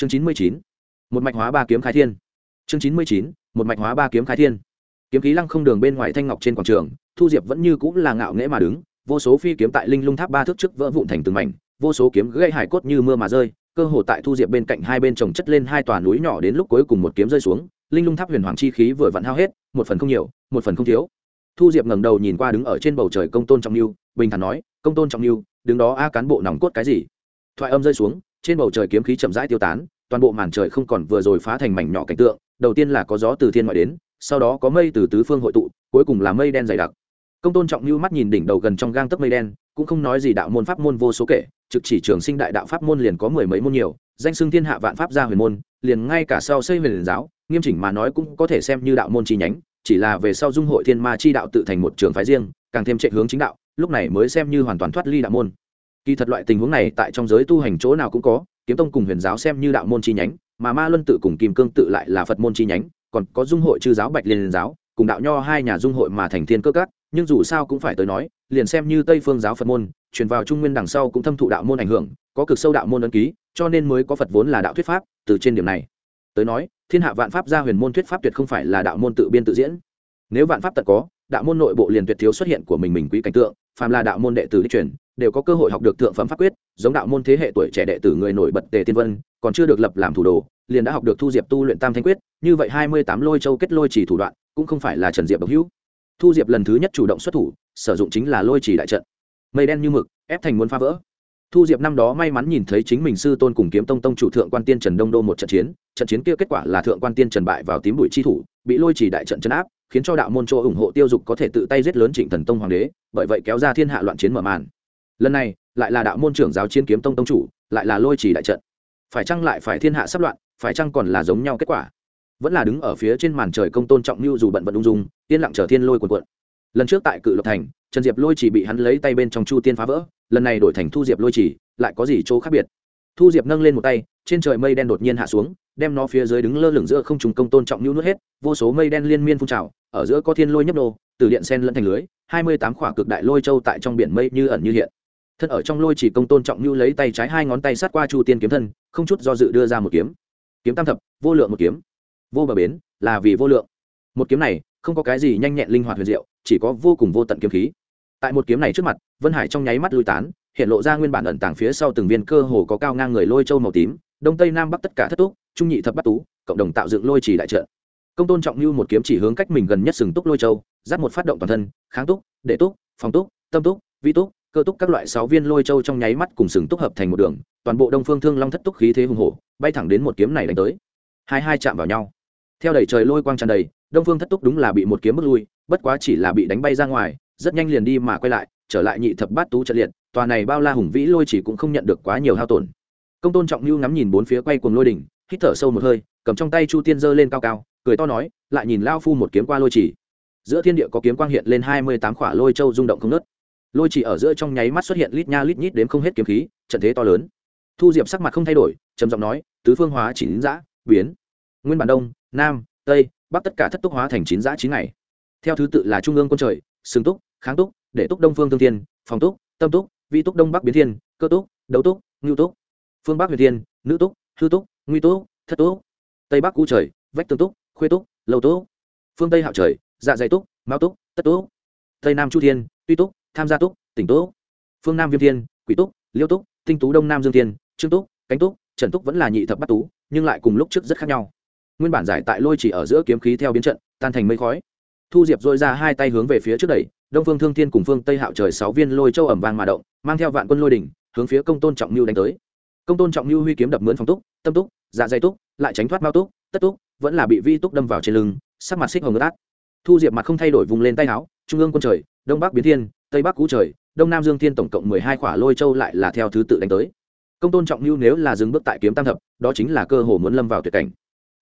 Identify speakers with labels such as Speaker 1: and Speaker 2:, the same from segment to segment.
Speaker 1: chương chín mươi chín, một mạch hóa ba kiếm khai thiên. Chương chín mươi chín, một mạch hóa ba kiếm khai thiên. Kiếm khí lăng không đường bên ngoài thanh ngọc trên quảng trường, thu diệp vẫn như cũng là ngạo nghễ mà đứng, vô số phi kiếm tại linh lung tháp ba thước trước vỡ vụn thành từng mảnh, vô số kiếm gây hải cốt như mưa mà rơi, cơ hồ tại thu diệp bên cạnh hai bên trồng chất lên hai tòa núi nhỏ đến lúc cuối cùng một kiếm rơi xuống, linh lung tháp huyền hoàng chi khí vừa vặn hao hết, một phần không nhiều, một phần không thiếu. Thu diệp ngẩng đầu nhìn qua đứng ở trên bầu trời công tôn trọng lưu, bình thản nói, công tôn trọng lưu, đứng đó a cán bộ nòng cốt cái gì? Thoại âm rơi xuống trên bầu trời kiếm khí chậm rãi tiêu tán, toàn bộ màn trời không còn vừa rồi phá thành mảnh nhỏ cảnh tượng, đầu tiên là có gió từ thiên ngoại đến, sau đó có mây từ tứ phương hội tụ, cuối cùng là mây đen dày đặc. Công tôn trọng lưu mắt nhìn đỉnh đầu gần trong gang tấc mây đen, cũng không nói gì đạo môn pháp môn vô số kể, trực chỉ trường sinh đại đạo pháp môn liền có mười mấy môn nhiều, danh xưng thiên hạ vạn pháp gia huyền môn, liền ngay cả sau xây huyền giáo, nghiêm chỉnh mà nói cũng có thể xem như đạo môn chi nhánh, chỉ là về sau dung hội thiên ma chi đạo tự thành một trường phái riêng, càng thêm chạy hướng chính đạo, lúc này mới xem như hoàn toàn thoát ly đạo môn kỳ thật loại tình huống này tại trong giới tu hành chỗ nào cũng có, kiếm tông cùng huyền giáo xem như đạo môn chi nhánh, mà ma luân tự cùng kim cương tự lại là phật môn chi nhánh, còn có dung hội chư giáo, bạch liên giáo, cùng đạo nho hai nhà dung hội mà thành thiên cơ cát nhưng dù sao cũng phải tới nói, liền xem như tây phương giáo phật môn, truyền vào trung nguyên đằng sau cũng thâm thụ đạo môn ảnh hưởng, có cực sâu đạo môn ấn ký, cho nên mới có phật vốn là đạo thuyết pháp, từ trên điểm này tới nói, thiên hạ vạn pháp gia huyền môn thuyết pháp tuyệt không phải là đạo môn tự biên tự diễn. Nếu vạn pháp tật có, đạo môn nội bộ liền tuyệt thiếu xuất hiện của mình mình quý cảnh tượng, phàm là đạo môn đệ tử đi truyền đều có cơ hội học được thượng phẩm pháp quyết, giống đạo môn thế hệ tuổi trẻ đệ tử người nổi bật tề tiên vân, còn chưa được lập làm thủ đồ, liền đã học được thu diệp tu luyện tam thanh quyết, như vậy hai mươi tám lôi châu kết lôi chỉ thủ đoạn, cũng không phải là trần diệp độc hữu. Thu diệp lần thứ nhất chủ động xuất thủ, sử dụng chính là lôi chỉ đại trận. Mây đen như mực, ép thành muốn phá vỡ. Thu diệp năm đó may mắn nhìn thấy chính mình sư tôn cùng kiếm tông tông chủ thượng quan tiên trần đông đô một trận chiến trận chiến kia kết quả là thượng quan tiên trần bại vào tím bụi chi thủ, bị lôi chỉ đại trận chấn áp, khiến cho đạo môn chỗ ủng hộ tiêu dục có thể tự tay giết lớn trịnh thần tông hoàng đế, bởi vậy kéo ra thiên hạ loạn chiến mở màn lần này, lại là đạo môn trưởng giáo chiến kiếm tông tông chủ, lại là lôi chỉ đại trận. Phải chăng lại phải thiên hạ sắp loạn, phải chăng còn là giống nhau kết quả? Vẫn là đứng ở phía trên màn trời công tôn trọng lưu dù bận vận ung dung, yên lặng chờ thiên lôi quần quận lần trước tại cự lộc thành, trần diệp lôi chỉ bị hắn lấy tay bên trong chu tiên phá vỡ, lần này đổi thành thu diệp lôi chỉ lại có gì chỗ khác biệt? Thu diệp nâng lên một tay, trên trời mây đen đột nhiên hạ xuống, đem nó phía dưới đứng lơ lửng giữa không trùng công tôn trọng lưu nuốt hết, vô số mây đen liên miên phun trào, ở giữa có thiên lôi nhấp nô, từ điện sen lẫn thành lưới, hai mươi tám khỏa cực đại lôi châu tại trong biển mây như ẩn như hiện thân ở trong lôi chỉ công tôn trọng như lấy tay trái hai ngón tay sát qua chu tiên kiếm thân, không chút do dự đưa ra một kiếm. Kiếm tam thập, vô lượng một kiếm. Vô bờ bến, là vì vô lượng. Một kiếm này, không có cái gì nhanh nhẹn linh hoạt huyền diệu, chỉ có vô cùng vô tận kiếm khí. Tại một kiếm này trước mặt, vân hải trong nháy mắt lui tán, hiện lộ ra nguyên bản ẩn tàng phía sau từng viên cơ hồ có cao ngang người lôi châu màu tím, đông tây nam bắc tất cả thất túc, trung nhị thập bắt tú, cộng đồng tạo dựng lôi chỉ đại trợ công tôn trọng như một kiếm chỉ hướng cách mình gần nhất sừng túc lôi châu, giáp một phát động toàn thân, kháng túc, đệ túc, phòng túc, tâm túc, vi túc cơ túc các loại sáu viên lôi châu trong nháy mắt cùng sừng túc hợp thành một đường, toàn bộ đông phương thương long thất túc khí thế hùng hổ, bay thẳng đến một kiếm này đánh tới. Hai hai chạm vào nhau. Theo đẩy trời lôi quang tràn đầy, đông phương thất túc đúng là bị một kiếm bước lui, bất quá chỉ là bị đánh bay ra ngoài, rất nhanh liền đi mà quay lại, trở lại nhị thập bát tú trận liệt, tòa này bao la hùng vĩ lôi chỉ cũng không nhận được quá nhiều hao tổn. Công tôn trọng lưu ngắm nhìn bốn phía quay cùng lôi đỉnh, hít thở sâu một hơi, cầm trong tay chu tiên giơ lên cao cao, cười to nói, lại nhìn lao phu một kiếm qua lôi chỉ. Giữa thiên địa có kiếm quang hiện lên hai mươi tám khỏa lôi châu rung động không nớt lôi chỉ ở giữa trong nháy mắt xuất hiện lít nha lít nhít đến không hết kiếm khí, trận thế to lớn. Thu diệp sắc mặt không thay đổi, trầm giọng nói, tứ phương hóa chỉ chín giã, biến. Nguyên bản đông, nam, tây, bắc tất cả thất túc hóa thành chín giã chín ngày. Theo thứ tự là trung ương quân trời xương túc, kháng túc, để túc đông phương tương thiên, phòng túc, tâm túc, vi túc đông bắc biến thiên, cơ túc, đấu túc, ngưu túc. Phương bắc huyền thiên, nữ túc, hư túc, nguy túc, thất túc. Tây bắc cũ trời, vách tương túc, khuê túc, lâu túc. Phương tây hạo trời dạ dày túc mao túc, tất túc. Tây nam chu thiên, tuy túc tham gia túc, tỉnh túc. Phương nam viêm thiên, quỷ túc, liêu túc, tinh tú đông nam dương thiên, trương túc, cánh túc, trần túc vẫn là nhị thập bắt tú, nhưng lại cùng lúc trước rất khác nhau. Nguyên bản giải tại lôi chỉ ở giữa kiếm khí theo biến trận, tan thành mây khói. Thu diệp dội ra hai tay hướng về phía trước đẩy, đông phương thương thiên cùng phương tây hạo trời sáu viên lôi châu ẩm vang mà động, mang theo vạn quân lôi đỉnh, hướng phía công tôn trọng mưu đánh tới. Công tôn trọng mưu huy kiếm đập mướn phong túc, tâm túc dạ dày túc, lại tránh thoát mao túc, tất túc, vẫn là bị vi túc đâm vào trên lưng, sắc mặt xích hồng ngất át. Thu diệp mặt không thay đổi vùng lên tay áo, trung ương quân trời, đông bắc biến thiên tây bắc cũ trời, đông nam dương thiên tổng cộng mười hai khỏa lôi châu lại là theo thứ tự đánh tới. Công tôn trọng mưu nếu là dừng bước tại kiếm tam thập, đó chính là cơ hồ muốn lâm vào tuyệt cảnh.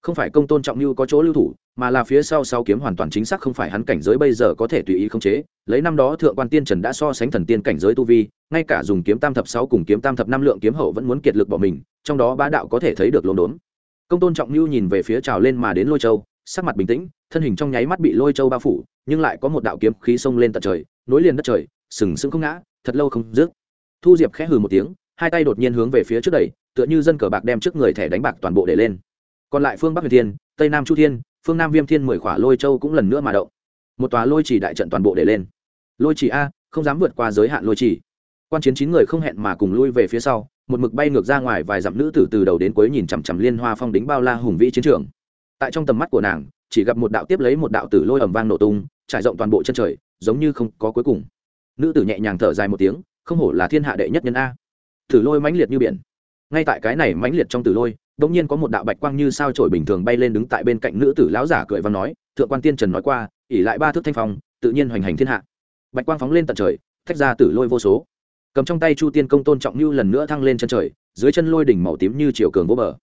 Speaker 1: Không phải công tôn trọng mưu có chỗ lưu thủ, mà là phía sau sau kiếm hoàn toàn chính xác không phải hắn cảnh giới bây giờ có thể tùy ý khống chế. Lấy năm đó thượng quan tiên trần đã so sánh thần tiên cảnh giới tu vi, ngay cả dùng kiếm tam thập sáu cùng kiếm tam thập năm lượng kiếm hậu vẫn muốn kiệt lực bỏ mình, trong đó bá đạo có thể thấy được lồn đốn. Công tôn trọng mưu nhìn về phía trào lên mà đến lôi châu, sắc mặt bình tĩnh, thân hình trong nháy mắt bị lôi châu bao phủ, nhưng lại có một đạo kiếm khí xông lên tận trời nối liền đất trời, sừng sững không ngã, thật lâu không dứt. Thu diệp khẽ hừ một tiếng, hai tay đột nhiên hướng về phía trước đẩy, tựa như dân cờ bạc đem trước người thẻ đánh bạc toàn bộ để lên. Còn lại phương bắc huyền thiên, tây nam chu thiên, phương nam viêm thiên mười khỏa lôi châu cũng lần nữa mà động. Một tòa lôi chỉ đại trận toàn bộ để lên. Lôi chỉ a, không dám vượt qua giới hạn lôi chỉ. Quan chiến chín người không hẹn mà cùng lui về phía sau, một mực bay ngược ra ngoài vài dặm nữ tử từ đầu đến cuối nhìn chằm chằm liên hoa phong đính bao la hùng vĩ chiến trường. Tại trong tầm mắt của nàng, chỉ gặp một đạo tiếp lấy một đạo tử lôi ẩm vang nổ tung, trải rộng toàn bộ chân trời giống như không có cuối cùng. Nữ tử nhẹ nhàng thở dài một tiếng, không hổ là thiên hạ đệ nhất nhân a. Tử lôi mãnh liệt như biển. Ngay tại cái này mãnh liệt trong tử lôi đ nhiên có một đạo bạch quang như sao trổi bình thường bay lên đứng tại bên cạnh nữ tử lão giả cười và nói, thượng quan tiên trần nói qua ỉ lại ba thước thanh phong, tự nhiên hoành hành thiên hạ. Bạch quang phóng lên tận trời, thách ra tử lôi vô số. Cầm trong tay chu tiên công tôn trọng như lần nữa thăng lên chân trời, dưới chân lôi đỉnh màu tím như chiều cường vô bờ.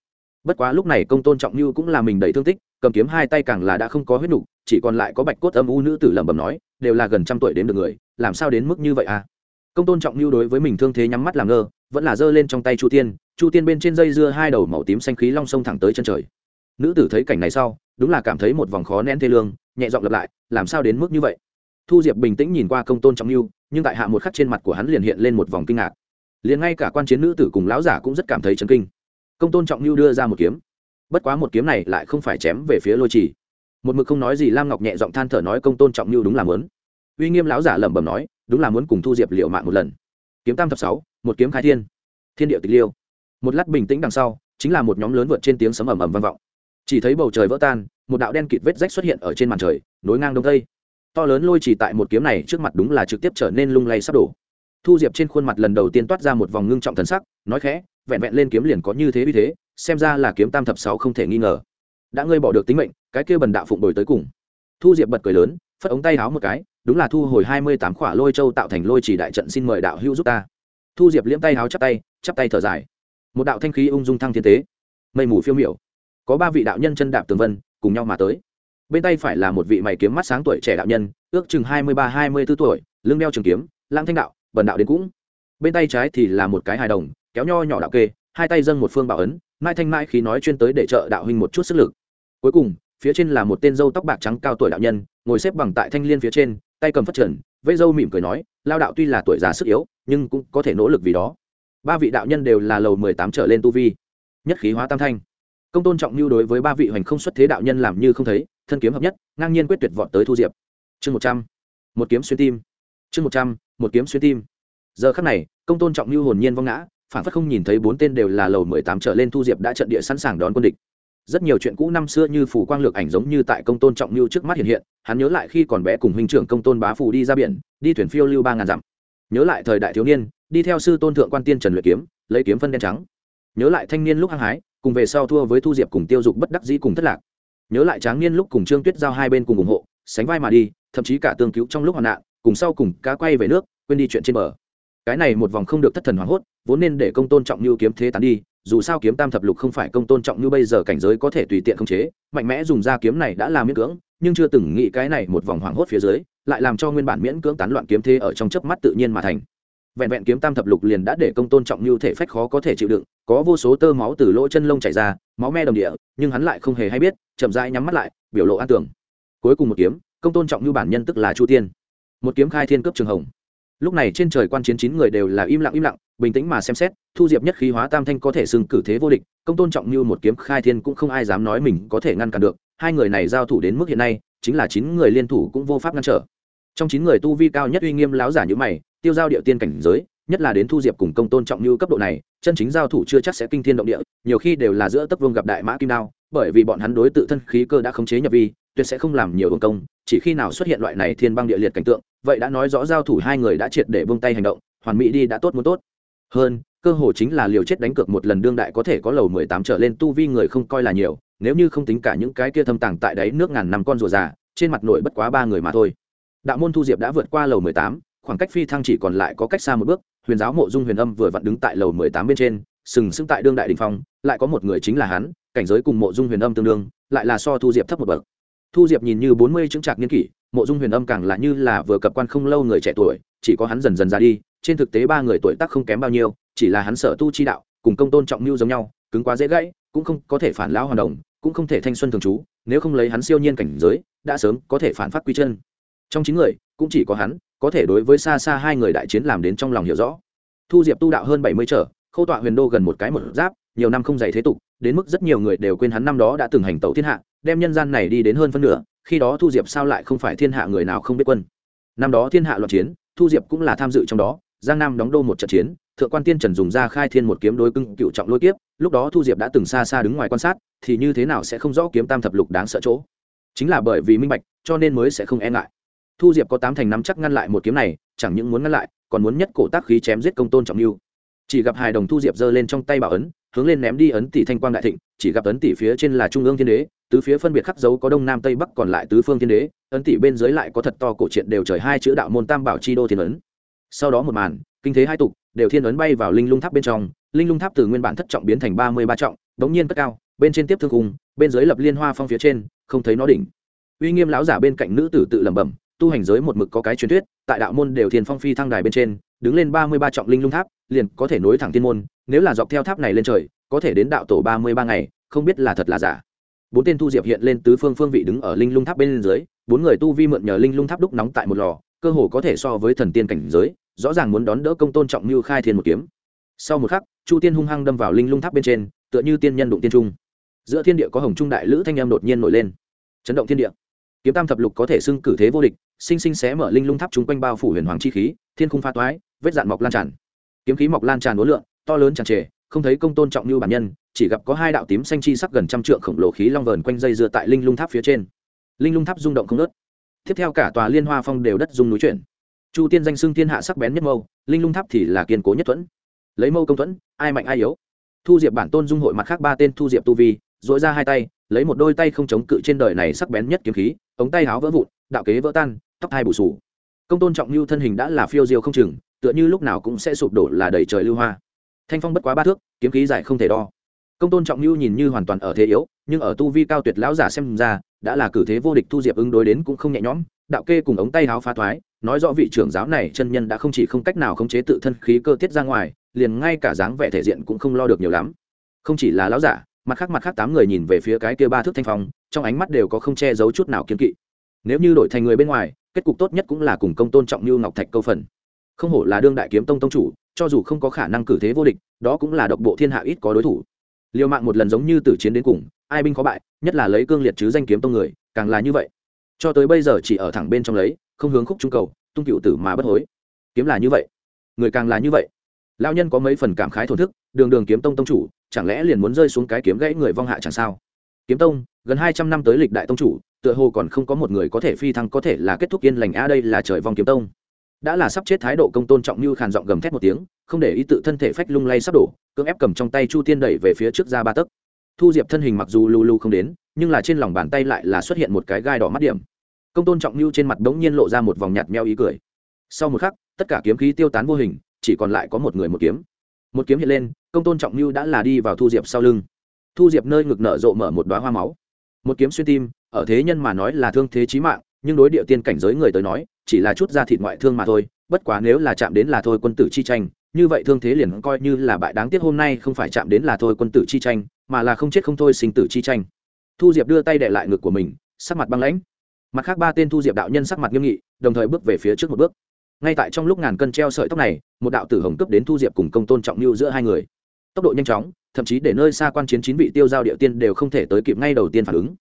Speaker 1: Bất quá lúc này công tôn trọng như cũng là mình đầy thương tích, cầm kiếm hai tay càng là đã không có huyết nục chỉ còn lại có bạch cốt âm u nữ tử lẩm bẩm nói, đều là gần trăm tuổi đến được người, làm sao đến mức như vậy à? Công tôn trọng lưu đối với mình thương thế nhắm mắt làm ngơ, vẫn là giơ lên trong tay chu tiên chu tiên bên trên dây dưa hai đầu màu tím xanh khí long sông thẳng tới chân trời. Nữ tử thấy cảnh này sau, đúng là cảm thấy một vòng khó nén thê lương, nhẹ giọng lặp lại, làm sao đến mức như vậy? Thu diệp bình tĩnh nhìn qua công tôn trọng lưu, nhưng tại hạ một khắc trên mặt của hắn liền hiện lên một vòng kinh ngạc. Liền ngay cả quan chiến nữ tử cùng lão giả cũng rất cảm thấy chấn kinh. Công tôn trọng lưu đưa ra một kiếm. Bất quá một kiếm này lại không phải chém về phía lôi trì một mực không nói gì lam ngọc nhẹ giọng than thở nói công tôn trọng như đúng là muốn. Uy nghiêm lão giả lẩm bẩm nói, đúng là muốn cùng thu diệp liệu mạng một lần. Kiếm tam thập sáu, một kiếm khai thiên. Thiên địa tịch liêu. Một lát bình tĩnh đằng sau, chính là một nhóm lớn vượt trên tiếng sấm ầm ầm vang vọng. Chỉ thấy bầu trời vỡ tan, một đạo đen kịt vết rách xuất hiện ở trên màn trời, nối ngang đông tây. To lớn lôi chỉ tại một kiếm này trước mặt đúng là trực tiếp trở nên lung lay sắp đổ. Thu diệp trên khuôn mặt lần đầu tiên toát ra một vòng ngưng trọng thần sắc, nói khẽ, vẹn vẹn lên kiếm liền có như thế uy thế, xem ra là kiếm tam thập sáu không thể nghi ngờ. Đã ngươi bỏ được tính mệnh cái kia bần đạo phụng đổi tới cùng. Thu diệp bật cười lớn, phất ống tay háo một cái, đúng là thu hồi hai mươi tám khỏa lôi châu tạo thành lôi chỉ đại trận xin mời đạo hữu giúp ta. Thu diệp liễm tay háo chắp tay chắp tay thở dài. Một đạo thanh khí ung dung thăng thiên tế. Mây mù phiêu miểu. Có ba vị đạo nhân chân đạp tường vân, cùng nhau mà tới. Bên tay phải là một vị mày kiếm mắt sáng tuổi trẻ đạo nhân, ước chừng hai mươi ba, hai mươi b ố tuổi, lưng đeo trường kiếm lang thanh đạo, bần đạo đến cũng. Bên tay trái thì là một cái hài đồng, kéo nho nhỏ đạo kê, hai tay dâng một phương bảo ấn mai thanh mai khi nói chuyên tới để trợ đạo huynh một chút sức lực. Cuối cùng phía trên là một tên dâu tóc bạc trắng cao tuổi đạo nhân, ngồi xếp bằng tại thanh liên phía trên, tay cầm phát trần vây dâu mỉm cười nói, lao đạo tuy là tuổi già sức yếu, nhưng cũng có thể nỗ lực vì đó. Ba vị đạo nhân đều là lầu mười tám trở lên tu vi. Nhất khí hóa tam thanh. Công tôn trọng lưu đối với ba vị hoành không xuất thế đạo nhân làm như không thấy, thân kiếm hợp nhất, ngang nhiên quyết tuyệt vọt tới thu diệp. Chương một trăm, một kiếm xuyên tim. Chương một trăm, một kiếm xuyên tim. Giờ khắc này, công tôn trọng lưu hồn nhiên vong ngã, phản phất không nhìn thấy bốn tên đều là lầu mười tám trở lên thu diệp đã trận địa sẵn sàng đón quân địch rất nhiều chuyện cũ năm xưa như phủ quang lược ảnh giống như tại công tôn trọng lưu trước mắt hiện hiện, hắn nhớ lại khi còn bé cùng huynh trưởng công tôn bá phù đi ra biển, đi thuyền phiêu lưu ba ngàn dặm. Nhớ lại thời đại thiếu niên, đi theo sư tôn thượng quan tiên trần luyện kiếm, lấy kiếm phân đen trắng. Nhớ lại thanh niên lúc hăng hái, cùng về sau thua với thu diệp cùng tiêu dục bất đắc dĩ cùng thất lạc. Nhớ lại tráng niên lúc cùng trương tuyết giao hai bên cùng ủng hộ, sánh vai mà đi, thậm chí cả tương cứu trong lúc hoạn nạn, cùng sau cùng cá quay về nước, quên đi chuyện trên bờ. Cái này một vòng không được thất thần hoảng hốt, vốn nên để công tôn trọng như kiếm thế tán đi dù sao kiếm tam thập lục không phải công tôn trọng như bây giờ cảnh giới có thể tùy tiện khống chế, mạnh mẽ dùng ra kiếm này đã làm miễn cưỡng, nhưng chưa từng nghĩ cái này một vòng hoảng hốt phía dưới, lại làm cho nguyên bản miễn cưỡng tán loạn kiếm thế ở trong chớp mắt tự nhiên mà thành. Vẹn vẹn kiếm tam thập lục liền đã để công tôn trọng như thể phách khó có thể chịu đựng, có vô số tơ máu từ lỗ chân lông chảy ra, máu me đồng địa, nhưng hắn lại không hề hay biết, chậm rãi nhắm mắt lại, biểu lộ an tưởng cuối cùng một kiếm, công tôn trọng như bản nhân tức là chu tiên. Một kiếm khai thiên cấp trường hồng. Lúc này trên trời quan chiến chín người đều là im lặng im lặng bình tĩnh mà xem xét, thu diệp nhất khí hóa tam thanh có thể xưng cử thế vô địch, công tôn trọng như một kiếm khai thiên cũng không ai dám nói mình có thể ngăn cản được, hai người này giao thủ đến mức hiện nay, chính là chín người liên thủ cũng vô pháp ngăn trở. Trong chín người tu vi cao nhất uy nghiêm láo giả như mày, tiêu giao địa tiên cảnh giới, nhất là đến thu diệp cùng công tôn trọng như cấp độ này, chân chính giao thủ chưa chắc sẽ kinh thiên động địa, nhiều khi đều là giữa tấc vương gặp đại mã kim đao, bởi vì bọn hắn đối tự thân khí cơ đã khống chế nhập vi, tuyệt sẽ không làm nhiều ứng công, chỉ khi nào xuất hiện loại này thiên băng địa liệt cảnh tượng, vậy đã nói rõ giao thủ hai người đã triệt để vương tay hành động, hoàn mỹ đi đã tốt muốn tốt hơn, cơ hồ chính là liều chết đánh cược một lần đương đại có thể có lầu mười tám trở lên tu vi người không coi là nhiều, nếu như không tính cả những cái kia thâm tàng tại đáy nước ngàn năm con rùa già, trên mặt nổi bất quá ba người mà thôi. Đạo môn thu diệp đã vượt qua lầu mười tám, khoảng cách phi thăng chỉ còn lại có cách xa một bước, huyền giáo mộ dung huyền âm vừa vặn đứng tại lầu mười tám bên trên, sừng sững tại đương đại đình phong, lại có một người chính là hắn, cảnh giới cùng mộ dung huyền âm tương đương, lại là so thu diệp thấp một bậc. Thu diệp nhìn như bốn mươi chứng trạc niên kỷ, mộ dung huyền âm càng là như là vừa cập quan không lâu người trẻ tuổi, chỉ có hắn dần dần ra đi trên thực tế ba người tuổi tác không kém bao nhiêu, chỉ là hắn sở tu chi đạo, cùng công tôn trọng mưu giống nhau, cứng quá dễ gãy, cũng không có thể phản lão hoàn đồng, cũng không thể thanh xuân thường trú, nếu không lấy hắn siêu nhiên cảnh giới, đã sớm có thể phản phát quy chân. Trong chín người, cũng chỉ có hắn, có thể đối với xa xa hai người đại chiến làm đến trong lòng hiểu rõ. Thu diệp tu đạo hơn bảy mươi trở, khâu tọa huyền đô gần một cái một giáp, nhiều năm không dày thế tục, đến mức rất nhiều người đều quên hắn năm đó đã từng hành tẩu thiên hạ, đem nhân gian này đi đến hơn phân nửa, khi đó thu diệp sao lại không phải thiên hạ người nào không biết quân. Năm đó thiên hạ loạn chiến, thu diệp cũng là tham dự trong đó giang nam đóng đô một trận chiến, thượng quan tiên trần dùng ra khai thiên một kiếm đối cưng cựu trọng lôi kiếp, lúc đó thu diệp đã từng xa xa đứng ngoài quan sát, thì như thế nào sẽ không rõ kiếm tam thập lục đáng sợ chỗ? Chính là bởi vì minh bạch, cho nên mới sẽ không e ngại. Thu diệp có tám thành nắm chắc ngăn lại một kiếm này, chẳng những muốn ngăn lại, còn muốn nhất cổ tác khí chém giết công tôn trọng lưu. Chỉ gặp hài đồng thu diệp giơ lên trong tay bảo ấn, hướng lên ném đi ấn tỷ thanh quang đại thịnh, chỉ gặp ấn tỷ phía trên là trung ương thiên đế, tứ phía phân biệt khắc dấu có đông nam tây bắc còn lại tứ phương thiên đế, ấn tỷ bên dưới lại có thật to cổ truyện đều trời hai chữ đạo môn tam bảo chi đô thiên ấn sau đó một màn, kinh thế hai tục, đều thiên ấn bay vào linh lung tháp bên trong, linh lung tháp từ nguyên bản thất trọng biến thành ba mươi ba trọng, đống nhiên cất cao, bên trên tiếp thương cùng bên dưới lập liên hoa phong phía trên, không thấy nó đỉnh. Uy nghiêm lão giả bên cạnh nữ tử tự lẩm bẩm, tu hành giới một mực có cái truyền thuyết, tại đạo môn đều thiên phong phi thăng đài bên trên, đứng lên ba mươi ba trọng linh lung tháp, liền có thể nối thẳng thiên môn, nếu là dọc theo tháp này lên trời, có thể đến đạo tổ ba mươi ba ngày, không biết là thật là giả. Bốn tên thu diệp hiện lên tứ phương phương vị đứng ở linh lung tháp bên dưới, bốn người tu vi mượn nhờ linh lung tháp đúc nóng tại một lò, cơ hồ có thể so với thần tiên cảnh giới rõ ràng muốn đón đỡ công tôn trọng như khai thiên một kiếm. Sau một khắc, chu tiên hung hăng đâm vào linh lung tháp bên trên, tựa như tiên nhân đụng tiên trung. Giữa thiên địa có hồng trung đại lữ thanh em đột nhiên nổi lên. Chấn động thiên địa. Kiếm tam thập lục có thể xưng cử thế vô địch, sinh sinh xé mở linh lung tháp chung quanh bao phủ huyền hoàng chi khí, thiên khung pha toái, vết dạn mọc lan tràn. Kiếm khí mọc lan tràn đối lượn, to lớn tràn trề, không thấy công tôn trọng như bản nhân, chỉ gặp có hai đạo tím xanh chi sắc gần trăm trượng khổng lồ khí long vờn quanh dây dựa tại linh lung tháp phía trên. Linh lung tháp rung động không nớt tiếp theo cả tòa liên hoa phong đều đất dung núi chuyển chu tiên danh xưng thiên hạ sắc bén nhất mâu, linh lung tháp thì là kiên cố nhất thuẫn. Lấy mâu công thuẫn, ai mạnh ai yếu. Thu diệp bản tôn dung hội mặt khác ba tên thu diệp tu vi dội ra hai tay, lấy một đôi tay không chống cự trên đời này sắc bén nhất kiếm khí, ống tay háo vỡ vụn, đạo kế vỡ tan, tóc hai bù sù công tôn trọng lưu thân hình đã là phiêu diêu không chừng, tựa như lúc nào cũng sẽ sụp đổ là đầy trời lưu hoa. Thanh phong bất quá ba thước, kiếm khí dài không thể đo. Công tôn trọng lưu nhìn như hoàn toàn ở thế yếu, nhưng ở tu vi cao tuyệt lão giả xem ra, đã là cử thế vô địch thu diệp ứng đối đến cũng không nhẹ nhõm, đạo kê cùng ống tay háo phá thoái nói rõ vị trưởng giáo này chân nhân đã không chỉ không cách nào khống chế tự thân khí cơ tiết ra ngoài, liền ngay cả dáng vẻ thể diện cũng không lo được nhiều lắm. Không chỉ là lão giả, mặt khác mặt khác tám người nhìn về phía cái kia ba thước thanh phong, trong ánh mắt đều có không che giấu chút nào kiên kỵ. Nếu như đổi thành người bên ngoài, kết cục tốt nhất cũng là cùng công tôn trọng như ngọc thạch câu phần. Không hổ là đương đại kiếm tông tông chủ, cho dù không có khả năng cử thế vô địch, đó cũng là độc bộ thiên hạ ít có đối thủ. Liều mạng một lần giống như tử chiến đến cùng, ai binh khó bại, nhất là lấy cương liệt chứ danh kiếm tông người, càng là như vậy. Cho tới bây giờ chỉ ở thẳng bên trong lấy không hướng khúc trung cầu, tung cựu tử mà bất hối. Kiếm là như vậy, người càng là như vậy. Lao nhân có mấy phần cảm khái thổn thức, đường đường kiếm tông tông chủ, chẳng lẽ liền muốn rơi xuống cái kiếm gãy người vong hạ chẳng sao? Kiếm tông, gần hai trăm năm tới lịch đại tông chủ, tựa hồ còn không có một người có thể phi thăng, có thể là kết thúc yên lành, a, đây là trời vong kiếm tông. Đã là sắp chết thái độ công tôn trọng như khàn giọng gầm thét một tiếng, không để ý tự thân thể phách lung lay sắp đổ, cưỡng ép cầm trong tay chu tiên đẩy về phía trước ra ba tấc. Thu diệp thân hình mặc dù lù lù không đến, nhưng là trên lòng bàn tay lại là xuất hiện một cái gai đỏ mắt điểm công tôn trọng lưu trên mặt bỗng nhiên lộ ra một vòng nhạt meo ý cười. Sau một khắc, tất cả kiếm khí tiêu tán vô hình, chỉ còn lại có một người một kiếm. Một kiếm hiện lên, công tôn trọng lưu đã là đi vào thu diệp sau lưng. Thu diệp nơi ngực nở rộ mở một đoá hoa máu. Một kiếm xuyên tim, ở thế nhân mà nói là thương thế chí mạng, nhưng đối địa tiên cảnh giới người tới nói, chỉ là chút da thịt ngoại thương mà thôi, bất quá nếu là chạm đến là thôi quân tử chi tranh, như vậy thương thế liền coi như là bại đáng tiếc hôm nay không phải chạm đến là thôi quân tử chi tranh, mà là không chết không thôi sinh tử chi tranh. Thu diệp đưa tay đệ lại ngực của mình, sắc mặt băng lãnh mặt khác ba tên thu diệp đạo nhân sắc mặt nghiêm nghị, đồng thời bước về phía trước một bước. Ngay tại trong lúc ngàn cân treo sợi tóc này, một đạo tử hồng cấp đến thu diệp cùng công tôn trọng lưu giữa hai người. Tốc độ nhanh chóng, thậm chí để nơi xa quan chiến chín vị tiêu giao địa tiên đều không thể tới kịp ngay đầu tiên phản ứng.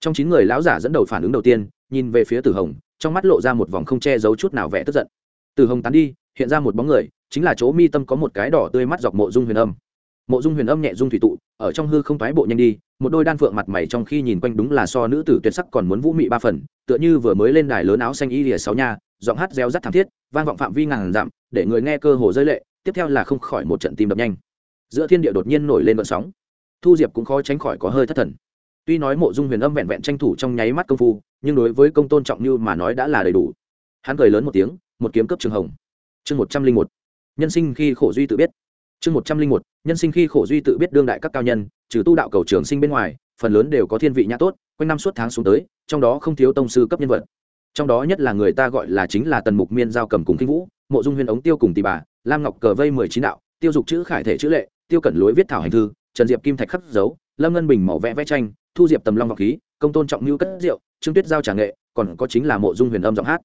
Speaker 1: Trong chín người lão giả dẫn đầu phản ứng đầu tiên, nhìn về phía tử hồng, trong mắt lộ ra một vòng không che giấu chút nào vẻ tức giận. Tử hồng tán đi, hiện ra một bóng người, chính là chỗ mi tâm có một cái đỏ tươi mắt dọc mộ dung huyền âm mộ dung huyền âm nhẹ dung thủy tụ, ở trong hư không thoái bộ nhanh đi, một đôi đan phượng mặt mày trong khi nhìn quanh đúng là so nữ tử tuyệt sắc còn muốn vũ mị ba phần, tựa như vừa mới lên đài lớn áo xanh y lìa sáu nha, giọng hát reo rắt thảm thiết, vang vọng phạm vi ngàn dặm, để người nghe cơ hồ rơi lệ, tiếp theo là không khỏi một trận tim đập nhanh. Giữa thiên địa đột nhiên nổi lên vận sóng. Thu diệp cũng khó tránh khỏi có hơi thất thần. Tuy nói mộ dung huyền âm vẹn vẹn tranh thủ trong nháy mắt công phu, nhưng đối với công tôn trọng như mà nói đã là đầy đủ. Hắn cười lớn một tiếng, một kiếm cấp trường hồng. Chương một trăm linh một. Nhân sinh khi khổ duy tự biết chương một trăm linh một, nhân sinh khi khổ duy tự biết đương đại các cao nhân, trừ tu đạo cầu trường sinh bên ngoài, phần lớn đều có thiên vị nhã tốt, quanh năm suốt tháng xuống tới, trong đó không thiếu tông sư cấp nhân vật. Trong đó nhất là người ta gọi là chính là tần mục miên giao cầm cùng kinh vũ, mộ dung huyền ống tiêu cùng tỷ bà, lam ngọc cờ vây mười chín đạo, tiêu dục chữ khải thể chữ lệ, tiêu cẩn lối viết thảo hành thư, trần diệp kim thạch khắc dấu, lâm ngân bình màu vẽ vẽ tranh, thu diệp tầm long ngọc khí, công tôn trọng mưu cất rượu, trương tuyết giao trà nghệ, còn có chính là mộ dung huyền âm giọng hát.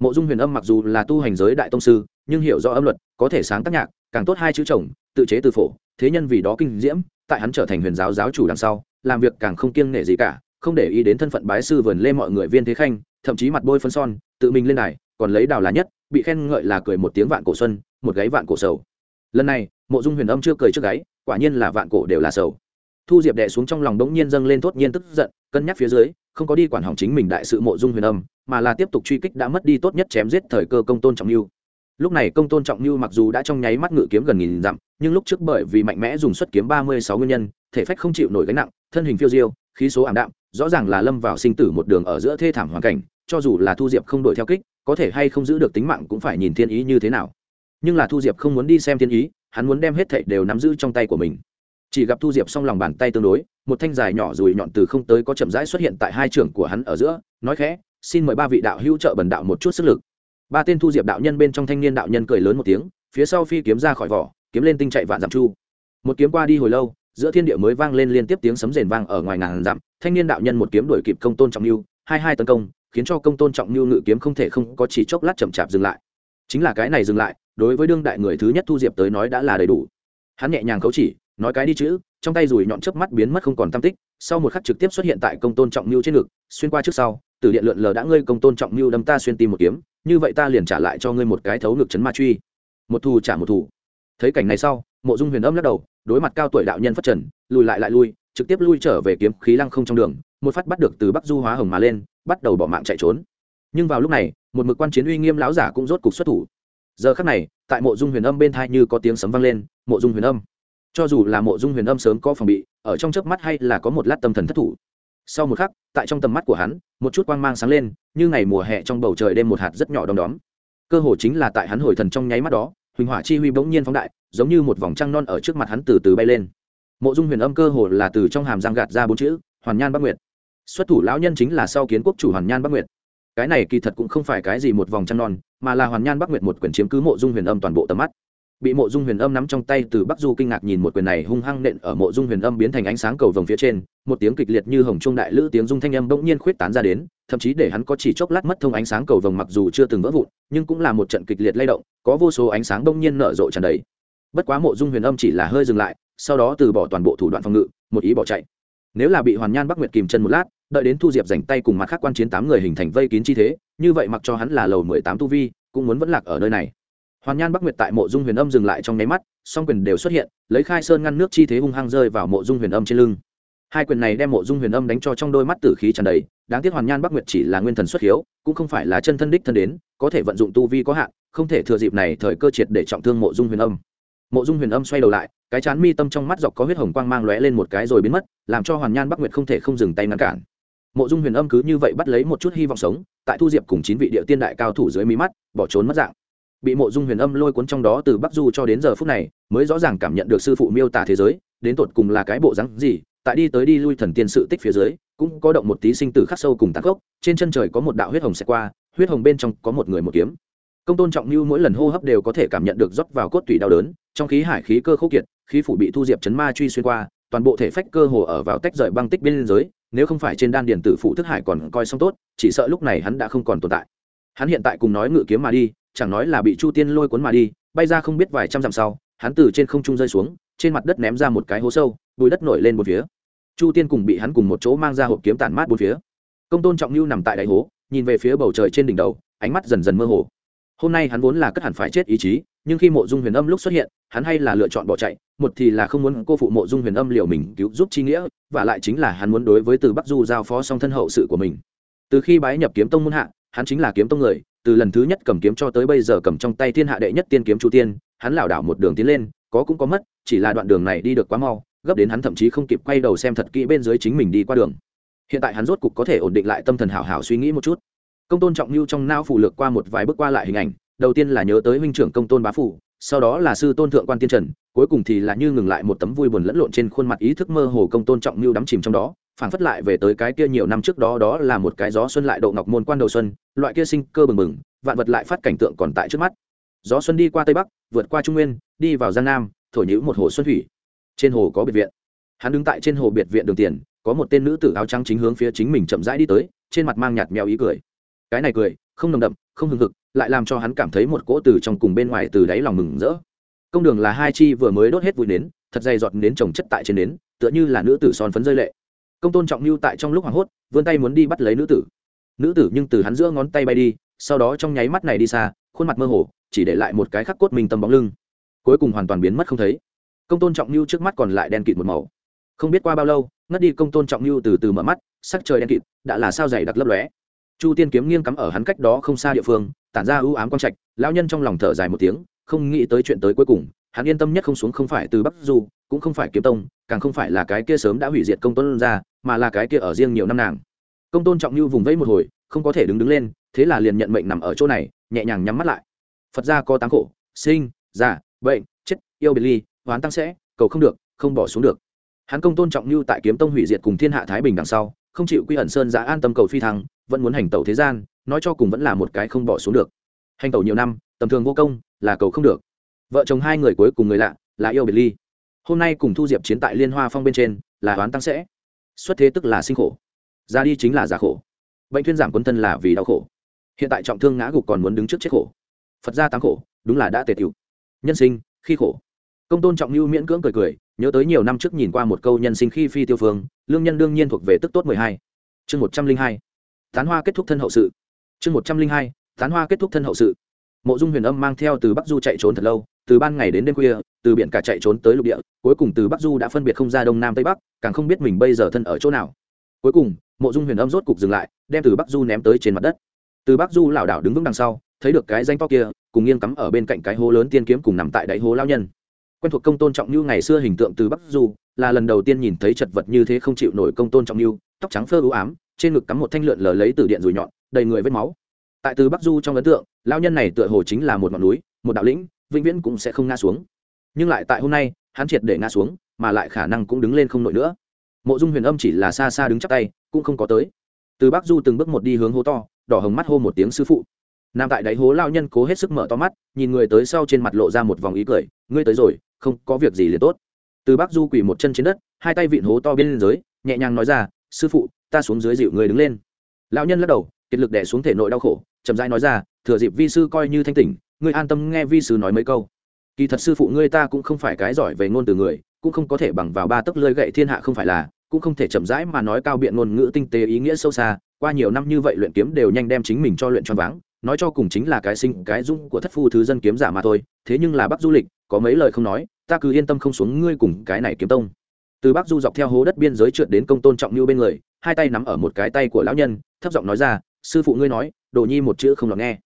Speaker 1: Mộ dung huyền âm mặc dù là tu hành giới đại tông sư, nhưng hiểu rõ âm luật, có thể sáng tác nhạc càng tốt hai chữ chồng, tự chế từ phổ, thế nhân vì đó kinh diễm, tại hắn trở thành huyền giáo giáo chủ đằng sau, làm việc càng không kiêng nể gì cả, không để ý đến thân phận bái sư vườn lê mọi người viên thế khanh, thậm chí mặt bôi phân son, tự mình lên này còn lấy đào là nhất, bị khen ngợi là cười một tiếng vạn cổ xuân, một gáy vạn cổ sầu. Lần này, mộ dung huyền âm chưa cười trước gáy, quả nhiên là vạn cổ đều là sầu. Thu diệp đệ xuống trong lòng đống nhiên dâng lên thốt nhiên tức giận, cân nhắc phía dưới, không có đi quản hỏng chính mình đại sự mộ dung huyền âm, mà là tiếp tục truy kích đã mất đi tốt nhất chém giết thời cơ công tôn trọng lưu lúc này công tôn trọng như mặc dù đã trong nháy mắt ngự kiếm gần nghìn dặm, nhưng lúc trước bởi vì mạnh mẽ dùng xuất kiếm ba mươi sáu nguyên nhân, thể phách không chịu nổi gánh nặng, thân hình phiêu diêu, khí số ảm đạm, rõ ràng là lâm vào sinh tử một đường ở giữa thê thảm hoàn cảnh, cho dù là thu diệp không đổi theo kích, có thể hay không giữ được tính mạng cũng phải nhìn thiên ý như thế nào. Nhưng là thu diệp không muốn đi xem thiên ý, hắn muốn đem hết thảy đều nắm giữ trong tay của mình. Chỉ gặp thu diệp xong lòng bàn tay tương đối, một thanh dài nhỏ rùi nhọn từ không tới có chậm rãi xuất hiện tại hai trưởng của hắn ở giữa, nói khẽ, xin mời ba vị đạo hữu trợ bần đạo một chút sức lực ba tên thu diệp đạo nhân bên trong thanh niên đạo nhân cười lớn một tiếng, phía sau phi kiếm ra khỏi vỏ, kiếm lên tinh chạy vạn dặm chu. Một kiếm qua đi hồi lâu, giữa thiên địa mới vang lên liên tiếp tiếng sấm rền vang ở ngoài ngàn dặm, thanh niên đạo nhân một kiếm đuổi kịp công tôn trọng lưu, hai hai tấn công, khiến cho công tôn trọng lưu ngự kiếm không thể không có chỉ chốc lát chậm chạp dừng lại. Chính là cái này dừng lại, đối với đương đại người thứ nhất thu diệp tới nói đã là đầy đủ. Hắn nhẹ nhàng khấu chỉ, nói cái đi chữ, trong tay rùi nhọn chớp mắt biến mất không còn tam tích, sau một khắc trực tiếp xuất hiện tại công tôn trọng lưu trên ngực, xuyên qua trước sau, từ điện lượn lờ đã ngơi công tôn trọng lưu đâm ta xuyên tim một kiếm như vậy ta liền trả lại cho ngươi một cái thấu ngực chấn ma truy. Một thù trả một thù. Thấy cảnh này sau, mộ dung huyền âm lắc đầu, đối mặt cao tuổi đạo nhân phát trần, lùi lại lại lui, trực tiếp lui trở về kiếm khí lăng không trong đường, một phát bắt được từ bắc du hóa hồng mà lên, bắt đầu bỏ mạng chạy trốn. Nhưng vào lúc này, một mực quan chiến uy nghiêm lão giả cũng rốt cục xuất thủ. Giờ khắc này, tại mộ dung huyền âm bên thai như có tiếng sấm vang lên, mộ dung huyền âm. Cho dù là mộ dung huyền âm sớm có phòng bị, ở trong chớp mắt hay là có một lát tâm thần thất thủ sau một khắc, tại trong tầm mắt của hắn, một chút quang mang sáng lên, như ngày mùa hè trong bầu trời đêm một hạt rất nhỏ đom đóm. Cơ hồ chính là tại hắn hồi thần trong nháy mắt đó, huỳnh hỏa chi huy bỗng nhiên phóng đại, giống như một vòng trăng non ở trước mặt hắn từ từ bay lên. Mộ dung huyền âm cơ hồ là từ trong hàm giang gạt ra bốn chữ, hoàn nhan bắc nguyệt. Xuất thủ lão nhân chính là sau kiến quốc chủ hoàn nhan bắc nguyệt. Cái này kỳ thật cũng không phải cái gì một vòng trăng non, mà là hoàn nhan bắc nguyệt một quyển chiếm cứ mộ dung huyền âm toàn bộ tầm mắt bị mộ dung huyền âm nắm trong tay, từ bắc du kinh ngạc nhìn một quyền này hung hăng nện ở mộ dung huyền âm biến thành ánh sáng cầu vồng phía trên, một tiếng kịch liệt như hồng trung đại lữ tiếng dung thanh âm bỗng nhiên khuyết tán ra đến, thậm chí để hắn có chỉ chốc lát mất thông ánh sáng cầu vồng mặc dù chưa từng vỡ vụn, nhưng cũng là một trận kịch liệt lay động, có vô số ánh sáng bỗng nhiên nở rộ tràn đầy. Bất quá mộ dung huyền âm chỉ là hơi dừng lại, sau đó từ bỏ toàn bộ thủ đoạn phòng ngự, một ý bỏ chạy. Nếu là bị hoàn nhan bắc nguyệt kìm chân một lát, đợi đến thu diệp dành tay cùng mặt khác quan chiến tám người hình thành vây kín chi thế, như vậy mặc cho hắn là lầu mười tám tu vi, cũng muốn vẫn lạc ở nơi này hoàn nhan bắc nguyệt tại mộ dung huyền âm dừng lại trong nháy mắt, song quyền đều xuất hiện, lấy khai sơn ngăn nước chi thế hung hăng rơi vào mộ dung huyền âm trên lưng. Hai quyền này đem mộ dung huyền âm đánh cho trong đôi mắt tử khí tràn đầy, đáng tiếc hoàn nhan bắc nguyệt chỉ là nguyên thần xuất hiếu, cũng không phải là chân thân đích thân đến, có thể vận dụng tu vi có hạn, không thể thừa dịp này thời cơ triệt để trọng thương mộ dung huyền âm. Mộ dung huyền âm xoay đầu lại, cái chán mi tâm trong mắt dọc có huyết hồng quang mang lóe lên một cái rồi biến mất, làm cho hoàn nhan bắc nguyệt không thể không dừng tay ngăn cản. Mộ dung huyền âm cứ như vậy bắt lấy một chút hy vọng sống, tại thu diệp cùng chín vị địa tiên đại cao thủ dưới mí mắt, bỏ trốn mất dạng bị mộ dung huyền âm lôi cuốn trong đó từ bắc du cho đến giờ phút này, mới rõ ràng cảm nhận được sư phụ miêu tả thế giới, đến tột cùng là cái bộ rắn gì, tại đi tới đi lui thần tiên sự tích phía dưới, cũng có động một tí sinh tử khắc sâu cùng tạc gốc trên chân trời có một đạo huyết hồng xẹt qua, huyết hồng bên trong có một người một kiếm. Công tôn trọng như mỗi lần hô hấp đều có thể cảm nhận được rót vào cốt tủy đau đớn, trong khí hải khí cơ khốc kiệt, khí phủ bị thu diệp chấn ma truy xuyên qua, toàn bộ thể phách cơ hồ ở vào tách rời băng tích bên giới nếu không phải trên đan điền tử phụ thức hải còn coi xong tốt, chỉ sợ lúc này hắn đã không còn tồn tại. Hắn hiện tại cùng nói ngự kiếm mà đi chẳng nói là bị chu tiên lôi cuốn mà đi, bay ra không biết vài trăm dặm sau, hắn từ trên không trung rơi xuống, trên mặt đất ném ra một cái hố sâu, bùi đất nổi lên một phía. Chu tiên cùng bị hắn cùng một chỗ mang ra hộp kiếm tản mát bốn phía. Công tôn trọng lưu nằm tại đáy hố, nhìn về phía bầu trời trên đỉnh đầu, ánh mắt dần dần mơ hồ. Hôm nay hắn vốn là cất hẳn phải chết ý chí, nhưng khi mộ dung huyền âm lúc xuất hiện, hắn hay là lựa chọn bỏ chạy, một thì là không muốn cô phụ mộ dung huyền âm liều mình cứu giúp chi nghĩa, và lại chính là hắn muốn đối với từ bắc du giao phó song thân hậu sự của mình. Từ khi bái nhập kiếm tông muôn hạ hắn chính là kiếm tông người, từ lần thứ nhất cầm kiếm cho tới bây giờ cầm trong tay thiên hạ đệ nhất tiên kiếm chu tiên, hắn lảo đảo một đường tiến lên, có cũng có mất, chỉ là đoạn đường này đi được quá mau, gấp đến hắn thậm chí không kịp quay đầu xem thật kỹ bên dưới chính mình đi qua đường. Hiện tại hắn rốt cục có thể ổn định lại tâm thần hảo hảo suy nghĩ một chút. Công tôn trọng lưu trong nao phủ lược qua một vài bước qua lại hình ảnh, đầu tiên là nhớ tới huynh trưởng công tôn bá phủ, sau đó là sư tôn thượng quan tiên trần cuối cùng thì là như ngừng lại một tấm vui buồn lẫn lộn trên khuôn mặt ý thức mơ hồ công tôn trọng lưu đắm chìm trong đó phản phất lại về tới cái kia nhiều năm trước đó đó là một cái gió xuân lại độ ngọc môn quan đầu xuân, loại kia sinh cơ bừng bừng, vạn vật lại phát cảnh tượng còn tại trước mắt. Gió xuân đi qua tây bắc, vượt qua trung nguyên, đi vào giang nam, thổi nhữ một hồ xuân thủy. Trên hồ có biệt viện. Hắn đứng tại trên hồ biệt viện đường tiền, có một tên nữ tử áo trắng chính hướng phía chính mình chậm rãi đi tới, trên mặt mang nhạt mèo ý cười. Cái này cười, không nồng đậm, không hừng hực, lại làm cho hắn cảm thấy một cỗ từ trong cùng bên ngoài từ đáy lòng mừng rỡ công đường là hai chi vừa mới đốt hết vui nến, thật dày giọt nến trồng chất tại trên nến, tựa như là nữ tử son phấn rơi lệ. Công tôn trọng lưu tại trong lúc hoảng hốt, vươn tay muốn đi bắt lấy nữ tử. Nữ tử nhưng từ hắn giữa ngón tay bay đi, sau đó trong nháy mắt này đi xa, khuôn mặt mơ hồ, chỉ để lại một cái khắc cốt mình tầm bóng lưng. Cuối cùng hoàn toàn biến mất không thấy. Công tôn trọng lưu trước mắt còn lại đen kịt một màu. Không biết qua bao lâu, ngất đi công tôn trọng lưu từ từ mở mắt, sắc trời đen kịt, đã là sao dày đặc lấp lóe. Chu tiên kiếm nghiêng cắm ở hắn cách đó không xa địa phương, tản ra ưu ám quang trạch, lão nhân trong lòng thở dài một tiếng không nghĩ tới chuyện tới cuối cùng, hắn yên tâm nhất không xuống không phải từ bắc du, cũng không phải kiếm tông, càng không phải là cái kia sớm đã hủy diệt công tôn ra, mà là cái kia ở riêng nhiều năm nàng. Công tôn trọng như vùng vẫy một hồi, không có thể đứng đứng lên, thế là liền nhận mệnh nằm ở chỗ này, nhẹ nhàng nhắm mắt lại. Phật gia có tám khổ, sinh, già, bệnh, chết, yêu biệt ly, hoán tăng sẽ, cầu không được, không bỏ xuống được. Hắn công tôn trọng như tại kiếm tông hủy diệt cùng thiên hạ thái bình đằng sau, không chịu quy ẩn sơn giã an tâm cầu phi thăng, vẫn muốn hành tẩu thế gian, nói cho cùng vẫn là một cái không bỏ xuống được. Hành tẩu nhiều năm, tầm thường vô công là cầu không được. Vợ chồng hai người cuối cùng người lạ, là yêu biệt ly. Hôm nay cùng thu diệp chiến tại liên hoa phong bên trên, là toán tăng sẽ. Xuất thế tức là sinh khổ. Ra đi chính là giả khổ. Bệnh thuyên giảm quân thân là vì đau khổ. Hiện tại trọng thương ngã gục còn muốn đứng trước chết khổ. Phật gia tăng khổ, đúng là đã tề tiểu nhân sinh, khi khổ. Công tôn trọng lưu miễn cưỡng cười cười, nhớ tới nhiều năm trước nhìn qua một câu nhân sinh khi phi tiêu phương, lương nhân đương nhiên thuộc về tức tốt mười hai. Chương một trăm linh hai. Tán hoa kết thúc thân hậu sự. Chương một trăm linh hai. Tán hoa kết thúc thân hậu sự mộ dung huyền âm mang theo từ bắc du chạy trốn thật lâu, từ ban ngày đến đêm khuya, từ biển cả chạy trốn tới lục địa, cuối cùng từ bắc du đã phân biệt không ra đông nam tây bắc, càng không biết mình bây giờ thân ở chỗ nào. Cuối cùng, mộ dung huyền âm rốt cục dừng lại, đem từ bắc du ném tới trên mặt đất. Từ bắc du lảo đảo đứng vững đằng sau, thấy được cái danh to kia, cùng nghiêng cắm ở bên cạnh cái hố lớn tiên kiếm cùng nằm tại đáy hố lao nhân. Quen thuộc công tôn trọng như ngày xưa hình tượng từ bắc du, là lần đầu tiên nhìn thấy chật vật như thế không chịu nổi công tôn trọng như tóc trắng phơ ưu ám, trên ngực cắm một thanh lượn lờ lấy từ điện rùi nhọn, đầy người vết máu tại từ bắc du trong ấn tượng lao nhân này tựa hồ chính là một ngọn núi, một đạo lĩnh, vĩnh viễn cũng sẽ không ngã xuống. Nhưng lại tại hôm nay, hắn triệt để ngã xuống, mà lại khả năng cũng đứng lên không nổi nữa. Mộ dung huyền âm chỉ là xa xa đứng chắp tay, cũng không có tới. Từ bắc du từng bước một đi hướng hố to, đỏ hồng mắt hô một tiếng sư phụ. Nằm tại đáy hố lao nhân cố hết sức mở to mắt, nhìn người tới sau trên mặt lộ ra một vòng ý cười, ngươi tới rồi, không có việc gì liền tốt. Từ bắc du quỳ một chân trên đất, hai tay vịn hố to bên dưới, nhẹ nhàng nói ra, sư phụ, ta xuống dưới dịu người đứng lên. Lão nhân lắc đầu, kiệt lực đẻ xuống thể nội đau khổ chậm rãi nói ra, thừa dịp vi sư coi như thanh tỉnh, ngươi an tâm nghe vi sư nói mấy câu. Kỳ thật sư phụ ngươi ta cũng không phải cái giỏi về ngôn từ người, cũng không có thể bằng vào ba tấc lơi gậy thiên hạ không phải là, cũng không thể chậm rãi mà nói cao biện ngôn ngữ tinh tế ý nghĩa sâu xa, qua nhiều năm như vậy luyện kiếm đều nhanh đem chính mình cho luyện cho váng, nói cho cùng chính là cái sinh, cái dung của thất phu thứ dân kiếm giả mà thôi, thế nhưng là bắc du lịch, có mấy lời không nói, ta cứ yên tâm không xuống ngươi cùng cái này kiếm tông. Từ bắc du dọc theo hố đất biên giới trượt đến công tôn trọng như bên người, hai tay nắm ở một cái tay của lão nhân, thấp giọng nói ra, sư phụ ngươi nói đồ nhi một chữ không lọt nghe.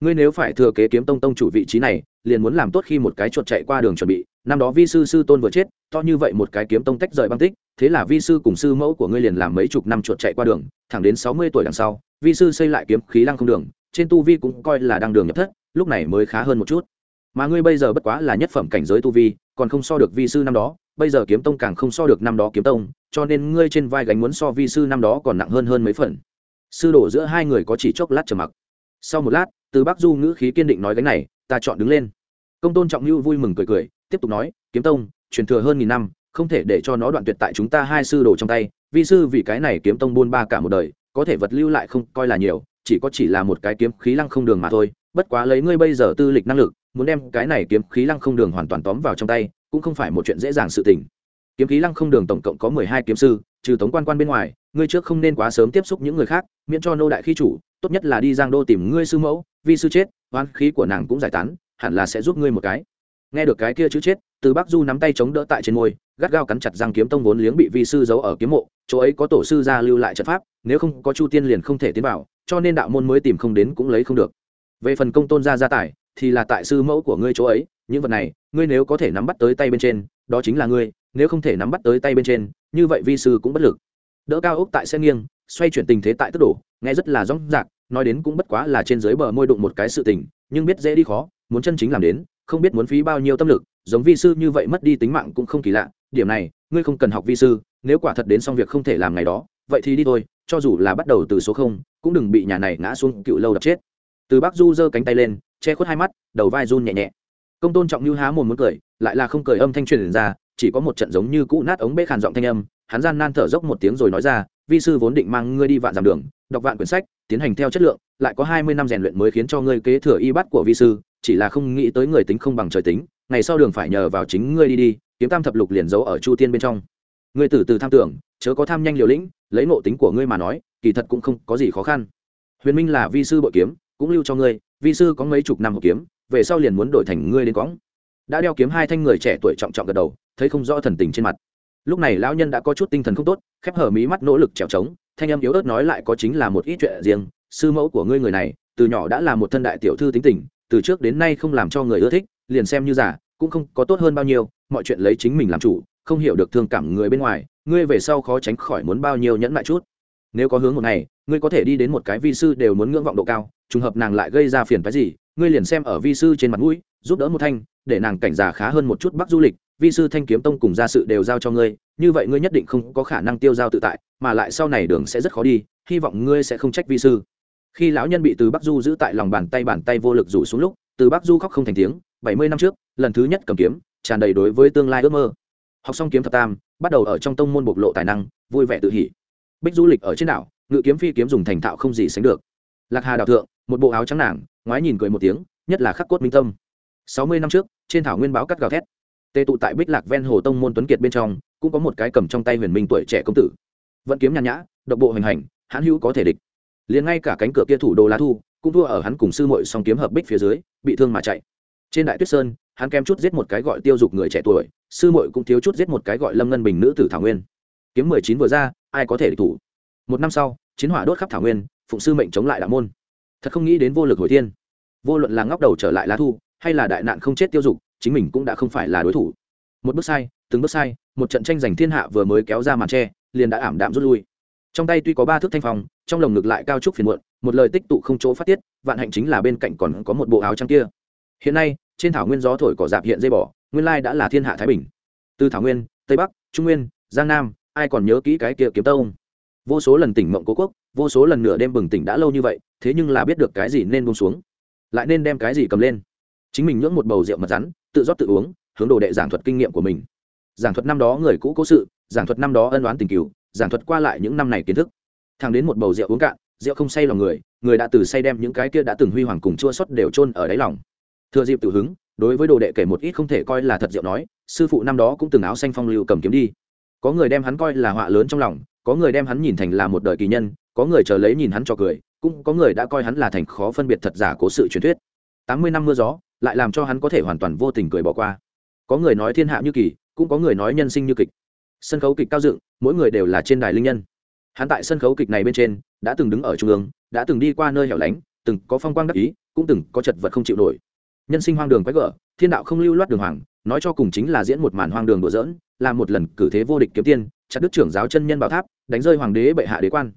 Speaker 1: Ngươi nếu phải thừa kế kiếm tông tông chủ vị trí này, liền muốn làm tốt khi một cái chuột chạy qua đường chuẩn bị. Năm đó vi sư sư tôn vừa chết, to như vậy một cái kiếm tông tách rời băng tích, thế là vi sư cùng sư mẫu của ngươi liền làm mấy chục năm chuột chạy qua đường, thẳng đến sáu mươi tuổi đằng sau, vi sư xây lại kiếm khí lăng không đường, trên tu vi cũng coi là đang đường nhập thất, lúc này mới khá hơn một chút. Mà ngươi bây giờ bất quá là nhất phẩm cảnh giới tu vi, còn không so được vi sư năm đó, bây giờ kiếm tông càng không so được năm đó kiếm tông, cho nên ngươi trên vai gánh muốn so vi sư năm đó còn nặng hơn hơn mấy phần sư đổ giữa hai người có chỉ chốc lát trầm mặc. Sau một lát, từ bắc du ngữ khí kiên định nói gánh này, ta chọn đứng lên. Công tôn trọng lưu vui mừng cười cười, tiếp tục nói, kiếm tông, truyền thừa hơn nghìn năm, không thể để cho nó đoạn tuyệt tại chúng ta hai sư đồ trong tay, vi sư vì cái này kiếm tông buôn ba cả một đời, có thể vật lưu lại không coi là nhiều, chỉ có chỉ là một cái kiếm khí lăng không đường mà thôi, bất quá lấy ngươi bây giờ tư lịch năng lực, muốn đem cái này kiếm khí lăng không đường hoàn toàn tóm vào trong tay, cũng không phải một chuyện dễ dàng sự tình. Kiếm khí lăng không đường tổng cộng có mười hai kiếm sư, trừ tống quan quan bên ngoài ngươi trước không nên quá sớm tiếp xúc những người khác, miễn cho nô đại khi chủ, tốt nhất là đi giang đô tìm ngươi sư mẫu vì sư chết oan khí của nàng cũng giải tán, hẳn là sẽ giúp ngươi một cái. Nghe được cái kia chữ chết, từ bắc du nắm tay chống đỡ tại trên môi, gắt gao cắn chặt răng kiếm tông vốn liếng bị vi sư giấu ở kiếm mộ, chỗ ấy có tổ sư gia lưu lại trận pháp, nếu không có chu tiên liền không thể tiến vào, cho nên đạo môn mới tìm không đến cũng lấy không được. Về phần công tôn gia gia tài, thì là tại sư mẫu của ngươi chỗ ấy, những vật này, ngươi nếu có thể nắm bắt tới tay bên trên, đó chính là ngươi, nếu không thể nắm bắt tới tay bên trên, như vậy vi sư cũng bất lực đỡ cao ốc tại xe nghiêng, xoay chuyển tình thế tại tức đổ nghe rất là rõ rạc, nói đến cũng bất quá là trên dưới bờ môi đụng một cái sự tình, nhưng biết dễ đi khó, muốn chân chính làm đến, không biết muốn phí bao nhiêu tâm lực, giống vi sư như vậy mất đi tính mạng cũng không kỳ lạ, điểm này, ngươi không cần học vi sư, nếu quả thật đến xong việc không thể làm ngày đó, vậy thì đi thôi, cho dù là bắt đầu từ số không, cũng đừng bị nhà này ngã xuống cựu lâu đập chết. Từ bác du giơ cánh tay lên, che khuất hai mắt, đầu vai run nhẹ nhẹ. Công tôn trọng như há mồm muốn cười, lại là không cười âm thanh truyền ra, chỉ có một trận giống như cũ nát ống bê khàn giọng thanh âm hắn gian nan thở dốc một tiếng rồi nói ra, vi sư vốn định mang ngươi đi vạn dặm đường, đọc vạn quyển sách, tiến hành theo chất lượng, lại có hai mươi năm rèn luyện mới khiến cho ngươi kế thừa y bắt của vi sư, chỉ là không nghĩ tới người tính không bằng trời tính, ngày sau đường phải nhờ vào chính ngươi đi đi, kiếm tam thập lục liền giấu ở chu tiên bên trong. Ngươi từ từ tham tưởng, chớ có tham nhanh liều lĩnh, lấy ngộ tính của ngươi mà nói, kỳ thật cũng không có gì khó khăn. Huyền minh là vi sư bội kiếm, cũng lưu cho ngươi, vi sư có mấy chục năm hộ kiếm, về sau liền muốn đổi thành ngươi đến cõng. Đã đeo kiếm hai thanh người trẻ tuổi trọng trọng gật đầu, thấy không rõ thần tình trên mặt lúc này lão nhân đã có chút tinh thần không tốt, khép hở mí mắt nỗ lực trèo trống, thanh âm yếu ớt nói lại có chính là một ít chuyện riêng, sư mẫu của ngươi người này, từ nhỏ đã là một thân đại tiểu thư tính tình, từ trước đến nay không làm cho người ưa thích, liền xem như giả cũng không có tốt hơn bao nhiêu, mọi chuyện lấy chính mình làm chủ, không hiểu được thương cảm người bên ngoài, ngươi về sau khó tránh khỏi muốn bao nhiêu nhẫn lại chút. Nếu có hướng một ngày, ngươi có thể đi đến một cái vi sư đều muốn ngưỡng vọng độ cao, trùng hợp nàng lại gây ra phiền phái gì, ngươi liền xem ở vi sư trên mặt mũi, giúp đỡ một thanh, để nàng cảnh già khá hơn một chút bắc du lịch vi sư thanh kiếm tông cùng gia sự đều giao cho ngươi, như vậy ngươi nhất định không có khả năng tiêu giao tự tại, mà lại sau này đường sẽ rất khó đi, hy vọng ngươi sẽ không trách vi sư. Khi lão nhân bị từ bắc du giữ tại lòng bàn tay bàn tay vô lực rủ xuống lúc, từ bắc du khóc không thành tiếng, bảy mươi năm trước, lần thứ nhất cầm kiếm, tràn đầy đối với tương lai ước mơ. Học xong kiếm thập tam, bắt đầu ở trong tông môn bộc lộ tài năng, vui vẻ tự hỉ. Bích du lịch ở trên đảo, ngự kiếm phi kiếm dùng thành thạo không gì sánh được. Lạc hà đào thượng, một bộ áo trắng nàng, ngoái nhìn cười một tiếng, nhất là khắc cốt minh tâm. Sáu mươi năm trước, trên thảo nguyên báo cắt gào thét tê tụ tại bích lạc ven hồ tông môn tuấn kiệt bên trong, cũng có một cái cầm trong tay huyền minh tuổi trẻ công tử. Vận kiếm nhàn nhã, độc bộ hành hành, hãn hữu có thể địch. Liền ngay cả cánh cửa kia thủ đồ lá thu, cũng thua ở hắn cùng sư muội song kiếm hợp bích phía dưới, bị thương mà chạy. Trên đại tuyết sơn, hắn kém chút giết một cái gọi tiêu dục người trẻ tuổi, sư muội cũng thiếu chút giết một cái gọi lâm ngân bình nữ tử thảo nguyên. Kiếm mười chín vừa ra, ai có thể địch thủ? Một năm sau, chiến hỏa đốt khắp thảo nguyên, phụng sư mệnh chống lại đạo môn. Thật không nghĩ đến vô lực hồi thiên. Vô luận là ngóc đầu trở lại lá thu hay là đại nạn không chết tiêu dục, chính mình cũng đã không phải là đối thủ. Một bước sai, từng bước sai, một trận tranh giành thiên hạ vừa mới kéo ra màn tre, liền đã ảm đạm rút lui. Trong tay tuy có ba thước thanh phong, trong lồng ngực lại cao trúc phiền muộn, một lời tích tụ không chỗ phát tiết, vạn hạnh chính là bên cạnh còn có một bộ áo trắng kia. Hiện nay, trên thảo nguyên gió thổi cỏ dạp hiện dây bỏ nguyên lai đã là thiên hạ thái bình. Từ thảo nguyên, tây bắc, trung nguyên, giang nam, ai còn nhớ kỹ cái kia kiếm tông? Vô số lần tỉnh mộng cố quốc, vô số lần nửa đêm bừng tỉnh đã lâu như vậy, thế nhưng là biết được cái gì nên buông xuống, lại nên đem cái gì cầm lên chính mình nhưỡng một bầu rượu mật rắn, tự rót tự uống, hướng đồ đệ giảng thuật kinh nghiệm của mình. Giảng thuật năm đó người cũ cố sự, giảng thuật năm đó ân oán tình cứu giảng thuật qua lại những năm này kiến thức. Thang đến một bầu rượu uống cạn, rượu không say lòng người người đã từ say đem những cái kia đã từng huy hoàng cùng chua xót đều chôn ở đáy lòng. Thừa dịp tự hứng, đối với đồ đệ kể một ít không thể coi là thật rượu nói, sư phụ năm đó cũng từng áo xanh phong lưu cầm kiếm đi. Có người đem hắn coi là họa lớn trong lòng, có người đem hắn nhìn thành là một đời kỳ nhân, có người chờ lấy nhìn hắn cho cười, cũng có người đã coi hắn là thành khó phân biệt thật giả cố sự truyền thuyết. Tám mươi năm mưa gió lại làm cho hắn có thể hoàn toàn vô tình cười bỏ qua. Có người nói thiên hạ như kỳ, cũng có người nói nhân sinh như kịch. Sân khấu kịch cao dựng, mỗi người đều là trên đài linh nhân. Hắn tại sân khấu kịch này bên trên, đã từng đứng ở trung ương, đã từng đi qua nơi hẻo lánh, từng có phong quang đắc ý, cũng từng có chật vật không chịu nổi. Nhân sinh hoang đường quái gở, thiên đạo không lưu loát đường hoàng, nói cho cùng chính là diễn một màn hoang đường đùa dỡn làm một lần cử thế vô địch kiếm tiên, chặt đức trưởng giáo chân nhân bảo tháp, đánh rơi hoàng đế bệ hạ đế quan.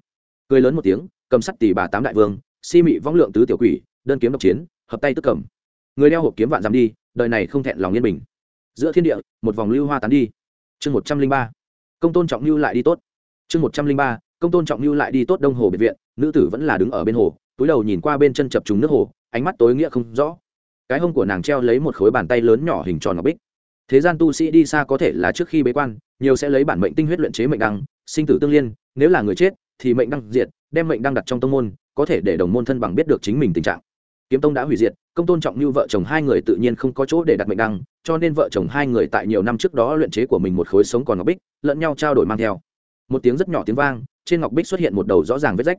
Speaker 1: Cười lớn một tiếng, cầm sắt tỷ bà tám đại vương, si mị vong lượng tứ tiểu quỷ, đơn kiếm độc chiến, hợp tay tức cầm người đeo hộp kiếm vạn dám đi, đời này không thẹn lòng yên bình. Giữa thiên địa, một vòng lưu hoa tán đi. Chương một trăm linh ba. Công tôn trọng lưu lại đi tốt. Chương một trăm linh ba, công tôn trọng lưu lại đi tốt đông hồ biệt viện, nữ tử vẫn là đứng ở bên hồ, túi đầu nhìn qua bên chân chập trùng nước hồ, ánh mắt tối nghĩa không rõ. Cái hông của nàng treo lấy một khối bàn tay lớn nhỏ hình tròn ngọc bích. Thế gian tu sĩ đi xa có thể là trước khi bế quan, nhiều sẽ lấy bản mệnh tinh huyết luyện chế mệnh đăng, sinh tử tương liên, nếu là người chết, thì mệnh đăng diệt, đem mệnh đăng đặt trong tông môn, có thể để đồng môn thân bằng biết được chính mình tình trạng kiếm tông đã hủy diệt, công tôn trọng như vợ chồng hai người tự nhiên không có chỗ để đặt mệnh đăng, cho nên vợ chồng hai người tại nhiều năm trước đó luyện chế của mình một khối sống còn ngọc bích, lẫn nhau trao đổi mang theo. Một tiếng rất nhỏ tiếng vang, trên ngọc bích xuất hiện một đầu rõ ràng vết rách.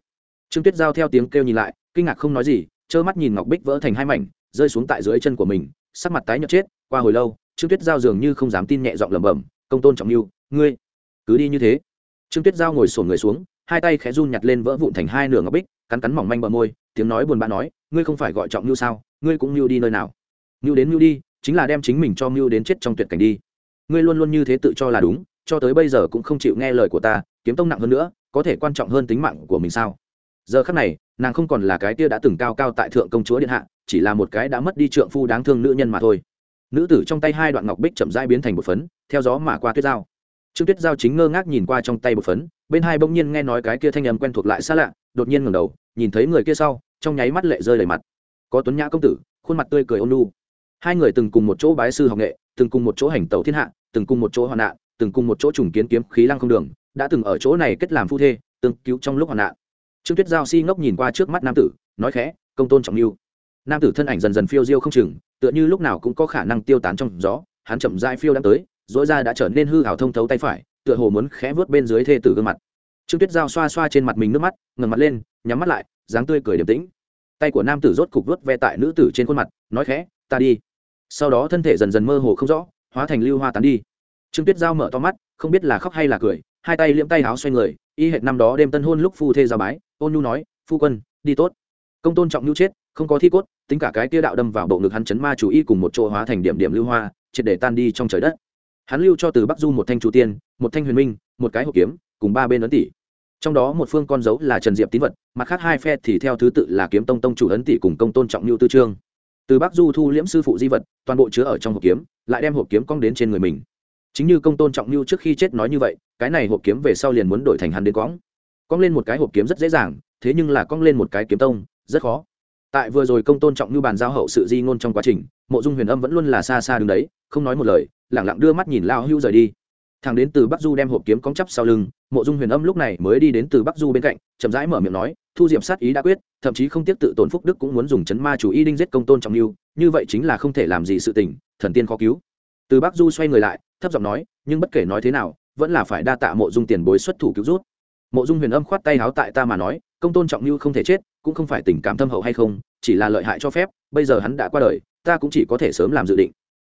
Speaker 1: Trương tuyết giao theo tiếng kêu nhìn lại, kinh ngạc không nói gì, trơ mắt nhìn ngọc bích vỡ thành hai mảnh, rơi xuống tại dưới chân của mình, sắc mặt tái nhợt chết, qua hồi lâu, trương tuyết giao dường như không dám tin nhẹ giọng lẩm bẩm, công tôn trọng như, ngươi, cứ đi như thế. Trương tuyết giao ngồi sổn người xuống, hai tay khẽ run nhặt lên vỡ vụn thành hai nửa ngọc bích cắn cắn mỏng manh bờ môi, tiếng nói buồn bã nói, ngươi không phải gọi trọng lưu sao? Ngươi cũng lưu đi nơi nào? Lưu đến lưu đi, chính là đem chính mình cho lưu đến chết trong tuyệt cảnh đi. Ngươi luôn luôn như thế tự cho là đúng, cho tới bây giờ cũng không chịu nghe lời của ta, kiếm tông nặng hơn nữa, có thể quan trọng hơn tính mạng của mình sao? Giờ khắc này, nàng không còn là cái tia đã từng cao cao tại thượng công chúa điện hạ, chỉ là một cái đã mất đi trượng phu đáng thương nữ nhân mà thôi. Nữ tử trong tay hai đoạn ngọc bích chậm rãi biến thành một phấn, theo gió mà qua tuyết dao trương tuyết giao chính ngơ ngác nhìn qua trong tay một phấn, bên hai bỗng nhiên nghe nói cái kia thanh âm quen thuộc lại xa lạ, đột nhiên ngẩng đầu nhìn thấy người kia sau, trong nháy mắt lệ rơi đầy mặt. Có tuấn nhã công tử, khuôn mặt tươi cười ôn lu hai người từng cùng một chỗ bái sư học nghệ, từng cùng một chỗ hành tẩu thiên hạ, từng cùng một chỗ hoạn nạn, từng cùng một chỗ trùng kiến kiếm khí lăng không đường, đã từng ở chỗ này kết làm phu thê, tương cứu trong lúc hoạn nạn. Trương tuyết giao si ngốc nhìn qua trước mắt nam tử, nói khẽ, công tôn trọng lưu. Nam tử thân ảnh dần dần phiêu diêu không chừng, tựa như lúc nào cũng có khả năng tiêu tán trong gió, hắn chậm dai phiêu đang tới dỗi ra đã trở nên hư hào thông thấu tay phải, tựa hồ muốn khẽ vớt bên dưới thê tử gương mặt trương tuyết giao xoa xoa trên mặt mình nước mắt, ngẩng mặt lên, nhắm mắt lại, dáng tươi cười điềm tĩnh. Tay của nam tử rốt cục vớt ve tại nữ tử trên khuôn mặt, nói khẽ, ta đi. Sau đó thân thể dần dần mơ hồ không rõ, hóa thành lưu hoa tán đi. Trương tuyết giao mở to mắt, không biết là khóc hay là cười, hai tay liễm tay áo xoay người, y hệt năm đó đêm tân hôn lúc phu thê giao bái, ôn nhu nói, phu quân, đi tốt. Công tôn trọng nhu chết, không có thi cốt, tính cả cái tia đạo đâm vào bộ ngực hắn chấn ma chủ y cùng một chỗ hóa thành điểm điểm lưu hoa, triệt để tan đi trong trời đất. Hắn lưu cho từ bắc du một thanh chủ tiên, một thanh huyền minh, một cái hộp kiếm cùng ba bên ấn tỷ. Trong đó một phương con dấu là trần diệp tín vật, mặt khác hai phe thì theo thứ tự là kiếm tông tông chủ ấn tỷ cùng công tôn trọng nhu tư trương. Từ bắc du thu liễm sư phụ di vật, toàn bộ chứa ở trong hộp kiếm, lại đem hộp kiếm cong đến trên người mình. Chính như công tôn trọng nhu trước khi chết nói như vậy, cái này hộp kiếm về sau liền muốn đổi thành hắn đến cõng cong lên một cái hộp kiếm rất dễ dàng, thế nhưng là cong lên một cái kiếm tông, rất khó. Tại vừa rồi công tôn trọng như bàn giao hậu sự di ngôn trong quá trình, mộ dung huyền âm vẫn luôn là xa xa đứng đấy, không nói một lời lẳng lặng đưa mắt nhìn lao hưu rời đi thằng đến từ bắc du đem hộp kiếm cóng chắp sau lưng, mộ dung huyền âm lúc này mới đi đến từ bắc du bên cạnh, chậm rãi mở miệng nói, thu Diệm sát ý đã quyết, thậm chí không tiếc tự tổn phúc đức cũng muốn dùng chấn ma chủ y đinh giết công tôn trọng lưu, như vậy chính là không thể làm gì sự tình, thần tiên khó cứu. Từ bắc du xoay người lại, thấp giọng nói, nhưng bất kể nói thế nào, vẫn là phải đa tạ mộ dung tiền bối xuất thủ cứu rút. Mộ dung huyền âm khoát tay háo tại ta mà nói, công tôn trọng lưu không thể chết, cũng không phải tình cảm thâm hậu hay không, chỉ là lợi hại cho phép, bây giờ hắn đã qua đời, ta cũng chỉ có thể sớm làm dự định.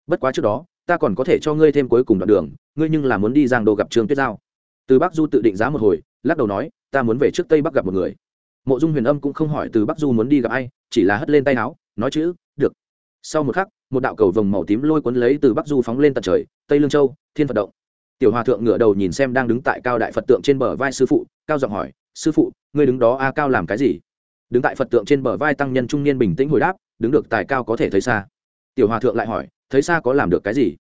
Speaker 1: Bất quá trước đó ta còn có thể cho ngươi thêm cuối cùng đoạn đường, ngươi nhưng là muốn đi giang đô gặp trương tuyết giao. Từ bắc du tự định giá một hồi, lắc đầu nói, ta muốn về trước tây bắc gặp một người. Mộ dung huyền âm cũng không hỏi từ bắc du muốn đi gặp ai, chỉ là hất lên tay áo, nói chữ, được. Sau một khắc, một đạo cầu vồng màu tím lôi cuốn lấy từ bắc du phóng lên tận trời, tây lương châu, thiên phật động. Tiểu hòa thượng ngửa đầu nhìn xem đang đứng tại cao đại phật tượng trên bờ vai sư phụ, cao giọng hỏi, sư phụ, ngươi đứng đó a à, cao làm cái gì? Đứng tại phật tượng trên bờ vai tăng nhân trung niên bình tĩnh hồi đáp, đứng được tài cao có thể thấy xa. Tiểu hòa thượng lại hỏi thấy xa có làm được cái gì?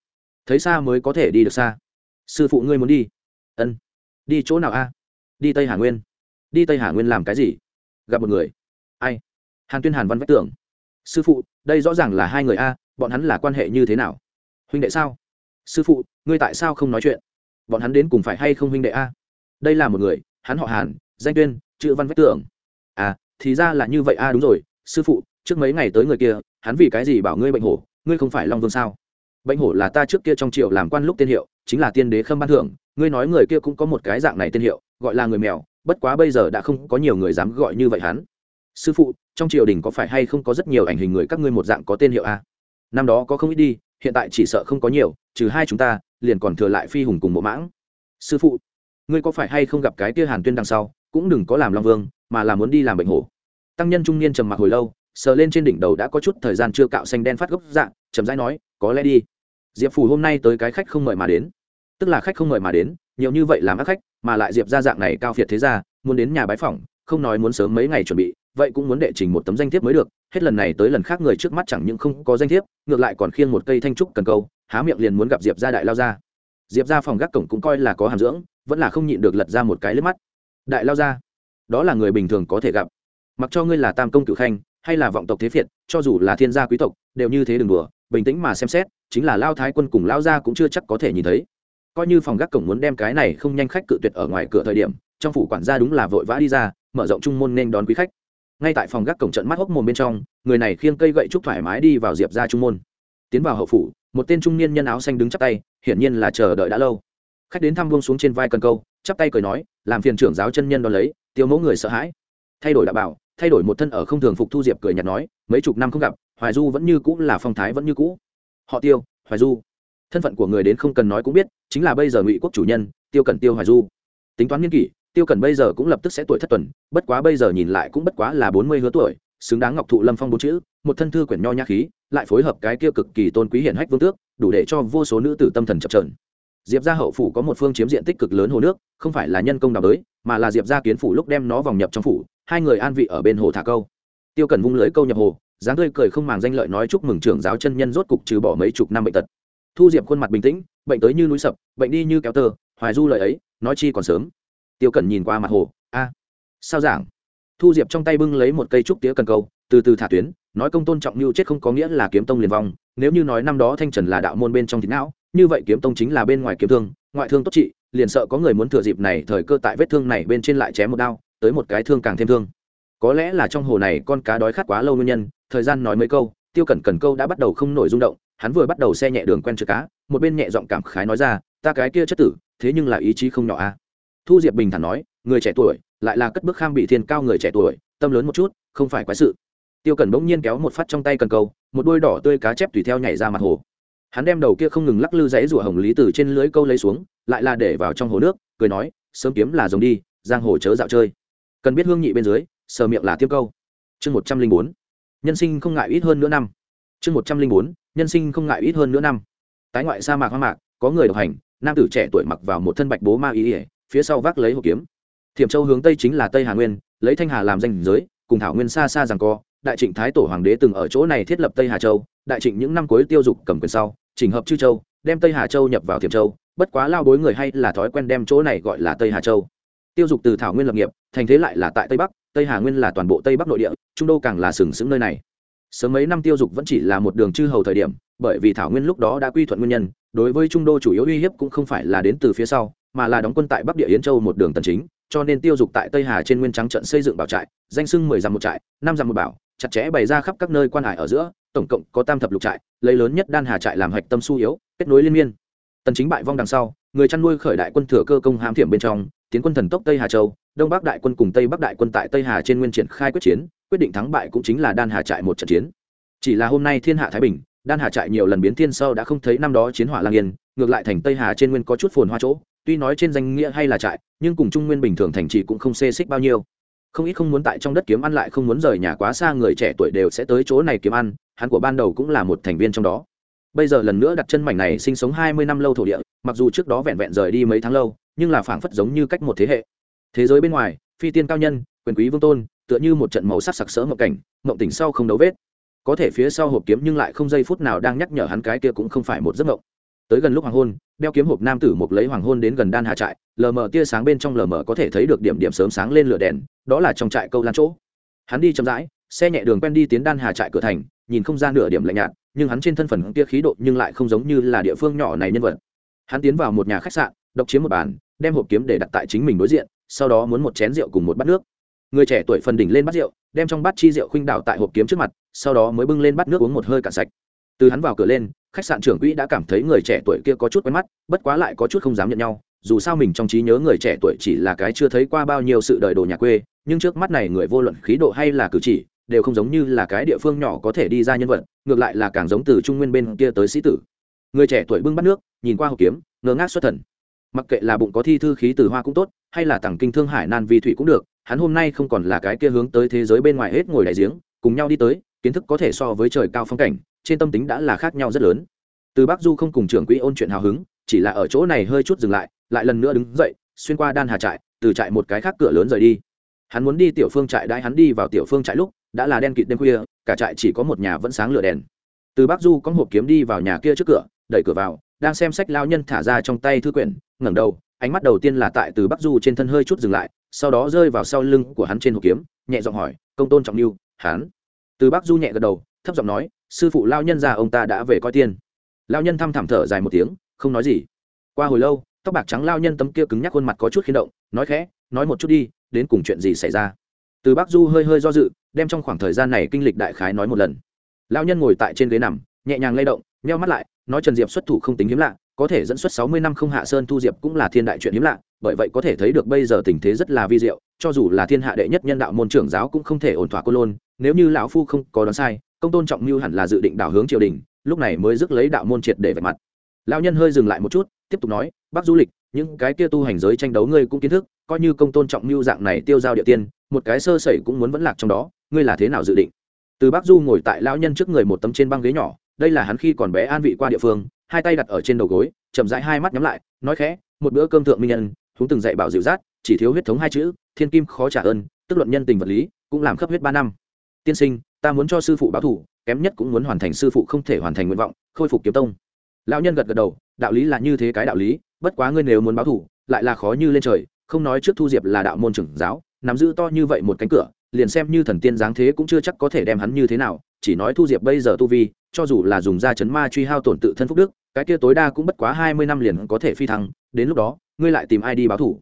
Speaker 1: Thấy xa mới có thể đi được xa sư phụ ngươi muốn đi. Ân. Đi chỗ nào a? Đi tây hà nguyên. Đi tây hà nguyên làm cái gì? Gặp một người. Ai? Hàn tuyên hàn văn vách tưởng sư phụ, đây rõ ràng là hai người a, bọn hắn là quan hệ như thế nào? Huynh đệ sao? Sư phụ, ngươi tại sao không nói chuyện? Bọn hắn đến cùng phải hay không huynh đệ a? Đây là một người, hắn họ hàn, danh tuyên, chữ văn vách tưởng à thì ra là như vậy a, đúng rồi. Sư phụ, trước mấy ngày tới người kia, hắn vì cái gì bảo ngươi bệnh hổ? Ngươi không phải long vương sao? Bệnh hổ là ta trước kia trong triều làm quan lúc tên hiệu, chính là tiên đế khâm ban thưởng, ngươi nói người kia cũng có một cái dạng này tên hiệu, gọi là người mèo, bất quá bây giờ đã không có nhiều người dám gọi như vậy hắn. Sư phụ, trong triều đình có phải hay không có rất nhiều ảnh hình người các ngươi một dạng có tên hiệu a? Năm đó có không ít đi, hiện tại chỉ sợ không có nhiều, trừ hai chúng ta, liền còn thừa lại phi hùng cùng bộ mãng. Sư phụ, ngươi có phải hay không gặp cái kia hàn tuyên đằng sau, cũng đừng có làm long vương, mà là muốn đi làm bệnh hổ. Tăng nhân trung niên trầm mặc hồi lâu, sờ lên trên đỉnh đầu đã có chút thời gian chưa cạo xanh đen phát gốc dạng chậm rãi nói, có lẽ đi. Diệp phù hôm nay tới cái khách không mời mà đến. Tức là khách không mời mà đến, nhiều như vậy làm ác khách, mà lại diệp ra dạng này cao phiệt thế ra muốn đến nhà bái phỏng, không nói muốn sớm mấy ngày chuẩn bị, vậy cũng muốn đệ trình một tấm danh thiếp mới được, hết lần này tới lần khác người trước mắt chẳng những không có danh thiếp, ngược lại còn khiêng một cây thanh trúc cần câu, há miệng liền muốn gặp diệp ra đại lao ra. Diệp ra phòng gác cổng cũng coi là có hàm dưỡng, vẫn là không nhịn được lật ra một cái lướt mắt. Đại lao ra, đó là người bình thường có thể gặp. Mặc cho ngươi là tam công cựu khanh hay là vọng tộc thế phiệt, cho dù là thiên gia quý tộc, đều như thế đừng đùa, bình tĩnh mà xem xét, chính là lao thái quân cùng lao gia cũng chưa chắc có thể nhìn thấy. Coi như phòng gác cổng muốn đem cái này không nhanh khách cự tuyệt ở ngoài cửa thời điểm, trong phủ quản gia đúng là vội vã đi ra, mở rộng trung môn nên đón quý khách. Ngay tại phòng gác cổng trận mắt hốc mồm bên trong, người này khiêng cây gậy trúc thoải mái đi vào diệp ra trung môn. Tiến vào hậu phủ, một tên trung niên nhân áo xanh đứng chắp tay, hiển nhiên là chờ đợi đã lâu. Khách đến thăm buông xuống trên vai cần câu, chắp tay cười nói, làm phiền trưởng giáo chân nhân đón lấy, tiêu mẫu người sợ hãi. Thay đổi đạo bảo thay đổi một thân ở không thường phục thu diệp cười nhạt nói, mấy chục năm không gặp, hoài du vẫn như cũ là phong thái vẫn như cũ. Họ tiêu, hoài du. Thân phận của người đến không cần nói cũng biết, chính là bây giờ ngụy quốc chủ nhân, tiêu cần tiêu hoài du. Tính toán nghiên kỷ, tiêu cần bây giờ cũng lập tức sẽ tuổi thất tuần, bất quá bây giờ nhìn lại cũng bất quá là bốn mươi hứa tuổi, xứng đáng ngọc thụ lâm phong bốn chữ, một thân thư quyển nho nhã khí, lại phối hợp cái kia cực kỳ tôn quý hiển hách vương tước, đủ để cho vô số nữ tử tâm thần chập trờn diệp gia hậu phủ có một phương chiếm diện tích cực lớn hồ nước, không phải là nhân công đào đới mà là diệp gia kiến phủ lúc đem nó vòng nhập trong phủ, hai người an vị ở bên hồ thả câu. Tiêu cần vung lưới câu nhập hồ, dáng tươi cười không màng danh lợi nói chúc mừng trưởng giáo chân nhân rốt cục trừ bỏ mấy chục năm bệnh tật. Thu diệp khuôn mặt bình tĩnh, bệnh tới như núi sập, bệnh đi như kéo tơ, hoài du lời ấy, nói chi còn sớm. Tiêu cần nhìn qua mặt hồ, a, sao giảng? Thu diệp trong tay bưng lấy một cây trúc tía cần câu, từ từ thả tuyến, nói công tôn trọng như chết không có nghĩa là kiếm tông liền vong, nếu như nói năm đó thanh trần là đạo môn bên trong thịt não, như vậy kiếm tông chính là bên ngoài kiếm thương, ngoại thương tốt trị liền sợ có người muốn thừa dịp này thời cơ tại vết thương này bên trên lại chém một đao, tới một cái thương càng thêm thương. Có lẽ là trong hồ này con cá đói khát quá lâu nguyên nhân, thời gian nói mấy câu, tiêu cẩn cần câu đã bắt đầu không nổi rung động, hắn vừa bắt đầu xe nhẹ đường quen chữ cá, một bên nhẹ giọng cảm khái nói ra, ta cái kia chất tử, thế nhưng là ý chí không nhỏ a thu diệp bình thản nói, người trẻ tuổi, lại là cất bước kham bị thiên cao người trẻ tuổi, tâm lớn một chút, không phải quái sự. Tiêu cẩn bỗng nhiên kéo một phát trong tay cần câu, một đôi đỏ tươi cá chép tùy theo nhảy ra mặt hồ hắn đem đầu kia không ngừng lắc lư dãy rủa hồng lý từ trên lưới câu lấy xuống, lại là để vào trong hồ nước, cười nói, sớm kiếm là giống đi, giang hồ chớ dạo chơi. Cần biết hương nhị bên dưới, sờ miệng là tiêu câu. Chương một trăm linh bốn. Nhân sinh không ngại ít hơn nữa năm. Chương một trăm linh bốn. Nhân sinh không ngại ít hơn nữa năm. Tái ngoại sa mạc hoang mạc, có người độc hành, nam tử trẻ tuổi mặc vào một thân bạch bố ma ý ỉa phía sau vác lấy hộp kiếm. Thiểm châu hướng tây chính là tây hà nguyên, lấy thanh hà làm danh giới, cùng thảo nguyên xa xa rằng co, đại trịnh thái tổ hoàng đế từng ở chỗ này thiết lập tây hà châu đại trịnh những năm cuối tiêu dục cầm quyền sau, chỉnh hợp chư châu, đem tây hà châu nhập vào thiểm châu, bất quá lao bối người hay là thói quen đem chỗ này gọi là tây hà châu. Tiêu dục từ thảo nguyên lập nghiệp, thành thế lại là tại tây bắc, tây hà nguyên là toàn bộ tây bắc nội địa, trung đô càng là sừng sững nơi này. Sớm mấy năm tiêu dục vẫn chỉ là một đường chư hầu thời điểm, bởi vì thảo nguyên lúc đó đã quy thuận nguyên nhân, đối với trung đô chủ yếu uy hiếp cũng không phải là đến từ phía sau, mà là đóng quân tại bắc địa yến châu một đường tần chính, cho nên tiêu dục tại tây hà trên nguyên trắng trận xây dựng bảo trại, danh sưng mười dặm một trại, năm dặm một bảo, chặt chẽ bày ra khắp các nơi quan hải ở giữa tổng cộng có tam thập lục trại, lấy lớn nhất đan hà trại làm hạch tâm su yếu, kết nối liên miên. Tần chính bại vong đằng sau, người chăn nuôi khởi đại quân thừa cơ công hãm thiểm bên trong, tiến quân thần tốc tây hà châu, đông bắc đại quân cùng tây bắc đại quân tại tây hà trên nguyên triển khai quyết chiến, quyết định thắng bại cũng chính là đan hà trại một trận chiến. Chỉ là hôm nay thiên hạ thái bình, đan hà trại nhiều lần biến thiên sơ đã không thấy năm đó chiến hỏa lang yên, ngược lại thành tây hà trên nguyên có chút phồn hoa chỗ, tuy nói trên danh nghĩa hay là trại, nhưng cùng trung nguyên bình thường thành trì cũng không xê xích bao nhiêu không ít không muốn tại trong đất kiếm ăn lại không muốn rời nhà quá xa người trẻ tuổi đều sẽ tới chỗ này kiếm ăn, hắn của ban đầu cũng là một thành viên trong đó. Bây giờ lần nữa đặt chân mảnh này sinh sống hai mươi năm lâu thổ địa, mặc dù trước đó vẹn vẹn rời đi mấy tháng lâu, nhưng là phảng phất giống như cách một thế hệ. Thế giới bên ngoài, phi tiên cao nhân, quyền quý vương tôn, tựa như một trận màu sắc sặc sỡ mộng cảnh, mộng tỉnh sau không đấu vết. Có thể phía sau hộp kiếm nhưng lại không giây phút nào đang nhắc nhở hắn cái kia cũng không phải một giấc mộng tới gần lúc hoàng hôn, đeo kiếm hộp nam tử mục lấy hoàng hôn đến gần đan hà trại, lờ mờ tia sáng bên trong lờ mờ có thể thấy được điểm điểm sớm sáng lên lửa đèn, đó là trong trại câu lan chỗ. Hắn đi chậm rãi, xe nhẹ đường quen đi tiến đan hà trại cửa thành, nhìn không ra nửa điểm lạnh nhạt, nhưng hắn trên thân phần tia khí độ nhưng lại không giống như là địa phương nhỏ này nhân vật. Hắn tiến vào một nhà khách sạn, độc chiếm một bàn, đem hộp kiếm để đặt tại chính mình đối diện, sau đó muốn một chén rượu cùng một bát nước. Người trẻ tuổi phần đỉnh lên bát rượu, đem trong bát chi rượu khuynh đảo tại hộp kiếm trước mặt, sau đó mới bưng lên bát nước uống một hơi cạn sạch. Từ hắn vào cửa lên khách sạn trưởng quỹ đã cảm thấy người trẻ tuổi kia có chút quen mắt, bất quá lại có chút không dám nhận nhau, dù sao mình trong trí nhớ người trẻ tuổi chỉ là cái chưa thấy qua bao nhiêu sự đời đồ nhà quê, nhưng trước mắt này người vô luận khí độ hay là cử chỉ, đều không giống như là cái địa phương nhỏ có thể đi ra nhân vật, ngược lại là càng giống từ trung nguyên bên kia tới sĩ tử. Người trẻ tuổi bưng bắt nước, nhìn qua hộp kiếm, ngơ ngác xuất thần. Mặc kệ là bụng có thi thư khí từ hoa cũng tốt, hay là tặng kinh thương hải nan vi thủy cũng được, hắn hôm nay không còn là cái kia hướng tới thế giới bên ngoài hết ngồi đại giếng, cùng nhau đi tới, kiến thức có thể so với trời cao phong cảnh trên tâm tính đã là khác nhau rất lớn. Từ bắc du không cùng trưởng quỹ ôn chuyện hào hứng, chỉ là ở chỗ này hơi chút dừng lại lại lần nữa đứng dậy, xuyên qua đan hà trại, từ trại một cái khác cửa lớn rời đi. Hắn muốn đi tiểu phương trại đãi hắn đi vào tiểu phương trại lúc, đã là đen kịt đêm khuya, cả trại chỉ có một nhà vẫn sáng lửa đèn. Từ bắc du có hộp kiếm đi vào nhà kia trước cửa, đẩy cửa vào, đang xem sách lao nhân thả ra trong tay thư quyển, ngẩng đầu, ánh mắt đầu tiên là tại từ bắc du trên thân hơi chút dừng lại, sau đó rơi vào sau lưng của hắn trên hộp kiếm, nhẹ giọng hỏi, công tôn trọng lưu, hắn? Từ bắc du nhẹ gật đầu, thấp giọng nói sư phụ lao nhân già ông ta đã về coi tiên. Lao nhân thăm thảm thở dài một tiếng, không nói gì. Qua hồi lâu, tóc bạc trắng lao nhân tấm kia cứng nhắc khuôn mặt có chút khiến động, nói khẽ, nói một chút đi, đến cùng chuyện gì xảy ra? Từ bắc du hơi hơi do dự, đem trong khoảng thời gian này kinh lịch đại khái nói một lần. Lao nhân ngồi tại trên ghế nằm, nhẹ nhàng lay động, nheo mắt lại, nói trần diệp xuất thủ không tính hiếm lạ, có thể dẫn xuất sáu mươi năm không hạ sơn thu diệp cũng là thiên đại chuyện hiếm lạ, bởi vậy có thể thấy được bây giờ tình thế rất là vi diệu, cho dù là thiên hạ đệ nhất nhân đạo môn trưởng giáo cũng không thể ổn thỏa cô lôn, nếu như lão phu không có đoán sai công tôn trọng mưu hẳn là dự định đảo hướng triều đình, lúc này mới dứt lấy đạo môn triệt để vạch mặt. Lão nhân hơi dừng lại một chút, tiếp tục nói, bác du lịch, những cái kia tu hành giới tranh đấu ngươi cũng kiến thức, coi như công tôn trọng mưu dạng này tiêu giao địa tiên, một cái sơ sẩy cũng muốn vẫn lạc trong đó, ngươi là thế nào dự định? Từ bác du ngồi tại lão nhân trước người một tấm trên băng ghế nhỏ, đây là hắn khi còn bé an vị qua địa phương, hai tay đặt ở trên đầu gối, chậm rãi hai mắt nhắm lại, nói khẽ, một bữa cơm thượng minh nhân chúng từng dạy bảo dịu rát chỉ thiếu huyết thống hai chữ, thiên kim khó trả ơn, tức luận nhân tình vật lý, cũng làm khắp huyết ba năm. Tiên sinh ta muốn cho sư phụ báo thủ kém nhất cũng muốn hoàn thành sư phụ không thể hoàn thành nguyện vọng, khôi phục kiếm tông. Lão nhân gật gật đầu, đạo lý là như thế cái đạo lý, bất quá ngươi nếu muốn báo thủ lại là khó như lên trời, không nói trước thu diệp là đạo môn trưởng giáo, nắm giữ to như vậy một cánh cửa, liền xem như thần tiên giáng thế cũng chưa chắc có thể đem hắn như thế nào, chỉ nói thu diệp bây giờ tu vi, cho dù là dùng da chấn ma truy hao tổn tự thân phúc đức, cái kia tối đa cũng bất quá hai mươi năm liền có thể phi thăng, đến lúc đó, ngươi lại tìm ai đi báo thủ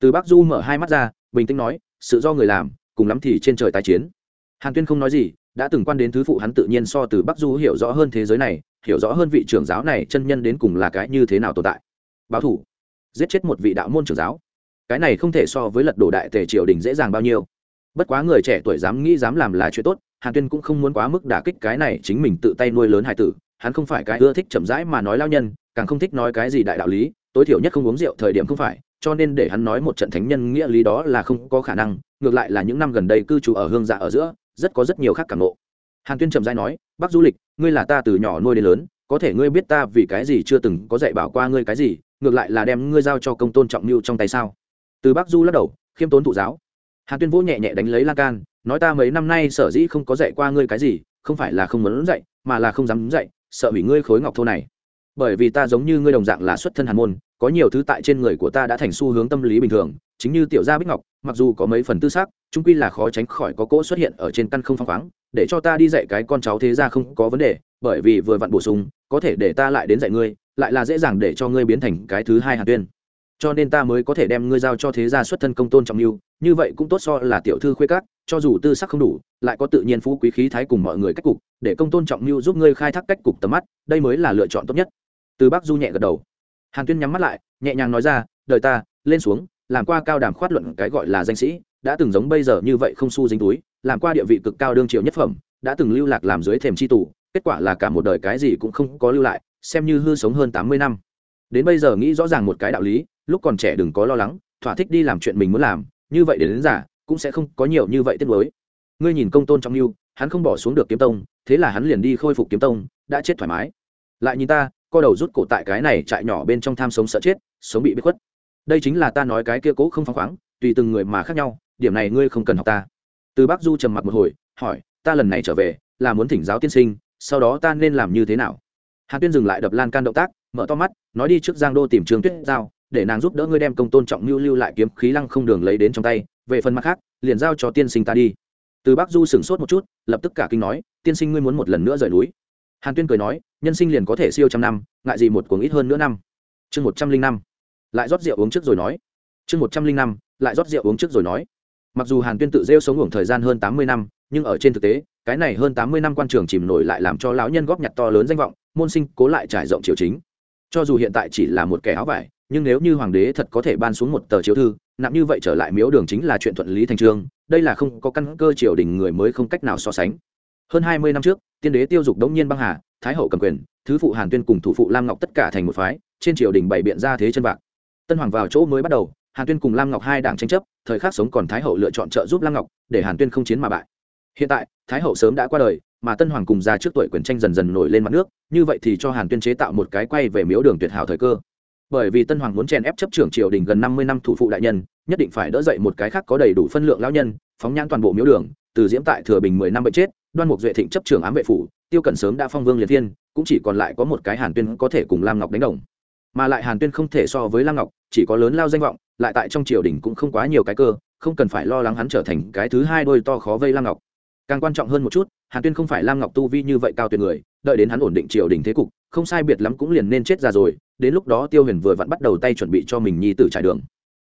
Speaker 1: từ bắc du mở hai mắt ra, bình tĩnh nói, sự do người làm, cùng lắm thì trên trời tái chiến hàn tuyên không nói gì, đã từng quan đến thứ phụ hắn tự nhiên so từ bắc du hiểu rõ hơn thế giới này, hiểu rõ hơn vị trưởng giáo này chân nhân đến cùng là cái như thế nào tồn tại. Báo thủ. Giết chết một vị đạo môn trưởng giáo. Cái này không thể so với lật đổ đại tề triều đình dễ dàng bao nhiêu. Bất quá người trẻ tuổi dám nghĩ dám làm là chuyện tốt, hàn tuyên cũng không muốn quá mức đả kích cái này chính mình tự tay nuôi lớn hải tử, hắn không phải cái ưa thích chậm rãi mà nói lao nhân, càng không thích nói cái gì đại đạo lý, tối thiểu nhất không uống rượu thời điểm không phải, cho nên để hắn nói một trận thánh nhân nghĩa lý đó là không có khả năng, ngược lại là những năm gần đây cư trú ở hương dạ ở giữa rất có rất nhiều khác cảm ngộ. Hàn tuyên chậm rãi nói, bác du lịch, ngươi là ta từ nhỏ nuôi đến lớn, có thể ngươi biết ta vì cái gì chưa từng có dạy bảo qua ngươi cái gì, ngược lại là đem ngươi giao cho công tôn trọng mưu trong tay sao? Từ bác du lắc đầu, khiêm tốn thụ giáo. Hàn tuyên vỗ nhẹ nhẹ đánh lấy lan can, nói, ta mấy năm nay sở dĩ không có dạy qua ngươi cái gì, không phải là không muốn dạy, mà là không dám dạy, sợ hủy ngươi khối ngọc thô này bởi vì ta giống như ngươi đồng dạng là xuất thân hàn môn, có nhiều thứ tại trên người của ta đã thành xu hướng tâm lý bình thường, chính như tiểu gia bích ngọc, mặc dù có mấy phần tư xác trung quy là khó tránh khỏi có cỗ xuất hiện ở trên căn không phăng khoáng, để cho ta đi dạy cái con cháu thế ra không có vấn đề, bởi vì vừa vặn bổ sung, có thể để ta lại đến dạy ngươi, lại là dễ dàng để cho ngươi biến thành cái thứ hai hàn tuyên. Cho nên ta mới có thể đem ngươi giao cho thế gia xuất thân công tôn trọng lưu như vậy cũng tốt so là tiểu thư khuê cát cho dù tư sắc không đủ, lại có tự nhiên phú quý khí thái cùng mọi người cách cục, để công tôn trọng lưu giúp ngươi khai thác cách cục tầm mắt, đây mới là lựa chọn tốt nhất từ bác du nhẹ gật đầu. Hàn tuyên nhắm mắt lại nhẹ nhàng nói ra đời ta lên xuống làm qua cao đàm khoát luận cái gọi là danh sĩ đã từng giống bây giờ như vậy không su dính túi làm qua địa vị cực cao đương triều nhất phẩm đã từng lưu lạc làm dưới thềm c h i tù kết quả là cả một đời cái gì cũng không có lưu lại xem như hư sống hơn tám mươi năm. Đến bây giờ nghĩ rõ ràng một cái đạo lý lúc còn trẻ đừng có lo lắng thỏa thích đi làm chuyện mình muốn làm như vậy đến, đến giả cũng sẽ không có nhiều như vậy tiết mới ngươi nhìn công tôn trong mưu hắn không bỏ xuống được kiếm tông thế là hắn liền đi khôi phục kiếm tông đã chết thoải mái. Lại nhìn ta co đầu rút cổ tại cái này trại nhỏ bên trong tham sống sợ chết, sống bị biết khuất. Đây chính là ta nói cái kia cố không phăng khoáng, tùy từng người mà khác nhau, điểm này ngươi không cần học ta. Từ bác du trầm mặc một hồi, hỏi, ta lần này trở về, là muốn thỉnh giáo tiên sinh, sau đó ta nên làm như thế nào? Hàn tuyên dừng lại đập lan can động tác, mở to mắt, nói đi trước giang đô tìm trường tuyết giao, để nàng giúp đỡ ngươi đem công tôn trọng lưu lưu lại kiếm khí lăng không đường lấy đến trong tay, về phần mặt khác, liền giao cho tiên sinh ta đi. Từ bác du sửng sốt một chút, lập tức cả kinh nói, tiên sinh ngươi muốn một lần nữa rời núi hàn tuyên cười nói, nhân sinh liền có thể siêu trăm năm, ngại gì một cuồng ít hơn nữa năm. Chương một trăm linh năm. Lại rót rượu uống trước rồi nói. Chương một trăm linh năm, lại rót rượu uống trước rồi nói. Mặc dù hàn tuyên tự rêu sống ngủ thời gian hơn tám mươi năm, nhưng ở trên thực tế, cái này hơn tám mươi năm quan trường chìm nổi lại làm cho lão nhân góp nhặt to lớn danh vọng, môn sinh cố lại trải rộng triều chính. Cho dù hiện tại chỉ là một kẻ áo vải, nhưng nếu như hoàng đế thật có thể ban xuống một tờ chiếu thư, nặng như vậy trở lại miếu đường chính là chuyện thuận lý thành trương, đây là không có căn cơ triều đình người mới không cách nào so sánh hơn hai mươi năm trước, tiên đế tiêu dục đống nhiên băng hà, thái hậu cầm quyền, thứ phụ hàn tuyên cùng thủ phụ lam ngọc tất cả thành một phái, trên triều đình bày biện ra thế chân vạc. tân hoàng vào chỗ mới bắt đầu, hàn tuyên cùng lam ngọc hai đảng tranh chấp, thời khắc sống còn thái hậu lựa chọn trợ giúp lam ngọc, để hàn tuyên không chiến mà bại hiện tại, thái hậu sớm đã qua đời, mà tân hoàng cùng già trước tuổi quyền tranh dần dần nổi lên mặt nước, như vậy thì cho hàn tuyên chế tạo một cái quay về miếu đường tuyệt hảo thời cơ bởi vì tân hoàng muốn chèn ép chấp trưởng triều đình gần năm mươi năm thủ phụ đại nhân, nhất định phải đỡ dậy một cái khác có đầy đủ phân lượng lão nhân, phóng nhãn toàn bộ miếu đường, từ diễm tại thừa bình mười năm bệnh chết đoan mục duệ thịnh chấp trưởng ám vệ phủ, tiêu cẩn sớm đã phong vương liệt thiên, cũng chỉ còn lại có một cái hàn tuyên có thể cùng lam ngọc đánh đồng. Mà lại hàn tuyên không thể so với lam ngọc, chỉ có lớn lao danh vọng, lại tại trong triều đình cũng không quá nhiều cái cơ, không cần phải lo lắng hắn trở thành cái thứ hai đôi to khó vây lam ngọc. Càng quan trọng hơn một chút, hàn tuyên không phải lam ngọc tu vi như vậy cao tuyệt người, đợi đến hắn ổn định triều đình thế cục, không sai biệt lắm cũng liền nên chết ra rồi, đến lúc đó tiêu huyền vừa vặn bắt đầu tay chuẩn bị cho mình nhi tử trải đường.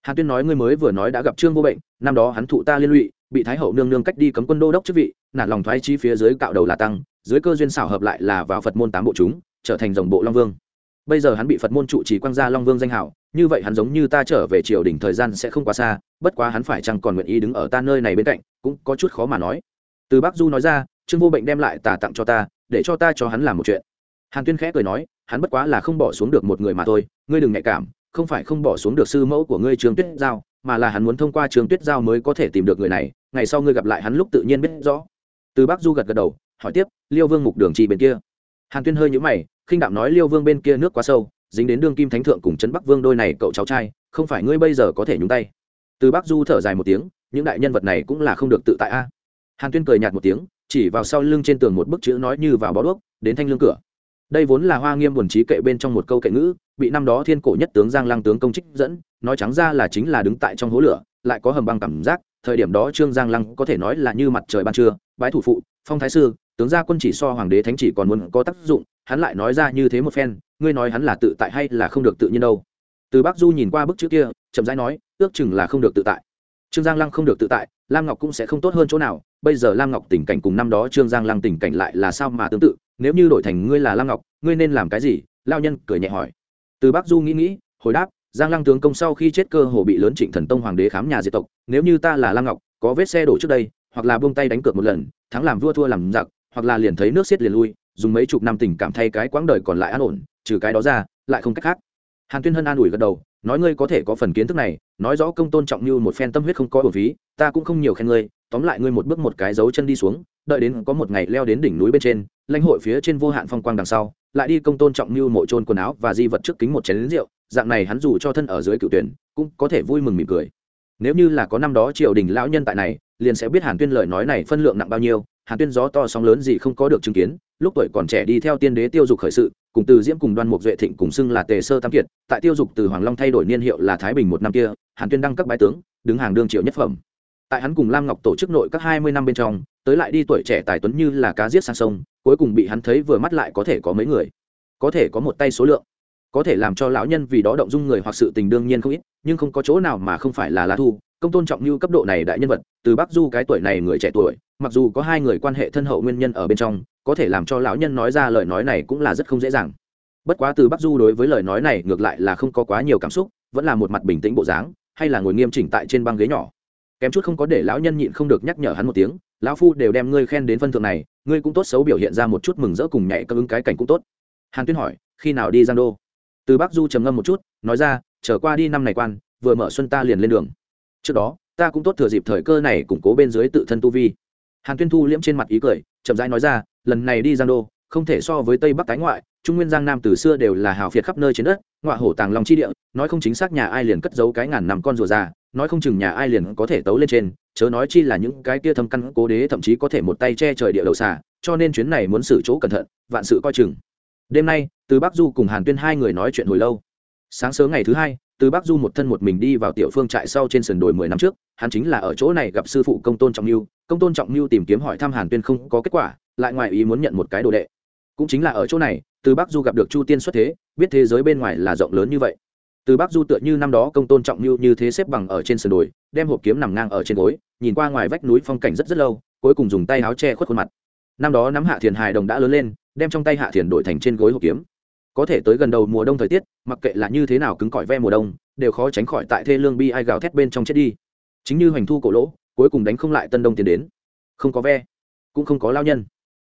Speaker 1: Hàn tuyên nói ngươi mới vừa nói đã gặp trương vô bệnh, năm đó hắn thụ ta liên lụy, bị thái hậu nương nương cách đi cấm quân đô đốc chức vị nản lòng thoái chi phía dưới cạo đầu là tăng, dưới cơ duyên xảo hợp lại là vào phật môn tám bộ chúng, trở thành dòng bộ long vương. Bây giờ hắn bị phật môn trụ trì quang gia long vương danh hảo, như vậy hắn giống như ta trở về triều đình thời gian sẽ không quá xa, bất quá hắn phải chăng còn nguyện ý đứng ở ta nơi này bên cạnh, cũng có chút khó mà nói. Từ bác du nói ra, trương vô bệnh đem lại tà tặng cho ta, để cho ta cho hắn làm một chuyện. Hàn tuyên khẽ cười nói, hắn bất quá là không bỏ xuống được một người mà thôi, ngươi đừng nhạy cảm, không phải không bỏ xuống được sư mẫu của ngươi trương tuyết giao, mà là hắn muốn thông qua trương tuyết giao mới có thể tìm được người này, ngày sau ngươi gặp lại hắn lúc tự nhiên biết rõ từ Bắc du gật gật đầu, hỏi tiếp, liêu vương mục đường trì bên kia? Hàn tuyên hơi nhũ mày, khinh đạm nói, liêu vương bên kia nước quá sâu, dính đến đương kim thánh thượng cùng trấn bắc vương đôi này cậu cháu trai, không phải ngươi bây giờ có thể nhúng tay? Từ Bắc du thở dài một tiếng, những đại nhân vật này cũng là không được tự tại a. Hàn tuyên cười nhạt một tiếng, chỉ vào sau lưng trên tường một bức chữ nói như vào bó đuốc, đến thanh lương cửa. Đây vốn là hoa nghiêm buồn trí kệ bên trong một câu kệ ngữ, bị năm đó thiên cổ nhất tướng giang Lang tướng công trích dẫn, nói trắng ra là chính là đứng tại trong hố lửa, lại có hầm băng cảm giác thời điểm đó trương giang lăng có thể nói là như mặt trời ban trưa, bái thủ phụ, phong thái sư, tướng gia quân chỉ so hoàng đế thánh chỉ còn muốn có tác dụng, hắn lại nói ra như thế một phen, ngươi nói hắn là tự tại hay là không được tự nhiên đâu. Từ bắc du nhìn qua bức chữ kia, chậm rãi nói, ước chừng là không được tự tại. Trương giang lăng không được tự tại, lam ngọc cũng sẽ không tốt hơn chỗ nào, bây giờ lam ngọc tình cảnh cùng năm đó trương giang lăng tình cảnh lại là sao mà tương tự, nếu như đổi thành ngươi là lam ngọc, ngươi nên làm cái gì? Lao nhân cười nhẹ hỏi. Từ bắc du nghĩ nghĩ, hồi đáp giang lăng tướng công sau khi chết cơ hồ bị lớn trịnh thần tông hoàng đế khám nhà diệt tộc, nếu như ta là lăng ngọc, có vết xe đổ trước đây, hoặc là buông tay đánh cược một lần, thắng làm vua thua làm giặc, hoặc là liền thấy nước xiết liền lui, dùng mấy chục năm tình cảm thay cái quãng đời còn lại an ổn, trừ cái đó ra, lại không cách khác. Hàn tuyên hân an ủi gật đầu, nói ngươi có thể có phần kiến thức này, nói rõ công tôn trọng như một phen tâm huyết không có bổ phí, ta cũng không nhiều khen ngươi tóm lại ngươi một bước một cái dấu chân đi xuống, đợi đến có một ngày leo đến đỉnh núi bên trên, lãnh hội phía trên vô hạn phong quang đằng sau, lại đi công tôn trọng mưu mộ trôn quần áo và di vật trước kính một chén lính rượu, dạng này hắn dù cho thân ở dưới cựu tuyển, cũng có thể vui mừng mỉm cười. Nếu như là có năm đó triều đình lão nhân tại này, liền sẽ biết hàn tuyên lời nói này phân lượng nặng bao nhiêu, hàn tuyên gió to sóng lớn gì không có được chứng kiến, lúc tuổi còn trẻ đi theo tiên đế tiêu dục khởi sự, cùng từ diễm cùng đoan mục duệ thịnh cùng xưng là tề sơ tam kiệt, tại tiêu dục từ hoàng long thay đổi niên hiệu là thái bình một năm kia, hàn tuyên đăng các bái tướng, đứng hàng đương triệu nhất phẩm tại hắn cùng lam ngọc tổ chức nội các hai mươi năm bên trong, tới lại đi tuổi trẻ tài tuấn như là cá giết sang sông, cuối cùng bị hắn thấy vừa mắt lại có thể có mấy người. Có thể có một tay số lượng. Có thể làm cho lão nhân vì đó động dung người hoặc sự tình đương nhiên không ít, nhưng không có chỗ nào mà không phải là lá thu. Công tôn trọng như cấp độ này đại nhân vật, từ bắc du cái tuổi này người trẻ tuổi, mặc dù có hai người quan hệ thân hậu nguyên nhân ở bên trong, có thể làm cho lão nhân nói ra lời nói này cũng là rất không dễ dàng. Bất quá từ bắc du đối với lời nói này ngược lại là không có quá nhiều cảm xúc, vẫn là một mặt bình tĩnh bộ dáng, hay là ngồi nghiêm chỉnh tại trên băng ghế nhỏ kém chút không có để lão nhân nhịn không được nhắc nhở hắn một tiếng, lão phu đều đem ngươi khen đến phân thượng này, ngươi cũng tốt xấu biểu hiện ra một chút mừng rỡ cùng nhảy các ứng cái cảnh cũng tốt. Hàn tuyên hỏi, khi nào đi giang đô? Từ bắc du trầm ngâm một chút, nói ra trở qua đi năm này quan, vừa mở xuân ta liền lên đường. Trước đó, ta cũng tốt thừa dịp thời cơ này củng cố bên dưới tự thân tu vi. Hàn tuyên thu liễm trên mặt ý cười, chậm rãi nói ra, lần này đi giang đô, không thể so với tây bắc tái ngoại, trung nguyên giang nam từ xưa đều là hào phiệt khắp nơi trên đất ngoại hổ tàng lòng chi địa, nói không chính xác nhà ai liền cất giấu cái ngàn nằm con rùa già nói không chừng nhà ai liền có thể tấu lên trên, chớ nói chi là những cái kia thâm căn cố đế thậm chí có thể một tay che trời địa đầu xà, cho nên chuyến này muốn xử chỗ cẩn thận, vạn sự coi chừng. Đêm nay, từ bắc du cùng hàn tuyên hai người nói chuyện hồi lâu. Sáng sớm ngày thứ hai, từ bắc du một thân một mình đi vào tiểu phương trại sau trên sườn đồi mười năm trước, hắn chính là ở chỗ này gặp sư phụ công tôn trọng mưu công tôn trọng mưu tìm kiếm hỏi thăm hàn tuyên không có kết quả, lại ngoài ý muốn nhận một cái đồ đệ. Cũng chính là ở chỗ này, từ bắc du gặp được chu tiên xuất thế, biết thế giới bên ngoài là rộng lớn như vậy từ bắc du tựa như năm đó công tôn trọng như như thế xếp bằng ở trên sườn đồi, đem hộp kiếm nằm ngang ở trên gối, nhìn qua ngoài vách núi phong cảnh rất rất lâu, cuối cùng dùng tay áo che khuất khuôn mặt. Năm đó nắm hạ thiền hài đồng đã lớn lên, đem trong tay hạ thiền đổi thành trên gối hộp kiếm. Có thể tới gần đầu mùa đông thời tiết, mặc kệ là như thế nào cứng cỏi ve mùa đông, đều khó tránh khỏi tại thê lương bi ai gào thét bên trong chết đi. Chính như hoành thu cổ lỗ, cuối cùng đánh không lại tân đông tiến đến. Không có ve, cũng không có lao nhân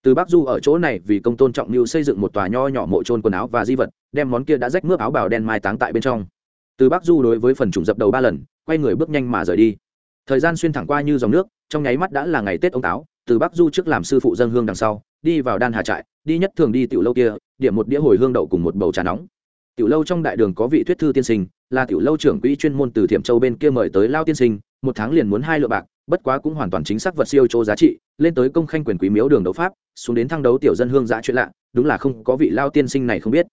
Speaker 1: từ bắc du ở chỗ này vì công tôn trọng mưu xây dựng một tòa nho nhỏ mộ trôn quần áo và di vật, đem món kia đã rách mướp áo bào đen mai táng tại bên trong. Từ bắc du đối với phần trùng dập đầu ba lần, quay người bước nhanh mà rời đi. Thời gian xuyên thẳng qua như dòng nước, trong nháy mắt đã là ngày tết ông táo, từ bắc du trước làm sư phụ dân hương đằng sau, đi vào đan hà trại, đi nhất thường đi tiểu lâu kia, điểm một đĩa hồi hương đậu cùng một bầu trà nóng. Tiểu lâu trong đại đường có vị thuyết thư tiên sinh là tiểu lâu trưởng quỹ chuyên môn từ thiểm châu bên kia mời tới lao tiên sinh, một tháng liền muốn hai lượng bạc, bất quá cũng hoàn toàn chính xác vật siêu chỗ giá trị, lên tới công khanh quyền quý miếu đường đấu pháp, xuống đến thăng đấu tiểu dân hương giã chuyện lạ, đúng là không có vị lao tiên sinh này không biết.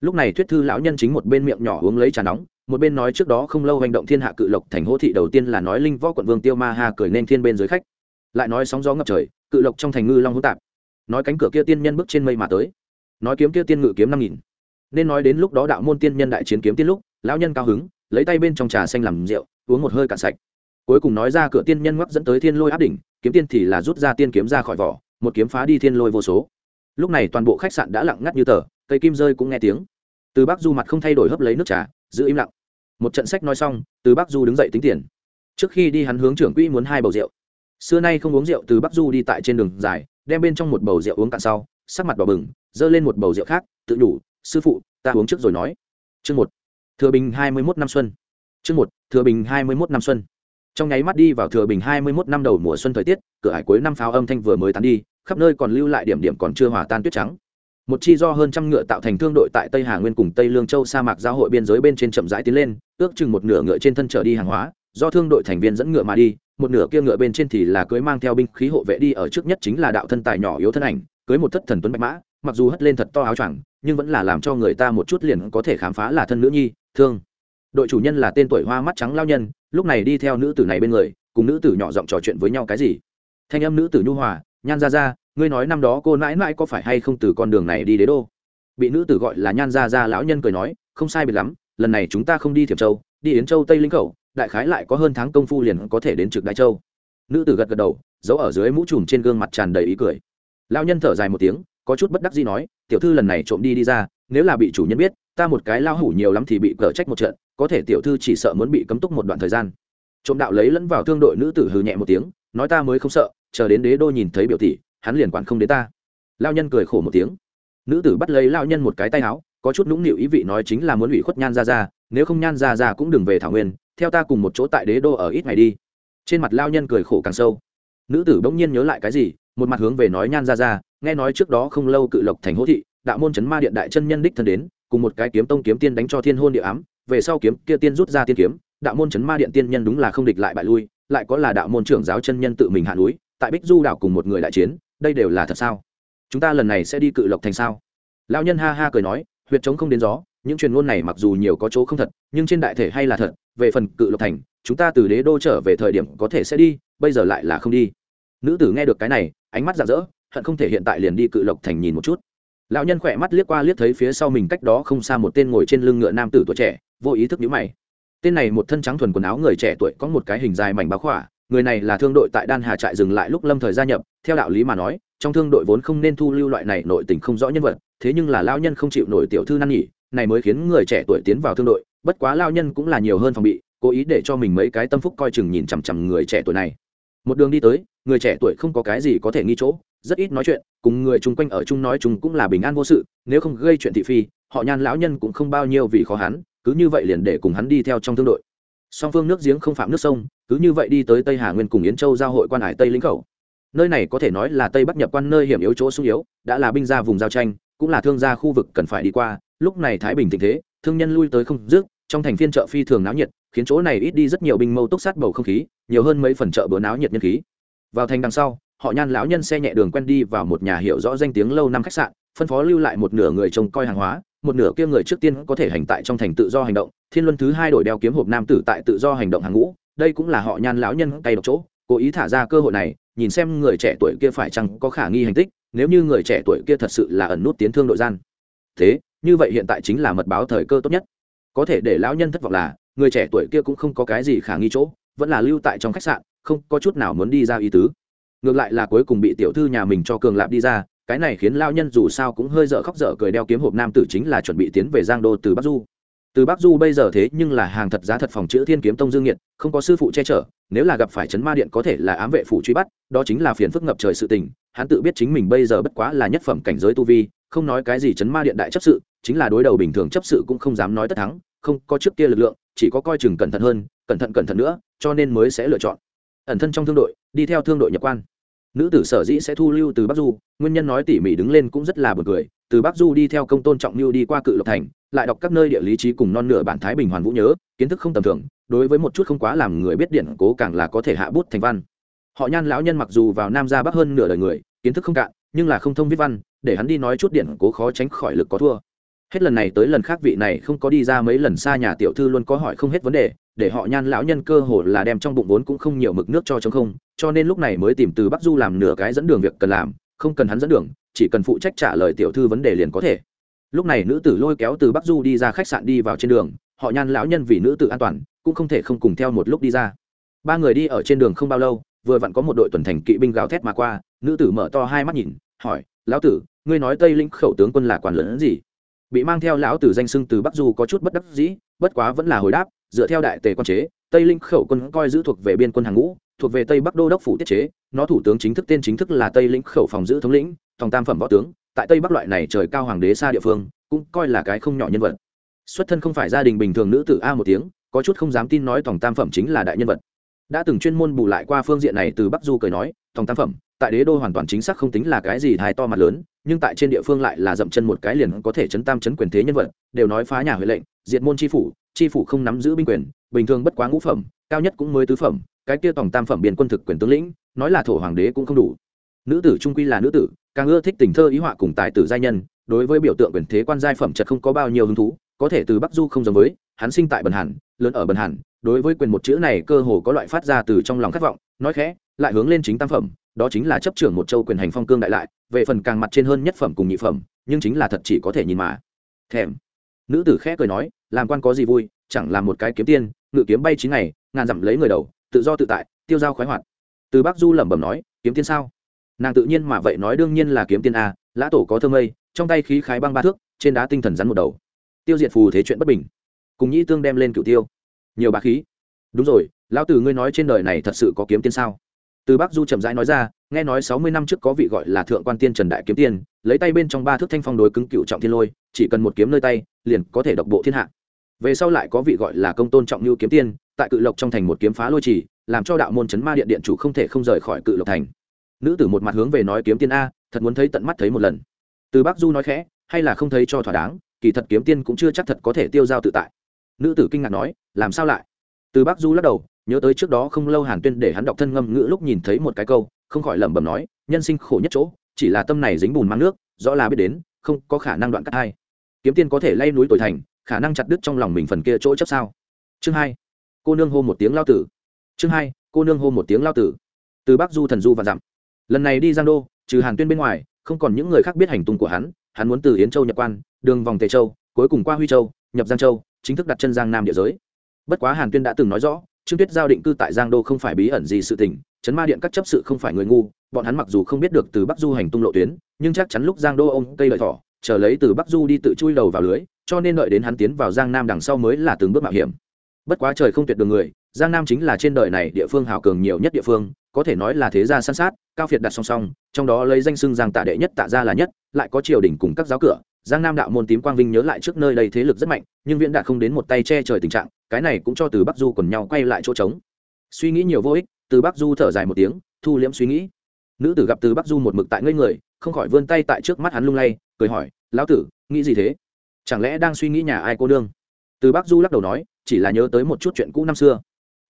Speaker 1: Lúc này thuyết thư lão nhân chính một bên miệng nhỏ uống lấy trà nóng, một bên nói trước đó không lâu hành động thiên hạ cự lộc thành hô thị đầu tiên là nói linh võ quận vương tiêu ma hà cười nên thiên bên dưới khách. Lại nói sóng gió ngập trời, cự lộc trong thành ngư long hỗn tạp. Nói cánh cửa kia tiên nhân bước trên mây mà tới. Nói kiếm kia tiên ngự kiếm năm nghìn. Nên nói đến lúc đó đạo môn tiên nhân đại chiến kiếm tiên lúc lão nhân cao hứng, lấy tay bên trong trà xanh làm rượu, uống một hơi cạn sạch. Cuối cùng nói ra cửa tiên nhân ngoắc dẫn tới thiên lôi áp đỉnh, kiếm tiên thì là rút ra tiên kiếm ra khỏi vỏ, một kiếm phá đi thiên lôi vô số. Lúc này toàn bộ khách sạn đã lặng ngắt như tờ, cây kim rơi cũng nghe tiếng. Từ bác du mặt không thay đổi hấp lấy nước trà, giữ im lặng. Một trận sách nói xong, từ bác du đứng dậy tính tiền. Trước khi đi hắn hướng trưởng quỹ muốn hai bầu rượu. Xưa nay không uống rượu, từ bắc du đi tại trên đường dài, đem bên trong một bầu rượu uống cạn sau, sắc mặt đỏ bừng giơ lên một bầu rượu khác, tự nhủ sư phụ, ta uống trước rồi nói. Chương một thừa bình hai mươi mốt năm xuân. Chương một, thừa bình hai mươi mốt năm xuân. Trong nháy mắt đi vào thừa bình hai mươi mốt năm đầu mùa xuân thời tiết, cửa hải cuối năm pháo âm thanh vừa mới tán đi, khắp nơi còn lưu lại điểm điểm còn chưa hòa tan tuyết trắng. Một chi do hơn trăm ngựa tạo thành thương đội tại tây hà nguyên cùng tây lương châu sa mạc giao hội biên giới bên trên chậm rãi tiến lên, ước chừng một nửa ngựa trên thân trở đi hàng hóa, do thương đội thành viên dẫn ngựa mà đi, một nửa kia ngựa bên trên thì là cưới mang theo binh khí hộ vệ đi ở trước nhất chính là đạo thân tài nhỏ yếu thân ảnh, cưới một thất thần tuấn bạch mã, mặc dù hất lên thật to áo choàng nhưng vẫn là làm cho người ta một chút liền có thể khám phá là thân nữ nhi, thương. Đội chủ nhân là tên tuổi hoa mắt trắng lao nhân, lúc này đi theo nữ tử này bên người, cùng nữ tử nhỏ giọng trò chuyện với nhau cái gì? Thanh âm nữ tử nhu hòa, nhan ra ra ngươi nói năm đó cô mãi mãi có phải hay không từ con đường này đi đế đô? Bị nữ tử gọi là nhan ra ra lão nhân cười nói, không sai biệt lắm, lần này chúng ta không đi thiểm châu, đi yến châu tây linh khẩu, đại khái lại có hơn tháng công phu liền có thể đến trực đại châu. Nữ tử gật gật đầu, giấu ở dưới mũ trùm trên gương mặt tràn đầy ý cười. Lão nhân thở dài một tiếng có chút bất đắc gì nói, tiểu thư lần này trộm đi đi ra, nếu là bị chủ nhân biết, ta một cái lao hủ nhiều lắm thì bị cờ trách một trận, có thể tiểu thư chỉ sợ muốn bị cấm túc một đoạn thời gian. Trộm đạo lấy lẫn vào thương đội nữ tử hừ nhẹ một tiếng, nói, ta mới không sợ, chờ đến đế đô nhìn thấy biểu tỷ, hắn liền quản không đến ta. Lao nhân cười khổ một tiếng. Nữ tử bắt lấy lao nhân một cái tay áo, có chút nũng nịu ý vị nói chính là muốn ủy khuất nhan ra ra nếu không nhan ra ra cũng đừng về thảo nguyên, theo ta cùng một chỗ tại đế đô ở ít ngày đi. Trên mặt lao nhân cười khổ càng sâu. Nữ tử bỗng nhiên nhớ lại cái gì một mặt hướng về nói nhan ra ra, nghe nói trước đó không lâu cự lộc thành hỗ thị, đạo môn chấn ma điện đại chân nhân đích thân đến, cùng một cái kiếm tông kiếm tiên đánh cho thiên hôn địa ám, về sau kiếm kia tiên rút ra tiên kiếm, đạo môn chấn ma điện tiên nhân đúng là không địch lại bại lui, lại có là đạo môn trưởng giáo chân nhân tự mình hạ núi, tại bích du đảo cùng một người đại chiến, đây đều là thật sao? Chúng ta lần này sẽ đi cự lộc thành sao? Lão nhân ha ha cười nói, huyệt trống không đến gió, những truyền ngôn này mặc dù nhiều có chỗ không thật, nhưng trên đại thể hay là thật, về phần cự lộc thành, chúng ta từ đế đô trở về thời điểm có thể sẽ đi, bây giờ lại là không đi. Nữ tử nghe được cái này ánh mắt rạng rỡ, hận không thể hiện tại liền đi cự lộc thành nhìn một chút. Lão nhân khỏe mắt liếc qua liếc thấy phía sau mình cách đó không xa một tên ngồi trên lưng ngựa nam tử tuổi trẻ, vô ý thức nhíu mày. Tên này một thân trắng thuần quần áo người trẻ tuổi có một cái hình dài mảnh báo khỏa, người này là thương đội tại đan hà trại dừng lại lúc lâm thời gia nhập, theo đạo lý mà nói, trong thương đội vốn không nên thu lưu loại này nội tình không rõ nhân vật, thế nhưng là lao nhân không chịu nổi tiểu thư năn nghỉ này mới khiến người trẻ tuổi tiến vào thương đội, bất quá lao nhân cũng là nhiều hơn phòng bị, cố ý để cho mình mấy cái tâm phúc coi chừng nhìn chằm chằm người trẻ tuổi này một đường đi tới, người trẻ tuổi không có cái gì có thể nghi chỗ, rất ít nói chuyện, cùng người chung quanh ở chung nói chung cũng là bình an vô sự, nếu không gây chuyện thị phi, họ nhan lão nhân cũng không bao nhiêu vì khó hắn, cứ như vậy liền để cùng hắn đi theo trong thương đội. Song phương nước giếng không phạm nước sông, cứ như vậy đi tới tây hà nguyên cùng yến châu giao hội quan hải tây lĩnh khẩu. Nơi này có thể nói là tây bắc nhập quan nơi hiểm yếu chỗ sung yếu, đã là binh ra vùng giao tranh, cũng là thương gia khu vực cần phải đi qua, lúc này thái bình tình thế, thương nhân lui tới không dứt, trong thành phiên chợ phi thường náo nhiệt khiến chỗ này ít đi rất nhiều binh mâu túc sát bầu không khí, nhiều hơn mấy phần chợ bữa náo nhiệt nhân khí. Vào thành đằng sau, họ nhan lão nhân xe nhẹ đường quen đi vào một nhà hiệu rõ danh tiếng lâu năm khách sạn, phân phó lưu lại một nửa người trông coi hàng hóa, một nửa kia người trước tiên có thể hành tại trong thành tự do hành động. Thiên luân thứ hai đổi đeo kiếm hộp nam tử tại tự do hành động hàng ngũ, đây cũng là họ nhan lão nhân tay độc chỗ, cố ý thả ra cơ hội này, nhìn xem người trẻ tuổi kia phải chăng có khả nghi hành tích, nếu như người trẻ tuổi kia thật sự là ẩn nút tiến thương đội gian. Thế, như vậy hiện tại chính là mật báo thời cơ tốt nhất có thể để lão nhân thất vọng là, người trẻ tuổi kia cũng không có cái gì khả nghi chỗ, vẫn là lưu tại trong khách sạn, không có chút nào muốn đi ra ý tứ. Ngược lại là cuối cùng bị tiểu thư nhà mình cho cường lạp đi ra, cái này khiến lao nhân dù sao cũng hơi dở khóc dở cười đeo kiếm hộp nam tử chính là chuẩn bị tiến về giang đô từ bắc du. Từ bắc du bây giờ thế nhưng là hàng thật giá thật phòng chữ thiên kiếm tông dương nhiệt không có sư phụ che chở, nếu là gặp phải chấn ma điện có thể là ám vệ phủ truy bắt, đó chính là phiền phức ngập trời sự tình, hắn tự biết chính mình bây giờ bất quá là nhất phẩm cảnh giới tu vi, không nói cái gì chấn ma điện đại chấp sự, chính là đối đầu bình thường chấp sự cũng không dám nói tất thắng không có trước kia lực lượng, chỉ có coi chừng cẩn thận hơn, cẩn thận cẩn thận nữa, cho nên mới sẽ lựa chọn. Ẩn thân trong thương đội, đi theo thương đội nhập quan. Nữ tử sở dĩ sẽ thu lưu từ bắc du, nguyên nhân nói tỉ mỉ đứng lên cũng rất là b u ồ n cười. Từ bắc du đi theo công tôn trọng lưu đi qua cự lộc thành, lại đọc các nơi địa lý trí cùng non nửa bản thái bình hoàn vũ nhớ, kiến thức không tầm thường, đối với một chút không quá làm người biết điện cố càng là có thể hạ bút thành văn. Họ nhan lão nhân mặc dù vào nam ra bắc hơn nửa đời người, kiến thức không cạn, nhưng là không thông viết văn, để hắn đi nói chút điện cố khó tránh khỏi lực có thua hết lần này tới lần khác vị này không có đi ra mấy lần xa nhà tiểu thư luôn có hỏi không hết vấn đề, để họ nhan lão nhân cơ hồ là đem trong bụng vốn cũng không nhiều mực nước cho chống không, cho nên lúc này mới tìm từ bắc du làm nửa cái dẫn đường việc cần làm, không cần hắn dẫn đường, chỉ cần phụ trách trả lời tiểu thư vấn đề liền có thể. Lúc này nữ tử lôi kéo từ bắc du đi ra khách sạn đi vào trên đường, họ nhan lão nhân vì nữ tử an toàn, cũng không thể không cùng theo một lúc đi ra. Ba người đi ở trên đường không bao lâu, vừa vặn có một đội tuần thành kỵ binh gào thét mà qua, nữ tử mở to hai mắt nhìn, hỏi, lão tử, ngươi nói tây linh khẩu tướng quân là quản lớn gì? Bị mang theo lão tử danh sưng từ bắc du có chút bất đắc dĩ, bất quá vẫn là hồi đáp, dựa theo đại tề quan chế, tây linh khẩu quân coi giữ thuộc về biên quân hàng ngũ, thuộc về tây bắc đô đốc phủ tiết chế, nó thủ tướng chính thức tên chính thức là tây linh khẩu phòng giữ thống lĩnh thòng tam phẩm võ tướng, tại tây bắc loại này trời cao hoàng đế xa địa phương, cũng coi là cái không nhỏ nhân vật. Xuất thân không phải gia đình bình thường nữ tử a một tiếng, có chút không dám tin nói thòng tam phẩm chính là đại nhân vật. Đã từng chuyên môn bù lại qua phương diện này từ bắc du cười nói thòng tam phẩm tại đế đô hoàn toàn chính xác không tính là cái gì hài to mặt lớn, nhưng tại trên địa phương lại là dậm chân một cái liền có thể chấn tam chấn quyền thế nhân vật, đều nói phá nhà huệ lệnh, diệt môn tri phủ tri phủ không nắm giữ binh quyền, bình thường bất quá ngũ phẩm, cao nhất cũng mới tứ phẩm, cái kia tổng tam phẩm biên quân thực quyền tướng lĩnh, nói là thổ hoàng đế cũng không đủ. Nữ tử trung quy là nữ tử, càng ưa thích tình thơ ý họa cùng tài tử giai nhân, đối với biểu tượng quyền thế quan giai phẩm chật không có bao nhiêu hứng thú, có thể từ bắc du không giống với, hắn sinh tại bần hàn, lớn ở bần hàn, đối với quyền một chữ này cơ hồ có loại phát ra từ trong lòng khát vọng, nói khẽ, lại hướng lên chính tam phẩm đó chính là chấp trưởng một châu quyền hành phong cương đại lại, về phần càng mặt trên hơn nhất phẩm cùng nhị phẩm, nhưng chính là thật chỉ có thể nhìn mà. Thèm. Nữ tử khẽ cười nói, làm quan có gì vui, chẳng làm một cái kiếm tiên, ngự kiếm bay chín ngày, ngàn dặm lấy người đầu, tự do tự tại, tiêu dao khoái hoạt. Từ bắc du lẩm bẩm nói, kiếm tiên sao? Nàng tự nhiên mà vậy nói đương nhiên là kiếm tiên a, lã tổ có thơ mây, trong tay khí khái băng ba thước, trên đá tinh thần rắn một đầu. Tiêu diệt phù thế chuyện bất bình. Cùng nhĩ tương đem lên cửu tiêu. Nhiều bá khí. Đúng rồi, lão tử ngươi nói trên đời này thật sự có kiếm tiên sao? Từ bắc du chậm rãi nói ra, nghe nói sáu mươi năm trước có vị gọi là thượng quan tiên trần đại kiếm tiên, lấy tay bên trong ba thước thanh phong đối cứng cựu trọng thiên lôi, chỉ cần một kiếm nơi tay, liền có thể độc bộ thiên hạ. Về sau lại có vị gọi là công tôn trọng lưu kiếm tiên, tại cự lộc trong thành một kiếm phá lôi trì, làm cho đạo môn chấn ma điện điện chủ không thể không rời khỏi cự lộc thành. Nữ tử một mặt hướng về nói kiếm tiên a, thật muốn thấy tận mắt thấy một lần. Từ bắc du nói khẽ, hay là không thấy cho thỏa đáng, kỳ thật kiếm tiên cũng chưa chắc thật có thể tiêu dao tự tại. Nữ tử kinh ngạc nói, làm sao lại? Từ bắc du lắc đầu nhớ tới trước đó không lâu hàn tuyên để hắn đọc thân ngâm ngữ lúc nhìn thấy một cái câu, không khỏi lẩm bẩm nói, nhân sinh khổ nhất chỗ, chỉ là tâm này dính bùn mang nước, rõ là biết đến, không có khả năng đoạn cắt hai kiếm tiên có thể lay núi tuổi thành, khả năng chặt đứt trong lòng mình phần kia chỗ chấp sao? Chương hai, cô nương hô một tiếng lao tử. Chương hai, cô nương hô một tiếng lao tử. Từ bắc du thần du và dặm. Lần này đi giang đô, trừ hàn tuyên bên ngoài, không còn những người khác biết hành tung của hắn hắn muốn từ yến châu nhập quan, đường vòng tề châu, cuối cùng qua huy châu, nhập giang châu, chính thức đặt chân giang nam địa giới. Bất quá hàn tuyên đã từng nói rõ trương tuyết giao định cư tại giang đô không phải bí ẩn gì sự tình chấn ma điện các chấp sự không phải người ngu, bọn hắn mặc dù không biết được từ bắc du hành tung lộ tuyến, nhưng chắc chắn lúc giang đô ông cây lợi thỏ, chờ lấy từ bắc du đi tự chui đầu vào lưới, cho nên đợi đến hắn tiến vào giang nam đằng sau mới là từng bước mạo hiểm. Bất quá trời không tuyệt đường người, giang nam chính là trên đời này địa phương hào cường nhiều nhất địa phương, có thể nói là thế gia san sát, cao phiệt đặt song song, trong đó lấy danh xưng giang tạ đệ nhất, tạ gia là nhất, lại có triều đình cùng các giáo cửa. Giang nam đạo môn tím quang vinh nhớ lại trước nơi đây thế lực rất mạnh, nhưng viễn đạt không đến một tay che trời tình trạng cái này cũng cho từ bắc du còn nhau quay lại chỗ trống. Suy nghĩ nhiều vô ích, từ bắc du thở dài một tiếng, thu liễm suy nghĩ. Nữ tử gặp từ bắc du một mực tại ngây người, không khỏi vươn tay tại trước mắt hắn lung lay, cười hỏi, lão tử, nghĩ gì thế? Chẳng lẽ đang suy nghĩ nhà ai cô đương từ bắc du lắc đầu nói, chỉ là nhớ tới một chút chuyện cũ năm xưa.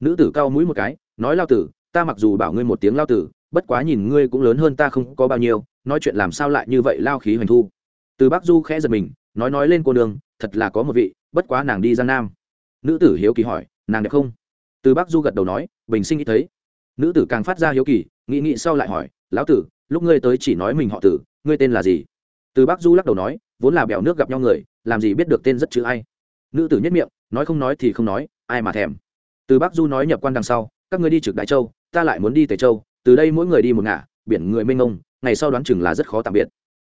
Speaker 1: Nữ tử cao mũi một cái, nói lao tử, ta mặc dù bảo ngươi một tiếng lao tử, bất quá nhìn ngươi cũng lớn hơn ta không có bao nhiêu, nói chuyện làm sao lại như vậy lao khí hoành thu? Từ bắc du khẽ giật mình, nói nói lên cô nương, thật là có một vị, bất quá nàng đi ra nam nữ tử hiếu kỳ hỏi, nàng đẹp không? Từ bác du gật đầu nói, bình sinh nghĩ thấy. Nữ tử càng phát ra hiếu kỳ, nghĩ nghĩ sau lại hỏi, lão tử, lúc ngươi tới chỉ nói mình họ tử, ngươi tên là gì? Từ bác du lắc đầu nói, vốn là bèo nước gặp nhau người, làm gì biết được tên rất chữ ai. Nữ tử nhất miệng, nói không nói thì không nói, ai mà thèm. Từ bác du nói nhập quan đằng sau, các ngươi đi trực đại châu, ta lại muốn đi tề châu, từ đây mỗi người đi một ngả, biển người mênh mông, ngày sau đoán chừng là rất khó tạm biệt.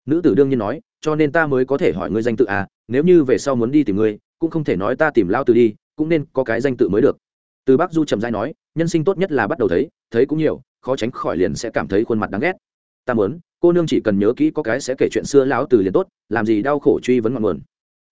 Speaker 1: Nữ tử đương nhiên nói, cho nên ta mới có thể hỏi ngươi danh tự à nếu như về sau muốn đi tìm ngươi, cũng không thể nói ta tìm lao từ đi cũng nên có cái danh tự mới được. Từ Bác du trầm dai nói, nhân sinh tốt nhất là bắt đầu thấy thấy cũng nhiều, khó tránh khỏi liền sẽ cảm thấy khuôn mặt đáng ghét. Ta muốn, cô nương chỉ cần nhớ kỹ có cái sẽ kể chuyện xưa lão từ liền tốt, làm gì đau khổ truy vấn ngọn nguồn.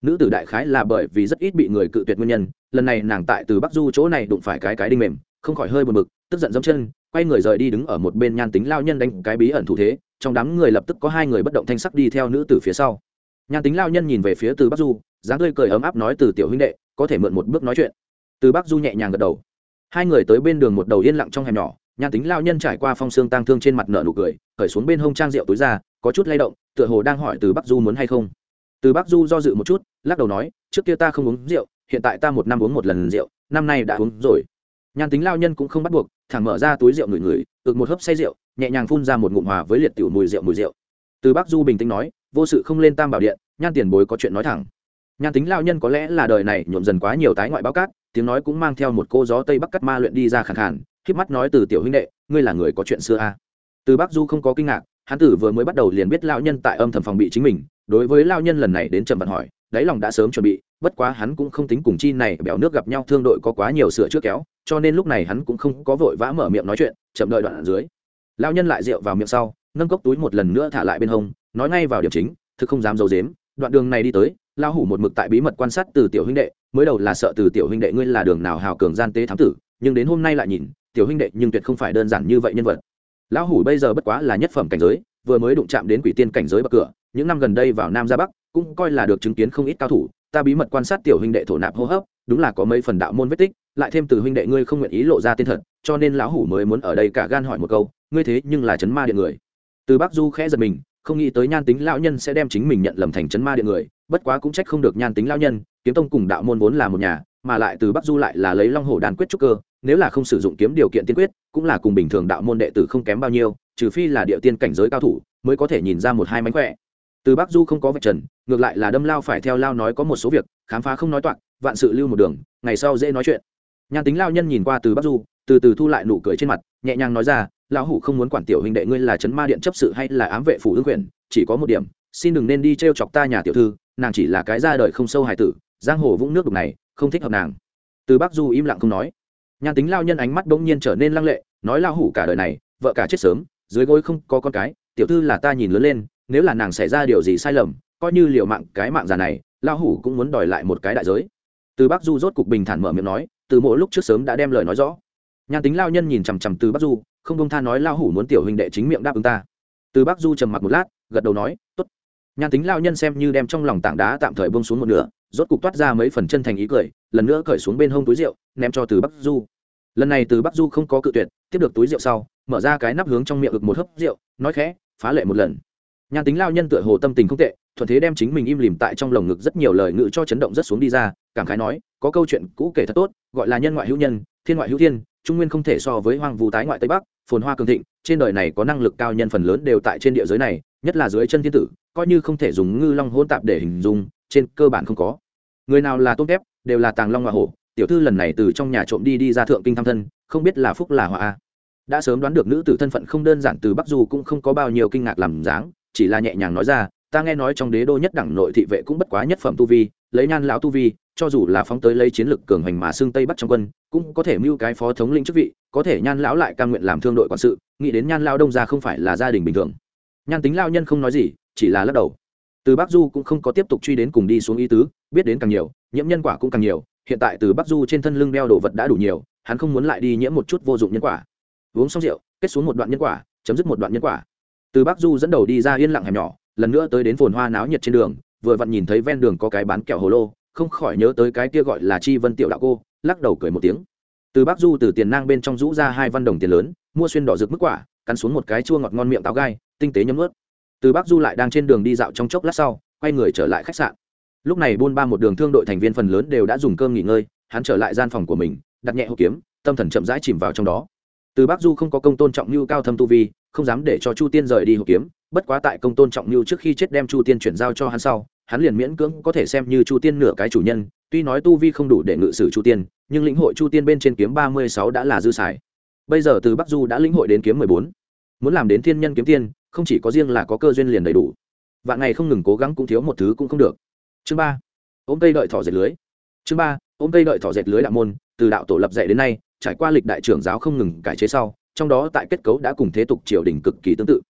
Speaker 1: Nữ tử đại khái là bởi vì rất ít bị người cự tuyệt nguyên nhân, lần này nàng tại từ bắc du chỗ này đụng phải cái cái đinh mềm, không khỏi hơi buồn bực, tức giận dẫm chân, quay người rời đi đứng ở một bên nhan tính lao nhân đánh cái bí ẩn thủ thế, trong đám người lập tức có hai người bất động thanh sắc đi theo nữ tử phía sau. Nhan tính lao nhân nhìn về phía từ bắc du, dáng tươi cười ấm áp nói, từ tiểu huynh đệ có thể mượn một bước nói chuyện. Từ bắc du nhẹ nhàng gật đầu. Hai người tới bên đường một đầu yên lặng trong hẻm nhỏ, nhan tính lao nhân trải qua phong xương tang thương trên mặt nợ nụ cười khởi xuống bên hông trang rượu túi ra, có chút lay động, tựa hồ đang hỏi từ bắc du muốn hay không. Từ bắc du do dự một chút, lắc đầu nói, trước kia ta không uống rượu, hiện tại ta một năm uống một lần rượu, năm nay đã uống rồi. Nhan tính lao nhân cũng không bắt buộc, thẳng mở ra túi rượu ngửi ngửi, ực một hớp say rượu, nhẹ nhàng phun ra một ngụm hòa với liệt tiểu mùi rượu mùi rượu. Từ bắc du bình tĩnh nói, vô sự không lên tam bảo điện, nhan tiền bối có chuyện nói thẳng nhan tính lao nhân có lẽ là đời này nhuộm dần quá nhiều tái ngoại báo cát, tiếng nói cũng mang theo một cô gió tây bắc cắt ma luyện đi ra khẳng khản k mắt nói từ tiểu huynh đệ, ngươi là người có chuyện xưa a à. từ bắc du không có kinh ngạc, hắn tử vừa mới bắt đầu liền biết lao nhân tại âm thầm phòng bị chính mình, đối với lao nhân lần này đến trầm vận hỏi, đáy lòng đã sớm chuẩn bị, bất quá hắn cũng không tính cùng chi này bèo nước gặp nhau thương đội có quá nhiều sửa trước kéo, cho nên lúc này hắn cũng không có vội vã mở miệng nói chuyện, chậm đợi đoạn ở dưới lao nhân lại rượu vào miệng sau, nâng cốc túi một lần nữa thả lại bên hông, nói ngay vào điểm chính, thực không dám d i ấ u dếm đoạn đường này đi tới Lão hủ một mực tại bí mật quan sát từ tiểu huynh đệ, mới đầu là sợ từ tiểu huynh đệ ngươi là đường nào hào cường gian tế thám tử, nhưng đến hôm nay lại nhìn, tiểu huynh đệ nhưng tuyệt không phải đơn giản như vậy nhân vật. Lão hủ bây giờ bất quá là nhất phẩm cảnh giới, vừa mới đụng chạm đến quỷ tiên cảnh giới bậc cửa, những năm gần đây vào nam ra bắc, cũng coi là được chứng kiến không ít cao thủ, ta bí mật quan sát tiểu huynh đệ thổ nạp hô hấp, đúng là có mấy phần đạo môn vết tích, lại thêm từ huynh đệ ngươi không nguyện ý lộ ra tên thật, cho nên lão hủ mới muốn ở đây cả gan hỏi một câu, ngươi thế nhưng là chấn ma điện người. Từ bắc du khẽ giật mình, không nghĩ tới nhan tính lão nhân sẽ đem chính mình nhận lầm thành chấn ma điện người bất quá cũng trách không được nhan tính lão nhân, kiếm tông cùng đạo môn vốn là một nhà, mà lại từ bắc du lại là lấy long hổ đàn quyết trúc cơ, nếu là không sử dụng kiếm điều kiện tiên quyết, cũng là cùng bình thường đạo môn đệ tử không kém bao nhiêu, trừ phi là địa tiên cảnh giới cao thủ, mới có thể nhìn ra một hai mánh khỏe. Từ bắc du không có vạch trần, ngược lại là đâm lao phải theo lao nói có một số việc, khám phá không nói toạc, vạn sự lưu một đường, ngày sau dễ nói chuyện. Nhan tính lao nhân nhìn qua từ bắc du, từ từ thu lại nụ cười trên mặt, nhẹ nhàng nói ra, lão hủ không muốn quản tiểu huynh đệ ngươi là chấn ma điện chấp sự hay là ám vệ phủ ương quyền, chỉ có một điểm xin đừng nên đi t r e o chọc ta nhà tiểu thư, nàng chỉ là cái ra đời không sâu hài tử, giang hồ vũng nước đục này, không thích hợp nàng. Từ bác du im lặng không nói. Nhan tính lao nhân ánh mắt bỗng nhiên trở nên lăng lệ, nói lao hủ cả đời này, vợ cả chết sớm, dưới gối không có con cái, tiểu thư là ta nhìn lớn lên, nếu là nàng xảy ra điều gì sai lầm, coi như liệu mạng cái mạng già này, lao hủ cũng muốn đòi lại một cái đại giới. Từ bác du rốt cục bình thản mở miệng nói, từ mỗi lúc trước sớm đã đem lời nói rõ. Nhan tính lao nhân nhìn chằm chằm từ bác du, không công tha nói lao hủ muốn tiểu huynh đệ chính miệng đáp ứng ta. Từ bác du trầm mặc một lát, gật đầu nói t ố t nhan tính lao nhân xem như đem trong lòng tảng đá tạm thời bông xuống một nửa, rốt cục toát ra mấy phần chân thành ý cười, lần nữa cởi xuống bên hông túi rượu, ném cho từ bắc du. Lần này từ bắc du không có cự tuyệt, tiếp được túi rượu sau, mở ra cái nắp hướng trong miệng ực một hớp rượu, nói khẽ, phá lệ một lần. Nhan tính lao nhân tựa hồ tâm tình không tệ, thuận thế đem chính mình im lìm tại trong lồng ngực rất nhiều lời ngữ cho chấn động rất xuống đi ra, cảm khái nói, có câu chuyện cũ kể thật tốt, gọi là nhân ngoại hữu nhân, thiên ngoại hữu thiên, trung nguyên không thể so với hoang vu tái ngoại tây bắc, phồn hoa cường thịnh, trên đời này có năng lực cao nhân phần lớn đều tại trên địa giới này nhất là dưới chân thiên tử, coi như không thể dùng ngư long hôn tạp để hình dung, trên cơ bản không có. Người nào là tôm kép đều là tàng long hoa hổ, tiểu thư lần này từ trong nhà trộm đi đi ra thượng kinh thăm thân, không biết là phúc là họa. Đã sớm đoán được nữ tử thân phận không đơn giản từ bắc du cũng không có bao nhiêu kinh ngạc làm dáng, chỉ là nhẹ nhàng nói ra, ta nghe nói trong đế đô nhất đẳng nội thị vệ cũng bất quá nhất phẩm tu vi, lấy nhan lão tu vi, cho dù là phóng tới lấy chiến lược cường hành mà xương tây bắc trong quân, cũng có thể mưu cái phó thống lĩnh chức vị, có thể nhan lão lại cam nguyện làm thương đội quản sự, nghĩ đến nhan lão đông ra không phải là gia đình bình thường nhan tính lao nhân không nói gì, chỉ là lắc đầu. Từ bắc du cũng không có tiếp tục truy đến cùng đi xuống ý tứ, biết đến càng nhiều, nhiễm nhân quả cũng càng nhiều, hiện tại từ bắc du trên thân lưng đeo đồ vật đã đủ nhiều, hắn không muốn lại đi nhiễm một chút vô dụng nhân quả. Uống xong rượu, kết xuống một đoạn nhân quả, chấm dứt một đoạn nhân quả. Từ bắc du dẫn đầu đi ra yên lặng hẻm nhỏ, lần nữa tới đến phồn hoa náo nhiệt trên đường, vừa vặn nhìn thấy ven đường có cái bán kẹo hồ lô, không khỏi nhớ tới cái kia gọi là chi vân tiểu đạo cô, lắc đầu cười một tiếng. Từ bắc du từ tiền nang bên trong rũ ra hai văn đồng tiền lớn, mua xuyên đỏ rực mức quả, cắn xuống một cái chua ngọt ngon miệng táo gai tinh tế nhấm ướt. Từ bắc du lại đang trên đường đi dạo trong chốc lát sau, quay người trở lại khách sạn. Lúc này buôn ba một đường thương đội thành viên phần lớn đều đã dùng cơm nghỉ ngơi, hắn trở lại gian phòng của mình, đặt nhẹ hộp kiếm, tâm thần chậm rãi chìm vào trong đó. Từ bắc du không có công tôn trọng như cao thâm tu vi, không dám để cho chu tiên rời đi hộp kiếm, bất quá tại công tôn trọng như trước khi chết đem chu tiên chuyển giao cho hắn sau, hắn liền miễn cưỡng có thể xem như chu tiên nửa cái chủ nhân, tuy nói tu vi không đủ để ngự sử chu tiên, nhưng lĩnh hội chu tiên bên trên kiếm ba mươi sáu đã là dư xài. Bây giờ từ bắc du đã lĩnh hội đến kiếm mười bốn muốn làm đến thiên nhân kiếm tiên, không chỉ có riêng là có cơ duyên liền đầy đủ. Vạn ngày không ngừng cố gắng cũng thiếu một thứ cũng không được. Chương ba, ôm cây đợi thỏ dệt lưới. Chương ba, ôm cây đợi thỏ dệt lưới đạo môn, từ đạo tổ lập dạy đến nay, trải qua lịch đại trưởng giáo không ngừng cải chế sau, trong đó tại kết cấu đã cùng thế tục triều đình cực kỳ tương tự.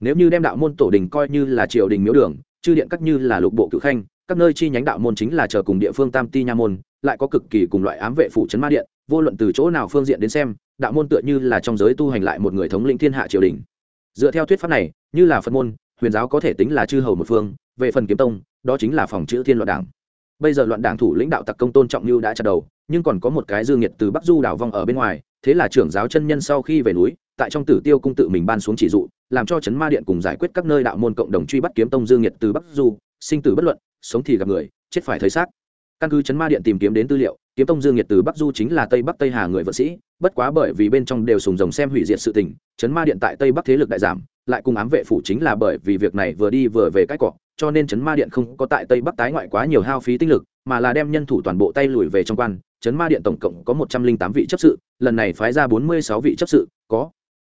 Speaker 1: Nếu như đem đạo môn tổ đình coi như là triều đình miếu đường, chư điện các như là lục bộ cự khanh, các nơi chi nhánh đạo môn chính là chờ cùng địa phương tam ti nha môn, lại có cực kỳ cùng loại ám vệ phủ trấn ma điện, vô luận từ chỗ nào phương diện đến xem đạo môn tựa như là trong giới tu hành lại một người thống lĩnh thiên hạ triều đình. Dựa theo thuyết pháp này, như là phật môn, huyền giáo có thể tính là chư hầu một phương, về phần kiếm tông, đó chính là phòng chữ thiên loạn đảng. Bây giờ loạn đảng thủ lãnh đạo tặc công tôn trọng như đã chặt đầu, nhưng còn có một cái dương nhiệt từ bắc du đảo vong ở bên ngoài, thế là trưởng giáo chân nhân sau khi về núi, tại trong tử tiêu cung tự mình ban xuống chỉ dụ, làm cho chấn ma điện cùng giải quyết các nơi đạo môn cộng đồng truy bắt kiếm tông dương nhiệt từ bắc du, sinh tử bất luận, sống thì gặp người, chết phải thấy xác. Căn cứ chấn ma điện tìm kiếm đến tư liệu kiếm tông dương nhiệt từ bắc du chính là tây bắc tây hà người vợ sĩ, bất quá bởi vì bên trong đều sùng rồng xem hủy diệt sự tình, chấn ma điện tại tây bắc thế lực đại giảm, lại cùng ám vệ phủ chính là bởi vì việc này vừa đi vừa về cái cọ, cho nên chấn ma điện không có tại tây bắc tái ngoại quá nhiều hao phí tinh lực, mà là đem nhân thủ toàn bộ tay lùi về trong quan, chấn ma điện tổng cộng có một trăm linh tám vị chấp sự, lần này phái ra bốn mươi sáu vị chấp sự, có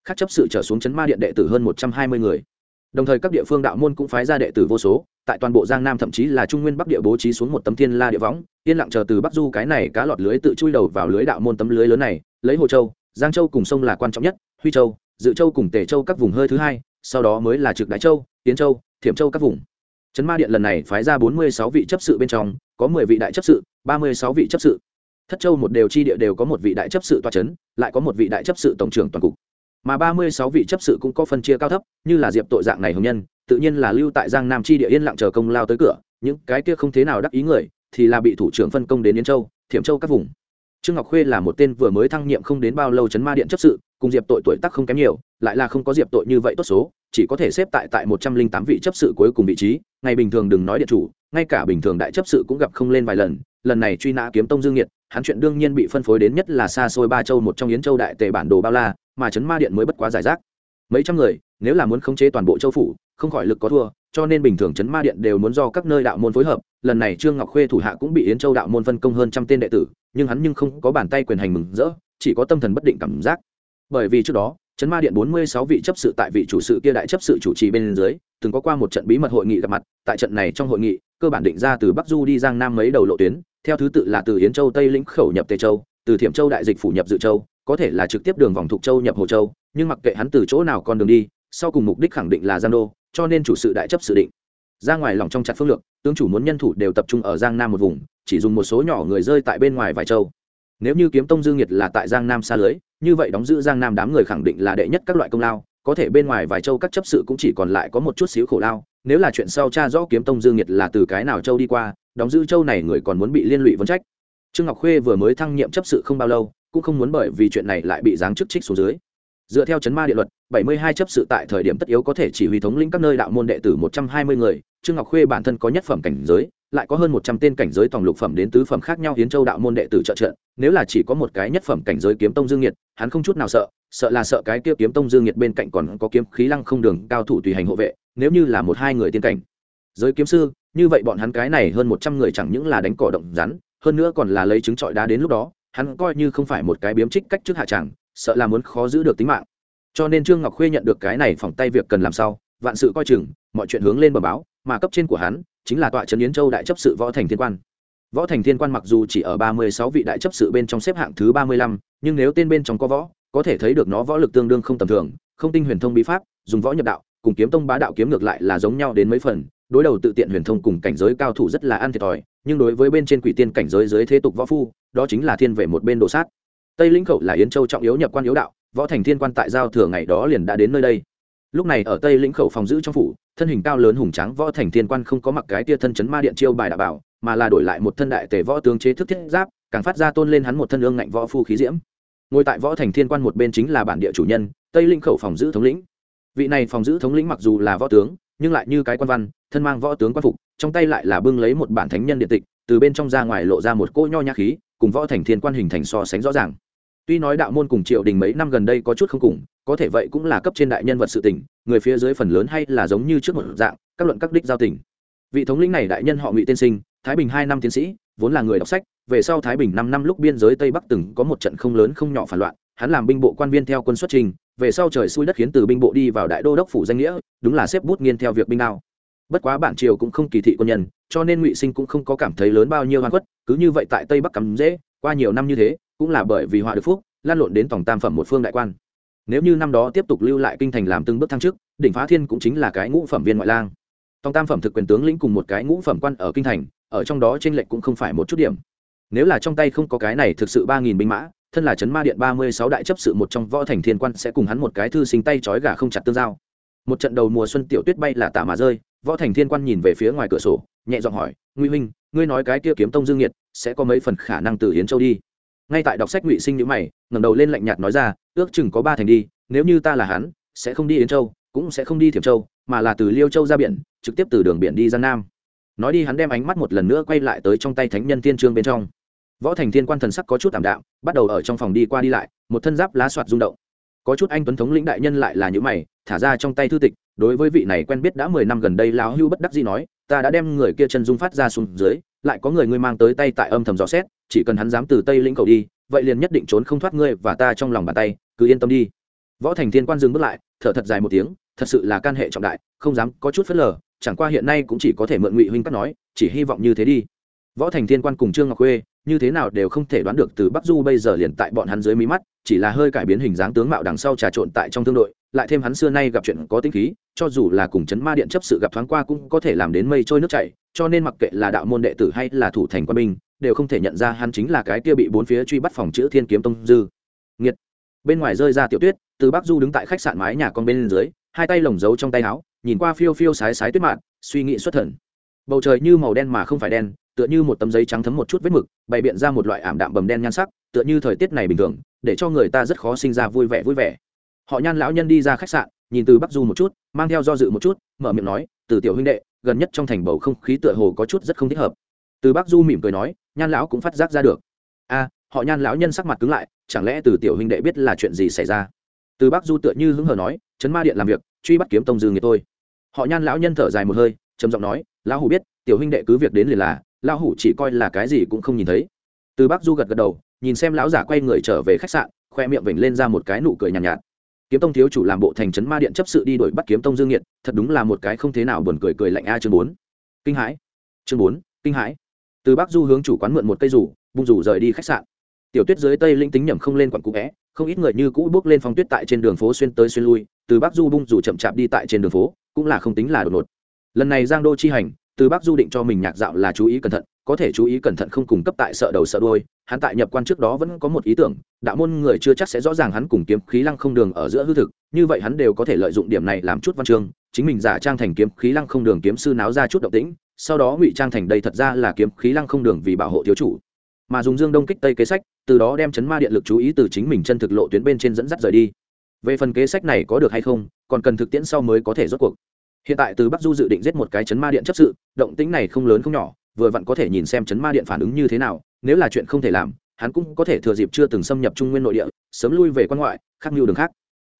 Speaker 1: khác chấp sự trở xuống chấn ma điện đệ tử hơn một trăm hai mươi người. Đồng thời các địa phương đạo môn cũng phái ra đệ tử vô số tại toàn bộ giang nam thậm chí là trung nguyên bắc địa bố trí xuống một tấm thiên la địa võng, yên lặng chờ từ bắc du cái này cá lọt lưới tự chui đầu vào lưới đạo môn tấm lưới lớn này, lấy hồ châu, giang châu cùng sông là quan trọng nhất, huy châu, dự châu cùng tề châu các vùng hơi thứ hai, sau đó mới là trực đại châu tiến châu, thiểm châu các vùng. Trấn ma điện lần này phái ra bốn mươi sáu vị chấp sự bên trong, có mười vị đại chấp sự, ba mươi sáu vị chấp sự. Thất châu một đều chi địa đều có một vị đại chấp sự toa trấn lại có một vị đại chấp sự tổng trưởng toàn cục. Mà ba mươi sáu vị chấp sự cũng có phân chia cao thấp, như là diệp tội dạng này hồng nhân tự nhiên là lưu tại giang nam chi địa yên lặng chờ công lao tới cửa, những cái kia không thế nào đắc ý người thì là bị thủ trưởng phân công đến yến châu, thiểm châu các vùng. Trương ngọc khuê là một tên vừa mới thăng nhiệm không đến bao lâu chấn ma điện chấp sự, cùng diệp tội tuổi tác không kém nhiều, lại là không có diệp tội như vậy tốt số, chỉ có thể xếp tại tại một trăm linh tám vị chấp sự cuối cùng vị trí, ngày bình thường đừng nói điện chủ, ngay cả bình thường đại chấp sự cũng gặp không lên vài lần lần này truy nã kiếm tông dương nhiệt hắn chuyện đương nhiên bị phân phối đến nhất là xa xôi ba châu một trong yến châu đại tề bản đồ bao la, mà chấn ma điện mới bất quá giải rác. Mấy trăm người nếu là muốn khống chế toàn bộ châu phủ, không khỏi lực có thua, cho nên bình thường chấn ma điện đều muốn do các nơi đạo môn phối hợp. Lần này trương ngọc khuê thủ hạ cũng bị yến châu đạo môn phân công hơn trăm tên đệ tử, nhưng hắn nhưng không có bàn tay quyền hành mừng rỡ, chỉ có tâm thần bất định cảm giác. Bởi vì trước đó, chấn ma điện bốn mươi sáu vị chấp sự tại vị chủ sự kia đại chấp sự chủ trì bên dưới, từng có qua một trận bí mật hội nghị gặp mặt. Tại trận này trong hội nghị, cơ bản định ra từ bắc du đi giang nam mấy đầu lộ tuyến, theo thứ tự là từ yến châu tây lĩnh khẩu nhập tây châu, từ thiểm châu đại dịch phủ nhập dự châu, có thể là trực tiếp đường vòng thục châu nhập hồ châu, nhưng mặc kệ hắn từ chỗ nào con đường đi sau cùng mục đích khẳng định là giang đô, cho nên chủ sự đại chấp sự định. Ra ngoài lòng trong chặt phương lược, tướng chủ muốn nhân thủ đều tập trung ở giang nam một vùng, chỉ dùng một số nhỏ người rơi tại bên ngoài vài châu. Nếu như kiếm tông dương nhiệt là tại giang nam xa lưới, như vậy đóng giữ giang nam đám người khẳng định là đệ nhất các loại công lao, có thể bên ngoài vài châu các chấp sự cũng chỉ còn lại có một chút xíu khổ lao, nếu là chuyện sau cha rõ kiếm tông dương nhiệt là từ cái nào châu đi qua, đóng giữ châu này người còn muốn bị liên lụy vấn trách. Trương ngọc khuê vừa mới thăng nhiệm chấp sự không bao lâu, cũng không muốn bởi vì chuyện này lại bị giáng chức trích xuống dưới dựa theo chấn ma địa luật, bảy mươi hai chấp sự tại thời điểm tất yếu có thể chỉ huy thống lĩnh các nơi đạo môn đệ tử một trăm hai mươi người trương ngọc khuê bản thân có nhất phẩm cảnh giới, lại có hơn một trăm tên cảnh giới tổng lục phẩm đến tứ phẩm khác nhau hiến châu đạo môn đệ tử trợ trận nếu là chỉ có một cái nhất phẩm cảnh giới kiếm tông dương nhiệt, hắn không chút nào sợ sợ là sợ cái kia kiếm tông dương nhiệt bên cạnh còn có kiếm khí lăng không đường cao thủ tùy hành hộ vệ, nếu như là một hai người tiên cảnh giới kiếm sư, như vậy bọn hắn cái này hơn một trăm người chẳng những là đánh cỏ động rắn, hơn nữa còn là lấy trứng trọi đá đến lúc đó, hắn coi như không phải một cái biếm trích cách trước hạ chẳng sợ là muốn khó giữ được tính mạng. Cho nên trương ngọc khuê nhận được cái này phòng tay việc cần làm sao vạn sự coi chừng, mọi chuyện hướng lên bờ báo, mà cấp trên của hắn chính là tọa trấn yến châu đại chấp sự võ thành thiên quan. Võ thành thiên quan mặc dù chỉ ở ba mươi sáu vị đại chấp sự bên trong xếp hạng thứ ba mươi lăm, nhưng nếu tên bên trong có võ, có thể thấy được nó võ lực tương đương không tầm thường, không tinh huyền thông bí pháp, dùng võ nhập đạo, cùng kiếm tông bá đạo kiếm ngược lại là giống nhau đến mấy phần, đối đầu tự tiện huyền thông cùng cảnh giới cao thủ rất là ăn thiệt thòi, nhưng đối với bên trên quỷ tiên cảnh giới dưới thế tục võ phu, đó chính là thiên về một bên đồ sát tây lĩnh khẩu là yến châu trọng yếu nhập quan yếu đạo, võ thành thiên quan tại giao thừa ngày đó liền đã đến nơi đây. Lúc này ở tây lĩnh khẩu phòng giữ trong phủ, thân hình cao lớn hùng tráng võ thành thiên quan không có mặc cái tia thân chấn ma điện chiêu bài đạo bảo, mà là đổi lại một thân đại tề võ tướng chế thức thiết giáp, càng phát ra tôn lên hắn một thân ương ngạnh võ phu khí diễm. Ngồi tại võ thành thiên quan một bên chính là bản địa chủ nhân, tây lĩnh khẩu phòng giữ thống lĩnh. Vị này phòng giữ thống lĩnh mặc dù là võ tướng, nhưng lại như cái quan văn, thân mang võ tướng quan phục, trong tay lại là bưng lấy một bản thánh nhân điện tịch, từ bên trong ra ngoài lộ ra một cỗ nho nhã khí, cùng võ thành thiên quan hình thành so sánh rõ ràng tuy nói đạo môn cùng triệu đình mấy năm gần đây có chút không cùng, có thể vậy cũng là cấp trên đại nhân vật sự tình, người phía dưới phần lớn hay là giống như trước một dạng, các luận các đích giao tình vị thống lĩnh này đại nhân họ ngụy tiên sinh, thái bình hai năm tiến sĩ, vốn là người đọc sách, về sau thái bình năm năm lúc biên giới tây bắc từng có một trận không lớn không nhỏ phản loạn, hắn làm binh bộ quan viên theo quân xuất trình, về sau trời xui đất khiến từ binh bộ đi vào đại đô đốc phủ danh nghĩa, đúng là xếp bút nghiên theo việc binh đao bất quá bản triều cũng không kỳ thị quân nhân, cho nên ngụy sinh cũng không có cảm thấy lớn bao nhiêu oan khuất. cứ như vậy tại tây bắc cắm dễ, qua nhiều năm như thế cũng là bởi vì họa được phúc, lan lộn đến tổng tam phẩm một phương đại quan. Nếu như năm đó tiếp tục lưu lại kinh thành làm từng bước thăng chức, đỉnh phá thiên cũng chính là cái ngũ phẩm viên ngoại lang. Tổng tam phẩm thực quyền tướng lĩnh cùng một cái ngũ phẩm quan ở kinh thành, ở trong đó trên lệnh cũng không phải một chút điểm. Nếu là trong tay không có cái này thực sự ba nghìn binh mã, thân là chấn ma điện ba mươi sáu đại chấp sự một trong võ thành thiên quan sẽ cùng hắn một cái thư sinh tay trói gà không chặt tương giao. Một trận đầu mùa xuân tiểu tuyết bay là tả mà rơi, võ thành thiên quan nhìn về phía ngoài cửa sổ, nhẹ giọng hỏi nguy huynh, ngươi nói cái kia kiếm tông dương nhiệt, sẽ có mấy phần khả năng từ hiến châu đi? Ngay tại đọc sách ngụy sinh nhữ mày, ngẩng đầu lên lạnh nhạt nói ra, ước chừng có ba thành đi, nếu như ta là hắn, sẽ không đi yến châu, cũng sẽ không đi thiểm châu, mà là từ liêu châu ra biển, trực tiếp từ đường biển đi ra nam. Nói đi hắn đem ánh mắt một lần nữa quay lại tới trong tay thánh nhân thiên trương bên trong. Võ thành thiên quan thần sắc có chút tảm đạm, bắt đầu ở trong phòng đi qua đi lại, một thân giáp lá soạt rung động. Có chút anh tuấn thống lĩnh đại nhân lại là những mày, thả ra trong tay thư tịch, đối với vị này quen biết đã mười năm gần đây lão hưu bất đắc dĩ nói, ta đã đem người kia chân dung phát ra xuống dưới lại có người ngươi mang tới tay tại âm thầm dò xét, chỉ cần hắn dám từ tây lĩnh cầu đi, vậy liền nhất định trốn không thoát ngươi và ta trong lòng bàn tay, cứ yên tâm đi. Võ thành thiên quan dừng bước lại, thở thật dài một tiếng, thật sự là can hệ trọng đại, không dám có chút phớt lờ, chẳng qua hiện nay cũng chỉ có thể mượn ngụy huynh cắt nói, chỉ hy vọng như thế đi. Võ thành thiên quan cùng trương ngọc khuê, như thế nào đều không thể đoán được từ bắc du bây giờ liền tại bọn hắn dưới mí mắt, chỉ là hơi cải biến hình dáng tướng mạo đằng sau trà trộn tại trong thương đội, lại thêm hắn xưa nay gặp chuyện có tinh khí, cho dù là cùng chấn ma điện chấp sự gặp thoáng qua cũng có thể làm đến mây trôi nước chảy cho nên mặc kệ là đạo môn đệ tử hay là thủ thành quân binh, đều không thể nhận ra hắn chính là cái kia bị bốn phía truy bắt phòng chữ thiên kiếm tông dư. Nghiệt. Bên ngoài rơi ra tiểu tuyết, từ bắc du đứng tại khách sạn mái nhà con bên dưới, hai tay lồng giấu trong tay áo, nhìn qua phiêu phiêu sái sái tuyết mạn, suy nghĩ xuất thần. Bầu trời như màu đen mà không phải đen, tựa như một tấm giấy trắng thấm một chút vết mực, bày biện ra một loại ảm đạm bầm đen nhan sắc, tựa như thời tiết này bình thường, để cho người ta rất khó sinh ra vui vẻ vui vẻ. Họ nhan lão nhân đi ra khách sạn, nhìn từ bắc du một chút, mang theo do dự một chút, mở miệng nói, từ tiểu huynh đệ gần nhất trong thành bầu không khí tựa hồ có chút rất không thích hợp. Từ bác du mỉm cười nói nhan lão cũng phát giác ra được. A họ nhan lão nhân sắc mặt cứng lại chẳng lẽ từ tiểu huynh đệ biết là chuyện gì xảy ra? Từ bác du tựa như hứng hờ nói chấn ma điện làm việc truy bắt kiếm tông dư nghiệp tôi họ nhan lão nhân thở dài một hơi trầm giọng nói lão hủ biết tiểu huynh đệ cứ việc đến liền là lão hủ chỉ coi là cái gì cũng không nhìn thấy. Từ bác du gật gật đầu nhìn xem lão giả quay người trở về khách sạn khoe miệng vểnh lên ra một cái nụ cười nhàn nhạt, nhạt kiếm tông thiếu chủ làm bộ thành trấn ma điện chấp sự đi đổi bắt kiếm tông dương nhiệt thật đúng là một cái không thế nào buồn cười cười lạnh a chương bốn. Kinh hãi. Chương bốn, kinh hãi. Từ bắc du hướng chủ quán mượn một cây rủ, bung rủ rời đi khách sạn. Tiểu tuyết dưới tây linh tính nhầm không lên quận cũ vẽ không ít người như cũ bước lên phong tuyết tại trên đường phố xuyên tới xuyên lui, từ bắc du bung rủ chậm chạp đi tại trên đường phố, cũng là không tính là đột ngột. Lần này giang đô chi hành từ bác du định cho mình nhạc dạo là chú ý cẩn thận, có thể chú ý cẩn thận không cung cấp tại sợ đầu sợ đôi hắn tại nhập quan trước đó vẫn có một ý tưởng, đạo môn người chưa chắc sẽ rõ ràng hắn cùng kiếm khí lăng không đường ở giữa hư thực, như vậy hắn đều có thể lợi dụng điểm này làm chút văn chương, chính mình giả trang thành kiếm khí lăng không đường kiếm sư náo ra chút động tĩnh, sau đó ngụy trang thành đây thật ra là kiếm khí lăng không đường vì bảo hộ thiếu chủ. Mà dùng dương đông kích tây kế sách, từ đó đem chấn ma điện lực chú ý từ chính mình chân thực lộ tuyến bên trên dẫn dắt rời đi. Về phần kế sách này có được hay không, còn cần thực tiễn sau mới có thể rốt cuộc hiện tại từ bắc du dự định giết một cái chấn ma điện chấp sự, động tĩnh này không lớn không nhỏ, vừa vặn có thể nhìn xem chấn ma điện phản ứng như thế nào, nếu là chuyện không thể làm, hắn cũng có thể thừa dịp chưa từng xâm nhập trung nguyên nội địa, sớm lui về quan ngoại, khác mưu đường khác.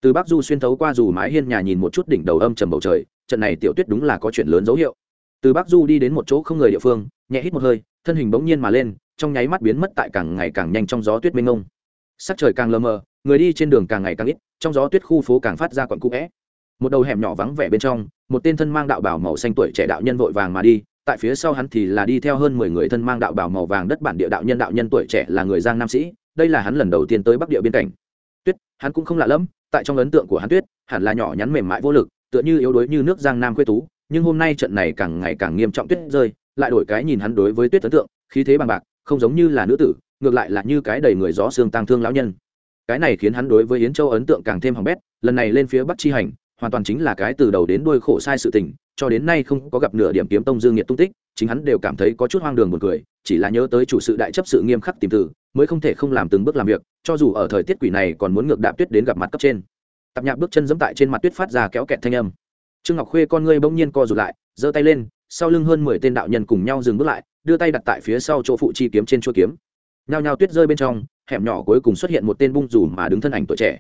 Speaker 1: Từ bắc du xuyên thấu qua dù mái hiên nhà nhìn một chút đỉnh đầu âm trầm bầu trời, trận này tiểu tuyết đúng là có chuyện lớn dấu hiệu. Từ bắc du đi đến một chỗ không người địa phương, nhẹ hít một hơi, thân hình bỗng nhiên mà lên, trong nháy mắt biến mất tại càng ngày càng nhanh trong gió tuyết mênh mông. Sắc trời càng lờ mờ, người đi trên đường càng ngày càng ít, trong gió tuyết khu phố càng phát ra quận cũ vẽ một đầu hẻm nhỏ vắng vẻ bên trong, một tên thân mang đạo bảo màu xanh tuổi trẻ đạo nhân vội vàng mà đi. Tại phía sau hắn thì là đi theo hơn mười người thân mang đạo bảo màu vàng đất bản địa đạo nhân. Đạo nhân tuổi trẻ là người giang nam sĩ. Đây là hắn lần đầu tiên tới bắc địa biên cảnh. Tuyết, hắn cũng không lạ lẫm. Tại trong ấn tượng của hắn, tuyết, hẳn là nhỏ nhắn mềm mại vô lực, tựa như yếu đuối như nước giang nam quê tú. Nhưng hôm nay trận này càng ngày càng nghiêm trọng, tuyết rơi, lại đổi cái nhìn hắn đối với tuyết ấn tượng, khí thế bằng bạc, không giống như là nữ tử, ngược lại là như cái đầy người gió xương tang thương lão nhân. Cái này khiến hắn đối với yến châu ấn tượng càng thêm hỏng bét, lần này lên phía bắc chi hành hoàn toàn chính là cái từ đầu đến đuôi khổ sai sự tình, cho đến nay không có gặp nửa điểm kiếm tông dương nhiệt tung tích, chính hắn đều cảm thấy có chút hoang đường buồn cười, chỉ là nhớ tới chủ sự đại chấp sự nghiêm khắc tìm từ, mới không thể không làm từng bước làm việc, cho dù ở thời tiết quỷ này còn muốn ngược đạp tuyết đến gặp mặt cấp trên. Tập nhạc bước chân dẫm tại trên mặt tuyết phát ra kéo kẹt thanh âm. Trương ngọc khuê con ngươi bỗng nhiên co rụt lại, giơ tay lên, sau lưng hơn mười tên đạo nhân cùng nhau dừng bước lại, đưa tay đặt tại phía sau chỗ phụ chi kiếm trên chuôi kiếm. Nhao nhao tuyết rơi bên trong, hẻm nhỏ cuối cùng xuất hiện một tên bung rủ mà đứng thân ảnh tuổi trẻ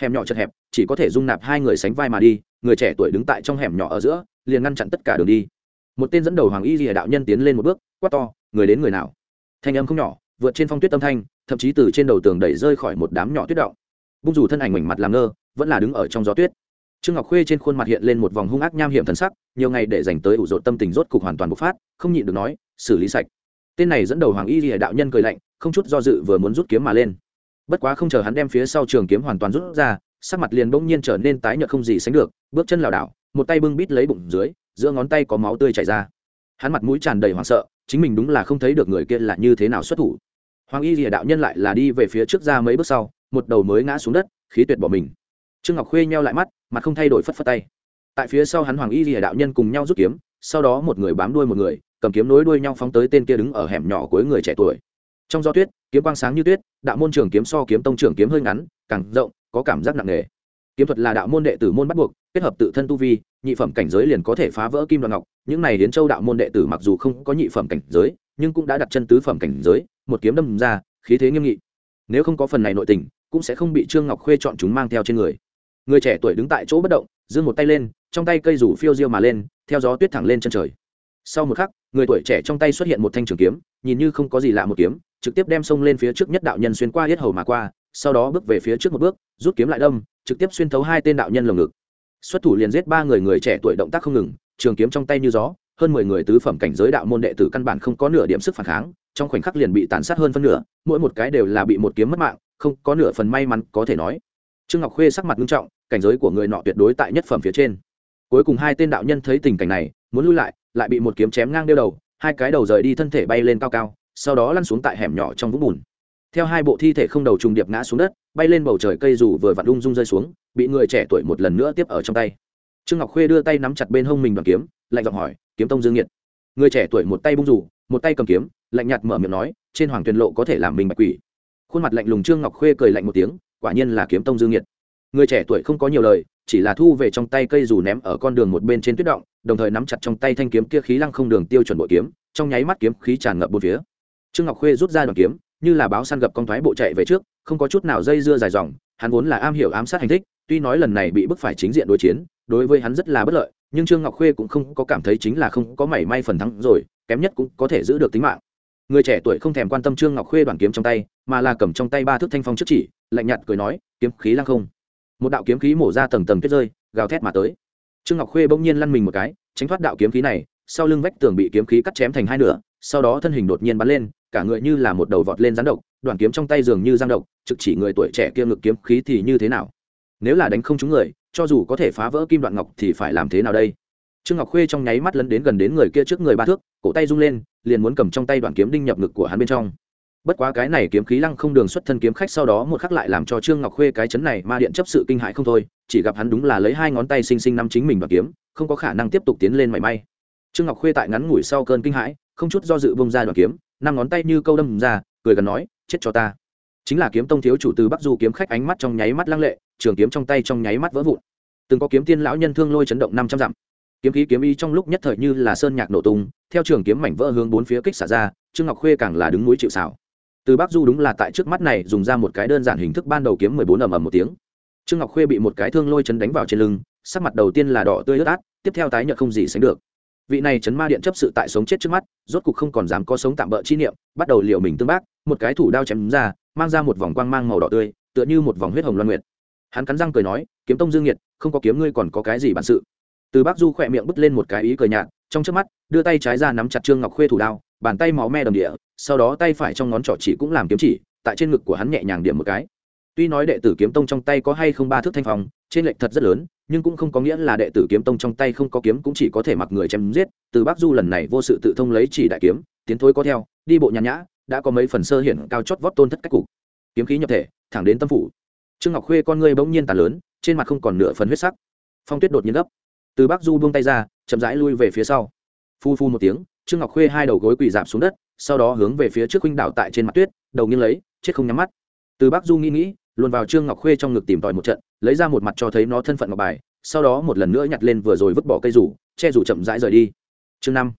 Speaker 1: hẻm nhỏ chật hẹp, chỉ có thể dung nạp hai người sánh vai mà đi, người trẻ tuổi đứng tại trong hẻm nhỏ ở giữa, liền ngăn chặn tất cả đường đi. Một tên dẫn đầu hoàng y rìa đạo nhân tiến lên một bước, quát to, người đến người nào? Thanh âm không nhỏ, vượt trên phong tuyết tâm thanh, thậm chí từ trên đầu tường đẩy rơi khỏi một đám nhỏ tuyết động. Bung dù thân ảnh mảnh mặt làm ngơ, vẫn là đứng ở trong gió tuyết. Trương ngọc khuê trên khuôn mặt hiện lên một vòng hung ác nham hiểm thần sắc, nhiều ngày để dành tới ủ rột tâm tình rốt cục hoàn toàn bộc phát, không nhịn được nói, xử lý sạch. Tên này dẫn đầu hoàng y rìa đạo nhân cười lạnh, không chút do dự vừa muốn rút kiếm mà lên bất quá không chờ hắn đem phía sau trường kiếm hoàn toàn rút ra, sắc mặt liền bỗng nhiên trở nên tái nhợt không gì sánh được, bước chân lảo đảo, một tay bưng bít lấy bụng dưới, giữa ngón tay có máu tươi chảy ra. Hắn mặt mũi tràn đầy hoảng sợ, chính mình đúng là không thấy được người kia là như thế nào xuất thủ. Hoàng y rìa đạo nhân lại là đi về phía trước ra mấy bước sau, một đầu mới ngã xuống đất, khí tuyệt bỏ mình. Trương ngọc khuê nheo lại mắt, mặt không thay đổi phất phất tay. Tại phía sau hắn hoàng y rìa đạo nhân cùng nhau rút kiếm, sau đó một người bám đuôi một người, cầm kiếm nối đuôi nhau phóng tới tên kia đứng ở hẻm nhỏ cuối người trẻ tuổi trong gió tuyết, kiếm quang sáng như tuyết, đạo môn trường kiếm so kiếm tông trưởng kiếm hơi ngắn, càng rộng, có cảm giác nặng nề. Kiếm thuật là đạo môn đệ tử môn bắt buộc, kết hợp tự thân tu vi, nhị phẩm cảnh giới liền có thể phá vỡ kim đoạn ngọc. Những này đến châu đạo môn đệ tử mặc dù không có nhị phẩm cảnh giới, nhưng cũng đã đặt chân tứ phẩm cảnh giới, một kiếm đâm ra, khí thế nghiêm nghị. Nếu không có phần này nội tình, cũng sẽ không bị trương ngọc khuê chọn chúng mang theo trên người. Người trẻ tuổi đứng tại chỗ bất động giương một tay lên, trong tay cây rủ phiêu diêu mà lên, theo gió tuyết thẳng lên chân trời. Sau một khắc, người tuổi trẻ trong tay xuất hiện một thanh trường kiếm, nhìn như không có gì lạ một kiếm trực tiếp đem sông lên phía trước nhất đạo nhân xuyên qua hết hầu mà qua, sau đó bước về phía trước một bước, rút kiếm lại đâm, trực tiếp xuyên thấu hai tên đạo nhân lồng ngực. Xuất thủ liền giết ba người người trẻ tuổi động tác không ngừng, trường kiếm trong tay như gió, hơn mười người tứ phẩm cảnh giới đạo môn đệ tử căn bản không có nửa điểm sức phản kháng, trong khoảnh khắc liền bị tàn sát hơn phân nửa, mỗi một cái đều là bị một kiếm mất mạng, không có nửa phần may mắn có thể nói. Trương ngọc khuê sắc mặt nghiêm trọng, cảnh giới của người nọ tuyệt đối tại nhất phẩm phía trên. Cuối cùng hai tên đạo nhân thấy tình cảnh này, muốn lui lại lại bị một kiếm chém ngang đeo đầu, hai cái đầu rời đi thân thể bay lên cao cao sau đó lăn xuống tại hẻm nhỏ trong vũng bùn. Theo hai bộ thi thể không đầu trùng điệp ngã xuống đất, bay lên bầu trời cây dù vừa vặn ung dung rơi xuống, bị người trẻ tuổi một lần nữa tiếp ở trong tay. Trương ngọc khuê đưa tay nắm chặt bên hông mình bằng kiếm, lạnh giọng hỏi, kiếm tông dương nhiệt người trẻ tuổi một tay bung rủ một tay cầm kiếm, lạnh nhạt mở miệng nói, trên hoàng tuyền lộ có thể làm mình bạch quỷ. Khuôn mặt lạnh lùng trương ngọc khuê cười lạnh một tiếng, quả nhiên là kiếm tông dương nhiệt người trẻ tuổi không có nhiều lời, chỉ là thu về trong tay cây dù ném ở con đường một bên trên tuyết động, đồng thời nắm chặt trong tay thanh kiếm kia khí lăng không đường tiêu chuẩn bội kiếm, trong nháy mắt kiếm khí tràn ngập bốn phía trương ngọc khuê rút ra đoàn kiếm, như là báo săn gặp con thoái bộ chạy về trước, không có chút nào dây dưa dài dòng, hắn vốn là am hiểu ám sát hành thích, tuy nói lần này bị bức phải chính diện đối chiến, đối với hắn rất là bất lợi, nhưng trương ngọc khuê cũng không có cảm thấy chính là không có mảy may phần thắng rồi, kém nhất cũng có thể giữ được tính mạng. Người trẻ tuổi không thèm quan tâm trương ngọc khuê đoàn kiếm trong tay, mà là cầm trong tay ba thước thanh phong trước chỉ, lạnh nhạt cười nói, kiếm khí lăng không. Một đạo kiếm khí mổ ra tầng tầng tuyết rơi, gào thét mà tới. Trương ngọc khuê bỗng nhiên lăn mình một cái, tránh thoát đạo kiếm khí này, sau lưng vách tường bị kiếm khí cắt chém thành hai nửa, sau đó thân hình đột nhiên bắn lên cả người như là một đầu vọt lên rắn độc, đoàn kiếm trong tay dường như giang độc, trực chỉ người tuổi trẻ kia ngực kiếm khí thì như thế nào? Nếu là đánh không trúng người, cho dù có thể phá vỡ kim đoạn ngọc thì phải làm thế nào đây? Trương ngọc khuê trong nháy mắt lấn đến gần đến người kia trước người ba thước, cổ tay rung lên, liền muốn cầm trong tay đoạn kiếm đinh nhập ngực của hắn bên trong. Bất quá cái này kiếm khí lăng không đường xuất thân kiếm khách sau đó một khắc lại làm cho trương ngọc khuê cái chấn này ma điện chấp sự kinh hãi không thôi, chỉ gặp hắn đúng là lấy hai ngón tay xinh xinh nắm chính mình đoạn kiếm, không có khả năng tiếp tục tiến lên mảy may. Trương ngọc khuê tại ngắn ngủi sau cơn kinh hãi, không chút do dự bông ra đoạn kiếm năm ngón tay như câu đâm ra, cười gần nói, chết cho ta. Chính là kiếm tông thiếu chủ từ bắc du kiếm khách ánh mắt trong nháy mắt lăng lệ, trường kiếm trong tay trong nháy mắt vỡ vụn. Từng có kiếm tiên lão nhân thương lôi chấn động năm trăm dặm. Kiếm khí kiếm y trong lúc nhất thời như là sơn nhạc nổ tung, theo trường kiếm mảnh vỡ hướng bốn phía kích xả ra, trương ngọc khuê càng là đứng núi chịu xảo từ bắc du đúng là tại trước mắt này dùng ra một cái đơn giản hình thức ban đầu kiếm mười bốn ầm ầm một tiếng. Trương ngọc khuê bị một cái thương lôi chấn đánh vào trên lưng, sắc mặt đầu tiên là đỏ tươi ướt át, tiếp theo tái nhợt không gì sánh được vị này chấn ma điện chấp sự tại sống chết trước mắt, rốt cục không còn dám có sống tạm bỡ chi niệm, bắt đầu liều mình tương bác, một cái thủ đao chém ra, mang ra một vòng quang mang màu đỏ tươi, tựa như một vòng huyết hồng loan nguyệt. Hắn cắn răng cười nói, kiếm tông dương nhiệt, không có kiếm ngươi còn có cái gì bản sự? Từ bác du khỏe miệng bứt lên một cái ý cười nhạt, trong trước mắt, đưa tay trái ra nắm chặt trương ngọc khuê thủ đao, bàn tay máu me đầm địa, sau đó tay phải trong ngón trỏ chỉ cũng làm kiếm chỉ, tại trên ngực của hắn nhẹ nhàng điểm một cái. Tuy nói đệ tử kiếm tông trong tay có hay không ba thước thanh phòng trên lệnh thật rất lớn, nhưng cũng không có nghĩa là đệ tử kiếm tông trong tay không có kiếm cũng chỉ có thể mặc người chém giết. Từ bắc du lần này vô sự tự thông lấy chỉ đại kiếm, tiến thối có theo, đi bộ nhàn nhã, đã có mấy phần sơ hiển cao chót vót tôn thất cách cục. Kiếm khí nhập thể, thẳng đến tâm phủ. Trương ngọc khuê con ngươi bỗng nhiên tàn lớn, trên mặt không còn nửa phần huyết sắc. Phong tuyết đột nhiên gấp. Từ bắc du buông tay ra, chậm rãi lui về phía sau. Phu phu một tiếng, trương ngọc khuê hai đầu gối quỳ dạp xuống đất, sau đó hướng về phía trước huynh đảo tại trên mặt tuyết, đầu nghiêng lấy, chết không nhắm mắt. Từ bắc du nghĩ nghĩ luôn vào trương ngọc khuê trong ngực tìm tòi một trận, lấy ra một mặt cho thấy nó thân phận ngọc bài, sau đó một lần nữa nhặt lên vừa rồi vứt bỏ cây rủ, che rủ chậm rãi rời đi. Chương năm.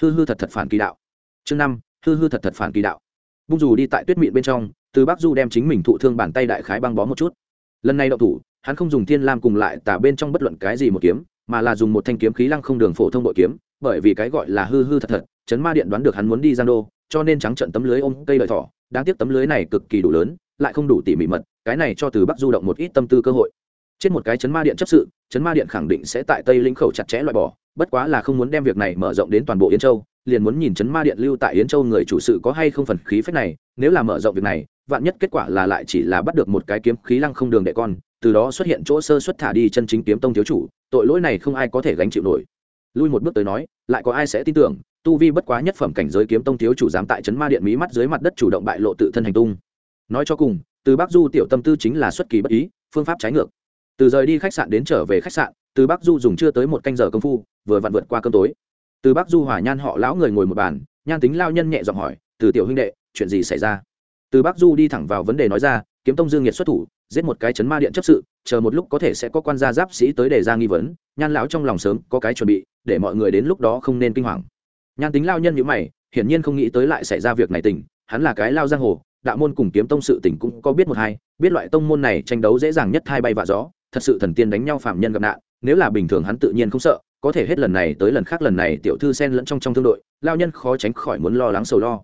Speaker 1: Hư hư thật thật phản kỳ đạo. Chương năm. Hư hư thật thật phản kỳ đạo. Bung dù đi tại tuyết mịn bên trong, từ bắc du đem chính mình thụ thương bàn tay đại khái băng bó một chút. Lần này đậu thủ, hắn không dùng thiên lam cùng lại tả bên trong bất luận cái gì một kiếm, mà là dùng một thanh kiếm khí lăng không đường phổ thông bội kiếm, bởi vì cái gọi là hư hư thật thật, chấn ma điện đoán được hắn muốn đi giang đô, cho nên trắng trận tấm lưới ôm cây lợi thỏ, đáng tiếc tấm lưới này cực kỳ đủ lớn lại không đủ tỉ mỉ mật, cái này cho từ bắc du động một ít tâm tư cơ hội. Trên một cái chấn ma điện chấp sự, chấn ma điện khẳng định sẽ tại tây lĩnh khẩu chặt chẽ loại bỏ, bất quá là không muốn đem việc này mở rộng đến toàn bộ yến châu, liền muốn nhìn chấn ma điện lưu tại yến châu người chủ sự có hay không phần khí phép này, nếu là mở rộng việc này, vạn nhất kết quả là lại chỉ là bắt được một cái kiếm khí lăng không đường đệ con, từ đó xuất hiện chỗ sơ xuất thả đi chân chính kiếm tông thiếu chủ, tội lỗi này không ai có thể gánh chịu nổi. Lui một bước tới nói, lại có ai sẽ tin tưởng, tu vi bất quá nhất phẩm cảnh giới kiếm tông thiếu chủ dám tại trấn ma điện mỹ mắt dưới mặt đất chủ động bại lộ tự thân hành tung nói cho cùng, từ bắc du tiểu tâm tư chính là xuất kỳ bất ý, phương pháp trái ngược. Từ rời đi khách sạn đến trở về khách sạn, từ bắc du dùng chưa tới một canh giờ công phu, vừa vặn vượt qua cơm tối. Từ bắc du hỏa nhan họ lão người ngồi một bàn, nhan tính lao nhân nhẹ giọng hỏi, từ tiểu huynh đệ, chuyện gì xảy ra? Từ bắc du đi thẳng vào vấn đề nói ra, kiếm tông dương nhiệt xuất thủ, giết một cái chấn ma điện chấp sự, chờ một lúc có thể sẽ có quan gia giáp sĩ tới để ra nghi vấn. Nhan lão trong lòng sớm có cái chuẩn bị, để mọi người đến lúc đó không nên kinh hoàng. Nhan tính lao nhân như mày, hiển nhiên không nghĩ tới lại xảy ra việc này tình, hắn là cái lao giang hồ đạo môn cùng kiếm tông sự tỉnh cũng có biết một hai, biết loại tông môn này tranh đấu dễ dàng nhất hai bay vạ gió, thật sự thần tiên đánh nhau phạm nhân gặp nạn, nếu là bình thường hắn tự nhiên không sợ, có thể hết lần này tới lần khác lần này tiểu thư xen lẫn trong trong thương đội, lao nhân khó tránh khỏi muốn lo lắng sầu lo.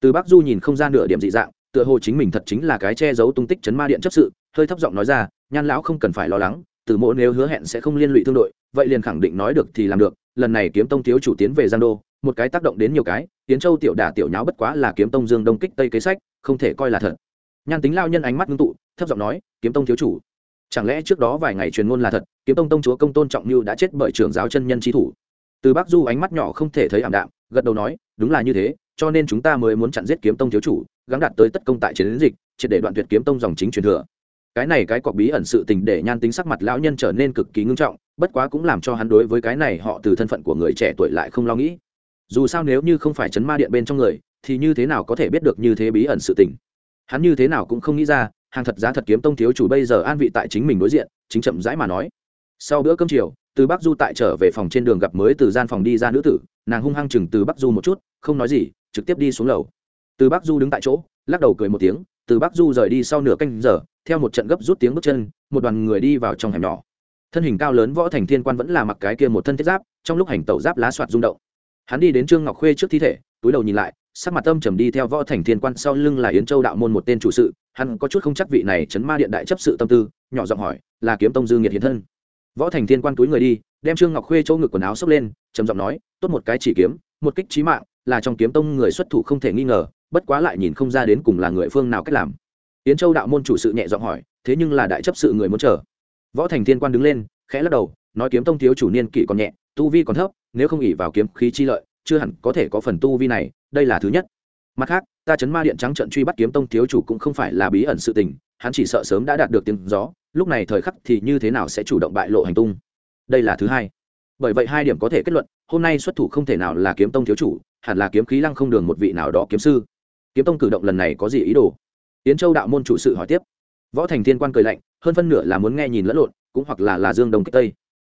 Speaker 1: Từ bắc du nhìn không ra nửa điểm dị dạng, tựa hồ chính mình thật chính là cái che giấu tung tích chấn ma điện chấp sự, hơi thấp giọng nói ra, nhan lão không cần phải lo lắng, từ mỗ nếu hứa hẹn sẽ không liên lụy thương đội, vậy liền khẳng định nói được thì làm được, lần này kiếm tông thiếu chủ tiến về giang đô, một cái tác động đến nhiều cái tiến châu tiểu đả tiểu nháo bất quá là kiếm tông dương đông kích tây kế sách không thể coi là thật. Nhan tính lao nhân ánh mắt ngưng tụ, thấp giọng nói, kiếm tông thiếu chủ, chẳng lẽ trước đó vài ngày truyền ngôn là thật, kiếm tông tông chúa công tôn trọng như đã chết bởi trưởng giáo chân nhân trí thủ? Từ bắc du ánh mắt nhỏ không thể thấy ảm đạm, gật đầu nói, đúng là như thế, cho nên chúng ta mới muốn chặn giết kiếm tông thiếu chủ, gắng đạt tới tất công tại chiến dịch, triệt để đoạn tuyệt kiếm tông dòng chính truyền thừa. Cái này cái cọc bí ẩn sự tình để nhan tính sắc mặt lão nhân trở nên cực kỳ ngưng trọng, bất quá cũng làm cho hắn đối với cái này họ từ thân phận của người trẻ tuổi lại không lo nghĩ. Dù sao nếu như không phải chấn ma điện bên trong người thì như thế nào có thể biết được như thế bí ẩn sự tình? Hắn như thế nào cũng không nghĩ ra, hàng thật giá thật kiếm tông thiếu chủ bây giờ an vị tại chính mình đối diện, chính chậm rãi mà nói. Sau bữa cơm chiều, từ bắc du tại trở về phòng trên đường gặp mới từ gian phòng đi ra nữ tử, nàng hung hăng chừng từ bắc du một chút, không nói gì, trực tiếp đi xuống lầu. Từ bắc du đứng tại chỗ, lắc đầu cười một tiếng, từ bắc du rời đi sau nửa canh giờ, theo một trận gấp rút tiếng bước chân, một đoàn người đi vào trong hẻm nhỏ. Thân hình cao lớn võ thành thiên quan vẫn là mặc cái kia một thân thiết giáp, trong lúc hành tẩu giáp lá soạt rung động. Hắn đi đến trương ngọc khuê trước thi thể, túi đầu nhìn lại sắc mặt âm trầm đi theo võ thành thiên quan sau lưng là yến châu đạo môn một tên chủ sự hắn có chút không chắc vị này chấn ma điện đại chấp sự tâm tư nhỏ giọng hỏi là kiếm tông dư nghiệt hiến thân võ thành thiên quan túi người đi đem trương ngọc khuê chỗ ngực quần áo xốc lên trầm giọng nói tốt một cái chỉ kiếm một kích trí mạng là trong kiếm tông người xuất thủ không thể nghi ngờ bất quá lại nhìn không ra đến cùng là người phương nào cách làm yến châu đạo môn chủ sự nhẹ giọng hỏi thế nhưng là đại chấp sự người muốn chờ võ thành thiên quan đứng lên khẽ lắc đầu nói kiếm tông thiếu chủ niên kỷ còn nhẹ tu vi còn thấp nếu không ỉ vào kiếm khí chi lợi chưa hẳn có thể có phần tu vi này đây là thứ nhất. Mặt khác, ta chấn ma điện trắng trận truy bắt kiếm tông thiếu chủ cũng không phải là bí ẩn sự tình, hắn chỉ sợ sớm đã đạt được tiếng gió, lúc này thời khắc thì như thế nào sẽ chủ động bại lộ hành tung. Đây là thứ hai. Bởi vậy hai điểm có thể kết luận, hôm nay xuất thủ không thể nào là kiếm tông thiếu chủ, hẳn là kiếm khí lăng không đường một vị nào đó kiếm sư. Kiếm tông cử động lần này có gì ý đồ? Yến châu đạo môn chủ sự hỏi tiếp. Võ thành thiên quan cười lạnh, hơn phân nửa là muốn nghe nhìn lẫn lộn, cũng hoặc là là dương đông kích tây.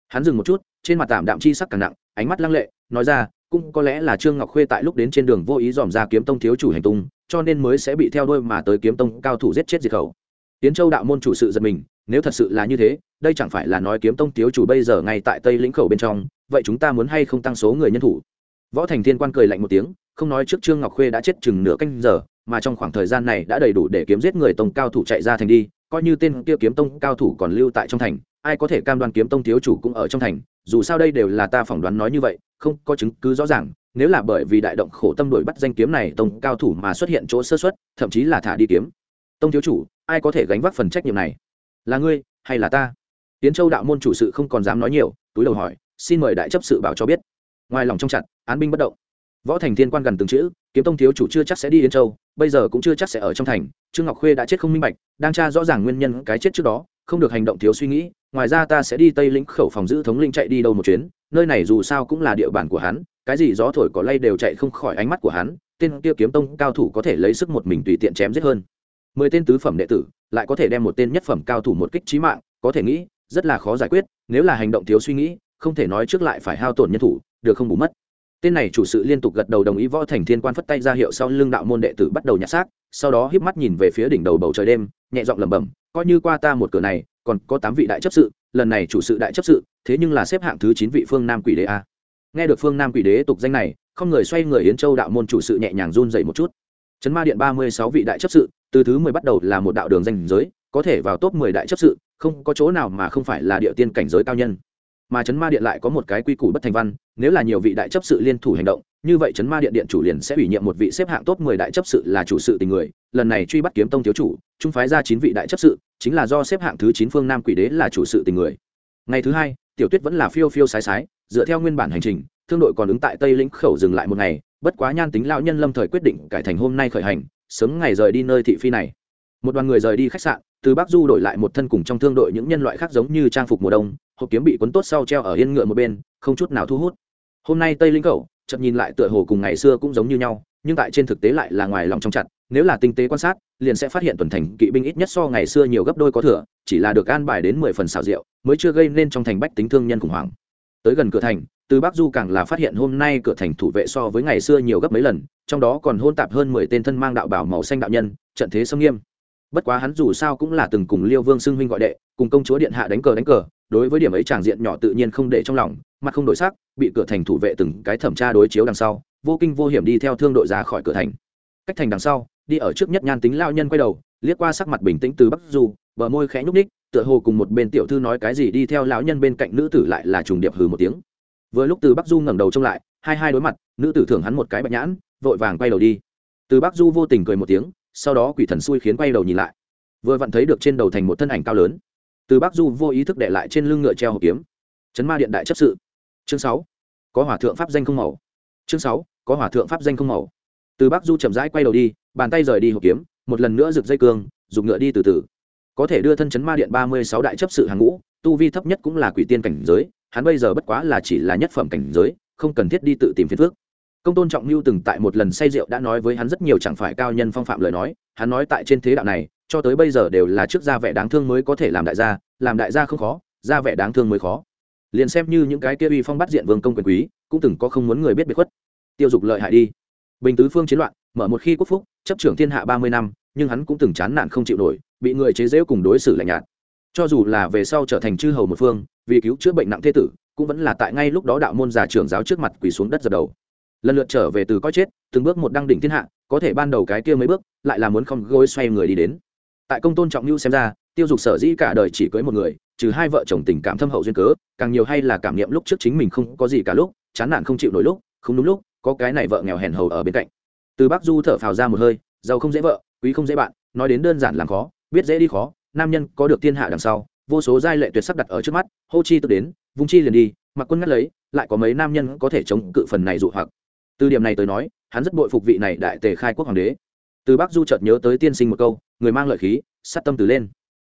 Speaker 1: Hắn dừng một chút, trên mặt tạm đạm chi sắc càng nặng, ánh mắt lăng lệ, nói ra cũng có lẽ là trương ngọc khuê tại lúc đến trên đường vô ý dòm ra kiếm tông thiếu chủ hành tung, cho nên mới sẽ bị theo đôi mà tới kiếm tông cao thủ giết chết diệt khẩu. Tiến châu đạo môn chủ sự giật mình, nếu thật sự là như thế, đây chẳng phải là nói kiếm tông thiếu chủ bây giờ ngay tại tây lĩnh khẩu bên trong, vậy chúng ta muốn hay không tăng số người nhân thủ? Võ thành thiên quan cười lạnh một tiếng, không nói trước trương ngọc khuê đã chết chừng nửa canh giờ, mà trong khoảng thời gian này đã đầy đủ để kiếm giết người tông cao thủ chạy ra thành đi, coi như tên kia kiếm tông cao thủ còn lưu tại trong thành, ai có thể cam đoan kiếm tông thiếu chủ cũng ở trong thành, dù sao đây đều là ta phỏng đoán nói như vậy không có chứng cứ rõ ràng, nếu là bởi vì đại động khổ tâm đổi bắt danh kiếm này, tông cao thủ mà xuất hiện chỗ sơ xuất thậm chí là thả đi kiếm. Tông thiếu chủ, ai có thể gánh vác phần trách nhiệm này? Là ngươi hay là ta? Tiến châu đạo môn chủ sự không còn dám nói nhiều, túi đầu hỏi, xin mời đại chấp sự bảo cho biết. Ngoài lòng trong chặt, án binh bất động. Võ thành thiên quan gần từng chữ, kiếm tông thiếu chủ chưa chắc sẽ đi yên châu, bây giờ cũng chưa chắc sẽ ở trong thành, trương ngọc khuê đã chết không minh bạch, đang tra rõ ràng nguyên nhân cái chết trước đó, không được hành động thiếu suy nghĩ, ngoài ra ta sẽ đi tây lĩnh khẩu phòng giữ thống linh chạy đi đâu một chuyến nơi này dù sao cũng là địa bàn của hắn, cái gì gió thổi có lay đều chạy không khỏi ánh mắt của hắn, tên kia kiếm tông cao thủ có thể lấy sức một mình tùy tiện chém giết hơn. Mười tên tứ phẩm đệ tử, lại có thể đem một tên nhất phẩm cao thủ một kích trí mạng, có thể nghĩ, rất là khó giải quyết, nếu là hành động thiếu suy nghĩ, không thể nói trước lại phải hao tổn nhân thủ, được không bù mất. Tên này chủ sự liên tục gật đầu đồng ý võ thành thiên quan phất tay ra hiệu sau lưng đạo môn đệ tử bắt đầu nhặt xác, sau đó híp mắt nhìn về phía đỉnh đầu bầu trời đêm, nhẹ giọng lẩm bẩm, coi như qua ta một cửa này còn có tám vị đại chấp sự, lần này chủ sự đại chấp sự, thế nhưng là xếp hạng thứ chín vị phương nam quỷ đế a. Nghe được phương nam quỷ đế tục danh này, không người xoay người yến châu đạo môn chủ sự nhẹ nhàng run dậy một chút. Chấn ma điện ba mươi sáu vị đại chấp sự, từ thứ mười bắt đầu là một đạo đường danh giới, có thể vào top mười đại chấp sự, không có chỗ nào mà không phải là địa tiên cảnh giới cao nhân. Mà chấn ma điện lại có một cái quy củ bất thành văn, nếu là nhiều vị đại chấp sự liên thủ hành động, như vậy chấn ma điện điện chủ liền sẽ ủy nhiệm một vị xếp hạng top mười đại chấp sự là chủ sự tình người, lần này truy bắt kiếm tông thiếu chủ trung phái ra chín vị đại chấp sự chính là do xếp hạng thứ chín phương nam quỷ đế là chủ sự tình người. Ngày thứ hai, tiểu tuyết vẫn là phiêu phiêu sái sái, dựa theo nguyên bản hành trình, thương đội còn ứng tại tây lĩnh khẩu dừng lại một ngày, bất quá nhan tính lão nhân lâm thời quyết định cải thành hôm nay khởi hành, sớm ngày rời đi nơi thị phi này. Một đoàn người rời đi khách sạn, từ bắc du đổi lại một thân cùng trong thương đội những nhân loại khác giống như trang phục mùa đông, hộp kiếm bị cuốn tốt sau treo ở yên ngựa một bên, không chút nào thu hút. Hôm nay tây linh cầu chậm nhìn lại tựa hồ cùng ngày xưa cũng giống như nhau nhưng tại trên thực tế lại là ngoài lòng trong chặt, nếu là tinh tế quan sát, liền sẽ phát hiện tuần thành kỵ binh ít nhất so ngày xưa nhiều gấp đôi có thừa, chỉ là được an bài đến mười phần xào rượu mới chưa gây nên trong thành bách tính thương nhân khủng hoảng. Tới gần cửa thành, từ bắc du càng là phát hiện hôm nay cửa thành thủ vệ so với ngày xưa nhiều gấp mấy lần, trong đó còn hôn tạp hơn mười tên thân mang đạo bảo màu xanh đạo nhân, trận thế sâm nghiêm. Bất quá hắn dù sao cũng là từng cùng liêu vương xưng huynh gọi đệ, cùng công chúa điện hạ đánh cờ đánh cờ, đối với điểm ấy tràng diện nhỏ tự nhiên không để trong lòng, mặt không đổi sắc, bị cửa thành thủ vệ từng cái thẩm tra đối chiếu đằng sau vô kinh vô hiểm đi theo thương đội ra khỏi cửa thành. Cách thành đằng sau, đi ở trước nhất nhan tính lao nhân quay đầu, liếc qua sắc mặt bình tĩnh từ bắc du, bờ môi khẽ nhúc ních tựa hồ cùng một bên tiểu thư nói cái gì đi theo lão nhân bên cạnh nữ tử lại là trùng điệp hừ một tiếng. Vừa lúc từ bắc du ngẩng đầu trông lại, hai hai đối mặt, nữ tử thưởng hắn một cái bạch nhãn, vội vàng quay đầu đi. Từ bắc du vô tình cười một tiếng, sau đó quỷ thần xui khiến quay đầu nhìn lại. Vừa vặn thấy được trên đầu thành một thân ảnh cao lớn. Từ bắc du vô ý thức để lại trên lưng ngựa treo hộp kiếm. Chấn ma điện đại chấp sự. Chương sáu. Có hỏa thượng pháp danh không màu chương sáu, có hỏa thượng pháp danh không màu. Từ bắc du chậm rãi quay đầu đi, bàn tay rời đi hộp kiếm, một lần nữa rực dây cương, dùng ngựa đi từ từ. Có thể đưa thân chấn ma điện ba mươi sáu đại chấp sự hàng ngũ, tu vi thấp nhất cũng là quỷ tiên cảnh giới, hắn bây giờ bất quá là chỉ là nhất phẩm cảnh giới, không cần thiết đi tự tìm phiền phước công tôn trọng lưu từng tại một lần say rượu đã nói với hắn rất nhiều chẳng phải cao nhân phong phạm lời nói, hắn nói tại trên thế đạo này, cho tới bây giờ đều là trước gia vẻ đáng thương mới có thể làm đại gia, làm đại gia không khó ra vẻ đáng thương mới khó. Liền xem như những cái kia uy phong bắt diện vương công quyền quý cũng từng có không muốn người biết biệt khuất. Tiêu dục lợi hại đi. Bình tứ phương chiến loạn, mở một khi quốc phúc, chấp trưởng thiên hạ ba mươi năm, nhưng hắn cũng từng chán nản không chịu nổi, bị người chế giễu cùng đối xử lạnh nhạt. Cho dù là về sau trở thành chư hầu một phương, vì cứu chữa bệnh nặng thế tử, cũng vẫn là tại ngay lúc đó đạo môn già trưởng giáo trước mặt quỳ xuống đất dập đầu. Lần lượt trở về từ coi chết, từng bước một đăng đỉnh thiên hạ, có thể ban đầu cái kia mấy bước, lại là muốn không gối xoay người đi đến. Tại công tôn trọng lưu xem ra, tiêu dục sở dĩ cả đời chỉ cưới một người, trừ hai vợ chồng tình cảm thâm hậu duyên cớ, càng nhiều hay là cảm nghiệm lúc trước chính mình không có gì cả lúc chán nản không chịu nổi lúc, không đúng lúc, có cái này vợ nghèo hèn hầu ở bên cạnh. Từ bắc du thở phào ra một hơi, giàu không dễ vợ, quý không dễ bạn, nói đến đơn giản làm khó, biết dễ đi khó, nam nhân có được thiên hạ đằng sau, vô số giai lệ tuyệt sắc đặt ở trước mắt, hô chi tức đến, vung chi liền đi, mặc quân ngắt lấy, lại có mấy nam nhân có thể chống cự phần này dụ hoặc. Từ điểm này tới nói, hắn rất bội phục vị này đại tề khai quốc hoàng đế. Từ bắc du chợt nhớ tới tiên sinh một câu, người mang lợi khí, sát tâm từ lên.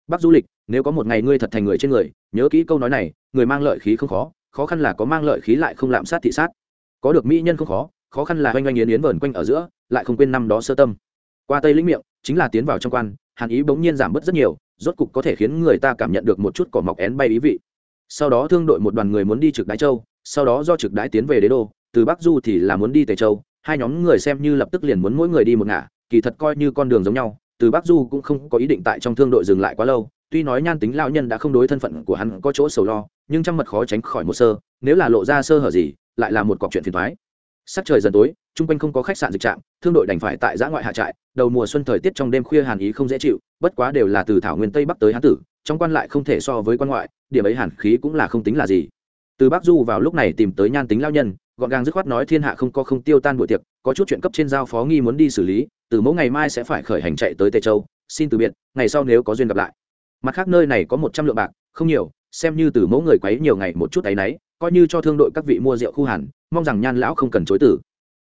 Speaker 1: Bắc du lịch, nếu có một ngày ngươi thật thành người trên người, nhớ kỹ câu nói này, người mang lợi khí không khó khó khăn là có mang lợi khí lại không lạm sát thị sát. Có được mỹ nhân không khó khó khăn là oanh oanh yến yến vờn quanh ở giữa, lại không quên năm đó sơ tâm. Qua tây lĩnh miệng, chính là tiến vào trong quan, hàn ý bỗng nhiên giảm bớt rất nhiều, rốt cục có thể khiến người ta cảm nhận được một chút cỏ mọc én bay ý vị. Sau đó thương đội một đoàn người muốn đi trực đái châu, sau đó do trực đái tiến về đế đô, từ bắc du thì là muốn đi tề châu, hai nhóm người xem như lập tức liền muốn mỗi người đi một ngả, kỳ thật coi như con đường giống nhau, từ bắc du cũng không có ý định tại trong thương đội dừng lại quá lâu, tuy nói nhan tính lão nhân đã không đối thân phận của hắn có chỗ sầu lo nhưng trăm mật khó tránh khỏi một sơ, nếu là lộ ra sơ hở gì, lại là một cọc chuyện phiền thoái sắc trời dần tối, chung quanh không có khách sạn dịch trạm, thương đội đành phải tại giã ngoại hạ trại, đầu mùa xuân thời tiết trong đêm khuya hàn ý không dễ chịu, bất quá đều là từ thảo nguyên tây bắc tới hán tử, trong quan lại không thể so với quan ngoại, điểm ấy hàn khí cũng là không tính là gì. Từ bắc du vào lúc này tìm tới nhan tính lao nhân, gọn gàng dứt khoát nói thiên hạ không có không tiêu tan buổi tiệc, có chút chuyện cấp trên giao phó nghi muốn đi xử lý, từ mẫu ngày mai sẽ phải khởi hành chạy tới tây châu, xin từ biệt, ngày sau nếu có duyên gặp lại. Mặt khác nơi này có một trăm lượng bạc, không nhiều xem như từ mẫu người quấy nhiều ngày một chút áy náy coi như cho thương đội các vị mua rượu khu hàn mong rằng nhan lão không cần chối tử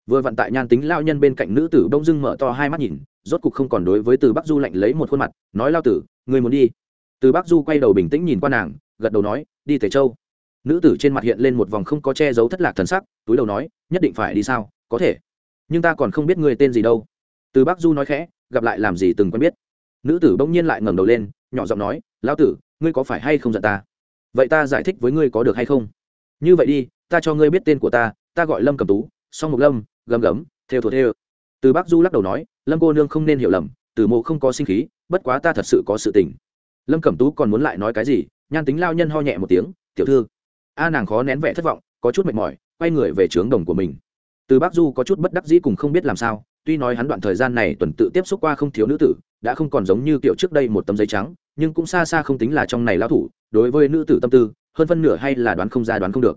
Speaker 1: vừa vận tại nhan tính lao nhân bên cạnh nữ tử đông dưng mở to hai mắt nhìn, rốt cục không còn đối với từ bắc du lạnh lấy một khuôn mặt, nói lao tử, người muốn đi. Từ bắc du quay đầu bình tĩnh nhìn qua nàng, gật đầu nói, đi tề châu. Nữ tử trên mặt hiện lên một vòng không có che giấu thất lạc thần sắc, túi đầu nói, nhất định phải đi sao, có thể. Nhưng ta còn không biết người tên gì đâu. Từ bắc du nói khẽ, gặp lại làm gì từng quen biết. Nữ tử bỗng nhiên lại ngẩng đầu lên, nhỏ giọng nói lão tử, ngươi có phải hay không giận ta? Vậy ta giải thích với ngươi có được hay không? Như vậy đi, ta cho ngươi biết tên của ta ta gọi lâm cầm tú, song mục lâm gầm gấm, theo thuộc theo. Từ bác du lắc đầu nói, lâm cô nương không nên hiểu lầm, từ mộ không có sinh khí, bất quá ta thật sự có sự tình. Lâm cẩm tú còn muốn lại nói cái gì? Nhan tính lao nhân ho nhẹ một tiếng, tiểu thư. A nàng khó nén vẻ thất vọng, có chút mệt mỏi, quay người về trướng đồng của mình. Từ bác du có chút bất đắc dĩ cùng không biết làm sao, tuy nói hắn đoạn thời gian này tuần tự tiếp xúc qua không thiếu nữ tử, đã không còn giống như kiểu trước đây một tấm giấy trắng nhưng cũng xa xa không tính là trong này lao thủ, đối với nữ tử tâm tư, hơn phân nửa hay là đoán không ra đoán không được.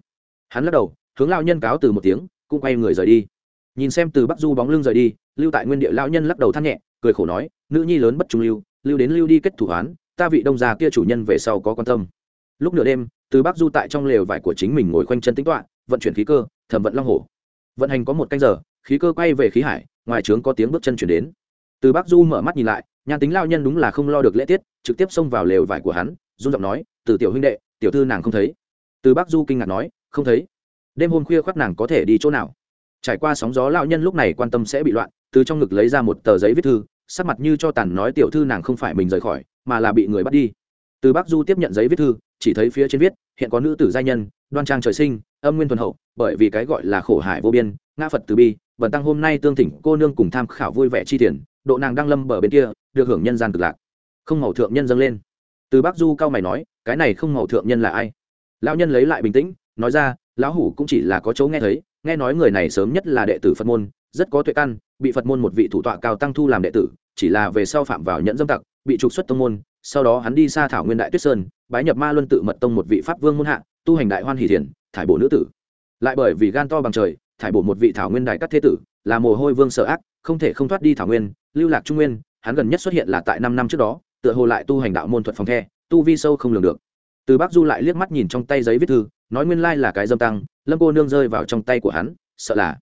Speaker 1: Hắn lắc đầu, hướng lao nhân cáo từ một tiếng, cũng quay người rời đi. Nhìn xem từ bắc du bóng lưng rời đi, lưu tại nguyên địa lao nhân lắc đầu than nhẹ, cười khổ nói, nữ nhi lớn bất trung lưu lưu đến lưu đi kết thủ án, ta vị đông già kia chủ nhân về sau có quan tâm. Lúc nửa đêm, từ bắc du tại trong lều vải của chính mình ngồi khoanh chân tính toạ vận chuyển khí cơ, thẩm vận long hổ. Vận hành có một canh giờ, khí cơ quay về khí hải, ngoài trướng có tiếng bước chân chuyển đến. Từ bắc du mở mắt nhìn lại nhan tính lao nhân đúng là không lo được lễ tiết, trực tiếp xông vào lều vải của hắn, run giọng nói, từ tiểu huynh đệ, tiểu thư nàng không thấy. Từ bác du kinh ngạc nói, không thấy. Đêm hôm khuya khoác nàng có thể đi chỗ nào? Trải qua sóng gió lao nhân lúc này quan tâm sẽ bị loạn, từ trong ngực lấy ra một tờ giấy viết thư, sắc mặt như cho tàn nói tiểu thư nàng không phải mình rời khỏi, mà là bị người bắt đi. Từ bác du tiếp nhận giấy viết thư, chỉ thấy phía trên viết, hiện có nữ tử giai nhân, đoan trang trời sinh, âm nguyên thuần hậu, bởi vì cái gọi là khổ hải vô biên, ngã phật từ bi vần tăng hôm nay tương thỉnh cô nương cùng tham khảo vui vẻ chi tiền độ nàng đang lâm bờ bên kia, được hưởng nhân gian cực lạc. Không màu thượng nhân dâng lên. Từ bắc du cao mày nói, cái này không màu thượng nhân là ai? Lão nhân lấy lại bình tĩnh, nói ra, lão hủ cũng chỉ là có chỗ nghe thấy, nghe nói người này sớm nhất là đệ tử phật môn, rất có tuệ căn, bị phật môn một vị thủ tọa cao tăng thu làm đệ tử, chỉ là về sau phạm vào nhẫn dâm tặc, bị trục xuất tông môn, sau đó hắn đi xa thảo nguyên đại tuyết sơn, bái nhập ma luân tự mật tông một vị pháp vương môn hạ, tu hành đại hoan hỷ thiền, thải bổ nữ tử. Lại bởi vì gan to bằng trời, thải bổ một vị thảo nguyên đại các thế tử, là mồ hôi vương sợ ác không thể không thoát đi thảo nguyên, lưu lạc trung nguyên, hắn gần nhất xuất hiện là tại năm năm trước đó, tựa hồ lại tu hành đạo môn thuật phòng the, tu vi sâu không lường được. Từ bắc du lại liếc mắt nhìn trong tay giấy viết thư, nói nguyên lai là cái dâm tăng, lâm cô nương rơi vào trong tay của hắn, sợ là.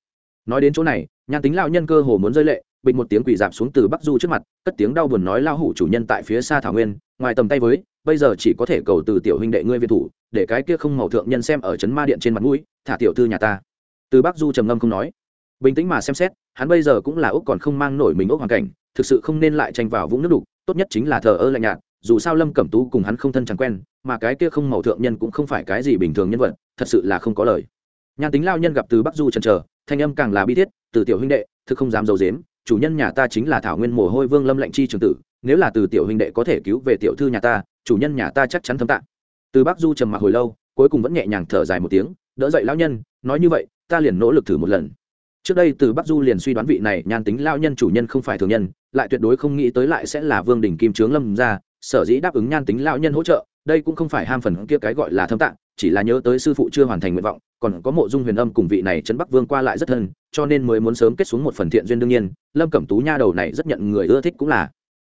Speaker 1: Nói đến chỗ này, nhan tính lão nhân cơ hồ muốn rơi lệ bịch một tiếng quỳ dạp xuống từ bắc du trước mặt, cất tiếng đau buồn nói lao hủ chủ nhân tại phía xa thảo nguyên, ngoài tầm tay với, bây giờ chỉ có thể cầu từ tiểu huynh đệ ngươi việt thủ, để cái kia không màu thượng nhân xem ở trấn ma điện trên mặt mũi, thả tiểu thư nhà ta. Từ bắc du trầm ngâm không nói bình tĩnh mà xem xét, hắn bây giờ cũng là úc còn không mang nổi mình úc hoàn cảnh, thực sự không nên lại tranh vào vũng nước đục, tốt nhất chính là thờ ơ lạnh nhạt, dù sao lâm cẩm tú cùng hắn không thân chẳng quen, mà cái kia không màu thượng nhân cũng không phải cái gì bình thường nhân vật, thật sự là không có lời. Nhan tính lao nhân gặp từ bắc du chần chờ, thanh âm càng là bi thiết, từ tiểu huynh đệ, thực không dám d i ấ u dếm chủ nhân nhà ta chính là thảo nguyên mồ hôi vương lâm lệnh chi trường tử, nếu là từ tiểu huynh đệ có thể cứu về tiểu thư nhà ta, chủ nhân nhà ta chắc chắn thâm tạng từ bắc du trầm mặc hồi lâu, cuối cùng vẫn nhẹ nhàng thở dài một tiếng, đỡ dậy lão nhân, nói như vậy, ta liền nỗ lực thử một lần trước đây từ bắc du liền suy đoán vị này nhan tính lao nhân chủ nhân không phải thường nhân, lại tuyệt đối không nghĩ tới lại sẽ là vương đình kim trướng lâm ra sở dĩ đáp ứng nhan tính lao nhân hỗ trợ, đây cũng không phải ham phần kia cái gọi là thâm tạng, chỉ là nhớ tới sư phụ chưa hoàn thành nguyện vọng, còn có mộ dung huyền âm cùng vị này trấn bắc vương qua lại rất thân, cho nên mới muốn sớm kết xuống một phần thiện duyên đương nhiên, lâm cẩm tú nha đầu này rất nhận người ưa thích cũng là.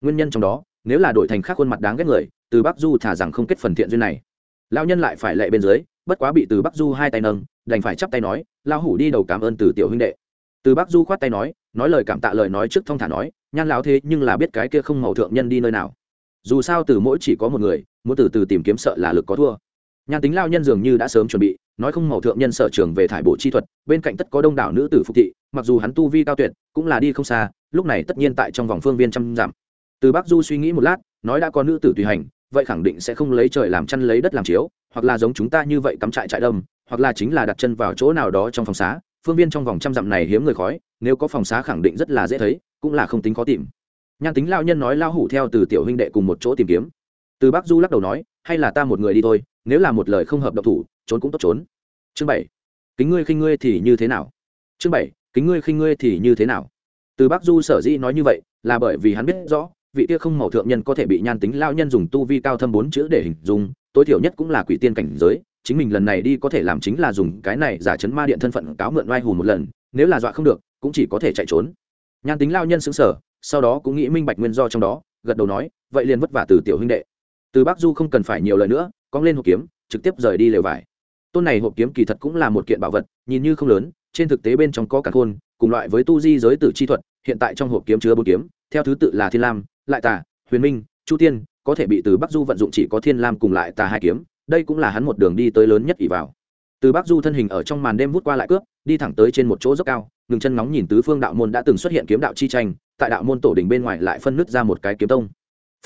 Speaker 1: Nguyên nhân trong đó, nếu là đổi thành khác khuôn mặt đáng ghét người, từ bắc du thả rằng không kết phần thiện duyên này. Lao nhân lại phải lệ bên dưới bất quá bị từ bắc du hai tay nâng, đành phải chắp tay nói lao hủ đi đầu cảm ơn từ tiểu huynh đệ. Từ bắc du khoát tay nói nói lời cảm tạ lời nói trước thông thả nói, nhan lão thế nhưng là biết cái kia không màu thượng nhân đi nơi nào. Dù sao từ mỗi chỉ có một người, muốn từ từ tìm kiếm sợ là lực có thua. Nhan tính lao nhân dường như đã sớm chuẩn bị, nói không màu thượng nhân sở trường về thải bộ chi thuật, bên cạnh tất có đông đảo nữ tử phục thị, mặc dù hắn tu vi cao tuyệt, cũng là đi không xa, lúc này tất nhiên tại trong vòng phương viên trăm dặm. Từ bắc du suy nghĩ một lát, nói đã có nữ tử tùy hành, vậy khẳng định sẽ không lấy trời làm chăn lấy đất làm chiếu hoặc là giống chúng ta như vậy cắm trại trại đông hoặc là chính là đặt chân vào chỗ nào đó trong phòng xá, phương viên trong vòng trăm dặm này hiếm người khói, nếu có phòng xá khẳng định rất là dễ thấy, cũng là không tính khó tìm. Nhan tính lao nhân nói lao hủ theo từ tiểu huynh đệ cùng một chỗ tìm kiếm. Từ bác du lắc đầu nói, hay là ta một người đi thôi, nếu là một lời không hợp độc thủ, trốn cũng tốt trốn. Chương bảy, kính ngươi khinh ngươi thì như thế nào? Chương bảy, kính ngươi khinh ngươi thì như thế nào? Từ bác du sở dĩ nói như vậy, là bởi vì hắn biết rõ, vị kia không màu thượng nhân có thể bị nhan tính lao nhân dùng tu vi cao thâm bốn chữ để hình dung tối thiểu nhất cũng là quỷ tiên cảnh giới, chính mình lần này đi có thể làm chính là dùng cái này giả chấn ma điện thân phận cáo mượn oai hùn một lần, nếu là dọa không được, cũng chỉ có thể chạy trốn. Nhan tính lao nhân xứng sở sau đó cũng nghĩ minh bạch nguyên do trong đó, gật đầu nói, vậy liền vất vả từ tiểu huynh đệ. Từ bắc du không cần phải nhiều lời nữa, cong lên hộp kiếm, trực tiếp rời đi lều vải. Tôn này hộp kiếm kỳ thật cũng là một kiện bảo vật, nhìn như không lớn, trên thực tế bên trong có cả khôn, cùng loại với tu di giới tử chi thuật, hiện tại trong hộp kiếm chứa bốn kiếm, theo thứ tự là thiên lam, lại tả huyền minh, chu tiên có thể bị từ bắc du vận dụng chỉ có thiên lam cùng lại tà hai kiếm, đây cũng là hắn một đường đi tới lớn nhất ỷ vào. Từ bắc du thân hình ở trong màn đêm vút qua lại cướp, đi thẳng tới trên một chỗ dốc cao, ngừng chân ngóng nhìn tứ phương đạo môn đã từng xuất hiện kiếm đạo chi tranh, tại đạo môn tổ đình bên ngoài lại phân nứt ra một cái kiếm tông.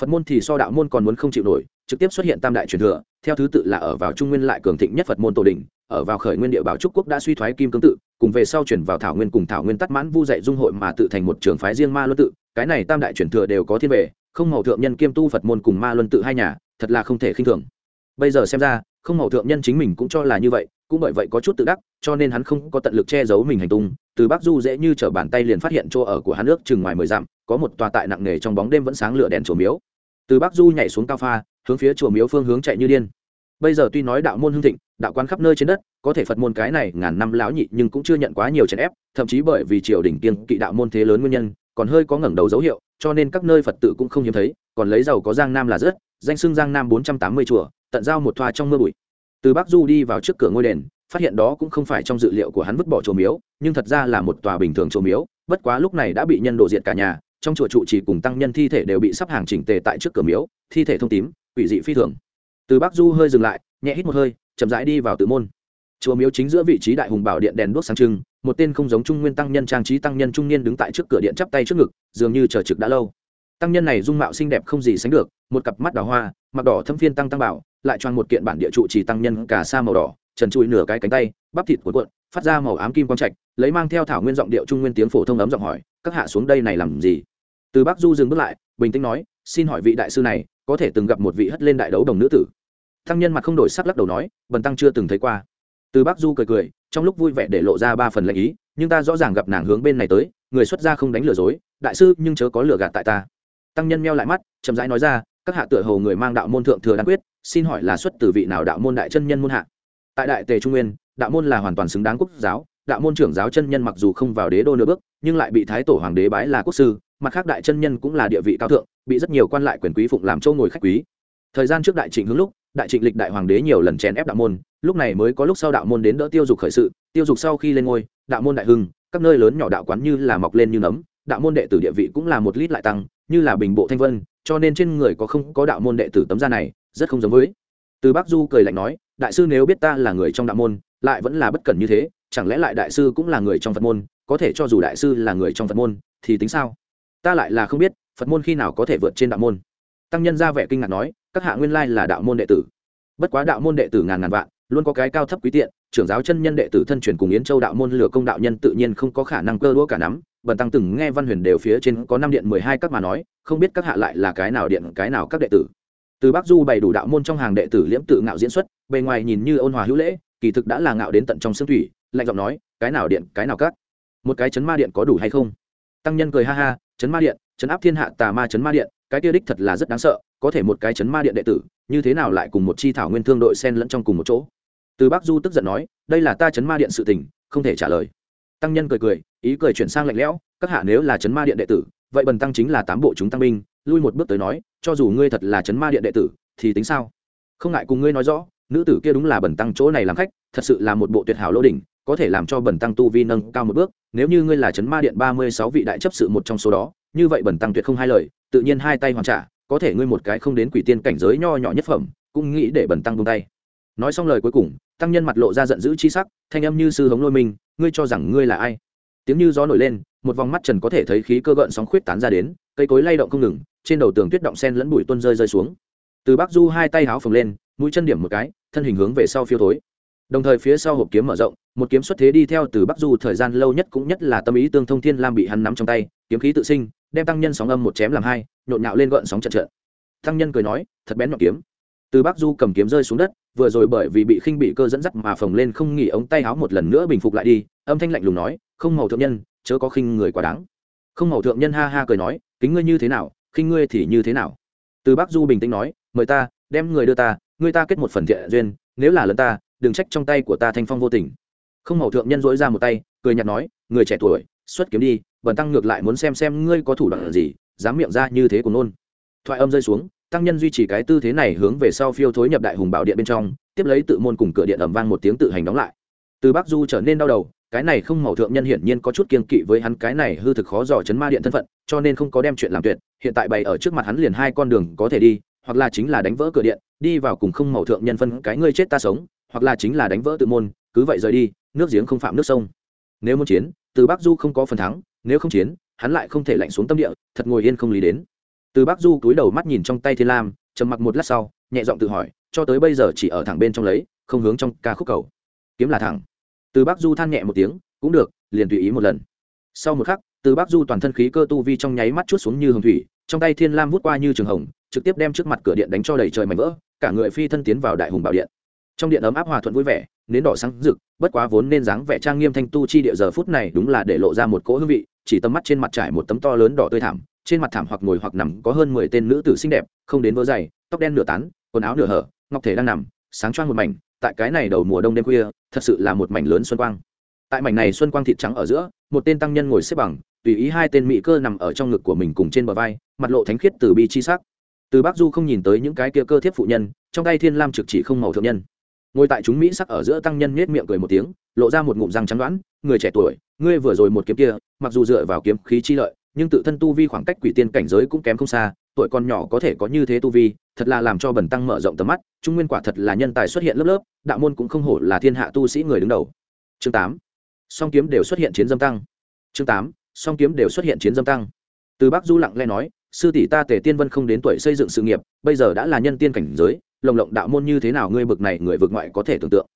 Speaker 1: Phật môn thì so đạo môn còn muốn không chịu nổi, trực tiếp xuất hiện tam đại truyền thừa, theo thứ tự là ở vào trung nguyên lại cường thịnh nhất phật môn tổ đình ở vào khởi nguyên địa bảo trúc quốc đã suy thoái kim cương tự, cùng về sau chuyển vào thảo nguyên cùng thảo nguyên tắt mãn vu dạy dung hội mà tự thành một trường phái riêng ma luân tự, cái này tam đại truyền thừa đều có thiên về không màu thượng nhân kiêm tu phật môn cùng ma luân tự hai nhà, thật là không thể khinh thường. Bây giờ xem ra, không màu thượng nhân chính mình cũng cho là như vậy, cũng bởi vậy có chút tự đắc, cho nên hắn không có tận lực che giấu mình hành tung, từ bắc du dễ như t bàn tay liền phát hiện chỗ ở của hắn nước chừng ngoài mười dặm, có một tòa tại nặng nề trong bóng đêm vẫn sáng lửa đèn chùa miếu. Từ bắc du nhảy xuống cao pha, hướng phía chùa miếu phương hướng chạy như điên. Bây giờ tuy nói đạo môn hưng thịnh, đạo quán khắp nơi trên đất, có thể phật môn cái này ngàn năm lão nhị nhưng cũng chưa nhận quá nhiều chèn ép, thậm chí bởi vì triều đình kiên kỵ đạo môn thế lớn nguyên nhân còn hơi có ngẩng đầu dấu hiệu, cho nên các nơi phật tự cũng không hiếm thấy, còn lấy giàu có giang nam là rất danh xưng giang nam bốn trăm tám mươi chùa, tận giao một thoa trong mưa bụi. Từ bắc du đi vào trước cửa ngôi đền, phát hiện đó cũng không phải trong dự liệu của hắn vứt bỏ chùa miếu, nhưng thật ra là một tòa bình thường chùa miếu, bất quá lúc này đã bị nhân đổ diệt cả nhà, trong chùa trụ chỉ cùng tăng nhân thi thể đều bị sắp hàng chỉnh tề tại trước cửa miếu, thi thể thông tím, quỷ dị phi thường. Từ bắc du hơi dừng lại, nhẹ hít một hơi, chậm rãi đi vào tự môn. Chùa miếu chính giữa vị trí đại hùng bảo điện đèn đuốc sáng trưng một tên không giống trung nguyên tăng nhân trang trí tăng nhân trung niên đứng tại trước cửa điện chắp tay trước ngực, dường như chờ trực đã lâu. Tăng nhân này dung mạo xinh đẹp không gì sánh được, một cặp mắt đào hoa, mặc đỏ thâm phiên tăng tăng bảo, lại choàng một kiện bản địa trụ chỉ tăng nhân cả sa màu đỏ, trần trụi nửa cái cánh tay, bắp thịt cuộn cuộn, phát ra màu ám kim quang trạch, lấy mang theo thảo nguyên giọng điệu trung nguyên tiếng phổ thông ấm giọng hỏi, các hạ xuống đây này làm gì? Từ bắc du dừng bước lại, bình tĩnh nói, xin hỏi vị đại sư này, có thể từng gặp một vị hất lên đại đấu đồng nữ tử? Tăng nhân mặt không đổi sắc lắc đầu nói, bần tăng chưa từng thấy qua từ bác du cười cười, trong lúc vui vẻ để lộ ra ba phần lệnh ý, nhưng ta rõ ràng gặp nàng hướng bên này tới, người xuất gia không đánh lừa dối, đại sư, nhưng chớ có lừa gạt tại ta. Tăng nhân meo lại mắt, chậm rãi nói ra, các hạ tựa hầu người mang đạo môn thượng thừa đan quyết, xin hỏi là xuất từ vị nào đạo môn đại chân nhân môn hạ? Tại đại tề trung nguyên, đạo môn là hoàn toàn xứng đáng quốc giáo, đạo môn trưởng giáo chân nhân mặc dù không vào đế đô nửa bước, nhưng lại bị thái tổ hoàng đế bái là quốc sư, mặt khác đại chân nhân cũng là địa vị cao thượng, bị rất nhiều quan lại quyền quý phụng làm châu ngồi khách quý. Thời gian trước đại trịnh hướng lúc đại trịnh lịch đại hoàng đế nhiều lần chèn ép đạo môn, lúc này mới có lúc sau đạo môn đến đỡ tiêu dục khởi sự, tiêu dục sau khi lên ngôi, đạo môn đại hưng, các nơi lớn nhỏ đạo quán như là mọc lên như nấm, đạo môn đệ tử địa vị cũng là một lít lại tăng, như là bình bộ thanh vân, cho nên trên người có không có đạo môn đệ tử tấm da này, rất không giống với. Từ bắc du cười lạnh nói, đại sư nếu biết ta là người trong đạo môn, lại vẫn là bất cẩn như thế, chẳng lẽ lại đại sư cũng là người trong phật môn, có thể cho dù đại sư là người trong phật môn, thì tính sao? Ta lại là không biết, phật môn khi nào có thể vượt trên đạo môn. Tăng nhân ra vẻ kinh ngạc nói các hạ nguyên lai là đạo môn đệ tử. Bất quá đạo môn đệ tử ngàn ngàn vạn, luôn có cái cao thấp quý tiện, trưởng giáo chân nhân đệ tử thân truyền cùng yến châu đạo môn lửa công đạo nhân tự nhiên không có khả năng cơ đũa cả nắm. Bần tăng từng nghe văn huyền đều phía trên có năm điện mười hai các mà nói, không biết các hạ lại là cái nào điện, cái nào các đệ tử. Từ bắc du bày đủ đạo môn trong hàng đệ tử liễm tự ngạo diễn xuất, bề ngoài nhìn như ôn hòa hữu lễ, kỳ thực đã là ngạo đến tận trong xương thủy, lạnh giọng nói, cái nào điện, cái nào các? Một cái chấn ma điện có đủ hay không? Tăng nhân cười ha ha, chấn ma điện, chấn áp thiên hạ tà ma chấn ma điện cái kia đích thật là rất đáng sợ, có thể một cái chấn ma điện đệ tử, như thế nào lại cùng một chi thảo nguyên thương đội sen lẫn trong cùng một chỗ? Từ bắc du tức giận nói, đây là ta chấn ma điện sự tình, không thể trả lời. Tăng nhân cười cười, ý cười chuyển sang lạnh lẽo, các hạ nếu là chấn ma điện đệ tử, vậy bần tăng chính là tám bộ chúng tăng binh, lui một bước tới nói, cho dù ngươi thật là chấn ma điện đệ tử, thì tính sao? Không ngại cùng ngươi nói rõ, nữ tử kia đúng là bần tăng chỗ này làm khách, thật sự là một bộ tuyệt hảo lỗ đỉnh, có thể làm cho bần tăng tu vi nâng cao một bước, nếu như ngươi là chấn ma điện ba mươi sáu vị đại chấp sự một trong số đó, như vậy bần tăng tuyệt không hai lời tự nhiên hai tay hoàn trả, có thể ngươi một cái không đến quỷ tiên cảnh giới nho nhỏ nhất phẩm, cũng nghĩ để bần tăng tung tay. Nói xong lời cuối cùng, tăng nhân mặt lộ ra giận dữ chi sắc, thanh âm như sư hống lôi mình, ngươi cho rằng ngươi là ai? Tiếng như gió nổi lên, một vòng mắt trần có thể thấy khí cơ gợn sóng khuyết tán ra đến, cây cối lay động không ngừng, trên đầu tường tuyết động sen lẫn bụi tuân rơi rơi xuống. Từ bắc du hai tay háo phồng lên, mũi chân điểm một cái, thân hình hướng về sau phiêu thối. Đồng thời phía sau hộp kiếm mở rộng, một kiếm xuất thế đi theo từ bắc du thời gian lâu nhất cũng nhất là tâm ý tương thông thiên lam bị hắn nắm trong tay, kiếm khí tự sinh đem tăng nhân sóng âm một chém làm hai, nhộn nhạo lên gợn sóng trận trận. Tăng nhân cười nói, thật bén nhọn kiếm. Từ bắc du cầm kiếm rơi xuống đất, vừa rồi bởi vì bị khinh bị cơ dẫn dắt mà phồng lên không nghỉ ống tay háo một lần nữa bình phục lại đi, âm thanh lạnh lùng nói, không màu thượng nhân, chớ có khinh người quá đáng. Không màu thượng nhân ha ha cười nói, kính ngươi như thế nào, khinh ngươi thì như thế nào. Từ bắc du bình tĩnh nói, mời ta, đem người đưa ta, ngươi ta kết một phần thiện duyên, nếu là lần ta, đừng trách trong tay của ta thanh phong vô tình. Không màu thượng nhân dỗi ra một tay, cười nhạt nói, người trẻ tuổi xuất kiếm đi, bần tăng ngược lại muốn xem xem ngươi có thủ đoạn gì, dám miệng ra như thế của nôn. Thoại âm rơi xuống, tăng nhân duy trì cái tư thế này hướng về sau phiêu thối nhập đại hùng bảo điện bên trong, tiếp lấy tự môn cùng cửa điện ẩm vang một tiếng tự hành đóng lại. Từ bắc du trở nên đau đầu, cái này không màu thượng nhân hiển nhiên có chút kiên kỵ với hắn, cái này hư thực khó dò chấn ma điện thân phận, cho nên không có đem chuyện làm tuyệt, hiện tại bày ở trước mặt hắn liền hai con đường có thể đi, hoặc là chính là đánh vỡ cửa điện, đi vào cùng không màu thượng nhân phân, cái ngươi chết ta sống, hoặc là chính là đánh vỡ tự môn, cứ vậy rời đi, nước giếng không phạm nước sông. Nếu muốn chiến từ bắc du không có phần thắng, nếu không chiến, hắn lại không thể lạnh xuống tâm địa, thật ngồi yên không lý đến. Từ bắc du cúi đầu mắt nhìn trong tay thiên lam, trầm mặc một lát sau, nhẹ giọng tự hỏi, cho tới bây giờ chỉ ở thẳng bên trong lấy, không hướng trong ca khúc cầu. Kiếm là thẳng. Từ bắc du than nhẹ một tiếng, cũng được, liền tùy ý một lần. Sau một khắc, từ bắc du toàn thân khí cơ tu vi trong nháy mắt chút xuống như hồng thủy, trong tay thiên lam vút qua như trường hồng, trực tiếp đem trước mặt cửa điện đánh cho đầy trời mảnh vỡ, cả người phi thân tiến vào đại hùng bảo điện trong điện ấm áp hòa thuận vui vẻ, nến đỏ sáng rực, bất quá vốn nên dáng vẻ trang nghiêm thanh tu chi địa giờ phút này đúng là để lộ ra một cỗ hương vị, chỉ tầm mắt trên mặt trải một tấm to lớn đỏ tươi thảm, trên mặt thảm hoặc ngồi hoặc nằm có hơn mười tên nữ tử xinh đẹp, không đến vỡ dày, tóc đen nửa tán, quần áo nửa hở, ngọc thể đang nằm, sáng choang một mảnh, tại cái này đầu mùa đông đêm khuya, thật sự là một mảnh lớn xuân quang. Tại mảnh này xuân quang thịt trắng ở giữa, một tên tăng nhân ngồi xếp bằng, tùy ý hai tên mỹ cơ nằm ở trong ngực của mình cùng trên bờ vai, mặt lộ thánh khiết từ bi chi sắc. Từ bắc du không nhìn tới những cái kia cơ thiếp phụ nhân, trong tay thiên lam trực chỉ không màu thượng nhân ngồi tại chúng mỹ sắc ở giữa tăng nhân nhếch miệng cười một tiếng, lộ ra một ngụm răng trắng đoán, người trẻ tuổi, ngươi vừa rồi một kiếm kia, mặc dù dựa vào kiếm khí chi lợi, nhưng tự thân tu vi khoảng cách quỷ tiên cảnh giới cũng kém không xa, tuổi còn nhỏ có thể có như thế tu vi, thật là làm cho bần tăng mở rộng tầm mắt, trung nguyên quả thật là nhân tài xuất hiện lớp lớp, đạo môn cũng không hổ là thiên hạ tu sĩ người đứng đầu. Chương tám, song kiếm đều xuất hiện chiến dâm tăng. Chương tám, song kiếm đều xuất hiện chiến dâm tăng. Từ bắc du lặng lẽ nói, sư tỷ ta tề tiên vân không đến tuổi xây dựng sự nghiệp, bây giờ đã là nhân tiên cảnh giới lồng lộng đạo môn như thế nào ngươi bực này người vượt ngoại có thể tưởng tượng.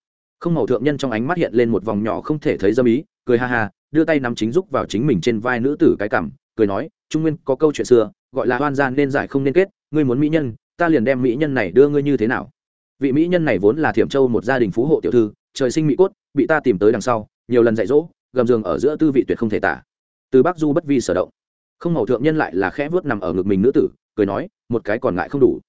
Speaker 1: Không màu thượng nhân trong ánh mắt hiện lên một vòng nhỏ không thể thấy dâm ý, cười ha ha, đưa tay nắm chính giúp vào chính mình trên vai nữ tử cái cảm cười nói, trung nguyên, có câu chuyện xưa, gọi là hoan gian nên giải không nên kết, ngươi muốn mỹ nhân, ta liền đem mỹ nhân này đưa ngươi như thế nào? Vị mỹ nhân này vốn là thiểm châu một gia đình phú hộ tiểu thư, trời sinh mỹ cốt, bị ta tìm tới đằng sau, nhiều lần dạy dỗ, gầm giường ở giữa tư vị tuyệt không thể tả. Từ bắc du bất vi sở động. Không màu thượng nhân lại là khẽ vớt nằm ở ngực mình nữ tử, cười nói, một cái còn lại không đủ.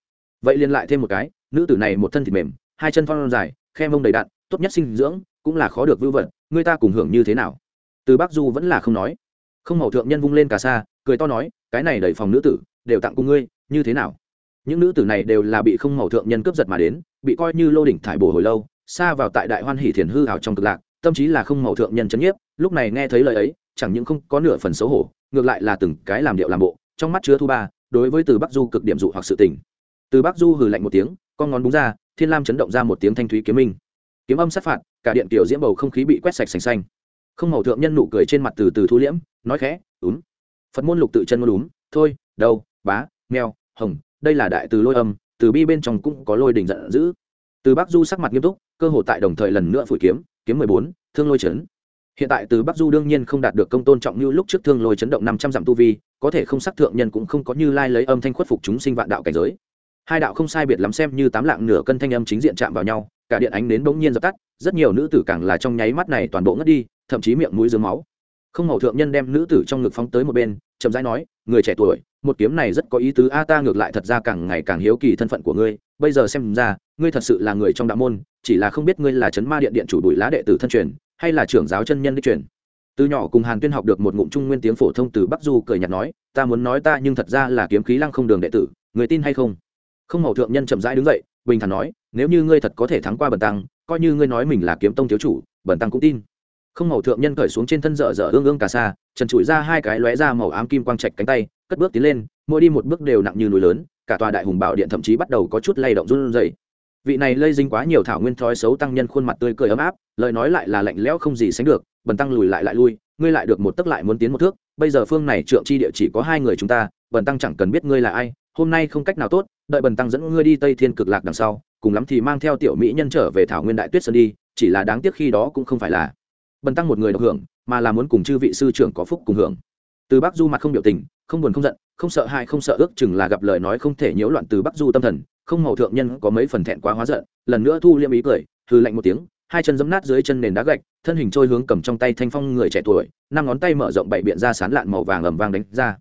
Speaker 1: Vậy liền lại thêm một cái nữ tử này một thân thịt mềm hai chân phong dài khe mông đầy đặn tốt nhất sinh dưỡng cũng là khó được vưu vận, người ta cùng hưởng như thế nào? Từ bắc du vẫn là không nói. Không màu thượng nhân vung lên cả xa cười to nói cái này đầy phòng nữ tử đều tặng cùng ngươi như thế nào? Những nữ tử này đều là bị không màu thượng nhân cướp giật mà đến bị coi như lô đỉnh thải bổ hồi lâu xa vào tại đại hoan hỷ thiền hư hào trong cực lạc tâm trí là không màu thượng nhân chấn nhiếp lúc này nghe thấy lời ấy chẳng những không có nửa phần xấu hổ ngược lại là từng cái làm điệu làm bộ trong mắt chứa thu ba đối với từ bắc du cực điểm dụ hoặc sự tình. Từ bắc du hừ lạnh một tiếng con ngón búng ra, thiên lam chấn động ra một tiếng thanh thúy kiếm minh. Kiếm âm sát phạt, cả điện kiểu diễm bầu không khí bị quét sạch sành xanh. Không màu thượng nhân nụ cười trên mặt từ từ thu liễm, nói khẽ, úm. Phật môn lục tự chân môn úm, thôi, đâu, bá, mèo, hồng, đây là đại từ lôi âm, từ bi bên trong cũng có lôi đình giận dữ. Từ bắc du sắc mặt nghiêm túc, cơ hội tại đồng thời lần nữa phủi kiếm kiếm mười bốn, thương lôi chấn. Hiện tại từ bắc du đương nhiên không đạt được công tôn trọng như lúc trước thương lôi chấn động năm trăm dặm tu vi, có thể không sắc thượng nhân cũng không có như lai lấy âm thanh khuất phục chúng sinh vạn đạo cảnh giới hai đạo không sai biệt lắm xem như tám lạng nửa cân thanh âm chính diện chạm vào nhau, cả điện ánh đến bỗng nhiên dập tắt, rất nhiều nữ tử càng là trong nháy mắt này toàn bộ ngất đi, thậm chí miệng mũi dưới máu. Không màu thượng nhân đem nữ tử trong ngực phóng tới một bên, chậm rãi nói, người trẻ tuổi, một kiếm này rất có ý tứ, a, ta ngược lại thật ra càng ngày càng hiếu kỳ thân phận của ngươi. Bây giờ xem ra, ngươi thật sự là người trong đạo môn, chỉ là không biết ngươi là trấn ma điện điện chủ bụi lá đệ tử thân truyền, hay là trưởng giáo chân nhân đích truyền. Từ nhỏ cùng hàn tuyên học được một ngụm trung nguyên tiếng phổ thông từ bắc du cười nhạt nói, ta muốn nói ta nhưng thật ra là kiếm khí lăng không đường đệ tử, người tin hay không? Không màu thượng nhân chậm rãi đứng dậy, bình thản nói, nếu như ngươi thật có thể thắng qua bần tăng, coi như ngươi nói mình là kiếm tông thiếu chủ, bần tăng cũng tin. Không màu thượng nhân cởi xuống trên thân dở dở ương ương cà sa, trần trụi ra hai cái lóe ra màu ám kim quang trạch cánh tay, cất bước tiến lên, mỗi đi một bước đều nặng như núi lớn, cả tòa đại hùng bảo điện thậm chí bắt đầu có chút lay động run rẩy. Vị này lây dính quá nhiều thảo nguyên thói xấu tăng nhân khuôn mặt tươi cười ấm áp, lời nói lại là lạnh lẽo không gì sánh được, bần tăng lùi lại lại lui, ngươi lại được một tức lại muốn tiến một thước, bây giờ phương này trượng chi địa chỉ có hai người chúng ta, bần tăng chẳng cần biết ngươi là ai, hôm nay không cách nào tốt đợi bần tăng dẫn ngươi đi tây thiên cực lạc đằng sau, cùng lắm thì mang theo tiểu mỹ nhân trở về thảo nguyên đại tuyết sơn đi, chỉ là đáng tiếc khi đó cũng không phải là bần tăng một người được hưởng, mà là muốn cùng chư vị sư trưởng có phúc cùng hưởng. Từ bắc du mặt không biểu tình, không buồn không giận, không sợ hãi, không sợ ước chừng là gặp lời nói không thể nhiễu loạn từ bắc du tâm thần, không hầu thượng nhân có mấy phần thẹn quá hóa giận, lần nữa thu liêm ý cười hư lạnh một tiếng, hai chân giấm nát dưới chân nền đá gạch, thân hình trôi hướng cầm trong tay thanh phong người trẻ tuổi, năm ngón tay mở rộng bảy biện ra sán lạn màu vàng ầm vang đánh ra.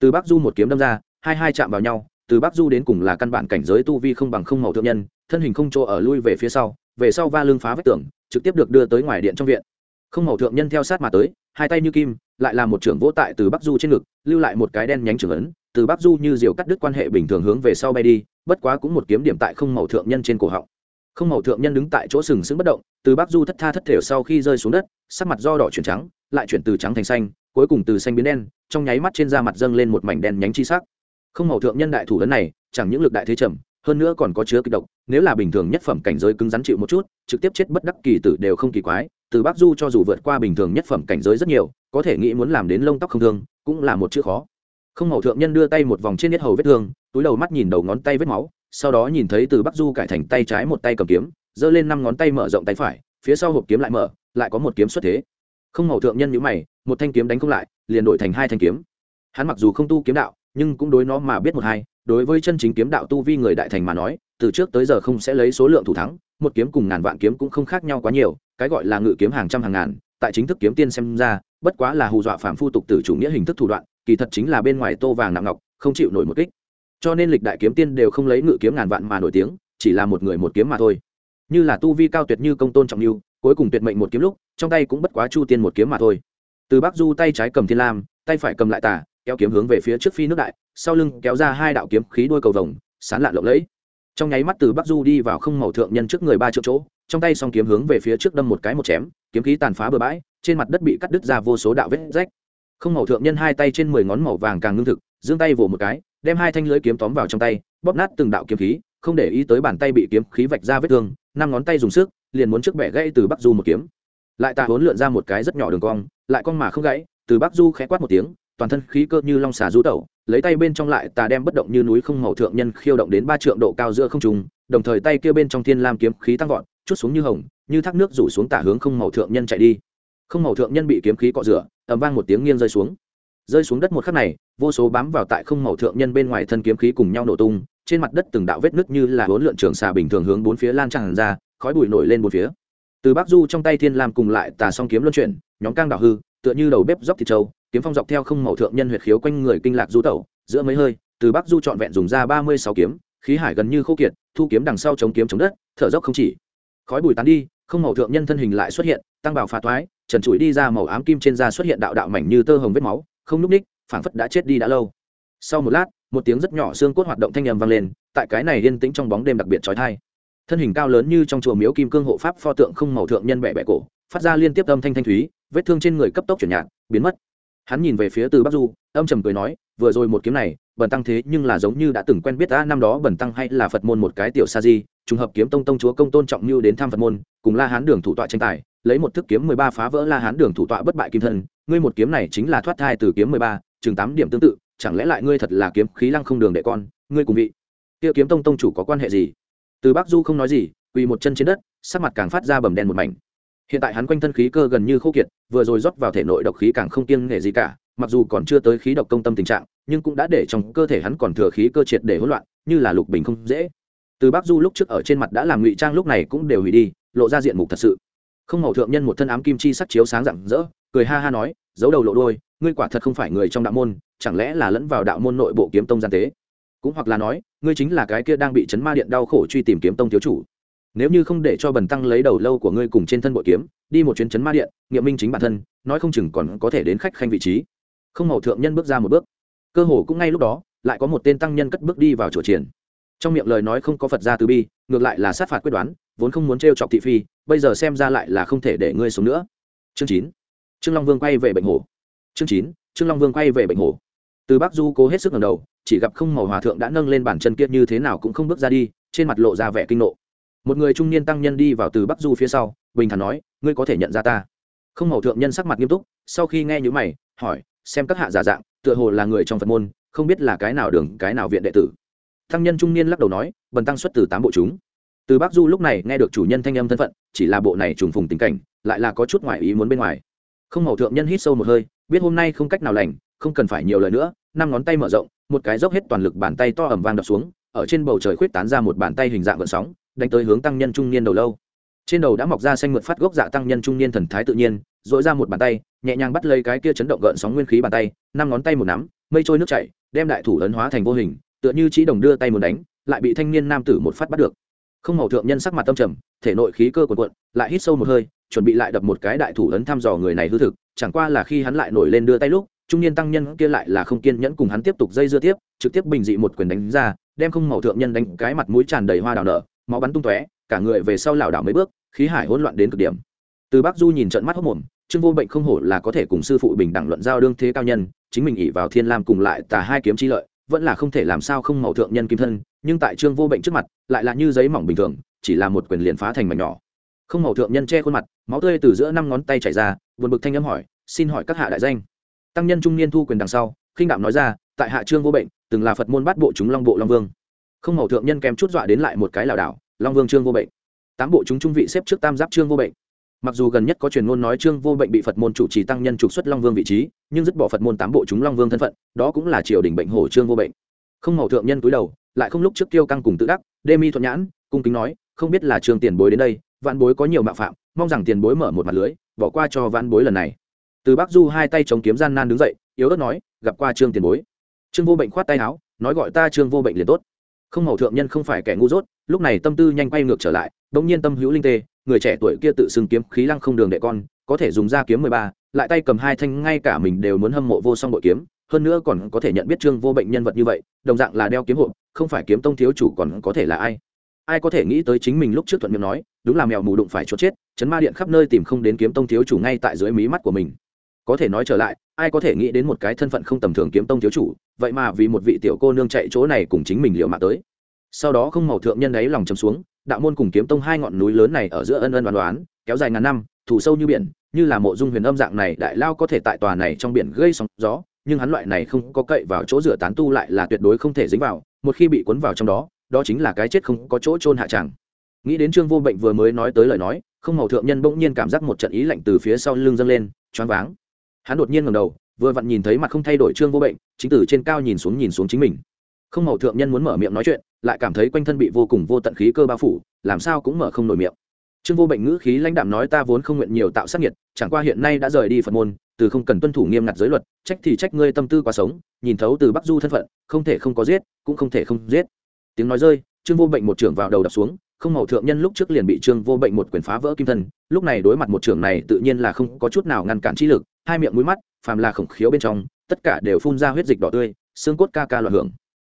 Speaker 1: Từ bắc du một kiếm đâm ra, hai hai chạm vào nhau từ bắc du đến cùng là căn bản cảnh giới tu vi không bằng không màu thượng nhân, thân hình không chỗ ở lui về phía sau, về sau va lưng phá vách tường, trực tiếp được đưa tới ngoài điện trong viện. Không màu thượng nhân theo sát mà tới, hai tay như kim, lại là một trưởng vỗ tại từ bắc du trên ngực, lưu lại một cái đen nhánh trưởng ấn, từ bắc du như diều cắt đứt quan hệ bình thường hướng về sau bay đi, bất quá cũng một kiếm điểm tại không màu thượng nhân trên cổ họng. Không màu thượng nhân đứng tại chỗ sừng sững bất động, từ bắc du thất tha thất thể sau khi rơi xuống đất, sắc mặt do đỏ chuyển trắng, lại chuyển từ trắng thành xanh, cuối cùng từ xanh biến đen, trong nháy mắt trên da mặt dâng lên một mảnh đen nhánh chi sắc không màu thượng nhân đại thủ lớn này, chẳng những lực đại thế trầm, hơn nữa còn có chứa kịch độc, nếu là bình thường nhất phẩm cảnh giới cứng rắn chịu một chút, trực tiếp chết bất đắc kỳ tử đều không kỳ quái, từ bắc du cho dù vượt qua bình thường nhất phẩm cảnh giới rất nhiều, có thể nghĩ muốn làm đến lông tóc không thương, cũng là một chữ khó. Không hầu thượng nhân đưa tay một vòng trên nhất hầu vết thương, túi đầu mắt nhìn đầu ngón tay vết máu, sau đó nhìn thấy từ bắc du cải thành tay trái một tay cầm kiếm, giơ lên năm ngón tay mở rộng tay phải, phía sau hộp kiếm lại mở, lại có một kiếm xuất thế. Không hầu thượng nhân nhữ mày, một thanh kiếm đánh không lại, liền đổi thành hai thanh kiếm. Hắn mặc dù không tu kiếm đạo nhưng cũng đối nó mà biết một hai, đối với chân chính kiếm đạo tu vi người đại thành mà nói, từ trước tới giờ không sẽ lấy số lượng thủ thắng, một kiếm cùng ngàn vạn kiếm cũng không khác nhau quá nhiều, cái gọi là ngự kiếm hàng trăm hàng ngàn, tại chính thức kiếm tiên xem ra, bất quá là hù dọa phạm phu tục từ chủ nghĩa hình thức thủ đoạn, kỳ thật chính là bên ngoài tô vàng nặng ngọc, không chịu nổi một kích. Cho nên lịch đại kiếm tiên đều không lấy ngự kiếm ngàn vạn mà nổi tiếng, chỉ là một người một kiếm mà thôi. Như là tu vi cao tuyệt như công tôn trọng lưu, cuối cùng tuyệt mệnh một kiếm lúc, trong tay cũng bất quá chu tiên một kiếm mà thôi. Từ bắc du tay trái cầm thiên lam, tay phải cầm lại tả kéo kiếm hướng về phía trước phi nước đại, sau lưng kéo ra hai đạo kiếm khí đuôi cầu vồng, sán lạn lộng lẫy. Trong nháy mắt từ bắc du đi vào không màu thượng nhân trước người ba triệu chỗ, trong tay song kiếm hướng về phía trước đâm một cái một chém, kiếm khí tàn phá bừa bãi, trên mặt đất bị cắt đứt ra vô số đạo vết rách. Không màu thượng nhân hai tay trên mười ngón màu vàng càng ngưng thực, giương tay vồ một cái, đem hai thanh lưới kiếm tóm vào trong tay, bóp nát từng đạo kiếm khí, không để ý tới bàn tay bị kiếm khí vạch ra vết thương, năm ngón tay dùng sức, liền muốn trước bẻ gãy từ bắc du một kiếm. Lại tạ huấn lượn ra một cái rất nhỏ đường cong, lại cong mà không gãy, từ bắc du khẽ quát một tiếng toàn thân khí cơ như long xà du tẩu, lấy tay bên trong lại tà đem bất động như núi không màu thượng nhân khiêu động đến ba trượng độ cao giữa không trùng đồng thời tay kia bên trong thiên lam kiếm khí tăng vọt, chút xuống như hồng, như thác nước rủ xuống tả hướng không màu thượng nhân chạy đi. Không màu thượng nhân bị kiếm khí cọ rửa, ầm vang một tiếng nghiêng rơi xuống. Rơi xuống đất một khắc này, vô số bám vào tại không màu thượng nhân bên ngoài thân kiếm khí cùng nhau nổ tung, trên mặt đất từng đạo vết nứt như là bốn lượn trường xà bình thường hướng bốn phía lan tràn ra, khói bụi nổi lên bốn phía. Từ bắc du trong tay thiên lam cùng lại tà song kiếm luân chuyển, nhóm cang đảo hư, tựa như đầu bếp dốc thịt trâu kiếm phong dọc theo không màu thượng nhân huyệt khiếu quanh người kinh lạc du tẩu, giữa mấy hơi, từ bắc du trọn vẹn dùng ra ba mươi sáu kiếm, khí hải gần như khô kiệt, thu kiếm đằng sau chống kiếm chống đất, thở dốc không chỉ. Khói bùi tán đi, không màu thượng nhân thân hình lại xuất hiện, tăng bào phá thoái, trần trụi đi ra màu ám kim trên da xuất hiện đạo đạo mảnh như tơ hồng vết máu, không núp ních, phảng phất đã chết đi đã lâu. Sau một lát, một tiếng rất nhỏ xương cốt hoạt động thanh nhầm vang lên, tại cái này yên tĩnh trong bóng đêm đặc biệt trói thai thân hình cao lớn như trong chùa miếu kim cương hộ pháp pho tượng không màu thượng nhân bẹ bẹ cổ, phát ra liên tiếp âm thanh thanh thúy, vết thương trên người cấp tốc chuyển nhạt, biến mất hắn nhìn về phía từ bắc du, âm trầm cười nói, vừa rồi một kiếm này, bần tăng thế nhưng là giống như đã từng quen biết ta năm đó bần tăng hay là phật môn một cái tiểu sa di, trùng hợp kiếm tông tông chúa công tôn trọng như đến thăm phật môn, cùng la hán đường thủ tọa tranh tài, lấy một thức kiếm mười ba phá vỡ la hán đường thủ tọa bất bại kim thân, ngươi một kiếm này chính là thoát thai từ kiếm mười ba, chừng tám điểm tương tự, chẳng lẽ lại ngươi thật là kiếm khí lăng không đường đệ con, ngươi cùng vị, kia kiếm tông tông chủ có quan hệ gì? Từ bắc du không nói gì, quỳ một chân trên đất, sắc mặt càng phát ra bầm đen một mảnh hiện tại hắn quanh thân khí cơ gần như khô kiệt, vừa rồi rót vào thể nội độc khí càng không kiêng nghệ gì cả, mặc dù còn chưa tới khí độc công tâm tình trạng, nhưng cũng đã để trong cơ thể hắn còn thừa khí cơ triệt để hỗn loạn, như là lục bình không dễ. Từ bắc du lúc trước ở trên mặt đã làm ngụy trang lúc này cũng đều hủy đi, lộ ra diện mục thật sự. Không màu thượng nhân một thân ám kim chi sắc chiếu sáng rạng rỡ, cười ha ha nói, giấu đầu lộ đôi ngươi quả thật không phải người trong đạo môn, chẳng lẽ là lẫn vào đạo môn nội bộ kiếm tông gian tế? Cũng hoặc là nói, ngươi chính là cái kia đang bị chấn ma điện đau khổ truy tìm kiếm tông thiếu chủ nếu như không để cho bần tăng lấy đầu lâu của ngươi cùng trên thân bội kiếm, đi một chuyến chấn ma điện, nghiệm minh chính bản thân, nói không chừng còn có thể đến khách khanh vị trí. Không hầu thượng nhân bước ra một bước. Cơ hồ cũng ngay lúc đó, lại có một tên tăng nhân cất bước đi vào chùa triển trong miệng lời nói không có phật gia từ bi, ngược lại là sát phạt quyết đoán, vốn không muốn t chọc thị phi, bây giờ xem ra lại là không thể để ngươi sống nữa. Chương chín. Trương long vương quay về bệnh hồ. Chương chín. Trương long vương quay về bệnh hồ. Từ bắc du cố hết sức ngầm đầu, chỉ gặp không màu hòa thượng đã nâng lên bản chân kia như thế nào cũng không bước ra đi, trên mặt lộ ra vẻ kinh nộ một người trung niên tăng nhân đi vào từ bắc du phía sau, bình thản nói, ngươi có thể nhận ra ta. Không màu thượng nhân sắc mặt nghiêm túc, sau khi nghe những mày, hỏi, xem các hạ giả dạng, tựa hồ là người trong phật môn, không biết là cái nào đường, cái nào viện đệ tử? Tăng nhân trung niên lắc đầu nói, bần tăng xuất từ tám bộ chúng. Từ bắc du lúc này nghe được chủ nhân thanh âm thân phận, chỉ là bộ này trùng phùng tình cảnh, lại là có chút ngoại ý muốn bên ngoài. Không màu thượng nhân hít sâu một hơi, biết hôm nay không cách nào lành, không cần phải nhiều lời nữa, năm ngón tay mở rộng, một cái dốc hết toàn lực bàn tay to ẩm vang đập xuống, ở trên bầu trời khuyết tán ra một bàn tay hình dạng gợn sóng đánh tới hướng tăng nhân trung niên đầu lâu. Trên đầu đã mọc ra xanh mượt phát gốc dạ tăng nhân trung niên thần thái tự nhiên dội ra một bàn tay, nhẹ nhàng bắt lấy cái kia chấn động gợn sóng nguyên khí bàn tay, năm ngón tay một nắm, mây trôi nước chảy, đem đại thủ ấn hóa thành vô hình, tựa như chỉ đồng đưa tay một đánh, lại bị thanh niên nam tử một phát bắt được. Không màu thượng nhân sắc mặt tâm trầm, thể nội khí cơ cuộn cuộn, lại hít sâu một hơi, chuẩn bị lại đập một cái đại thủ ấn thăm dò người này hư thực, chẳng qua là khi hắn lại nổi lên đưa tay lúc, trung niên tăng nhân kia lại là không kiên nhẫn cùng hắn tiếp tục dây dưa tiếp, trực tiếp bình dị một quyền đánh ra, đem không màu thượng nhân đánh cái mặt mũi tràn đầy hoa đào nở máu bắn tung tóe, cả người về sau lảo đảo mấy bước, khí hải hỗn loạn đến cực điểm. Từ bắc du nhìn trận mắt hốc mồm, trương vô bệnh không hổ là có thể cùng sư phụ bình đẳng luận giao đương thế cao nhân, chính mình ỉ vào thiên lam cùng lại tà hai kiếm chi lợi, vẫn là không thể làm sao không màu thượng nhân kim thân, nhưng tại trương vô bệnh trước mặt, lại là như giấy mỏng bình thường, chỉ là một quyền liền phá thành mảnh nhỏ. Không màu thượng nhân che khuôn mặt, máu tươi từ giữa năm ngón tay chảy ra vượt bực thanh âm hỏi, xin hỏi các hạ đại danh? Tăng nhân trung niên thu quyền đằng sau, khinh đạm nói ra, tại hạ trương vô bệnh, từng là phật môn bát bộ chúng long bộ long vương không màu thượng nhân kèm chút dọa đến lại một cái lảo đảo, long vương trương vô bệnh. Tám bộ chúng trung vị xếp trước tam giáp trương vô bệnh. Mặc dù gần nhất có truyền ngôn nói trương vô bệnh bị phật môn chủ trì tăng nhân trục xuất long vương vị trí, nhưng dứt bỏ phật môn tám bộ chúng long vương thân phận, đó cũng là triều đình bệnh hổ trương vô bệnh. Không màu thượng nhân cúi đầu, lại không lúc trước tiêu căng cùng tự đắc, đê mi thuận nhãn, cung kính nói, không biết là trương tiền bối đến đây vạn bối có nhiều mạo phạm, mong rằng tiền bối mở một mặt lưới, bỏ qua cho vạn bối lần này. Từ bắc du hai tay chống kiếm gian nan đứng dậy, yếu ớt nói, gặp qua trương tiền bối. Trương vô bệnh khoát tay áo, nói, gọi ta trương vô bệnh liền tốt không hầu thượng nhân không phải kẻ ngu dốt, lúc này tâm tư nhanh quay ngược trở lại đ ỗ n g nhiên tâm hữu linh tê, người trẻ tuổi kia tự xưng kiếm khí lăng không đường đệ con, có thể dùng ra kiếm mười ba, lại tay cầm hai thanh, ngay cả mình đều muốn hâm mộ vô song bội kiếm, hơn nữa còn có thể nhận biết trương vô bệnh nhân vật như vậy, đồng dạng là đeo kiếm hộp, không phải kiếm tông thiếu chủ còn có thể là ai? Ai có thể nghĩ tới chính mình lúc trước thuận miệng nói, đúng là mèo mù đụng phải chốt chết, chấn ma điện khắp nơi tìm không đến kiếm tông thiếu chủ ngay tại dưới mí mắt của mình có thể nói trở lại, ai có thể nghĩ đến một cái thân phận không tầm thường kiếm tông thiếu chủ, vậy mà vì một vị tiểu cô nương chạy chỗ này cùng chính mình liệu mạng tới sau đó không màu thượng nhân ấy lòng chấm xuống, đạo môn cùng kiếm tông hai ngọn núi lớn này ở giữa ân ân đoán đoán kéo dài ngàn năm thủ sâu như biển, như là mộ dung huyền âm dạng này, đại lao có thể tại tòa này trong biển gây sóng gió, nhưng hắn loại này không có cậy vào chỗ rửa tán tu lại là tuyệt đối không thể dính vào, một khi bị cuốn vào trong đó đó chính là cái chết không có chỗ trôn hạ chẳng. nghĩ đến trương vô bệnh vừa mới nói tới lời nói, không màu thượng nhân bỗng nhiên cảm giác một trận ý lạnh từ phía sau lưng dâng lên, choáng váng hắn đột nhiên ngầm đầu, vừa vặn nhìn thấy mặt không thay đổi trương vô bệnh, chính từ trên cao nhìn xuống nhìn xuống chính mình. Không màu thượng nhân muốn mở miệng nói chuyện, lại cảm thấy quanh thân bị vô cùng vô tận khí cơ bao phủ, làm sao cũng mở không nổi miệng. Trương vô bệnh ngữ khí lãnh đạm nói ta vốn không nguyện nhiều tạo sát nhiệt chẳng qua hiện nay đã rời đi phật môn, từ không cần tuân thủ nghiêm ngặt giới luật, trách thì trách ngươi tâm tư quá sống, nhìn thấu từ bắc du thân phận, không thể không có giết, cũng không thể không giết. Tiếng nói rơi, trương vô bệnh một trưởng vào đầu đập xuống, không màu thượng nhân lúc trước liền bị trương vô bệnh một quyền phá vỡ kim thân, lúc này đối mặt một trưởng này tự nhiên là không có chút nào ngăn cản trí lực hai miệng mũi mắt, phàm là khổng khiếu bên trong, tất cả đều phun ra huyết dịch đỏ tươi, xương cốt ca ca loạn hưởng.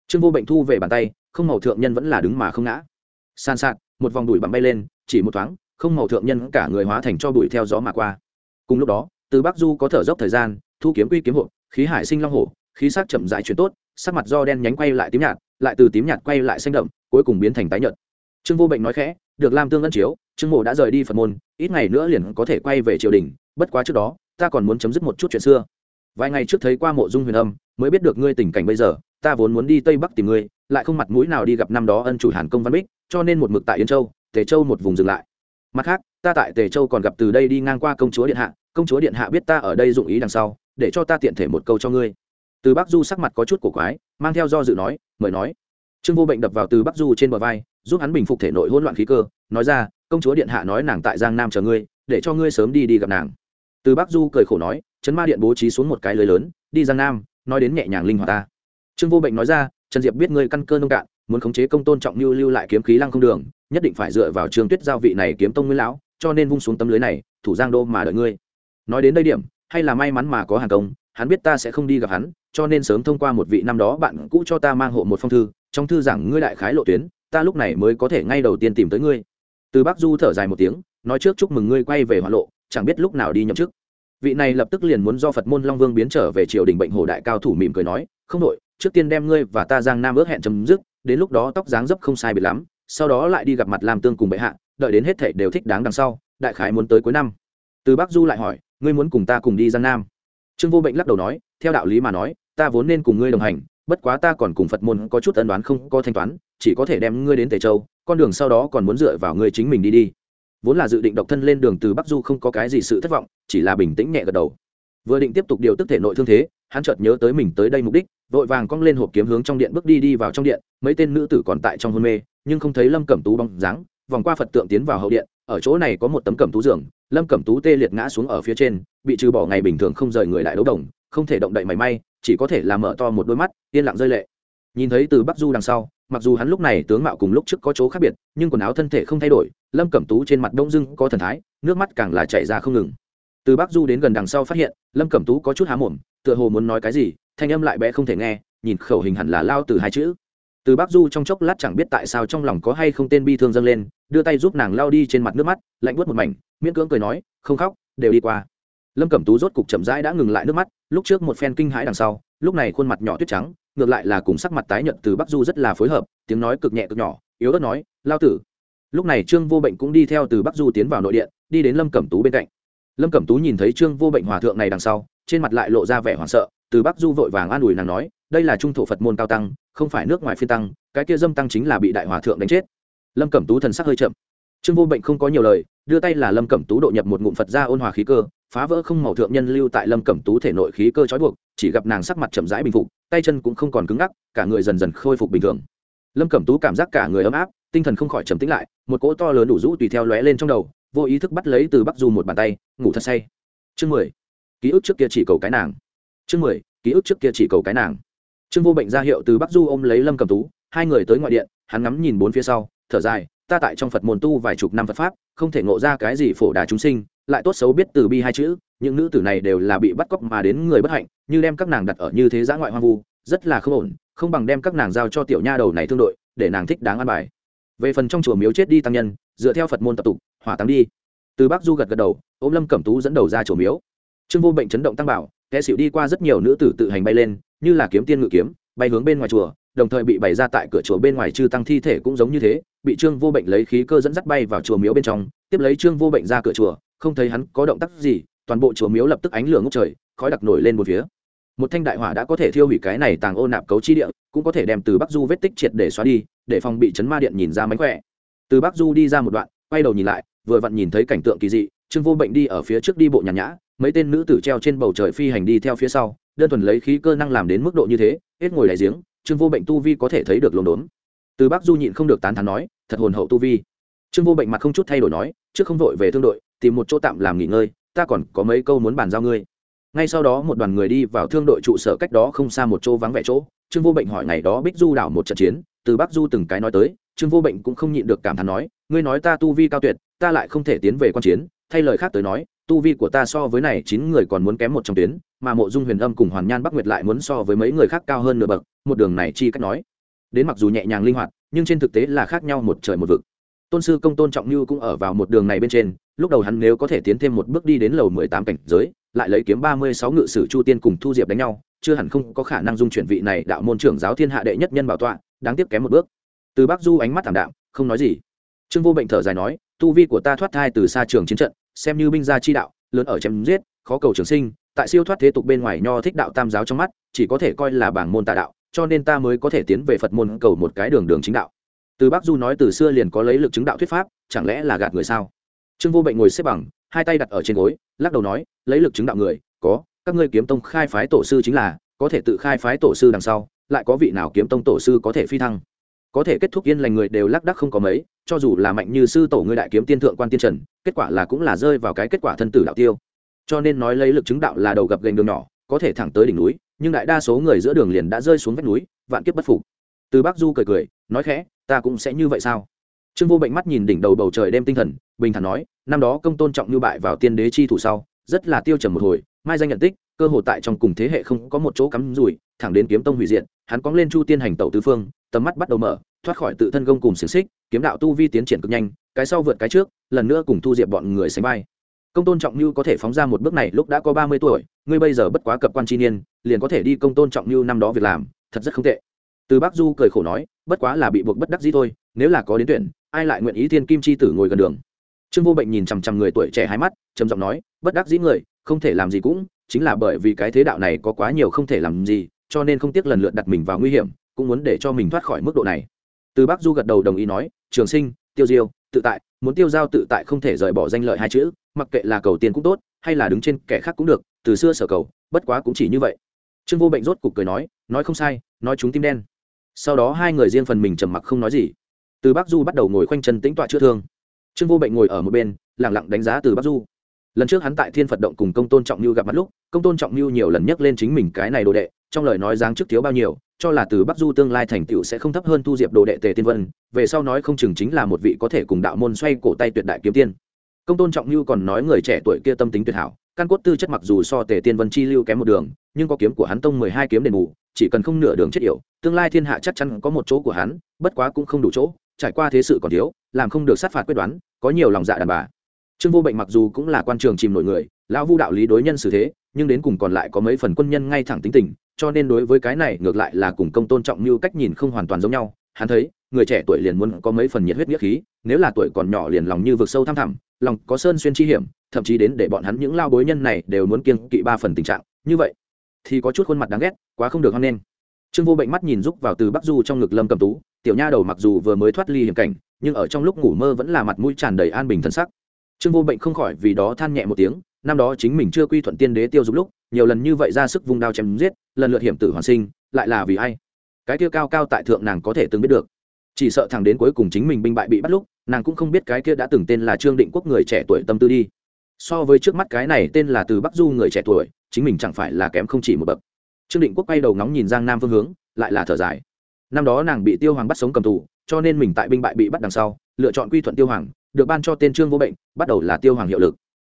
Speaker 1: Trương vô bệnh thu về bàn tay, không màu thượng nhân vẫn là đứng mà không ngã. San sạt, một vòng đùi bặm bay lên, chỉ một thoáng, không màu thượng nhân cả người hóa thành cho bụi theo gió mà qua. Cùng lúc đó, từ bắc du có thở dốc thời gian, thu kiếm quy kiếm hộ, khí hải sinh long hổ, khí sắc chậm dại chuyển tốt, sắc mặt do đen nhánh quay lại tím nhạt, lại từ tím nhạt quay lại xanh đậm, cuối cùng biến thành tái nhợt. Trương vô bệnh nói khẽ, được làm tương ân chiếu, trương mộ đã rời đi phật môn, ít ngày nữa liền có thể quay về triều đình, bất quá trước đó ta còn muốn chấm dứt một chút chuyện xưa. Vài ngày trước thấy qua mộ dung huyền âm, mới biết được ngươi tình cảnh bây giờ, ta vốn muốn đi tây bắc tìm ngươi, lại không mặt mũi nào đi gặp năm đó ân chủ hàn công văn bích, cho nên một mực tại yên châu, tề châu một vùng dừng lại. Mặt khác, ta tại tề châu còn gặp từ đây đi ngang qua công chúa điện hạ, công chúa điện hạ biết ta ở đây dụng ý đằng sau, để cho ta tiện thể một câu cho ngươi. Từ bắc du sắc mặt có chút cổ quái, mang theo do dự nói, mời nói. Trương vô bệnh đập vào từ bắc du trên bờ vai, giúp hắn bình phục thể nội hỗn loạn khí cơ, nói ra, công chúa điện hạ nói nàng tại giang nam chờ ngươi, để cho ngươi sớm đi đi gặp nàng từ bắc du cười khổ nói, chấn ma điện bố trí xuống một cái lưới lớn, đi giang nam, nói đến nhẹ nhàng linh hoạt ta. Trương vô bệnh nói ra, trần diệp biết ngươi căn cơ nông cạn, muốn khống chế công tôn trọng lưu lưu lại kiếm khí lăng không đường, nhất định phải dựa vào trường tuyết giao vị này kiếm tông nguyên lão, cho nên vung xuống tấm lưới này, thủ giang đô mà đợi ngươi. Nói đến đây điểm, hay là may mắn mà có hàng công, hắn biết ta sẽ không đi gặp hắn, cho nên sớm thông qua một vị năm đó bạn cũ cho ta mang hộ một phong thư, trong thư rằng ngươi đại khái lộ tuyến, ta lúc này mới có thể ngay đầu tiên tìm tới ngươi. Từ bắc du thở dài một tiếng, nói trước chúc mừng ngươi quay về hoa lộ chẳng biết lúc nào đi nhậm chức. Vị này lập tức liền muốn do phật môn long vương biến trở về triều đình bệnh hồ đại cao thủ mỉm cười nói, không đội, trước tiên đem ngươi và ta giang nam ước hẹn chấm dứt, đến lúc đó tóc dáng dấp không sai biệt lắm, sau đó lại đi gặp mặt làm tương cùng bệ hạ, đợi đến hết thảy đều thích đáng đằng sau, đại khái muốn tới cuối năm. Từ bắc du lại hỏi, ngươi muốn cùng ta cùng đi giang nam? Trương vô bệnh lắc đầu nói, theo đạo lý mà nói, ta vốn nên cùng ngươi đồng hành, bất quá ta còn cùng phật môn có chút ân đoán không có thanh toán, chỉ có thể đem ngươi đến tề châu, con đường sau đó còn muốn dựa vào ngươi chính mình đi đi vốn là dự định độc thân lên đường từ bắc du không có cái gì sự thất vọng, chỉ là bình tĩnh nhẹ gật đầu. Vừa định tiếp tục điều tức thể nội thương thế, hắn chợt nhớ tới mình tới đây mục đích, vội vàng cong lên hộp kiếm hướng trong điện bước đi đi vào trong điện, mấy tên nữ tử còn tại trong hôn mê, nhưng không thấy lâm cẩm tú bóng dáng, vòng qua phật tượng tiến vào hậu điện, ở chỗ này có một tấm cẩm tú giường, lâm cẩm tú tê liệt ngã xuống ở phía trên, bị trừ bỏ ngày bình thường không rời người đại đấu đồng, không thể động đậy mảy may, chỉ có thể làm mở to một đôi mắt, yên lặng rơi lệ. Nhìn thấy từ bắc du đằng sau mặc dù hắn lúc này tướng mạo cùng lúc trước có chỗ khác biệt, nhưng quần áo thân thể không thay đổi, lâm cẩm tú trên mặt đông dưng có thần thái, nước mắt càng là chảy ra không ngừng. Từ bắc du đến gần đằng sau phát hiện, lâm cẩm tú có chút há mồm, tựa hồ muốn nói cái gì, thanh âm lại bé không thể nghe, nhìn khẩu hình hẳn là lao từ hai chữ. Từ bắc du trong chốc lát chẳng biết tại sao trong lòng có hay không tên bi thương dâng lên, đưa tay giúp nàng lao đi trên mặt nước mắt, lạnh buốt một mảnh, miễn cưỡng cười nói, không khóc, đều đi qua. Lâm cẩm tú rốt cục chậm rãi đã ngừng lại nước mắt, lúc trước một phen kinh hãi đằng sau, lúc này khuôn mặt nhỏ tuyết trắng ngược lại là cùng sắc mặt tái nhợt từ bắc du rất là phối hợp, tiếng nói cực nhẹ cực nhỏ, yếu ớt nói, lao tử. Lúc này trương vô bệnh cũng đi theo từ bắc du tiến vào nội điện, đi đến lâm cẩm tú bên cạnh. Lâm cẩm tú nhìn thấy trương vô bệnh hòa thượng này đằng sau, trên mặt lại lộ ra vẻ hoảng sợ, từ bắc du vội vàng an ủi nàng nói, đây là trung thổ phật môn cao tăng, không phải nước ngoài phi tăng, cái kia dâm tăng chính là bị đại hòa thượng đánh chết. Lâm cẩm tú thần sắc hơi chậm. Trương vô bệnh không có nhiều lời, đưa tay là lâm cẩm tú độ nhập một ngụm phật ra ôn hòa khí cơ, phá vỡ không màu thượng nhân lưu tại lâm cẩm tú thể nội khí cơ trói buộc chỉ gặp nàng sắc mặt chậm rãi bình phục, tay chân cũng không còn cứng ngắc, cả người dần dần khôi phục bình thường. Lâm cẩm tú cảm giác cả người ấm áp, tinh thần không khỏi trầm tĩnh lại, một cỗ to lớn đủ rũ tùy theo lóe lên trong đầu, vô ý thức bắt lấy từ bắc du một bàn tay, ngủ thật say. Chương mười. Ký ức trước kia chỉ cầu cái nàng. Chương mười. Ký ức trước kia chỉ cầu cái nàng. Trương vô bệnh ra hiệu từ bắc du ôm lấy lâm cẩm tú, hai người tới ngoại điện, hắn ngắm nhìn bốn phía sau, thở dài, ta tại trong phật môn tu vài chục năm phật pháp, không thể ngộ ra cái gì phổ đà chúng sinh lại tốt xấu biết từ bi hai chữ, những nữ tử này đều là bị bắt cóc mà đến người bất hạnh, như đem các nàng đặt ở như thế giã ngoại hoang vu, rất là không ổn, không bằng đem các nàng giao cho tiểu nha đầu này thương đội, để nàng thích đáng ăn bài. Về phần trong chùa miếu chết đi tăng nhân, dựa theo phật môn tập tục, hỏa tăng đi. Từ bắc du gật gật đầu, ôm lâm cẩm tú dẫn đầu ra chùa miếu. Trương vô bệnh chấn động tăng bảo, kẻ xịu đi qua rất nhiều nữ tử tự hành bay lên, như là kiếm tiên ngự kiếm, bay hướng bên ngoài chùa, đồng thời bị bày ra tại cửa chùa bên ngoài chư tăng thi thể cũng giống như thế, bị trương vô bệnh lấy khí cơ dẫn dắt bay vào chùa miếu bên trong, tiếp lấy trương vô bệnh ra cửa chùa không thấy hắn có động tác gì, toàn bộ chùa miếu lập tức ánh lửa ngốc trời, khói đặc nổi lên một phía. Một thanh đại hỏa đã có thể thiêu hủy cái này tàng ô nạp cấu chi địa, cũng có thể đem từ bắc du vết tích triệt để xóa đi, để phòng bị chấn ma điện nhìn ra mánh khỏe. Từ bắc du đi ra một đoạn, quay đầu nhìn lại, vừa vặn nhìn thấy cảnh tượng kỳ dị, trương vô bệnh đi ở phía trước đi bộ nhàn nhã, mấy tên nữ tử treo trên bầu trời phi hành đi theo phía sau, đơn thuần lấy khí cơ năng làm đến mức độ như thế, hết ngồi đại giếng, trương vô bệnh tu vi có thể thấy được lồn đốn. Từ bắc du nhịn không được tán thán nói, thật hồn hậu tu vi. Trương vô bệnh mặt không chút thay đổi nói, trước không vội về thương đội tìm một chỗ tạm làm nghỉ ngơi, ta còn có mấy câu muốn bàn giao ngươi. Ngay sau đó một đoàn người đi vào thương đội trụ sở cách đó không xa một chỗ vắng vẻ chỗ, trương vô bệnh hỏi ngày đó bích du đảo một trận chiến, từ bắc du từng cái nói tới, trương vô bệnh cũng không nhịn được cảm thán nói, ngươi nói ta tu vi cao tuyệt, ta lại không thể tiến về quan chiến, thay lời khác tới nói, tu vi của ta so với này chín người còn muốn kém một trong tuyến, mà mộ dung huyền âm cùng hoàn nhan bắc nguyệt lại muốn so với mấy người khác cao hơn nửa bậc, một đường này chi cách nói. Đến mặc dù nhẹ nhàng linh hoạt, nhưng trên thực tế là khác nhau một trời một vực. Tôn sư công tôn trọng như cũng ở vào một đường này bên trên lúc đầu hắn nếu có thể tiến thêm một bước đi đến lầu mười tám cảnh giới, lại lấy kiếm ba mươi sáu ngự sử chu tiên cùng thu diệp đánh nhau, chưa hẳn không có khả năng dung chuyển vị này đạo môn trưởng giáo thiên hạ đệ nhất nhân bảo tọa, đáng tiếc kém một bước. Từ bắc du ánh mắt thảm đạm, không nói gì. Trương vô bệnh thở dài nói, tu vi của ta thoát thai từ xa trường chiến trận, xem như binh gia chi đạo, lớn ở chém giết, khó cầu trường sinh, tại siêu thoát thế tục bên ngoài nho thích đạo tam giáo trong mắt, chỉ có thể coi là bảng môn tà đạo, cho nên ta mới có thể tiến về phật môn cầu một cái đường đường chính đạo. Từ bắc du nói, từ xưa liền có lấy lực chứng đạo thuyết pháp, chẳng lẽ là gạt người sao? Trương vô bệnh ngồi xếp bằng, hai tay đặt ở trên gối, lắc đầu nói, lấy lực chứng đạo người, có, các ngươi kiếm tông khai phái tổ sư chính là, có thể tự khai phái tổ sư đằng sau, lại có vị nào kiếm tông tổ sư có thể phi thăng? Có thể kết thúc yên lành người đều lắc đắc không có mấy, cho dù là mạnh như sư tổ ngươi đại kiếm tiên thượng quan tiên trần, kết quả là cũng là rơi vào cái kết quả thân tử đạo tiêu. Cho nên nói lấy lực chứng đạo là đầu gập gành đường nhỏ, có thể thẳng tới đỉnh núi, nhưng đại đa số người giữa đường liền đã rơi xuống vách núi, vạn kiếp bất phục. Từ bắc du cười cười, nói khẽ, ta cũng sẽ như vậy sao? Trương vô bệnh mắt nhìn đỉnh đầu bầu trời đêm tinh thần, bình thản nói năm đó công tôn trọng như bại vào tiên đế chi thủ sau, rất là tiêu trầm một hồi, mai danh nhận tích, cơ hội tại trong cùng thế hệ không có một chỗ cắm rủi, thẳng đến kiếm tông hủy diện hắn cóng lên chu tiên hành tẩu tứ phương, tầm mắt bắt đầu mở, thoát khỏi tự thân công cùng xiềng xích, kiếm đạo tu vi tiến triển cực nhanh, cái sau vượt cái trước, lần nữa cùng thu diệp bọn người sánh vai. Công tôn trọng như có thể phóng ra một bước này lúc đã có ba mươi tuổi, ngươi bây giờ bất quá cập quan chi niên, liền có thể đi công tôn trọng như năm đó việc làm, thật rất không tệ. Từ bắc du cười khổ nói, bất quá là bị buộc bất đắc dĩ thôi, nếu là có đến tuyển, ai lại nguyện ý thiên kim chi tử ngồi gần đường? Trương vô bệnh nhìn chằm chằm người tuổi trẻ hai mắt, trầm giọng nói, bất đắc dĩ người, không thể làm gì cũng, chính là bởi vì cái thế đạo này có quá nhiều không thể làm gì, cho nên không tiếc lần lượt đặt mình vào nguy hiểm, cũng muốn để cho mình thoát khỏi mức độ này. Từ bác du gật đầu đồng ý nói, trường sinh, tiêu diêu, tự tại, muốn tiêu giao tự tại không thể rời bỏ danh lợi hai chữ, mặc kệ là cầu tiền cũng tốt, hay là đứng trên kẻ khác cũng được, từ xưa sở cầu, bất quá cũng chỉ như vậy. Trương vô bệnh rốt cục cười nói nói không sai, nói chúng tim đen. Sau đó hai người riêng phần mình trầm mặc không nói gì. Từ bác du bắt đầu ngồi khoanh chân tĩnh tọa chữa thương trương vô bệnh ngồi ở một bên lẳng lặng đánh giá từ bắc du. Lần trước hắn tại thiên phật động cùng công tôn trọng mưu gặp mặt lúc, công tôn trọng mưu nhiều lần nhắc lên chính mình cái này đồ đệ, trong lời nói giáng trước thiếu bao nhiêu, cho là từ bắc du tương lai thành tựu sẽ không thấp hơn thu diệp đồ đệ tề tiên vân, về sau nói không chừng chính là một vị có thể cùng đạo môn xoay cổ tay tuyệt đại kiếm tiên. Công tôn trọng mưu còn nói người trẻ tuổi kia tâm tính tuyệt hảo, căn cốt tư chất mặc dù so tề tiên vân chi lưu kém một đường, nhưng có kiếm của hắn tông mười hai kiếm đền bù, chỉ cần không nửa đường chết yểu, tương lai thiên hạ chắc chắn có một chỗ của hắn, bất quá cũng không đủ chỗ trải qua thế sự còn thiếu, làm không được sát phạt quyết đoán, có nhiều lòng dạ đàn bà. Trương vô bệnh mặc dù cũng là quan trường chìm nổi người, lão vu đạo lý đối nhân xử thế, nhưng đến cùng còn lại có mấy phần quân nhân ngay thẳng tính tình, cho nên đối với cái này ngược lại là cùng công tôn trọng như cách nhìn không hoàn toàn giống nhau. Hắn thấy, người trẻ tuổi liền muốn có mấy phần nhiệt huyết nghĩa khí, nếu là tuổi còn nhỏ liền lòng như vực sâu thăm thẳm, lòng có sơn xuyên chi hiểm, thậm chí đến để bọn hắn những lao bối nhân này đều muốn kiêng kỵ ba phần tình trạng. Như vậy, thì có chút khuôn mặt đáng ghét, quá không được hoan nghênh. Trương vô bệnh mắt nhìn rúc vào từ bắc du trong ngực lâm cầm tú tiểu nha đầu mặc dù vừa mới thoát ly hiểm cảnh, nhưng ở trong lúc ngủ mơ vẫn là mặt mũi tràn đầy an bình thân sắc. Trương vô bệnh không khỏi vì đó than nhẹ một tiếng, năm đó chính mình chưa quy thuận tiên đế tiêu dục lúc, nhiều lần như vậy ra sức vung đao chém giết, lần lượt hiểm tử hoàn sinh, lại là vì ai? Cái kia cao cao tại thượng nàng có thể từng biết được. Chỉ sợ thằng đến cuối cùng chính mình binh bại bị bắt lúc, nàng cũng không biết cái kia đã từng tên là trương định quốc người trẻ tuổi tâm tư đi. So với trước mắt cái này tên là từ bắc du người trẻ tuổi, chính mình chẳng phải là kém không chỉ một bậc. Trương định quốc quay đầu ngóng nhìn giang nam phương hướng, lại là thở dài năm đó nàng bị tiêu hoàng bắt sống cầm tù, cho nên mình tại binh bại bị bắt đằng sau, lựa chọn quy thuận tiêu hoàng, được ban cho tên trương vô bệnh, bắt đầu là tiêu hoàng hiệu lực.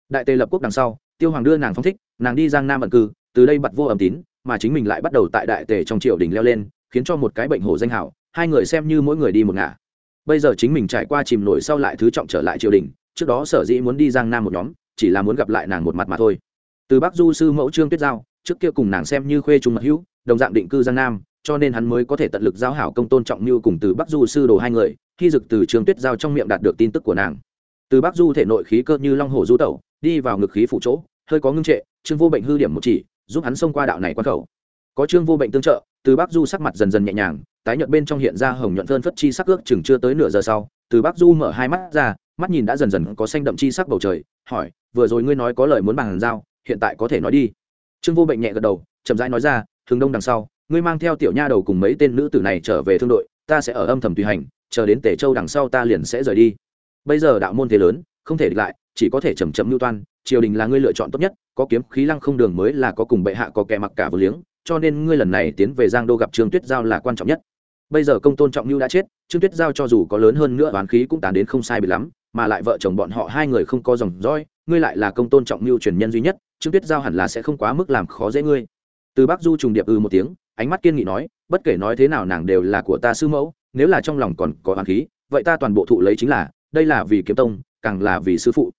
Speaker 1: Đại tề lập quốc đằng sau, tiêu hoàng đưa nàng phong thích, nàng đi giang nam ẩn cư, từ đây bật vô âm tín, mà chính mình lại bắt đầu tại đại tề trong triều đình leo lên, khiến cho một cái bệnh hổ danh hảo, hai người xem như mỗi người đi một ngả. Bây giờ chính mình trải qua chìm nổi sau lại thứ trọng trở lại triều đình, trước đó sở dĩ muốn đi giang nam một nhóm, chỉ là muốn gặp lại nàng một mặt mà thôi. Từ bắc du sư mẫu trương tuyết giao, trước kia cùng nàng xem như khuê trung mật hữu, đồng dạng định cư giang nam cho nên hắn mới có thể tận lực giao hảo công tôn trọng như cùng từ bắc du sư đồ hai người, khi dực từ trường tuyết giao trong miệng đạt được tin tức của nàng. Từ bắc du thể nội khí cơ như long hồ du tẩu, đi vào ngực khí phụ chỗ, hơi có ngưng trệ, trương vô bệnh hư điểm một chỉ, giúp hắn xông qua đạo này quan khẩu. Có trương vô bệnh tương trợ, từ bắc du sắc mặt dần dần nhẹ nhàng, tái nhợt bên trong hiện ra hồng nhuận thơn phất chi sắc ước chừng chưa tới nửa giờ sau, từ bắc du mở hai mắt ra, mắt nhìn đã dần dần có xanh đậm chi sắc bầu trời, hỏi, vừa rồi ngươi nói có lời muốn bàn giao, hiện tại có thể nói đi. Trương vô bệnh nhẹ gật đầu, chậm rãi nói ra, thường đông đằng sau ngươi mang theo tiểu nha đầu cùng mấy tên nữ tử này trở về thương đội, ta sẽ ở âm thầm tùy hành, chờ đến tể châu đằng sau ta liền sẽ rời đi. Bây giờ đạo môn thế lớn, không thể địch lại, chỉ có thể chầm chậm mưu toan, triều đình là ngươi lựa chọn tốt nhất, có kiếm khí lăng không đường mới là có cùng bệ hạ có kẻ mặc cả vừa liếng, cho nên ngươi lần này tiến về giang đô gặp trương tuyết giao là quan trọng nhất. Bây giờ công tôn trọng mưu đã chết, trương tuyết giao cho dù có lớn hơn nữa oán khí cũng tàn đến không sai bị lắm, mà lại vợ chồng bọn họ hai người không có dòng dõi, ngươi lại là công tôn trọng mưu truyền nhân duy nhất, trương tuyết giao hẳn là sẽ không quá mức làm khó dễ ngươi. Từ bắc du trùng điệp ư một tiếng ánh mắt kiên nghị nói, bất kể nói thế nào nàng đều là của ta sư mẫu, nếu là trong lòng còn có oán khí, vậy ta toàn bộ thụ lấy chính là, đây là vì kiếm tông, càng là vì sư phụ.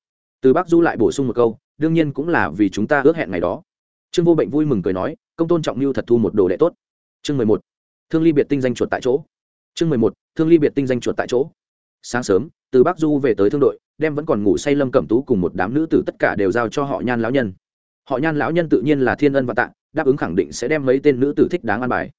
Speaker 1: Từ bắc du lại bổ sung một câu, đương nhiên cũng là vì chúng ta ước hẹn ngày đó. Trương vô bệnh vui mừng cười nói, công tôn trọng mưu thật thu một đồ đệ tốt. Chương mười một, thương ly biệt tinh danh chuột tại chỗ. Chương mười một, thương ly biệt tinh danh chuột tại chỗ. Sáng sớm, từ bắc du về tới thương đội, đem vẫn còn ngủ say lâm cẩm tú cùng một đám nữ tử tất cả đều giao cho họ nhan lão nhân. Họ nhan lão nhân tự nhiên là thiên ân và tạ đáp ứng khẳng định sẽ đem mấy tên nữ tử thích đáng an bài.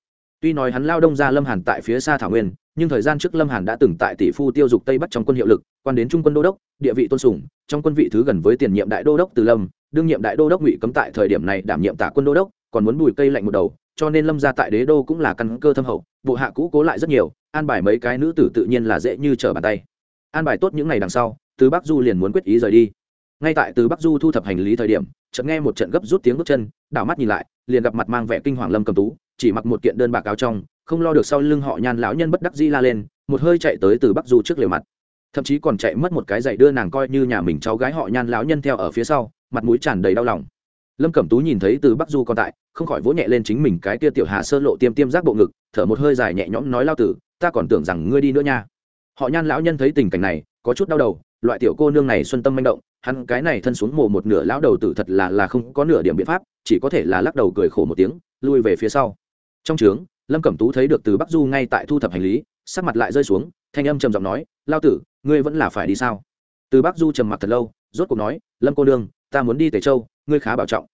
Speaker 1: Tuy nói hắn lao đông ra lâm hàn tại phía xa thảo nguyên, nhưng thời gian trước lâm hàn đã từng tại tỷ phu tiêu dục tây bắc trong quân hiệu lực, quan đến trung quân đô đốc, địa vị tôn sùng, trong quân vị thứ gần với tiền nhiệm đại đô đốc từ lâm, đương nhiệm đại đô đốc ngụy cấm tại thời điểm này đảm nhiệm tả quân đô đốc, còn muốn bùi cây lạnh một đầu, cho nên lâm ra tại đế đô cũng là căn cơ thâm hậu, bộ hạ cũ cố lại rất nhiều, an bài mấy cái nữ tử tự nhiên là dễ như trở bàn tay. An bài tốt những ngày đằng sau, từ bắc du liền muốn quyết ý rời đi. Ngay tại từ bắc du thu thập hành lý thời điểm, chợt nghe một trận gấp rút tiếng bước chân, đảo mắt nhìn lại liền gặp mặt mang vẻ kinh hoàng lâm cầm tú, chỉ mặc một kiện đơn bạc áo trong, không lo được sau lưng họ nhan lão nhân bất đắc di la lên, một hơi chạy tới từ bắc du trước liều mặt. Thậm chí còn chạy mất một cái giày đưa nàng coi như nhà mình cháu gái họ nhan lão nhân theo ở phía sau, mặt mũi tràn đầy đau lòng. Lâm cẩm tú nhìn thấy từ bắc du còn tại, không khỏi vỗ nhẹ lên chính mình cái tia tiểu hạ sơ lộ tiêm tiêm giác bộ ngực, thở một hơi dài nhẹ nhõm nói lao tử, ta còn tưởng rằng ngươi đi nữa nha. Họ nhan lão nhân thấy tình cảnh này, có chút đau đầu loại tiểu cô nương này xuân tâm manh động, hắn cái này thân xuống mồ một nửa lão đầu tử thật là là không có nửa điểm biện pháp, chỉ có thể là lắc đầu cười khổ một tiếng, lui về phía sau. Trong trướng, lâm cẩm tú thấy được từ bắc du ngay tại thu thập hành lý, sắc mặt lại rơi xuống, thanh âm trầm giọng nói lao tử, ngươi vẫn là phải đi sao? Từ bắc du trầm mặt thật lâu, rốt cuộc nói, lâm cô nương, ta muốn đi tề châu, ngươi khá bảo trọng.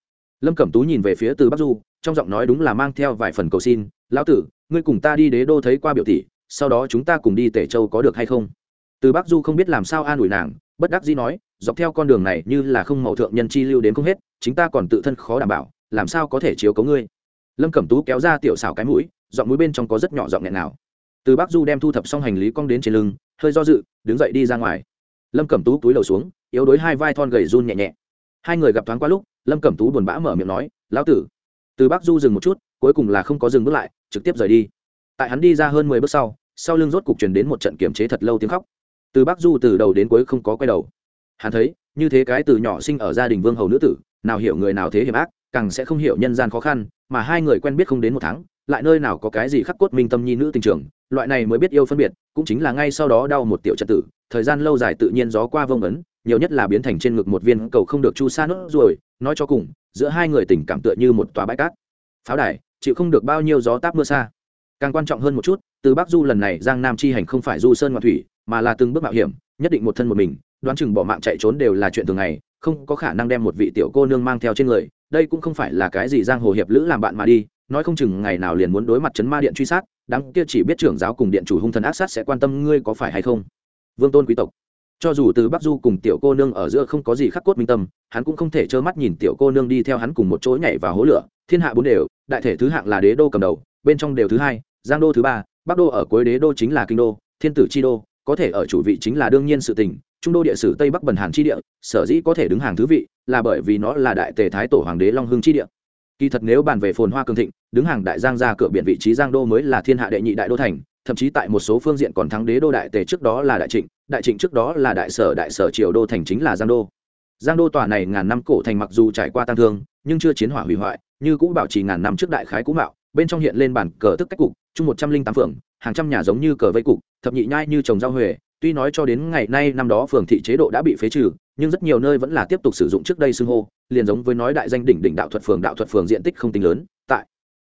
Speaker 1: Lâm cẩm tú nhìn về phía từ bắc du, trong giọng nói đúng là mang theo vài phần cầu xin, lão tử, ngươi cùng ta đi đế đô thấy qua biểu tỷ, sau đó chúng ta cùng đi tề châu có được hay không? Từ bắc du không biết làm sao an ủi nàng, bất đắc dĩ nói, dọc theo con đường này như là không màu thượng nhân chi lưu đến không hết, chính ta còn tự thân khó đảm bảo, làm sao có thể chiếu cấu ngươi? Lâm cẩm tú kéo ra tiểu xảo cái mũi, giọng mũi bên trong có rất nhỏ giọng nghẹn nào. Từ bắc du đem thu thập xong hành lý cong đến trên lưng, hơi do dự, đứng dậy đi ra ngoài. Lâm cẩm tú túi đầu xuống, yếu đối hai vai thon gầy run nhẹ nhẹ. Hai người gặp thoáng qua lúc, lâm cẩm tú buồn bã mở miệng nói, lão tử. Từ bắc du dừng một chút, cuối cùng là không có dừng bước lại, trực tiếp rời đi. Tại hắn đi ra hơn mười bước sau sau lưng rốt cục truyền đến một trận kiểm chế thật lâu tiếng khóc từ bắc du từ đầu đến cuối không có quay đầu. Hắn thấy, như thế cái từ nhỏ sinh ở gia đình vương hầu nữ tử, nào hiểu người nào thế hiểm ác, càng sẽ không hiểu nhân gian khó khăn, mà hai người quen biết không đến một tháng, lại nơi nào có cái gì khắc cốt minh tâm nhi nữ tình trường, loại này mới biết yêu phân biệt, cũng chính là ngay sau đó đau một tiểu trật tử, thời gian lâu dài tự nhiên gió qua vông ấn, nhiều nhất là biến thành trên ngực một viên cầu không được chu sa nốt rồi nói cho cùng, giữa hai người tình cảm tựa như một tòa bãi cát. Pháo đài, chịu không được bao nhiêu gió táp mưa xa. Càng quan trọng hơn một chút, từ bắc du lần này giang nam chi hành không phải du sơn ngoạn thủy mà là từng bước mạo hiểm, nhất định một thân một mình, đoán chừng bỏ mạng chạy trốn đều là chuyện thường ngày, không có khả năng đem một vị tiểu cô nương mang theo trên người, đây cũng không phải là cái gì giang hồ hiệp lữ làm bạn mà đi, nói không chừng ngày nào liền muốn đối mặt chấn ma điện truy sát đáng kia chỉ biết trưởng giáo cùng điện chủ hung thần ác sát sẽ quan tâm ngươi có phải hay không. Vương tôn quý tộc, cho dù từ bắc du cùng tiểu cô nương ở giữa không có gì khắc cốt minh tâm, hắn cũng không thể trơ mắt nhìn tiểu cô nương đi theo hắn cùng một chỗ nhảy vào hố lửa, thiên hạ bốn đều, đại thể thứ hạng là đế đô cầm đầu, bên trong đều thứ hai, giang đô thứ ba, bắc đô ở cuối đế đô chính là kinh đô, thiên tử chi đô có thể ở chủ vị chính là đương nhiên sự tình, trung đô địa sử tây bắc bần hàn chi địa, sở dĩ có thể đứng hàng thứ vị là bởi vì nó là đại tề thái tổ hoàng đế long hưng chi địa. Kỳ thật nếu bàn về phồn hoa cường thịnh, đứng hàng đại giang ra cửa biển vị trí giang đô mới là thiên hạ đệ nhị đại đô thành, thậm chí tại một số phương diện còn thắng đế đô đại tề trước đó là đại trịnh đại trịnh trước đó là đại sở đại sở triều đô thành chính là giang đô. Giang đô tòa này ngàn năm cổ thành mặc dù trải qua tăng thương, nhưng chưa chiến hỏa hủy hoại, như cũ bảo trì ngàn năm trước đại khái cũ mạo, bên trong hiện lên bản cờ tức cách cục, chung một trăm linh tám phường, hàng trăm nhà giống như cờ vây cục thập nhị nhai như trồng rau huệ tuy nói cho đến ngày nay năm đó phường thị chế độ đã bị phế trừ, nhưng rất nhiều nơi vẫn là tiếp tục sử dụng trước đây xưng hô, liền giống với nói đại danh đỉnh đỉnh đạo thuật phường, đạo thuật phường diện tích không tính lớn, tại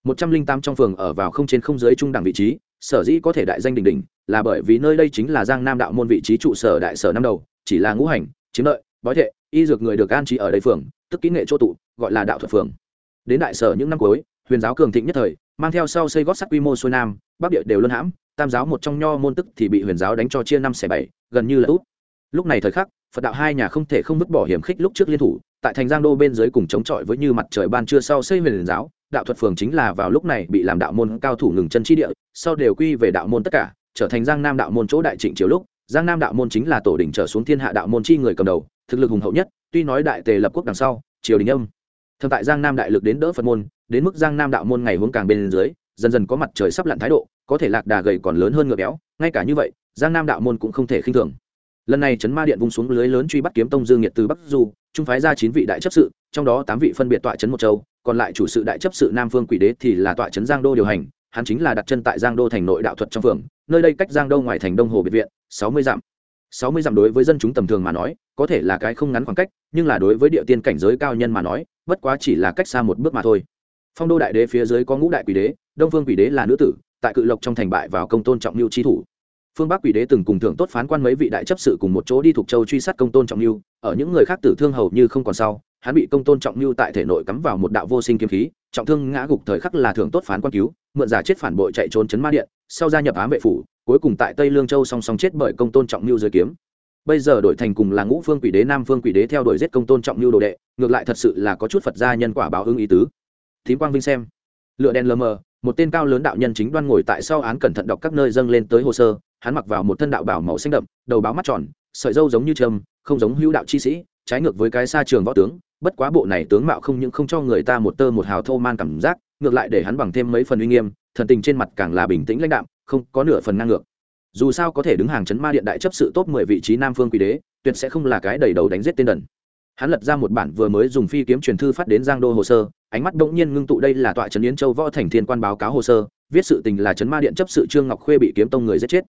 Speaker 1: một trăm linh tám trong phường ở vào không trên không dưới trung đẳng vị trí, sở dĩ có thể đại danh đỉnh đỉnh, là bởi vì nơi đây chính là giang nam đạo môn vị trí trụ sở đại sở năm đầu, chỉ là ngũ hành, chiếm lợi, bói thệ, y dược người được an trí ở đây phường, tức kỹ nghệ chỗ tụ, gọi là đạo thuật phường. Đến đại sở những năm cuối, huyền giáo cường thịnh nhất thời mang theo sau xây gót sắt quy mô xuôi nam, bắc địa đều luân hãm, tam giáo một trong nho môn tức thì bị huyền giáo đánh cho chia năm xẻ bảy, gần như là út. Lúc này thời khắc, phật đạo hai nhà không thể không vứt bỏ hiểm khích lúc trước liên thủ, tại thành giang đô bên dưới cùng chống chọi với như mặt trời ban trưa sau xây huyền giáo, đạo thuật phường chính là vào lúc này bị làm đạo môn cao thủ ngừng chân chi địa, sau đều quy về đạo môn tất cả, trở thành giang nam đạo môn chỗ đại trịnh triều lúc, giang nam đạo môn chính là tổ đỉnh trở xuống thiên hạ đạo môn chi người cầm đầu, thực lực hùng hậu nhất, tuy nói đại tề lập quốc đằng sau, triều đình âm. Thầm tại giang nam đại lực đến đỡ phật môn đến mức giang nam đạo môn ngày hướng càng bên dưới, dần dần có mặt trời sắp lặn thái độ, có thể lạc đà gầy còn lớn hơn ngựa béo, ngay cả như vậy, giang nam đạo môn cũng không thể khinh thường. Lần này trấn ma điện vung xuống lưới lớn truy bắt kiếm tông dương nhiệt từ bắc du trung phái ra chín vị đại chấp sự, trong đó tám vị phân biệt tọa trấn một châu, còn lại chủ sự đại chấp sự nam phương quỷ đế thì là tọa trấn giang đô điều hành, hắn chính là đặt chân tại giang đô thành nội đạo thuật trong phường, nơi đây cách giang đô ngoài thành đông hồ biệt viện, sáu mươi dặm. Sáu mươi dặm đối với dân chúng tầm thường mà nói, có thể là cái không ngắn khoảng cách, nhưng là đối với địa tiên cảnh giới cao nhân mà nói, bất quá chỉ là cách xa một bước mà thôi phong đô đại đế phía dưới có ngũ đại quỷ đế, đông phương quỷ đế là nữ tử, tại cự lộc trong thành bại vào công tôn trọng lưu trí thủ. Phương bắc quỷ đế từng cùng thượng tốt phán quan mấy vị đại chấp sự cùng một chỗ đi thuộc châu truy sát công tôn trọng lưu ở những người khác tử thương hầu như không còn sau, hắn bị công tôn trọng lưu tại thể nội cắm vào một đạo vô sinh kiếm khí, trọng thương ngã gục thời khắc là thượng tốt phán quan cứu, mượn giả chết phản bội chạy trốn chấn ma điện, sau gia nhập ám vệ phủ, cuối cùng tại tây lương châu song song chết bởi công tôn trọng lưu dưới kiếm. Bây giờ đổi thành cùng là ngũ phương quỷ đế, nam phương quỷ đế theo đuổi giết công tôn trọng lưu đồ đệ, ngược lại thật sự là có chút phật gia nhân quả báo ứng ý tứ thím quang vinh xem. Lựa đèn lờ mờ, một tên cao lớn đạo nhân chính đoan ngồi tại sau án cẩn thận đọc các nơi dâng lên tới hồ sơ, hắn mặc vào một thân đạo bảo màu xanh đậm, đầu báo mắt tròn, sợi dâu giống như trâm, không giống hữu đạo chi sĩ, trái ngược với cái xa trường võ tướng, bất quá bộ này tướng mạo không những không cho người ta một tơ một hào thô man cảm giác, ngược lại để hắn bằng thêm mấy phần uy nghiêm, thần tình trên mặt càng là bình tĩnh lãnh đạm, không có nửa phần ngang ngược. Dù sao có thể đứng hàng chấn ma điện đại chấp sự top mười vị trí nam phương quỷ đế, tuyệt sẽ không là cái đầy đầu đánh giết tên đần. Hắn lật ra một bản vừa mới dùng phi kiếm truyền thư phát đến giang đô hồ sơ ánh mắt bỗng nhiên ngưng tụ đây là tọa trấn yến châu võ thành thiên quan báo cáo hồ sơ, viết sự tình là chấn ma điện chấp sự trương ngọc khuê bị kiếm tông người giết chết.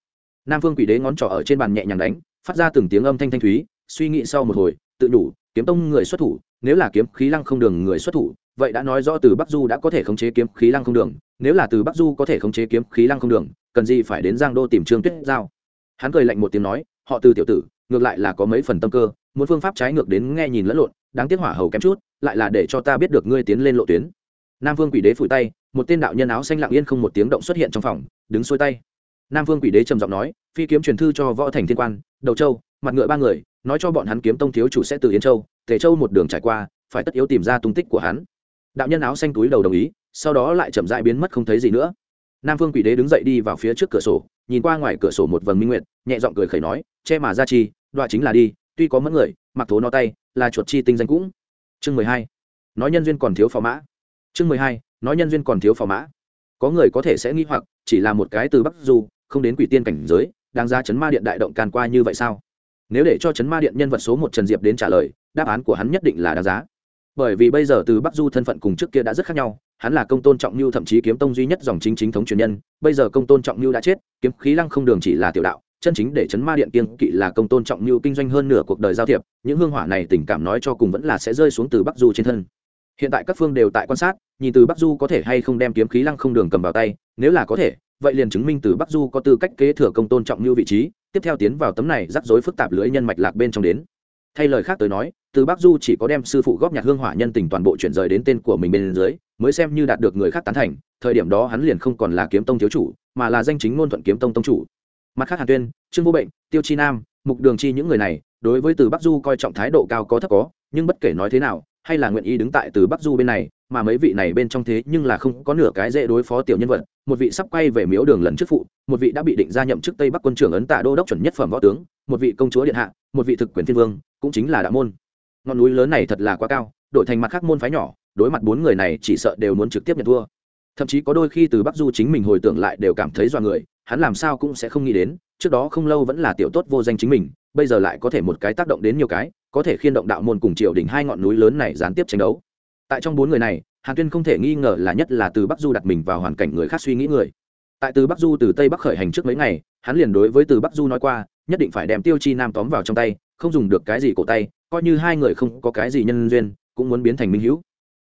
Speaker 1: Nam phương quỷ đế ngón trỏ ở trên bàn nhẹ nhàng đánh, phát ra từng tiếng âm thanh thanh thúy, suy nghĩ sau một hồi, tự nhủ kiếm tông người xuất thủ, nếu là kiếm khí lăng không đường người xuất thủ, vậy đã nói rõ từ bắc du đã có thể khống chế kiếm khí lăng không đường, nếu là từ bắc du có thể khống chế kiếm khí lăng không đường, cần gì phải đến giang đô tìm trương tuyết giao? Hắn cười lạnh một tiếng nói, họ từ tiểu tử, ngược lại là có mấy phần tâm cơ, muốn phương pháp trái ngược đến nghe nhìn lẫn lộn, đáng tiếc hỏa hầu kém chút lại là để cho ta biết được ngươi tiến lên lộ tuyến. Nam vương quỷ đế phủi tay, một tên đạo nhân áo xanh lặng yên không một tiếng động xuất hiện trong phòng, đứng xuôi tay. Nam vương quỷ đế trầm giọng nói, phi kiếm truyền thư cho võ thành thiên quan, đầu châu, mặt ngựa ba người, nói cho bọn hắn kiếm tông thiếu chủ sẽ từ yến châu, tề châu một đường trải qua, phải tất yếu tìm ra tung tích của hắn. Đạo nhân áo xanh túi đầu đồng ý, sau đó lại chậm rãi biến mất không thấy gì nữa. Nam vương quỷ đế đứng dậy đi vào phía trước cửa sổ, nhìn qua ngoài cửa sổ một vầng minh nguyệt, nhẹ giọng cười khẩy nói, che mà ra chi đoạn chính là đi, tuy có mẫn người, mặc thố no tay, là chuột chi tinh danh cũng chương mười hai, nói nhân duyên còn thiếu phò mã. Chương mười hai, nói nhân duyên còn thiếu phò mã. Có người có thể sẽ nghĩ hoặc, chỉ là một cái từ bắc du, không đến quỷ tiên cảnh giới đang ra chấn ma điện đại động can qua như vậy sao? Nếu để cho chấn ma điện nhân vật số một trần diệp đến trả lời, đáp án của hắn nhất định là đáng giá. Bởi vì bây giờ từ bắc du thân phận cùng trước kia đã rất khác nhau, hắn là công tôn trọng mưu thậm chí kiếm tông duy nhất dòng chính chính thống truyền nhân, bây giờ công tôn trọng mưu đã chết, kiếm khí lăng không đường chỉ là tiểu đạo chân chính để chấn ma điện kiên kỵ là công tôn trọng như kinh doanh hơn nửa cuộc đời giao thiệp, những hương hỏa này tình cảm nói cho cùng vẫn là sẽ rơi xuống từ bắc du trên thân. Hiện tại các phương đều tại quan sát, nhìn từ bắc du có thể hay không đem kiếm khí lăng không đường cầm vào tay, nếu là có thể, vậy liền chứng minh từ bắc du có tư cách kế thừa công tôn trọng như vị trí, tiếp theo tiến vào tấm này rắc rối phức tạp lưỡi nhân mạch lạc bên trong đến. Thay lời khác tới nói, từ bắc du chỉ có đem sư phụ góp nhặt hương hỏa nhân tình toàn bộ chuyển rời đến tên của mình bên dưới, mới xem như đạt được người khác tán thành, thời điểm đó hắn liền không còn là kiếm tông thiếu chủ, mà là danh chính ngôn thuận kiếm tông tông chủ mặt khác hàn tuyên, trương vô bệnh, tiêu chi nam, mục đường chi những người này, đối với từ bắc du coi trọng thái độ cao có thấp có, nhưng bất kể nói thế nào, hay là nguyện ý đứng tại từ bắc du bên này, mà mấy vị này bên trong thế nhưng là không có nửa cái dễ đối phó tiểu nhân vật. Một vị sắp quay về miếu đường lần trước phụ, một vị đã bị định ra nhậm chức tây bắc quân trưởng ấn tạ đô đốc chuẩn nhất phẩm võ tướng, một vị công chúa điện hạ, một vị thực quyền thiên vương, cũng chính là đạo môn. Ngọn núi lớn này thật là quá cao, đổi thành mặt khác môn phái nhỏ, đối mặt bốn người này chỉ sợ đều muốn trực tiếp nhận thua. Thậm chí có đôi khi từ bắc du chính mình hồi tưởng lại đều cảm thấy do người hắn làm sao cũng sẽ không nghĩ đến, trước đó không lâu vẫn là tiểu tốt vô danh chính mình, bây giờ lại có thể một cái tác động đến nhiều cái, có thể khiên động đạo môn cùng triều đỉnh hai ngọn núi lớn này gián tiếp tranh đấu. Tại trong bốn người này, hàn tuyên không thể nghi ngờ là nhất là từ bắc du đặt mình vào hoàn cảnh người khác suy nghĩ người. Tại từ bắc du từ tây bắc khởi hành trước mấy ngày, hắn liền đối với từ bắc du nói qua, nhất định phải đem tiêu chi nam tóm vào trong tay, không dùng được cái gì cổ tay, coi như hai người không có cái gì nhân duyên, cũng muốn biến thành minh hữu.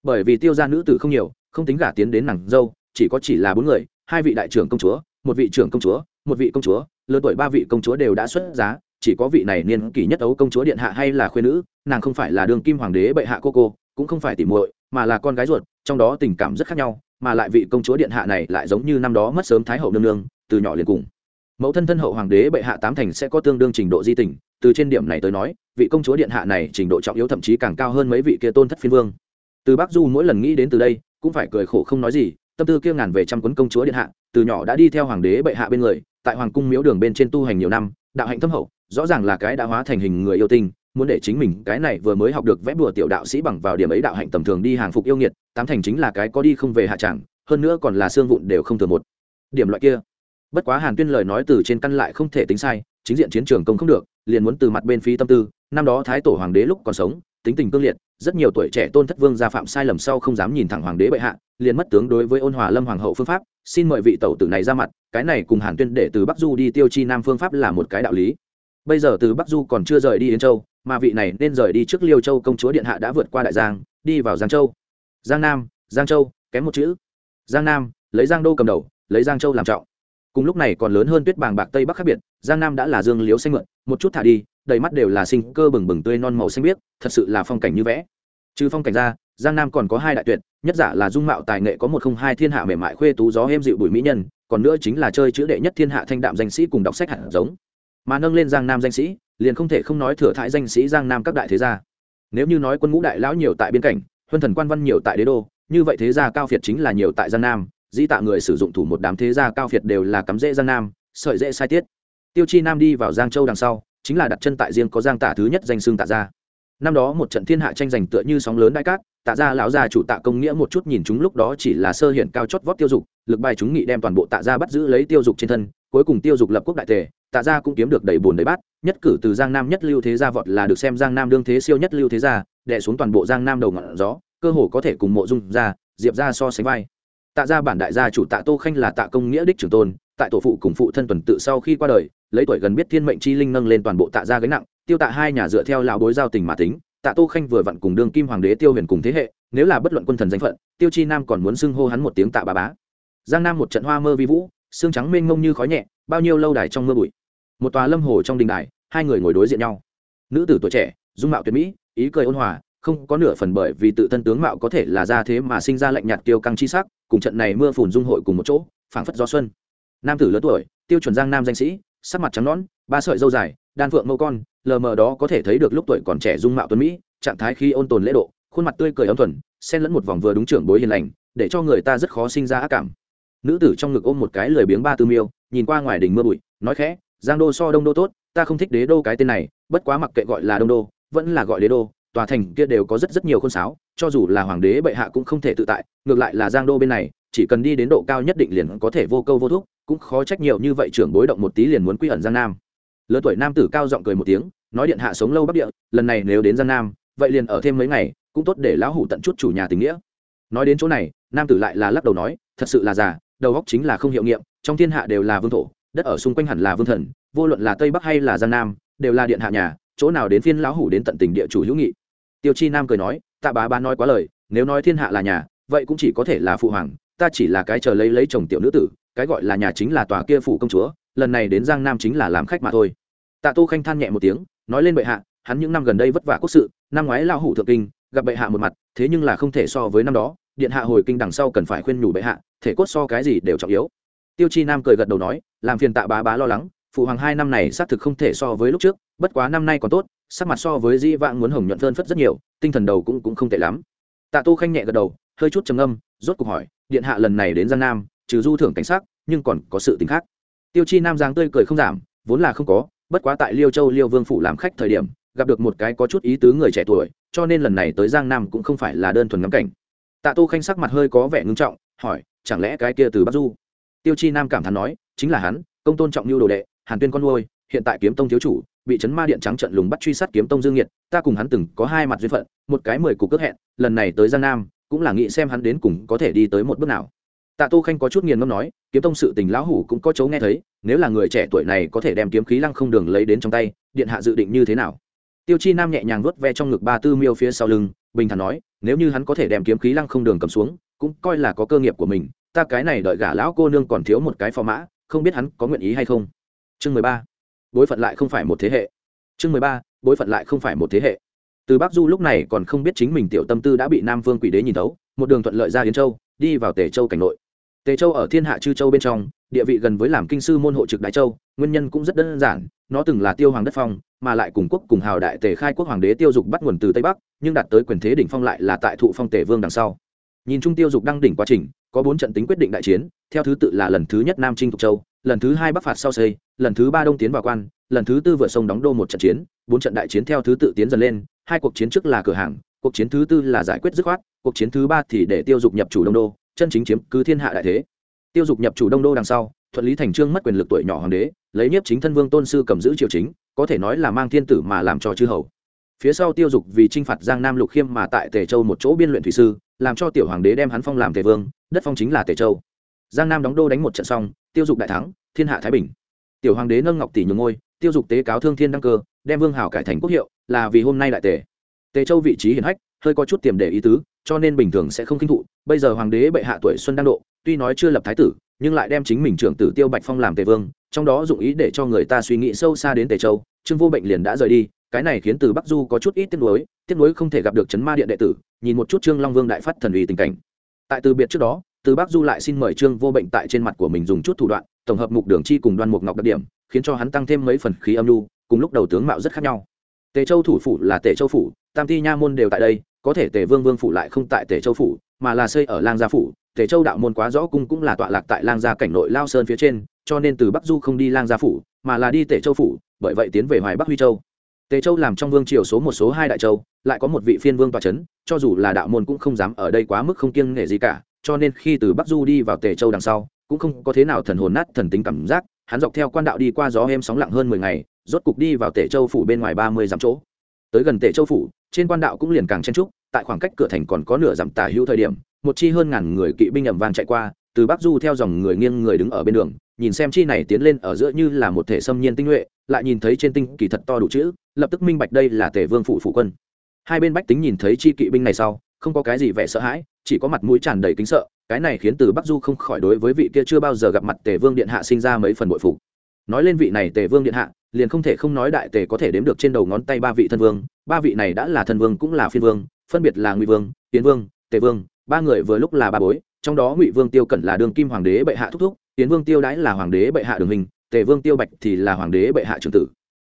Speaker 1: Bởi vì tiêu gia nữ tử không nhiều, không tính gả tiến đến nàng dâu, chỉ có chỉ là bốn người, hai vị đại trưởng công chúa một vị trưởng công chúa, một vị công chúa, lớn tuổi ba vị công chúa đều đã xuất giá, chỉ có vị này niên kỷ nhất ấu công chúa điện hạ hay là khuyên nữ, nàng không phải là đường kim hoàng đế bệ hạ cô cô, cũng không phải tỉ muội, mà là con gái ruột, trong đó tình cảm rất khác nhau, mà lại vị công chúa điện hạ này lại giống như năm đó mất sớm thái hậu nương nương, từ nhỏ liền cùng. Mẫu thân thân hậu hoàng đế bệ hạ tám thành sẽ có tương đương trình độ di tình, từ trên điểm này tới nói, vị công chúa điện hạ này trình độ trọng yếu thậm chí càng cao hơn mấy vị kia tôn thất phiên vương. Từ bắc du mỗi lần nghĩ đến từ đây, cũng phải cười khổ không nói gì, tâm tư kia ngàn về trăm quấn công chúa điện hạ từ nhỏ đã đi theo hoàng đế bệ hạ bên người, tại hoàng cung miếu đường bên trên tu hành nhiều năm, đạo hạnh thâm hậu, rõ ràng là cái đã hóa thành hình người yêu tinh, muốn để chính mình cái này vừa mới học được vẽ bùa tiểu đạo sĩ bằng vào điểm ấy đạo hạnh tầm thường đi hàng phục yêu nghiệt, tám thành chính là cái có đi không về hạ tràng hơn nữa còn là xương vụn đều không thừa một. Điểm loại kia. Bất quá hàn tuyên lời nói từ trên căn lại không thể tính sai, chính diện chiến trường công không được, liền muốn từ mặt bên phí tâm tư, năm đó thái tổ hoàng đế lúc còn sống tính tình cương liệt, rất nhiều tuổi trẻ tôn thất vương gia phạm sai lầm sau không dám nhìn thẳng hoàng đế bệ hạ, liền mất tướng đối với ôn hòa lâm hoàng hậu phương pháp, xin mời vị tẩu tử này ra mặt, cái này cùng hàn tuyên để từ bắc du đi tiêu chi nam phương pháp là một cái đạo lý. Bây giờ từ bắc du còn chưa rời đi yến châu, mà vị này nên rời đi trước liêu châu công chúa điện hạ đã vượt qua đại giang, đi vào giang châu. Giang nam, giang châu, kém một chữ. Giang nam, lấy giang đô cầm đầu, lấy giang châu làm trọng cùng lúc này còn lớn hơn tuyết bàng bạc tây bắc khác biệt, giang nam đã là dương liếu xanh mượn, một chút thả đi, đầy mắt đều là sinh cơ bừng bừng tươi non màu xanh biếc, thật sự là phong cảnh như vẽ. Trừ phong cảnh ra, giang nam còn có hai đại tuyệt, nhất giả là dung mạo tài nghệ có một không hai thiên hạ mềm mại khuê tú gió êm dịu bùi mỹ nhân, còn nữa chính là chơi chữ đệ nhất thiên hạ thanh đạm danh sĩ cùng đọc sách hạt giống. Mà nâng lên giang nam danh sĩ, liền không thể không nói thừa thãi danh sĩ giang nam các đại thế gia. Nếu như nói quân ngũ đại lão nhiều tại biên cảnh huân thần quan văn nhiều tại đế đô, như vậy thế gia cao phiệt chính là nhiều tại giang nam dĩ tạ người sử dụng thủ một đám thế gia cao phiệt đều là cắm rễ giang nam, sợi dễ sai tiết. Tiêu chi nam đi vào giang châu đằng sau, chính là đặt chân tại riêng có giang tả thứ nhất danh xương tạ gia. Năm đó một trận thiên hạ tranh giành tựa như sóng lớn đại cát, tạ gia lão gia chủ tạ công nghĩa một chút nhìn chúng lúc đó chỉ là sơ hiện cao chót vót tiêu dục, lực bài chúng nghị đem toàn bộ tạ gia bắt giữ lấy tiêu dục trên thân, cuối cùng tiêu dục lập quốc đại tề, tạ gia cũng kiếm được đầy bùn đầy bát, nhất cử từ giang nam nhất lưu thế gia vọt là được xem giang nam đương thế siêu nhất lưu thế gia, đè xuống toàn bộ giang nam đầu ngọn gió, cơ hồ có thể cùng mộ dung ra, diệp ra so sánh vai tạ gia bản đại gia chủ tạ tô khanh là tạ công nghĩa đích trưởng tôn, tại tổ phụ cùng phụ thân tuần tự sau khi qua đời, lấy tuổi gần biết thiên mệnh chi linh nâng lên toàn bộ tạ gia gánh nặng, tiêu tạ hai nhà dựa theo lão bối giao tình mà tính, tạ tô khanh vừa vặn cùng đương kim hoàng đế tiêu huyền cùng thế hệ, nếu là bất luận quân thần danh phận, tiêu chi nam còn muốn xưng hô hắn một tiếng tạ bà bá. Giang nam một trận hoa mơ vi vũ, xương trắng mênh mông như khói nhẹ, bao nhiêu lâu đài trong mưa bụi. Một tòa lâm hồ trong đình đài, hai người ngồi đối diện nhau. Nữ tử tuổi trẻ, dung mạo tuyệt mỹ, ý cười ôn hòa không có nửa phần bởi vì tự thân tướng mạo có thể là ra thế mà sinh ra lạnh nhạt tiêu căng chi sắc, cùng trận này mưa phùn dung hội cùng một chỗ, phảng phất gió xuân. Nam tử lớn tuổi, tiêu chuẩn giang nam danh sĩ, sắc mặt trắng nõn, ba sợi dâu dài, đan phượng mâu con, lờ mờ đó có thể thấy được lúc tuổi còn trẻ dung mạo tuấn mỹ, trạng thái khi ôn tồn lễ độ, khuôn mặt tươi cười ấm thuần, xen lẫn một vòng vừa đúng trưởng bối hiền lành, để cho người ta rất khó sinh ra ác cảm. Nữ tử trong ngực ôm một cái lười biếng ba tư miêu, nhìn qua ngoài đỉnh mưa bụi, nói khẽ, giang đô so đông đô tốt, ta không thích đế đô cái tên này, bất quá mặc kệ gọi là đông đô, vẫn là gọi đế đô tòa thành kia đều có rất rất nhiều khôn sáo, cho dù là hoàng đế bệ hạ cũng không thể tự tại, ngược lại là giang đô bên này, chỉ cần đi đến độ cao nhất định liền có thể vô câu vô thúc, cũng khó trách nhiều như vậy trưởng bối động một tí liền muốn quy ẩn giang nam. Lớn tuổi nam tử cao giọng cười một tiếng, nói điện hạ sống lâu bắc địa, lần này nếu đến giang nam, vậy liền ở thêm mấy ngày, cũng tốt để lão hủ tận chút chủ nhà tình nghĩa. Nói đến chỗ này, nam tử lại là lắc đầu nói, thật sự là già, đầu góc chính là không hiệu nghiệm, trong thiên hạ đều là vương thổ, đất ở xung quanh hẳn là vương thần, vô luận là tây bắc hay là giang nam, đều là điện hạ nhà, chỗ nào đến phiên lão hủ đến tận tình địa chủ hữu nghị tiêu chi nam cười nói, tạ bá bá nói quá lời, nếu nói thiên hạ là nhà, vậy cũng chỉ có thể là phụ hoàng, ta chỉ là cái chờ lấy lấy chồng tiểu nữ tử, cái gọi là nhà chính là tòa kia phủ công chúa, lần này đến giang nam chính là làm khách mà thôi. Tạ Tu khanh than nhẹ một tiếng, nói lên bệ hạ, hắn những năm gần đây vất vả quốc sự, năm ngoái lão hủ thượng kinh, gặp bệ hạ một mặt, thế nhưng là không thể so với năm đó, điện hạ hồi kinh đằng sau cần phải khuyên nhủ bệ hạ, thể cốt so cái gì đều trọng yếu. Tiêu chi nam cười gật đầu nói, làm phiền tạ bá bá lo lắng, phụ hoàng hai năm này xác thực không thể so với lúc trước, bất quá năm nay còn tốt sắc mặt so với di vãng muốn hồng nhuận phơn phất rất nhiều, tinh thần đầu cũng cũng không tệ lắm. Tạ tô khanh nhẹ gật đầu, hơi chút trầm âm rốt cuộc hỏi, điện hạ lần này đến giang nam, trừ du thưởng cảnh sát nhưng còn có sự tính khác. Tiêu chi nam giang tươi cười không giảm, vốn là không có, bất quá tại liêu châu liêu vương phủ làm khách thời điểm, gặp được một cái có chút ý tứ người trẻ tuổi, cho nên lần này tới giang nam cũng không phải là đơn thuần ngắm cảnh. Tạ tô khanh sắc mặt hơi có vẻ ngưng trọng, hỏi, chẳng lẽ cái kia từ bắc du? Tiêu chi nam cảm thán nói, chính là hắn, công tôn trọng lưu đồ đệ, hàn tuyên con nuôi, hiện tại kiếm tông thiếu chủ bị chấn ma điện trắng trận lùng bắt truy sát kiếm tông dương nhiệt ta cùng hắn từng có hai mặt duyên phận, một cái mười cục cước hẹn, lần này tới giang nam, cũng là nghĩ xem hắn đến cùng có thể đi tới một bước nào. Tạ tô khanh có chút nghiền ngâm nói, kiếm tông sự tình lão hủ cũng có chấu nghe thấy, nếu là người trẻ tuổi này có thể đem kiếm khí lăng không đường lấy đến trong tay, điện hạ dự định như thế nào? Tiêu chi nam nhẹ nhàng vớt ve trong ngực ba tư miêu phía sau lưng, bình thản nói, nếu như hắn có thể đem kiếm khí lăng không đường cầm xuống, cũng coi là có cơ nghiệp của mình, ta cái này đợi gả lão cô nương còn thiếu một cái phò mã, không biết hắn có nguyện ý hay không? Chương mười ba bối phận lại không phải một thế hệ. Chương mười ba, bối phận lại không phải một thế hệ. Từ bắc du lúc này còn không biết chính mình tiểu tâm tư đã bị nam vương quỷ đế nhìn thấu, một đường thuận lợi ra yến châu, đi vào tề châu cảnh nội. Tề châu ở thiên hạ chư châu bên trong, địa vị gần với làm kinh sư môn hộ trực đại châu, nguyên nhân cũng rất đơn giản, nó từng là tiêu hoàng đất phong, mà lại cùng quốc cùng hào đại tề khai quốc hoàng đế tiêu dục bắt nguồn từ tây bắc, nhưng đạt tới quyền thế đỉnh phong lại là tại thụ phong tề vương đằng sau. Nhìn chung tiêu dục đăng đỉnh quá trình, có bốn trận tính quyết định đại chiến, theo thứ tự là lần thứ nhất nam trinh thục châu lần thứ hai bắc phạt sau xây, lần thứ ba đông tiến vào quan, lần thứ tư vượt sông đóng đô một trận chiến, bốn trận đại chiến theo thứ tự tiến dần lên, hai cuộc chiến trước là cửa hàng, cuộc chiến thứ tư là giải quyết dứt khoát, cuộc chiến thứ ba thì để tiêu dục nhập chủ đông đô, chân chính chiếm cứ thiên hạ đại thế. Tiêu dục nhập chủ đông đô đằng sau, thuận lý thành trương mất quyền lực tuổi nhỏ hoàng đế, lấy nhiếp chính thân vương tôn sư cầm giữ triều chính, có thể nói là mang thiên tử mà làm cho chư hầu. Phía sau tiêu dục vì chinh phạt giang nam lục khiêm mà tại tề châu một chỗ biên luyện thủy sư, làm cho tiểu hoàng đế đem hắn phong làm tề vương, đất phong chính là tề châu. Giang nam đóng đô đánh một trận xong tiêu dục đại thắng, thiên hạ thái bình. Tiểu hoàng đế nâng ngọc tỷ nhường ngôi, tiêu dục tế cáo thương thiên đăng cơ, đem vương hảo cải thành quốc hiệu, là vì hôm nay đại tề. Tề châu vị trí hiển hách, hơi có chút tiềm để ý tứ, cho nên bình thường sẽ không kinh thụ, bây giờ hoàng đế bệ hạ tuổi xuân đang độ, tuy nói chưa lập thái tử, nhưng lại đem chính mình trưởng tử tiêu bạch phong làm tề vương, trong đó dụng ý để cho người ta suy nghĩ sâu xa đến tề châu, trương vô bệnh liền đã rời đi, cái này khiến từ bắc du có chút ít tiếc nuối tiếc nuối không thể gặp được chấn ma điện đệ tử, nhìn một chút trương long vương đại phát thần uy tình cảnh. Tại từ biệt trước đó từ bắc du lại xin mời trương vô bệnh tại trên mặt của mình dùng chút thủ đoạn, tổng hợp mục đường chi cùng đoan mục ngọc đặc điểm, khiến cho hắn tăng thêm mấy phần khí âm lưu cùng lúc đầu tướng mạo rất khác nhau. Tề châu thủ phủ là tề châu phủ, tam thi nha môn đều tại đây, có thể tề vương vương phủ lại không tại tề châu phủ, mà là xây ở lang gia phủ. Tề châu đạo môn quá rõ cung cũng là tọa lạc tại lang gia cảnh nội lao sơn phía trên, cho nên từ bắc du không đi lang gia phủ, mà là đi tề châu phủ, bởi vậy tiến về hoài bắc huy châu. Tề châu làm trong vương triều số một số hai đại châu, lại có một vị phiên vương tòa c h ấ n cho dù là đạo môn cũng không dám ở đây quá mức không kiêng nghệ gì cả cho nên khi từ bắc du đi vào tề châu đằng sau, cũng không có thế nào thần hồn nát thần tính cảm giác, hắn dọc theo quan đạo đi qua gió êm sóng lặng hơn mười ngày, rốt cục đi vào tề châu phủ bên ngoài ba mươi dặm chỗ. Tới gần tề châu phủ, trên quan đạo cũng liền càng chen trúc, tại khoảng cách cửa thành còn có nửa dặm tả hữu thời điểm, một chi hơn ngàn người kỵ binh ẩm vang chạy qua, từ bắc du theo dòng người nghiêng người đứng ở bên đường, nhìn xem chi này tiến lên ở giữa như là một thể xâm nhiên tinh nhuệ, lại nhìn thấy trên tinh kỳ thật to đủ chữ, lập tức minh bạch đây là tề vương phủ phủ quân. Hai bên bách tính nhìn thấy chi kỵ binh này sau, không có cái gì vẻ sợ hãi chỉ có mặt mũi tràn đầy kính sợ, cái này khiến từ bắc du không khỏi đối với vị kia chưa bao giờ gặp mặt tề vương điện hạ sinh ra mấy phần bội phục. Nói lên vị này tề vương điện hạ, liền không thể không nói đại tề có thể đếm được trên đầu ngón tay ba vị thân vương, ba vị này đã là thân vương cũng là phiên vương, phân biệt là ngụy vương tiến vương, tề vương, ba người vừa lúc là ba bối, trong đó ngụy vương tiêu cẩn là đường kim hoàng đế bệ hạ thúc thúc tiến vương tiêu đãi là hoàng đế bệ hạ đường hình, tề vương tiêu bạch thì là hoàng đế bệ hạ trưởng tử.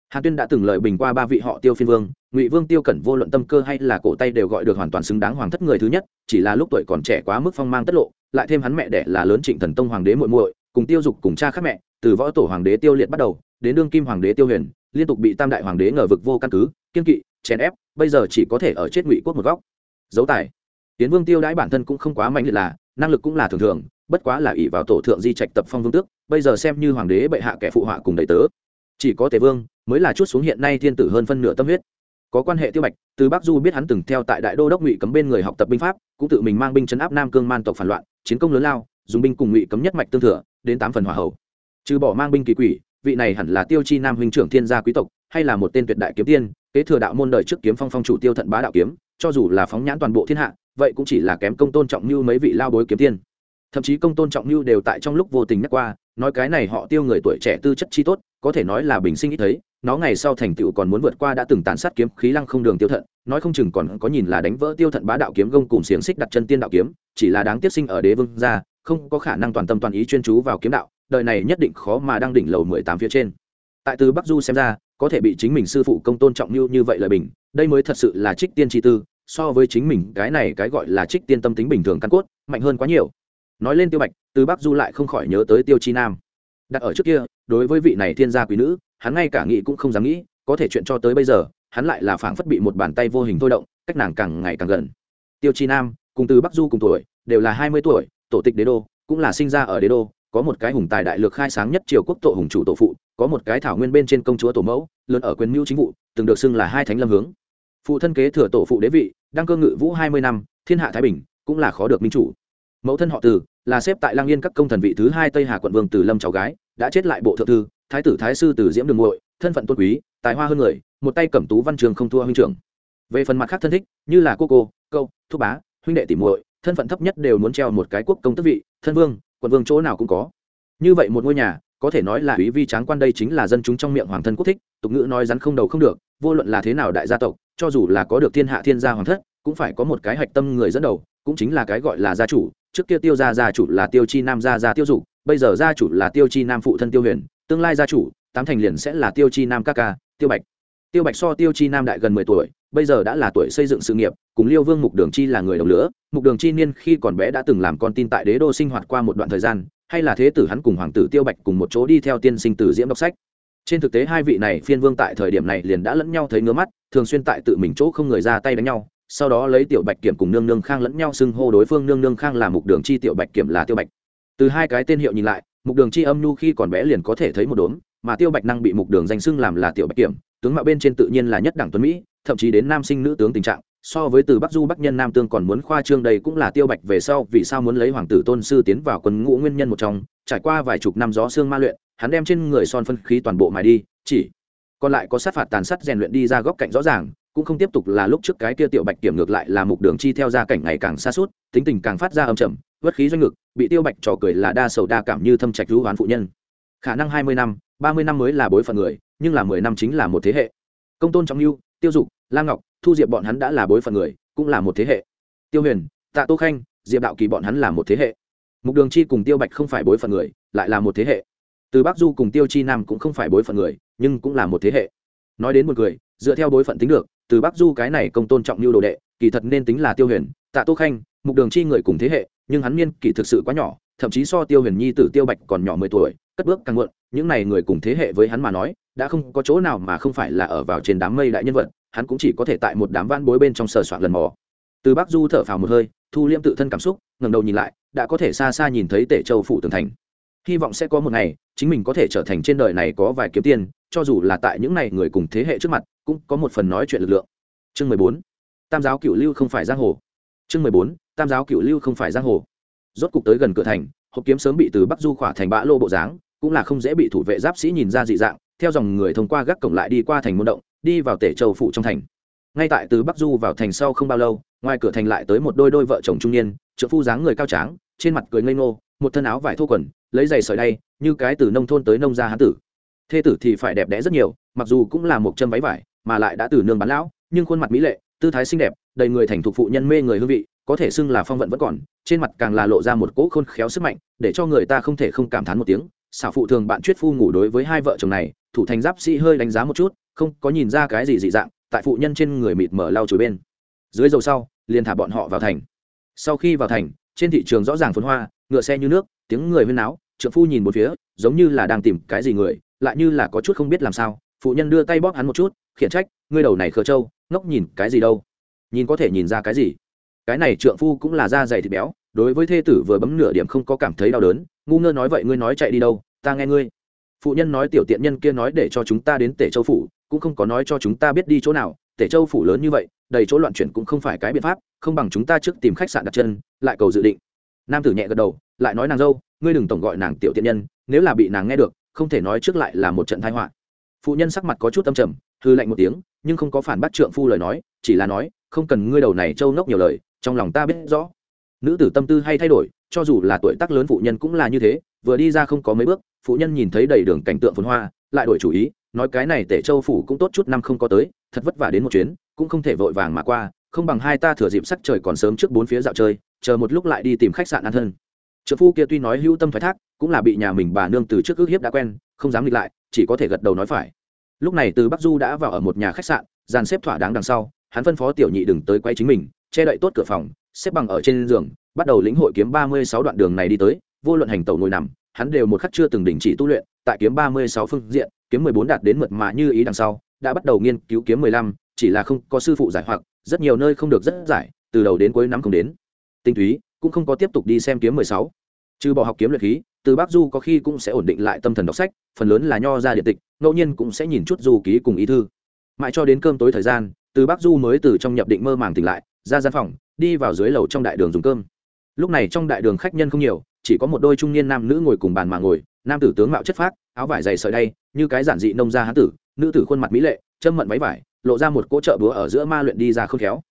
Speaker 1: Hàn tuyên đã từng lời bình qua ba vị họ tiêu phiên vương ngụy vương tiêu cẩn vô luận tâm cơ hay là cổ tay đều gọi được hoàn toàn xứng đáng hoàng thất người thứ nhất chỉ là lúc tuổi còn trẻ quá mức phong mang tất lộ lại thêm hắn mẹ đẻ là lớn trịnh thần tông hoàng đế muội muội cùng tiêu dục cùng cha khác mẹ từ võ tổ hoàng đế tiêu liệt bắt đầu đến đương kim hoàng đế tiêu huyền liên tục bị tam đại hoàng đế ngờ vực vô căn cứ kiên kỵ chèn ép bây giờ chỉ có thể ở chết ngụy quốc một góc dấu tài tiến vương tiêu đãi bản thân cũng không quá mạnh liệt là năng lực cũng là thường thường bất quá là ỷ vào tổ thượng di trạch tập phong vương tước bây giờ xem như hoàng đế bệ hạ kẻ phụ họa cùng đầy tớ chỉ có tề vương mới là chút xuống hiện nay thiên tử hơn phân nửa tâm huyết có quan hệ tiêu bạch, từ bắc du biết hắn từng theo tại đại đô đốc ngụy cấm bên người học tập binh pháp, cũng tự mình mang binh chấn áp nam cương man tộc phản loạn, chiến công lớn lao, dùng binh cùng ngụy cấm nhất mạch tương thừa, đến tám phần hỏa hậu trừ bỏ mang binh kỳ quỷ, vị này hẳn là tiêu chi nam huynh trưởng thiên gia quý tộc, hay là một tên tuyệt đại kiếm tiên, kế thừa đạo môn đời trước kiếm phong phong chủ tiêu thận bá đạo kiếm, cho dù là phóng nhãn toàn bộ thiên hạ, vậy cũng chỉ là kém công tôn trọng như mấy vị lao bối kiếm tiên. Thậm chí công tôn trọng như đều tại trong lúc vô tình nhắc qua, nói cái này họ tiêu người tuổi trẻ tư chất chi tốt, có thể nói là bình sinh ít thấy nó ngày sau thành tựu còn muốn vượt qua đã từng tàn sát kiếm khí lăng không đường tiêu thận, nói không chừng còn có nhìn là đánh vỡ tiêu thận bá đạo kiếm gông cùng xiềng xích đặt chân tiên đạo kiếm, chỉ là đáng tiếc sinh ở đế vương gia, không có khả năng toàn tâm toàn ý chuyên chú vào kiếm đạo, đời này nhất định khó mà đang đỉnh lầu mười tám phía trên. Tại từ bắc du xem ra, có thể bị chính mình sư phụ công tôn trọng như như vậy lời bình, đây mới thật sự là trích tiên tri tư, so với chính mình cái này cái gọi là trích tiên tâm tính bình thường căn cốt, mạnh hơn quá nhiều. Nói lên tiêu bạch, từ bắc du lại không khỏi nhớ tới tiêu chi nam. Đặt ở trước kia, đối với vị này thiên gia quý nữ hắn ngay cả nghĩ cũng không dám nghĩ, có thể chuyện cho tới bây giờ, hắn lại là phảng phất bị một bàn tay vô hình thôi động, cách nàng càng ngày càng gần. Tiêu chi nam, cùng từ bắc du cùng tuổi, đều là hai mươi tuổi, tổ tịch đế đô, cũng là sinh ra ở đế đô, có một cái hùng tài đại lược khai sáng nhất triều quốc tổ hùng chủ tổ phụ, có một cái thảo nguyên bên trên công chúa tổ mẫu, lớn ở quyền mưu chính vụ, từng được xưng là hai thánh lâm hướng. Phụ thân kế thừa tổ phụ đế vị, đang cơ ngự vũ hai mươi năm, thiên hạ thái bình, cũng là khó được minh chủ. Mẫu thân họ từ, là xếp tại lang yên các công thần vị thứ hai tây hà quận vương từ lâm cháu gái đã chết lại bộ thượng thư, thái tử thái sư từ diễm đường muội, thân phận tôn quý, tài hoa hơn người, một tay cẩm tú văn trường không thua huynh trưởng. Về phần mặt khác thân thích, như là cô cô câu thúc bá, huynh đệ tỷ muội, thân phận thấp nhất đều muốn treo một cái quốc công tước vị, thân vương, quận vương chỗ nào cũng có. Như vậy một ngôi nhà, có thể nói là quý vi tráng quan đây chính là dân chúng trong miệng hoàng thân quốc thích, tục ngữ nói rắn không đầu không được, vô luận là thế nào đại gia tộc, cho dù là có được thiên hạ thiên gia hoàng thất, cũng phải có một cái hạch tâm người dẫn đầu, cũng chính là cái gọi là gia chủ, trước kia tiêu gia gia chủ là tiêu chi nam gia gia tiêu dục bây giờ gia chủ là tiêu chi nam phụ thân tiêu huyền, tương lai gia chủ, tám thành liền sẽ là tiêu chi nam các ca, tiêu bạch. Tiêu bạch so tiêu chi nam đại gần mười tuổi, bây giờ đã là tuổi xây dựng sự nghiệp, cùng liêu vương mục đường chi là người đồng lửa mục đường chi niên khi còn bé đã từng làm con tin tại đế đô sinh hoạt qua một đoạn thời gian, hay là thế tử hắn cùng hoàng tử tiêu bạch cùng một chỗ đi theo tiên sinh tử diễm đọc sách. Trên thực tế hai vị này phiên vương tại thời điểm này liền đã lẫn nhau thấy ngứa mắt, thường xuyên tại tự mình chỗ không người ra tay đánh nhau, sau đó lấy tiểu bạch kiểm cùng nương nương khang lẫn nhau xưng hô đối phương. Nương nương khang là mục đường chi, tiểu bạch kiểm là tiêu bạch từ hai cái tên hiệu nhìn lại, mục đường chi âm nhu khi còn bé liền có thể thấy một đốm, mà tiêu bạch năng bị mục đường danh xưng làm là tiểu bạch kiểm, tướng mạo bên trên tự nhiên là nhất đẳng tuấn mỹ, thậm chí đến nam sinh nữ tướng tình trạng, so với từ bắc du bắc nhân nam tương còn muốn khoa trương đây cũng là tiêu bạch về sau vì sao muốn lấy hoàng tử tôn sư tiến vào quân ngũ nguyên nhân một trong, trải qua vài chục năm gió xương ma luyện, hắn đem trên người son phân khí toàn bộ mài đi, chỉ còn lại có sát phạt tàn sát rèn luyện đi ra góc cạnh rõ ràng, cũng không tiếp tục là lúc trước cái kia tiểu bạch kiểm ngược lại là mục đường chi theo ra cảnh ngày càng xa suốt, tính tình càng phát ra âm trầm vất khí doanh ngực, bị tiêu bạch trò cười là đa sầu đa cảm như thâm trạch hữu hoán phụ nhân. Khả năng hai mươi năm, ba mươi năm mới là bối phận người, nhưng là mười năm chính là một thế hệ. Công tôn trọng lưu, tiêu dục, lam ngọc, thu diệp bọn hắn đã là bối phận người, cũng là một thế hệ. Tiêu huyền, tạ tô khanh, diệp đạo kỳ bọn hắn là một thế hệ. Mục đường chi cùng tiêu bạch không phải bối phận người, lại là một thế hệ. Từ bắc du cùng tiêu chi nam cũng không phải bối phận người, nhưng cũng là một thế hệ. Nói đến một người, dựa theo bối phận tính được, từ bắc du cái này công tôn trọng lưu đồ đệ, kỳ thật nên tính là tiêu huyền, tạ tô khanh, mục đường chi người cùng thế hệ nhưng hắn niên kỷ thực sự quá nhỏ, thậm chí so tiêu huyền nhi tử tiêu bạch còn nhỏ mười tuổi, cất bước càng muộn, những này người cùng thế hệ với hắn mà nói, đã không có chỗ nào mà không phải là ở vào trên đám mây đại nhân vật, hắn cũng chỉ có thể tại một đám van bối bên trong sờ soạn lần mò. Từ bắc du thở phào một hơi, thu liêm tự thân cảm xúc, ngẩng đầu nhìn lại, đã có thể xa xa nhìn thấy tể châu phủ tường thành. Hy vọng sẽ có một ngày, chính mình có thể trở thành trên đời này có vài kiếm tiền, cho dù là tại những này người cùng thế hệ trước mặt, cũng có một phần nói chuyện lực lượng. Chương mười bốn. Tam giáo cựu lưu không phải giang hồ. Chương mười bốn tam giáo cựu lưu không phải giang hồ. Rốt cục tới gần cửa thành, hộp kiếm sớm bị từ bắc du khỏa thành bã lô bộ dáng, cũng là không dễ bị thủ vệ giáp sĩ nhìn ra dị dạng, theo dòng người thông qua gác cổng lại đi qua thành môn động, đi vào tể châu phụ trong thành. Ngay tại từ bắc du vào thành sau không bao lâu, ngoài cửa thành lại tới một đôi đôi vợ chồng trung niên trợ phu dáng người cao tráng, trên mặt cười ngây ngô, một thân áo vải thô quần, lấy giày sợi đay, như cái từ nông thôn tới nông gia hán tử. Thê tử thì phải đẹp đẽ rất nhiều, mặc dù cũng là một chân váy vải, mà lại đã từ nương bán lão, nhưng khuôn mặt mỹ lệ, tư thái xinh đẹp đầy người thành thục phụ nhân mê người hương vị, có thể xưng là phong vận vẫn còn, trên mặt càng là lộ ra một cỗ khôn khéo sức mạnh, để cho người ta không thể không cảm thán một tiếng, xảo phụ thường bạn chuyết phu ngủ đối với hai vợ chồng này, thủ thành giáp sĩ hơi đánh giá một chút, không có nhìn ra cái gì dị dạng, tại phụ nhân trên người mịt mở lau chùi bên. Dưới dầu sau, liền thả bọn họ vào thành. Sau khi vào thành, trên thị trường rõ ràng phấn hoa, ngựa xe như nước, tiếng người huyên náo, trượng phu nhìn một phía, giống như là đang tìm cái gì người, lại như là có chút không biết làm sao, phụ nhân đưa tay bóp hắn một chút, khiển trách, ngươi đầu này khờ trâu, ngốc nhìn cái gì đâu? Nhìn có thể nhìn ra cái gì? Cái này trượng phu cũng là da dày thịt béo, đối với thê tử vừa bấm nửa điểm không có cảm thấy đau đớn, ngu ngơ nói vậy ngươi nói chạy đi đâu, ta nghe ngươi. Phụ nhân nói tiểu tiện nhân kia nói để cho chúng ta đến tể châu phủ, cũng không có nói cho chúng ta biết đi chỗ nào, tể châu phủ lớn như vậy, đầy chỗ loạn chuyển cũng không phải cái biện pháp, không bằng chúng ta trước tìm khách sạn đặt chân, lại cầu dự định. Nam tử nhẹ gật đầu, lại nói nàng dâu, ngươi đừng tổng gọi nàng tiểu tiện nhân, nếu là bị nàng nghe được, không thể nói trước lại là một trận thái họa. Phụ nhân sắc mặt có chút âm trầm hư lạnh một tiếng, nhưng không có phản bác trượng phu lời nói, chỉ là nói, không cần ngươi đầu này trâu nốc nhiều lời, trong lòng ta biết rõ. Nữ tử tâm tư hay thay đổi, cho dù là tuổi tác lớn phụ nhân cũng là như thế, vừa đi ra không có mấy bước, phụ nhân nhìn thấy đầy đường cảnh tượng phồn hoa, lại đổi chủ ý, nói cái này tể châu phủ cũng tốt chút năm không có tới, thật vất vả đến một chuyến, cũng không thể vội vàng mà qua, không bằng hai ta thừa dịp sắc trời còn sớm trước bốn phía dạo chơi, chờ một lúc lại đi tìm khách sạn ăn thân. Trợ phu kia tuy nói hữu tâm thoái thác, cũng là bị nhà mình bà nương từ trước ước hiếp đã quen, không dám nghịch lại, chỉ có thể gật đầu nói phải lúc này từ bắc du đã vào ở một nhà khách sạn, dàn xếp thỏa đáng đằng sau, hắn phân phó tiểu nhị đừng tới quay chính mình, che đậy tốt cửa phòng, xếp bằng ở trên giường, bắt đầu lĩnh hội kiếm ba mươi sáu đoạn đường này đi tới, vô luận hành tẩu ngồi nằm, hắn đều một khắc chưa từng đình chỉ tu luyện, tại kiếm ba mươi sáu phương diện, kiếm mười bốn đạt đến mượt mà như ý đằng sau, đã bắt đầu nghiên cứu kiếm mười lăm, chỉ là không có sư phụ giải hoặc, rất nhiều nơi không được rất giải, từ đầu đến cuối năm không đến. Tinh túy, cũng không có tiếp tục đi xem kiếm mười sáu. Trừ bỏ học kiếm luyện khí từ Bác du có khi cũng sẽ ổn định lại tâm thần đọc sách, phần lớn là nho ra điện tịch, ngẫu nhiên cũng sẽ nhìn chút du ký cùng ý thư. Mãi cho đến cơm tối thời gian, từ Bác du mới từ trong nhập định mơ màng tỉnh lại, ra gian phòng, đi vào dưới lầu trong đại đường dùng cơm. Lúc này trong đại đường khách nhân không nhiều, chỉ có một đôi trung niên nam nữ ngồi cùng bàn mà ngồi, nam tử tướng mạo chất phác, áo vải dày sợi đay, như cái giản dị nông gia hán tử, nữ tử khuôn mặt mỹ lệ, châm mận váy vải, lộ ra một cỗ trợ búa ở giữa ma luyện đi ra khôn khéo.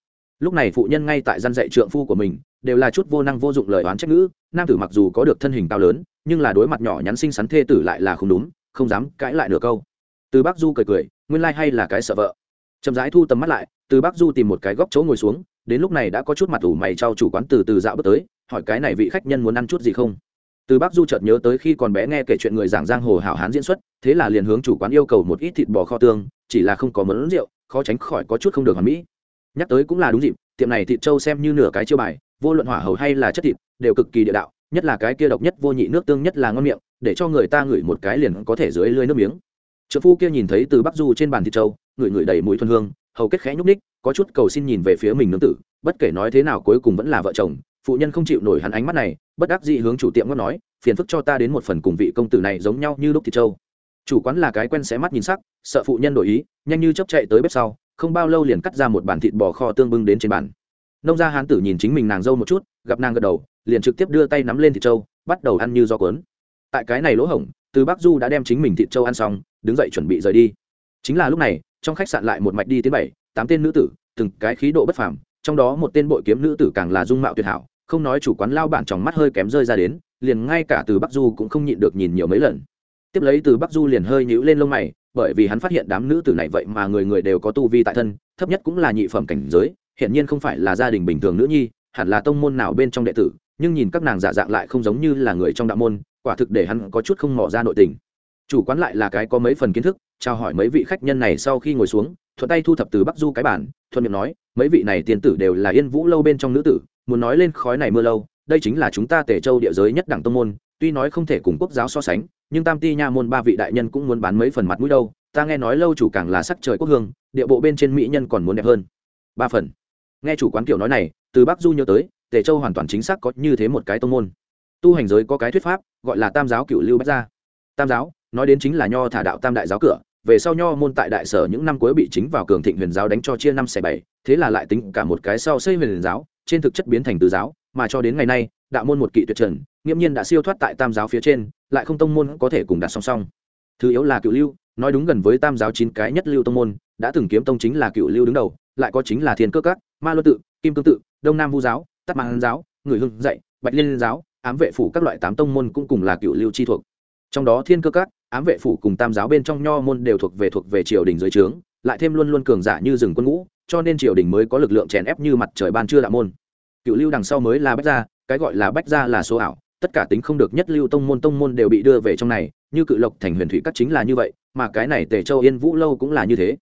Speaker 1: Lúc này phụ nhân ngay tại gian dạy trượng phu của mình, đều là chút vô năng vô dụng lời oán trách ngữ, nam tử mặc dù có được thân hình cao lớn nhưng là đối mặt nhỏ nhắn xinh xắn thê tử lại là không đúng, không dám cãi lại nửa câu. Từ bác du cười cười, nguyên lai hay là cái sợ vợ. Chậm rãi thu tầm mắt lại, từ bác du tìm một cái góc chỗ ngồi xuống, đến lúc này đã có chút mặt ủ mày trao chủ quán từ từ dạo bước tới, hỏi cái này vị khách nhân muốn ăn chút gì không? Từ bác du chợt nhớ tới khi còn bé nghe kể chuyện người giảng giang hồ hảo hán diễn xuất, thế là liền hướng chủ quán yêu cầu một ít thịt bò kho tương, chỉ là không có mớn rượu, khó tránh khỏi có chút không được hoàn mỹ. Nhắc tới cũng là đúng dịp, tiệm này thịt trâu xem như nửa cái chiêu bài, vô luận hỏa hầu hay là chất thịt, đều cực kỳ địa đạo nhất là cái kia độc nhất vô nhị nước tương nhất là ngon miệng, để cho người ta ngửi một cái liền có thể dưới lưới nước miếng. Trợ phu kia nhìn thấy từ bắc du trên bàn thịt trâu, ngửi ngửi đầy mũi thuần hương, hầu kết khẽ nhúc ních có chút cầu xin nhìn về phía mình nương tử, bất kể nói thế nào cuối cùng vẫn là vợ chồng, phụ nhân không chịu nổi hắn ánh mắt này, bất đắc dĩ hướng chủ tiệm ngót nói, phiền phức cho ta đến một phần cùng vị công tử này giống nhau như lúc thịt trâu. Chủ quán là cái quen xé mắt nhìn sắc, sợ phụ nhân đổi ý, nhanh như chấp chạy tới bếp sau, không bao lâu liền cắt ra một bàn thịt bò kho tương bưng đến trên bàn. Nông gia hán tử nhìn chính mình nàng dâu một chút, gặp nàng gật đầu liền trực tiếp đưa tay nắm lên thịt trâu, bắt đầu ăn như do cuốn. Tại cái này lỗ hổng, từ bắc du đã đem chính mình thịt trâu ăn xong, đứng dậy chuẩn bị rời đi. Chính là lúc này, trong khách sạn lại một mạch đi tới bảy, tám tên nữ tử, từng cái khí độ bất phàm, trong đó một tên bội kiếm nữ tử càng là dung mạo tuyệt hảo, không nói chủ quán lao bản trong mắt hơi kém rơi ra đến, liền ngay cả từ bắc du cũng không nhịn được nhìn nhiều mấy lần. Tiếp lấy từ bắc du liền hơi nhíu lên lông mày, bởi vì hắn phát hiện đám nữ tử này vậy mà người người đều có tu vi tại thân, thấp nhất cũng là nhị phẩm cảnh giới hiện nhiên không phải là gia đình bình thường nữ nhi, hẳn là tông môn nào bên trong đệ tử nhưng nhìn các nàng giả dạng lại không giống như là người trong đạo môn, quả thực để hắn có chút không mỏ ra nội tình. Chủ quán lại là cái có mấy phần kiến thức, chào hỏi mấy vị khách nhân này sau khi ngồi xuống, thuận tay thu thập từ bắc du cái bản, thuận miệng nói, mấy vị này tiền tử đều là yên vũ lâu bên trong nữ tử, muốn nói lên khói này mưa lâu, đây chính là chúng ta tể châu địa giới nhất đẳng tông môn, tuy nói không thể cùng quốc giáo so sánh, nhưng tam ti nha môn ba vị đại nhân cũng muốn bán mấy phần mặt mũi đâu, ta nghe nói lâu chủ càng là sắc trời quốc hương, địa bộ bên trên mỹ nhân còn muốn đẹp hơn. Ba phần. Nghe chủ quán kiểu nói này, từ bắc du nhớ tới tề châu hoàn toàn chính xác có như thế một cái tông môn. Tu hành giới có cái thuyết pháp, gọi là tam giáo cựu lưu bách gia. Tam giáo, nói đến chính là nho thả đạo tam đại giáo cửa, về sau nho môn tại đại sở những năm cuối bị chính vào cường thịnh huyền giáo đánh cho chia năm xẻ bảy, thế là lại tính cả một cái sau xây huyền giáo, trên thực chất biến thành từ giáo, mà cho đến ngày nay, đạo môn một kỵ tuyệt trần, nghiễm nhiên đã siêu thoát tại tam giáo phía trên, lại không tông môn có thể cùng đặt song song. Thứ yếu là cựu lưu, nói đúng gần với tam giáo chín cái nhất lưu tông môn, đã từng kiếm tông chính là cựu lưu đứng đầu, lại có chính là thiên cơ các, ma luân tự, kim cương tự, đông nam vu giáo tắt mạng giáo, người hưng dạy, bạch liên giáo, ám vệ phủ các loại tám tông môn cũng cùng là cựu lưu chi thuộc. Trong đó thiên cơ các, ám vệ phủ cùng tam giáo bên trong nho môn đều thuộc về thuộc về triều đình dưới trướng, lại thêm luôn luôn cường giả như rừng quân ngũ, cho nên triều đình mới có lực lượng chèn ép như mặt trời ban trưa đạo môn. Cựu lưu đằng sau mới là bách gia, cái gọi là bách gia là số ảo, tất cả tính không được nhất lưu tông môn tông môn đều bị đưa về trong này, như cự lộc thành huyền thủy các chính là như vậy, mà cái này tề châu yên vũ lâu cũng là như thế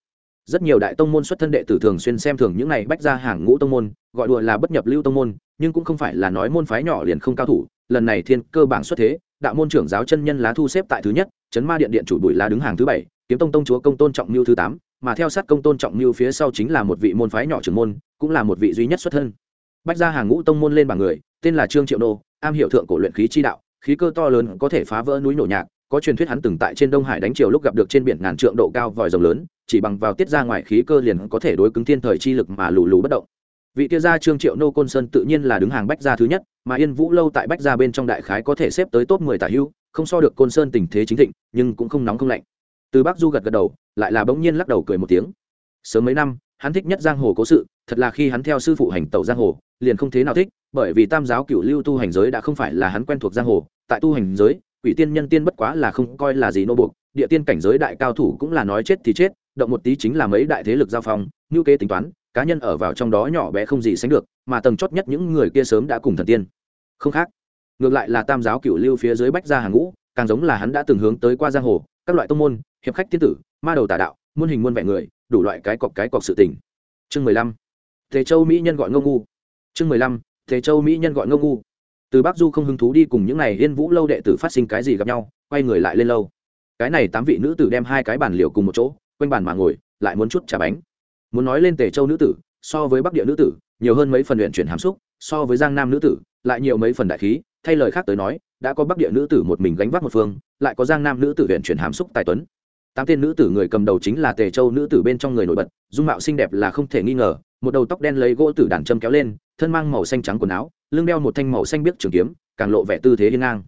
Speaker 1: rất nhiều đại tông môn xuất thân đệ tử thường xuyên xem thường những này bách ra hàng ngũ tông môn, gọi đùa là bất nhập lưu tông môn, nhưng cũng không phải là nói môn phái nhỏ liền không cao thủ. Lần này thiên cơ bản xuất thế, đạo môn trưởng giáo chân nhân lá thu xếp tại thứ nhất, chấn ma điện điện chủ bùi lá đứng hàng thứ bảy, kiếm tông tông chúa công tôn trọng mưu thứ tám, mà theo sát công tôn trọng mưu phía sau chính là một vị môn phái nhỏ trưởng môn, cũng là một vị duy nhất xuất thân. Bách ra hàng ngũ tông môn lên bảng người, tên là trương triệu nô, am hiệu thượng cổ luyện khí chi đạo, khí cơ to lớn, có thể phá vỡ núi nổ nhạc, có truyền thuyết hắn từng tại trên đông hải đánh chiều lúc gặp được trên biển ngàn trượng độ cao vòi rồng lớn chỉ bằng vào tiết ra ngoài khí cơ liền có thể đối cứng thiên thời chi lực mà lù lù bất động. Vị kia gia trương triệu nô côn sơn tự nhiên là đứng hàng bách gia thứ nhất, mà yên vũ lâu tại bách gia bên trong đại khái có thể xếp tới top mười tả hưu, không so được côn sơn tình thế chính thịnh, nhưng cũng không nóng không lạnh. Từ bắc du gật gật đầu, lại là bỗng nhiên lắc đầu cười một tiếng. Sớm mấy năm, hắn thích nhất giang hồ cố sự, thật là khi hắn theo sư phụ hành tẩu giang hồ, liền không thế nào thích, bởi vì tam giáo cựu lưu tu hành giới đã không phải là hắn quen thuộc giang hồ, tại tu hành giới, quỷ tiên nhân tiên bất quá là không coi là gì nô buộc, địa tiên cảnh giới đại cao thủ cũng là nói chết thì chết động một tí chính là mấy đại thế lực giao phong, ngữ kế tính toán, cá nhân ở vào trong đó nhỏ bé không gì sánh được, mà tầng chót nhất những người kia sớm đã cùng thần tiên. Không khác. Ngược lại là tam giáo cựu lưu phía dưới bách gia hàng ngũ, càng giống là hắn đã từng hướng tới qua giang hồ, các loại tông môn, hiệp khách tiên tử, ma đầu tà đạo, muôn hình muôn vẻ người, đủ loại cái cọc cái cọc sự tình. Chương mười lăm. Thế châu mỹ nhân gọi ngô ngu. Chương mười lăm. Thế châu mỹ nhân gọi ngô ngu. Từ bắc du không hứng thú đi cùng những n à y yên vũ lâu đệ tử phát sinh cái gì gặp nhau, quay người lại lên lâu. Cái này tám vị nữ tử đem hai cái bàn liều cùng một chỗ quanh bàn mà ngồi, lại muốn chút trà bánh. Muốn nói lên tề châu nữ tử, so với bắc địa nữ tử, nhiều hơn mấy phần luyện chuyển hàm xúc, so với giang nam nữ tử, lại nhiều mấy phần đại khí. Thay lời khác tới nói, đã có bắc địa nữ tử một mình gánh vác một phương, lại có giang nam nữ tử luyện chuyển hàm xúc tài tuấn. Tám tên nữ tử người cầm đầu chính là tề châu nữ tử bên trong người nổi bật, dung mạo xinh đẹp là không thể nghi ngờ, một đầu tóc đen lấy gỗ tử đàn châm kéo lên, thân mang màu xanh trắng quần áo, lưng đeo một thanh màu xanh biếc trường kiếm, càng lộ vẻ tư thế hiên ngang.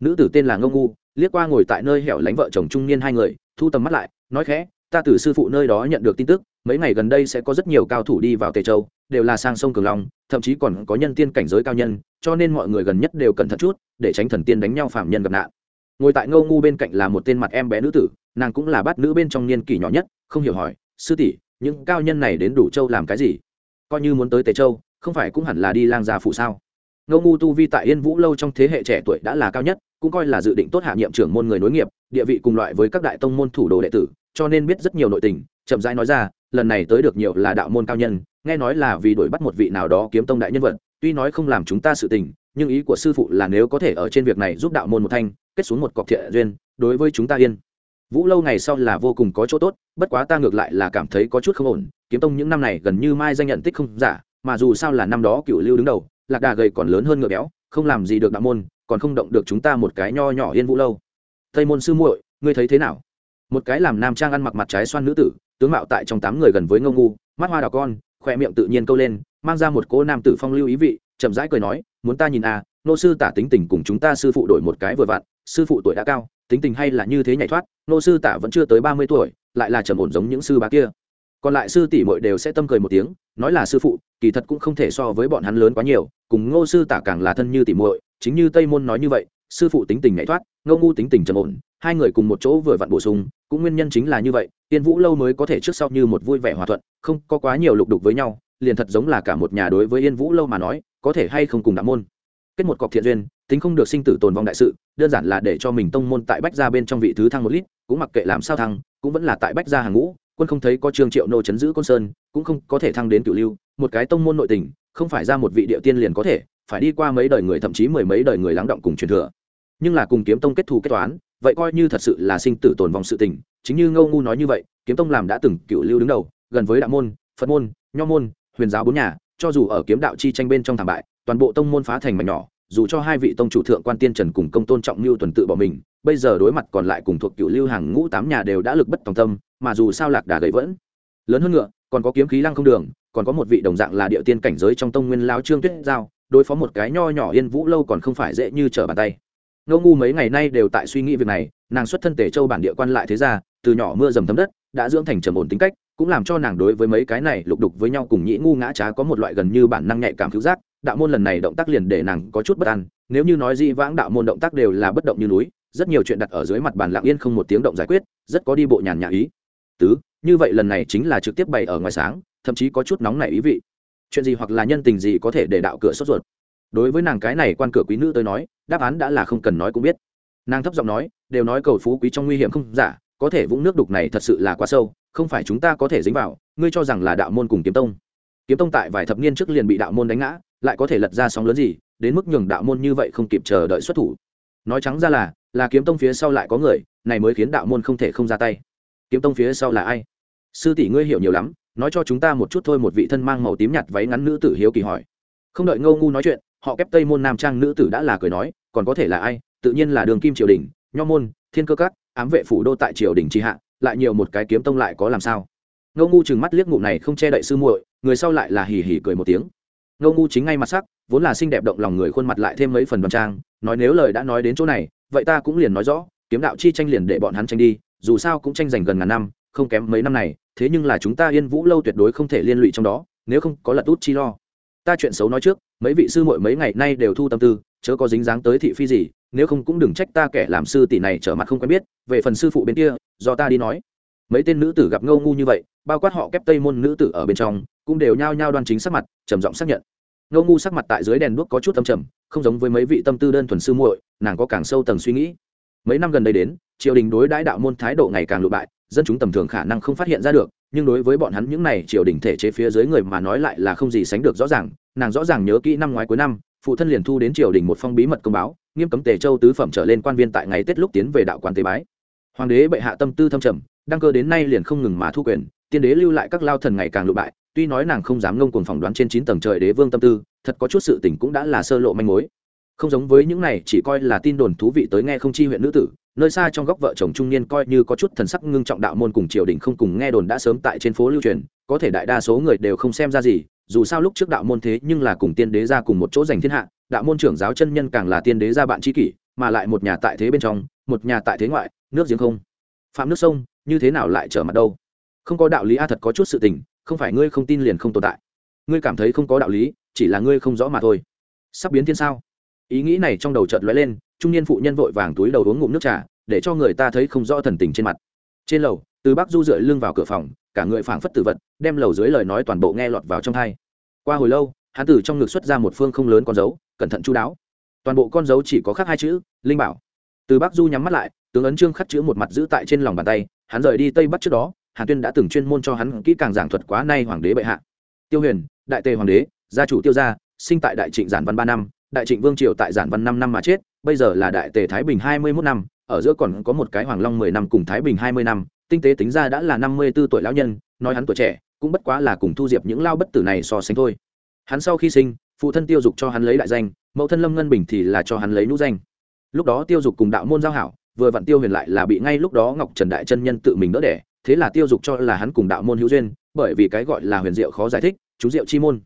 Speaker 1: Nữ tử tên là ngô ngu, liếc qua ngồi tại nơi hẻo lánh vợ chồng trung niên hai người, thu tầm mắt lại, nói khẽ ta từ sư phụ nơi đó nhận được tin tức, mấy ngày gần đây sẽ có rất nhiều cao thủ đi vào tề châu, đều là sang sông cường long, thậm chí còn có nhân tiên cảnh giới cao nhân, cho nên mọi người gần nhất đều cẩn thận chút, để tránh thần tiên đánh nhau phạm nhân gặp nạn. Ngồi tại ngô ngu bên cạnh là một tên mặt em bé nữ tử, nàng cũng là bát nữ bên trong niên kỷ nhỏ nhất, không hiểu hỏi, sư tỷ, những cao nhân này đến đủ châu làm cái gì? Coi như muốn tới tề châu, không phải cũng hẳn là đi lang gia phụ sao? Ngô ngu tu vi tại yên vũ lâu trong thế hệ trẻ tuổi đã là cao nhất, cũng coi là dự định tốt hạ nhiệm trưởng môn người nối nghiệp, địa vị cùng loại với các đại tông môn thủ đồ đệ tử cho nên biết rất nhiều nội tình, chậm rãi nói ra, lần này tới được nhiều là đạo môn cao nhân, nghe nói là vì đuổi bắt một vị nào đó kiếm tông đại nhân vật, tuy nói không làm chúng ta sự tình, nhưng ý của sư phụ là nếu có thể ở trên việc này giúp đạo môn một thanh, kết xuống một cọc thiện duyên, đối với chúng ta yên. Vũ lâu ngày sau là vô cùng có chỗ tốt, bất quá ta ngược lại là cảm thấy có chút không ổn, kiếm tông những năm này gần như mai danh nhận tích không giả, mà dù sao là năm đó cựu lưu đứng đầu, lạc đà gầy còn lớn hơn ngựa béo, không làm gì được đạo môn, còn không động được chúng ta một cái nho nhỏ yên vũ lâu. Tây môn sư muội, ngươi thấy thế nào? Một cái làm nam trang ăn mặc mặt trái xoan nữ tử, tướng mạo tại trong tám người gần với ngô ngu, mắt hoa đào con khoe miệng tự nhiên câu lên, mang ra một cỗ nam tử phong lưu ý vị, chậm rãi cười nói, muốn ta nhìn à nô sư tả tính tình cùng chúng ta sư phụ đổi một cái vừa vặn, sư phụ tuổi đã cao, tính tình hay là như thế nhảy thoát nô sư tả vẫn chưa tới ba mươi tuổi, lại là trầm ổn giống những sư bá kia. Còn lại sư tỷ muội đều sẽ tâm cười một tiếng, nói là sư phụ, kỳ thật cũng không thể so với bọn hắn lớn quá nhiều, cùng ngô sư tả càng là thân như tỷ muội, chính như tây môn nói như vậy, sư phụ tính tình nhảy thoát, ngô ngu tính tình trầm ổn hai người cùng một chỗ vừa vặn bổ sung, cũng nguyên nhân chính là như vậy, tiên vũ lâu mới có thể trước sau như một vui vẻ hòa thuận, không có quá nhiều lục đục với nhau, liền thật giống là cả một nhà đối với yên vũ lâu mà nói, có thể hay không cùng đạo môn. Kết một cọc thiện duyên, tính không được sinh tử tồn vong đại sự, đơn giản là để cho mình tông môn tại bách gia bên trong vị thứ thăng một lít, cũng mặc kệ làm sao thăng, cũng vẫn là tại bách gia hàng ngũ, quân không thấy có trương triệu nô chấn giữ côn sơn, cũng không có thể thăng đến cửu lưu, một cái tông môn nội tình, không phải ra một vị địa tiên liền có thể, phải đi qua mấy đời người, thậm chí mười mấy đời người lắng động cùng truyền thừa. Nhưng là cùng kiếm tông kết thù kết toán vậy coi như thật sự là sinh tử tồn vong sự tình, chính như ngâu ngu nói như vậy, kiếm tông làm đã từng cựu lưu đứng đầu, gần với đạo môn, phật môn, nho môn, huyền giáo bốn nhà, cho dù ở kiếm đạo chi tranh bên trong thảm bại, toàn bộ tông môn phá thành mảnh nhỏ, dù cho hai vị tông chủ thượng quan tiên trần cùng công tôn trọng lưu tuần tự bỏ mình, bây giờ đối mặt còn lại cùng thuộc cựu lưu hàng ngũ tám nhà đều đã lực bất tòng tâm, mà dù sao lạc đà gậy vẫn. Lớn hơn ngựa, còn có kiếm khí lăng không đường, còn có một vị đồng dạng là địa tiên cảnh giới trong tông nguyên lao trương tuyết giao, đối phó một cái nho nhỏ yên vũ lâu còn không phải dễ như trở bàn tay ngô ngu mấy ngày nay đều tại suy nghĩ việc này, nàng xuất thân tể châu bản địa quan lại thế ra từ nhỏ mưa dầm thấm đất, đã dưỡng thành trầm ổn tính cách, cũng làm cho nàng đối với mấy cái này lục đục với nhau cùng nhĩ ngu ngã trá có một loại gần như bản năng nhạy cảm cứu giác. Đạo môn lần này động tác liền để nàng có chút bất an, nếu như nói di vãng đạo môn động tác đều là bất động như núi, rất nhiều chuyện đặt ở dưới mặt bàn lặng yên không một tiếng động giải quyết, rất có đi bộ nhàn nhã ý. Tứ, như vậy lần này chính là trực tiếp bày ở ngoài sáng, thậm chí có chút nóng nảy ý vị. Chuyện gì hoặc là nhân tình gì có thể để đạo cửa sốt ruột? Đối với nàng cái này quan cửa quý nữ tới nói, đáp án đã là không cần nói cũng biết. Nàng thấp giọng nói, đều nói cầu phú quý trong nguy hiểm không giả, có thể vũng nước đục này thật sự là quá sâu, không phải chúng ta có thể dính vào, ngươi cho rằng là đạo môn cùng kiếm tông. Kiếm tông tại vài thập niên trước liền bị đạo môn đánh ngã, lại có thể lật ra sóng lớn gì, đến mức nhường đạo môn như vậy không kịp chờ đợi xuất thủ. Nói trắng ra là là kiếm tông phía sau lại có người, này mới khiến đạo môn không thể không ra tay. Kiếm tông phía sau là ai? Sư tỷ ngươi hiểu nhiều lắm, nói cho chúng ta một chút thôi, một vị thân mang màu tím nhạt váy ngắn nữ tử hiếu kỳ hỏi. Không đợi ngâu ngu nói chuyện họ kép tây môn nam trang nữ tử đã là cười nói, còn có thể là ai? Tự nhiên là đường kim triều đình, nho môn, thiên cơ các, ám vệ phủ đô tại triều đình tri hạ, lại nhiều một cái kiếm tông lại có làm sao? Ngô ngu chừng mắt liếc ngụ này không che đậy sư muội, người sau lại là hì hì cười một tiếng. Ngô ngu chính ngay mặt sắc, vốn là xinh đẹp động lòng người khuôn mặt lại thêm mấy phần đoan trang, nói nếu lời đã nói đến chỗ này, vậy ta cũng liền nói rõ, kiếm đạo chi tranh liền để bọn hắn tranh đi, dù sao cũng tranh giành gần ngàn năm, không kém mấy năm này, thế nhưng là chúng ta yên vũ lâu tuyệt đối không thể liên lụy trong đó, nếu không có lật út chi lo ta chuyện xấu nói trước, mấy vị sư muội mấy ngày nay đều thu tâm tư, chớ có dính dáng tới thị phi gì, nếu không cũng đừng trách ta kẻ làm sư tỷ này trở mặt không quen biết, về phần sư phụ bên kia, do ta đi nói. Mấy tên nữ tử gặp ngâu ngu như vậy, bao quát họ kép tây môn nữ tử ở bên trong, cũng đều nhao nhao đoan chính sắc mặt, trầm giọng xác nhận. Ngâu ngu sắc mặt tại dưới đèn đuốc có chút âm trầm, không giống với mấy vị tâm tư đơn thuần sư muội, nàng có càng sâu tầng suy nghĩ. Mấy năm gần đây đến, triều đình đối đãi đạo môn thái độ ngày càng lụ bại, dân chúng tầm thường khả năng không phát hiện ra được nhưng đối với bọn hắn những này triều đình thể chế phía dưới người mà nói lại là không gì sánh được rõ ràng, nàng rõ ràng nhớ kỹ năm ngoái cuối năm, phụ thân liền thu đến triều đình một phong bí mật công báo, nghiêm cấm tề châu tứ phẩm trở lên quan viên tại ngày tết lúc tiến về đạo quan tế bái. Hoàng đế bệ hạ tâm tư thâm trầm, đăng cơ đến nay liền không ngừng mà thu quyền, tiên đế lưu lại các lao thần ngày càng lụ bại, tuy nói nàng không dám ngông cuồng phỏng đoán trên chín tầng trời đế vương tâm tư, thật có chút sự tỉnh cũng đã là sơ lộ manh mối không giống với những này, chỉ coi là tin đồn thú vị tới nghe không chi huyện nữ tử, nơi xa trong góc vợ chồng trung niên coi như có chút thần sắc ngưng trọng đạo môn cùng triều đình không cùng nghe đồn đã sớm tại trên phố lưu truyền, có thể đại đa số người đều không xem ra gì, dù sao lúc trước đạo môn thế nhưng là cùng tiên đế ra cùng một chỗ giành thiên hạ, đạo môn trưởng giáo chân nhân càng là tiên đế ra bạn tri kỷ, mà lại một nhà tại thế bên trong, một nhà tại thế ngoại, nước giếng không. Phạm nước sông, như thế nào lại trở mặt đâu? Không có đạo lý a thật có chút sự tình, không phải ngươi không tin liền không tồn tại. Ngươi cảm thấy không có đạo lý, chỉ là ngươi không rõ mà thôi. Sắp biến thiên sao? Ý nghĩ này trong đầu chợt lóe lên, trung niên phụ nhân vội vàng túi đầu uống ngụm nước trà, để cho người ta thấy không rõ thần tình trên mặt. Trên lầu, từ Bác du rượi lưng vào cửa phòng, cả người phảng phất tử vật, đem lầu dưới lời nói toàn bộ nghe lọt vào trong thai qua hồi lâu, hắn từ trong ngực xuất ra một phương không lớn con dấu, cẩn thận chú đáo. Toàn bộ con dấu chỉ có khắc hai chữ, linh bảo. Từ Bác du nhắm mắt lại, tướng ấn trương khắc chữ một mặt giữ tại trên lòng bàn tay, hắn rời đi tây bắc trước đó, hàn tuyên đã từng chuyên môn cho hắn kỹ càng giảng thuật quá nay hoàng đế bệ hạ. Tiêu huyền, đại tề hoàng đế, gia chủ tiêu gia, sinh tại đại trịnh giản văn ba năm đại trịnh vương triều tại giản văn năm năm mà chết, bây giờ là đại tề thái bình hai mươi mốt năm, ở giữa còn có một cái hoàng long mười năm cùng thái bình hai mươi năm, tinh tế tính ra đã là năm mươi b ố tuổi lão nhân, nói hắn tuổi trẻ, cũng bất quá là cùng thu diệp những lao bất tử này so sánh thôi. Hắn sau khi sinh, phụ thân tiêu dục cho hắn lấy đại danh, mẫu thân lâm ngân bình thì là cho hắn lấy nhũ danh. Lúc đó tiêu dục cùng đạo môn giao hảo, vừa vặn tiêu huyền lại là bị ngay lúc đó ngọc trần đại chân nhân tự mình đỡ đẻ, thế là tiêu dục cho là hắn cùng đạo môn hữu duyên, bởi vì cái gọi là huyền diệu khó giải thích, chú diệu chi môn.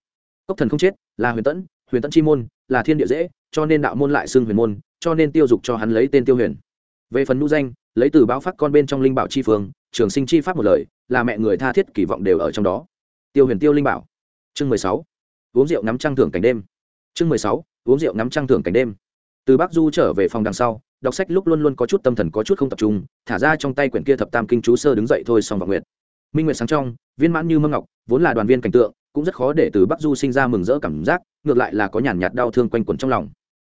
Speaker 1: Cốc thần không chết, là huyền tẫn huyền tẫn chi môn là thiên địa dễ, cho nên đạo môn lại xưng huyền môn, cho nên tiêu dục cho hắn lấy tên tiêu huyền. Về phần nhũ danh, lấy từ báo phát con bên trong linh bảo chi phương, trường sinh chi pháp một lời, là mẹ người tha thiết kỳ vọng đều ở trong đó. Tiêu huyền tiêu linh bảo. Chương mười sáu. Uống rượu ngắm trăng thưởng cảnh đêm. Chương mười sáu. Uống rượu ngắm trăng thưởng cảnh đêm. Từ bắc du trở về phòng đằng sau, đọc sách lúc luôn luôn có chút tâm thần có chút không tập trung, thả ra trong tay quyển kia thập tam kinh chú sơ đứng dậy thôi xong vào nguyện minh nguyệt sáng trong, viên mãn như mâm ngọc, vốn là đoàn viên cảnh tượng cũng rất khó để từ bắc du sinh ra mừng rỡ cảm giác, ngược lại là có nhàn nhạt đau thương quanh quẩn trong lòng.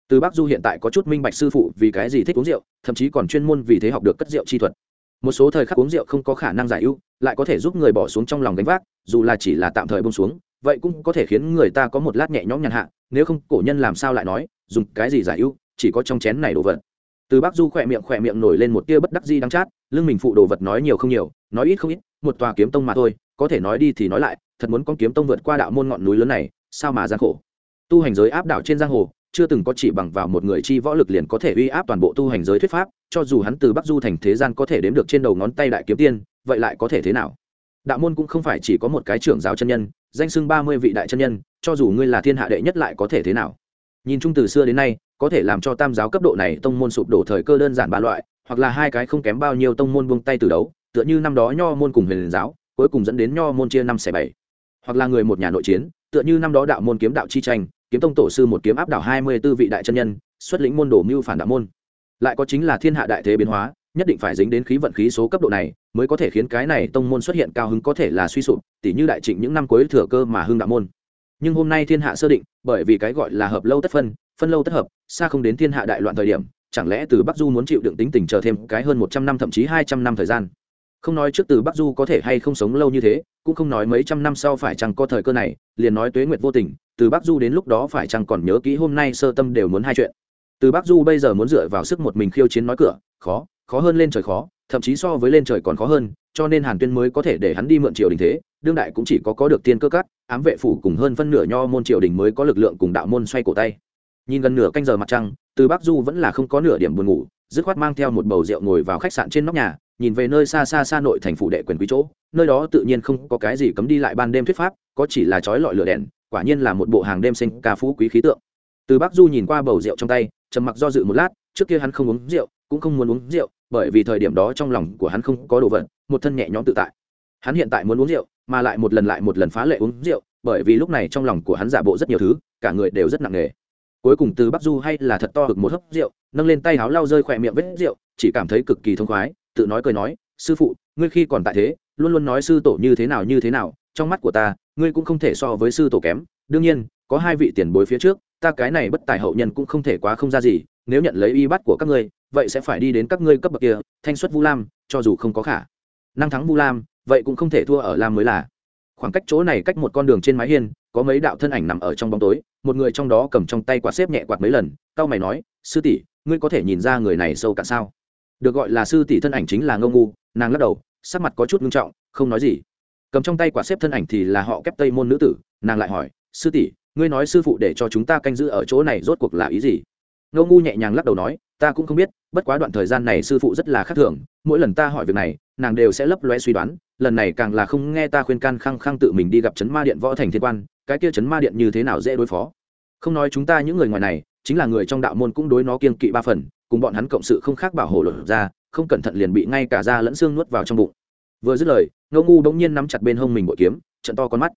Speaker 1: Từ bắc du hiện tại có chút minh bạch sư phụ vì cái gì thích uống rượu, thậm chí còn chuyên môn vì thế học được cất rượu chi thuật. Một số thời khắc uống rượu không có khả năng giải ưu, lại có thể giúp người bỏ xuống trong lòng gánh vác, dù là chỉ là tạm thời bông xuống, vậy cũng có thể khiến người ta có một lát nhẹ nhõm nhàn hạ, nếu không, cổ nhân làm sao lại nói, dùng cái gì giải ưu, chỉ có trong chén này đồ vật. Từ bác du khỏe miệng khỏe miệng nổi lên một tia bất đắc di đắng chát, lưng mình phụ đồ vật nói nhiều không nhiều, nói ít không ít, một tòa kiếm tông mà thôi, có thể nói đi thì nói lại thật muốn con kiếm tông vượt qua đạo môn ngọn núi lớn này, sao mà gian khổ? Tu hành giới áp đảo trên giang hồ, chưa từng có chỉ bằng vào một người chi võ lực liền có thể uy áp toàn bộ tu hành giới thuyết pháp, cho dù hắn từ bắc du thành thế gian có thể đếm được trên đầu ngón tay đại kiếm tiên, vậy lại có thể thế nào? Đạo môn cũng không phải chỉ có một cái trưởng giáo chân nhân, danh xưng ba mươi vị đại chân nhân, cho dù ngươi là thiên hạ đệ nhất lại có thể thế nào? Nhìn chung từ xưa đến nay, có thể làm cho tam giáo cấp độ này tông môn sụp đổ thời cơ đơn giản ba loại, hoặc là hai cái không kém bao nhiêu tông môn buông tay từ đấu, tựa như năm đó nho môn cùng huyền giáo, cuối cùng dẫn đến nho môn chia năm xẻ bảy hoặc là người một nhà nội chiến, tựa như năm đó đạo môn kiếm đạo chi tranh, kiếm tông tổ sư một kiếm áp đảo hai mươi b ố vị đại chân nhân, xuất lĩnh môn đồ mưu phản đạo môn. Lại có chính là thiên hạ đại thế biến hóa, nhất định phải dính đến khí vận khí số cấp độ này mới có thể khiến cái này tông môn xuất hiện cao hứng có thể là suy sụp, tỉ như đại trịnh những năm cuối thừa cơ mà hưng đạo môn. Nhưng hôm nay thiên hạ sơ định, bởi vì cái gọi là hợp lâu tất phân phân lâu tất hợp, xa không đến thiên hạ đại loạn thời điểm, chẳng lẽ từ bắc du muốn chịu đựng tính tình chờ thêm cái hơn một trăm năm thậm chí hai trăm năm thời gian? Không nói trước từ bắc du có thể hay không sống lâu như thế, cũng không nói mấy trăm năm sau phải chăng có thời cơ này, liền nói tuế nguyệt vô tình, từ bắc du đến lúc đó phải chăng còn nhớ kỹ hôm nay sơ tâm đều muốn hai chuyện. Từ bắc du bây giờ muốn dựa vào sức một mình khiêu chiến nói cửa, khó khó hơn lên trời khó, thậm chí so với lên trời còn khó hơn, cho nên hàn tuyên mới có thể để hắn đi mượn triều đình thế, đương đại cũng chỉ có có được tiên cơ cắt ám vệ phủ cùng hơn phân nửa nho môn triều đình mới có lực lượng cùng đạo môn xoay cổ tay. Nhìn gần nửa canh giờ mặt trăng, từ bắc du vẫn là không có nửa điểm buồn ngủ, dứt khoát mang theo một bầu rượu ngồi vào khách sạn trên nóc nhà nhìn về nơi xa xa xa nội thành phủ đệ quyền quý chỗ, nơi đó tự nhiên không có cái gì cấm đi lại ban đêm thuyết pháp, có chỉ là trói lọi lửa đèn, quả nhiên là một bộ hàng đêm sinh ca phú quý khí tượng. Từ bắc du nhìn qua bầu rượu trong tay, trầm mặc do dự một lát, trước kia hắn không uống rượu, cũng không muốn uống rượu, bởi vì thời điểm đó trong lòng của hắn không có đồ vật, một thân nhẹ nhõm tự tại. Hắn hiện tại muốn uống rượu, mà lại một lần lại một lần phá lệ uống rượu, bởi vì lúc này trong lòng của hắn giả bộ rất nhiều thứ, cả người đều rất nặng nề. Cuối cùng từ bắc du hay là thật to được một hớp rượu, nâng lên tay háo lau rơi khỏe miệng vết rượu, chỉ cảm thấy cực kỳ thông khoái tự nói cười nói, sư phụ, ngươi khi còn tại thế, luôn luôn nói sư tổ như thế nào như thế nào, trong mắt của ta, ngươi cũng không thể so với sư tổ kém. Đương nhiên, có hai vị tiền bối phía trước, ta cái này bất tài hậu nhân cũng không thể quá không ra gì, nếu nhận lấy y bắt của các ngươi, vậy sẽ phải đi đến các ngươi cấp bậc kia, thanh xuất vu lam, cho dù không có khả năng thắng vu lam, vậy cũng không thể thua ở lam mới là. Khoảng cách chỗ này cách một con đường trên mái hiên, có mấy đạo thân ảnh nằm ở trong bóng tối, một người trong đó cầm trong tay quạt xếp nhẹ quạt mấy lần cao mày nói, sư tỷ, ngươi có thể nhìn ra người này sâu cạn sao? Được gọi là sư tỷ thân ảnh chính là ngô ngu, nàng lắc đầu, sắc mặt có chút ngưng trọng, không nói gì. Cầm trong tay quả xếp thân ảnh thì là họ kép tây môn nữ tử, nàng lại hỏi, sư tỷ, ngươi nói sư phụ để cho chúng ta canh giữ ở chỗ này rốt cuộc là ý gì? Ngô ngu nhẹ nhàng lắc đầu nói, ta cũng không biết, bất quá đoạn thời gian này sư phụ rất là khác thường, mỗi lần ta hỏi việc này, nàng đều sẽ lấp loe suy đoán, lần này càng là không nghe ta khuyên can khăng khăng tự mình đi gặp chấn ma điện võ thành thiên quan, cái kia chấn ma điện như thế nào dễ đối phó? Không nói chúng ta những người ngoài này, chính là người trong đạo môn cũng đối nó kiên kỵ ba phần cùng bọn hắn cộng sự không khác bảo hộ luật ra, không cẩn thận liền bị ngay cả da lẫn xương nuốt vào trong bụng. Vừa dứt lời, ngô ngu bỗng nhiên nắm chặt bên hông mình bội kiếm, trận to con mắt.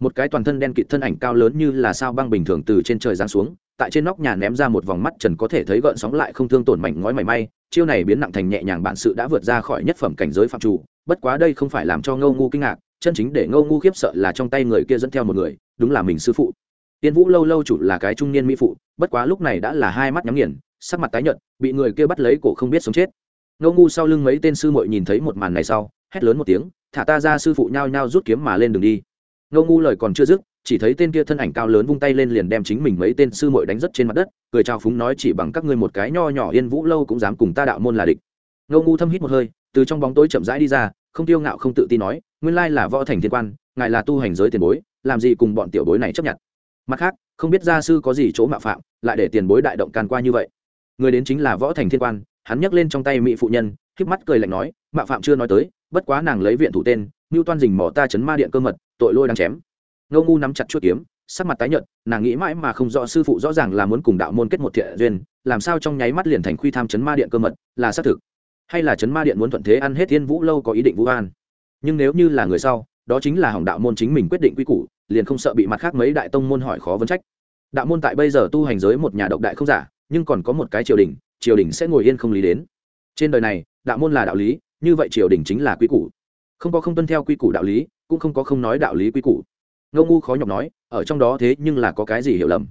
Speaker 1: Một cái toàn thân đen kịt thân ảnh cao lớn như là sao băng bình thường từ trên trời giáng xuống, tại trên nóc nhà ném ra một vòng mắt trần có thể thấy gợn sóng lại không thương tổn mảnh ngói mảy may, chiêu này biến nặng thành nhẹ nhàng bản sự đã vượt ra khỏi nhất phẩm cảnh giới phạm chủ, bất quá đây không phải làm cho ngô ngu kinh ngạc, chân chính để ngô ngu khiếp sợ là trong tay người kia dẫn theo một người, đúng là mình sư phụ. Tiên vũ lâu lâu chủ là cái trung niên mỹ phụ, bất quá lúc này đã là hai mắt nhắm nghiền sắc mặt tái nhợt, bị người kia bắt lấy cổ không biết sống chết. Ngô ngu sau lưng mấy tên sư muội nhìn thấy một màn này sau, hét lớn một tiếng, thả ta ra sư phụ nhao nhao rút kiếm mà lên đường đi. Ngô ngu lời còn chưa dứt, chỉ thấy tên kia thân ảnh cao lớn vung tay lên liền đem chính mình mấy tên sư muội đánh rất trên mặt đất, cười chào phúng nói, chỉ bằng các ngươi một cái nho nhỏ yên vũ lâu cũng dám cùng ta đạo môn là địch. Ngô ngu thâm hít một hơi, từ trong bóng tối chậm rãi đi ra, không tiêu ngạo không tự tin nói, nguyên lai là võ thành thiên quan, ngài là tu hành giới tiền bối, làm gì cùng bọn tiểu bối này chấp nhận? Mặt khác, không biết gia sư có gì chỗ mạo phạm, lại để tiền bối đại động can qua như vậy người đến chính là võ thành thiên quan, hắn nhấc lên trong tay mỹ phụ nhân híp mắt cười lạnh nói mạo phạm chưa nói tới, bất quá nàng lấy viện thủ tên, ngưu toan dình mỏ ta chấn ma điện cơ mật, tội lôi đang chém. Ngô ngu nắm chặt chuốt kiếm, sắc mặt tái nhợt, nàng nghĩ mãi mà không rõ sư phụ rõ ràng là muốn cùng đạo môn kết một thiện duyên, làm sao trong nháy mắt liền thành khuy tham chấn ma điện cơ mật, là xác thực. Hay là chấn ma điện muốn thuận thế ăn hết thiên vũ lâu có ý định vũ an nhưng nếu như là người sau, đó chính là hỏng đạo môn chính mình quyết định quy củ, liền không sợ bị mặt khác mấy đại tông môn hỏi khó vấn trách. Đạo môn tại bây giờ tu hành giới một nhà độc đại không giả nhưng còn có một cái triều đình triều đình sẽ ngồi yên không lý đến. Trên đời này, đạo môn là đạo lý, như vậy triều đình chính là quy củ. Không có không tuân theo quy củ đạo lý, cũng không có không nói đạo lý quy củ. Ngô ngu khó nhọc nói, ở trong đó thế nhưng là có cái gì hiểu lầm?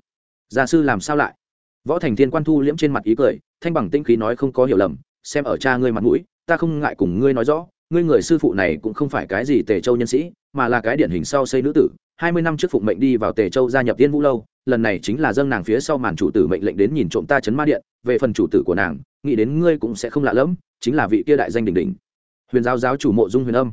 Speaker 1: Gia sư làm sao lại? Võ thành thiên quan thu liễm trên mặt ý cười, thanh bằng tinh khí nói, không có hiểu lầm, xem ở cha ngươi mặt mũi, ta không ngại cùng ngươi nói rõ, ngươi người sư phụ này cũng không phải cái gì tề châu nhân sĩ, mà là cái điển hình sau xây nữ tử hai mươi năm trước phụng mệnh đi vào tề châu gia nhập tiên vũ lâu, lần này chính là dâng nàng phía sau màn chủ tử mệnh lệnh đến nhìn trộm ta chấn ma điện, về phần chủ tử của nàng, nghĩ đến ngươi cũng sẽ không lạ lẫm, chính là vị kia đại danh đỉnh đỉnh. Huyền giáo giáo chủ mộ dung huyền âm.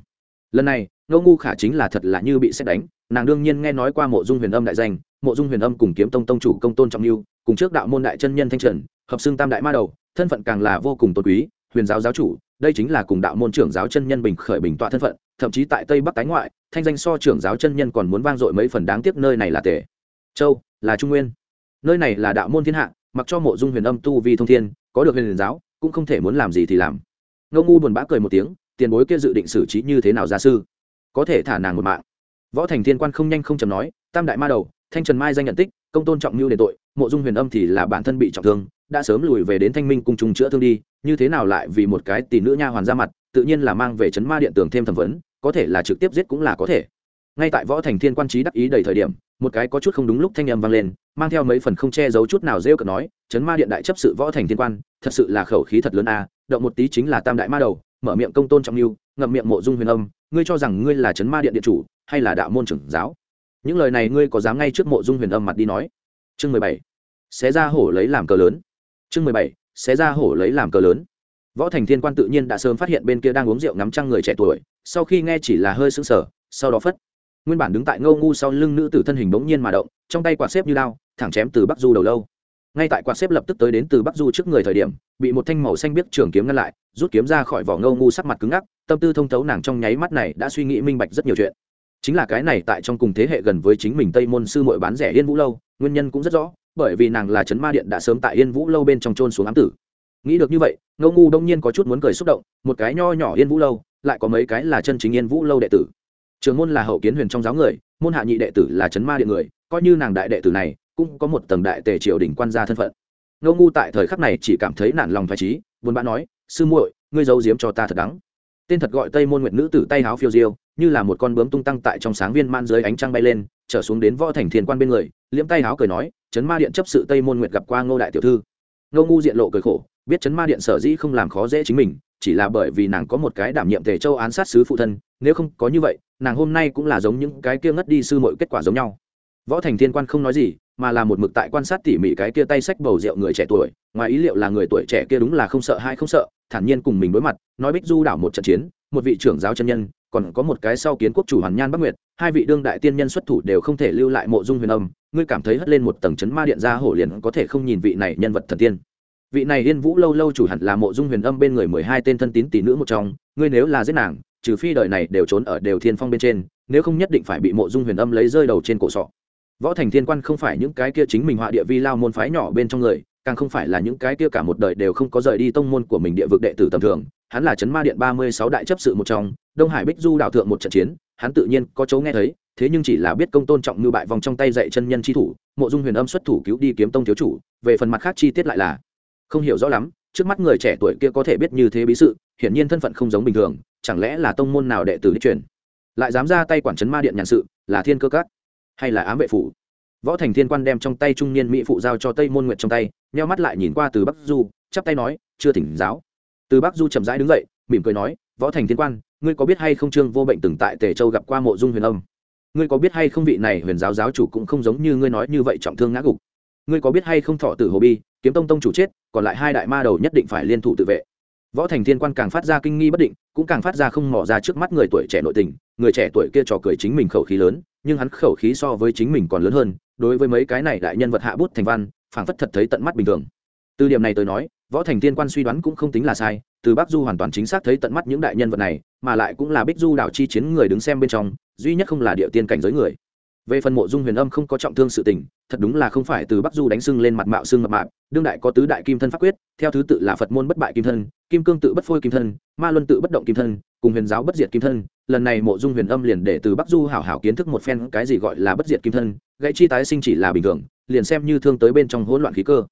Speaker 1: Lần này, ngô ngu khả chính là thật là như bị xét đánh, nàng đương nhiên nghe nói qua mộ dung huyền âm đại danh, mộ dung huyền âm cùng kiếm tông tông chủ công tôn trọng lưu cùng trước đạo môn đại chân nhân thanh trần, hợp xưng tam đại ma đầu, thân phận càng là vô cùng tôn quý, huyền giáo giáo chủ, đây chính là cùng đạo môn trưởng giáo chân nhân bình khởi bình tọa thân phận thậm chí tại tây bắc tái ngoại, thanh danh so trưởng giáo chân nhân còn muốn vang dội mấy phần đáng tiếc nơi này là tề, châu, là trung nguyên. Nơi này là đạo môn thiên hạ, mặc cho mộ dung huyền âm tu vi thông thiên, có được huyền giáo, cũng không thể muốn làm gì thì làm. Ngô ngu buồn bã cười một tiếng, tiền bối kia dự định xử trí như thế nào gia sư? Có thể thả nàng một mạng. Võ thành thiên quan không nhanh không chầm nói, tam đại ma đầu, thanh trần mai danh nhận tích, công tôn trọng mưu đền tội, mộ dung huyền âm thì là bản thân bị trọng thương, đã sớm lùi về đến thanh minh cùng trùng chữa thương đi, như thế nào lại vì một cái tỷ nữ nha hoàn ra mặt, tự nhiên là mang về chấn ma điện tường thêm thẩm vấn có thể là trực tiếp giết cũng là có thể. Ngay tại võ thành thiên quan trí đắc ý đầy thời điểm, một cái có chút không đúng lúc thanh âm vang lên, mang theo mấy phần không che giấu chút nào rêu cợt nói, chấn ma điện đại chấp sự võ thành thiên quan, thật sự là khẩu khí thật lớn a, động một tí chính là tam đại ma đầu, mở miệng công tôn trọng lưu, ngậm miệng mộ dung huyền âm, ngươi cho rằng ngươi là chấn ma điện điện chủ, hay là đạo môn trưởng giáo? Những lời này ngươi có dám ngay trước mộ dung huyền âm mặt đi nói. Chương mười bảy, xé ra hổ lấy làm cờ lớn. Chương mười bảy, xé ra hổ lấy làm cờ lớn võ thành thiên quan tự nhiên đã sớm phát hiện bên kia đang uống rượu ngắm trăng người trẻ tuổi, sau khi nghe chỉ là hơi sững sờ, sau đó phất. Nguyên bản đứng tại ngâu ngu sau lưng nữ tử thân hình bỗng nhiên mà động, trong tay quạt xếp như lao thẳng chém từ bắc du đầu lâu. Ngay tại quạt xếp lập tức tới đến từ bắc du trước người thời điểm, bị một thanh màu xanh biết trường kiếm ngăn lại, rút kiếm ra khỏi vỏ ngâu ngu sắc mặt cứng ngắc, tâm tư thông thấu nàng trong nháy mắt này đã suy nghĩ minh bạch rất nhiều chuyện. Chính là cái này tại trong cùng thế hệ gần với chính mình tây môn sư mội bán rẻ yên vũ lâu, nguyên nhân cũng rất rõ, bởi vì nàng là trấn ma điện đã sớm tại yên vũ lâu bên trong trôn xuống ám tử nghĩ được như vậy, ngô ngu đông nhiên có chút muốn cười xúc động, một cái nho nhỏ yên vũ lâu, lại có mấy cái là chân chính yên vũ lâu đệ tử. Trường môn là hậu kiến huyền trong giáo người, môn hạ nhị đệ tử là trấn ma điện người, coi như nàng đại đệ tử này, cũng có một tầng đại tề triều đình quan gia thân phận. Ngô ngu tại thời khắc này chỉ cảm thấy nản lòng phải trí, buồn bã nói, sư muội, ngươi giấu giếm cho ta thật đắng. Tên thật gọi tây môn nguyệt nữ tử tay háo phiêu diêu, như là một con bướm tung tăng tại trong sáng viên man dưới ánh trăng bay lên, trở xuống đến võ thành thiên quan bên người, liễm tay háo cười nói, chấn ma điện chấp sự tây môn nguyệt gặp qua ngô đại tiểu thư ngô ngu diện lộ cười khổ, biết chấn ma điện sở dĩ không làm khó dễ chính mình, chỉ là bởi vì nàng có một cái đảm nhiệm tề châu án sát sứ phụ thân, nếu không có như vậy, nàng hôm nay cũng là giống những cái kia ngất đi sư mọi kết quả giống nhau. Võ thành thiên quan không nói gì, mà là một mực tại quan sát tỉ mỉ cái kia tay sách bầu rượu người trẻ tuổi, ngoài ý liệu là người tuổi trẻ kia đúng là không sợ hay không sợ, thản nhiên cùng mình đối mặt, nói bích du đảo một trận chiến, một vị trưởng giáo chân nhân còn có một cái sau kiến quốc chủ hoàn nhan bắc nguyệt, hai vị đương đại tiên nhân xuất thủ đều không thể lưu lại mộ dung huyền âm. Ngươi cảm thấy hất lên một tầng chấn ma điện ra hổ liền có thể không nhìn vị này nhân vật thần tiên. Vị này yên vũ lâu lâu chủ hẳn là mộ dung huyền âm bên người mười hai tên thân tín tỷ nữ một trong. Ngươi nếu là giết nàng, trừ phi đời này đều trốn ở đều thiên phong bên trên, nếu không nhất định phải bị mộ dung huyền âm lấy rơi đầu trên cổ sọ. Võ thành thiên quan không phải những cái kia chính mình họa địa vi lao môn phái nhỏ bên trong người, càng không phải là những cái kia cả một đời đều không có rời đi tông môn của mình địa vực đệ tử tầm thường. Hắn là chấn ma điện ba mươi sáu đại chấp sự một trong đông hải bích du đạo thượng một trận chiến, hắn tự nhiên có chỗ nghe thấy, thế nhưng chỉ là biết công tôn trọng như bại vòng trong tay dạy chân nhân chi thủ, mộ dung huyền âm xuất thủ cứu đi kiếm tông thiếu chủ, về phần mặt khác chi tiết lại là không hiểu rõ lắm, trước mắt người trẻ tuổi kia có thể biết như thế bí sự, hiển nhiên thân phận không giống bình thường, chẳng lẽ là tông môn nào đệ tử đi truyền? Lại dám ra tay quản trấn ma điện nhàn sự, là thiên cơ cát hay là ám vệ phủ? Võ thành thiên quan đem trong tay trung niên mỹ phụ giao cho tây môn nguyệt trong tay, nheo mắt lại nhìn qua từ bắc du, chắp tay nói, chưa thỉnh giáo. Từ bắc du chậm rãi đứng dậy, mỉm cười nói võ thành thiên quan, ngươi có biết hay không trương vô bệnh từng tại tề châu gặp qua mộ dung huyền âm? Ngươi có biết hay không vị này huyền giáo giáo chủ cũng không giống như ngươi nói như vậy trọng thương ngã gục? Ngươi có biết hay không thọ tử hồ bi, kiếm tông tông chủ chết, còn lại hai đại ma đầu nhất định phải liên thủ tự vệ. Võ thành thiên quan càng phát ra kinh nghi bất định, cũng càng phát ra không mỏ ra trước mắt người tuổi trẻ nội tình, người trẻ tuổi kia trò cười chính mình khẩu khí lớn, nhưng hắn khẩu khí so với chính mình còn lớn hơn, đối với mấy cái này đại nhân vật hạ bút thành văn, phảng phất thật thấy tận mắt bình thường. Từ điểm này tôi nói võ thành tiên quan suy đoán cũng không tính là sai, từ bắc du hoàn toàn chính xác thấy tận mắt những đại nhân vật này, mà lại cũng là bích du đảo chi chiến người đứng xem bên trong, duy nhất không là địa tiên cảnh giới người. Về phần mộ dung huyền âm không có trọng thương sự tình, thật đúng là không phải từ bắc du đánh sưng lên mặt mạo xương mập mạp, đương đại có tứ đại kim thân pháp quyết, theo thứ tự là phật môn bất bại kim thân, kim cương tự bất phôi kim thân, ma luân tự bất động kim thân, cùng huyền giáo bất diệt kim thân. Lần này mộ dung huyền âm liền để từ bắc du hảo hảo kiến thức một phen cái gì gọi là bất diệt kim thân, gãy chi tái sinh chỉ là bình thường, liền xem như thương tới bên trong hỗn loạn khí cơ.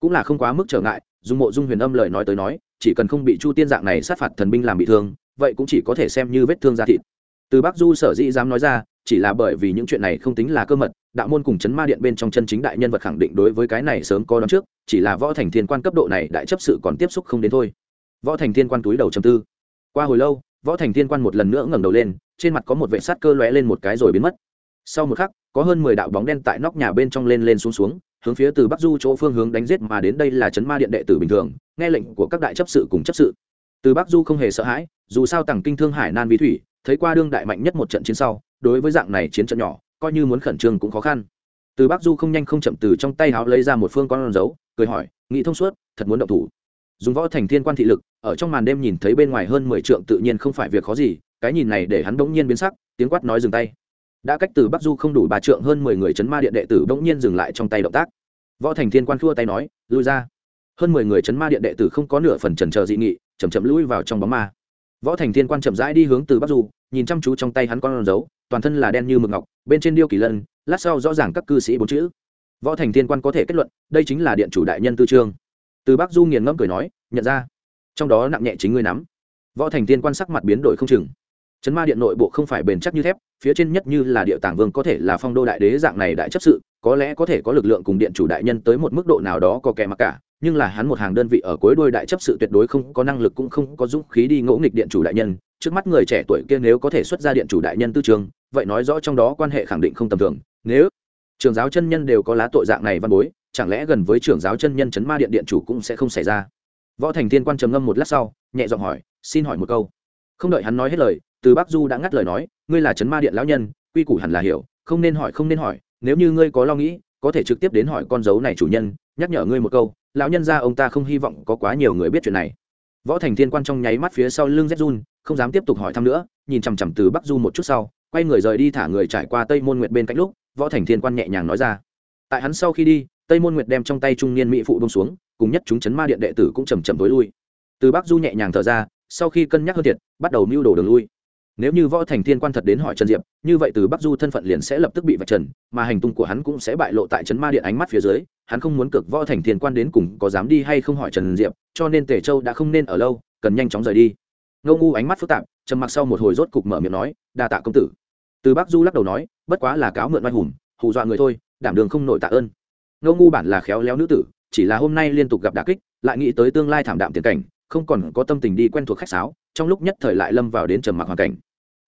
Speaker 1: Cũng là không quá mức trở ngại dùng mộ dung huyền âm lời nói tới nói, chỉ cần không bị chu tiên dạng này sát phạt thần binh làm bị thương, vậy cũng chỉ có thể xem như vết thương da thịt. Từ bắc du sở dĩ dám nói ra, chỉ là bởi vì những chuyện này không tính là cơ mật, đạo môn cùng chấn ma điện bên trong chân chính đại nhân vật khẳng định đối với cái này sớm có đón trước, chỉ là võ thành thiên quan cấp độ này đại chấp sự còn tiếp xúc không đến thôi. Võ thành thiên quan túi đầu chầm tư. Qua hồi lâu, võ thành thiên quan một lần nữa ngẩng đầu lên, trên mặt có một vệ sát cơ lóe lên một cái rồi biến mất. Sau một khắc, có hơn mười đạo bóng đen tại nóc nhà bên trong lên lên xuống xuống hướng phía từ bắc du chỗ phương hướng đánh giết mà đến đây là chấn ma điện đệ tử bình thường, nghe lệnh của các đại chấp sự cùng chấp sự. Từ bắc du không hề sợ hãi, dù sao tàng kinh thương hải nan vi thủy, thấy qua đương đại mạnh nhất một trận chiến sau, đối với dạng này chiến trận nhỏ, coi như muốn khẩn trương cũng khó khăn. Từ bắc du không nhanh không chậm từ trong tay háo lấy ra một phương con dấu, cười hỏi nghĩ thông suốt, thật muốn động thủ. Dùng võ thành thiên quan thị lực, ở trong màn đêm nhìn thấy bên ngoài hơn mười trượng tự nhiên không phải việc khó gì, cái nhìn này để hắn bỗng nhiên biến sắc, tiếng quát nói dừng tay đã cách từ bắc du không đủ ba trượng hơn mười người chấn ma điện đệ tử bỗng nhiên dừng lại trong tay động tác. Võ thành thiên quan khua tay nói, lui ra. Hơn mười người chấn ma điện đệ tử không có nửa phần trần chờ dị nghị chầm chậm lui vào trong bóng ma. Võ thành thiên quan chậm rãi đi hướng từ bắc du, nhìn chăm chú trong tay hắn con dấu toàn thân là đen như mực ngọc, bên trên điêu kỳ lân, lát sau rõ ràng các cư sĩ bốn chữ. Võ thành thiên quan có thể kết luận, đây chính là điện chủ đại nhân tư trương. Từ bắc du nghiền ngẫm cười nói, nhận ra. Trong đó nặng nhẹ chính ngươi nắm. Võ thành thiên quan sắc mặt biến đổi không chừng chấn ma điện nội bộ không phải bền chắc như thép, phía trên nhất như là địa tàng vương có thể là phong đô đại đế dạng này đại chấp sự, có lẽ có thể có lực lượng cùng điện chủ đại nhân tới một mức độ nào đó có kẻ mặc cả, nhưng là hắn một hàng đơn vị ở cuối đuôi đại chấp sự tuyệt đối không có năng lực cũng không có dũng khí đi ngỗ nghịch điện chủ đại nhân. Trước mắt người trẻ tuổi kia nếu có thể xuất ra điện chủ đại nhân tư trường, vậy nói rõ trong đó quan hệ khẳng định không tầm thường. Nếu trường giáo chân nhân đều có lá tội dạng này văn bối, chẳng lẽ gần với trưởng giáo chân nhân chấn ma điện điện chủ cũng sẽ không xảy ra? Võ thành thiên quan trầm ngâm một lát sau, nhẹ giọng hỏi, xin hỏi một câu. Không đợi hắn nói hết lời từ bắc du đã ngắt lời nói, ngươi là chấn ma điện lão nhân, quy củ hẳn là hiểu, không nên hỏi, không nên hỏi, nếu như ngươi có lo nghĩ, có thể trực tiếp đến hỏi con dấu này chủ nhân, nhắc nhở ngươi một câu, lão nhân ra ông ta không hy vọng có quá nhiều người biết chuyện này. Võ thành thiên quan trong nháy mắt phía sau lưng zhun không dám tiếp tục hỏi thăm nữa, nhìn chằm chằm từ bắc du một chút sau, quay người rời đi thả người trải qua tây môn nguyệt bên cạnh lúc, võ thành thiên quan nhẹ nhàng nói ra. Tại hắn sau khi đi, tây môn nguyệt đem trong tay trung niên mỹ phụ bông xuống, cùng nhất chúng chấn ma điện đệ tử cũng chầm chậm tối lui. Từ bắc du nhẹ nhàng thở ra, sau khi cân nhắc hơn thiệt, bắt đầu mưu đồ đường lui nếu như võ thành thiên quan thật đến hỏi trần diệp, như vậy từ bắc du thân phận liền sẽ lập tức bị vạch trần, mà hành tung của hắn cũng sẽ bại lộ tại trấn ma điện ánh mắt phía dưới, hắn không muốn cực võ thành thiên quan đến cùng có dám đi hay không hỏi trần diệp, cho nên tề châu đã không nên ở lâu, cần nhanh chóng rời đi. Ngô ngu ánh mắt phức tạp, trầm mặc sau một hồi rốt cục mở miệng nói, đa tạ công tử. Từ bắc du lắc đầu nói, bất quá là cáo mượn oai hùng, hù dọa người thôi, đảm đường không nổi tạ ơn. Ngô ngu bản là khéo léo nữ tử, chỉ là hôm nay liên tục gặp đà kích, lại nghĩ tới tương lai thảm đạm tiền cảnh, không còn có tâm tình đi quen thuộc khách sáo, trong lúc nhất thời lại lâm vào đến trầm mặc hoàn cảnh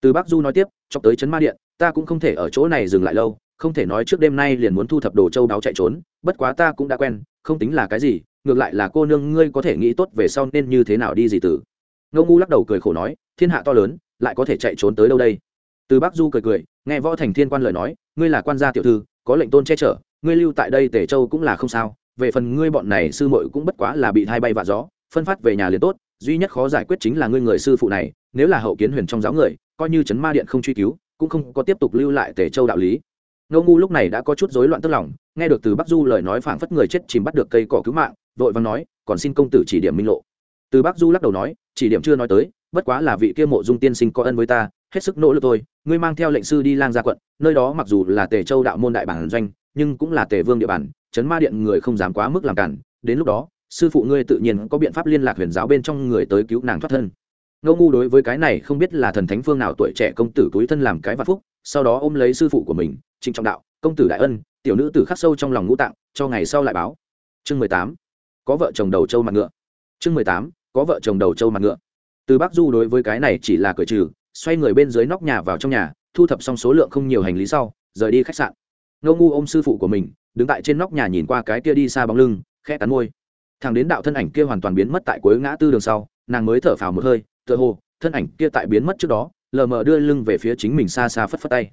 Speaker 1: từ bác du nói tiếp cho tới chấn ma điện, ta cũng không thể ở chỗ này dừng lại lâu, không thể nói trước đêm nay liền muốn thu thập đồ châu đáo chạy trốn, bất quá ta cũng đã quen, không tính là cái gì, ngược lại là cô nương ngươi có thể nghĩ tốt về sau nên như thế nào đi gì từ ngô ngu lắc đầu cười khổ nói, thiên hạ to lớn, lại có thể chạy trốn tới đâu đây? Từ bác du cười cười, nghe võ thành thiên quan lời nói, ngươi là quan gia tiểu thư, có lệnh tôn che chở, ngươi lưu tại đây tể châu cũng là không sao, về phần ngươi bọn này sư muội cũng bất quá là bị thai bay vạ gió, phân phát về nhà liền tốt, duy nhất khó giải quyết chính là ngươi người sư phụ này nếu là hậu kiến huyền trong giáo người, coi như chấn ma điện không truy cứu, cũng không có tiếp tục lưu lại tề châu đạo lý. Ngô ngu lúc này đã có chút rối loạn tức lòng, nghe được từ bắc du lời nói phảng phất người chết chìm bắt được cây cỏ cứu mạng, vội vàng nói, còn xin công tử chỉ điểm minh lộ. Từ bắc du lắc đầu nói, chỉ điểm chưa nói tới, bất quá là vị kia mộ dung tiên sinh có ân với ta, hết sức nỗ lực thôi, ngươi mang theo lệnh sư đi lang gia quận, nơi đó mặc dù là tề châu đạo môn đại bản doanh, nhưng cũng là tề vương địa bàn, chấn ma điện người không dám quá mức làm cản, đến lúc đó, sư phụ ngươi tự nhiên có biện pháp liên lạc huyền giáo bên trong người tới cứu nàng thoát thân ngô ngu đối với cái này không biết là thần thánh phương nào tuổi trẻ công tử túi thân làm cái vạn phúc, sau đó ôm lấy sư phụ của mình, trịnh trọng đạo, công tử đại ân, tiểu nữ tử khắc sâu trong lòng ngũ tạng, cho ngày sau lại báo. Chương mười tám, có vợ chồng đầu trâu mặt ngựa. Chương mười tám, có vợ chồng đầu trâu mặt ngựa. Từ bắc du đối với cái này chỉ là cởi trừ, xoay người bên dưới nóc nhà vào trong nhà, thu thập xong số lượng không nhiều hành lý sau, rời đi khách sạn. Ngô ngu ôm sư phụ của mình, đứng tại trên nóc nhà nhìn qua cái kia đi xa bóng lưng khe cắn môi. Thằng đến đạo thân ảnh kia hoàn toàn biến mất tại cuối ngã tư đường sau, nàng mới thở phào một hơi tựa hồ, thân ảnh kia tại biến mất trước đó, lờ mờ đưa lưng về phía chính mình xa xa phất phất tay.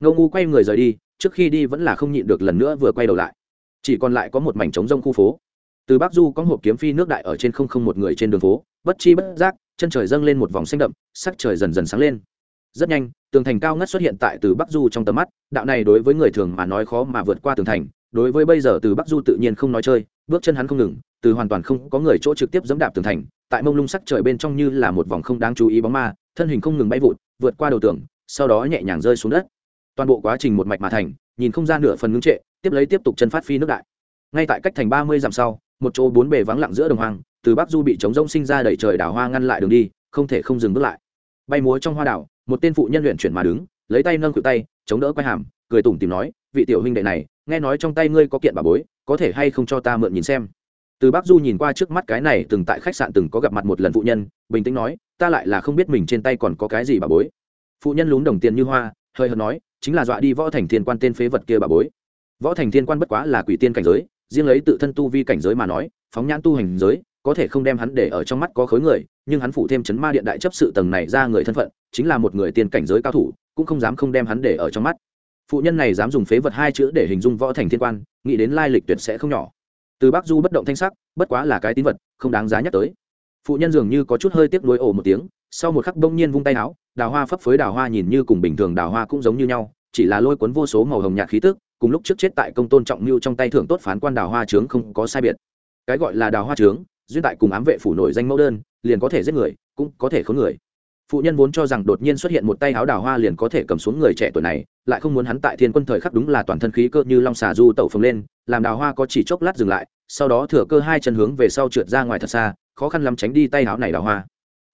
Speaker 1: Ngô ngu quay người rời đi, trước khi đi vẫn là không nhịn được lần nữa vừa quay đầu lại. Chỉ còn lại có một mảnh trống rông khu phố. Từ bắc du có hộp kiếm phi nước đại ở trên không không một người trên đường phố, bất chi bất giác, chân trời dâng lên một vòng xanh đậm, sắc trời dần dần sáng lên. Rất nhanh, tường thành cao ngất xuất hiện tại từ bắc du trong tầm mắt, đạo này đối với người thường mà nói khó mà vượt qua tường thành, đối với bây giờ từ bắc du tự nhiên không nói chơi, bước chân hắn không ngừng, từ hoàn toàn không có người chỗ trực tiếp dẫm đạp tường thành tại mông lung sắc trời bên trong như là một vòng không đáng chú ý bóng ma, thân hình không ngừng bay vụt, vượt qua đầu tường, sau đó nhẹ nhàng rơi xuống đất. Toàn bộ quá trình một mạch mà thành, nhìn không gian nửa phần ngưng trệ, tiếp lấy tiếp tục chân phát phi nước đại. Ngay tại cách thành ba mươi dặm sau, một chỗ bốn bề vắng lặng giữa đồng hoang, từ bắc du bị trống rông sinh ra đẩy trời đảo hoa ngăn lại đường đi, không thể không dừng bước lại. Bay múa trong hoa đảo, một tên phụ nhân luyện chuyển mà đứng, lấy tay nâng cự tay, chống đỡ quay hàm, cười tủm tìm nói, vị tiểu huynh đệ này, nghe nói trong tay ngươi có kiện bà bối, có thể hay không cho ta mượn nhìn xem? Từ bác du nhìn qua trước mắt cái này từng tại khách sạn từng có gặp mặt một lần phụ nhân, bình tĩnh nói, ta lại là không biết mình trên tay còn có cái gì bà bối. Phụ nhân lún đồng tiền như hoa, hơi hợt nói, chính là dọa đi võ thành thiên quan tên phế vật kia bà bối. Võ thành thiên quan bất quá là quỷ tiên cảnh giới, riêng lấy tự thân tu vi cảnh giới mà nói, phóng nhãn tu hành giới, có thể không đem hắn để ở trong mắt có khối người, nhưng hắn phụ thêm chấn ma điện đại chấp sự tầng này ra người thân phận, chính là một người tiên cảnh giới cao thủ, cũng không dám không đem hắn để ở trong mắt. Phụ nhân này dám dùng phế vật hai chữ để hình dung võ thành thiên quan, nghĩ đến lai lịch tuyệt sẽ không nhỏ từ bắc du bất động thanh sắc, bất quá là cái tín vật, không đáng giá nhắc tới. Phụ nhân dường như có chút hơi tiếc nuối ồ một tiếng, sau một khắc đông nhiên vung tay áo, đào hoa phấp phới đào hoa nhìn như cùng bình thường đào hoa cũng giống như nhau, chỉ là lôi cuốn vô số màu hồng nhạt khí tức, cùng lúc trước chết tại công tôn trọng mưu trong tay thưởng tốt phán quan đào hoa trướng không có sai biệt. Cái gọi là đào hoa trướng, duyên tại cùng ám vệ phủ nổi danh mẫu đơn, liền có thể giết người, cũng có thể khốn người. Phụ nhân vốn cho rằng đột nhiên xuất hiện một tay áo đào hoa liền có thể cầm xuống người trẻ tuổi này, lại không muốn hắn tại thiên quân thời khắc đúng là toàn thân khí cơ như long xà du tẩu phồng lên, làm đào hoa có chỉ chốc lát dừng lại sau đó thừa cơ hai chân hướng về sau trượt ra ngoài thật xa, khó khăn lắm tránh đi tay áo này đào hoa.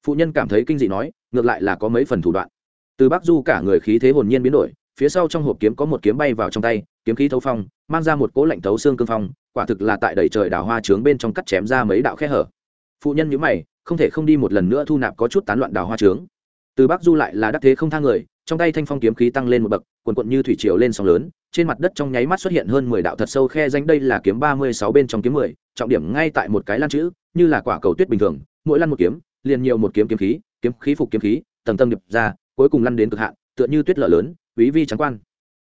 Speaker 1: Phụ nhân cảm thấy kinh dị nói, ngược lại là có mấy phần thủ đoạn. Từ bắc du cả người khí thế hồn nhiên biến đổi, phía sau trong hộp kiếm có một kiếm bay vào trong tay, kiếm khí thấu phong, mang ra một cỗ lạnh thấu xương cương phong, quả thực là tại đầy trời đào hoa trướng bên trong cắt chém ra mấy đạo khe hở. Phụ nhân nhữ mày, không thể không đi một lần nữa thu nạp có chút tán loạn đào hoa trướng từ bắc du lại là đắc thế không thang người, trong tay thanh phong kiếm khí tăng lên một bậc quần quận như thủy triều lên sóng lớn, trên mặt đất trong nháy mắt xuất hiện hơn mười đạo thật sâu khe danh đây là kiếm ba mươi sáu bên trong kiếm mười, trọng điểm ngay tại một cái lan chữ, như là quả cầu tuyết bình thường, mỗi lăn một kiếm, liền nhiều một kiếm kiếm khí kiếm khí phục kiếm khí, tầng tầng điệp ra, cuối cùng lăn đến cực hạn, tựa như tuyết lở lớn, quý vi trắng quan.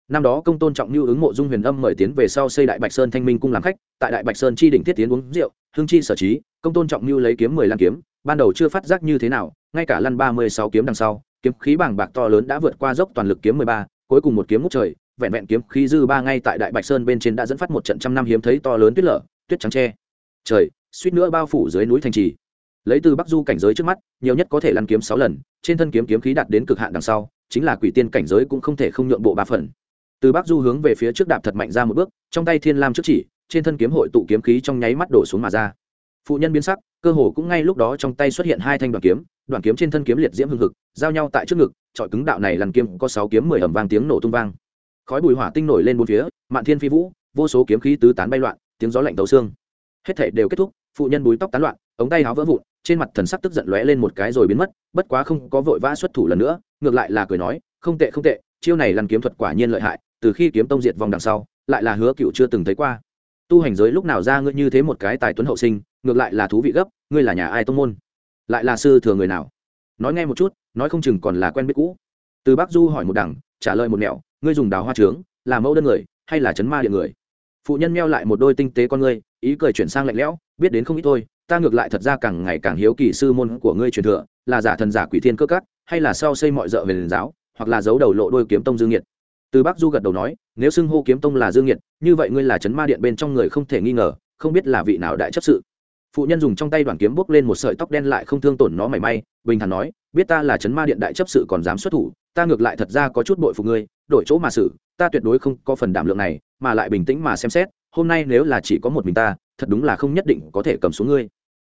Speaker 1: Năm đó công tôn trọng như ứng mộ dung huyền âm mời tiến về sau xây đại bạch sơn thanh minh cung làm khách, tại đại bạch sơn chi đỉnh thiết tiến uống rượu, hương chi sở trí, công tôn trọng như lấy kiếm mười lăn kiếm, ban đầu chưa phát giác như thế nào ngay cả lăn ba mươi sáu kiếm đằng sau, kiếm khí bảng bạc to lớn đã vượt qua dốc toàn lực kiếm mười ba, cuối cùng một kiếm ngút trời, vẹn vẹn kiếm khí dư ba ngay tại đại bạch sơn bên trên đã dẫn phát một trận trăm năm hiếm thấy to lớn tuyết lở, tuyết trắng tre trời, suýt nữa bao phủ dưới núi thành trì. Lấy từ bắc du cảnh giới trước mắt, nhiều nhất có thể lăn kiếm sáu lần, trên thân kiếm kiếm khí đạt đến cực hạn đằng sau, chính là quỷ tiên cảnh giới cũng không thể không nhượng bộ ba phần. Từ bắc du hướng về phía trước đạp thật mạnh ra một bước, trong tay thiên lam trước chỉ, trên thân kiếm hội tụ kiếm khí trong nháy mắt đổ xuống mà ra phụ nhân biến sắc, cơ hồ cũng ngay lúc đó trong tay xuất hiện hai thanh đoàn kiếm đoàn kiếm trên thân kiếm liệt diễm hưng hực, giao nhau tại trước ngực trọi cứng đạo này lằn kiếm có sáu kiếm mười ẩm vang tiếng nổ tung vang. Khói bùi hỏa tinh nổi lên bốn phía, mạn thiên phi vũ, vô số kiếm khí tứ tán bay loạn, tiếng gió lạnh tấu xương. Hết thể đều kết thúc, phụ nhân búi tóc tán loạn, ống tay áo vỡ vụn, trên mặt thần sắc tức giận lóe lên một cái rồi biến mất, bất quá không có vội vã xuất thủ lần nữa, ngược lại là cười nói, không tệ không tệ, chiêu này lăn kiếm thuật quả nhiên lợi hại, từ khi kiếm tông diệt vòng đằng sau, lại là hứa cựu chưa từng thấy qua tu hành giới lúc nào ra ngươi như thế một cái tài tuấn hậu sinh, ngược lại là thú vị gấp, ngươi là nhà ai tông môn? Lại là sư thừa người nào? Nói nghe một chút, nói không chừng còn là quen biết cũ. Từ bác du hỏi một đằng, trả lời một mẹo ngươi dùng đào hoa trướng, là mẫu đơn người, hay là chấn ma điện người? Phụ nhân meo lại một đôi tinh tế con ngươi, ý cười chuyển sang lạnh lẽo, biết đến không ít thôi, ta ngược lại thật ra càng ngày càng hiếu kỳ sư môn của ngươi truyền thừa, là giả thần giả quỷ thiên cơ cắt hay là sau xây mọi d ợ về nền giáo, hoặc là giấu đầu lộ đôi kiếm tông dương nhiệt từ bắc du gật đầu nói, nếu xưng hô kiếm tông là dương nhiệt như vậy ngươi là chấn ma điện bên trong người không thể nghi ngờ, không biết là vị nào đại chấp sự. Phụ nhân dùng trong tay đoàn kiếm bốc lên một sợi tóc đen lại không thương tổn nó mảy may, bình thản nói, biết ta là chấn ma điện đại chấp sự còn dám xuất thủ, ta ngược lại thật ra có chút bội phục ngươi, đổi chỗ mà xử, ta tuyệt đối không có phần đảm lượng này, mà lại bình tĩnh mà xem xét, hôm nay nếu là chỉ có một mình ta, thật đúng là không nhất định có thể cầm xuống ngươi.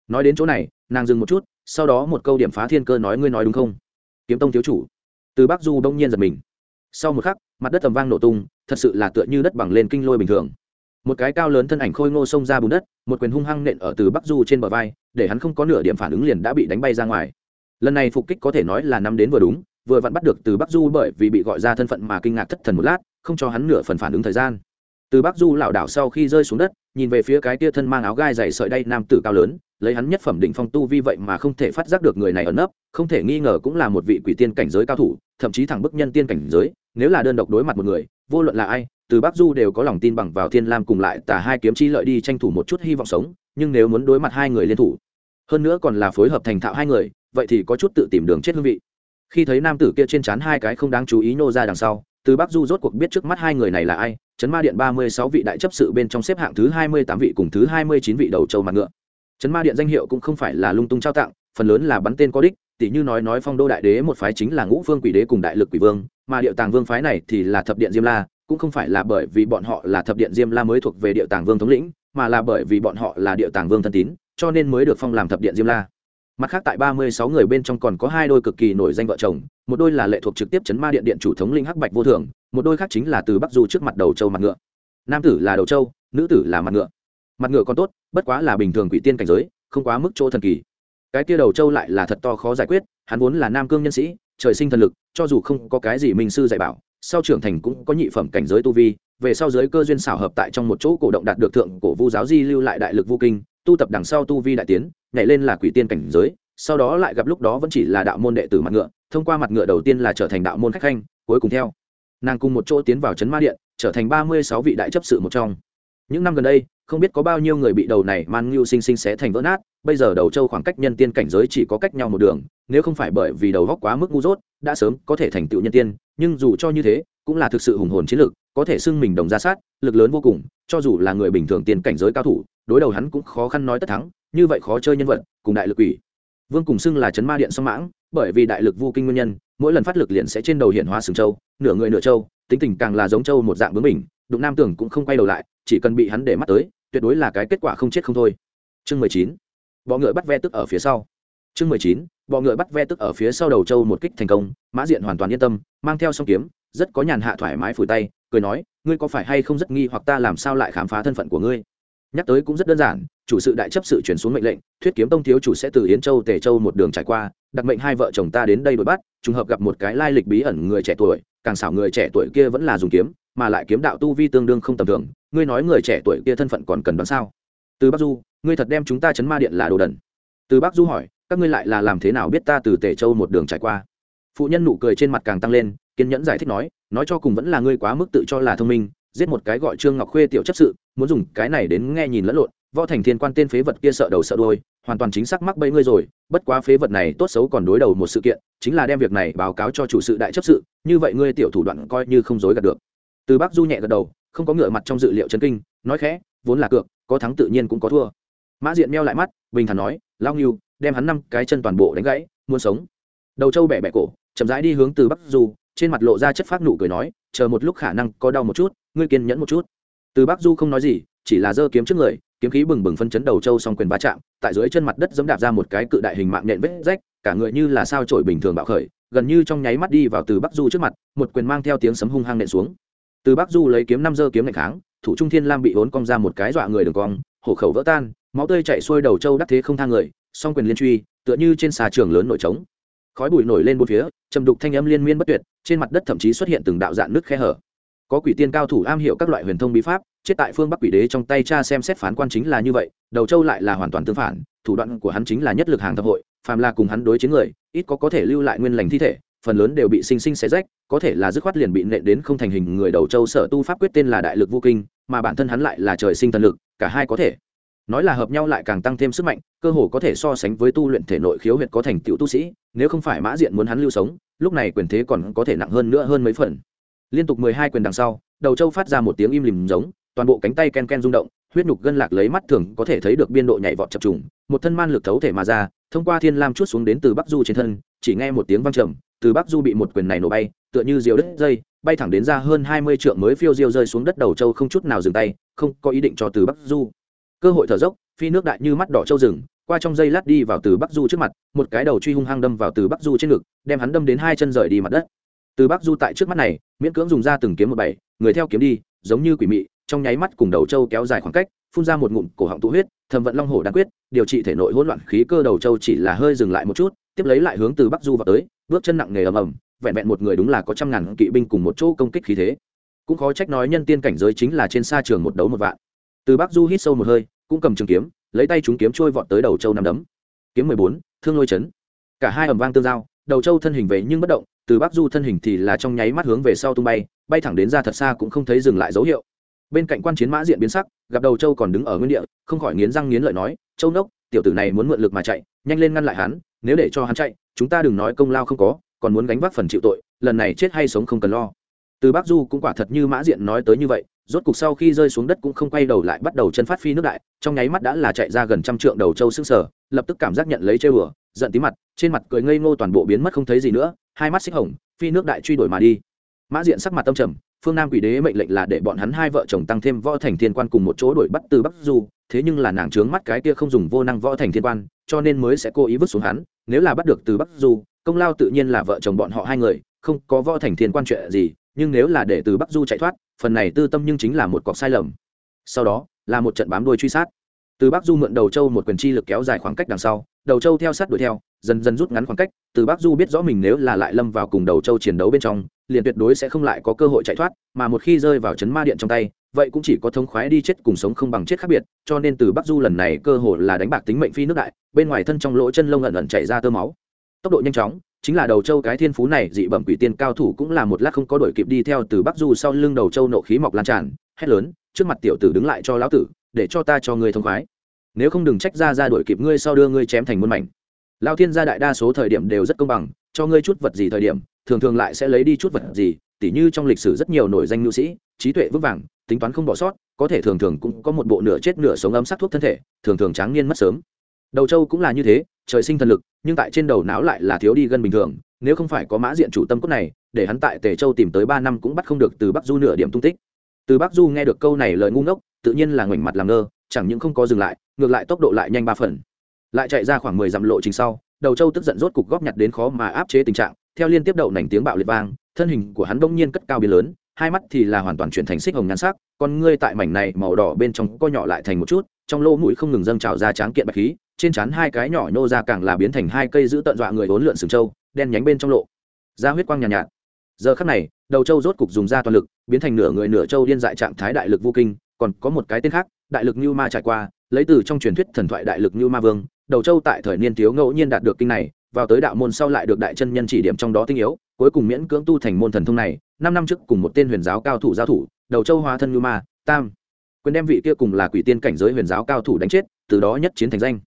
Speaker 1: Nói đến chỗ này, nàng dừng một chút, sau đó một câu điểm phá thiên cơ nói, ngươi nói đúng không? Kiếm tông thiếu chủ. Từ bắc du đông nhiên giật mình sau một khắc, mặt đất tầm vang nổ tung, thật sự là tựa như đất bằng lên kinh lôi bình thường. Một cái cao lớn thân ảnh khôi ngô xông ra bùn đất, một quyền hung hăng nện ở từ bắc du trên bờ vai, để hắn không có nửa điểm phản ứng liền đã bị đánh bay ra ngoài. Lần này phục kích có thể nói là năm đến vừa đúng, vừa vặn bắt được từ bắc du bởi vì bị gọi ra thân phận mà kinh ngạc thất thần một lát, không cho hắn nửa phần phản ứng thời gian. Từ bắc du lảo đảo sau khi rơi xuống đất, nhìn về phía cái tia thân mang áo gai dày sợi đay nam tử cao lớn lấy hắn nhất phẩm định phong tu vi vậy mà không thể phát giác được người này ở nấp, không thể nghi ngờ cũng là một vị quỷ tiên cảnh giới cao thủ, thậm chí thẳng bức nhân tiên cảnh giới, nếu là đơn độc đối mặt một người, vô luận là ai, từ bắc du đều có lòng tin bằng vào thiên lam cùng lại tả hai kiếm chi lợi đi tranh thủ một chút hy vọng sống, nhưng nếu muốn đối mặt hai người liên thủ, hơn nữa còn là phối hợp thành thạo hai người, vậy thì có chút tự tìm đường chết hương vị. Khi thấy nam tử kia trên trán hai cái không đáng chú ý nô ra đằng sau, từ bắc du rốt cuộc biết trước mắt hai người này là ai, chấn ma điện ba mươi sáu vị đại chấp sự bên trong xếp hạng thứ hai mươi tám vị cùng thứ hai mươi chín vị đầu châu mặt ngựa chấn ma điện danh hiệu cũng không phải là lung tung trao tặng, phần lớn là bắn tên có đích tỷ như nói nói phong đô đại đế một phái chính là ngũ vương quỷ đế cùng đại lực quỷ vương, mà điệu tàng vương phái này thì là thập điện diêm la, cũng không phải là bởi vì bọn họ là thập điện diêm la mới thuộc về điệu tàng vương thống lĩnh, mà là bởi vì bọn họ là điệu tàng vương thân tín, cho nên mới được phong làm thập điện diêm la. Mặt khác tại ba mươi sáu người bên trong còn có hai đôi cực kỳ nổi danh vợ chồng, một đôi là lệ thuộc trực tiếp chấn ma điện điện chủ thống linh hắc bạch vô thường, một đôi khác chính là từ bắc du trước mặt đầu châu mặt ngựa. Nam tử là đầu châu, nữ tử là mặt ngựa mặt ngựa còn tốt, bất quá là bình thường quỷ tiên cảnh giới, không quá mức chỗ thần kỳ. Cái kia đầu châu lại là thật to khó giải quyết, hắn vốn là nam cương nhân sĩ, trời sinh thần lực, cho dù không có cái gì minh sư dạy bảo, sau trưởng thành cũng có nhị phẩm cảnh giới tu vi, về sau giới cơ duyên xảo hợp tại trong một chỗ cổ động đạt được thượng cổ vu giáo di lưu lại đại lực vô kinh, tu tập đằng sau tu vi đại tiến, nhảy lên là quỷ tiên cảnh giới, sau đó lại gặp lúc đó vẫn chỉ là đạo môn đệ tử mặt ngựa, thông qua mặt ngựa đầu tiên là trở thành đạo môn khách khanh, cuối cùng theo, nàng cùng một chỗ tiến vào trấn ma điện, trở thành ba mươi sáu vị đại chấp sự một trong. Những năm gần đây không biết có bao nhiêu người bị đầu này man ngưu sinh sinh xé thành vỡ nát, bây giờ đầu châu khoảng cách nhân tiên cảnh giới chỉ có cách nhau một đường, nếu không phải bởi vì đầu góc quá mức ngu dốt, đã sớm có thể thành tựu nhân tiên, nhưng dù cho như thế, cũng là thực sự hùng hồn chiến lược, có thể xưng mình đồng ra sát, lực lớn vô cùng, cho dù là người bình thường tiên cảnh giới cao thủ, đối đầu hắn cũng khó khăn nói tất thắng, như vậy khó chơi nhân vật, cùng đại lực ủy vương cùng xưng là chấn ma điện song mãng, bởi vì đại lực vô kinh nguyên nhân, mỗi lần phát lực liền sẽ trên đầu hiện hóa sừng châu, nửa người nửa châu, tính tình càng là giống châu một dạng bướng mình đụng nam tưởng cũng không quay đầu lại, chỉ cần bị hắn để mắt tới tuyệt đối là cái kết quả không chết không thôi. Chương mười chín, bọ ngựa bắt ve tức ở phía sau. Chương mười chín, bọ ngựa bắt ve tức ở phía sau đầu châu một kích thành công, mã diện hoàn toàn yên tâm, mang theo song kiếm, rất có nhàn hạ thoải mái phủi tay, cười nói, ngươi có phải hay không rất nghi hoặc ta làm sao lại khám phá thân phận của ngươi? Nhắc tới cũng rất đơn giản, chủ sự đại chấp sự chuyển xuống mệnh lệnh, thuyết kiếm tông thiếu chủ sẽ từ yến châu, tề châu một đường trải qua, đặc mệnh hai vợ chồng ta đến đây đuổi bắt, trùng hợp gặp một cái lai lịch bí ẩn người trẻ tuổi, càng xảo người trẻ tuổi kia vẫn là dùng kiếm mà lại kiếm đạo tu vi tương đương không tầm thường, ngươi nói người trẻ tuổi kia thân phận còn cần đoán sao? Từ bắc du, ngươi thật đem chúng ta chấn ma điện là đồ đần. Từ bắc du hỏi, các ngươi lại là làm thế nào biết ta từ tề châu một đường trải qua? Phụ nhân nụ cười trên mặt càng tăng lên, kiên nhẫn giải thích nói nói cho cùng vẫn là ngươi quá mức tự cho là thông minh, giết một cái gọi trương ngọc khuê tiểu chấp sự, muốn dùng cái này đến nghe nhìn lẫn lộn, võ thành thiên quan tên phế vật kia sợ đầu sợ đôi hoàn toàn chính xác mắc bẫy ngươi rồi, bất quá phế vật này tốt xấu còn đối đầu một sự kiện, chính là đem việc này báo cáo cho chủ sự đại chấp sự, như vậy ngươi tiểu thủ đoạn coi như không dối gạt được từ Bắc du nhẹ gật đầu không có ngựa mặt trong dự liệu chân kinh nói khẽ vốn là cược có thắng tự nhiên cũng có thua. Mã diện meo lại mắt bình thản nói lao nghiêu đem hắn năm cái chân toàn bộ đánh gãy muốn sống. Đầu trâu bẻ bẻ cổ chậm rãi đi hướng từ bắc du trên mặt lộ ra chất phát nụ cười nói chờ một lúc khả năng có đau một chút ngươi kiên nhẫn một chút. Từ bắc du không nói gì chỉ là giơ kiếm trước người kiếm khí bừng bừng phân chấn đầu trâu, song quyền ba chạm tại dưới chân mặt đất dẫm đạp ra một cái cự đại hình mạng nhện vết rách cả người như là sao trổi bình thường bạo khởi gần như trong nháy mắt đi vào từ bắc du trước mặt một quyền mang theo tiếng sấm hung hăng nện xuống từ bắc du lấy kiếm năm dơ kiếm lạnh kháng, thủ trung thiên lam bị hốn cong ra một cái dọa người đường cong, hổ khẩu vỡ tan, máu tươi chạy xuôi đầu châu đắc thế không thang người, song quyền liên truy, tựa như trên xà trường lớn nổi trống. Khói bụi nổi lên bốn phía, trầm đục thanh âm liên miên bất tuyệt, trên mặt đất thậm chí xuất hiện từng đạo dạn nước khe hở. Có quỷ tiên cao thủ am hiểu các loại huyền thông bí pháp, chết tại phương bắc quỷ đế trong tay cha xem xét phán quan chính là như vậy, đầu châu lại là hoàn toàn tương phản, thủ đoạn của hắn chính là nhất lực hàng thập hội, phàm là cùng hắn đối chiến người, ít có có thể lưu lại nguyên lành thi thể phần lớn đều bị sinh sinh xé rách, có thể là dứt khoát liền bị nện đến không thành hình người đầu châu sở tu pháp quyết tên là đại lực vô kinh, mà bản thân hắn lại là trời sinh thần lực, cả hai có thể. Nói là hợp nhau lại càng tăng thêm sức mạnh, cơ hồ có thể so sánh với tu luyện thể nội khiếu huyệt có thành tựu tu sĩ, nếu không phải mã diện muốn hắn lưu sống, lúc này quyền thế còn có thể nặng hơn nữa hơn mấy phần. Liên tục mười hai quyền đằng sau, đầu châu phát ra một tiếng im lìm giống, toàn bộ cánh tay ken ken rung động, huyết nhục gân lạc lấy mắt thường có thể thấy được biên độ nhảy vọt chập trùng, một thân man lực thấu thể mà ra, thông qua thiên lam chuốt xuống đến từ bắc du trên thân, chỉ nghe một tiếng vang trầm từ bắc du bị một quyền này nổ bay, tựa như diều đất dây, bay thẳng đến ra hơn hai mươi trượng mới phiêu diêu rơi xuống đất đầu châu không chút nào dừng tay, không có ý định cho từ bắc du. Cơ hội thở dốc, phi nước đại như mắt đỏ châu rừng, qua trong dây lát đi vào từ bắc du trước mặt, một cái đầu truy hung hăng đâm vào từ bắc du trên ngực, đem hắn đâm đến hai chân rời đi mặt đất. Từ bắc du tại trước mắt này, miễn cưỡng dùng ra từng kiếm một bảy, người theo kiếm đi, giống như quỷ mị, trong nháy mắt cùng đầu châu kéo dài khoảng cách, phun ra một ngụm cổ họng tụ huyết thầm vận long hổ đan quyết, điều trị thể nội hỗn loạn khí cơ đầu châu chỉ là hơi dừng lại một chút tiếp lấy lại hướng từ bắc du vào tới, bước chân nặng nề ầm ầm, vẹn vẹn một người đúng là có trăm ngàn kỵ binh cùng một chỗ công kích khí thế. Cũng khó trách nói nhân tiên cảnh giới chính là trên xa trường một đấu một vạn. Từ bắc du hít sâu một hơi, cũng cầm trường kiếm, lấy tay chúng kiếm trôi vọt tới đầu châu năm đấm. Kiếm mười bốn, thương lôi chấn. Cả hai ầm vang tương giao, đầu châu thân hình về nhưng bất động, từ bắc du thân hình thì là trong nháy mắt hướng về sau tung bay bay thẳng đến ra thật xa cũng không thấy dừng lại dấu hiệu. Bên cạnh quan chiến mã diện biến sắc, gặp đầu châu còn đứng ở nguyên địa, không khỏi nghiến răng nghiến lợi nói, châu nốc, tiểu tử này muốn mượn lực mà chạy, nhanh lên ngăn lại hắn nếu để cho hắn chạy, chúng ta đừng nói công lao không có, còn muốn gánh vác phần chịu tội, lần này chết hay sống không cần lo. Từ bắc du cũng quả thật như mã diện nói tới như vậy, rốt cục sau khi rơi xuống đất cũng không quay đầu lại bắt đầu chân phát phi nước đại, trong nháy mắt đã là chạy ra gần trăm trượng đầu châu xương sở lập tức cảm giác nhận lấy chơi bừa, giận tí mặt, trên mặt cười ngây ngô toàn bộ biến mất không thấy gì nữa, hai mắt xích hồng, phi nước đại truy đuổi mà đi. Mã diện sắc mặt tâm trầm, phương nam quỷ đế mệnh lệnh là để bọn hắn hai vợ chồng tăng thêm võ thành thiên quan cùng một chỗ đuổi bắt từ bắc du, thế nhưng là nàng trướng mắt cái kia không dùng vô năng võ thành thiên quan cho nên mới sẽ cố ý vứt xuống hắn, nếu là bắt được từ bắc du, công lao tự nhiên là vợ chồng bọn họ hai người, không có võ thành thiên quan chuyện gì, nhưng nếu là để từ bắc du chạy thoát, phần này tư tâm nhưng chính là một cọc sai lầm. Sau đó, là một trận bám đuôi truy sát. Từ bắc du mượn đầu châu một quyền chi lực kéo dài khoảng cách đằng sau, đầu châu theo sát đuổi theo, dần dần rút ngắn khoảng cách, từ bắc du biết rõ mình nếu là lại lâm vào cùng đầu châu chiến đấu bên trong, liền tuyệt đối sẽ không lại có cơ hội chạy thoát, mà một khi rơi vào chấn ma điện trong tay vậy cũng chỉ có thống khoái đi chết cùng sống không bằng chết khác biệt, cho nên từ bắc du lần này cơ hội là đánh bạc tính mệnh phi nước đại, bên ngoài thân trong lỗ chân lông ẩn ẩn chảy ra tơ máu. Tốc độ nhanh chóng, chính là đầu châu cái thiên phú này, dị bẩm quỷ tiên cao thủ cũng là một lát không có đuổi kịp đi theo từ bắc du sau lưng đầu châu nộ khí mọc lan tràn, hét lớn, trước mặt tiểu tử đứng lại cho lão tử, để cho ta cho ngươi thông khoái. Nếu không đừng trách ra ra đuổi kịp ngươi sau đưa ngươi chém thành muôn mảnh. Lao thiên gia đại đa số thời điểm đều rất công bằng, cho ngươi chút vật gì thời điểm, thường thường lại sẽ lấy đi chút vật gì tỉ như trong lịch sử rất nhiều nổi danh nhu sĩ, trí tuệ vững vàng, tính toán không bỏ sót, có thể thường thường cũng có một bộ nửa chết nửa sống ấm sắc thuốc thân thể, thường thường tráng niên mất sớm. Đầu châu cũng là như thế, trời sinh thần lực, nhưng tại trên đầu não lại là thiếu đi gần bình thường, nếu không phải có mã diện chủ tâm cốt này, để hắn tại tề châu tìm tới ba năm cũng bắt không được từ bắc du nửa điểm tung tích. Từ bắc du nghe được câu này lời ngu ngốc, tự nhiên là ngoảnh mặt làm ngơ, chẳng những không có dừng lại, ngược lại tốc độ lại nhanh ba phần. Lại chạy ra khoảng mười dặm lộ trình sau, đầu châu tức giận rốt cục góp nhặt đến khó mà áp chế tình trạng, theo liên tiếp đậu nành tiếng bạo liệt vang thân hình của hắn đông nhiên cất cao biến lớn hai mắt thì là hoàn toàn chuyển thành xích hồng nhan sắc con ngươi tại mảnh này màu đỏ bên trong co nhỏ lại thành một chút trong lỗ mũi không ngừng dâng trào ra tráng kiện bạch khí trên trán hai cái nhỏ nhô ra càng là biến thành hai cây giữ tận dọa người bốn lượn sừng trâu đen nhánh bên trong lộ. Ra huyết quang nhàn nhạt, nhạt. Giờ khắc này đầu trâu rốt cục dùng ra toàn lực biến thành nửa người nửa trâu điên dại trạng thái đại lực vô kinh còn có một cái tên khác đại lực như ma trải qua lấy từ trong truyền thuyết thần thoại đại lực như ma vương đầu trâu tại thời niên thiếu ngẫu nhiên đạt được kinh này vào tới đạo môn sau lại được đại chân nhân chỉ điểm trong đó tinh yếu, cuối cùng miễn cưỡng tu thành môn thần thông này, năm năm trước cùng một tên huyền giáo cao thủ giao thủ, đầu châu hóa thân như ma, tam. Quyền đem vị kia cùng là quỷ tiên cảnh giới huyền giáo cao thủ đánh chết, từ đó nhất chiến thành danh.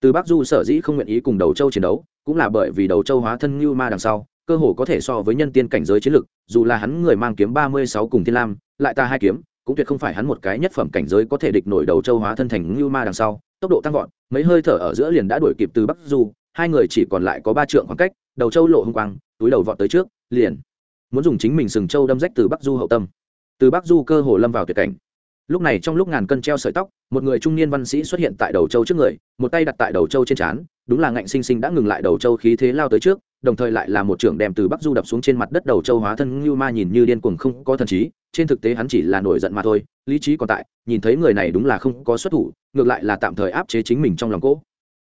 Speaker 1: Từ bắc du sở dĩ không nguyện ý cùng đầu châu chiến đấu, cũng là bởi vì đầu châu hóa thân như ma đằng sau, cơ hồ có thể so với nhân tiên cảnh giới chiến lực, dù là hắn người mang kiếm ba mươi sáu cùng thiên lam, lại ta hai kiếm, cũng tuyệt không phải hắn một cái nhất phẩm cảnh giới có thể địch nổi đầu châu hóa thân thành như ma đằng sau, tốc độ tăng vọt, mấy hơi thở ở giữa liền đã đuổi kịp từ bắc du hai người chỉ còn lại có ba trượng khoảng cách, đầu châu lộ hung quang, túi đầu vọt tới trước, liền muốn dùng chính mình sừng châu đâm rách từ bắc du hậu tâm. Từ bắc du cơ hồ lâm vào tuyệt cảnh. Lúc này trong lúc ngàn cân treo sợi tóc, một người trung niên văn sĩ xuất hiện tại đầu châu trước người, một tay đặt tại đầu châu trên trán, đúng là ngạnh sinh sinh đã ngừng lại đầu châu khí thế lao tới trước, đồng thời lại là một trưởng đem từ bắc du đập xuống trên mặt đất đầu châu hóa thân ngưu ma nhìn như điên cuồng không có thần trí, trên thực tế hắn chỉ là nổi giận mà thôi, lý trí còn tại, nhìn thấy người này đúng là không có xuất thủ, ngược lại là tạm thời áp chế chính mình trong lòng cỗ.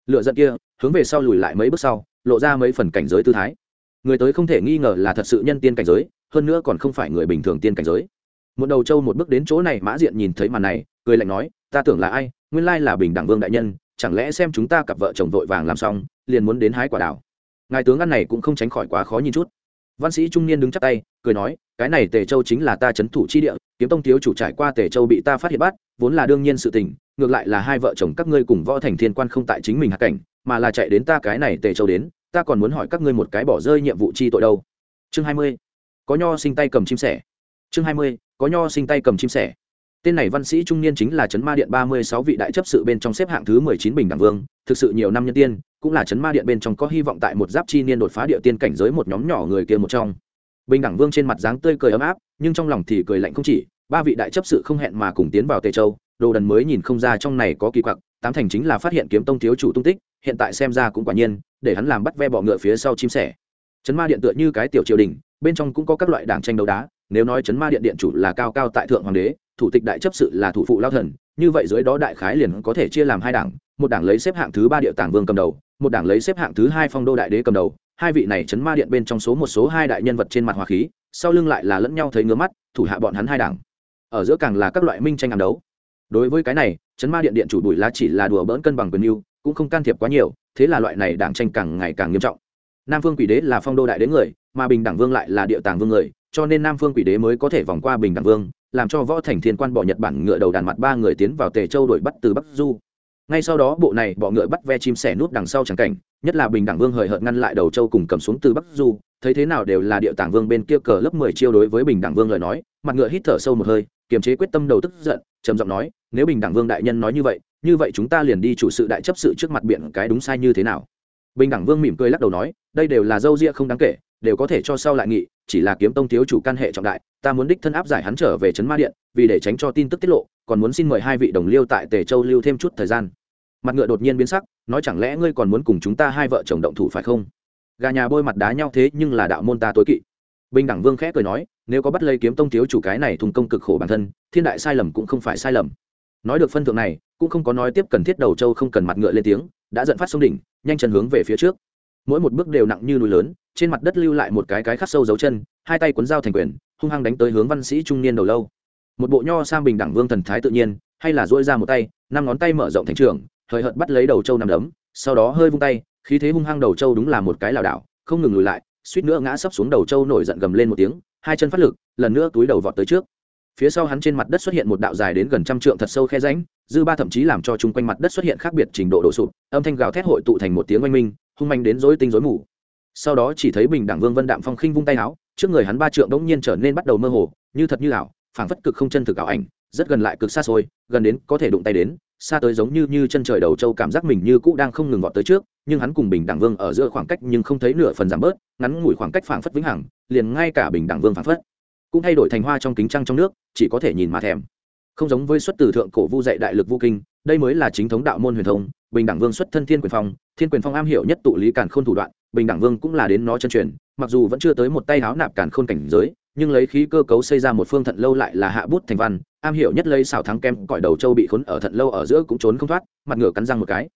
Speaker 1: Lựa giận kia hướng về sau lùi lại mấy bước sau, lộ ra mấy phần cảnh giới tư thái. Người tới không thể nghi ngờ là thật sự nhân tiên cảnh giới, hơn nữa còn không phải người bình thường tiên cảnh giới. Một đầu châu một bước đến chỗ này mã diện nhìn thấy màn này, cười lạnh nói, ta tưởng là ai? Nguyên lai là bình đẳng vương đại nhân, chẳng lẽ xem chúng ta cặp vợ chồng vội vàng làm xong, liền muốn đến hái quả đảo ngài tướng ăn này cũng không tránh khỏi quá khó nhìn chút. Văn sĩ trung niên đứng chắc tay, cười nói, cái này tề châu chính là ta c h ấ n thủ chi địa, kiếm tông thiếu chủ trải qua tề châu bị ta phát hiện bắt, vốn là đương nhiên sự tình, ngược lại là hai vợ chồng các ngươi cùng võ thành thiên quan không tại chính mình hạ cảnh mà là chạy đến ta cái này tề châu đến, ta còn muốn hỏi các ngươi một cái bỏ rơi nhiệm vụ chi tội đâu. Chương hai mươi, có nho sinh tay cầm chim sẻ. Chương hai mươi, có nho sinh tay cầm chim sẻ. Tên này văn sĩ trung niên chính là trấn ma điện ba mươi sáu vị đại chấp sự bên trong xếp hạng thứ mười chín bình đẳng vương, thực sự nhiều năm nhân tiên, cũng là trấn ma điện bên trong có hy vọng tại một giáp chi niên đột phá địa tiên cảnh giới một nhóm nhỏ người kia một trong. Bình đẳng vương trên mặt dáng tươi cười ấm áp, nhưng trong lòng thì cười lạnh không chỉ, ba vị đại chấp sự không hẹn mà cùng tiến vào tề châu, đồ đần mới nhìn không ra trong này có kỳ quặc, tám thành chính là phát hiện kiếm tông thiếu chủ tung tích hiện tại xem ra cũng quả nhiên, để hắn làm bắt ve bọ ngựa phía sau chim sẻ. Trấn ma điện tựa như cái tiểu triều đình, bên trong cũng có các loại đảng tranh đấu đá, nếu nói trấn ma điện điện chủ là cao cao tại thượng hoàng đế, thủ tịch đại chấp sự là thủ phụ lao thần, như vậy dưới đó đại khái liền có thể chia làm hai đảng, một đảng lấy xếp hạng thứ ba địa tàng vương cầm đầu, một đảng lấy xếp hạng thứ hai phong đô đại đế cầm đầu, hai vị này chấn ma điện bên trong số một số hai đại nhân vật trên mặt hòa khí, sau lưng lại là lẫn nhau thấy ngứa mắt, thủ hạ bọn hắn hai đảng. Ở giữa càng là các loại minh tranh ám đấu. Đối với cái này, chấn ma điện điện chủ bùi lá chỉ là đùa bỡn cân bằng quyền mưu cũng không can thiệp quá nhiều, thế là loại này đảng tranh càng ngày càng nghiêm trọng. Nam phương quỷ đế là phong đô đại đế người, mà bình đẳng vương lại là địa tàng vương người, cho nên nam phương quỷ đế mới có thể vòng qua bình đẳng vương, làm cho võ thành thiên quan bỏ nhật bản ngựa đầu đàn mặt ba người tiến vào tề châu đổi bắt từ bắc du. Ngay sau đó, bộ này bọ ngựa bắt ve chim sẻ nút đằng sau trắng cảnh, nhất là bình đẳng vương hời hợt ngăn lại đầu châu cùng cầm xuống từ bắc du, thấy thế nào đều là địa tàng vương bên kia cờ lớp mười chiêu đối với bình đẳng vương lời nói, mặt ngựa hít thở sâu một hơi, kiềm chế quyết tâm đầu tức giận, trầm giọng nói, nếu bình đẳng vương đại nhân nói như vậy như vậy chúng ta liền đi chủ sự đại chấp sự trước mặt biện cái đúng sai như thế nào? Bình đẳng vương mỉm cười lắc đầu nói, đây đều là dâu ria không đáng kể, đều có thể cho sau lại nghị, chỉ là kiếm tông thiếu chủ căn hệ trọng đại, ta muốn đích thân áp giải hắn trở về trấn ma điện, vì để tránh cho tin tức tiết lộ, còn muốn xin mời hai vị đồng liêu tại tề châu lưu thêm chút thời gian. Mặt ngựa đột nhiên biến sắc, nói chẳng lẽ ngươi còn muốn cùng chúng ta hai vợ chồng động thủ phải không? Gà nhà bôi mặt đá nhau thế nhưng là đạo môn ta tối kỵ. Bình đẳng vương khẽ cười nói, nếu có bắt lấy kiếm tông thiếu chủ cái này thùng công cực khổ bản thân, thiên đại sai lầm cũng không phải sai lầm. Nói được phân thượng này cũng không có nói tiếp cần thiết đầu châu không cần mặt ngựa lên tiếng, đã dẫn phát sông đỉnh, nhanh chân hướng về phía trước. Mỗi một bước đều nặng như núi lớn, trên mặt đất lưu lại một cái cái khắc sâu dấu chân, hai tay cuốn dao thành quyền, hung hăng đánh tới hướng văn sĩ trung niên đầu lâu. Một bộ nho sang bình đẳng vương thần thái tự nhiên, hay là dỗi ra một tay, năm ngón tay mở rộng thành trường, hời hợt bắt lấy đầu châu nằm đấm, sau đó hơi vung tay, khí thế hung hăng đầu châu đúng là một cái lảo đảo, không ngừng lùi lại, suýt nữa ngã sấp xuống đầu châu nổi giận gầm lên một tiếng, hai chân phát lực, lần nữa túi đầu vọt tới trước phía sau hắn trên mặt đất xuất hiện một đạo dài đến gần trăm trượng thật sâu khe ránh dư ba thậm chí làm cho chung quanh mặt đất xuất hiện khác biệt trình độ đổ sụp, âm thanh gào thét hội tụ thành một tiếng oanh minh, hung manh đến rối tinh rối mù. Sau đó chỉ thấy bình đẳng vương vân đạm phong khinh vung tay áo, trước người hắn ba trượng đống nhiên trở nên bắt đầu mơ hồ, như thật như ảo, phảng phất cực không chân thực ảo ảnh, rất gần lại cực xa xôi, gần đến có thể đụng tay đến, xa tới giống như như chân trời đầu châu cảm giác mình như cũ đang không ngừng vọt tới trước, nhưng hắn cùng bình đẳng vương ở giữa khoảng cách nhưng không thấy nửa phần giảm bớt, ngắn ngủi khoảng cách phảng phất vĩnh hằng, liền ngay cả bình đẳng vương phảng phất cũng thay đổi thành hoa trong kính trăng trong nước, chỉ có thể nhìn mà thèm. Không giống với xuất từ thượng cổ vu dạy đại lực vu kinh, đây mới là chính thống đạo môn huyền thông, bình đẳng vương xuất thân thiên quyền phong, thiên quyền phong am hiểu nhất tụ lý càn khôn thủ đoạn, bình đẳng vương cũng là đến nó chân truyền, mặc dù vẫn chưa tới một tay háo nạp càn khôn cảnh giới, nhưng lấy khí cơ cấu xây ra một phương thận lâu lại là hạ bút thành văn, am hiểu nhất lấy xào thắng kem cõi đầu châu bị khốn ở thận lâu ở giữa cũng trốn không thoát, mặt ngửa cắn răng một cái.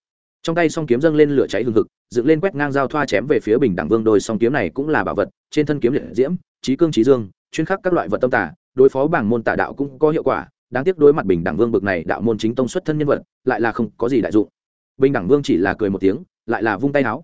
Speaker 1: Trong tay song kiếm dâng lên lửa cháy hừng hực, dựng lên quét ngang dao thoa chém về phía bình đẳng vương, đôi song kiếm này cũng là bảo vật, trên thân kiếm liệt diễm trí cương trí dương chuyên khắc các loại vật tâm tả, đối phó bảng môn tả đạo cũng có hiệu quả, đáng tiếc đối mặt bình đẳng vương bực này đạo môn chính tông xuất thân nhân vật, lại là không có gì đại dụng. Bình đẳng vương chỉ là cười một tiếng, lại là vung tay áo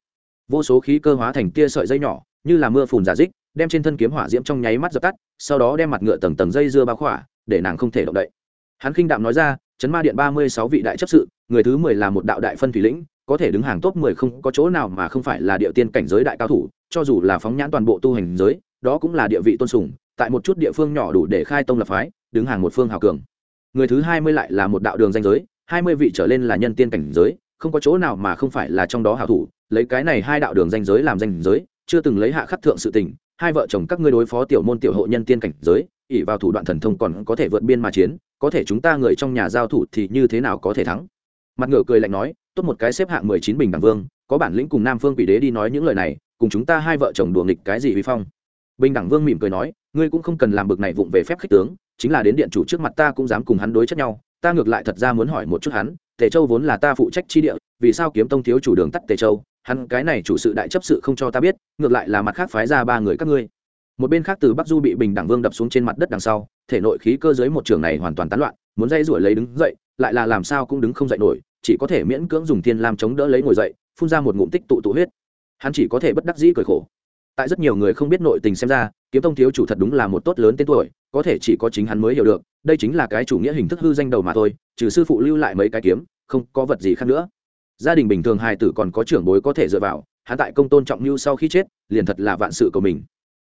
Speaker 1: vô số khí cơ hóa thành tia sợi dây nhỏ, như là mưa phùn giả dích, đem trên thân kiếm hỏa diễm trong nháy mắt dập tắt, sau đó đem mặt ngựa tầng tầng dây dưa bao khỏa, để nàng không thể động đậy. Hắn khinh đạm nói ra, chấn ma điện ba mươi sáu vị đại chấp sự, người thứ mười là một đạo đại phân thủy lĩnh, có thể đứng hàng top mười không có chỗ nào mà không phải là địa tiên cảnh giới đại cao thủ, cho dù là phóng nhãn toàn bộ tu hành giới, đó cũng là địa vị tôn sùng tại một chút địa phương nhỏ đủ để khai tông lập phái, đứng hàng một phương hào cường. Người thứ hai mươi lại là một đạo đường danh giới, hai mươi vị trở lên là nhân tiên cảnh giới, không có chỗ nào mà không phải là trong đó hào thủ, lấy cái này hai đạo đường danh giới làm danh giới, chưa từng lấy hạ khắc thượng sự tình, hai vợ chồng các ngươi đối phó tiểu môn tiểu hộ nhân tiên cảnh giới ỉ vào thủ đoạn thần thông còn có thể vượt biên mà chiến, có thể chúng ta người trong nhà giao thủ thì như thế nào có thể thắng? Mặt ngựa cười lạnh nói, tốt một cái xếp hạng mười chín bình đẳng vương, có bản lĩnh cùng nam phương quỷ đế đi nói những lời này, cùng chúng ta hai vợ chồng đùa nghịch cái gì vi phong? Bình đẳng vương mỉm cười nói ngươi cũng không cần làm bực này vụng về phép khích tướng, chính là đến điện chủ trước mặt ta cũng dám cùng hắn đối chất nhau, ta ngược lại thật ra muốn hỏi một chút hắn, tề châu vốn là ta phụ trách chi địa, vì sao kiếm tông thiếu chủ đường tắt tề châu? Hắn cái này chủ sự đại chấp sự không cho ta biết, ngược lại là mặt khác phái ra ba người các ngươi. Một bên khác từ bắc du bị bình đẳng vương đập xuống trên mặt đất đằng sau, thể nội khí cơ dưới một trường này hoàn toàn tán loạn, muốn dây ruổi lấy đứng dậy, lại là làm sao cũng đứng không dậy nổi, chỉ có thể miễn cưỡng dùng thiên lam chống đỡ lấy ngồi dậy, phun ra một ngụm tích tụ tụ huyết. Hắn chỉ có thể bất đắc dĩ cười khổ. Tại rất nhiều người không biết nội tình xem ra kiếm tông thiếu chủ thật đúng là một tốt lớn tên tuổi, có thể chỉ có chính hắn mới hiểu được, đây chính là cái chủ nghĩa hình thức hư danh đầu mà thôi, trừ sư phụ lưu lại mấy cái kiếm, không có vật gì khác nữa. Gia đình bình thường hài tử còn có trưởng bối có thể dựa vào, hắn tại công tôn trọng mưu sau khi chết, liền thật là vạn sự của mình.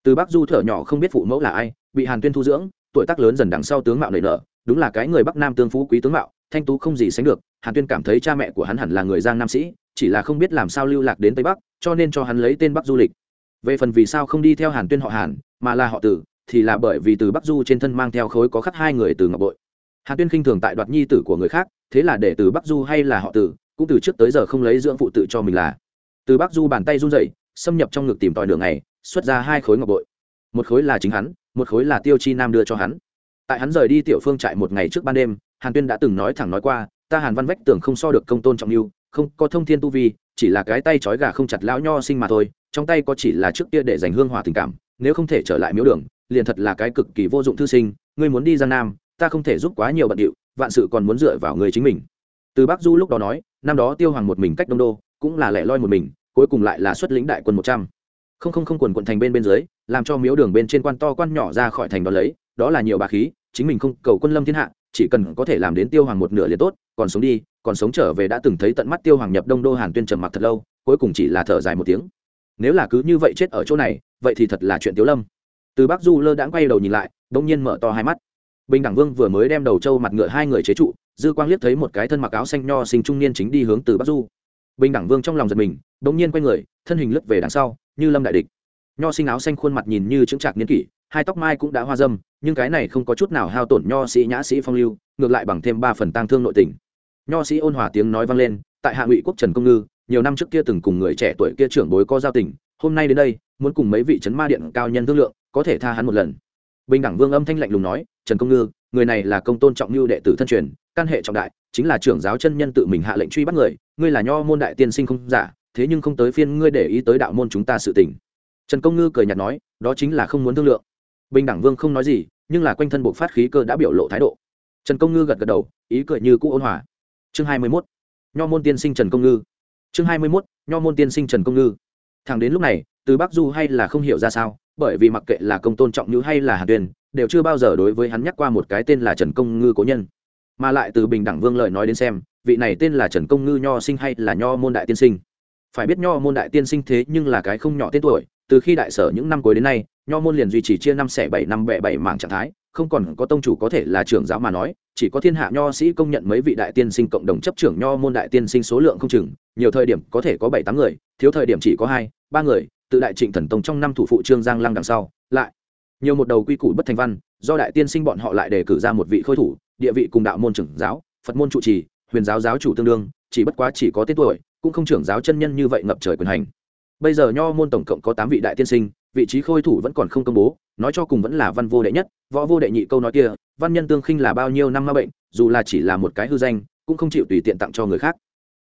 Speaker 1: Từ bắc du thở nhỏ không biết phụ mẫu là ai, bị hàn tuyên thu dưỡng, tuổi tác lớn dần đằng sau tướng mạo nảy nở, đúng là cái người bắc nam tương phú quý tướng mạo, thanh tú không gì sánh được, hàn tuyên cảm thấy cha mẹ của hắn hẳn là người giang nam sĩ, chỉ là không biết làm sao lưu lạc đến tây bắc, cho nên cho hắn lấy tên bắc du lịch về phần vì sao không đi theo hàn tuyên họ hàn, mà là họ tử, thì là bởi vì từ bắc du trên thân mang theo khối có khắc hai người từ ngọc bội. Hàn tuyên khinh thường tại đoạt nhi tử của người khác, thế là để từ bắc du hay là họ tử, cũng từ trước tới giờ không lấy dưỡng phụ tự cho mình là. Từ bắc du bàn tay run dậy xâm nhập trong ngực tìm tòi đường này xuất ra hai khối ngọc bội. Một khối là chính hắn, một khối là tiêu chi nam đưa cho hắn. Tại hắn rời đi tiểu phương trại một ngày trước ban đêm, hàn tuyên đã từng nói thẳng nói qua, ta hàn văn vách tưởng không so được công tôn trọng lưu không có thông thiên tu vi, chỉ là cái tay trói gà không chặt lão nho sinh mà thôi trong tay có chỉ là trước kia để dành hương hòa tình cảm, nếu không thể trở lại miếu đường, liền thật là cái cực kỳ vô dụng thư sinh, ngươi muốn đi giang nam, ta không thể giúp quá nhiều bận điệu, vạn sự còn muốn dựa vào người chính mình. Từ bắc du lúc đó nói, năm đó tiêu hoàng một mình cách đông đô, cũng là lẻ loi một mình, cuối cùng lại là xuất lĩnh đại quân một trăm. Không không không quần quận thành bên bên dưới, làm cho miếu đường bên trên quan to quan nhỏ ra khỏi thành đó lấy, đó là nhiều bà khí, chính mình không cầu quân lâm thiên hạ, chỉ cần có thể làm đến tiêu hoàng một nửa liền tốt, còn sống đi, còn sống trở về đã từng thấy tận mắt tiêu hoàng nhập đông đô hàn tuyên trầm mặc thật lâu, cuối cùng chỉ là thở dài một tiếng nếu là cứ như vậy chết ở chỗ này, vậy thì thật là chuyện tiếu lâm. Từ bắc du lơ đãng quay đầu nhìn lại đông nhiên mở to hai mắt. Bình đẳng vương vừa mới đem đầu trâu mặt ngựa hai người chế trụ, dư quang liếc thấy một cái thân mặc áo xanh nho sinh trung niên chính đi hướng từ bắc du. Bình đẳng vương trong lòng giật mình đông nhiên quay người, thân hình lướt về đằng sau, như lâm đại địch. Nho sinh áo xanh khuôn mặt nhìn như chứng trạc niên kỷ, hai tóc mai cũng đã hoa dâm, nhưng cái này không có chút nào hao tổn nho sĩ nhã sĩ phong lưu, ngược lại bằng thêm ba phần tang thương nội tình. Nho sĩ ôn hòa tiếng nói vang lên, tại hạ ngụy quốc trần công ngư nhiều năm trước kia từng cùng người trẻ tuổi kia trưởng bối có giao tình, hôm nay đến đây, muốn cùng mấy vị c ma điện cao nhân thương lượng, có thể tha hắn một lần. Bình đẳng vương âm thanh lạnh lùng nói, trần công ngư, người này là công tôn trọng lưu đệ tử thân truyền, căn hệ trọng đại, chính là trưởng giáo chân nhân tự mình hạ lệnh truy bắt người, ngươi là nho môn đại tiên sinh không giả, thế nhưng không tới phiên ngươi để ý tới đạo môn chúng ta sự tình. Trần công ngư cười nhạt nói, đó chính là không muốn thương lượng. Bình đẳng vương không nói gì, nhưng là quanh thân bộ phát khí cơ đã biểu lộ thái độ. Trần công ngư gật gật đầu, ý cười như cũ ôn hòa. Chương hai mươi mốt. Nho môn tiên sinh trần công ngư chương hai mươi mốt, nho môn tiên sinh trần công ngư. Thằng đến lúc này, từ bắc du hay là không hiểu ra sao, bởi vì mặc kệ là công tôn trọng như hay là hàn tuyên đều chưa bao giờ đối với hắn nhắc qua một cái tên là trần công ngư cố nhân. Mà lại từ bình đẳng vương lợi nói đến xem, vị này tên là trần công ngư nho sinh hay là nho môn đại tiên sinh? Phải biết nho môn đại tiên sinh thế nhưng là cái không nhỏ tên tuổi, từ khi đại sở những năm cuối đến nay, nho môn liền duy trì chia năm xẻ bảy, năm bẹ bảy mảng trạng thái không còn có tông chủ có thể là trưởng giáo mà nói, chỉ có thiên hạ nho sĩ công nhận mấy vị đại tiên sinh cộng đồng chấp trưởng nho môn đại tiên sinh số lượng không chừng, nhiều thời điểm có thể có bảy tám người, thiếu thời điểm chỉ có hai, ba người, tự đại trịnh thần tông trong năm thủ phụ trương giang lăng đằng sau, lại nhiều một đầu quy củ bất thành văn, do đại tiên sinh bọn họ lại đề cử ra một vị khôi thủ, địa vị cùng đạo môn trưởng giáo, phật môn trụ trì, huyền giáo giáo chủ tương đương, chỉ bất quá chỉ có tên tuổi, cũng không trưởng giáo chân nhân như vậy ngập trời quyền hành. Bây giờ nho môn tổng cộng có tám vị đại tiên sinh vị trí khôi thủ vẫn còn không công bố, nói cho cùng vẫn là văn vô đệ nhất, võ vô đệ nhị câu nói kia, văn nhân tương khinh là bao nhiêu năm ma bệnh, dù là chỉ là một cái hư danh, cũng không chịu tùy tiện tặng cho người khác.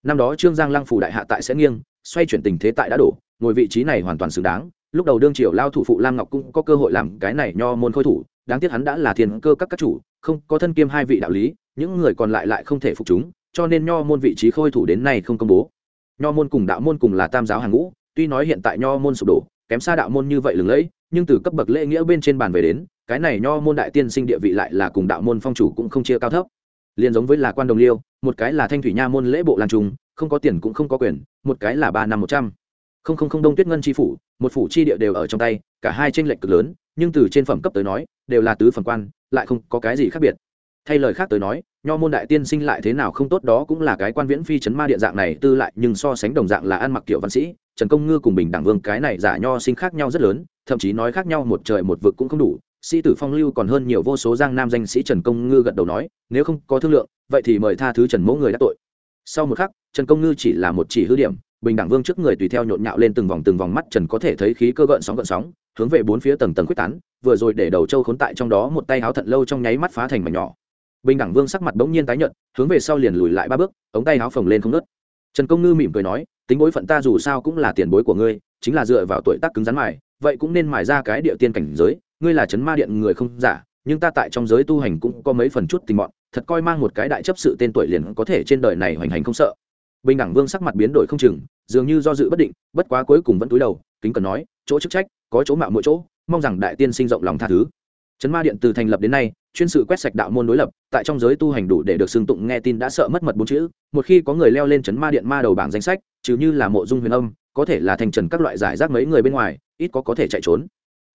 Speaker 1: Năm đó trương giang lăng phủ đại hạ tại sẽ nghiêng, xoay chuyển tình thế tại đã đổ, ngồi vị trí này hoàn toàn xứng đáng, lúc đầu đương triều lao thủ phụ lam ngọc cũng có cơ hội làm cái này nho môn khôi thủ, đáng tiếc hắn đã là thiên cơ các các chủ, không có thân kiêm hai vị đạo lý, những người còn lại lại không thể phục chúng, cho nên nho môn vị trí khôi thủ đến nay không công bố. Nho môn cùng đạo môn cùng là tam giáo hàng ngũ, tuy nói hiện tại nho môn sụp đổ kém xa đạo môn như vậy lừng lẫy, nhưng từ cấp bậc lễ nghĩa bên trên bàn về đến, cái này nho môn đại tiên sinh địa vị lại là cùng đạo môn phong chủ cũng không chia cao thấp. Liền giống với là quan đồng liêu, một cái là thanh thủy nha môn lễ bộ lan trung, không có tiền cũng không có quyền, một cái là ba năm một trăm. Không không không đông tuyết ngân chi phủ, một phủ chi địa đều ở trong tay, cả hai tranh lệch cực lớn, nhưng từ trên phẩm cấp tới nói, đều là tứ phẩm quan, lại không có cái gì khác biệt. Thay lời khác tới nói, nho môn đại tiên sinh lại thế nào không tốt đó cũng là cái quan viễn phi chấn ma điện dạng này, tư lại nhưng so sánh đồng dạng là ăn mặc kiểu văn sĩ trần công ngư cùng bình đẳng vương cái này giả nho sinh khác nhau rất lớn, thậm chí nói khác nhau một trời một vực cũng không đủ. Sĩ tử phong lưu còn hơn nhiều vô số giang nam danh sĩ trần công ngư gật đầu nói, nếu không có thương lượng, vậy thì mời tha thứ trần mẫu người đã tội. Sau một khắc, trần công ngư chỉ là một chỉ hư điểm, bình đẳng vương trước người tùy theo nhộn nhạo lên từng vòng từng vòng mắt trần có thể thấy khí cơ gợn sóng gợn sóng, hướng về bốn phía tầng tầng quyết tán, vừa rồi để đầu trâu khốn tại trong đó một tay háo thận lâu trong nháy mắt phá thành mảnh nhỏ. Bình đẳng vương sắc mặt bỗng nhiên tái nhợt, hướng về sau liền lùi lại ba bước, ống tay háo phồng lên không nứt. trần công ngư mỉm cười nói tính bối phận ta dù sao cũng là tiền bối của ngươi, chính là dựa vào tuổi tác cứng rắn mài, vậy cũng nên mài ra cái địa tiên cảnh giới, ngươi là chấn ma điện người không giả, nhưng ta tại trong giới tu hành cũng có mấy phần chút tình mọn thật coi mang một cái đại chấp sự tên tuổi liền có thể trên đời này hoành hành không sợ. Bình đẳng vương sắc mặt biến đổi không chừng, dường như do dự bất định, bất quá cuối cùng vẫn túi đầu, kính cần nói, chỗ chức trách, có chỗ mạo mỗi chỗ, mong rằng đại tiên sinh rộng lòng tha thứ. Chấn ma điện từ thành lập đến nay chuyên sự quét sạch đạo môn đối lập, tại trong giới tu hành đủ để được xưng tụng nghe tin đã sợ mất mật bốn chữ, một khi có người leo lên chấn ma điện ma đầu bảng danh sách, trừ như là mộ dung huyền âm, có thể là thành trần các loại giải rác mấy người bên ngoài, ít có có thể chạy trốn.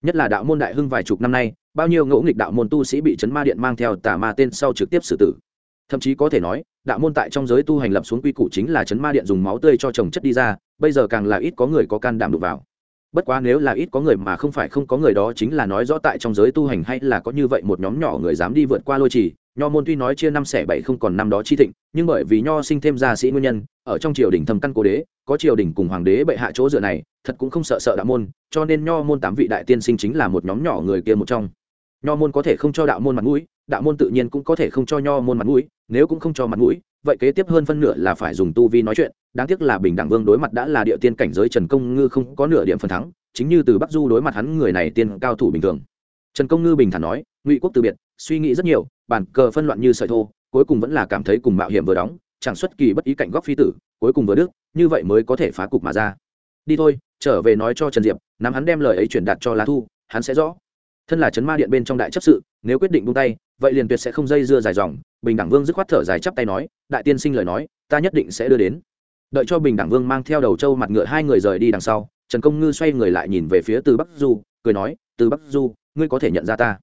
Speaker 1: Nhất là đạo môn đại hưng vài chục năm nay, bao nhiêu ngẫu nghịch đạo môn tu sĩ bị chấn ma điện mang theo tà ma tên sau trực tiếp xử tử. Thậm chí có thể nói, đạo môn tại trong giới tu hành lập xuống quy củ chính là chấn ma điện dùng máu tươi cho trồng chất đi ra, bây giờ càng là ít có người có can đảm đụng vào bất quá nếu là ít có người mà không phải không có người đó chính là nói rõ tại trong giới tu hành hay là có như vậy một nhóm nhỏ người dám đi vượt qua lôi trì. Nho môn tuy nói chia năm xẻ bảy không còn năm đó chi thịnh, nhưng bởi vì nho sinh thêm gia sĩ nguyên nhân, ở trong triều đình thâm căn cố đế, có triều đình cùng hoàng đế bệ hạ chỗ dựa này, thật cũng không sợ sợ đạo môn, cho nên nho môn tám vị đại tiên sinh chính là một nhóm nhỏ người kia một trong. Nho môn có thể không cho đạo môn mặt mũi, đạo môn tự nhiên cũng có thể không cho nho môn mặt mũi, nếu cũng không cho mặt mũi vậy kế tiếp hơn phân nửa là phải dùng tu vi nói chuyện, đáng tiếc là bình đẳng vương đối mặt đã là địa tiên cảnh giới trần công ngư không có nửa điểm phần thắng, chính như từ bắc du đối mặt hắn người này tiên cao thủ bình thường. Trần công ngư bình thản nói, ngụy quốc từ biệt, suy nghĩ rất nhiều, bản cờ phân loạn như sợi thô, cuối cùng vẫn là cảm thấy cùng mạo hiểm vừa đóng, chẳng xuất kỳ bất ý cạnh góc phi tử, cuối cùng vừa đức, như vậy mới có thể phá cục mà ra. Đi thôi, trở về nói cho trần diệp, nắm hắn đem lời ấy truyền đạt cho lá thu, hắn sẽ rõ. Thân là trấn ma điện bên trong đại chấp sự, nếu quyết định buông tay, vậy liền tuyệt sẽ không dây dưa dài dòng bình đẳng vương dứt khoát thở dài chắp tay nói, đại tiên sinh lời nói, ta nhất định sẽ đưa đến. Đợi cho bình đẳng vương mang theo đầu trâu mặt ngựa hai người rời đi đằng sau, trần công ngư xoay người lại nhìn về phía từ bắc du, cười nói, từ bắc du, ngươi có thể nhận ra ta.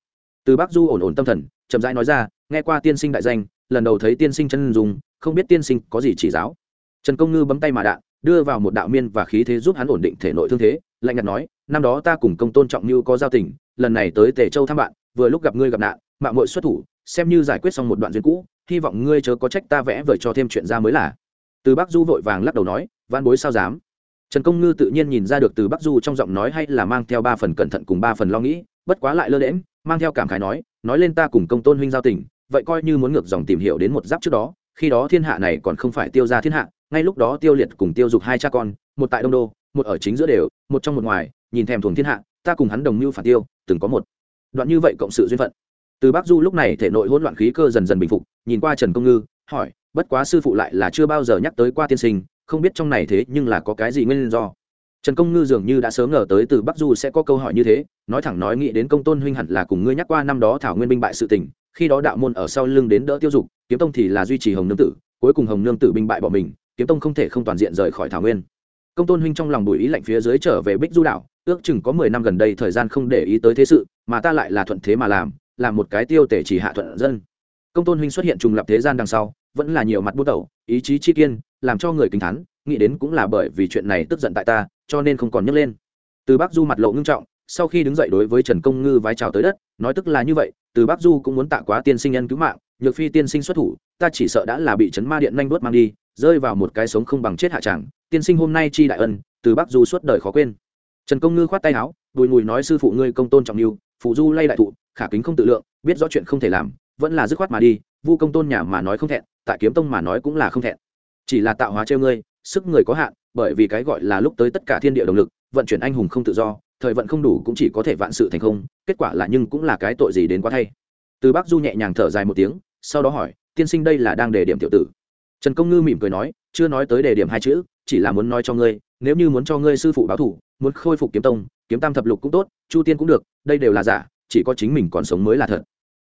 Speaker 1: Từ bắc du ổn ổn tâm thần, chậm rãi nói ra, nghe qua tiên sinh đại danh, lần đầu thấy tiên sinh chân dùng không biết tiên sinh có gì chỉ giáo. Trần công ngư bấm tay mà đạn đưa vào một đạo miên và khí thế giúp hắn ổn định thể nội thương thế, lạnh nhạt nói, năm đó ta cùng công tôn trọng như có giao tình, lần này tới tề châu thăm bạn, vừa lúc gặp ngươi gặp nạn, mạng mội xuất thủ xem như giải quyết xong một đoạn duyên cũ, hy vọng ngươi chớ có trách ta vẽ vời cho thêm chuyện ra mới là. Từ bắc du vội vàng lắc đầu nói van bối sao dám? Trần công ngư tự nhiên nhìn ra được từ bắc du trong giọng nói hay là mang theo ba phần cẩn thận cùng ba phần lo nghĩ, bất quá lại lơ lễm mang theo cảm khái nói nói lên ta cùng công tôn huynh giao tình, vậy coi như muốn ngược dòng tìm hiểu đến một giáp trước đó, khi đó thiên hạ này còn không phải tiêu ra thiên hạ, ngay lúc đó tiêu liệt cùng tiêu dục hai cha con, một tại đông đô, một ở chính giữa đều, một trong một ngoài, nhìn thèm thuồng thiên hạ, ta cùng hắn đồng mưu phản tiêu, từng có một. Đoạn như vậy cộng sự duyên phận từ bắc du lúc này thể nội hỗn loạn khí cơ dần dần bình phục, nhìn qua trần công ngư, hỏi, bất quá sư phụ lại là chưa bao giờ nhắc tới qua tiên sinh, không biết trong này thế nhưng là có cái gì nguyên do? Trần công ngư dường như đã sớm ngờ tới từ bắc du sẽ có câu hỏi như thế, nói thẳng nói nghĩ đến công tôn huynh hẳn là cùng ngươi nhắc qua năm đó thảo nguyên binh bại sự tình, khi đó đạo môn ở sau lưng đến đỡ tiêu dục, kiếm tông thì là duy trì hồng nương tử, cuối cùng hồng nương tử binh bại bỏ mình, kiếm tông không thể không toàn diện rời khỏi thảo nguyên. Công tôn huynh trong lòng bùi ý lạnh phía dưới trở về bích du đảo ước chừng có mười năm gần đây thời gian không để ý tới thế sự, mà ta lại là thuận thế mà làm làm một cái tiêu tể chỉ hạ thuận dân. Công tôn huynh xuất hiện trùng lập thế gian đằng sau, vẫn là nhiều mặt bút đầu, ý chí chi kiên, làm cho người kính thắn nghĩ đến cũng là bởi vì chuyện này tức giận tại ta, cho nên không còn nhấc lên. Từ bắc du mặt lộ ngưng trọng, sau khi đứng dậy đối với trần công ngư vái chào tới đất, nói tức là như vậy, từ bắc du cũng muốn tạ quá tiên sinh nhân cứu mạng, nhược phi tiên sinh xuất thủ, ta chỉ sợ đã là bị chấn ma điện nhanh đuốt mang đi, rơi vào một cái sống không bằng chết hạ tràng tiên sinh hôm nay chi đại ân, từ bắc du suốt đời khó quên. Trần công ngư khoát tay áo, bùi ngùi nói sư phụ ngươi công tôn trọng lưu Phù du lay đại thụ, khả kính không tự lượng, biết rõ chuyện không thể làm, vẫn là dứt khoát mà đi, vu công tôn nhà mà nói không thẹn, tại kiếm tông mà nói cũng là không thẹn. Chỉ là tạo hóa treo ngươi, sức người có hạn, bởi vì cái gọi là lúc tới tất cả thiên địa động lực, vận chuyển anh hùng không tự do, thời vận không đủ cũng chỉ có thể vạn sự thành không, kết quả là nhưng cũng là cái tội gì đến quá thay. Từ bác du nhẹ nhàng thở dài một tiếng, sau đó hỏi, tiên sinh đây là đang đề điểm tiểu tử? Trần công ngư mỉm cười nói, chưa nói tới đề điểm hai chữ, chỉ là muốn nói cho ngươi, nếu như muốn cho ngươi sư phụ báo thủ, muốn khôi phục kiếm tông, kiếm tam thập lục cũng tốt, chu tiên cũng được đây đều là giả, chỉ có chính mình còn sống mới là thật.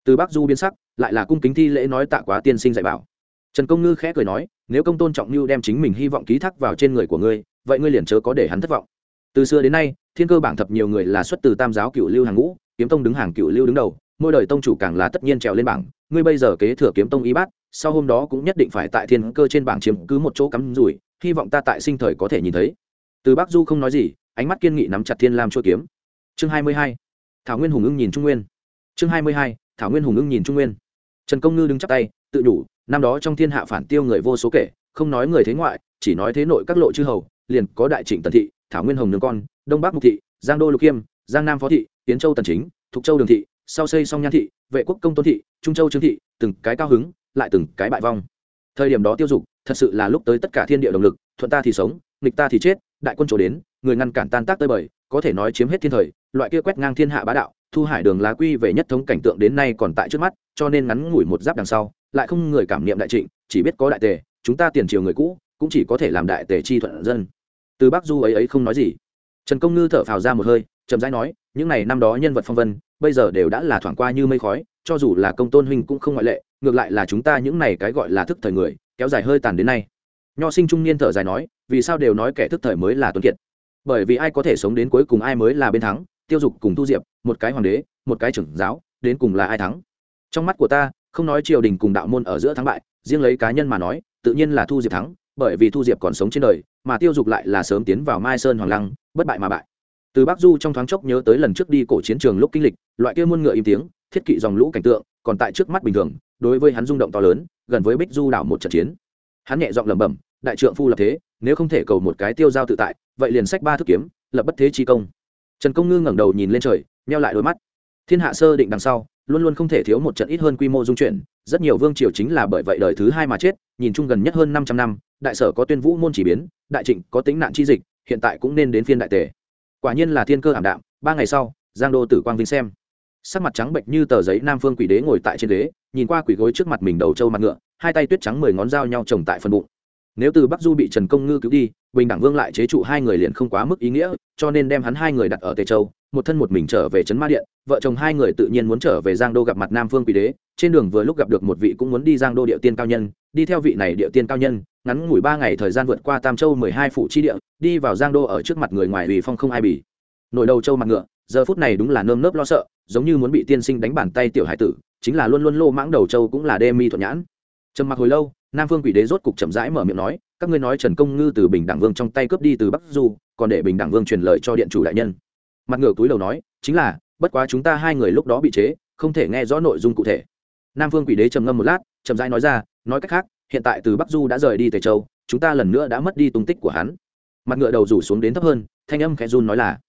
Speaker 1: Từ Bác du biến sắc, lại là cung kính thi lễ nói tạ quá tiên sinh dạy bảo. Trần công ngư khẽ cười nói, nếu công tôn trọng như đem chính mình hy vọng ký thác vào trên người của ngươi, vậy ngươi liền chớ có để hắn thất vọng. Từ xưa đến nay, thiên cơ bảng thập nhiều người là xuất từ tam giáo cựu lưu hàng ngũ, kiếm tông đứng hàng cựu lưu đứng đầu, mỗi đời tông chủ càng là tất nhiên trèo lên bảng, ngươi bây giờ kế thừa kiếm tông y bát, sau hôm đó cũng nhất định phải tại thiên cơ trên bảng chiếm cứ một chỗ cắm rủi, hy vọng ta tại sinh thời có thể nhìn thấy. Từ Bác du không nói gì, ánh mắt kiên nghị nắm chặt thiên lam chua kiếm. Chương hai mươi hai thảo nguyên hùng ưng nhìn trung nguyên chương hai mươi hai, thảo nguyên hùng ưng nhìn trung nguyên trần công ngư đứng chắp tay tự nhủ năm đó trong thiên hạ phản tiêu người vô số kể không nói người thế ngoại chỉ nói thế nội các lộ chư hầu liền có đại trịnh tần thị thảo nguyên hồng nương con đông bắc mục thị giang đô lục khiêm giang nam phó thị tiến châu tần chính thục châu đường thị sau xây song nhan thị vệ quốc công tôn thị trung châu trương thị từng cái cao hứng lại từng cái bại vong thời điểm đó tiêu dục thật sự là lúc tới tất cả thiên địa động lực thuận ta thì sống nghịch ta thì chết đại quân chỗ đến người ngăn cản tan tác tơi bời có thể nói chiếm hết thiên thời, loại kia quét ngang thiên hạ bá đạo, thu hải đường lá quy về nhất thống cảnh tượng đến nay còn tại trước mắt, cho nên ngắn ngủi một giáp đằng sau, lại không người cảm niệm đại trịnh, chỉ biết có đại tề, chúng ta tiền triều người cũ, cũng chỉ có thể làm đại tề chi thuận dân. Từ bắc du ấy ấy không nói gì. Trần công ngư thở phào ra một hơi, chậm rãi nói, những n à y năm đó nhân vật phong vân, bây giờ đều đã là thoảng qua như mây khói, cho dù là công tôn huynh cũng không ngoại lệ, ngược lại là chúng ta những n à y cái gọi là thức thời người, kéo dài hơi tàn đến nay. Nho sinh trung niên thở dài nói, vì sao đều nói kẻ thức thời mới là tuấn kiệt? Bởi vì ai có thể sống đến cuối cùng ai mới là bên thắng, tiêu dục cùng thu diệp, một cái hoàng đế, một cái trưởng giáo, đến cùng là ai thắng? Trong mắt của ta, không nói triều đình cùng đạo môn ở giữa thắng bại, riêng lấy cá nhân mà nói, tự nhiên là thu diệp thắng, bởi vì thu diệp còn sống trên đời, mà tiêu dục lại là sớm tiến vào mai sơn hoàng lăng, bất bại mà bại. Từ bắc du trong thoáng chốc nhớ tới lần trước đi cổ chiến trường lúc kinh lịch, loại kia muôn ngựa im tiếng, thiết kỵ dòng lũ cảnh tượng, còn tại trước mắt bình thường, đối với hắn rung động to lớn, gần với bích du đảo một trận chiến. Hắn nhẹ giọng lẩm bẩm, đại trượng phu lập thế, nếu không thể cầu một cái tiêu giao tự tại vậy liền sách ba thức kiếm, lập bất thế chi công. Trần công ngư ngẩng đầu nhìn lên trời neo lại đôi mắt. Thiên hạ sơ định đằng sau, luôn luôn không thể thiếu một trận ít hơn quy mô dung chuyển, rất nhiều vương triều chính là bởi vậy đời thứ hai mà chết, nhìn chung gần nhất hơn 500 năm, đại sở có tuyên vũ môn chỉ biến, đại trịnh có tính nạn chi dịch, hiện tại cũng nên đến phiên đại tề. Quả nhiên là thiên cơ ảm đạm, ba ngày sau, giang đô tử quang vinh xem. Sắc mặt trắng bệnh như tờ giấy nam phương quỷ đế ngồi tại trên đế nhìn qua quỷ gối trước mặt mình đầu trâu mặt ngựa, hai tay tuyết trắng mười ngón dao nhau trồng tại phần bụng nếu từ bắc du bị trần công ngư cứu đi, bình đẳng vương lại chế trụ hai người liền không quá mức ý nghĩa, cho nên đem hắn hai người đặt ở tề châu, một thân một mình trở về trấn ma điện, vợ chồng hai người tự nhiên muốn trở về giang đô gặp mặt nam phương quỷ đế, trên đường vừa lúc gặp được một vị cũng muốn đi giang đô địa tiên cao nhân, đi theo vị này địa tiên cao nhân, ngắn ngủi ba ngày thời gian vượt qua tam châu mười hai phủ chi địa, đi vào giang đô ở trước mặt người ngoài vì phong không ai bỉ. Nổi đầu châu mặt ngựa, giờ phút này đúng là nơm nớp lo sợ, giống như muốn bị tiên sinh đánh bàn tay tiểu hải tử, chính là luôn luôn lô mãng đầu châu cũng là đê mi thuận nhãn trầm mặc hồi lâu, nam phương quỷ đế rốt cục chậm rãi mở miệng nói, các ngươi nói trần công ngư từ bình đẳng vương trong tay cướp đi từ bắc du, còn để bình đẳng vương truyền lời cho điện chủ đại nhân. Mặt ngựa túi đầu nói, chính là, bất quá chúng ta hai người lúc đó bị chế, không thể nghe rõ nội dung cụ thể. Nam phương quỷ đế trầm ngâm một lát, chậm rãi nói ra, nói cách khác, hiện tại từ bắc du đã rời đi tề châu, chúng ta lần nữa đã mất đi tung tích của hắn. Mặt ngựa đầu rủ xuống đến thấp hơn, thanh âm khẽ run nói là,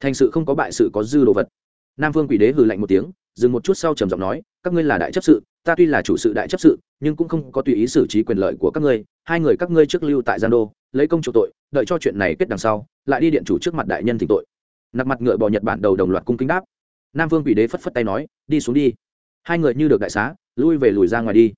Speaker 1: thành sự không có bại sự có dư đồ vật. Nam phương quỷ đế hừ lạnh một tiếng, dừng một chút sau trầm giọng nói, các ngươi là đại chấp sự ta tuy là chủ sự đại chấp sự, nhưng cũng không có tùy ý xử trí quyền lợi của các ngươi, hai người các ngươi trước lưu tại gian đô, lấy công chủ tội, đợi cho chuyện này kết đằng sau, lại đi điện chủ trước mặt đại nhân thỉnh tội. Nặc mặt ngựa bò nhật bản đầu đồng loạt cung kính đáp. Nam vương quỷ đế phất phất tay nói, đi xuống đi. Hai người như được đại xá, lui về lùi ra ngoài đi.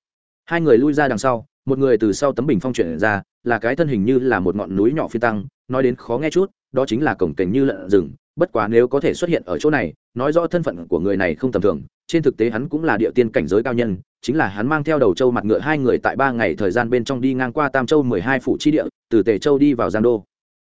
Speaker 1: Hai người lui ra đằng sau, một người từ sau tấm bình phong chuyển ra, là cái thân hình như là một ngọn núi nhỏ phi tăng, nói đến khó nghe chút, đó chính là cổng cảnh như lợn rừng bất quá nếu có thể xuất hiện ở chỗ này, nói rõ thân phận của người này không tầm thường, trên thực tế hắn cũng là địa tiên cảnh giới cao nhân, chính là hắn mang theo đầu châu mặt ngựa hai người tại ba ngày thời gian bên trong đi ngang qua tam châu mười hai phủ chi địa, từ tề châu đi vào giang đô.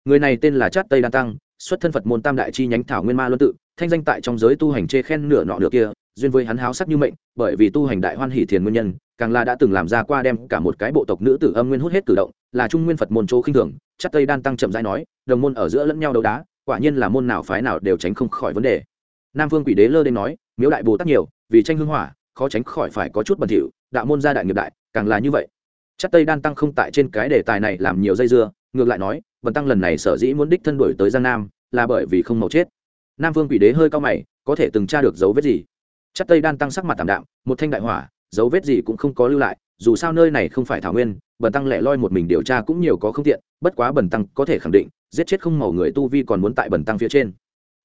Speaker 1: Người này tên là chát tây đan tăng, xuất thân phật môn tam đại chi nhánh thảo nguyên ma luân tự, thanh danh tại trong giới tu hành chê khen nửa nọ nửa kia, duyên với hắn háo sắc như mệnh, bởi vì tu hành đại hoan hỷ thiền nguyên nhân, càng là đã từng làm ra qua đem cả một cái bộ tộc nữ tử âm nguyên hút hết cử động, là trung nguyên phật môn chỗ khinh thường chắc tây đan tăng chậm rãi nói, đồng môn ở giữa lẫn nhau đấu đá quả nhiên là môn nào phái nào đều tránh không khỏi vấn đề. Nam vương quỷ đế lơ đ nói, miếu đại bồ tát nhiều, vì tranh hưng hỏa, khó tránh khỏi phải có chút bẩn thỉu, đạo môn gia đại nghiệp đại, càng là như vậy. Chắc tây đan tăng không tại trên cái đề tài này làm nhiều dây dưa, ngược lại nói vần tăng lần này sở dĩ muốn đích thân đuổi tới giang nam, là bởi vì không màu chết. Nam vương quỷ đế hơi cao mày, có thể từng tra được dấu vết gì? Chắc tây đan tăng sắc mặt tảm đạm, một thanh đại hỏa, dấu vết gì cũng không có lưu lại, dù sao nơi này không phải thảo nguyên, bần tăng lẻ loi một mình điều tra cũng nhiều có không tiện, bất quá bần tăng có thể khẳng định giết chết không màu người tu vi còn muốn tại bẩn tăng phía trên.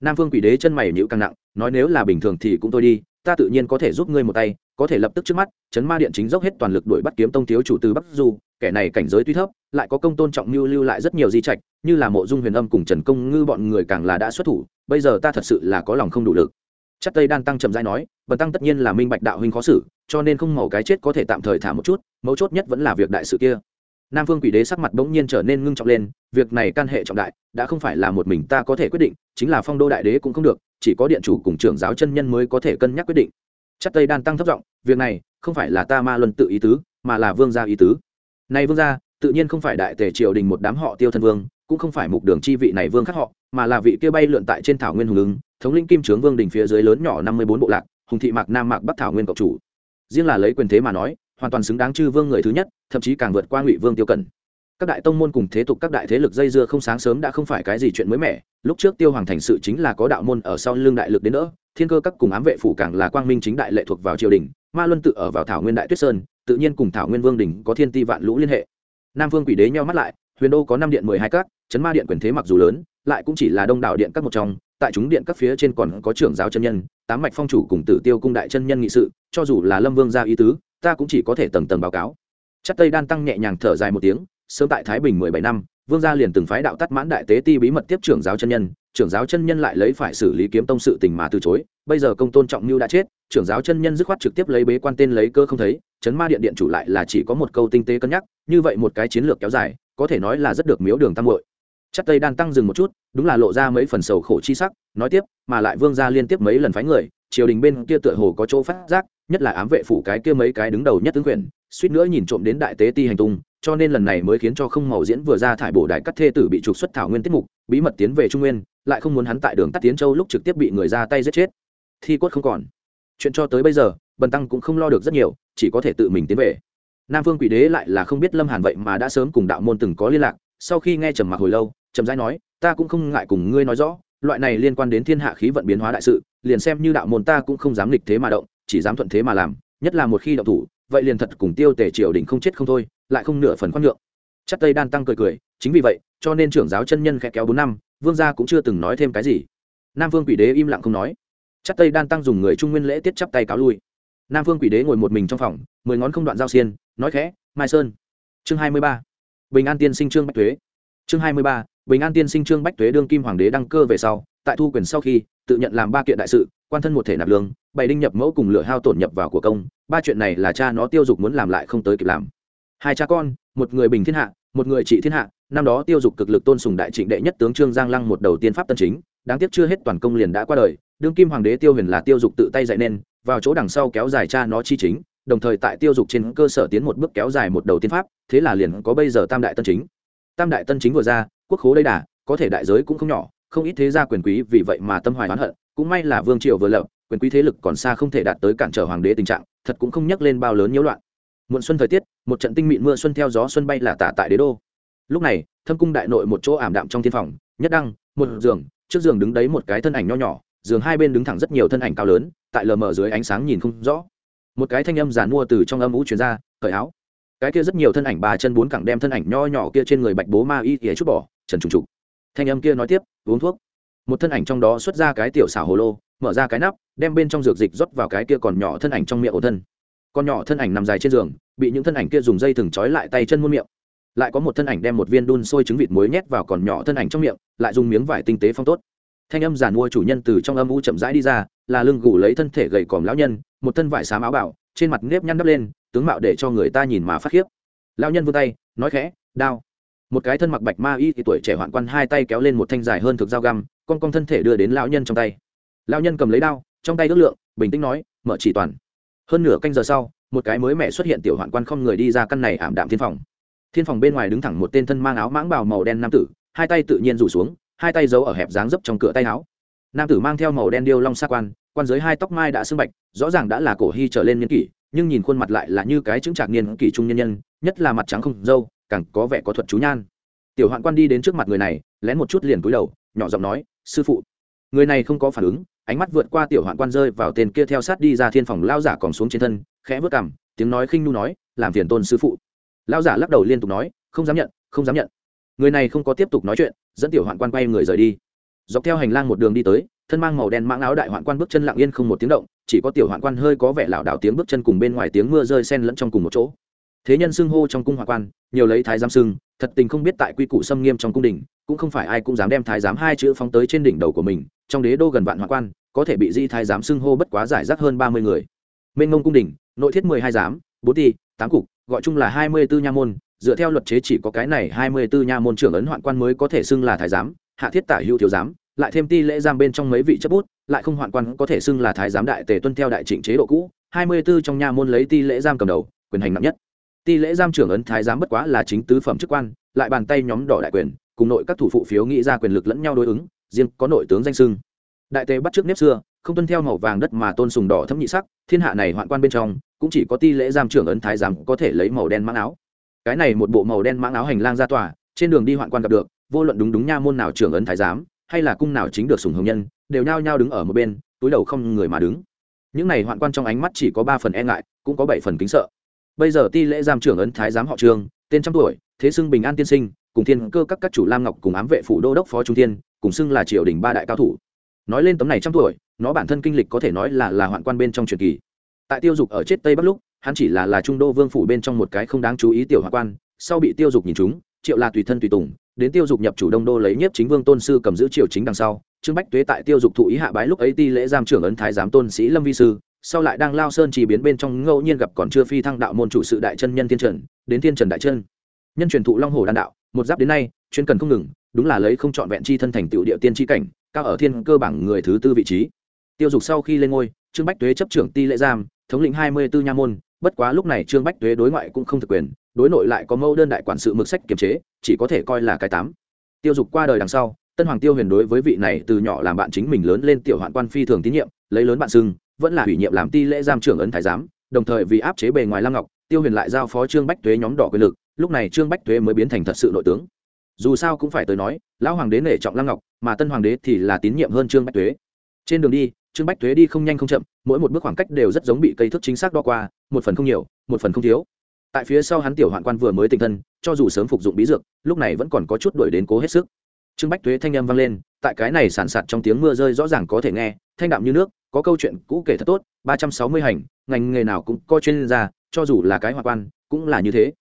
Speaker 1: Nam vương quỷ đế chân mày nhữ càng nặng, nói nếu là bình thường thì cũng thôi đi, ta tự nhiên có thể giúp ngươi một tay, có thể lập tức trước mắt, chấn ma điện chính dốc hết toàn lực đuổi bắt kiếm tông thiếu chủ từ bắc du, kẻ này cảnh giới tuy thấp, lại có công tôn trọng mưu lưu lại rất nhiều di trạch, như là mộ dung huyền âm cùng trần công ngư bọn người càng là đã xuất thủ, bây giờ ta thật sự là có lòng không đủ lực. Chắc tây đan tăng trầm dai nói bần tăng tất nhiên là minh bạch đạo huynh khó xử, cho nên không màu cái chết có thể tạm thời thả một chút, mấu chốt nhất vẫn là việc đại sự kia. Nam phương quỷ đế sắc mặt bỗng nhiên trở nên ngưng trọng lên việc này can hệ trọng đại, đã không phải là một mình ta có thể quyết định, chính là phong đô đại đế cũng không được, chỉ có điện chủ cùng trưởng giáo chân nhân mới có thể cân nhắc quyết định. Chắc tây đan tăng thấp giọng, việc này không phải là ta ma luân tự ý tứ, mà là vương gia ý tứ. Nay vương gia, tự nhiên không phải đại tề triều đình một đám họ tiêu thân vương, cũng không phải mục đường chi vị này vương khác họ, mà là vị kia bay lượn tại trên thảo nguyên hùng ứng, thống lĩnh kim trướng vương đình phía dưới lớn nhỏ năm mươi bốn bộ lạc, hùng thị mạc nam mạc bắc thảo nguyên cộng chủ. Riêng là lấy quyền thế mà nói, hoàn toàn xứng đáng chư vương người thứ nhất, thậm chí càng vượt qua ngụy vương tiêu cẩn các đại tông môn cùng thế tục các đại thế lực dây dưa không sáng sớm đã không phải cái gì chuyện mới mẻ. Lúc trước tiêu hoàng thành sự chính là có đạo môn ở sau lưng đại lực đến nữa thiên cơ các cùng ám vệ phủ càng là quang minh chính đại lệ thuộc vào triều đình, ma luân tự ở vào thảo nguyên đại tuyết sơn, tự nhiên cùng thảo nguyên vương đình có thiên ti vạn lũ liên hệ. Nam vương quỷ đế nhau mắt lại, huyền đô có năm điện mười hai các, chấn ma điện quyền thế mặc dù lớn, lại cũng chỉ là đông đảo điện các một trong, tại chúng điện các phía trên còn có trưởng giáo chân nhân, tám mạch phong chủ cùng tử tiêu cung đại chân nhân nghị sự, cho dù là lâm vương gia ý tứ, ta cũng chỉ có thể tầng tầng báo cáo. Chắc tây đan tăng nhẹ nhàng thở dài một tiếng sớm tại thái bình mười bảy năm, vương gia liền từng phái đạo tắt mãn đại tế ti bí mật tiếp trưởng giáo chân nhân, trưởng giáo chân nhân lại lấy phải xử lý kiếm tông sự tình mà từ chối, bây giờ công tôn trọng mưu đã chết, trưởng giáo chân nhân dứt khoát trực tiếp lấy bế quan tên lấy cơ không thấy, chấn ma điện điện chủ lại là chỉ có một câu tinh tế cân nhắc, như vậy một cái chiến lược kéo dài, có thể nói là rất được miếu đường tam hội chắc tây đan tăng dừng một chút, đúng là lộ ra mấy phần sầu khổ chi sắc, nói tiếp, mà lại vương gia liên tiếp mấy lần phái người, triều đình bên kia tựa hồ có chỗ phát giác, nhất là ám vệ phủ cái kia mấy cái đứng đầu nhất tướng quyền, suýt nữa nhìn trộm đến đại tế ti hành tung cho nên lần này mới khiến cho không màu diễn vừa ra thải bổ đại cắt thê tử bị trục xuất thảo nguyên tiết mục, bí mật tiến về trung nguyên, lại không muốn hắn tại đường tắt tiến châu lúc trực tiếp bị người ra tay giết chết. Thi quất không còn. Chuyện cho tới bây giờ, bần tăng cũng không lo được rất nhiều, chỉ có thể tự mình tiến về. Nam phương quỷ đế lại là không biết lâm hàn vậy mà đã sớm cùng đạo môn từng có liên lạc, sau khi nghe trầm mặc hồi lâu trầm rãi nói, ta cũng không ngại cùng ngươi nói rõ, loại này liên quan đến thiên hạ khí vận biến hóa đại sự, liền xem như đạo môn ta cũng không dám nghịch thế mà động, chỉ dám thuận thế mà làm, nhất là một khi động thủ, vậy liền thật cùng tiêu tề triều đình không chết không thôi lại không nửa phần khoan nhượng. Chắc tây đan tăng cười cười, chính vì vậy, cho nên trưởng giáo chân nhân khẽ kéo bốn năm, vương gia cũng chưa từng nói thêm cái gì. Nam vương quỷ đế im lặng không nói. Chắc tây đan tăng dùng người trung nguyên lễ tiết chắp tay cáo lui. Nam vương quỷ đế ngồi một mình trong phòng, mười ngón không đoạn giao xiên, nói khẽ, mai sơn. Chương hai mươi ba. Bình an tiên sinh trương bách thuế chương hai mươi ba. Bình an tiên sinh trương bách thuế đương kim hoàng đế đăng cơ về sau, tại thu quyền sau khi, tự nhận làm ba kiện đại sự, quan thân một thể nạp lương bày đinh nhập mẫu cùng lửa hao tổn nhập vào của công. Ba chuyện này là cha nó tiêu dục muốn làm lại không tới kịp làm hai cha con, một người bình thiên hạ, một người trị thiên hạ, năm đó tiêu dục cực lực tôn sùng đại trịnh đệ nhất tướng trương giang lăng một đầu tiên pháp tân chính, đáng tiếc chưa hết toàn công liền đã qua đời, đương kim hoàng đế tiêu huyền là tiêu dục tự tay dạy nên, vào chỗ đằng sau kéo dài cha nó chi chính, đồng thời tại tiêu dục trên cơ sở tiến một bước kéo dài một đầu tiên pháp, thế là liền có bây giờ tam đại tân chính. Tam đại tân chính vừa ra, quốc khố đây đà, có thể đại giới cũng không nhỏ, không ít thế gia quyền quý vì vậy mà tâm hoài oán hận, cũng may là vương triều vừa lập, quyền quý thế lực còn xa không thể đạt tới cản trở hoàng đế tình trạng, thật cũng không nhắc lên bao lớn nhiễu loạn muộn xuân thời tiết, một trận tinh mịn mưa xuân theo gió xuân bay là tả tại đế đô. Lúc này, thâm cung đại nội một chỗ ảm đạm trong thiên phòng, nhất đăng, một giường, trước giường đứng đấy một cái thân ảnh nho nhỏ, giường hai bên đứng thẳng rất nhiều thân ảnh cao lớn, tại lờ mờ dưới ánh sáng nhìn không rõ. Một cái thanh âm giàn mua từ trong âm ú chuyển ra, cởi áo. Cái kia rất nhiều thân ảnh ba chân bốn cẳng đem thân ảnh nho nhỏ kia trên người bạch bố ma y ỉa chút bỏ, trần trùng trục. Thanh âm kia nói tiếp, uống thuốc. Một thân ảnh trong đó xuất ra cái tiểu xảo hồ lô, mở ra cái nắp, đem bên trong dược dịch rót vào cái kia còn nhỏ thân ảnh trong miệng ổ thân. Con nhỏ thân ảnh nằm dài trên giường bị những thân ảnh kia dùng dây thừng trói lại tay chân muôn miệng. Lại có một thân ảnh đem một viên đun sôi trứng vịt muối nhét vào còn nhỏ thân ảnh trong miệng, lại dùng miếng vải tinh tế phong tốt. Thanh âm giàn mua chủ nhân từ trong âm u chậm rãi đi ra, là lưng gù lấy thân thể gầy còm lão nhân, một thân vải xám áo bảo, trên mặt nếp nhăn đắp lên, tướng mạo để cho người ta nhìn mà phát khiếp. Lão nhân vươn tay, nói khẽ, đao. Một cái thân mặc bạch ma y thì tuổi trẻ hoạn quan hai tay kéo lên một thanh dài hơn thực dao găm, con con thân thể đưa đến lão nhân trong tay. Lão nhân cầm lấy đao, trong tay ước lượng, bình tĩnh nói, mở chỉ toàn. Hơn nửa canh giờ sau một cái mới mẹ xuất hiện tiểu hoạn quan không người đi ra căn này ảm đạm thiên phòng. Thiên phòng bên ngoài đứng thẳng một tên thân mang áo mãng bào màu đen nam tử, hai tay tự nhiên rủ xuống, hai tay giấu ở hẹp dáng dấp trong cửa tay áo. Nam tử mang theo màu đen điêu long xa quan quan dưới hai tóc mai đã sưng bạch, rõ ràng đã là cổ hy trở lên niên kỷ, nhưng nhìn khuôn mặt lại là như cái chứng trạc niên kỷ trung nhân nhân, nhất là mặt trắng không dâu, càng có vẻ có thuật chú nhan. Tiểu hoạn quan đi đến trước mặt người này, lén một chút liền cúi đầu, nhỏ giọng nói, sư phụ. Người này không có phản ứng, ánh mắt vượt qua tiểu hoạn quan rơi vào tên kia theo sát đi ra thiên phòng lao giả còn xuống trên thân khẽ vớt cằm, tiếng nói khinh nu nói làm phiền tôn sư phụ. Lao giả lắc đầu liên tục nói không dám nhận không dám nhận. Người này không có tiếp tục nói chuyện dẫn tiểu hoạn quan quay người rời đi. Dọc theo hành lang một đường đi tới thân mang màu đen mãng áo đại hoạn quan bước chân lặng yên không một tiếng động chỉ có tiểu hoạn quan hơi có vẻ lảo đảo tiếng bước chân cùng bên ngoài tiếng mưa rơi sen lẫn trong cùng một chỗ. Thế nhân xưng hô trong cung hoạn quan nhiều lấy thái giám xưng thật tình không biết tại quy củ xâm nghiêm trong cung đình cũng không phải ai cũng dám đem thái giám hai chữ phóng tới trên đỉnh đầu của mình trong đế đô gần vạn hoạn quan có thể bị di thái giám xưng hô bất quá giải rác hơn ba mươi người. Mênh ngông cung đình nội thiết mười hai giám, bốn ti, tám cục, gọi chung là hai mươi bốn nha môn. Dựa theo luật chế chỉ có cái này hai mươi bốn nha môn trưởng ấn hoạn quan mới có thể xưng là thái giám, hạ thiết tả hữu thiếu giám, lại thêm ti lễ giam bên trong mấy vị chấp bút, lại không hoạn quan có thể xưng là thái giám đại tề tuân theo đại trịnh chế độ cũ. Hai mươi 24 trong nha môn lấy ti lễ giam cầm đầu, quyền hành nặng nhất. Ti lễ giam trưởng ấn thái giám bất quá là chính tứ phẩm chức quan, lại bàn tay nhóm đỏ đại quyền, cùng nội các thủ phụ phiếu nghĩ ra quyền lực lẫn nhau đối ứng, riêng có nội tướng danh sưng đại tề bắt trước nếp xưa, không tuân theo màu vàng đất mà tôn sùng đỏ thấm nhị sắc, thiên hạ này hoạn quan bên trong, cũng chỉ có ti lễ giam trưởng ấn thái giám có thể lấy màu đen mãng áo. Cái này một bộ màu đen mãng áo hành lang ra tòa, trên đường đi hoạn quan gặp được, vô luận đúng đúng nha môn nào trưởng ấn thái giám, hay là cung nào chính được sùng hồng nhân, đều nhao nhao đứng ở một bên, túi đầu không người mà đứng. Những này hoạn quan trong ánh mắt chỉ có ba phần e ngại, cũng có bảy phần kính sợ. Bây giờ ti lễ giam trưởng ấn thái giám họ trương, tên trăm tuổi, thế xưng bình an tiên sinh, cùng thiên cơ các các chủ lam ngọc cùng ám vệ phủ đô đốc phó trung thiên, cùng xưng là triều đình ba đại cao thủ nói lên tấm này trăm tuổi, nó bản thân kinh lịch có thể nói là là hoạn quan bên trong truyền kỳ. Tại tiêu dục ở chết tây bắc lúc, hắn chỉ là là trung đô vương phủ bên trong một cái không đáng chú ý tiểu hoạn quan, sau bị tiêu dục nhìn chúng, triệu là tùy thân tùy tùng, đến tiêu dục nhập chủ đông đô lấy nhiếp chính vương tôn sư cầm giữ triều chính đằng sau, trương bách tuế tại tiêu dục thụ ý hạ bái lúc ấy ti lễ giam trưởng ấn thái giám tôn sĩ lâm vi sư, sau lại đang lao sơn chỉ biến bên trong ngẫu nhiên gặp còn chưa phi thăng đạo môn chủ sự đại chân nhân thiên trần, đến thiên trần đại chân. Nhân truyền thụ long hồ đan đạo, một giáp đến nay, chuyên cần không ngừng, đúng là lấy không chọn vẹn chi thân thành tiểu địa tiên chi cảnh cao ở thiên cơ bảng người thứ tư vị trí. Tiêu dục sau khi lên ngôi, trương bách tuế chấp trưởng ti lễ giam, thống lĩnh hai mươi bốn nha môn, bất quá lúc này trương bách tuế đối ngoại cũng không thực quyền, đối nội lại có mẫu đơn đại quản sự mực sách kiềm chế, chỉ có thể coi là cái tám. Tiêu dục qua đời đằng sau, tân hoàng tiêu huyền đối với vị này từ nhỏ làm bạn chính mình lớn lên tiểu hoạn quan phi thường tín nhiệm, lấy lớn bạn xưng, vẫn là ủy nhiệm làm ti lễ giam trưởng ấn thái giám, đồng thời vì áp chế bề ngoài lăng ngọc, tiêu huyền lại giao phó trương bách tuế nhóm đỏ quyền lực, lúc này trương bách tuế mới biến thành thật sự nội tướng dù sao cũng phải tới nói, lão hoàng đế nể trọng lăng ngọc, mà tân hoàng đế thì là tín nhiệm hơn trương bách tuế. Trên đường đi, trương bách tuế đi không nhanh không chậm, mỗi một bước khoảng cách đều rất giống bị cây thước chính xác đo qua, một phần không nhiều, một phần không thiếu. Tại phía sau hắn tiểu hoạn quan vừa mới tỉnh thân, cho dù sớm phục dụng bí dược, lúc này vẫn còn có chút đuổi đến cố hết sức. Trương bách tuế thanh âm vang lên, tại cái này sản sạt trong tiếng mưa rơi rõ ràng có thể nghe, thanh đạm như nước, có câu chuyện cũ kể thật tốt, ba trăm sáu mươi hành, ngành nghề nào cũng có chuyên gia, cho dù là cái hoạn quan, cũng là như thế.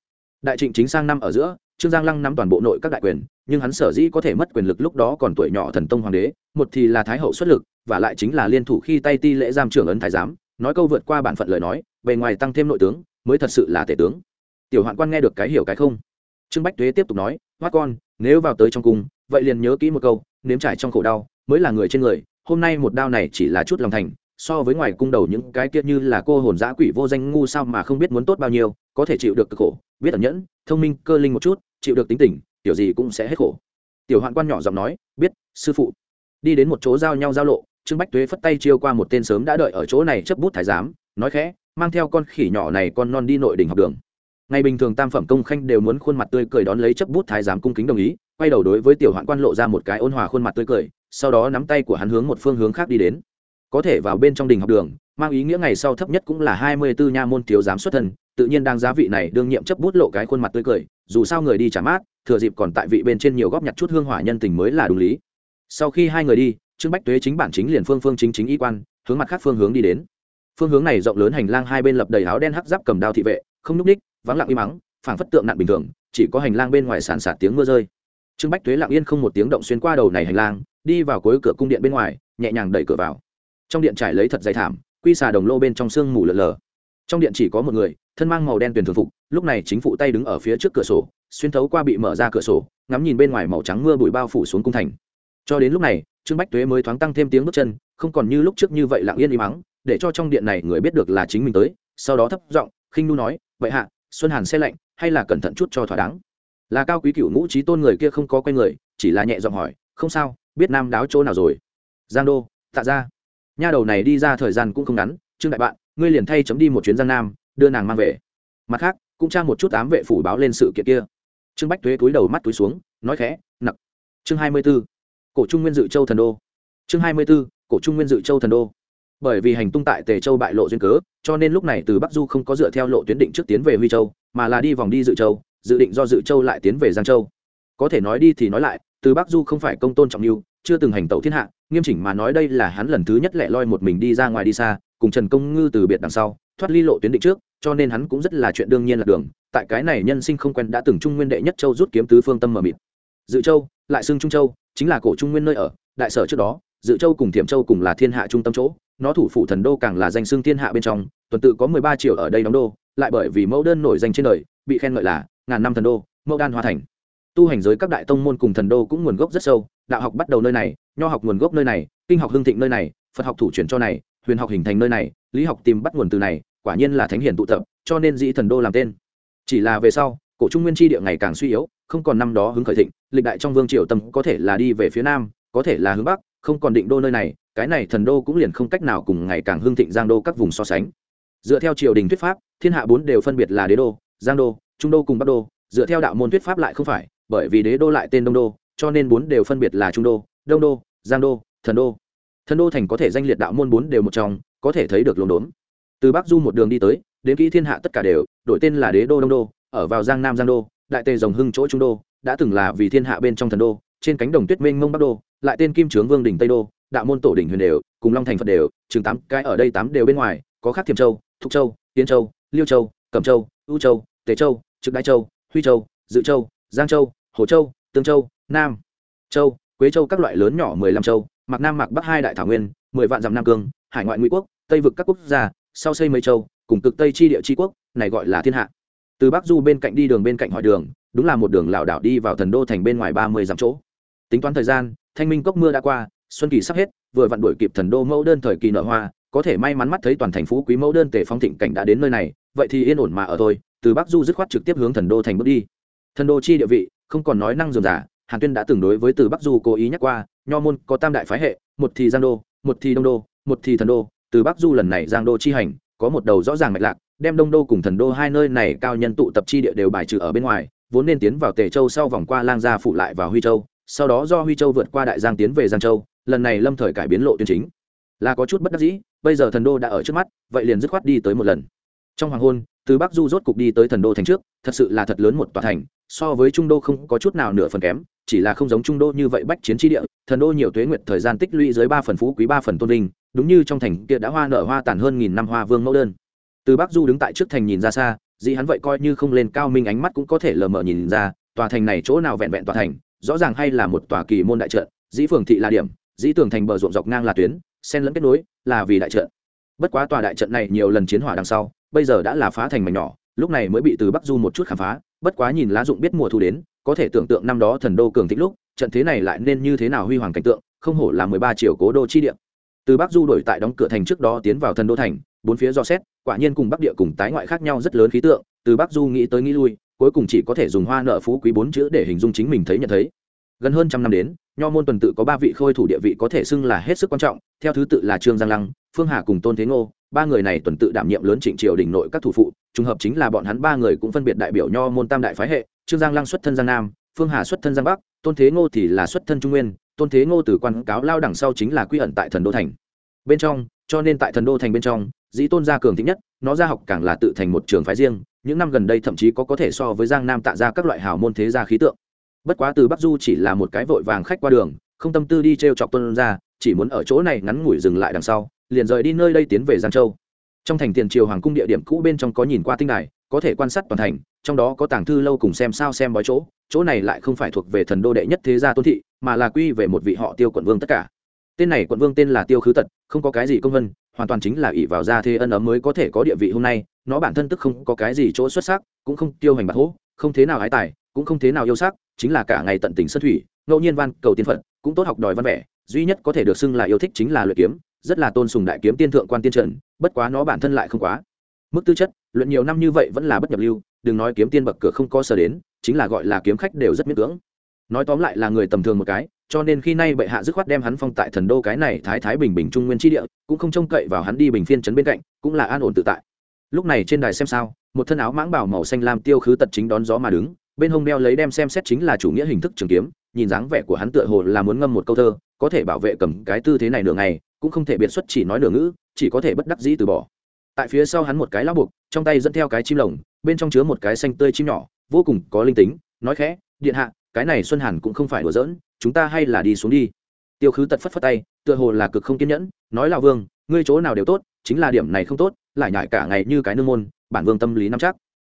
Speaker 1: Đại trịnh chính sang năm ở giữa trương giang lăng nắm toàn bộ nội các đại quyền, nhưng hắn sở dĩ có thể mất quyền lực lúc đó còn tuổi nhỏ thần tông hoàng đế, một thì là thái hậu xuất lực, và lại chính là liên thủ khi tay ti lễ giam trưởng ấn thái giám, nói câu vượt qua bản phận lời nói, bề ngoài tăng thêm nội tướng, mới thật sự là tể tướng. Tiểu hoạn quan nghe được cái hiểu cái không. Trương bách tuế tiếp tục nói hoát con, nếu vào tới trong cung, vậy liền nhớ kỹ một câu, nếm trải trong khổ đau, mới là người trên người, hôm nay một đao này chỉ là chút lòng thành, so với ngoài cung đầu những cái kia như là cô hồn dã quỷ vô danh ngu sao mà không biết muốn tốt bao nhiêu, có thể chịu được cực khổ, biết ẩn nhẫn, thông minh, cơ linh một chút chịu được tính tình tiểu gì cũng sẽ hết khổ. Tiểu hoạn quan nhỏ giọng nói, biết, sư phụ. Đi đến một chỗ giao nhau giao lộ, trương bách tuế phất tay chiêu qua một tên sớm đã đợi ở chỗ này chấp bút thái giám, nói khẽ, mang theo con khỉ nhỏ này con non đi nội đình học đường. Ngày bình thường tam phẩm công khanh đều muốn khuôn mặt tươi cười đón lấy chấp bút thái giám cung kính đồng ý, quay đầu đối với tiểu hoạn quan lộ ra một cái ôn hòa khuôn mặt tươi cười, sau đó nắm tay của hắn hướng một phương hướng khác đi đến. Có thể vào bên trong đình học đường, mang ý nghĩa ngày sau thấp nhất cũng là hai mươi bốn nha môn thiếu giám xuất thân, tự nhiên đang giá vị này đương nhiệm chấp bút lộ cái khuôn mặt tươi cười dù sao người đi trả mát, thừa dịp còn tại vị bên trên nhiều góp nhặt chút hương hỏa nhân tình mới là đúng lý. Sau khi hai người đi, trương bách tuế chính bản chính liền phương phương chính chính y quan, hướng mặt khác phương hướng đi đến. Phương hướng này rộng lớn hành lang hai bên lập đầy áo đen hắc giáp cầm đao thị vệ, không nhúc ních vắng lặng im mắng, phảng phất tượng nặng bình thường, chỉ có hành lang bên ngoài sàn sạt tiếng mưa rơi. Trương bách tuế lặng yên không một tiếng động xuyên qua đầu này hành lang, đi vào cuối cửa cung điện bên ngoài, nhẹ nhàng đẩy cửa vào. Trong điện trải lấy thật dày thảm, quy xà đồng lô bên trong sương mù lờ lờ trong điện chỉ có một người, thân mang màu đen tuyển thường phục, lúc này chính phụ tay đứng ở phía trước cửa sổ, xuyên thấu qua bị mở ra cửa sổ, ngắm nhìn bên ngoài màu trắng mưa bụi bao phủ xuống cung thành. Cho đến lúc này, trương bách tuế mới thoáng tăng thêm tiếng bước chân, không còn như lúc trước như vậy lặng yên im mắng để cho trong điện này người biết được là chính mình tới, sau đó thấp giọng, khinh nu nói, vậy hạ, xuân hàn xe lạnh, hay là cẩn thận chút cho thỏa đáng? Là cao quý cựu ngũ trí tôn người kia không có quen người, chỉ là nhẹ giọng hỏi, không sao, biết nam đáo chỗ nào rồi? Giang đô, tạ ra nha đầu này đi ra thời gian cũng không ngắn, trương đại bạn ngươi liền thay chấm đi một chuyến giang nam, đưa nàng mang về. Mặt khác, cũng tra một chút ám vệ phủ báo lên sự kiện kia. Trương bách thuế cúi đầu mắt túi xuống, nói khẽ, nặc. Chương hai mươi b ố cổ trung nguyên dự châu thần đô. Chương hai mươi b ố cổ trung nguyên dự châu thần đô. Bởi vì hành tung tại tề châu bại lộ duyên cớ, cho nên lúc này từ bắc du không có dựa theo lộ tuyến định trước tiến về huy châu, mà là đi vòng đi dự châu, dự định do dự châu lại tiến về giang châu. Có thể nói đi thì nói lại, từ bắc du không phải công tôn trọng mưu chưa từng hành tẩu thiên hạ, nghiêm chỉnh mà nói đây là hắn lần thứ nhất lẻ loi một mình đi ra ngoài đi xa cùng trần công ngư từ biệt đằng sau, thoát ly lộ tuyến định trước, cho nên hắn cũng rất là chuyện đương nhiên là đường, tại cái này nhân sinh không quen đã từng trung nguyên đệ nhất châu rút kiếm tứ phương tâm mờ mịt. Dự châu, lại xưng trung châu, chính là cổ trung nguyên nơi ở, đại sở trước đó, dự châu cùng thiểm châu cùng là thiên hạ trung tâm chỗ, nó thủ phủ thần đô càng là danh xưng thiên hạ bên trong, tuần tự có mười ba triệu ở đây đóng đô, lại bởi vì mẫu đơn nổi danh trên đời, bị khen ngợi là ngàn năm thần đô, mẫu đan hoa thành. Tu hành giới các đại tông môn cùng thần đô cũng nguồn gốc rất sâu, đạo học bắt đầu nơi này, nho học nguồn gốc nơi này, kinh học hưng thịnh nơi này, phật học thủ chuyển cho này huyền học hình thành nơi này, lý học tìm bắt nguồn từ này, quả nhiên là thánh hiền tụ tập, cho nên dĩ thần đô làm tên. Chỉ là về sau, cổ trung nguyên tri địa ngày càng suy yếu, không còn năm đó hứng khởi thịnh, lịch đại trong vương triều tâm có thể là đi về phía nam, có thể là hướng bắc, không còn định đô nơi này, cái này thần đô cũng liền không cách nào cùng ngày càng hưng thịnh giang đô các vùng so sánh. Dựa theo triều đình thuyết pháp, thiên hạ bốn đều phân biệt là đế đô, giang đô, trung đô cùng bắc đô, dựa theo đạo môn thuyết pháp lại không phải, bởi vì đế đô lại tên đông đô, cho nên bốn đều phân biệt là trung đô, đông đô, giang đô, thần đô thần đô thành có thể danh liệt đạo môn bốn đều một trong, có thể thấy được lồn đốn từ bắc du một đường đi tới, đến kỹ thiên hạ tất cả đều, đổi tên là đế đô đông đô, ở vào giang nam giang đô, đại tề Dòng hưng chỗ trung đô, đã từng là vì thiên hạ bên trong thần đô, trên cánh đồng tuyết mênh mông bắc đô, lại tên kim trướng vương đỉnh tây đô, đạo môn tổ đỉnh huyền đều, cùng long thành phật đều, chừng tám cái ở đây tám đều bên ngoài, có khác thiềm châu, thục châu, tiến châu, liêu châu, cẩm châu, ưu châu Tế châu, trực đại châu, huy châu, dự châu, giang châu, hồ châu, tương châu, nam châu, quế châu các loại lớn nhỏ mười lăm châu mạc nam mạc bắc hai đại thảo nguyên, mười vạn dặm nam cương, hải ngoại ngụy quốc, tây vực các quốc gia, sau xây mấy châu, cùng cực tây chi địa chi quốc, này gọi là thiên hạ. Từ bắc du bên cạnh đi đường bên cạnh hỏi đường, đúng là một đường lảo đảo đi vào thần đô thành bên ngoài ba mươi dặm chỗ. Tính toán thời gian, thanh minh cốc mưa đã qua, xuân kỳ sắp hết, vừa vặn đuổi kịp thần đô mẫu đơn thời kỳ nở hoa, có thể may mắn mắt thấy toàn thành phú quý mẫu đơn tề phong thịnh cảnh đã đến nơi này, vậy thì yên ổn mà ở thôi, từ bắc du dứt khoát trực tiếp hướng thần đô thành bước đi. Thần đô chi địa vị, không còn nói năng dườm giả hàn tuyên đã từng đối với từ bắc du cố ý nhắc qua nho môn có tam đại phái hệ, một thì giang đô, một thì đông đô, một thì thần đô. Từ bắc du lần này giang đô chi hành, có một đầu rõ ràng mạch lạc, đem đông đô cùng thần đô hai nơi này cao nhân tụ tập chi địa đều bài trừ ở bên ngoài, vốn nên tiến vào tề châu sau vòng qua lang gia phụ lại vào huy châu, sau đó do huy châu vượt qua đại giang tiến về giang châu, lần này lâm thời cải biến lộ tuyến chính. Là có chút bất đắc dĩ, bây giờ thần đô đã ở trước mắt, vậy liền dứt khoát đi tới một lần. Trong hoàng hôn từ bắc du rốt cục đi tới thần đô thành trước, thật sự là thật lớn một tòa thành, so với trung đô không có chút nào nửa phần kém, chỉ là không giống trung đô như vậy bách chiến tri địa, thần đô nhiều tuế nguyện thời gian tích lũy dưới ba phần phú quý ba phần tôn linh đúng như trong thành kia đã hoa nở hoa tàn hơn nghìn năm hoa vương mẫu đơn. Từ bắc du đứng tại trước thành nhìn ra xa, dĩ hắn vậy coi như không lên cao minh ánh mắt cũng có thể lờ mờ nhìn ra, tòa thành này chỗ nào vẹn vẹn tòa thành, rõ ràng hay là một tòa kỳ môn đại trận, dĩ phường thị là điểm, dĩ tường thành bờ ruộng dọc ngang là tuyến, xen lẫn kết nối là vì đại trận. Bất quá tòa đại trận này nhiều lần chiến hỏa đằng sau bây giờ đã là phá thành mảnh nhỏ, lúc này mới bị từ bắc du một chút khám phá, bất quá nhìn lá dụng biết mùa thu đến, có thể tưởng tượng năm đó thần đô cường thịnh lúc, trận thế này lại nên như thế nào huy hoàng cảnh tượng, không hổ là mười ba triệu cố đô chi địa. Từ bắc du đổi tại đóng cửa thành trước đó tiến vào thần đô thành, bốn phía do xét, quả nhiên cùng bắc địa cùng tái ngoại khác nhau rất lớn khí tượng, từ bắc du nghĩ tới nghĩ lui, cuối cùng chỉ có thể dùng hoa nợ phú quý bốn chữ để hình dung chính mình thấy nhận thấy. Gần hơn trăm năm đến, nho môn tuần tự có ba vị khôi thủ địa vị có thể xưng là hết sức quan trọng, theo thứ tự là trương giang lăng, phương hà cùng tôn thế ngô ba người này tuần tự đảm nhiệm lớn trịnh triều đình nội các thủ phụ, trùng hợp chính là bọn hắn ba người cũng phân biệt đại biểu nho môn tam đại phái hệ, trương giang lăng xuất thân giang nam, phương hà xuất thân giang bắc, tôn thế ngô thì là xuất thân trung nguyên, tôn thế ngô từ quan cáo lao đằng sau chính là quy ẩn tại thần đô thành. Bên trong, cho nên tại thần đô thành bên trong, dĩ tôn gia cường thịnh nhất, nó ra học càng là tự thành một trường phái riêng, những năm gần đây thậm chí có có thể so với giang nam tạ ra các loại hào môn thế gia khí tượng. Bất quá từ bắc du chỉ là một cái vội vàng khách qua đường, không tâm tư đi t r e o chọc tuân ra chỉ muốn ở chỗ này ngắn ngủi dừng lại đằng sau liền rời đi nơi đây tiến về giang châu. Trong thành tiền triều hoàng cung địa điểm cũ bên trong có nhìn qua tinh đài, có thể quan sát toàn thành, trong đó có tàng thư lâu cùng xem sao xem bói chỗ. Chỗ này lại không phải thuộc về thần đô đệ nhất thế gia tôn thị, mà là quy về một vị họ tiêu quận vương tất cả. Tên này quận vương tên là tiêu khứ tật, không có cái gì công vân, hoàn toàn chính là ỷ vào gia thế ân ấm mới có thể có địa vị hôm nay. Nó bản thân tức không có cái gì chỗ xuất sắc, cũng không tiêu hành bạc hố, không thế nào hái tài, cũng không thế nào yêu sắc, chính là cả ngày tận tình sân thủy, ngẫu nhiên văn cầu tiên phận cũng tốt học đòi văn vẻ, duy nhất có thể được xưng là yêu thích chính là luyện kiếm rất là tôn sùng đại kiếm tiên thượng quan tiên trần, bất quá nó bản thân lại không quá. Mức tư chất luận nhiều năm như vậy vẫn là bất nhập lưu, đừng nói kiếm tiên bậc cửa không có sở đến, chính là gọi là kiếm khách đều rất miễn cưỡng. Nói tóm lại là người tầm thường một cái, cho nên khi nay bệ hạ dứt khoát đem hắn phong tại thần đô cái này thái thái bình bình trung nguyên tri địa, cũng không trông cậy vào hắn đi bình phiên trấn bên cạnh, cũng là an ổn tự tại. Lúc này trên đài xem sao, một thân áo mãng bảo màu xanh lam tiêu khứ tật chính đón gió mà đứng, bên hông đeo lấy đem xem xét chính là chủ nghĩa hình thức trường kiếm, nhìn dáng vẻ của hắn tựa hồ là muốn ngâm một câu thơ, có thể bảo vệ cầm cái tư thế này nửa ngày cũng không thể biện xuất chỉ nói nửa ngữ, chỉ có thể bất đắc dĩ từ bỏ. Tại phía sau hắn một cái lao buộc, trong tay dẫn theo cái chim lồng, bên trong chứa một cái xanh tươi chim nhỏ, vô cùng có linh tính, nói khẽ, điện hạ, cái này xuân hàn cũng không phải đùa giỡn, chúng ta hay là đi xuống đi. Tiêu khứ tật phất phất tay, tựa hồ là cực không kiên nhẫn, nói lao vương, ngươi chỗ nào đều tốt, chính là điểm này không tốt, lại nhại cả ngày như cái nương môn, bản vương tâm lý nắm chắc.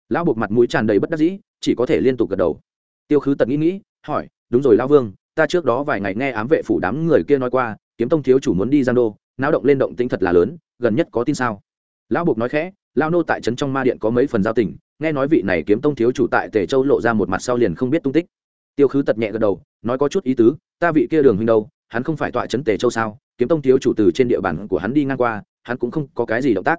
Speaker 1: Lão buộc mặt mũi tràn đầy bất đắc dĩ, chỉ có thể liên tục gật đầu. Tiêu khứ tật nghĩ nghĩ, hỏi, đúng rồi lao vương, ta trước đó vài ngày nghe ám vệ phủ đám người kia nói qua kiếm tông thiếu chủ muốn đi giang đô, náo động lên động tính thật là lớn, gần nhất có tin sao? Lão buộc nói khẽ lao nô tại trấn trong ma điện có mấy phần giao tình, nghe nói vị này kiếm tông thiếu chủ tại tề châu lộ ra một mặt sau liền không biết tung tích. Tiêu khứ tật nhẹ gật đầu, nói có chút ý tứ, ta vị kia đường huynh đâu, hắn không phải tọa trấn tề châu sao? Kiếm tông thiếu chủ từ trên địa bàn của hắn đi ngang qua, hắn cũng không có cái gì động tác.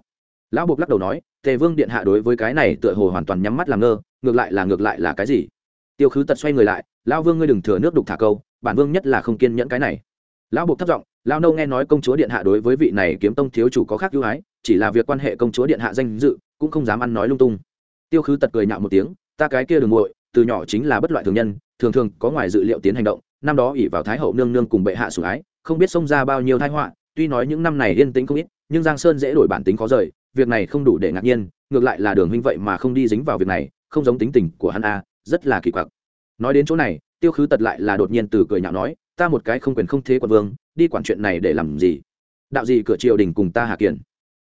Speaker 1: Lão buộc lắc đầu nói, tề vương điện hạ đối với cái này tựa hồ hoàn toàn nhắm mắt làm ngơ, ngược lại là ngược lại là cái gì? Tiêu khứ tật xoay người lại, lão vương ngươi đừng thừa nước đục thả câu, bản vương nhất là không kiên nhẫn cái này lão buộc thất giọng, lão nâu nghe nói công chúa điện hạ đối với vị này kiếm tông thiếu chủ có khác ưu ái, chỉ là việc quan hệ công chúa điện hạ danh dự, cũng không dám ăn nói lung tung. Tiêu khứ tật cười nhạo một tiếng, ta cái kia đừng nguội từ nhỏ chính là bất loại thường nhân, thường thường có ngoài dự liệu tiến hành động, năm đó ỷ vào thái hậu nương nương cùng bệ hạ sủng ái, không biết xông ra bao nhiêu thái họa, tuy nói những năm này yên tĩnh không ít, nhưng giang sơn dễ đổi bản tính khó rời, việc này không đủ để ngạc nhiên, ngược lại là đường huynh vậy mà không đi dính vào việc này, không giống tính tình của hắn a, rất là kỳ quặc. Nói đến chỗ này, tiêu khứ tật lại là đột nhiên từ cười nhạo nói ta một cái không quyền không thế quận vương, đi quản chuyện này để làm gì? Đạo gì cửa triều đình cùng ta hạ kiển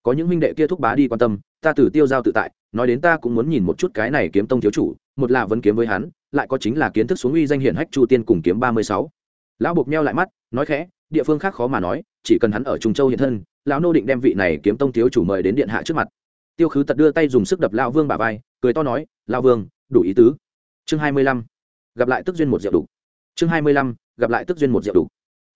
Speaker 1: có những huynh đệ kia thúc bá đi quan tâm, ta từ tiêu giao tự tại, nói đến ta cũng muốn nhìn một chút cái này kiếm tông thiếu chủ, một là vấn kiếm với hắn, lại có chính là kiến thức xuống uy danh hiển hách chu tiên cùng kiếm ba mươi sáu. Lão buộc meo lại mắt, nói khẽ, địa phương khác khó mà nói, chỉ cần hắn ở trung châu hiện thân, lão nô định đem vị này kiếm tông thiếu chủ mời đến điện hạ trước mặt. Tiêu khứ tật đưa tay dùng sức đập lão vương bà vai, cười to nói, lão vương, đủ ý tứ. Chương hai mươi lăm. Gặp lại tức duyên một diệu đủ chương hai mươi lăm gặp lại tức duyên một rượu đủ.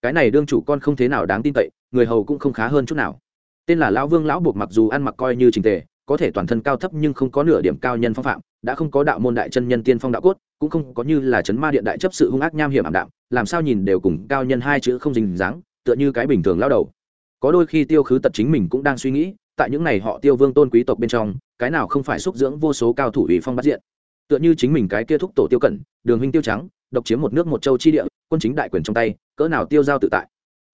Speaker 1: Cái này đương chủ con không thế nào đáng tin cậy, người hầu cũng không khá hơn chút nào. Tên là lão vương, lão buộc mặc dù ăn mặc coi như trình tề, có thể toàn thân cao thấp nhưng không có nửa điểm cao nhân phong phạm, đã không có đạo môn đại chân nhân tiên phong đạo cốt, cũng không có như là chấn ma điện đại chấp sự hung ác nham hiểm ảm đạm, làm sao nhìn đều cùng cao nhân hai chữ không dình dáng, tựa như cái bình thường lao đầu. Có đôi khi tiêu khứ tật chính mình cũng đang suy nghĩ, tại những ngày họ tiêu vương tôn quý tộc bên trong, cái nào không phải xúc dưỡng vô số cao thủ ủy phong bắt diện. Tựa như chính mình cái kia thúc tổ tiêu cẩn đường huynh tiêu trắng, độc chiếm một nước một châu chi địa quân chính đại quyền trong tay, cỡ nào tiêu giao tự tại.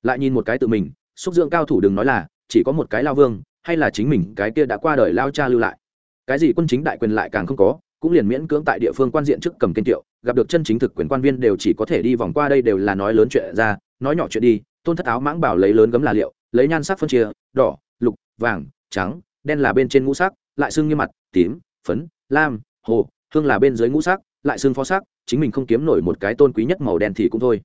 Speaker 1: Lại nhìn một cái tự mình, xúc dưỡng cao thủ đừng nói là, chỉ có một cái lao vương, hay là chính mình cái kia đã qua đời lao cha lưu lại. Cái gì quân chính đại quyền lại càng không có, cũng liền miễn cưỡng tại địa phương quan diện trước cầm kênh tiệu gặp được chân chính thực quyền quan viên đều chỉ có thể đi vòng qua đây đều là nói lớn chuyện ra, nói nhỏ chuyện đi, tôn thất áo mãng bảo lấy lớn gấm là liệu, lấy nhan sắc phân chia, đỏ, lục, vàng, trắng, đen là bên trên ngũ sắc, lại xương như mặt, tím, phấn, lam, hồ, hương là bên dưới ngũ sắc lại xương phó sắc chính mình không kiếm nổi một cái tôn quý nhất màu đen thì cũng thôi.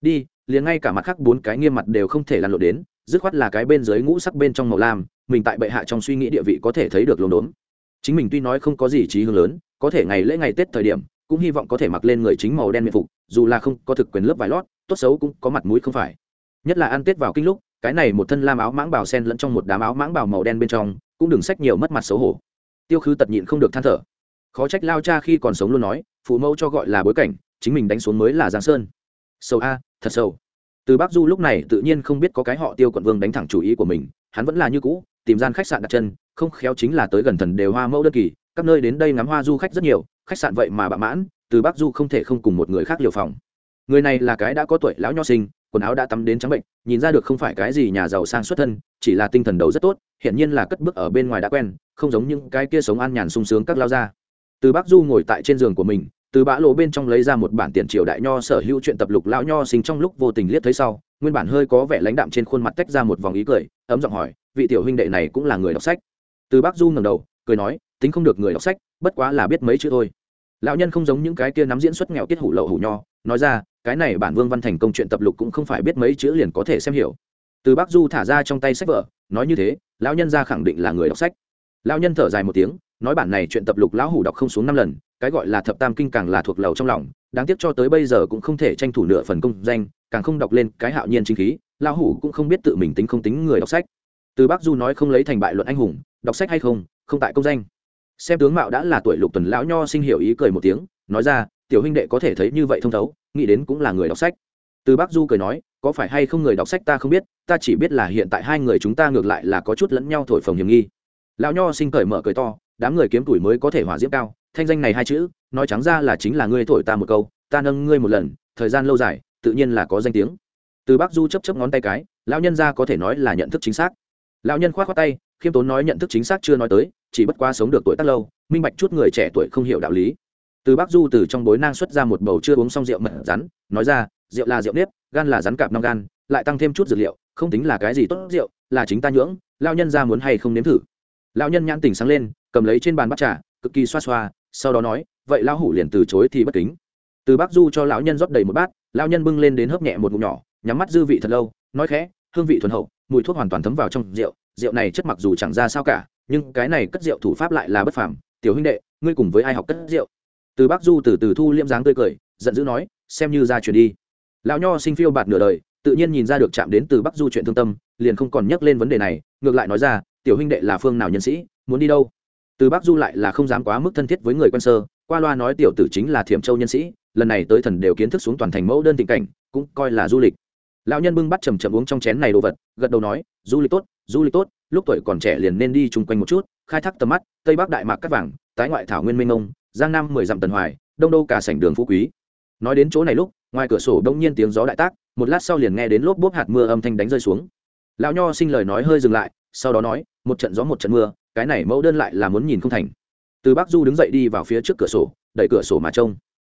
Speaker 1: Đi, liền ngay cả mặt khác bốn cái nghiêm mặt đều không thể lăn lộn đến, dứt khoát là cái bên dưới ngũ sắc bên trong màu lam, mình tại bệ hạ trong suy nghĩ địa vị có thể thấy được lồn đốn. Chính mình tuy nói không có gì trí hướng lớn, có thể ngày lễ ngày tết thời điểm, cũng hy vọng có thể mặc lên người chính màu đen miệng phục, dù là không có thực quyền lớp vải lót, tốt xấu cũng có mặt mũi không phải. Nhất là ăn tết vào kinh lúc, cái này một thân lam áo mãng bào sen lẫn trong một đám áo mãng bào màu đen bên trong, cũng đừng sách nhiều mất mặt xấu hổ. Tiêu khứ tật nhịn không được than thở khó trách lao cha khi còn sống luôn nói, phụ mẫu cho gọi là bối cảnh, chính mình đánh xuống mới là giang sơn. Sâu a, thật sâu từ bắc du lúc này tự nhiên không biết có cái họ tiêu quận vương đánh thẳng chủ ý của mình, hắn vẫn là như cũ, tìm gian khách sạn đặt chân, không khéo chính là tới gần thần đều hoa mẫu đơn kỳ, các nơi đến đây ngắm hoa du khách rất nhiều, khách sạn vậy mà bạ mãn, từ bắc du không thể không cùng một người khác liều phòng. Người này là cái đã có tuổi lão nho sinh, quần áo đã tắm đến trắng bệnh, nhìn ra được không phải cái gì nhà giàu sang xuất thân, chỉ là tinh thần đầu rất tốt hiện nhiên là cất bước ở bên ngoài đã quen, không giống những cái kia sống an nhàn sung sướng các lao gia từ bác du ngồi tại trên giường của mình, từ bã lộ bên trong lấy ra một bản tiền triều đại nho sở hữu chuyện tập lục lão nho sinh trong lúc vô tình liếc thấy sau, nguyên bản hơi có vẻ lãnh đạm trên khuôn mặt tách ra một vòng ý cười, ấm giọng hỏi, vị tiểu huynh đệ này cũng là người đọc sách? Từ bác du ngầm đầu, cười nói, tính không được người đọc sách, bất quá là biết mấy chữ thôi. Lão nhân không giống những cái kia nắm diễn xuất nghèo tiết hủ lậu hủ nho, nói ra, cái này bản vương văn thành công chuyện tập lục cũng không phải biết mấy chữ liền có thể xem hiểu. Từ bác du thả ra trong tay sách vở, nói như thế, lão nhân ra khẳng định là người đọc sách. Lão nhân thở dài một tiếng nói bản này chuyện tập lục lão hủ đọc không xuống năm lần, cái gọi là thập tam kinh càng là thuộc lầu trong lòng, đáng tiếc cho tới bây giờ cũng không thể tranh thủ nửa phần công danh, càng không đọc lên cái hạo nhiên chính khí, lão hủ cũng không biết tự mình tính không tính người đọc sách. Từ bác du nói không lấy thành bại luận anh hùng, đọc sách hay không không tại công danh. Xem tướng mạo đã là tuổi lục tuần lão nho sinh hiểu ý cười một tiếng, nói ra, tiểu huynh đệ có thể thấy như vậy thông thấu, nghĩ đến cũng là người đọc sách. Từ bác du cười nói, có phải hay không người đọc sách ta không biết, ta chỉ biết là hiện tại hai người chúng ta ngược lại là có chút lẫn nhau thổi phồng hiểm nghi. Lão nho sinh cởi mở cười to đám người kiếm tuổi mới có thể hỏa diễm cao, thanh danh này hai chữ, nói trắng ra là chính là ngươi thổi ta một câu, ta nâng ngươi một lần, thời gian lâu dài, tự nhiên là có danh tiếng. Từ bác du chấp chấp ngón tay cái, lão nhân ra có thể nói là nhận thức chính xác. Lão nhân k h o á t khoác tay, khiêm tốn nói nhận thức chính xác chưa nói tới, chỉ bất quá sống được tuổi tác lâu, minh bạch chút người trẻ tuổi không hiểu đạo lý. Từ bác du từ trong bối nang xuất ra một bầu chưa uống xong rượu mật rắn, nói ra, rượu là rượu nếp, gan là rắn cạp non gan, lại tăng thêm chút dược liệu, không tính là cái gì tốt rượu, là chính ta nhưỡng lao nhân ra muốn hay không nếm thử. Lão nhân nhãn tình sáng lên cầm lấy trên bàn bát trà, cực kỳ xoa xoa, sau đó nói, vậy lão hủ liền từ chối thì bất kính. Từ bác du cho lão nhân rót đầy một bát, lão nhân bưng lên đến hớp nhẹ một ngụm nhỏ, nhắm mắt dư vị thật lâu, nói khẽ, hương vị thuần hậu, mùi thuốc hoàn toàn thấm vào trong rượu rượu này chất mặc dù chẳng ra sao cả, nhưng cái này cất rượu thủ pháp lại là bất phàm. Tiểu huynh đệ, ngươi cùng với ai học cất rượu? Từ bác du từ từ thu liêm dáng tươi cười, giận dữ nói, xem như ra chuyển đi. Lão nho sinh phiêu bạt nửa đời, tự nhiên nhìn ra được chạm đến từ bắc du chuyện thương tâm, liền không còn nhắc lên vấn đề này, ngược lại nói ra, tiểu huynh đệ là phương nào nhân sĩ, muốn đi đâu? Từ bắc du lại là không dám quá mức thân thiết với người quân sơ, qua loa nói tiểu tử chính là thiểm châu nhân sĩ, lần này tới thần đều kiến thức xuống toàn thành mẫu đơn tình cảnh, cũng coi là du lịch. Lão nhân bưng bắt chầm chậm uống trong chén này đồ vật, gật đầu nói, du lịch tốt, du lịch tốt, lúc tuổi còn trẻ liền nên đi chung quanh một chút, khai thác tầm mắt, tây bắc đại mạc cắt vàng, tái ngoại thảo nguyên minh ông giang nam mười dặm tần hoài, đông đô cả sảnh đường phú quý. Nói đến chỗ này lúc, ngoài cửa sổ đông nhiên tiếng gió đại tác, một lát sau liền nghe đến lốp bốp hạt mưa âm thanh đánh rơi xuống. Lão nho sinh lời nói hơi dừng lại, sau đó nói, một trận gió một trận mưa cái này mẫu đơn lại là muốn nhìn không thành. Từ bắc du đứng dậy đi vào phía trước cửa sổ, đẩy cửa sổ mà trông.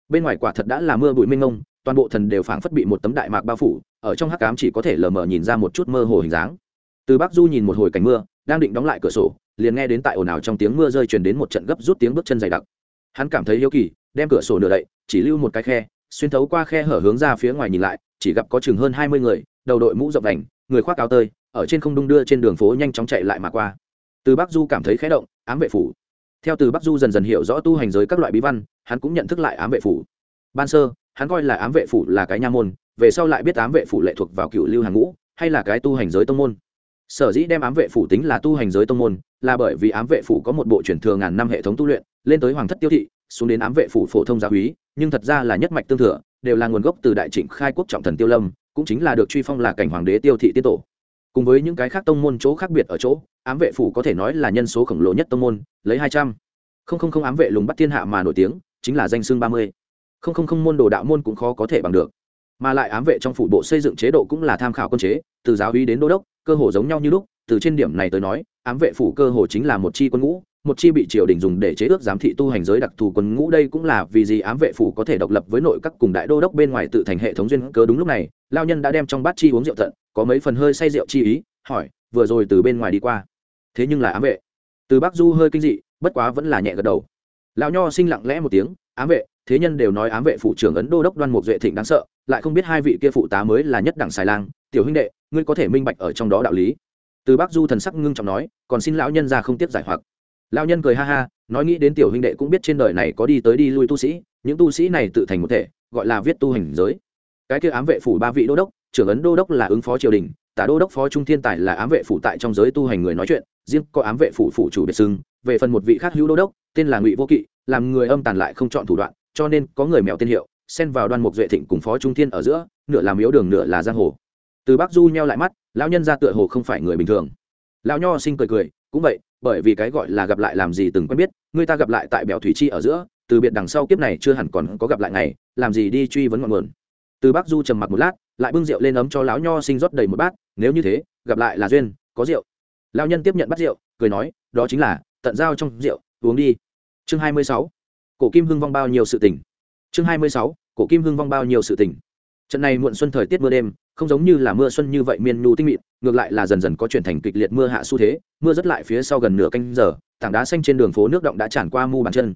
Speaker 1: Bên ngoài quả thật đã là mưa bụi mênh mông, toàn bộ thần đều phảng phất bị một tấm đại mạc bao phủ, ở trong hắc cám chỉ có thể lờ mờ nhìn ra một chút mơ hồ hình dáng. Từ bắc du nhìn một hồi cảnh mưa, đang định đóng lại cửa sổ, liền nghe đến tại ồn ào trong tiếng mưa rơi truyền đến một trận gấp rút tiếng bước chân dày đặc. Hắn cảm thấy hiếu kỳ, đem cửa sổ nửa đậy, chỉ lưu một cái khe, xuyên thấu qua khe hở hướng ra phía ngoài nhìn lại, chỉ gặp có chừng hơn hai mươi người, đầu đội mũ rộng đành, người khoác áo tơi, ở trên không đung đưa trên đường phố nhanh chóng chạy lại mà qua từ bắc du cảm thấy khé động, ám vệ phủ. Theo từ bắc du dần dần hiểu rõ tu hành giới các loại bí văn, hắn cũng nhận thức lại ám vệ phủ. Ban sơ, hắn coi là ám vệ phủ là cái nha môn, về sau lại biết ám vệ phủ lệ thuộc vào cựu lưu hàng ngũ, hay là cái tu hành giới tông môn. Sở dĩ đem ám vệ phủ tính là tu hành giới tông môn, là bởi vì ám vệ phủ có một bộ truyền thừa ngàn năm hệ thống tu luyện, lên tới hoàng thất tiêu thị, xuống đến ám vệ phủ phổ thông gia úy, nhưng thật ra là nhất mạch tương thừa, đều là nguồn gốc từ đại trịnh khai quốc trọng thần tiêu lâm, cũng chính là được truy phong là cảnh hoàng đế tiêu thị tiên tổ cùng với những cái khác tông môn chỗ khác biệt ở chỗ, ám vệ phủ có thể nói là nhân số khổng lồ nhất tông môn, lấy hai trăm. Không không không ám vệ lùng bắt thiên hạ mà nổi tiếng, chính là danh xương ba mươi. Không không không môn đồ đạo môn cũng khó có thể bằng được. Mà lại ám vệ trong phủ bộ xây dựng chế độ cũng là tham khảo quân chế, từ giáo uy đến đô đốc, cơ hồ giống nhau như lúc, từ trên điểm này tới nói, ám vệ phủ cơ hồ chính là một chi quân ngũ, một chi bị triều đình dùng để chế ước giám thị tu hành giới đặc thù quân ngũ đây cũng là vì gì ám vệ phủ có thể độc lập với nội các cùng đại đô đốc bên ngoài tự thành hệ thống duyên cớ đúng lúc này, lao nhân đã đem trong bát chi uống rượu thận có mấy phần hơi say rượu chi ý, hỏi, vừa rồi từ bên ngoài đi qua, thế nhưng là ám vệ. Từ bắc du hơi kinh dị, bất quá vẫn là nhẹ gật đầu. Lão nho sinh lặng lẽ một tiếng, ám vệ, thế nhân đều nói ám vệ phủ trưởng ấn đô đốc đoan mục duệ thịnh đáng sợ, lại không biết hai vị kia phụ tá mới là nhất đẳng xài lang. Tiểu huynh đệ, ngươi có thể minh bạch ở trong đó đạo lý. Từ bắc du thần sắc ngưng trọng nói, còn xin lão nhân ra không tiếp giải hoặc. Lão nhân cười ha ha, nói nghĩ đến tiểu huynh đệ cũng biết trên đời này có đi tới đi lui tu sĩ, những tu sĩ này tự thành một thể, gọi là viết tu hành giới. Cái kia ám vệ phủ ba vị đô đốc trưởng ấn đô đốc là ứng phó triều đình, tả đô đốc phó trung thiên tài là ám vệ phủ tại trong giới tu hành người nói chuyện, riêng có ám vệ phủ phủ chủ biệt xưng, về phần một vị khác hữu đô đốc, tên là ngụy vô kỵ, làm người âm tàn lại không chọn thủ đoạn, cho nên có người mèo tên hiệu, xen vào đoan mục duệ thịnh cùng phó trung thiên ở giữa, nửa làm yếu đường nửa là giang hồ. Từ bắc du nheo lại mắt, lão nhân ra tựa hồ không phải người bình thường. Lão nho sinh cười cười, cũng vậy, bởi vì cái gọi là gặp lại làm gì từng quen biết, người ta gặp lại tại bèo thủy chi ở giữa, từ biệt đằng sau kiếp này chưa hẳn còn có gặp lại ngày, làm gì đi truy vấn ngọn nguồn. Từ bắc du trầm mặc một lát lại bưng rượu lên ấm cho lão nho sinh rót đầy một bát, nếu như thế, gặp lại là duyên, có rượu. Lão nhân tiếp nhận bát rượu, cười nói, đó chính là, tận giao trong rượu, uống đi. Chương hai mươi sáu, cổ kim hưng vong bao nhiêu sự tình. Chương hai mươi sáu, cổ kim hưng vong bao nhiêu sự tình. Trận này muộn xuân thời tiết mưa đêm, không giống như là mưa xuân như vậy miên nhu tinh mịn, ngược lại là dần dần có chuyển thành kịch liệt mưa hạ xu thế, mưa rất lại phía sau gần nửa canh giờ, tảng đá xanh trên đường phố nước động đã tràn qua mu bàn chân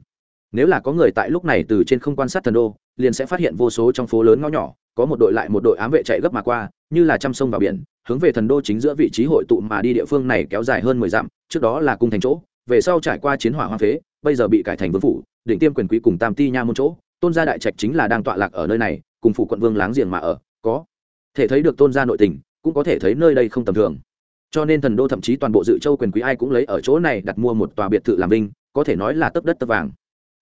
Speaker 1: nếu là có người tại lúc này từ trên không quan sát thần đô, liền sẽ phát hiện vô số trong phố lớn ngõ nhỏ, có một đội lại một đội ám vệ chạy gấp mà qua, như là chăm sông vào biển, hướng về thần đô chính giữa vị trí hội tụ mà đi địa phương này kéo dài hơn mười dặm, trước đó là cung thành chỗ, về sau trải qua chiến hỏa hoa phế, bây giờ bị cải thành vương phủ định tiêm quyền quý cùng tam ti nha môn chỗ, tôn gia đại trạch chính là đang tọa lạc ở nơi này, cùng phủ quận vương láng giềng mà ở, có thể thấy được tôn gia nội tình, cũng có thể thấy nơi đây không tầm thường. Cho nên thần đô thậm chí toàn bộ dự châu quyền quý ai cũng lấy ở chỗ này đặt mua một tòa biệt thự làm vinh, có thể nói là tấp đất tấp vàng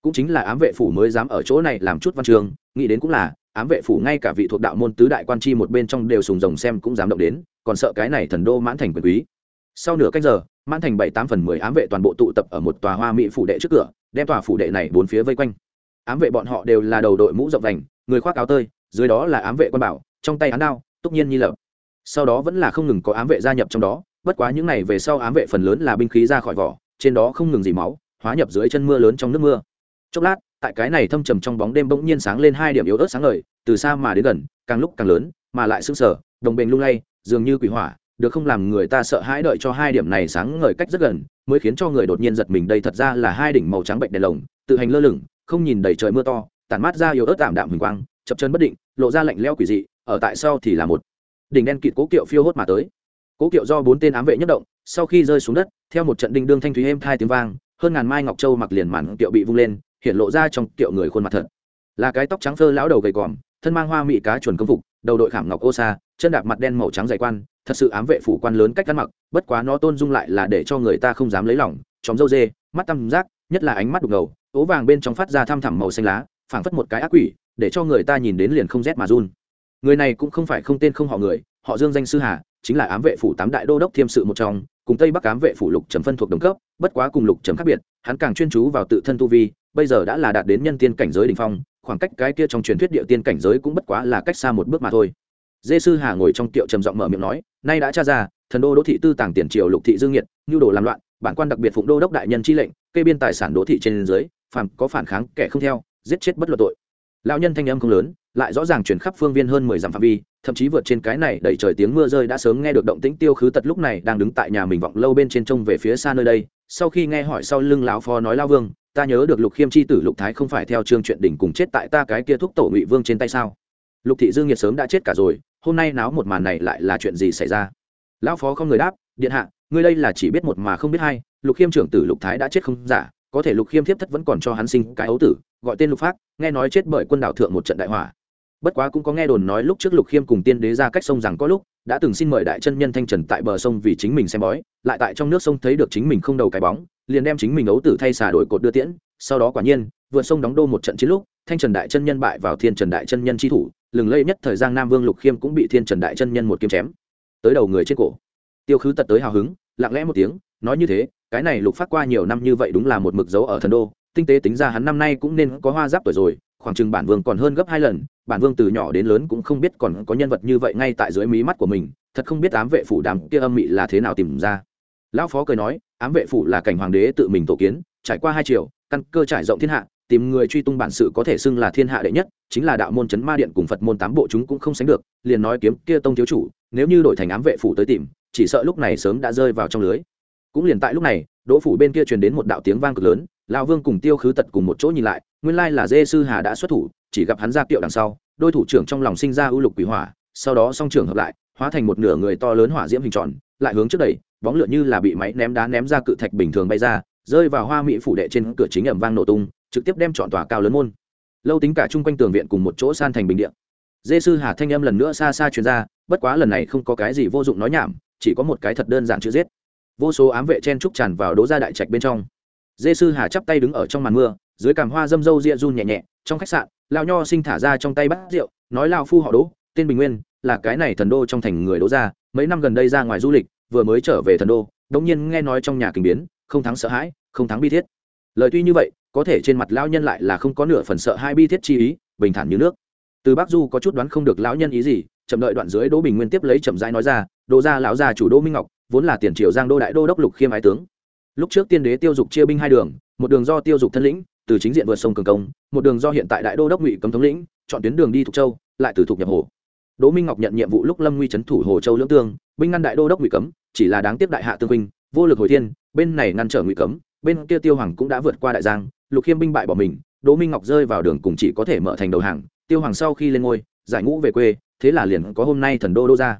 Speaker 1: cũng chính là ám vệ phủ mới dám ở chỗ này làm chút văn trường, nghĩ đến cũng là, ám vệ phủ ngay cả vị thuộc đạo môn tứ đại quan chi một bên trong đều sùng rồng xem cũng dám động đến, còn sợ cái này thần đô mãn thành quyền quý. Sau nửa cách giờ, mãn thành bảy tám phần mười ám vệ toàn bộ tụ tập ở một tòa hoa mỹ phủ đệ trước cửa, đem tòa phủ đệ này bốn phía vây quanh. Ám vệ bọn họ đều là đầu đội mũ rộng vành, người khoác áo tơi, dưới đó là ám vệ quan bảo, trong tay án đao tất nhiên nhi lợp sau đó vẫn là không ngừng có ám vệ gia nhập trong đó, bất quá những này về sau ám vệ phần lớn là binh khí ra khỏi vỏ, trên đó không ngừng dì máu, hóa nhập dưới chân mưa lớn trong nước mưa chốc lát, tại cái này thâm trầm trong bóng đêm bỗng nhiên sáng lên hai điểm yếu ớt sáng ngời, từ xa mà đến gần, càng lúc càng lớn, mà lại sưng sờ, đồng bền lung lay, dường như quỷ hỏa, được không làm người ta sợ hãi đợi cho hai điểm này sáng ngời cách rất gần, mới khiến cho người đột nhiên giật mình. Đây thật ra là hai đỉnh màu trắng bệnh đèn lồng, tự hành lơ lửng, không nhìn đầy trời mưa to, tản mát ra yếu ớt tạm đạm huỳnh quang, chập chân bất định, lộ ra lạnh leo quỷ dị, ở tại sau thì là một đỉnh đen kịt cố kiệu phiêu hốt mà tới. Cố kiệu do bốn tên ám vệ nhất động, sau khi rơi xuống đất, theo một trận đinh đương thanh thúy êm hai tiếng vang, hơn ngàn mai ngọc châu mặc liền màn kiệu bị vung lên hiện lộ ra trong tiệu người khuôn mặt thật. Là cái tóc trắng phơ lão đầu gầy còm thân mang hoa mị cá chuẩn công phục, đầu đội khảm ngọc ô sa, chân đạp mặt đen màu trắng dày quan, thật sự ám vệ phủ quan lớn cách ăn mặc, bất quá nó tôn dung lại là để cho người ta không dám lấy lòng chóm dâu dê, mắt tăm giác nhất là ánh mắt đục ngầu, ố vàng bên trong phát ra thăm thẳm màu xanh lá, phảng phất một cái ác quỷ, để cho người ta nhìn đến liền không rét mà run. Người này cũng không phải không tên không họ người, họ dương danh sư hà, chính là ám vệ phủ tám đại đô đốc thiêm sự một trong, cùng tây bắc ám vệ phủ lục trầm phân thuộc đồng cấp, bất quá cùng lục trầm khác biệt, hắn càng chuyên chú vào tự thân tu vi bây giờ đã là đạt đến nhân tiên cảnh giới đ ỉ n h phong, khoảng cách cái kia trong truyền thuyết địa tiên cảnh giới cũng bất quá là cách xa một bước mà thôi. Dê sư hà ngồi trong tiệu trầm giọng mở miệng nói, nay đã tra ra, thần đô đỗ thị tư tàng tiền triều lục thị dương nhiệt nhu đồ làm loạn, bản quan đặc biệt phụng đô đốc đại nhân chi lệnh, kê biên tài sản đỗ thị trên dưới, phàm có phản kháng, kẻ không theo, giết chết bất luận tội. Lão nhân thanh âm không lớn, lại rõ ràng chuyển khắp phương viên hơn mười dặm phạm vi, thậm chí vượt trên cái này đẩy trời tiếng mưa rơi đã sớm nghe được động tĩnh tiêu khứ tật lúc này đang đứng tại nhà mình vọng lâu bên trên trông về phía xa nơi đây, sau khi nghe hỏi sau lưng lão phó nói, lao vương ta nhớ được lục khiêm chi tử lục thái không phải theo chương chuyện đỉnh cùng chết tại ta cái kia thúc tổ ngụy vương trên tay sao? Lục thị dương nhiệt sớm đã chết cả rồi, hôm nay náo một màn này lại là chuyện gì xảy ra? Lão phó không người đáp, điện hạ, ngươi đây là chỉ biết một mà không biết hai, lục khiêm trưởng tử lục thái đã chết không giả, có thể lục khiêm thiếp thất vẫn còn cho hắn sinh cái ấu tử, gọi tên lục phát nghe nói chết bởi quân đảo thượng một trận đại hỏa. Bất quá cũng có nghe đồn nói lúc trước lục khiêm cùng tiên đế ra cách sông rằng có lúc đã từng xin mời đại chân nhân thanh trần tại bờ sông vì chính mình xem bói, lại tại trong nước sông thấy được chính mình không đầu cái bóng, liền đem chính mình ấu tử thay xà đổi cột đưa tiễn. Sau đó quả nhiên, vượt sông đóng đô một trận chiến lúc, thanh trần đại chân nhân bại vào thiên trần đại chân nhân chi thủ, lừng lây nhất thời gian nam vương lục khiêm cũng bị thiên trần đại chân nhân một kiếm chém. Tới đầu người trên cổ. Tiêu khứ tật tới hào hứng, lặng lẽ một tiếng, nói như thế, cái này lục phát qua nhiều năm như vậy đúng là một mực dấu ở thần đô, tinh tế tính ra hắn năm nay cũng nên có hoa giáp tuổi rồi, khoảng chừng bản vương còn hơn gấp hai lần bản vương từ nhỏ đến lớn cũng không biết còn có nhân vật như vậy ngay tại dưới mí mắt của mình, thật không biết ám vệ phủ đám kia âm mị là thế nào tìm ra. Lão phó cười nói, ám vệ phủ là cảnh hoàng đế tự mình tổ kiến, trải qua hai triều, căn cơ trải rộng thiên hạ, tìm người truy tung bản sự có thể xưng là thiên hạ đệ nhất, chính là đạo môn chấn ma điện cùng phật môn tám bộ chúng cũng không sánh được, liền nói kiếm kia tông thiếu chủ, nếu như đổi thành ám vệ phủ tới tìm, chỉ sợ lúc này sớm đã rơi vào trong lưới. Cũng liền tại lúc này, đỗ phủ bên kia truyền đến một đạo tiếng vang cực lớn lão vương cùng tiêu khứ tật cùng một chỗ nhìn lại, nguyên lai là dê sư hà đã xuất thủ, chỉ gặp hắn ra kiệu đằng sau, đôi thủ trưởng trong lòng sinh ra ưu lục quỷ hỏa, sau đó song trưởng hợp lại, hóa thành một nửa người to lớn hỏa diễm hình tròn, lại hướng trước đẩy, bóng lửa như là bị máy ném đá ném ra cự thạch bình thường bay ra, rơi vào hoa mỹ phủ đệ trên cửa chính ẩm vang nổ tung, trực tiếp đem chọn tòa cao lớn môn. Lâu tính cả chung quanh tường viện cùng một chỗ san thành bình điện dê sư hà thanh âm lần nữa xa xa truyền ra, bất quá lần này không có cái gì vô dụng nói nhảm, chỉ có một cái thật đơn giản chữ giết. Vô số ám vệ chen trúc tràn vào đố ra đại trạch bên trong dê sư hà chắp tay đứng ở trong màn mưa, dưới cằm hoa dâm dâu ria run nhẹ nhẹ, trong khách sạn lao nho sinh thả ra trong tay bát rượu, nói lao phu họ đỗ, tên bình nguyên, là cái này thần đô trong thành người đỗ ra mấy năm gần đây ra ngoài du lịch, vừa mới trở về thần đô, đống nhiên nghe nói trong nhà kinh biến, không thắng sợ hãi, không thắng bi thiết. Lời tuy như vậy, có thể trên mặt lão nhân lại là không có nửa phần sợ hai bi thiết chi ý, bình thản như nước. Từ bác du có chút đoán không được lão nhân ý gì, chậm đợi đoạn dưới đỗ bình nguyên tiếp lấy chậm rãi nói ra, đỗ gia lão gia chủ đỗ minh ngọc, vốn là tiền triều giang đô đại đô đốc lục khiêm ái tướng lúc trước tiên đế tiêu dục chia binh hai đường, một đường do tiêu dục thân lĩnh, từ chính diện vượt sông cường công, một đường do hiện tại đại đô đốc ngụy cấm thống lĩnh, chọn tuyến đường đi thục châu, lại từ thục nhập hồ. Đỗ minh ngọc nhận nhiệm vụ lúc lâm nguy trấn thủ hồ châu lưỡng tương, binh ngăn đại đô đốc ngụy cấm, chỉ là đáng tiếc đại hạ tương huynh, vô lực hồi thiên, bên này ngăn trở ngụy cấm, bên kia tiêu hoàng cũng đã vượt qua đại giang, lục khiêm binh bại bỏ mình, đỗ minh ngọc rơi vào đường cùng chỉ có thể mở thành đầu hàng, tiêu hoàng sau khi lên ngôi, giải ngũ về quê, thế là liền có hôm nay thần đô đô ra.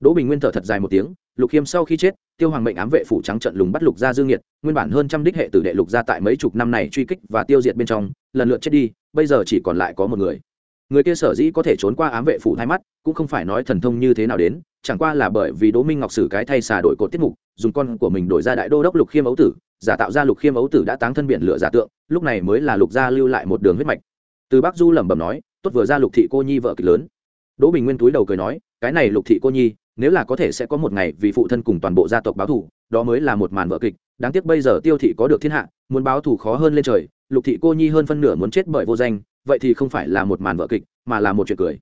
Speaker 1: Đỗ bình nguyên thở thật dài một tiếng lục khiêm sau khi chết, tiêu hoàng mệnh ám vệ phủ trắng trận lùng bắt lục gia dương nhiệt nguyên bản hơn trăm đích hệ tử đệ lục gia tại mấy chục năm này truy kích và tiêu diệt bên trong, lần lượt chết đi, bây giờ chỉ còn lại có một người. Người kia sở dĩ có thể trốn qua ám vệ phủ hai mắt, cũng không phải nói thần thông như thế nào đến, chẳng qua là bởi vì đỗ minh ngọc sử cái thay xà đổi cột tiết mục, dùng con của mình đổi ra đại đô đốc lục khiêm ấu tử, giả tạo ra lục khiêm ấu tử đã táng thân biển lửa giả tượng, lúc này mới là lục gia lưu lại một đường huyết mạch. Từ bắc du lẩm bẩm nói, tốt vừa ra lục thị cô nhi vợ kịch lớn. Đỗ bình nguyên túi đầu cười nói, cái này lục thị cô nhi nếu là có thể sẽ có một ngày vì phụ thân cùng toàn bộ gia tộc báo thù, đó mới là một màn vợ kịch. Đáng tiếc bây giờ tiêu thị có được thiên hạ, muốn báo thù khó hơn lên trời, lục thị cô nhi hơn phân nửa muốn chết bởi vô danh, vậy thì không phải là một màn vợ kịch, mà là một chuyện cười.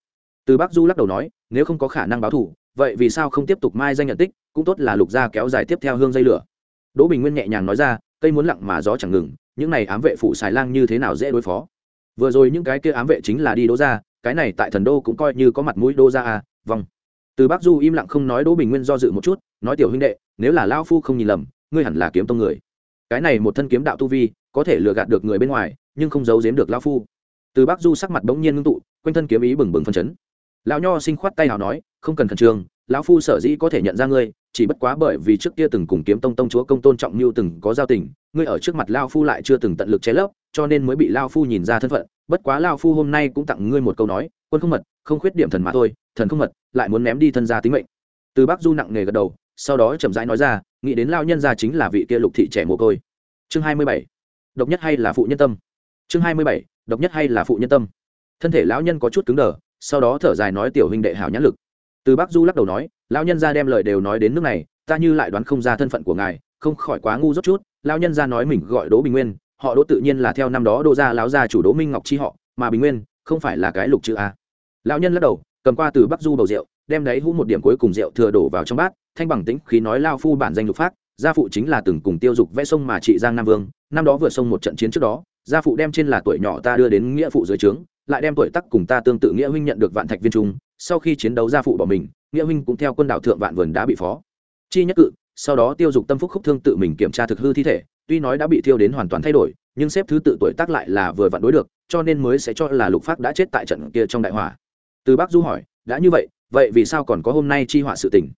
Speaker 1: Từ bác du lắc đầu nói, nếu không có khả năng báo thù, vậy vì sao không tiếp tục mai danh nhận tích, cũng tốt là lục gia kéo dài tiếp theo hương dây lửa. Đỗ bình nguyên nhẹ nhàng nói ra, cây muốn lặng mà gió chẳng ngừng, những này ám vệ phụ xài lang như thế nào dễ đối phó? Vừa rồi những cái kia ám vệ chính là đi đỗ ra cái này tại thần đô cũng coi như có mặt mũi đô ra à vâng từ Bác du im lặng không nói đỗ bình nguyên do dự một chút, nói tiểu huynh đệ, nếu là lao phu không nhìn lầm, ngươi hẳn là kiếm tông người. Cái này một thân kiếm đạo tu vi, có thể lừa gạt được người bên ngoài, nhưng không giấu giếm được lao phu. Từ Bác du sắc mặt bỗng nhiên ngưng tụ, quanh thân kiếm ý bừng bừng phân chấn. Lão nho sinh khoát tay nào nói, không cần khẩn trương, lão phu sở dĩ có thể nhận ra ngươi, chỉ bất quá bởi vì trước kia từng cùng kiếm tông tông chúa công tôn trọng như từng có giao tình, ngươi ở trước mặt lao phu lại chưa từng tận lực che lấp cho nên mới bị lao phu nhìn ra thân phận, bất quá lao phu hôm nay cũng tặng ngươi một câu nói, quân không mật, không khuyết điểm thần mà thôi, thần không mật, lại muốn ném đi thân gia tính mệnh. Từ bắc du nặng nề gật đầu, sau đó chậm rãi nói ra, nghĩ đến lao nhân gia chính là vị kia lục thị trẻ mồ côi. Chương hai mươi bảy, độc nhất hay là phụ nhân tâm? Chương hai mươi bảy, độc nhất hay là phụ nhân tâm? Thân thể lão nhân có chút cứng đờ, sau đó thở dài nói tiểu huynh đệ hảo nhãn lực. Từ bắc du lắc đầu nói, lão nhân gia đem lời đều nói đến nước này, ta như lại đoán không ra thân phận của ngài, không khỏi quá ngu dốt chút, lão nhân gia nói mình gọi đỗ bình nguyên họ đỗ tự nhiên là theo năm đó đỗ gia lão gia chủ đỗ minh ngọc chi họ, mà bình nguyên không phải là cái lục chữ a. Lão nhân lắc đầu, cầm qua từ bắc du bầu rượu, đem đấy hũ một điểm cuối cùng rượu thừa đổ vào trong bát, thanh bằng tĩnh khí nói lao phu bản danh lục phát gia phụ chính là từng cùng tiêu dục vẽ sông mà trị giang nam vương, năm đó vừa sông một trận chiến trước đó, gia phụ đem trên là tuổi nhỏ ta đưa đến nghĩa phụ dưới trướng, lại đem tuổi tắc cùng ta tương tự nghĩa huynh nhận được vạn thạch viên trung, sau khi chiến đấu gia phụ bỏ mình, nghĩa huynh cũng theo quân đảo thượng vạn vườn đã bị phó. Chi nhất cự, sau đó tiêu dục tâm phúc khúc thương tự mình kiểm tra thực hư thi thể tuy nói đã bị thiêu đến hoàn toàn thay đổi, nhưng xếp thứ tự tuổi tác lại là vừa vặn đối được, cho nên mới sẽ cho là lục phát đã chết tại trận kia trong đại hỏa. Từ bác du hỏi, đã như vậy vậy vì sao còn có hôm nay chi họa sự tình?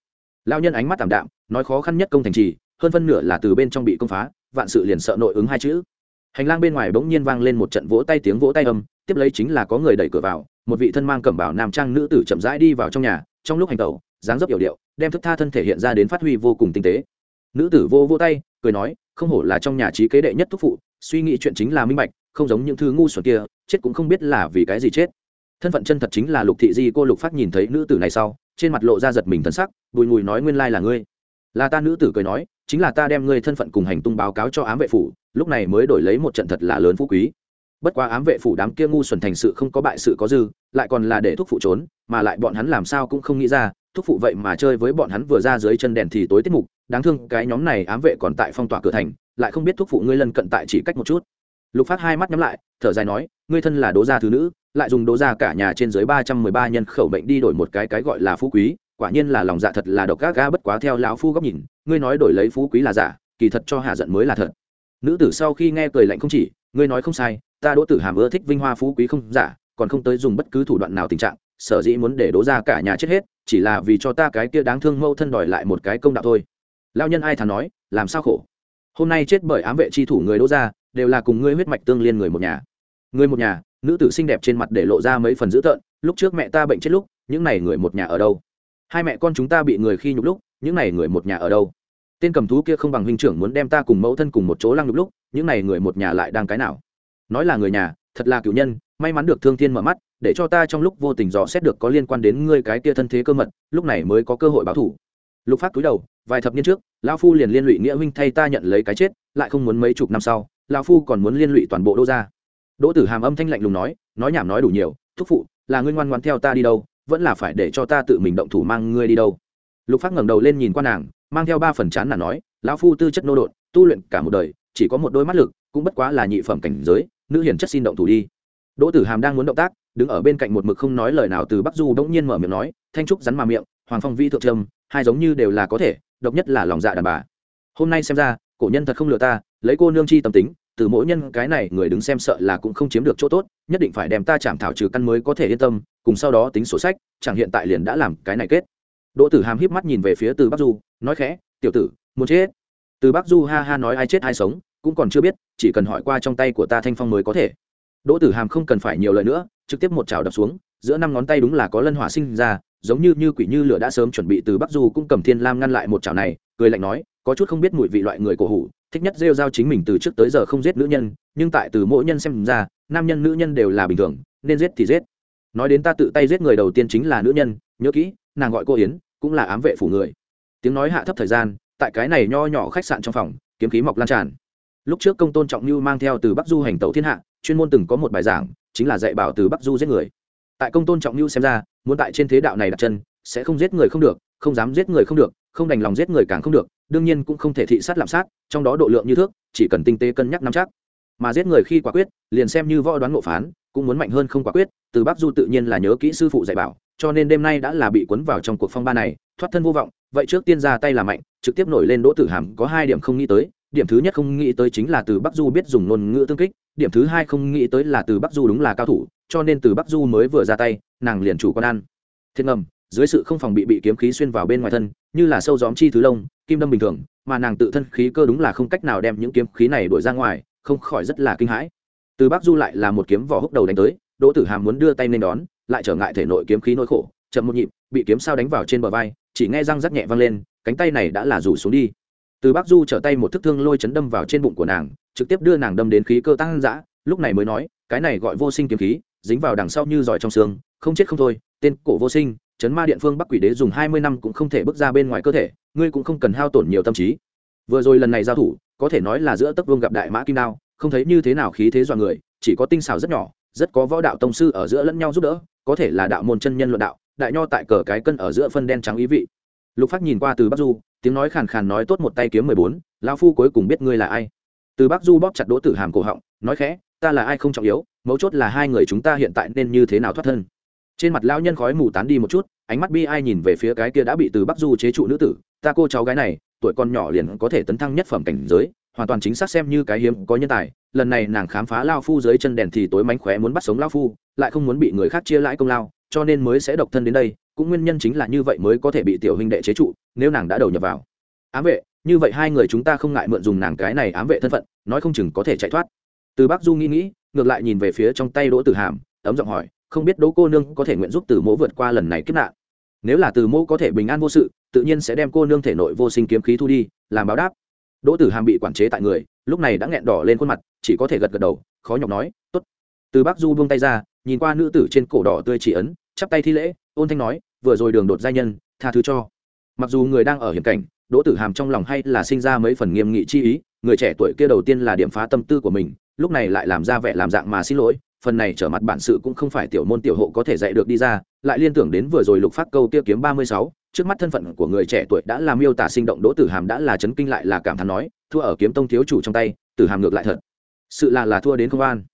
Speaker 1: Lao nhân ánh mắt tảm đạm, nói khó khăn nhất công thành trì, hơn phân nửa là từ bên trong bị công phá, vạn sự liền sợ nội ứng hai chữ. Hành lang bên ngoài bỗng nhiên vang lên một trận vỗ tay tiếng vỗ tay âm, tiếp lấy chính là có người đẩy cửa vào, một vị thân mang cẩm bảo nam trang nữ tử chậm rãi đi vào trong nhà, trong lúc hành tẩu, dáng dấp yểu điệu, đem thức tha thân thể hiện ra đến phát huy vô cùng tinh tế. Nữ tử vô vô tay, cười nói không hổ là trong nhà trí kế đệ nhất thúc phụ, suy nghĩ chuyện chính là minh bạch, không giống những thứ ngu xuẩn kia, chết cũng không biết là vì cái gì chết. Thân phận chân thật chính là lục thị di, cô lục phát nhìn thấy nữ tử này sau, trên mặt lộ ra giật mình thân sắc, bùi ngùi nói nguyên lai là ngươi. Là ta nữ tử cười nói, chính là ta đem ngươi thân phận cùng hành tung báo cáo cho ám vệ phủ, lúc này mới đổi lấy một trận thật là lớn phú quý. Bất quá ám vệ phủ đám kia ngu xuẩn thành sự không có bại sự có dư, lại còn là để thúc phụ trốn, mà lại bọn hắn làm sao cũng không nghĩ ra, thúc phụ vậy mà chơi với bọn hắn vừa ra dưới chân đèn thì tối tiết mục đáng thương, cái nhóm này ám vệ còn tại phong tỏa cửa thành, lại không biết thúc phụ ngươi lân cận tại chỉ cách một chút. Lục phát hai mắt nhắm lại, thở dài nói, ngươi thân là đố gia thứ nữ, lại dùng đố gia cả nhà trên dưới ba trăm mười ba nhân khẩu bệnh đi đổi một cái cái gọi là phú quý, quả nhiên là lòng dạ thật là độc gác ga bất quá theo lão phu góc nhìn, ngươi nói đổi lấy phú quý là giả, kỳ thật cho hạ giận mới là thật. Nữ tử sau khi nghe cười lạnh không chỉ, ngươi nói không sai, ta đỗ tử hàm ưa thích vinh hoa phú quý không giả, còn không tới dùng bất cứ thủ đoạn nào tình trạng, sở dĩ muốn để đố ra cả nhà chết hết, chỉ là vì cho ta cái kia đáng thương mâu thân đòi lại một cái công đạo thôi lao nhân ai thà nói, làm sao khổ? Hôm nay chết bởi ám vệ chi thủ người đỗ ra đều là cùng ngươi huyết mạch tương liên người một nhà. Người một nhà, nữ tử xinh đẹp trên mặt để lộ ra mấy phần dữ tợn, lúc trước mẹ ta bệnh chết lúc, những này người một nhà ở đâu? Hai mẹ con chúng ta bị người khi nhục lúc, những này người một nhà ở đâu? Tên cầm thú kia không bằng huynh trưởng muốn đem ta cùng mẫu thân cùng một chỗ lăng nhục lúc, những này người một nhà lại đang cái nào? Nói là người nhà, thật là cựu nhân, may mắn được thương thiên mở mắt, để cho ta trong lúc vô tình dò xét được có liên quan đến ngươi cái kia thân thế cơ mật, lúc này mới có cơ hội báo thủ lục phát túi đầu, vài thập niên trước, lão phu liền liên lụy nghĩa huynh thay ta nhận lấy cái chết, lại không muốn mấy chục năm sau, lão phu còn muốn liên lụy toàn bộ đô gia. Đỗ tử hàm âm thanh lạnh lùng nói nói nhảm nói đủ nhiều, thúc phụ, là ngươi ngoan ngoan theo ta đi đâu, vẫn là phải để cho ta tự mình động thủ mang ngươi đi đâu. Lục phát ngẩng đầu lên nhìn qua nàng, mang theo ba phần chán là nói, lão phu tư chất nô đột tu luyện cả một đời, chỉ có một đôi mắt lực, cũng bất quá là nhị phẩm cảnh giới, nữ hiển chất xin động thủ đi. Đỗ tử hàm đang muốn động tác, đứng ở bên cạnh một mực không nói lời nào từ bắc du bỗng nhiên mở miệng nói, thanh trúc rắn mà miệng, hoàng phong vi thượng trâm hai giống như đều là có thể, độc nhất là lòng dạ đàn bà. Hôm nay xem ra, cổ nhân thật không lừa ta, lấy cô nương chi tâm tính, từ mỗi nhân cái này người đứng xem sợ là cũng không chiếm được chỗ tốt, nhất định phải đem ta chạm thảo trừ căn mới có thể yên tâm, cùng sau đó tính sổ sách, chẳng hiện tại liền đã làm cái này kết. Đỗ tử hàm híp mắt nhìn về phía từ bắc du, nói khẽ, tiểu tử, muốn chết? Từ bắc du ha ha nói ai chết ai sống, cũng còn chưa biết, chỉ cần hỏi qua trong tay của ta thanh phong mới có thể. Đỗ tử hàm không cần phải nhiều lời nữa, trực tiếp một chảo đập xuống, giữa năm ngón tay đúng là có lân hỏa sinh ra giống như như quỷ như lửa đã sớm chuẩn bị từ bắc du cũng cầm thiên lam ngăn lại một chảo này, cười lạnh nói, có chút không biết mùi vị loại người cổ hủ, thích nhất rêu giao chính mình từ trước tới giờ không giết nữ nhân, nhưng tại từ mỗi nhân xem ra, nam nhân nữ nhân đều là bình thường, nên giết thì giết. Nói đến ta tự tay giết người đầu tiên chính là nữ nhân, nhớ kỹ, nàng gọi cô yến, cũng là ám vệ phủ người. Tiếng nói hạ thấp thời gian, tại cái này nho nhỏ khách sạn trong phòng, kiếm khí mọc lan tràn. Lúc trước công tôn trọng như mang theo từ bắc du hành tẩu thiên hạ, chuyên môn từng có một bài giảng, chính là dạy bảo từ bắc du giết người tại công tôn trọng lưu xem ra, muốn tại trên thế đạo này đặt chân, sẽ không giết người không được, không dám giết người không được, không đành lòng giết người càng không được, đương nhiên cũng không thể thị sát lạm sát, trong đó độ lượng như thước, chỉ cần tinh tế cân nhắc nắm chắc. Mà giết người khi quả quyết, liền xem như võ đoán ngộ phán, cũng muốn mạnh hơn không quả quyết, từ bắc du tự nhiên là nhớ kỹ sư phụ dạy bảo, cho nên đêm nay đã là bị cuốn vào trong cuộc phong ba này, thoát thân vô vọng, vậy trước tiên ra tay là mạnh, trực tiếp nổi lên đỗ tử hàm, có hai điểm không nghĩ tới, điểm thứ nhất không nghĩ tới chính là từ bắc du biết dùng ngôn ngữ tương kích, điểm thứ hai không nghĩ tới là từ bắc du đúng là cao thủ cho nên từ bắc du mới vừa ra tay, nàng liền chủ con ăn. Thiên ngầm, dưới sự không phòng bị bị kiếm khí xuyên vào bên ngoài thân, như là sâu gióm chi thứ lông, kim đâm bình thường, mà nàng tự thân khí cơ đúng là không cách nào đem những kiếm khí này đuổi ra ngoài, không khỏi rất là kinh hãi. Từ bắc du lại là một kiếm vỏ húc đầu đánh tới, đỗ tử hàm muốn đưa tay nên đón, lại trở ngại thể nội kiếm khí nỗi khổ, chậm một nhịp, bị kiếm sao đánh vào trên bờ vai, chỉ nghe răng rắc nhẹ vang lên, cánh tay này đã là rủ xuống đi. Từ bắc du trở tay một thức thương lôi chấn đâm vào trên bụng của nàng, trực tiếp đưa nàng đâm đến khí cơ tăng dã, lúc này mới nói, cái này gọi vô sinh kiếm khí dính vào đằng sau như giỏi trong xương, không chết không thôi, tên cổ vô sinh, chấn ma điện phương bắc quỷ đế dùng hai mươi năm cũng không thể bước ra bên ngoài cơ thể, ngươi cũng không cần hao tổn nhiều tâm trí. Vừa rồi lần này giao thủ, có thể nói là giữa tấc vương gặp đại mã kim đao, không thấy như thế nào khí thế dọa người, chỉ có tinh xảo rất nhỏ, rất có võ đạo tông sư ở giữa lẫn nhau giúp đỡ, có thể là đạo môn chân nhân luận đạo, đại nho tại cờ cái cân ở giữa phân đen trắng ý vị. Lục phát nhìn qua từ bắc du, tiếng nói khàn khàn nói tốt một tay kiếm mười bốn lao phu cuối cùng biết ngươi là ai. Từ bắc du bóp chặt đỗ tử hàm cổ họng, nói khẽ, ta là ai không trọng yếu mấu chốt là hai người chúng ta hiện tại nên như thế nào thoát thân. Trên mặt lao nhân khói mù tán đi một chút, ánh mắt bi ai nhìn về phía cái kia đã bị từ bắc du chế trụ nữ tử. Ta cô cháu gái này, tuổi con nhỏ liền có thể tấn thăng nhất phẩm cảnh giới, hoàn toàn chính xác xem như cái hiếm có nhân tài. Lần này nàng khám phá lao phu dưới chân đèn thì tối mánh khóe muốn bắt sống lao phu, lại không muốn bị người khác chia lãi công lao, cho nên mới sẽ độc thân đến đây. Cũng nguyên nhân chính là như vậy mới có thể bị tiểu huynh đệ chế trụ, nếu nàng đã đầu nhập vào. Ám vệ, như vậy hai người chúng ta không ngại mượn dùng nàng cái này ám vệ thân phận, nói không chừng có thể chạy thoát. Từ bắc du nghĩ nghĩ ngược lại nhìn về phía trong tay đỗ tử hàm, ấm giọng hỏi, không biết đỗ cô nương có thể nguyện giúp từ mỗ vượt qua lần này kiếp nạn? Nếu là từ mỗ có thể bình an vô sự, tự nhiên sẽ đem cô nương thể nội vô sinh kiếm khí thu đi, làm báo đáp. Đỗ tử hàm bị quản chế tại người, lúc này đã nghẹn đỏ lên khuôn mặt, chỉ có thể gật gật đầu, khó nhọc nói t ố t từ Bác du buông tay ra, nhìn qua nữ tử trên cổ đỏ tươi chỉ ấn, chắp tay thi lễ, ôn thanh nói, vừa rồi đường đột gia nhân, tha thứ cho. Mặc dù người đang ở hiểm cảnh, đỗ tử hàm trong lòng hay là sinh ra mấy phần nghiêm nghị chi ý, người trẻ tuổi kia đầu tiên là điểm phá tâm tư của mình lúc này lại làm ra vẻ làm dạng mà xin lỗi, phần này trở mặt bản sự cũng không phải tiểu môn tiểu hộ có thể dạy được đi ra, lại liên tưởng đến vừa rồi lục phát câu tiêu kiếm ba mươi sáu, trước mắt thân phận của người trẻ tuổi đã làm miêu tả sinh động đỗ tử hàm đã là chấn kinh lại là cảm thán nói, thua ở kiếm tông thiếu chủ trong tay, tử hàm ngược lại thật. Sự là là thua đến không an.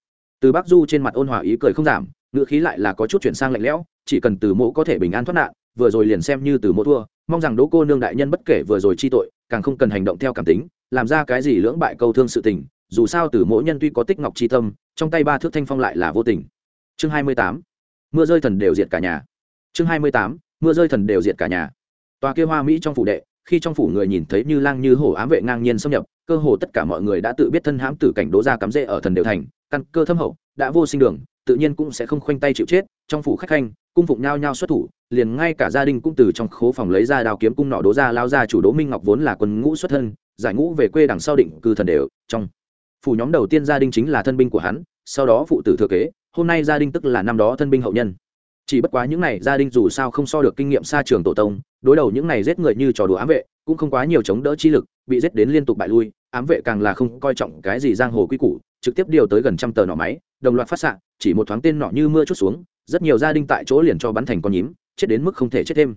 Speaker 1: Từ bắc du trên mặt ôn hòa ý cười không giảm, ngữ khí lại là có chút chuyển sang lạnh lẽo, chỉ cần từ mộ có thể bình an thoát nạn, vừa rồi liền xem như từ mộ thua, mong rằng đỗ cô nương đại nhân bất kể vừa rồi chi tội, càng không cần hành động theo cảm tính, làm ra cái gì lưỡng bại câu thương sự tình dù sao từ mỗi nhân tuy có tích ngọc chi tâm, trong tay ba thước thanh phong lại là vô tình. Chương hai mươi tám, mưa rơi thần đều diệt cả nhà. Chương hai mươi tám, mưa rơi thần đều diệt cả nhà. Tòa kia hoa mỹ trong phủ đệ, khi trong phủ người nhìn thấy như lang như hổ ám vệ ngang nhiên xâm nhập, cơ hồ tất cả mọi người đã tự biết thân hãm tử cảnh đố ra cắm rễ ở thần đều thành, căn cơ thâm hậu, đã vô sinh đường, tự nhiên cũng sẽ không khoanh tay chịu chết, trong phủ khách khanh, cung phụng nhao nhao xuất thủ, liền ngay cả gia đình cũng từ trong khố phòng lấy ra đào kiếm cung nọ đố ra lao ra chủ đỗ minh ngọc vốn là quân ngũ xuất thân, giải ngũ về quê đằng sau định cư thần đều, trong phủ nhóm đầu tiên gia đình chính là thân binh của hắn, sau đó phụ tử thừa kế, hôm nay gia đình tức là năm đó thân binh hậu nhân. Chỉ bất quá những này gia đình dù sao không so được kinh nghiệm xa trường tổ tông, đối đầu những này giết người như trò đùa ám vệ, cũng không quá nhiều chống đỡ chi lực, bị giết đến liên tục bại lui, ám vệ càng là không coi trọng cái gì giang hồ quy củ, trực tiếp điều tới gần trăm tờ nỏ máy, đồng loạt phát xạ, chỉ một thoáng tên nọ như mưa chút xuống, rất nhiều gia đình tại chỗ liền cho bắn thành con nhím, chết đến mức không thể chết thêm.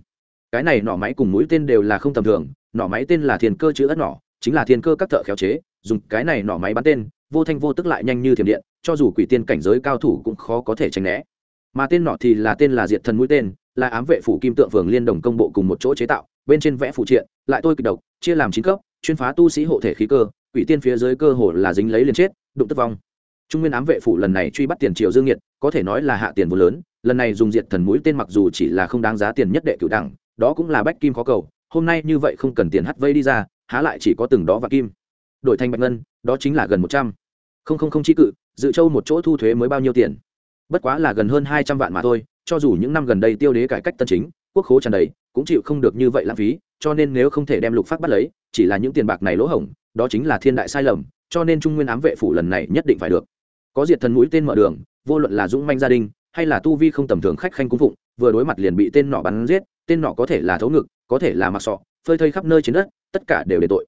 Speaker 1: Cái này nỏ máy cùng mũi tên đều là không tầm thường, nỏ máy tên là thiên cơ chữ ất nỏ, chính là thiên cơ các thợ khéo chế dùng cái này nỏ máy bắn tên, vô thanh vô tức lại nhanh như thiểm điện, cho dù quỷ tiên cảnh giới cao thủ cũng khó có thể tránh né. Mà tên nọ thì là tên là diệt thần mũi tên, là ám vệ phủ kim tượng phường liên đồng công bộ cùng một chỗ chế tạo, bên trên vẽ phụ triện, lại tôi kịch độc, chia làm chín cấp, chuyên phá tu sĩ hộ thể khí cơ, quỷ tiên phía dưới cơ hồ là dính lấy liền chết, đụng tức vong. Trung nguyên ám vệ phủ lần này truy bắt tiền triều dương nhiệt, có thể nói là hạ tiền vô lớn, lần này dùng diệt thần mũi tên mặc dù chỉ là không đáng giá tiền nhất đệ cửu đẳng, đó cũng là bách kim khó cầu, hôm nay như vậy không cần tiền hắt vây đi ra, há lại chỉ có từng đó và kim đổi thành bạch ngân, đó chính là gần một trăm. Không không không chi cự, dự châu một chỗ thu thuế mới bao nhiêu tiền? Bất quá là gần hơn hai trăm vạn mà thôi, cho dù những năm gần đây tiêu đế cải cách tân chính, quốc khố tràn đầy, cũng chịu không được như vậy lãng phí, cho nên nếu không thể đem lục phát bắt lấy, chỉ là những tiền bạc này lỗ hổng, đó chính là thiên đại sai lầm, cho nên trung nguyên ám vệ phủ lần này nhất định phải được. Có diệt thần mũi tên mở đường, vô luận là dũng manh gia đình hay là tu vi không tầm thường khách khanh cung phụng, vừa đối mặt liền bị tên nọ bắn giết, tên nọ có thể là thấu ngực, có thể là mặc sọ, phơi thây khắp nơi trên đất, tất cả đều để tội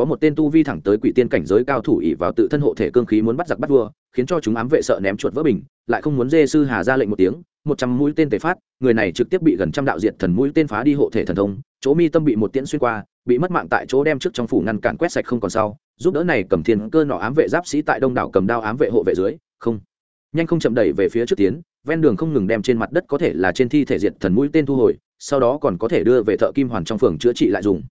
Speaker 1: có một tên tu vi thẳng tới quỷ tiên cảnh giới cao thủ ỉ vào tự thân hộ thể cương khí muốn bắt giặc bắt vua, khiến cho chúng ám vệ sợ ném chuột vỡ bình, lại không muốn dê sư hà ra lệnh một tiếng, một trăm mũi tên tề phát, người này trực tiếp bị gần trăm đạo diệt thần mũi tên phá đi hộ thể thần thông, chỗ mi tâm bị một tiễn xuyên qua, bị mất mạng tại chỗ đem trước trong phủ ngăn cản quét sạch không còn sau, giúp đỡ này cầm thiên cơ nọ ám vệ giáp sĩ tại đông đảo cầm đao ám vệ hộ vệ dưới, không. Nhanh không chậm đẩy về phía trước tiến, ven đường không ngừng đem trên mặt đất có thể là trên thi thể diệt thần mũi tên thu hồi, sau đó còn có thể đưa về thợ kim hoàn trong phường chữa trị lại dùng.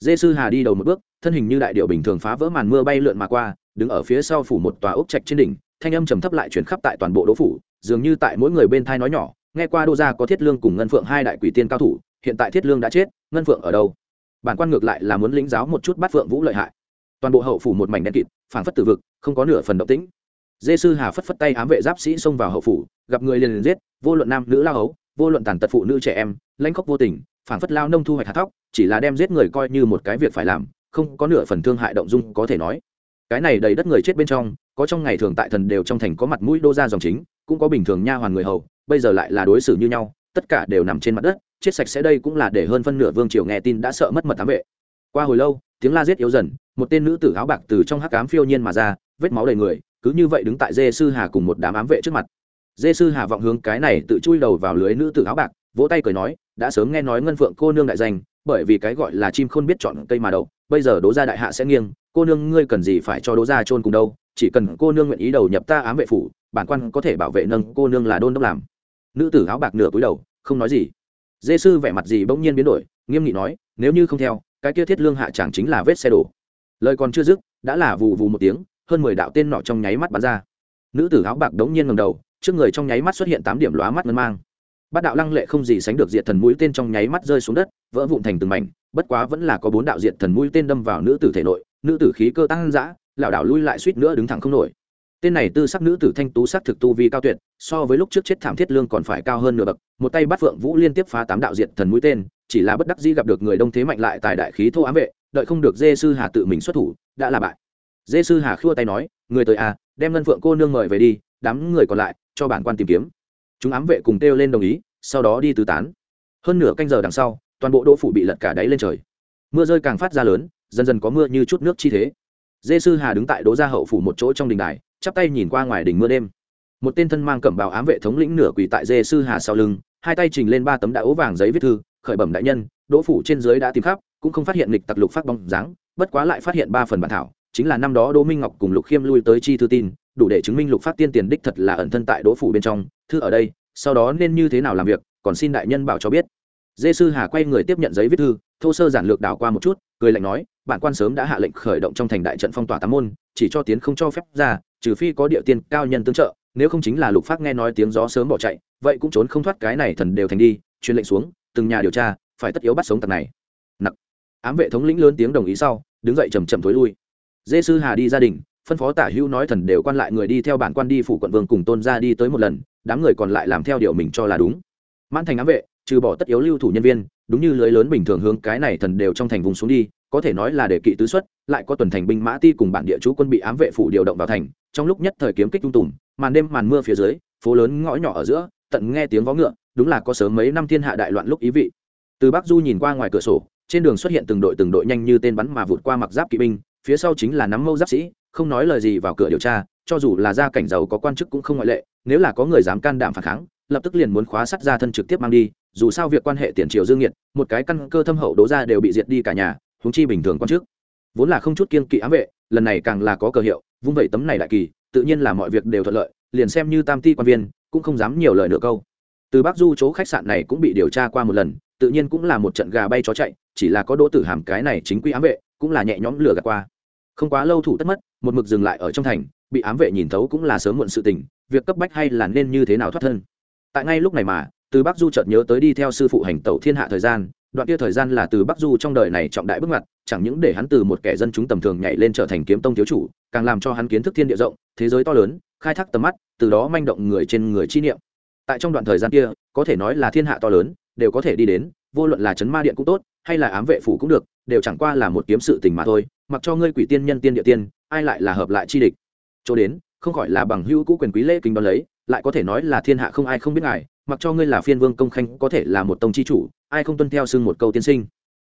Speaker 1: Dê sư hà đi đầu một bước thân hình như đại điệu bình thường phá vỡ màn mưa bay lượn mà qua, đứng ở phía sau phủ một tòa ốc trạch trên đỉnh, thanh âm trầm thấp lại chuyển khắp tại toàn bộ đỗ phủ, dường như tại mỗi người bên thai nói nhỏ, nghe qua đô gia có thiết lương cùng ngân phượng hai đại quỷ tiên cao thủ, hiện tại thiết lương đã chết, ngân phượng ở đâu? Bản quan ngược lại là muốn lĩnh giáo một chút bắt phượng vũ lợi hại. Toàn bộ hậu phủ một mảnh đen kịt, phảng phất từ vực, không có nửa phần động tĩnh. Dê sư hà phất phất tay ám vệ giáp sĩ xông vào hậu phủ, gặp người liền liền giết, vô luận nam nữ lao ấu vô luận tàn tật phụ nữ trẻ em, lãnh khóc vô tình, phảng phất lao nông thu hoạch hạt thóc, chỉ là đem giết người coi như một cái việc phải làm không có nửa phần thương hại động dung có thể nói. Cái này đầy đất người chết bên trong, có trong ngày thường tại thần đều trong thành có mặt mũi đô ra dòng chính, cũng có bình thường nha hoàn người hầu, bây giờ lại là đối xử như nhau, tất cả đều nằm trên mặt đất, chết sạch sẽ đây cũng là để hơn phân nửa vương triều nghe tin đã sợ mất mật tám vệ. Qua hồi lâu, tiếng la giết yếu dần, một tên nữ tử áo bạc từ trong hắc cám phiêu nhiên mà ra, vết máu đầy người, cứ như vậy đứng tại dê sư hà cùng một đám ám vệ trước mặt. Dê sư hà vọng hướng cái này tự chui đầu vào lưới nữ tử áo bạc, vỗ tay cười nói, đã sớm nghe nói ngân phượng cô nương đại danh bởi vì cái gọi là chim khôn biết chọn cây mà đậu, bây giờ đố gia đại hạ sẽ nghiêng, cô nương ngươi cần gì phải cho đố gia trôn cùng đâu, chỉ cần cô nương nguyện ý đầu nhập ta ám vệ phủ, bản quan có thể bảo vệ nâng cô nương là đôn đốc làm. Nữ tử áo bạc nửa cúi đầu, không nói gì. Dê sư vẻ mặt gì bỗng nhiên biến đổi, nghiêm nghị nói, nếu như không theo, cái kia thiết lương hạ chẳng chính là vết xe đổ. Lời còn chưa dứt, đã là vù vù một tiếng, hơn mười đạo tên nọ trong nháy mắt bắn ra. Nữ tử áo bạc đống nhiên ngầm đầu, trước người trong nháy mắt xuất hiện tám điểm lóa mắt ngân mang bát đạo lăng lệ không gì sánh được diệt thần mũi tên trong nháy mắt rơi xuống đất, vỡ vụn thành từng mảnh, bất quá vẫn là có bốn đạo diệt thần mũi tên đâm vào nữ tử thể nội, nữ tử khí cơ tăng dã lảo đảo lui lại suýt nữa đứng thẳng không nổi. Tên này tư sắc nữ tử thanh tú sắc thực tu vi cao tuyệt, so với lúc trước chết thảm thiết lương còn phải cao hơn nửa bậc, một tay bắt phượng vũ liên tiếp phá tám đạo diệt thần mũi tên, chỉ là bất đắc dĩ gặp được người đông thế mạnh lại tài đại khí thô ám vệ, đợi không được dê sư hà tự mình xuất thủ, đã là bại. Dê sư hà khua tay nói, người tới à đem ngân phượng cô nương mời về đi, đám người còn lại, cho bản quan tìm kiếm chúng ám vệ cùng kêu lên đồng ý, sau đó đi tứ tán. Hơn nửa canh giờ đằng sau, toàn bộ đỗ phủ bị lật cả đáy lên trời. Mưa rơi càng phát ra lớn, dần dần có mưa như chút nước chi thế. Dê sư hà đứng tại đỗ gia hậu phủ một chỗ trong đình đài, chắp tay nhìn qua ngoài đỉnh mưa đêm. Một tên thân mang cẩm bào ám vệ thống lĩnh nửa quỳ tại dê sư hà sau lưng, hai tay trình lên ba tấm đã ố vàng giấy viết thư, khởi bẩm đại nhân, đỗ phủ trên dưới đã tìm khắp, cũng không phát hiện lịch tặc lục phát bóng dáng, bất quá lại phát hiện ba phần bản thảo, chính là năm đó đỗ minh ngọc cùng lục khiêm lui tới chi thư tin đủ để chứng minh lục phát tiên tiền đích thật là ẩn thân tại đỗ phủ bên trong, thư ở đây, sau đó nên như thế nào làm việc, còn xin đại nhân bảo cho biết. Dê sư hà quay người tiếp nhận giấy viết thư, thô sơ giản lược đảo qua một chút, cười lạnh nói, bản quan sớm đã hạ lệnh khởi động trong thành đại trận phong tỏa tám môn, chỉ cho tiến không cho phép ra, trừ phi có địa tiên cao nhân tương trợ, nếu không chính là lục phát nghe nói tiếng gió sớm bỏ chạy, vậy cũng trốn không thoát cái này thần đều thành đi, truyền lệnh xuống, từng nhà điều tra, phải tất yếu bắt sống tặc này. Nặc. Ám vệ thống lĩnh lớn tiếng đồng ý sau, đứng dậy chầm chậm thối lui. Dê sư hà đi gia đình phân phó tả hữu nói thần đều quan lại người đi theo bản quan đi phủ quận vương cùng tôn ra đi tới một lần, đám người còn lại làm theo điều mình cho là đúng. Mãn thành ám vệ, trừ bỏ tất yếu lưu thủ nhân viên, đúng như lưới lớn bình thường hướng cái này thần đều trong thành vùng xuống đi, có thể nói là để kỵ tứ xuất, lại có tuần thành binh mã ti cùng bản địa chú quân bị ám vệ phủ điều động vào thành, trong lúc nhất thời kiếm kích tung tùm, màn đêm màn mưa phía dưới, phố lớn ngõ nhỏ ở giữa, tận nghe tiếng vó ngựa, đúng là có sớm mấy năm thiên hạ đại loạn lúc ý vị. Từ bắc du nhìn qua ngoài cửa sổ, trên đường xuất hiện từng đội từng đội nhanh như tên bắn mà vụt qua mặc giáp kỵ binh, phía sau chính là nắm mâu giáp sĩ không nói lời gì vào cửa điều tra, cho dù là gia cảnh giàu có quan chức cũng không ngoại lệ, nếu là có người dám can đảm phản kháng, lập tức liền muốn khóa sắt ra thân trực tiếp mang đi, dù sao việc quan hệ tiền triều dương nhiệt một cái căn cơ thâm hậu đố ra đều bị diệt đi cả nhà húng chi bình thường quan chức. Vốn là không chút kiên kỵ ám vệ, lần này càng là có cờ hiệu, vung vẩy tấm này đại kỳ, tự nhiên là mọi việc đều thuận lợi, liền xem như tam ti quan viên, cũng không dám nhiều lời nữa câu. Từ bắc du chỗ khách sạn này cũng bị điều tra qua một lần, tự nhiên cũng là một trận gà bay chó chạy, chỉ là có đỗ tử hàm cái này chính quy ám vệ, cũng là nhẹ nhõm lửa gạt qua. Không quá lâu thủ tất mất một mực dừng lại ở trong thành, bị ám vệ nhìn thấu cũng là sớm muộn sự tình, việc cấp bách hay là nên như thế nào thoát thân. Tại ngay lúc này mà, từ bắc du chợt nhớ tới đi theo sư phụ hành tẩu thiên hạ thời gian, đoạn kia thời gian là từ bắc du trong đời này trọng đại bước ngoặt, chẳng những để hắn từ một kẻ dân chúng tầm thường nhảy lên trở thành kiếm tông thiếu chủ, càng làm cho hắn kiến thức thiên địa rộng, thế giới to lớn, khai thác tầm mắt, từ đó manh động người trên người chi niệm. Tại trong đoạn thời gian kia, có thể nói là thiên hạ to lớn, đều có thể đi đến, vô luận là chấn ma điện cũng tốt, hay là ám vệ phủ cũng được, đều chẳng qua là một kiếm sự tình mà thôi, mặc cho ngươi quỷ tiên nhân tiên địa tiên ai lại là hợp lại chi địch? Chỗ đến, không khỏi là bằng hữu cũ quyền quý lễ kính đón lấy, lại có thể nói là thiên hạ không ai không biết ngài, mặc cho ngươi là phiên vương công khanh có thể là một tông chi chủ, ai không tuân theo xưng một câu tiên sinh?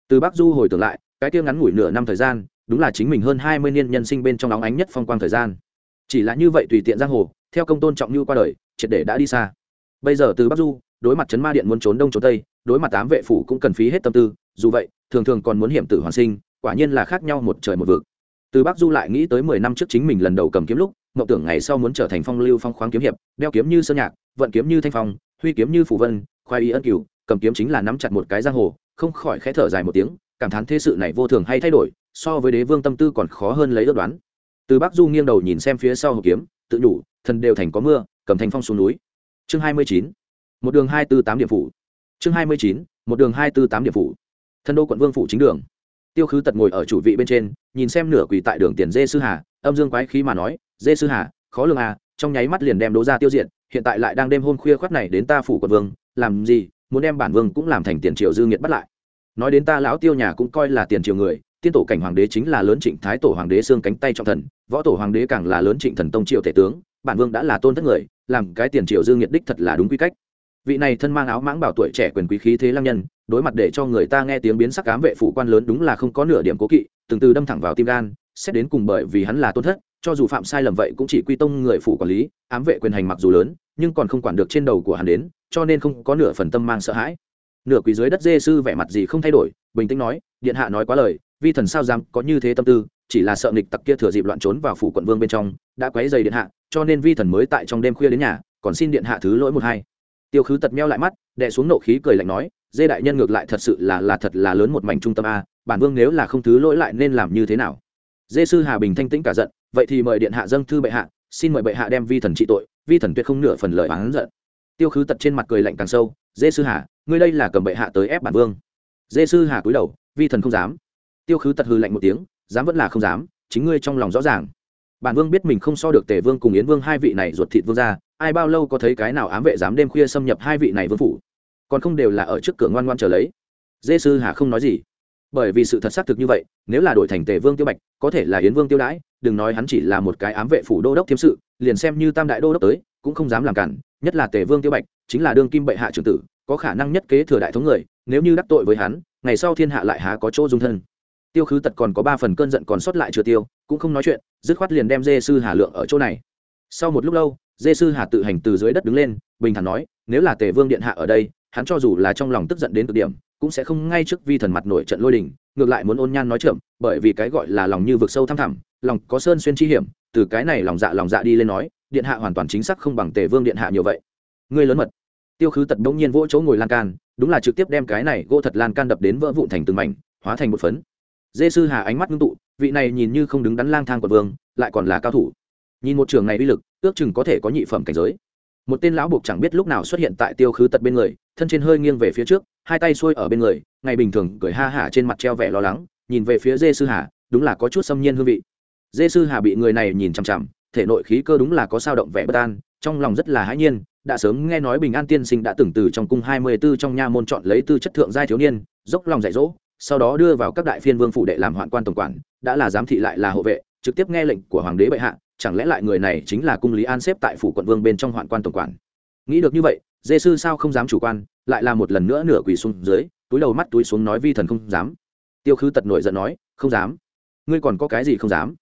Speaker 1: Từ bắc du hồi tưởng lại, cái tiêu ngắn ngủi nửa năm thời gian, đúng là chính mình hơn hai mươi niên nhân sinh bên trong nóng ánh nhất phong quang thời gian. Chỉ là như vậy tùy tiện giang hồ, theo công tôn trọng như qua đời, triệt để đã đi xa. Bây giờ từ bắc du, đối mặt chấn ma điện muốn trốn đông trốn tây, đối mặt tám vệ phủ cũng cần phí hết tâm tư, dù vậy, thường thường còn muốn hiểm tử hoàn sinh, quả nhiên là khác nhau một trời một vực từ bắc du lại nghĩ tới mười năm trước chính mình lần đầu cầm kiếm lúc, mộng tưởng ngày sau muốn trở thành phong lưu phong khoáng kiếm hiệp, đeo kiếm như sơn nhạc, vận kiếm như thanh phong, huy kiếm như phủ vân, khoai y ân cửu, cầm kiếm chính là nắm chặt một cái giang hồ, không khỏi khẽ thở dài một tiếng, cảm thán thế sự này vô thường hay thay đổi, so với đế vương tâm tư còn khó hơn lấy ước đoán. Từ bắc du nghiêng đầu nhìn xem phía sau hộp kiếm, tự nhủ, thần đều thành có mưa, cầm thành phong xuống núi. Chương hai mươi chín, một đường hai tư tám điểm phủ. Chương hai mươi chín, một đường hai tư tám điểm phủ. Thân đô quận vương phủ chính đường tiêu khứ tật ngồi ở chủ vị bên trên, nhìn xem nửa quỳ tại đường tiền dê sư hà, âm dương quái khí mà nói, dê sư hà, khó lường à trong nháy mắt liền đem đố ra tiêu diệt, hiện tại lại đang đêm hôm khuya khoắt này đến ta phủ quận vương, làm gì, muốn đem bản vương cũng làm thành tiền triều dư nghiệt bắt lại. Nói đến ta lão tiêu nhà cũng coi là tiền triều người, tiên tổ cảnh hoàng đế chính là lớn trịnh thái tổ hoàng đế xương cánh tay trong thần, võ tổ hoàng đế càng là lớn trịnh thần tông triều tể tướng, bản vương đã là tôn thất người, làm cái tiền triều dư nghiệt đích thật là đúng quy cách vị này thân mang áo mãng bảo tuổi trẻ quyền quý khí thế lăng nhân, đối mặt để cho người ta nghe tiếng biến sắc cám vệ phủ quan lớn đúng là không có nửa điểm cố kỵ, từng từ đâm thẳng vào tim gan, xét đến cùng bởi vì hắn là tôn thất, cho dù phạm sai lầm vậy cũng chỉ quy tông người phủ quản lý, ám vệ quyền hành mặc dù lớn, nhưng còn không quản được trên đầu của hắn đến, cho nên không có nửa phần tâm mang sợ hãi. Nửa quỳ dưới đất dê sư vẻ mặt gì không thay đổi, bình tĩnh nói, điện hạ nói quá lời, vi thần sao dám có như thế tâm tư, chỉ là sợ nghịch tặc kia thừa dịp loạn trốn vào phủ quận vương bên trong, đã quấy dày điện hạ, cho nên vi thần mới tại trong đêm khuya đến nhà, còn xin điện hạ thứ lỗi một hai tiêu khứ tật meo lại mắt, đè xuống nộ khí cười lạnh nói, dê đại nhân ngược lại thật sự là là thật là lớn một mảnh trung tâm a, bản vương nếu là không thứ lỗi lại nên làm như thế nào? Dê sư hà bình thanh tĩnh cả giận, vậy thì mời điện hạ dâng thư bệ hạ, xin mời bệ hạ đem vi thần trị tội, vi thần tuyệt không nửa phần lời oán giận. Tiêu khứ tật trên mặt cười lạnh càng sâu, dê sư hà, ngươi đây là cầm bệ hạ tới ép bản vương. Dê sư hà cúi đầu, vi thần không dám. Tiêu khứ tật hư lạnh một tiếng, dám vẫn là không dám, chính ngươi trong lòng rõ ràng bản vương biết mình không so được tề vương cùng yến vương hai vị này ruột thịt vương ra ai bao lâu có thấy cái nào ám vệ dám đêm khuya xâm nhập hai vị này vương phủ. Còn không đều là ở trước cửa ngoan ngoan chờ lấy. Dê sư hà không nói gì. Bởi vì sự thật xác thực như vậy, nếu là đổi thành tề vương tiêu bạch, có thể là yến vương tiêu đãi, đừng nói hắn chỉ là một cái ám vệ phủ đô đốc thiêm sự, liền xem như tam đại đô đốc tới, cũng không dám làm cản, nhất là tề vương tiêu bạch, chính là đương kim bệ hạ trưởng tử, có khả năng nhất kế thừa đại thống người, nếu như đắc tội với hắn, ngày sau thiên hạ lại há có chỗ dung thân tiêu khứ tật còn có ba phần cơn giận còn sót lại chưa tiêu, cũng không nói chuyện, dứt khoát liền đem dê sư hà lượng ở chỗ này. Sau một lúc lâu dê sư hà tự hành từ dưới đất đứng lên, bình thản nói, nếu là tề vương điện hạ ở đây, hắn cho dù là trong lòng tức giận đến cực điểm, cũng sẽ không ngay trước vi thần mặt nổi trận lôi đình, ngược lại muốn ôn nhan nói chậm, bởi vì cái gọi là lòng như vực sâu thăm thẳm, lòng có sơn xuyên chi hiểm, từ cái này lòng dạ lòng dạ đi lên nói, điện hạ hoàn toàn chính xác không bằng tề vương điện hạ nhiều vậy. Ngươi lớn mật. Tiêu khứ tật bỗng nhiên vỗ chỗ ngồi lan can, đúng là trực tiếp đem cái này gỗ thật lan can đập đến vỡ vụn thành từng mảnh, hóa thành một phấn dê sư hà ánh mắt ngưng tụ, vị này nhìn như không đứng đắn lang thang của vương, lại còn là cao thủ. Nhìn một trường này uy lực, ước chừng có thể có nhị phẩm cảnh giới. Một tên lão buộc chẳng biết lúc nào xuất hiện tại tiêu khứ tật bên người, thân trên hơi nghiêng về phía trước, hai tay xuôi ở bên người, ngày bình thường cười ha hả trên mặt treo vẻ lo lắng, nhìn về phía dê sư hà, đúng là có chút xâm nhiên hương vị. Dê sư hà bị người này nhìn chằm chằm, thể nội khí cơ đúng là có sao động vẻ bất an, trong lòng rất là hãi nhiên, đã sớm nghe nói bình an tiên sinh đã từng từ trong cung hai mươi 24 trong nha môn chọn lấy tư chất thượng giai thiếu niên, dốc lòng dạy dỗ sau đó đưa vào các đại phiên vương phủ đệ làm hoạn quan tổng quản, đã là giám thị lại là hộ vệ, trực tiếp nghe lệnh của hoàng đế bệ hạ, chẳng lẽ lại người này chính là cung lý an xếp tại phủ quận vương bên trong hoạn quan tổng quản? Nghĩ được như vậy dê sư sao không dám chủ quan, lại là một lần nữa nửa quỳ xuống dưới, túi đầu mắt túi xuống nói vi thần không dám. Tiêu khứ tật nổi giận nói, không dám. Ngươi còn có cái gì không dám?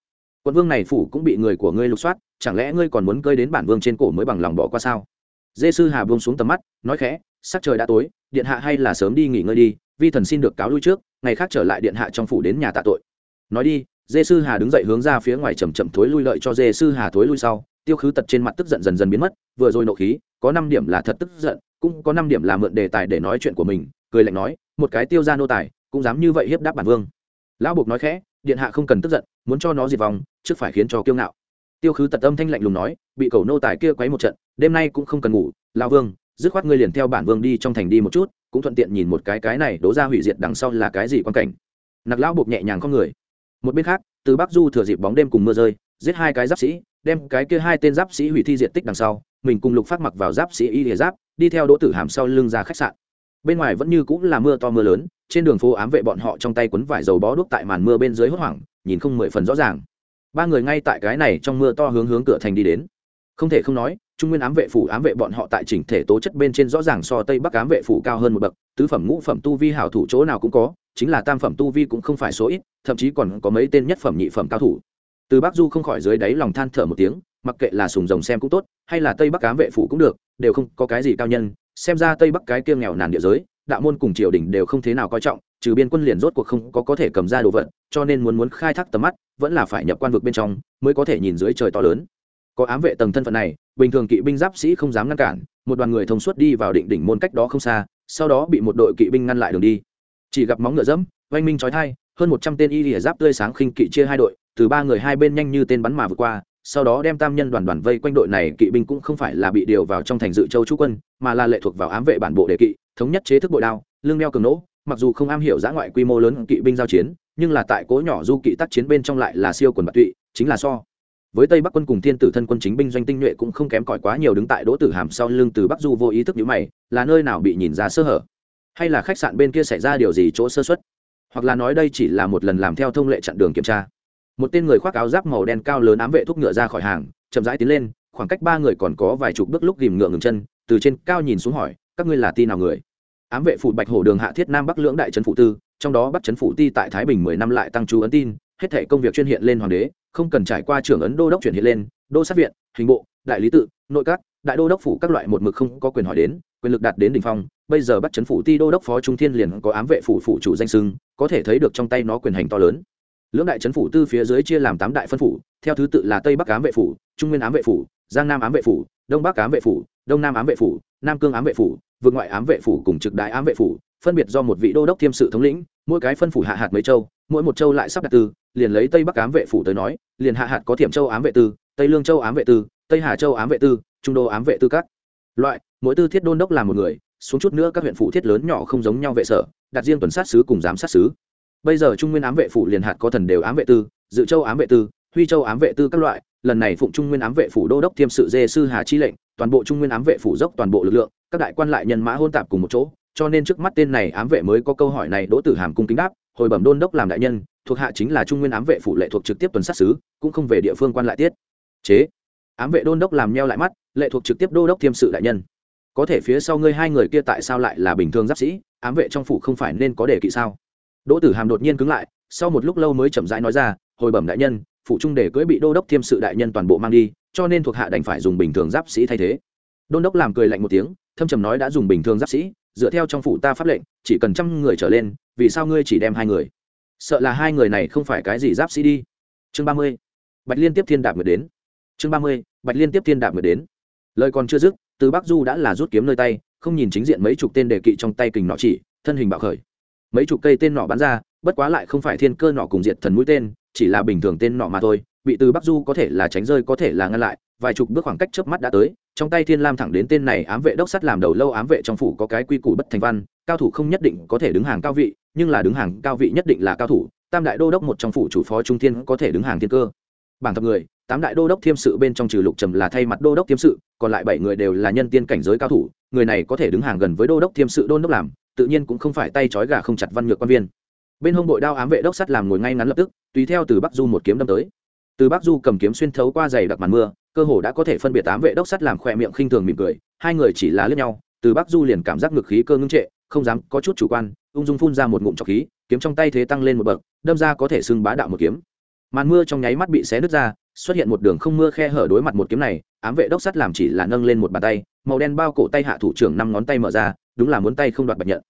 Speaker 1: Quận vương này phủ cũng bị người của ngươi lục soát, chẳng lẽ ngươi còn muốn cơi đến bản vương trên cổ mới bằng lòng bỏ qua sao? Dê sư hà buông xuống tầm mắt, nói khẽ, sắc trời đã tối, điện hạ hay là sớm đi nghỉ ngơi đi vi thần xin được cáo lui trước, ngày khác trở lại điện hạ trong phủ đến nhà tạ tội. Nói đi dê sư hà đứng dậy hướng ra phía ngoài chầm chậm thối lui lợi cho dê sư hà thối lui sau, tiêu khứ tật trên mặt tức giận dần dần biến mất, vừa rồi nộ khí, có năm điểm là thật tức giận, cũng có năm điểm là mượn đề tài để nói chuyện của mình, cười lạnh nói, một cái tiêu ra nô tài, cũng dám như vậy hiếp đáp bản vương. Lão buộc nói khẽ, điện hạ không cần tức giận, muốn cho nó diệt vong, trước phải khiến cho kiêu ngạo. Tiêu khứ tật âm thanh lạnh lùng nói, bị cầu nô tài kia quấy một trận, đêm nay cũng không cần ngủ lao vương dứt khoát ngươi liền theo bản vương đi trong thành đi một chút, cũng thuận tiện nhìn một cái cái này đố ra hủy diệt đằng sau là cái gì quan cảnh. Nặc lão buộc nhẹ nhàng con người. Một bên khác, từ bắc du thừa dịp bóng đêm cùng mưa rơi, giết hai cái giáp sĩ, đem cái kia hai tên giáp sĩ hủy thi diện tích đằng sau, mình cùng lục phát mặc vào giáp sĩ y lìa giáp, đi theo đỗ tử hàm sau lưng ra khách sạn. Bên ngoài vẫn như cũng là mưa to mưa lớn, trên đường phố ám vệ bọn họ trong tay quấn vải dầu bó đuốc tại màn mưa bên dưới hốt hoảng, nhìn không mười phần rõ ràng. Ba người ngay tại cái này trong mưa to hướng hướng cửa thành đi đến không thể không nói, trung nguyên ám vệ phủ ám vệ bọn họ tại chỉnh thể tố chất bên trên rõ ràng so tây bắc ám vệ phủ cao hơn một bậc, tứ phẩm ngũ phẩm tu vi hảo thủ chỗ nào cũng có, chính là tam phẩm tu vi cũng không phải số ít, thậm chí còn có mấy tên nhất phẩm nhị phẩm cao thủ. Từ bắc du không khỏi dưới đáy lòng than thở một tiếng, mặc kệ là sùng rồng xem cũng tốt, hay là tây bắc ám vệ phủ cũng được, đều không có cái gì cao nhân, xem ra tây bắc cái kia nghèo nàn địa giới, đạo môn cùng triều đình đều không thế nào coi trọng, trừ biên quân liền rốt cuộc không có có thể cầm ra đồ vật, cho nên muốn muốn khai thác tầm mắt, vẫn là phải nhập quan vực bên trong, mới có thể nhìn dưới trời to lớn có ám vệ tầng thân phận này, bình thường kỵ binh giáp sĩ không dám ngăn cản, một đoàn người thông suốt đi vào định đỉnh môn cách đó không xa, sau đó bị một đội kỵ binh ngăn lại đường đi. Chỉ gặp móng ngựa dẫm, oanh minh trói thai hơn một trăm tên y lìa giáp tươi sáng khinh kỵ chia hai đội, từ ba người hai bên nhanh như tên bắn mà vượt qua, sau đó đem tam nhân đoàn đoàn vây quanh đội này, kỵ binh cũng không phải là bị điều vào trong thành dự châu chú quân, mà là lệ thuộc vào ám vệ bản bộ đề kỵ, thống nhất chế thức bội đao lương đeo cường nỗ, mặc dù không am hiểu giã ngoại quy mô lớn kỵ binh giao chiến, nhưng là tại cố nhỏ du kỵ tác chiến bên trong lại là siêu quần bạc tụy, chính là so với tây bắc quân cùng thiên tử thân quân chính binh doanh tinh nhuệ cũng không kém cỏi quá nhiều đứng tại đỗ tử hàm sau lưng từ bắc du vô ý thức nhữ mày, là nơi nào bị nhìn ra sơ hở? Hay là khách sạn bên kia xảy ra điều gì chỗ sơ xuất hoặc là nói đây chỉ là một lần làm theo thông lệ chặn đường kiểm tra? Một tên người khoác áo giáp màu đen cao lớn ám vệ thúc ngựa ra khỏi hàng, chậm rãi tiến lên, khoảng cách ba người còn có vài chục bước lúc ghìm ngựa ngừng chân, từ trên cao nhìn xuống hỏi, các ngươi là ti nào người? Ám vệ phủ bạch hổ đường hạ thiết nam bắc lưỡng đại trấn phụ tư, trong đó bắc trấn phụ ti tại thái bình mười năm lại tăng chú ấn tin, hết thể công việc chuyên hiện lên hoàng đế không cần trải qua trưởng ấn đô đốc chuyển hiện lên, đô sát viện, hình bộ, đại lý tự, nội các, đại đô đốc phủ các loại một mực không có quyền hỏi đến, quyền lực đạt đến đỉnh phong, bây giờ bắt chấn phủ ti đô đốc phó trung thiên liền có ám vệ phủ phủ chủ danh sưng có thể thấy được trong tay nó quyền hành to lớn. Lưỡng đại chấn phủ tư phía dưới chia làm tám đại phân phủ, theo thứ tự là tây bắc ám vệ phủ, trung nguyên ám vệ phủ, giang nam ám vệ phủ, đông bắc ám vệ phủ, đông nam ám vệ phủ, nam cương ám vệ phủ vượt ngoại ám vệ phủ cùng trực đại ám vệ phủ phân biệt do một vị đô đốc thiêm sự thống lĩnh mỗi cái phân phủ hạ hạt mấy châu mỗi một châu lại sắp đặt tư liền lấy tây bắc ám vệ phủ tới nói liền hạ hạt có thiểm châu ám vệ tư tây lương châu ám vệ tư tây hà châu ám vệ tư trung đô ám vệ tư các loại mỗi tư thiết đôn đốc là một người xuống chút nữa các huyện phủ thiết lớn nhỏ không giống nhau vệ sở đặt riêng tuần sát sứ cùng giám sát sứ bây giờ trung nguyên ám vệ phủ liền hạt có thần đều ám vệ tư dự châu ám vệ tư huy châu ám vệ tư các loại lần này phụng trung nguyên ám vệ phủ đô đốc thiêm sự dê sư hà chi lệnh toàn bộ trung nguyên ám vệ phủ dốc toàn bộ lực lượng các đại quan lại nhân mã hôn tạp cùng một chỗ cho nên trước mắt tên này ám vệ mới có câu hỏi này, đỗ tử hàm cung kính đáp, hồi bẩm đôn đốc làm đại nhân, thuộc hạ chính là trung nguyên ám vệ phủ lệ thuộc trực tiếp tuần sát sứ, cũng không về địa phương quan lại tiết. Chế. Ám vệ đôn đốc làm nheo lại mắt, lệ thuộc trực tiếp đô đốc thiêm sự đại nhân. Có thể phía sau ngươi hai người kia tại sao lại là bình thường giáp sĩ, ám vệ trong phủ không phải nên có đề kỵ sao? Đỗ tử hàm đột nhiên cứng lại, sau một lúc lâu mới chậm rãi nói ra, hồi bẩm đại nhân phụ trung để cưỡi bị đô đốc thiêm sự đại nhân toàn bộ mang đi, cho nên thuộc hạ đành phải dùng bình thường giáp sĩ thay thế. Đôn đốc làm cười lạnh một tiếng, thâm trầm nói đã dùng bình thường giáp sĩ dựa theo trong phủ ta pháp lệnh, chỉ cần trăm người trở lên, vì sao ngươi chỉ đem hai người? Sợ là hai người này không phải cái gì giáp sĩ đi. Chương ba mươi. Bạch liên tiếp thiên đạp người đến. Chương ba mươi. Bạch liên tiếp thiên đạp người đến. Lời còn chưa dứt, từ bắc du đã là rút kiếm nơi tay, không nhìn chính diện mấy chục tên đề kỵ trong tay kình nọ chỉ, thân hình bạo khởi. Mấy chục cây tên nọ bắn ra, bất quá lại không phải thiên cơ nọ cùng diệt thần mũi tên, chỉ là bình thường tên nọ mà thôi, bị từ bắc du có thể là tránh rơi, có thể là ngăn lại vài chục bước khoảng cách chớp mắt đã tới, trong tay thiên lam thẳng đến tên này ám vệ đốc sắt làm đầu lâu ám vệ trong phủ có cái quy củ bất thành văn, cao thủ không nhất định có thể đứng hàng cao vị, nhưng là đứng hàng cao vị nhất định là cao thủ, tam đại đô đốc một trong phủ chủ phó trung thiên có thể đứng hàng thiên cơ. Bảng thập người, tám đại đô đốc thiêm sự bên trong trừ lục trầm là thay mặt đô đốc thiêm sự, còn lại bảy người đều là nhân tiên cảnh giới cao thủ, người này có thể đứng hàng gần với đô đốc thiêm sự đôn đốc làm, tự nhiên cũng không phải tay trói gà không chặt văn nhược quan viên. Bên hông bội đao ám vệ đốc sắt làm ngồi ngay ngắn lập tức, tùy theo từ bắc du một kiếm đâm tới. Từ bắc du cầm kiếm xuyên thấu qua giày đặc màn mưa cơ hồ đã có thể phân biệt tám vệ đốc sắt làm khỏe miệng khinh thường mỉm cười, hai người chỉ là lướt nhau, từ bắc du liền cảm giác ngực khí cơ ngưng trệ, không dám có chút chủ quan, ung dung phun ra một ngụm trọc khí, kiếm trong tay thế tăng lên một bậc, đâm ra có thể xưng bá đạo một kiếm. Màn mưa trong nháy mắt bị xé nứt ra, xuất hiện một đường không mưa khe hở đối mặt một kiếm này, ám vệ đốc sắt làm chỉ là nâng lên một bàn tay, màu đen bao cổ tay hạ thủ trưởng năm ngón tay mở ra, đúng là muốn tay không đoạt bạch nhận.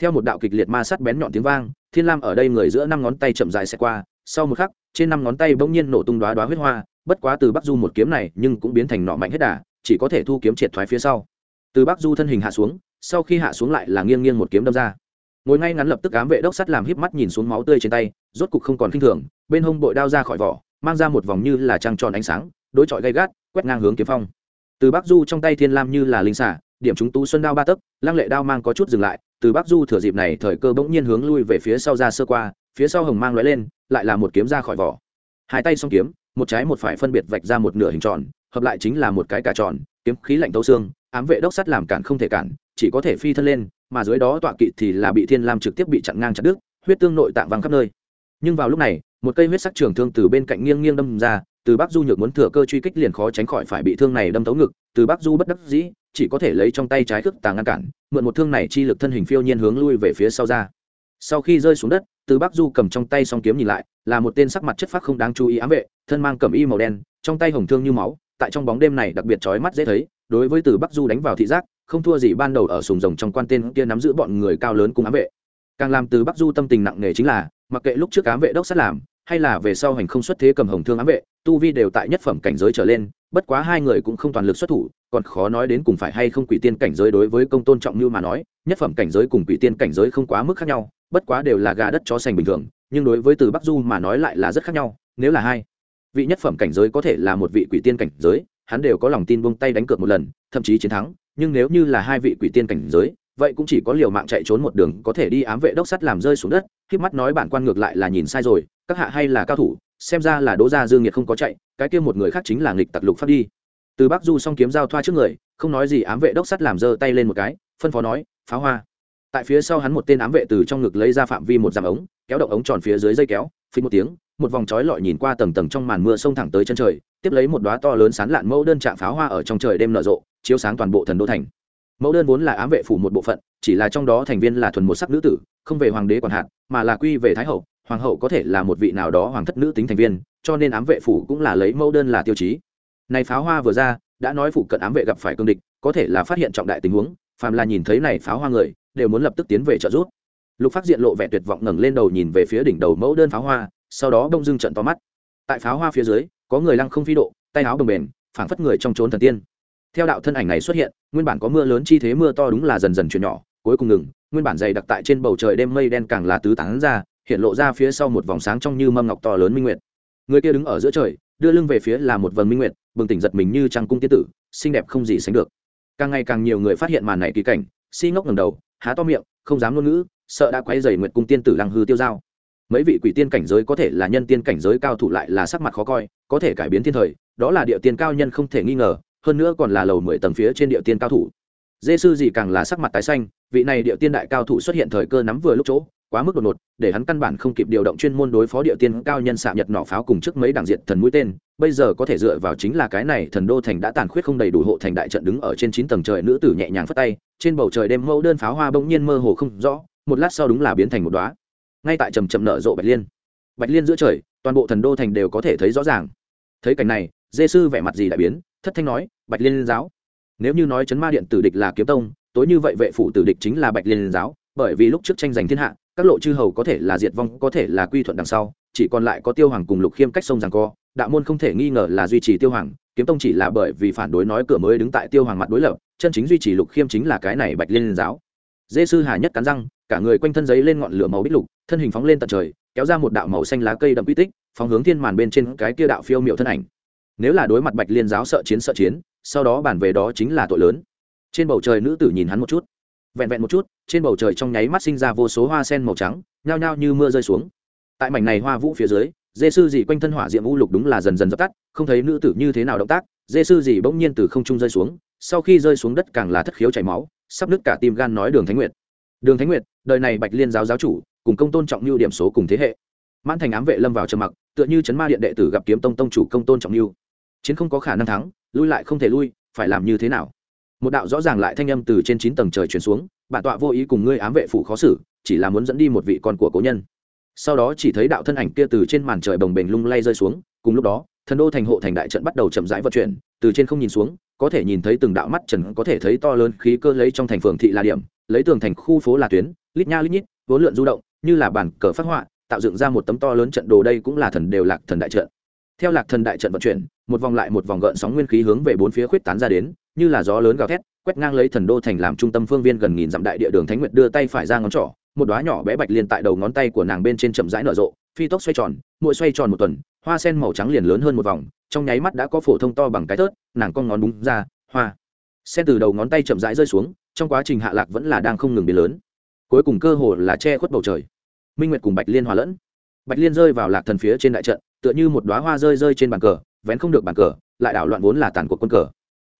Speaker 1: Theo một đạo kịch liệt ma sắt bén nhọn tiếng vang, thiên lam ở đây người giữa năm ngón tay chậm dài xẹt qua, sau một khắc, trên năm ngón tay bỗng nhiên nổ tung đoá đoá huyết hoa bất quá từ bắc du một kiếm này nhưng cũng biến thành nọ mạnh hết đà, chỉ có thể thu kiếm triệt thoái phía sau. Từ bắc du thân hình hạ xuống, sau khi hạ xuống lại là nghiêng nghiêng một kiếm đâm ra. Ngồi ngay ngắn lập tức ám vệ đốc sắt làm híp mắt nhìn xuống máu tươi trên tay, rốt cục không còn kinh thường, bên hông bội đao ra khỏi vỏ, mang ra một vòng như là trăng tròn ánh sáng, đối chọi gay gắt, quét ngang hướng kiếm phong. Từ bắc du trong tay thiên lam như là linh xả điểm chúng tú xuân đao ba tấc, lăng lệ đao mang có chút dừng lại, từ bắc du thừa dịp này thời cơ bỗng nhiên hướng lui về phía sau ra sơ qua, phía sau hồng mang lóe lên, lại là một kiếm ra khỏi vỏ. Hai tay song kiếm một trái một phải phân biệt vạch ra một nửa hình tròn, hợp lại chính là một cái cả tròn, kiếm khí lạnh tấu xương, ám vệ đốc sắt làm cản không thể cản, chỉ có thể phi thân lên, mà dưới đó tọa kỵ thì là bị thiên lam trực tiếp bị chặn ngang chặt đứt, huyết tương nội tạng văng khắp nơi. Nhưng vào lúc này, một cây huyết sắc trường thương từ bên cạnh nghiêng nghiêng đâm ra, từ bắc du nhược muốn thừa cơ truy kích liền khó tránh khỏi phải bị thương này đâm tấu ngực, từ bắc du bất đắc dĩ, chỉ có thể lấy trong tay trái cước tàng ngăn cản, mượn một thương này chi lực thân hình phiêu nhiên hướng lui về phía sau ra sau khi rơi xuống đất, từ bắc du cầm trong tay song kiếm nhìn lại, là một tên sắc mặt chất phác không đáng chú ý ám vệ, thân mang cầm y màu đen, trong tay hồng thương như máu, tại trong bóng đêm này đặc biệt chói mắt dễ thấy, đối với từ bắc du đánh vào thị giác, không thua gì ban đầu ở sùng rồng trong quan tên kia nắm giữ bọn người cao lớn cùng ám vệ. Càng làm từ bắc du tâm tình nặng nề chính là, mặc kệ lúc trước ám vệ đốc sát làm, hay là về sau hành không xuất thế cầm hồng thương ám vệ, tu vi đều tại nhất phẩm cảnh giới trở lên, bất quá hai người cũng không toàn lực xuất thủ, còn khó nói đến cùng phải hay không quỷ tiên cảnh giới đối với công tôn trọng như mà nói, nhất phẩm cảnh giới cùng quỷ tiên cảnh giới không quá mức khác nhau bất quá đều là gà đất chó sành bình thường, nhưng đối với từ bắc du mà nói lại là rất khác nhau, nếu là hai vị nhất phẩm cảnh giới có thể là một vị quỷ tiên cảnh giới, hắn đều có lòng tin buông tay đánh cược một lần, thậm chí chiến thắng, nhưng nếu như là hai vị quỷ tiên cảnh giới, vậy cũng chỉ có liều mạng chạy trốn một đường, có thể đi ám vệ đốc sắt làm rơi xuống đất khi mắt nói bản quan ngược lại là nhìn sai rồi, các hạ hay là cao thủ, xem ra là đỗ gia dương nhiệt không có chạy, cái kia một người khác chính là nghịch tặc lục phát đi. Từ bắc du xong kiếm giao thoa trước người, không nói gì ám vệ đốc sắt làm giơ tay lên một cái, phân phó nói, pháo hoa tại phía sau hắn một tên ám vệ từ trong ngực lấy ra phạm vi một dặm ống, kéo động ống tròn phía dưới dây kéo, phí một tiếng, một vòng trói lọi nhìn qua tầng tầng trong màn mưa sông thẳng tới chân trời, tiếp lấy một đoá to lớn sán lạn mẫu đơn trạng pháo hoa ở trong trời đêm nở rộ, chiếu sáng toàn bộ thần đô thành. Mẫu đơn vốn là ám vệ phủ một bộ phận, chỉ là trong đó thành viên là thuần một sắc nữ tử, không về hoàng đế còn hạn mà là quy về thái hậu, hoàng hậu có thể là một vị nào đó hoàng thất nữ tính thành viên, cho nên ám vệ phủ cũng là lấy mẫu đơn là tiêu chí. Này pháo hoa vừa ra, đã nói phụ cận ám vệ gặp phải cương địch, có thể là phát hiện trọng đại tình huống, phàm là nhìn thấy này pháo hoa người đều muốn lập tức tiến về trợ giúp. Lục phát diện lộ vẻ tuyệt vọng ngẩng lên đầu nhìn về phía đỉnh đầu mẫu đơn pháo hoa, sau đó đông dưng trận to mắt. Tại pháo hoa phía dưới, có người lăng không phi độ, tay áo đồng bền, phảng phất người trong trốn thần tiên. Theo đạo thân ảnh này xuất hiện, nguyên bản có mưa lớn chi thế mưa to đúng là dần dần chuyển nhỏ, cuối cùng ngừng, nguyên bản dày đặc tại trên bầu trời đêm mây đen càng là tứ tán ra, hiện lộ ra phía sau một vòng sáng trong như mâm ngọc to lớn minh nguyệt. Người kia đứng ở giữa trời, đưa lưng về phía là một vầng minh nguyệt, bừng tỉnh giật mình như trăng cung tiết tử, xinh đẹp không gì sánh được. Càng ngày càng nhiều người phát hiện màn này kỳ cảnh, si ngốc ngầm đầu há to miệng, không dám ngôn ngữ, sợ đã quay dày nguyệt cung tiên tử lăng hư tiêu dao mấy vị quỷ tiên cảnh giới có thể là nhân tiên cảnh giới cao thủ lại là sắc mặt khó coi, có thể cải biến thiên thời, đó là địa tiên cao nhân không thể nghi ngờ, hơn nữa còn là lầu mười tầng phía trên địa tiên cao thủ. Dê sư gì càng là sắc mặt tái xanh, vị này địa tiên đại cao thủ xuất hiện thời cơ nắm vừa lúc chỗ, quá mức đột ngột, để hắn căn bản không kịp điều động chuyên môn đối phó địa tiên cao nhân xạ nhật nỏ pháo cùng trước mấy đảng diện thần mũi tên, bây giờ có thể dựa vào chính là cái này thần đô thành đã tàn khuyết không đầy đủ hộ thành đại trận đứng ở trên chín tầng trời nữ tử nhẹ nhàng phất tay trên bầu trời đêm mẫu đơn pháo hoa bỗng nhiên mơ hồ không rõ, một lát sau đúng là biến thành một đóa. Ngay tại trầm trầm nở rộ bạch liên. Bạch liên giữa trời, toàn bộ thần đô thành đều có thể thấy rõ ràng. Thấy cảnh này dê sư vẻ mặt gì đại biến, thất thanh nói, bạch liên giáo. Nếu như nói chấn ma điện tử địch là kiếm tông, tối như vậy vệ phủ tử địch chính là bạch liên giáo, bởi vì lúc trước tranh giành thiên hạ, các lộ chư hầu có thể là diệt vong, có thể là quy thuận đằng sau, chỉ còn lại có tiêu hoàng cùng lục khiêm cách sông rằng co. Đạo môn không thể nghi ngờ là duy trì tiêu hoàng kiếm tông chỉ là bởi vì phản đối nói cửa mới đứng tại tiêu hoàng mặt đối lập, chân chính duy trì lục khiêm chính là cái này bạch liên giáo. Dê sư hà nhất cắn răng, cả người quanh thân giấy lên ngọn lửa màu bích lục, thân hình phóng lên tận trời, kéo ra một đạo màu xanh lá cây đậm uy tích, phóng hướng thiên màn bên trên cái kia đạo phiêu miệu thân ảnh. Nếu là đối mặt bạch liên giáo sợ chiến sợ chiến, sau đó bàn về đó chính là tội lớn. Trên bầu trời nữ tử nhìn hắn một chút, vẹn vẹn một chút, trên bầu trời trong nháy mắt sinh ra vô số hoa sen màu trắng, nhao nhao như mưa rơi xuống. Tại mảnh này hoa vũ phía dưới dê sư dì quanh thân hỏa diệm u lục đúng là dần dần dập tắt, không thấy nữ tử như thế nào động tác dê sư dì bỗng nhiên từ không trung rơi xuống, sau khi rơi xuống đất càng là thất khiếu chảy máu, sắp nứt cả tim gan nói đường thánh nguyệt. Đường thánh nguyệt, đời này bạch liên giáo giáo chủ, cùng công tôn trọng lưu điểm số cùng thế hệ. Mãn thành ám vệ lâm vào trầm mặc, tựa như chấn ma điện đệ tử gặp kiếm tông tông chủ công tôn trọng lưu. Chiến không có khả năng thắng, lui lại không thể lui, phải làm như thế nào? Một đạo rõ ràng lại thanh âm từ trên chín tầng trời chuyển xuống, bản tọa vô ý cùng ngươi ám vệ phủ khó xử, chỉ là muốn dẫn đi một vị con của cố nhân sau đó chỉ thấy đạo thân ảnh kia từ trên màn trời bồng bềnh lung lay rơi xuống, cùng lúc đó, thần đô thành hộ thành đại trận bắt đầu chậm rãi vận chuyển, từ trên không nhìn xuống, có thể nhìn thấy từng đạo mắt trần có thể thấy to lớn khí cơ lấy trong thành phường thị là điểm, lấy tường thành khu phố là tuyến, lít nha lít nhít, vốn lượn du động, như là bản cờ phát họa, tạo dựng ra một tấm to lớn trận đồ đây cũng là thần đều lạc thần đại trận. Theo lạc thần đại trận vận chuyển, một vòng lại một vòng gợn sóng nguyên khí hướng về bốn phía khuyết tán ra đến, như là gió lớn gào thét, quét ngang lấy thần đô thành làm trung tâm phương viên gần nghìn dặm đại địa đường thánh nguyệt đưa tay phải ra ngón trỏ một đóa nhỏ bé bạch liên tại đầu ngón tay của nàng bên trên chậm rãi nở rộ, phi tốc xoay tròn, mỗi xoay tròn một tuần, hoa sen màu trắng liền lớn hơn một vòng, trong nháy mắt đã có phổ thông to bằng cái tớt, nàng con ngón búng ra, hoa. Sen từ đầu ngón tay chậm rãi rơi xuống, trong quá trình hạ lạc vẫn là đang không ngừng biến lớn. Cuối cùng cơ hồ là che khuất bầu trời. Minh nguyệt cùng bạch liên hòa lẫn. Bạch liên rơi vào lạc thần phía trên đại trận, tựa như một đoá hoa rơi rơi trên bàn cờ, vén không được bàn cờ, lại đảo loạn vốn là tàn cuộc quân cờ.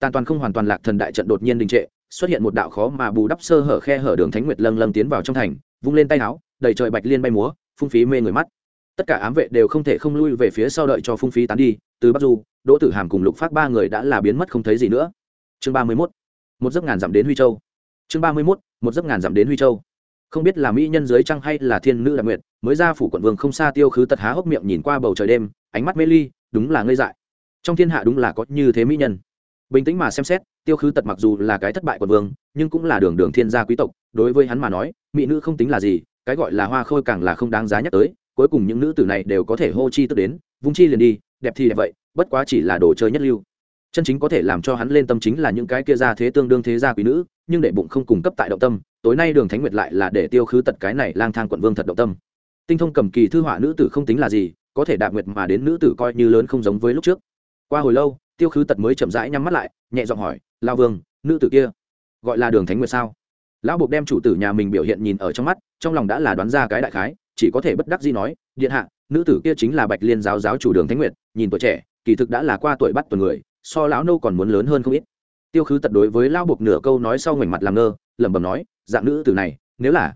Speaker 1: Tàn toàn không hoàn toàn lạc thần đại trận đột nhiên đình trệ, xuất hiện một đạo khó mà bù đắp sơ hở khe hở đường thánh nguyệt lâng lâng tiến vào trong thành vung lên tay áo, đầy trời bạch liên bay múa, phung phí mê người mắt. Tất cả ám vệ đều không thể không lui về phía sau đợi cho phung phí tán đi, từ bắc du, đỗ tử hàm cùng lục phát ba người đã là biến mất không thấy gì nữa. Chương ba mươi mốt, một giấc ngàn dặm đến huy châu. Chương ba mươi mốt, một giấc ngàn dặm đến huy châu. Không biết là mỹ nhân dưới trăng hay là thiên nữ đặc nguyệt, mới ra phủ quận vương không xa tiêu khứ tật há hốc miệng nhìn qua bầu trời đêm, ánh mắt mê ly, đúng là ngây dại. Trong thiên hạ đúng là có như thế mỹ nhân. Bình tĩnh mà xem xét tiêu khứ tật mặc dù là cái thất bại quận vương, nhưng cũng là đường đường thiên gia quý tộc, đối với hắn mà nói, mỹ nữ không tính là gì, cái gọi là hoa khôi càng là không đáng giá nhắc tới, cuối cùng những nữ tử này đều có thể hô chi tức đến, vung chi liền đi, đẹp thì đẹp vậy, bất quá chỉ là đồ chơi nhất lưu. Chân chính có thể làm cho hắn lên tâm chính là những cái kia ra thế tương đương thế gia quý nữ, nhưng để bụng không cung cấp tại động tâm, tối nay đường thánh nguyệt lại là để tiêu khứ tật cái này lang thang quận vương thật động tâm. Tinh thông cầm kỳ thư họa nữ tử không tính là gì, có thể đạp nguyệt mà đến nữ tử coi như lớn không giống với lúc trước. Qua hồi lâu tiêu khứ tật mới chậm rãi nhắm mắt lại, nhẹ giọng hỏi lao vương, nữ tử kia gọi là đường thánh nguyệt sao? Lão buộc đem chủ tử nhà mình biểu hiện nhìn ở trong mắt, trong lòng đã là đoán ra cái đại khái, chỉ có thể bất đắc gì nói, điện hạ, nữ tử kia chính là bạch liên giáo giáo chủ đường thánh nguyệt, nhìn tuổi trẻ, kỳ thực đã là qua tuổi bắt tuần người, so lão nô còn muốn lớn hơn không ít. Tiêu khứ tật đối với lão buộc nửa câu nói sau ngoảnh mặt làm ngơ, lẩm bẩm nói, dạng nữ tử này, nếu là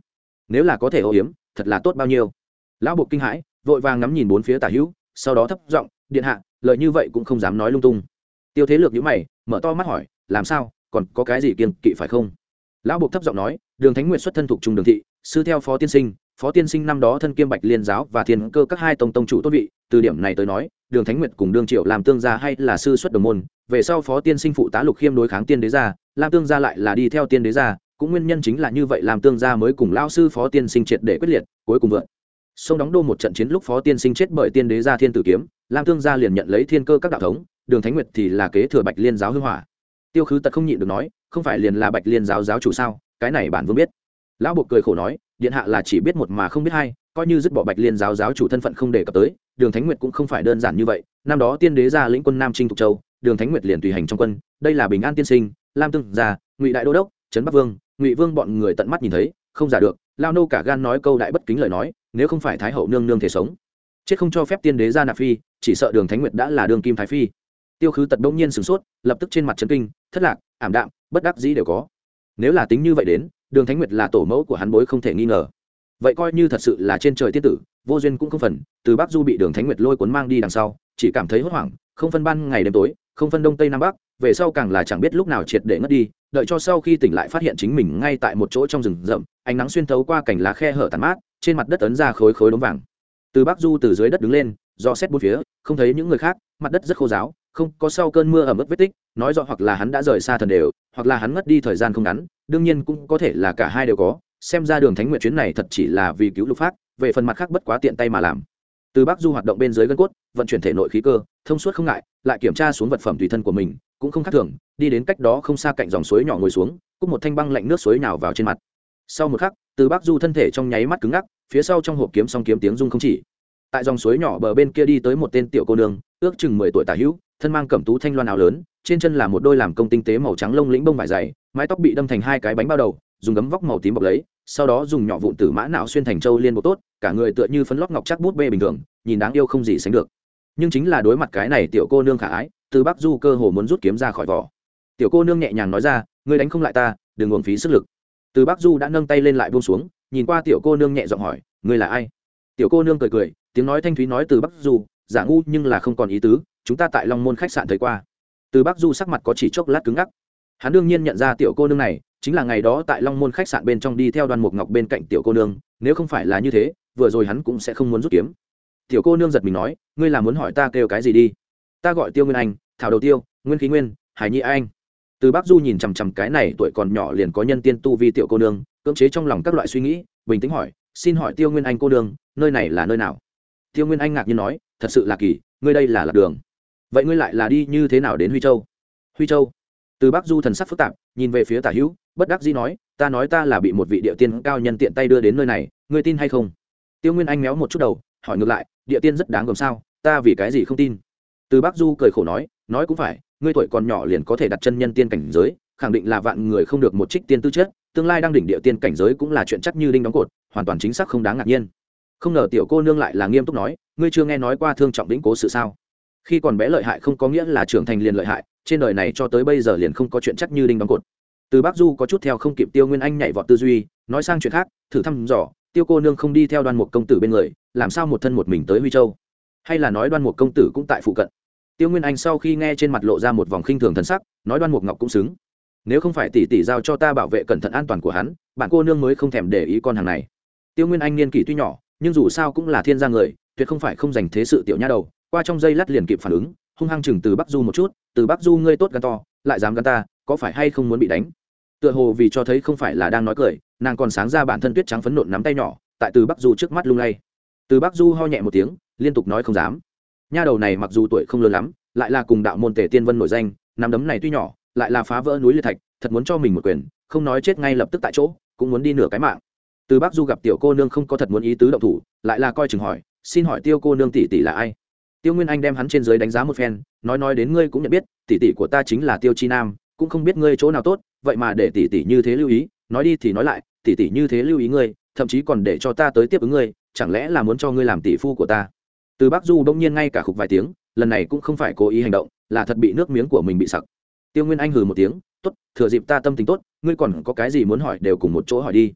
Speaker 1: nếu là có thể ô hiếm thật là tốt bao nhiêu. Lão buộc kinh hãi, vội vàng ngắm nhìn bốn phía tả hữu, sau đó thấp giọng, điện hạ lợi như vậy cũng không dám nói lung tung tiêu thế lược nhữ mày, mở to mắt hỏi, làm sao? Còn có cái gì kiên kỵ phải không? Lão buộc thấp giọng nói, đường thánh nguyện xuất thân thuộc trung đường thị, sư theo phó tiên sinh, phó tiên sinh năm đó thân kiêm bạch liên giáo và thiên cơ các hai tông tông chủ tốt vị, từ điểm này tới nói, đường thánh nguyệt cùng đương triệu làm tương gia hay là sư xuất đồng môn, về sau phó tiên sinh phụ tá lục khiêm đối kháng tiên đế gia, làm tương gia lại là đi theo tiên đế gia, cũng nguyên nhân chính là như vậy làm tương gia mới cùng lao sư phó tiên sinh triệt để quyết liệt, cuối cùng vượt sông đóng đô một trận chiến lúc phó tiên sinh chết bởi tiên đế gia thiên tử kiếm, lam thương gia liền nhận lấy thiên cơ các đạo thống, đường thánh nguyệt thì là kế thừa bạch liên giáo hư hỏa. Tiêu khứ tật không nhịn được nói, không phải liền là bạch liên giáo giáo chủ sao, cái này bản vương biết. Lão buộc cười khổ nói, điện hạ là chỉ biết một mà không biết hai, coi như dứt bỏ bạch liên giáo giáo chủ thân phận không đề cập tới, đường thánh nguyệt cũng không phải đơn giản như vậy. Năm đó tiên đế ra lĩnh quân nam trinh thục châu, đường thánh nguyệt liền tùy hành trong quân, đây là bình an tiên sinh, lam tương gia, ngụy đại đô đốc, trấn bắc vương, ngụy vương bọn người tận mắt nhìn thấy, không giả được, lao nô cả gan nói câu đại bất kính lời nói nếu không phải thái hậu nương nương thể sống, chết không cho phép tiên đế ra nạp phi, chỉ sợ đường thánh nguyệt đã là đường kim thái phi. Tiêu khứ tật đông nhiên sửng sốt, lập tức trên mặt trấn kinh, thất lạc, ảm đạm, bất đắc dĩ đều có. Nếu là tính như vậy đến, đường thánh nguyệt là tổ mẫu của hắn bối không thể nghi ngờ. Vậy coi như thật sự là trên trời tiết tử, vô duyên cũng không phần, từ bắc du bị đường thánh nguyệt lôi cuốn mang đi đằng sau, chỉ cảm thấy hốt hoảng, không phân ban ngày đêm tối, không phân đông tây nam bắc, về sau càng là chẳng biết lúc nào triệt để ngất đi, đợi cho sau khi tỉnh lại phát hiện chính mình ngay tại một chỗ trong rừng rậm, ánh nắng xuyên thấu qua cảnh lá khe hở tàn mát trên mặt đất ấn ra khối khối đống vàng. Từ bắc du từ dưới đất đứng lên, do xét bốn phía, không thấy những người khác, mặt đất rất khô giáo không có sau cơn mưa ẩm ướt vết tích, nói rõ hoặc là hắn đã rời xa thần đều, hoặc là hắn mất đi thời gian không ngắn, đương nhiên cũng có thể là cả hai đều có, xem ra đường thánh nguyện chuyến này thật chỉ là vì cứu lục phát về phần mặt khác bất quá tiện tay mà làm. Từ bắc du hoạt động bên dưới gân cốt, vận chuyển thể nội khí cơ, thông suốt không ngại, lại kiểm tra xuống vật phẩm tùy thân của mình, cũng không khác thường, đi đến cách đó không xa cạnh dòng suối nhỏ ngồi xuống cúc một thanh băng lạnh nước suối nào vào trên mặt. Sau một khắc từ bắc du thân thể trong nháy mắt cứng ngắc, phía sau trong hộp kiếm song kiếm tiếng rung không chỉ. Tại dòng suối nhỏ bờ bên kia đi tới một tên tiểu cô nương, ước chừng mười tuổi tả hữu, thân mang cẩm tú thanh loan áo lớn, trên chân là một đôi làm công tinh tế màu trắng lông lĩnh bông vải dày, mái tóc bị đâm thành hai cái bánh bao đầu, dùng gấm vóc màu tím bọc lấy, sau đó dùng nhỏ vụn tử mã não xuyên thành châu liên bộ tốt, cả người tựa như phấn lót ngọc chắc bút bê bình thường, nhìn đáng yêu không gì sánh được. Nhưng chính là đối mặt cái này tiểu cô nương khả ái, từ bắc du cơ hồ muốn rút kiếm ra khỏi vỏ. Tiểu cô nương nhẹ nhàng nói ra, ngươi đánh không lại ta, đừng uống phí sức lực từ bắc du đã nâng tay lên lại buông xuống, nhìn qua tiểu cô nương nhẹ giọng hỏi, ngươi là ai? Tiểu cô nương cười cười, tiếng nói thanh thúy nói từ bắc du, giả ngu nhưng là không còn ý tứ, chúng ta tại long môn khách sạn thấy qua. Từ bắc du sắc mặt có chỉ chốc lát cứng ngắc. Hắn đương nhiên nhận ra tiểu cô nương này, chính là ngày đó tại long môn khách sạn bên trong đi theo đoàn mục ngọc bên cạnh tiểu cô nương, nếu không phải là như thế, vừa rồi hắn cũng sẽ không muốn rút kiếm. Tiểu cô nương giật mình nói, ngươi là muốn hỏi ta kêu cái gì đi? Ta gọi tiêu nguyên anh, thảo đầu tiêu, nguyên khí nguyên, hải nhi anh từ Bác du nhìn chằm chằm cái này tuổi còn nhỏ liền có nhân tiên tu vi tiểu cô nương, cưỡng chế trong lòng các loại suy nghĩ, bình tĩnh hỏi, xin hỏi tiêu nguyên anh cô nương, nơi này là nơi nào? Tiêu nguyên anh ngạc nhiên nói, thật sự là kỳ, ngươi đây là lạc đường. Vậy ngươi lại là đi như thế nào đến huy châu? Huy châu? Từ Bác du thần sắc phức tạp, nhìn về phía tả hữu, bất đắc dĩ nói, ta nói ta là bị một vị địa tiên cao nhân tiện tay đưa đến nơi này, ngươi tin hay không? Tiêu nguyên anh méo một chút đầu, hỏi ngược lại, địa tiên rất đáng gồm sao? Ta vì cái gì không tin? Từ Bác du cười khổ nói nói cũng phải ngươi tuổi còn nhỏ liền có thể đặt chân nhân tiên cảnh giới, khẳng định là vạn người không được một trích tiên tư chất, tương lai đang đỉnh địa tiên cảnh giới cũng là chuyện chắc như đinh đóng cột, hoàn toàn chính xác không đáng ngạc nhiên. Không ngờ tiểu cô nương lại là nghiêm túc nói, ngươi chưa nghe nói qua thương trọng lĩnh cố sự sao? Khi còn bé lợi hại không có nghĩa là trưởng thành liền lợi hại, trên đời này cho tới bây giờ liền không có chuyện chắc như đinh đóng cột. Từ bắc du có chút theo không kịp tiêu nguyên anh nhảy vọt tư duy, nói sang chuyện khác, thử thăm dò, tiêu cô nương không đi theo đoan một công tử bên người, làm sao một thân một mình tới huy châu? Hay là nói đoan một công tử cũng tại phụ cận? Tiêu nguyên anh sau khi nghe trên mặt lộ ra một vòng khinh thường thân sắc, nói đoan mục ngọc cũng xứng. Nếu không phải tỷ tỷ giao cho ta bảo vệ cẩn thận an toàn của hắn, bạn cô nương mới không thèm để ý con hàng này. Tiêu nguyên anh niên kỷ tuy nhỏ, nhưng dù sao cũng là thiên gia người, tuyệt không phải không dành thế sự tiểu nha đầu, qua trong dây lát liền kịp phản ứng, hung hăng chừng từ bắc du một chút, từ bắc du ngươi tốt gan to, lại dám gan ta, có phải hay không muốn bị đánh? Tựa hồ vì cho thấy không phải là đang nói cười, nàng còn sáng ra bản thân tuyết trắng phấn nộn nắm tay nhỏ, tại từ bắc du trước mắt lung lay. Từ bắc du ho nhẹ một tiếng, liên tục nói không dám nha đầu này mặc dù tuổi không lớn lắm, lại là cùng đạo môn tề tiên vân nổi danh, nắm đấm này tuy nhỏ, lại là phá vỡ núi liệt thạch, thật muốn cho mình một quyền, không nói chết ngay lập tức tại chỗ, cũng muốn đi nửa cái mạng. Từ bác du gặp tiểu cô nương không có thật muốn ý tứ động thủ, lại là coi chừng hỏi, xin hỏi tiêu cô nương tỷ tỷ là ai? Tiêu nguyên anh đem hắn trên dưới đánh giá một phen, nói nói đến ngươi cũng nhận biết, tỷ tỷ của ta chính là tiêu chi nam, cũng không biết ngươi chỗ nào tốt, vậy mà để tỷ tỷ như thế lưu ý, nói đi thì nói lại, tỷ tỷ như thế lưu ý ngươi, thậm chí còn để cho ta tới tiếp ứng ngươi, chẳng lẽ là muốn cho ngươi làm tỷ phu của ta? Từ bắc du bỗng nhiên ngay cả khục vài tiếng, lần này cũng không phải cố ý hành động, là thật bị nước miếng của mình bị sặc. Tiêu nguyên anh hừ một tiếng, tốt, thừa dịp ta tâm tình tốt, ngươi còn có cái gì muốn hỏi đều cùng một chỗ hỏi đi.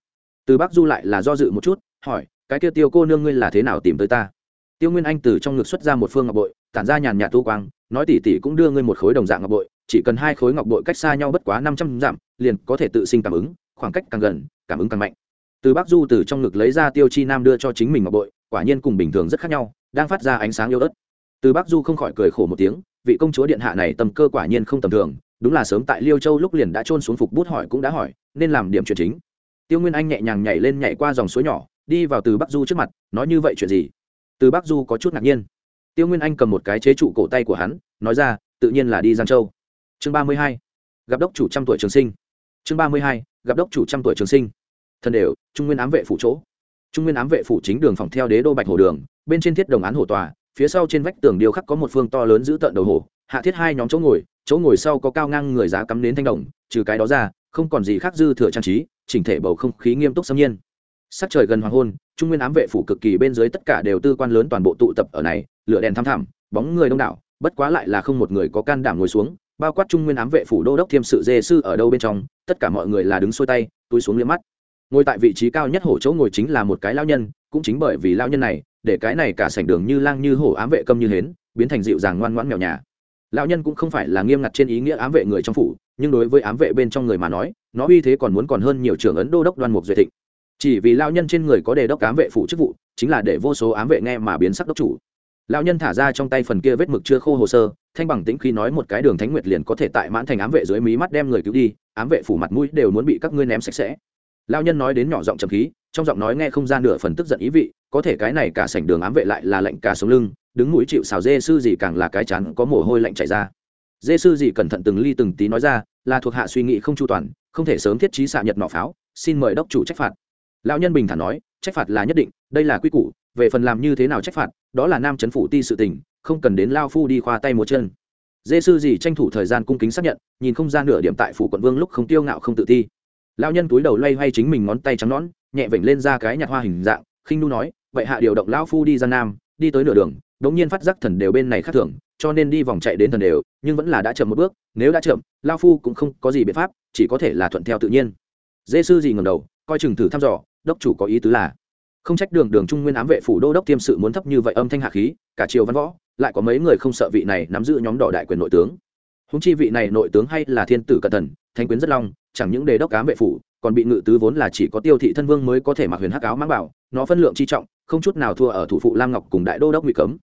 Speaker 1: Từ bắc du lại là do dự một chút, hỏi, cái kia tiêu cô nương ngươi là thế nào tìm tới ta? Tiêu nguyên anh từ trong ngực xuất ra một phương ngọc bội, tản ra nhàn nhạt tu quang, nói tỉ tỉ cũng đưa ngươi một khối đồng dạng ngọc bội, chỉ cần hai khối ngọc bội cách xa nhau bất quá năm trăm dặm, liền có thể tự sinh cảm ứng, khoảng cách càng gần, cảm ứng càng mạnh. Từ bắc du từ trong ngực lấy ra tiêu chi nam đưa cho chính mình ngọc bội, quả nhiên cùng bình thường rất khác nhau đang phát ra ánh sáng yêu ớt. Từ bắc du không khỏi cười khổ một tiếng, vị công chúa điện hạ này tầm cơ quả nhiên không tầm thường, đúng là sớm tại liêu châu lúc liền đã trôn xuống phục bút hỏi cũng đã hỏi, nên làm điểm chuyện chính. Tiêu nguyên anh nhẹ nhàng nhảy lên nhảy qua dòng suối nhỏ, đi vào từ bắc du trước mặt, nói như vậy chuyện gì? Từ bắc du có chút ngạc nhiên. Tiêu nguyên anh cầm một cái chế trụ cổ tay của hắn, nói ra, tự nhiên là đi giang châu. Chương ba mươi hai, gặp đốc chủ trăm tuổi trường sinh. Chương ba mươi hai, gặp đốc chủ trăm tuổi trường sinh. Thần đều, trung nguyên ám vệ phủ chỗ. Trung nguyên ám vệ phủ chính đường phòng theo đế đô bạch hồ đường bên trên thiết đồng án hồ tòa, phía sau trên vách tường điêu khắc có một phương to lớn giữ tợn đầu hồ hạ thiết hai nhóm chỗ ngồi chỗ ngồi sau có cao ngang người giá cắm đến thanh đồng, trừ cái đó ra, không còn gì khác dư thừa trang trí, chỉnh thể bầu không khí nghiêm túc xâm nhiên. Sắc trời gần hoàng hôn, trung nguyên ám vệ phủ cực kỳ bên dưới tất cả đều tư quan lớn toàn bộ tụ tập ở này, lửa đèn thăm thẳm, bóng người đông đảo, bất quá lại là không một người có can đảm ngồi xuống, bao quát trung nguyên ám vệ phủ đô đốc thiêm sự dê sư ở đâu bên trong, tất cả mọi người là đứng xuôi tay, túi xuống liếm mắt. Ngồi tại vị trí cao nhất hổ chỗ ngồi chính là một cái lao nhân, cũng chính bởi vì lao nhân này để cái này cả sảnh đường như lang như hổ ám vệ câm như hến, biến thành dịu dàng ngoan ngoãn mèo nhà. Lão nhân cũng không phải là nghiêm ngặt trên ý nghĩa ám vệ người trong phủ, nhưng đối với ám vệ bên trong người mà nói, nó uy thế còn muốn còn hơn nhiều trưởng ấn đô đốc đoan mục duy thịnh. Chỉ vì lão nhân trên người có đề đốc ám vệ phủ chức vụ, chính là để vô số ám vệ nghe mà biến sắc đốc chủ. Lão nhân thả ra trong tay phần kia vết mực chưa khô hồ sơ, thanh bằng tĩnh khi nói một cái đường thánh nguyệt liền có thể tại mãn thành ám vệ dưới mí mắt đem người cứu đi, ám vệ phủ mặt mũi đều muốn bị các ngươi ném sạch sẽ. Lão nhân nói đến nhỏ giọng trầm khí, trong giọng nói nghe không gian nửa phần tức giận ý vị có thể cái này cả sảnh đường ám vệ lại là lệnh cả sống lưng, đứng mũi chịu xào dê sư gì càng là cái chắn có mồ hôi lạnh chảy ra. Dê sư gì cẩn thận từng ly từng tí nói ra, là thuộc hạ suy nghĩ không chu toàn, không thể sớm thiết trí xạ nhật nọ pháo, xin mời đốc chủ trách phạt. Lão nhân bình thản nói, trách phạt là nhất định, đây là quy củ, về phần làm như thế nào trách phạt, đó là nam chấn phủ ti sự tình, không cần đến lao phu đi khoa tay một chân. Dê sư gì tranh thủ thời gian cung kính xác nhận, nhìn không ra nửa điểm tại phủ quận vương lúc không tiêu ngạo không tự ti lão nhân túi đầu loay hoay chính mình ngón tay trắng nõn, nhẹ vểnh lên ra cái nhạt hoa hình dạng khinh nu nói, vậy hạ điều động lão phu đi ra nam, đi tới nửa đường, đống nhiên phát giác thần đều bên này khác thường, cho nên đi vòng chạy đến thần đều, nhưng vẫn là đã chậm một bước, nếu đã chậm lao phu cũng không có gì biện pháp, chỉ có thể là thuận theo tự nhiên. Dê sư gì ngầm đầu, coi chừng thử thăm dò, đốc chủ có ý tứ là, không trách đường đường trung nguyên ám vệ phủ đô đốc tiêm sự muốn thấp như vậy âm thanh hạ khí, cả triều văn võ, lại có mấy người không sợ vị này nắm giữ nhóm đỏ đại quyền nội tướng. Húng chi vị này nội tướng hay là thiên tử cẩn thần thanh quyến rất long, chẳng những đề đốc ám vệ phủ còn bị ngự tứ vốn là chỉ có tiêu thị thân vương mới có thể mặc huyền hắc áo mang bảo, nó phân lượng chi trọng, không chút nào thua ở thủ phụ lam ngọc cùng đại đô đốc ngụy cấm.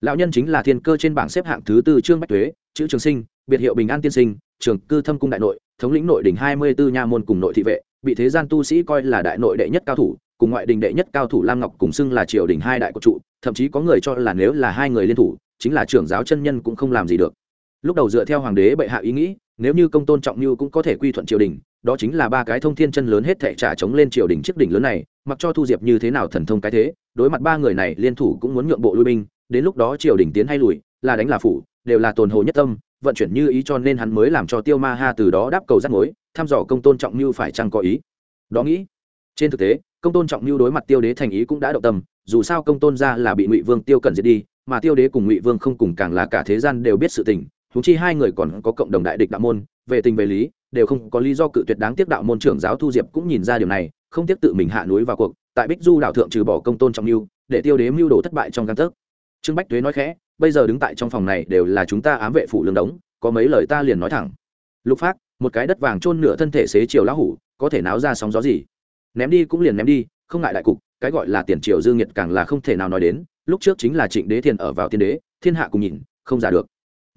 Speaker 1: Lão nhân chính là thiên cơ trên bảng xếp hạng thứ tư trương bách thuế chữ trường sinh, biệt hiệu bình an tiên sinh, trường cư thâm cung đại nội, thống lĩnh nội đỉnh hai mươi bốn nha môn cùng nội thị vệ, bị thế gian tu sĩ coi là đại nội đệ nhất cao thủ, cùng ngoại đình đệ nhất cao thủ lam ngọc cùng xưng là triều đình hai đại của trụ, thậm chí có người cho là nếu là hai người liên thủ, chính là trưởng giáo chân nhân cũng không làm gì được. Lúc đầu dựa theo hoàng đế bệ hạ ý nghĩ nếu như công tôn trọng như cũng có thể quy thuận triều đình, đó chính là ba cái thông thiên chân lớn hết thể trả chống lên triều đình chiếc đỉnh lớn này, mặc cho thu diệp như thế nào thần thông cái thế, đối mặt ba người này, liên thủ cũng muốn nhượng bộ lui binh, đến lúc đó triều đình tiến hay lùi, là đánh là phủ, đều là tồn hồ nhất tâm, vận chuyển như ý cho nên hắn mới làm cho tiêu ma ha từ đó đáp cầu rắc mối, thăm dò công tôn trọng như phải chăng có ý. Đó nghĩ, trên thực tế, công tôn trọng như đối mặt tiêu đế thành ý cũng đã động tâm, dù sao công tôn ra là bị ngụy vương tiêu cần diệt đi, mà tiêu đế cùng ngụy vương không cùng càng là cả thế gian đều biết sự tình huống chi hai người còn có cộng đồng đại địch đạo môn, về tình về lý, đều không có lý do cự tuyệt đáng tiếc đạo môn trưởng giáo thu diệp cũng nhìn ra điều này, không tiếc tự mình hạ núi vào cuộc, tại bích du đảo thượng trừ bỏ công tôn trọng mưu, để tiêu đế mưu đồ thất bại trong căn tấc. Trương bách tuế nói khẽ, bây giờ đứng tại trong phòng này đều là chúng ta ám vệ phủ lương đống, có mấy lời ta liền nói thẳng. Lục phát một cái đất vàng trôn nửa thân thể xế chiều lão hủ, có thể náo ra sóng gió gì? Ném đi cũng liền ném đi, không ngại đại cục, cái gọi là tiền triều dương nhiệt càng là không thể nào nói đến, lúc trước chính là trịnh đế thiền ở vào tiên đế, thiên hạ cùng nhìn, không giả được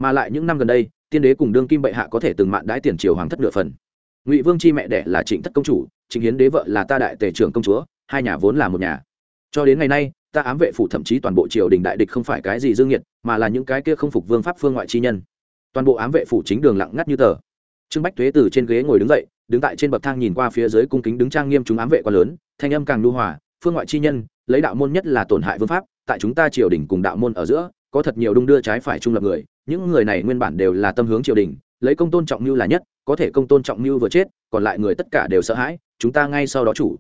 Speaker 1: mà lại những năm gần đây, tiên đế cùng đương kim bệ hạ có thể từng mạn đái tiền triều hoàng thất nửa phần. Ngụy vương chi mẹ đẻ là trịnh thất công chủ, trịnh hiến đế vợ là ta đại tề trưởng công chúa, hai nhà vốn là một nhà. Cho đến ngày nay, ta ám vệ phủ thậm chí toàn bộ triều đình đại địch không phải cái gì dương nhiệt, mà là những cái kia không phục vương pháp phương ngoại chi nhân. Toàn bộ ám vệ phủ chính đường lặng ngắt như tờ. Trương bách thuế từ trên ghế ngồi đứng dậy, đứng tại trên bậc thang nhìn qua phía dưới cung kính đứng trang nghiêm chúng ám vệ quá lớn, thanh âm càng lưu hòa, phương ngoại chi nhân, lấy đạo môn nhất là tổn hại vương pháp, tại chúng ta triều đình cùng đạo môn ở giữa, có thật nhiều đung đưa trái phải trung lập người những người này nguyên bản đều là tâm hướng triều đình, lấy công tôn trọng mưu là nhất, có thể công tôn trọng mưu vừa chết, còn lại người tất cả đều sợ hãi, chúng ta ngay sau đó chủ.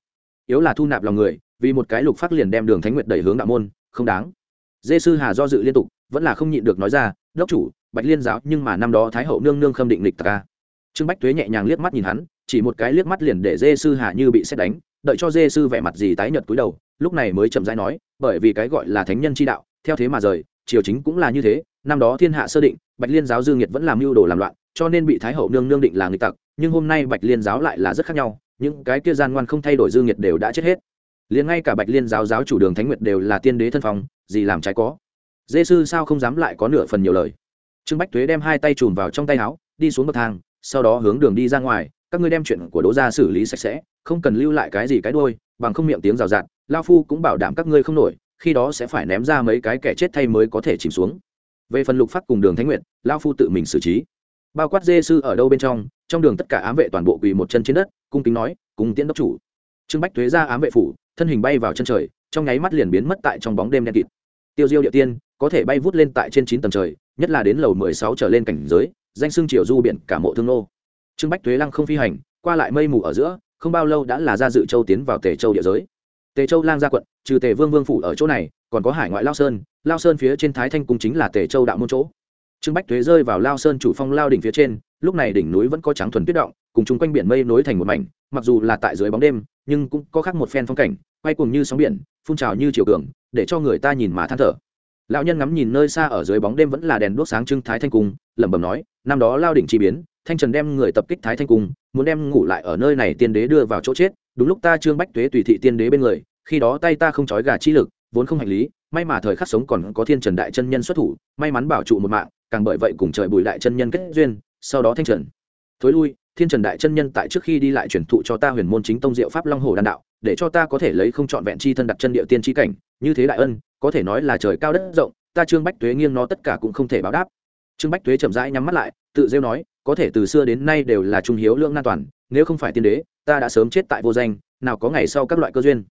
Speaker 1: Yếu là thu nạp lòng người, vì một cái lục phát liền đem đường thánh nguyệt đẩy hướng đạo môn, không đáng. Dê sư hà do dự liên tục, vẫn là không nhịn được nói ra, đốc chủ, bạch liên giáo, nhưng mà năm đó thái hậu nương nương khâm định lịch ta trương bách tuế nhẹ nhàng liếc mắt nhìn hắn, chỉ một cái liếc mắt liền để dê sư hà như bị xét đánh, đợi cho dê sư vẻ mặt gì tái nhợt cúi đầu, lúc này mới chậm rãi nói, bởi vì cái gọi là thánh nhân chi đạo, theo thế mà rời, triều chính cũng là như thế năm đó thiên hạ sơ định, bạch liên giáo dương nhiệt vẫn làm mưu đồ làm loạn, cho nên bị thái hậu nương nương định là người tặc, nhưng hôm nay bạch liên giáo lại là rất khác nhau, những cái kia gian ngoan không thay đổi dương nhiệt đều đã chết hết. Liền ngay cả bạch liên giáo giáo chủ đường thánh nguyệt đều là tiên đế thân phong, gì làm trái có. Dê sư sao không dám lại có nửa phần nhiều lời. Trương bách thuế đem hai tay chùm vào trong tay áo, đi xuống bậc thang, sau đó hướng đường đi ra ngoài, các ngươi đem chuyện của đỗ gia xử lý sạch sẽ, không cần lưu lại cái gì cái đôi bằng không miệng tiếng rào rạt, lao phu cũng bảo đảm các ngươi không nổi, khi đó sẽ phải ném ra mấy cái kẻ chết thay mới có thể chìm xuống về phần lục phát cùng đường thánh nguyện lao phu tự mình xử trí. Bao quát dê sư ở đâu bên trong trong đường tất cả ám vệ toàn bộ quỳ một chân trên đất, cung kính nói, cùng tiễn đốc chủ. Trương bách thuế ra ám vệ phủ, thân hình bay vào chân trời, trong nháy mắt liền biến mất tại trong bóng đêm đen kịt. Tiêu diêu địa tiên, có thể bay vút lên tại trên chín tầng trời, nhất là đến lầu mười sáu trở lên cảnh giới, danh xưng triều du biển cả mộ thương nô. Trương bách thuế lăng không phi hành, qua lại mây mù ở giữa, không bao lâu đã là ra dự châu tiến vào tề châu địa giới. Tề châu lang gia quận, trừ tề vương vương phủ ở chỗ này còn có hải ngoại lao sơn lao sơn phía trên thái thanh cung chính là tề châu đạo môn chỗ. Trương bách thuế rơi vào lao sơn chủ phong lao đỉnh phía trên, lúc này đỉnh núi vẫn có trắng thuần tuyết động, cùng chung quanh biển mây nối thành một mảnh, mặc dù là tại dưới bóng đêm, nhưng cũng có khác một phen phong cảnh, quay cuồng như sóng biển, phun trào như chiều cường, để cho người ta nhìn mà than thở. Lão nhân ngắm nhìn nơi xa ở dưới bóng đêm vẫn là đèn đuốc sáng trưng thái thanh cung, lẩm bẩm nói, năm đó lao đỉnh chi biến, thanh trần đem người tập kích thái thanh cung, muốn đem ngủ lại ở nơi này tiên đế đưa vào chỗ chết, đúng lúc ta trương bách tuế tùy thị tiên đế bên người, khi đó tay ta không trói gà chi lực vốn không hành lý, may mà thời khắc sống còn có thiên trần đại chân nhân xuất thủ, may mắn bảo trụ một mạng, càng bởi vậy cùng trời bùi đại chân nhân kết duyên, sau đó thanh trần. Thối lui, thiên trần đại chân nhân tại trước khi đi lại truyền thụ cho ta huyền môn chính tông diệu pháp long hồ đan đạo, để cho ta có thể lấy không trọn vẹn chi thân đặt chân địa tiên chi cảnh, như thế đại ân, có thể nói là trời cao đất rộng, ta trương bách tuế nghiêng nó tất cả cũng không thể báo đáp. Trương bách tuế chậm rãi nhắm mắt lại, tự rêu nói, có thể từ xưa đến nay đều là trung hiếu lương nan toàn, nếu không phải tiên đế, ta đã sớm chết tại vô danh, nào có ngày sau các loại cơ duyên.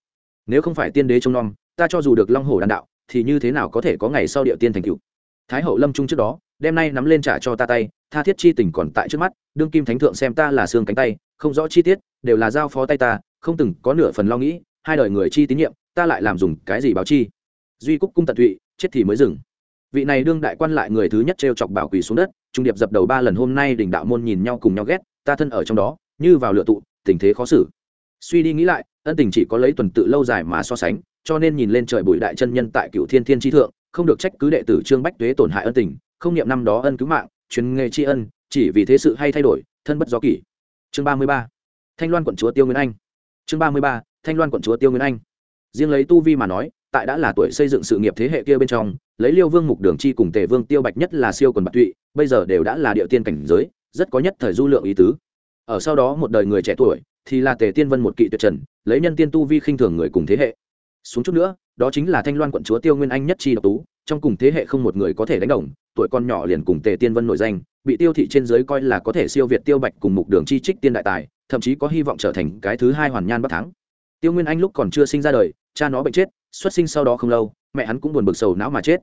Speaker 1: Nếu không phải tiên đế trông nom ta cho dù được long hồ đan đạo, thì như thế nào có thể có ngày sau địa tiên thành cựu thái hậu lâm trung trước đó, đêm nay nắm lên trả cho ta tay, tha thiết chi tình còn tại trước mắt, đương kim thánh thượng xem ta là xương cánh tay, không rõ chi tiết, đều là giao phó tay ta, không từng có nửa phần lo nghĩ, hai đời người chi tín nhiệm, ta lại làm dùng cái gì báo chi? Duy cúc cung tận tụy, chết thì mới dừng. Vị này đương đại quan lại người thứ nhất t chọc bảo quỳ xuống đất, trung điệp dập đầu ba lần hôm nay đỉnh đạo môn nhìn nhau cùng nhau ghét, ta thân ở trong đó, như vào lựa tụ, tình thế khó xử. Suy đi nghĩ lại, ân tình chỉ có lấy tuần tự lâu dài mà so sánh cho nên nhìn lên trời bụi đại chân nhân tại cựu thiên thiên tri thượng, không được trách cứ đệ tử trương bách tuế tổn hại ân tình, không niệm năm đó ân cứu mạng, truyền nghề tri ân, chỉ vì thế sự hay thay đổi, thân bất gió kỷ. Chương ba mươi ba, thanh loan quận chúa tiêu nguyên anh. Chương ba mươi ba, thanh loan quận chúa tiêu nguyên anh. Riêng lấy tu vi mà nói, tại đã là tuổi xây dựng sự nghiệp thế hệ kia bên trong, lấy liêu vương mục đường chi cùng tề vương tiêu bạch nhất là siêu quần bạc tụy, bây giờ đều đã là địa tiên cảnh giới, rất có nhất thời du lượng ý tứ. Ở sau đó một đời người trẻ tuổi, thì là tề tiên vân một kỵ tuyệt trần, lấy nhân tiên tu vi khinh thường người cùng thế hệ xuống chút nữa, đó chính là thanh loan quận chúa tiêu nguyên anh nhất chi độc tú, trong cùng thế hệ không một người có thể đánh đồng, tuổi con nhỏ liền cùng tề tiên vân nổi danh, bị tiêu thị trên giới coi là có thể siêu việt tiêu bạch cùng mục đường chi trích tiên đại tài, thậm chí có hy vọng trở thành cái thứ hai hoàn nhan bắc thắng. Tiêu nguyên anh lúc còn chưa sinh ra đời, cha nó bệnh chết, xuất sinh sau đó không lâu, mẹ hắn cũng buồn bực sầu não mà chết.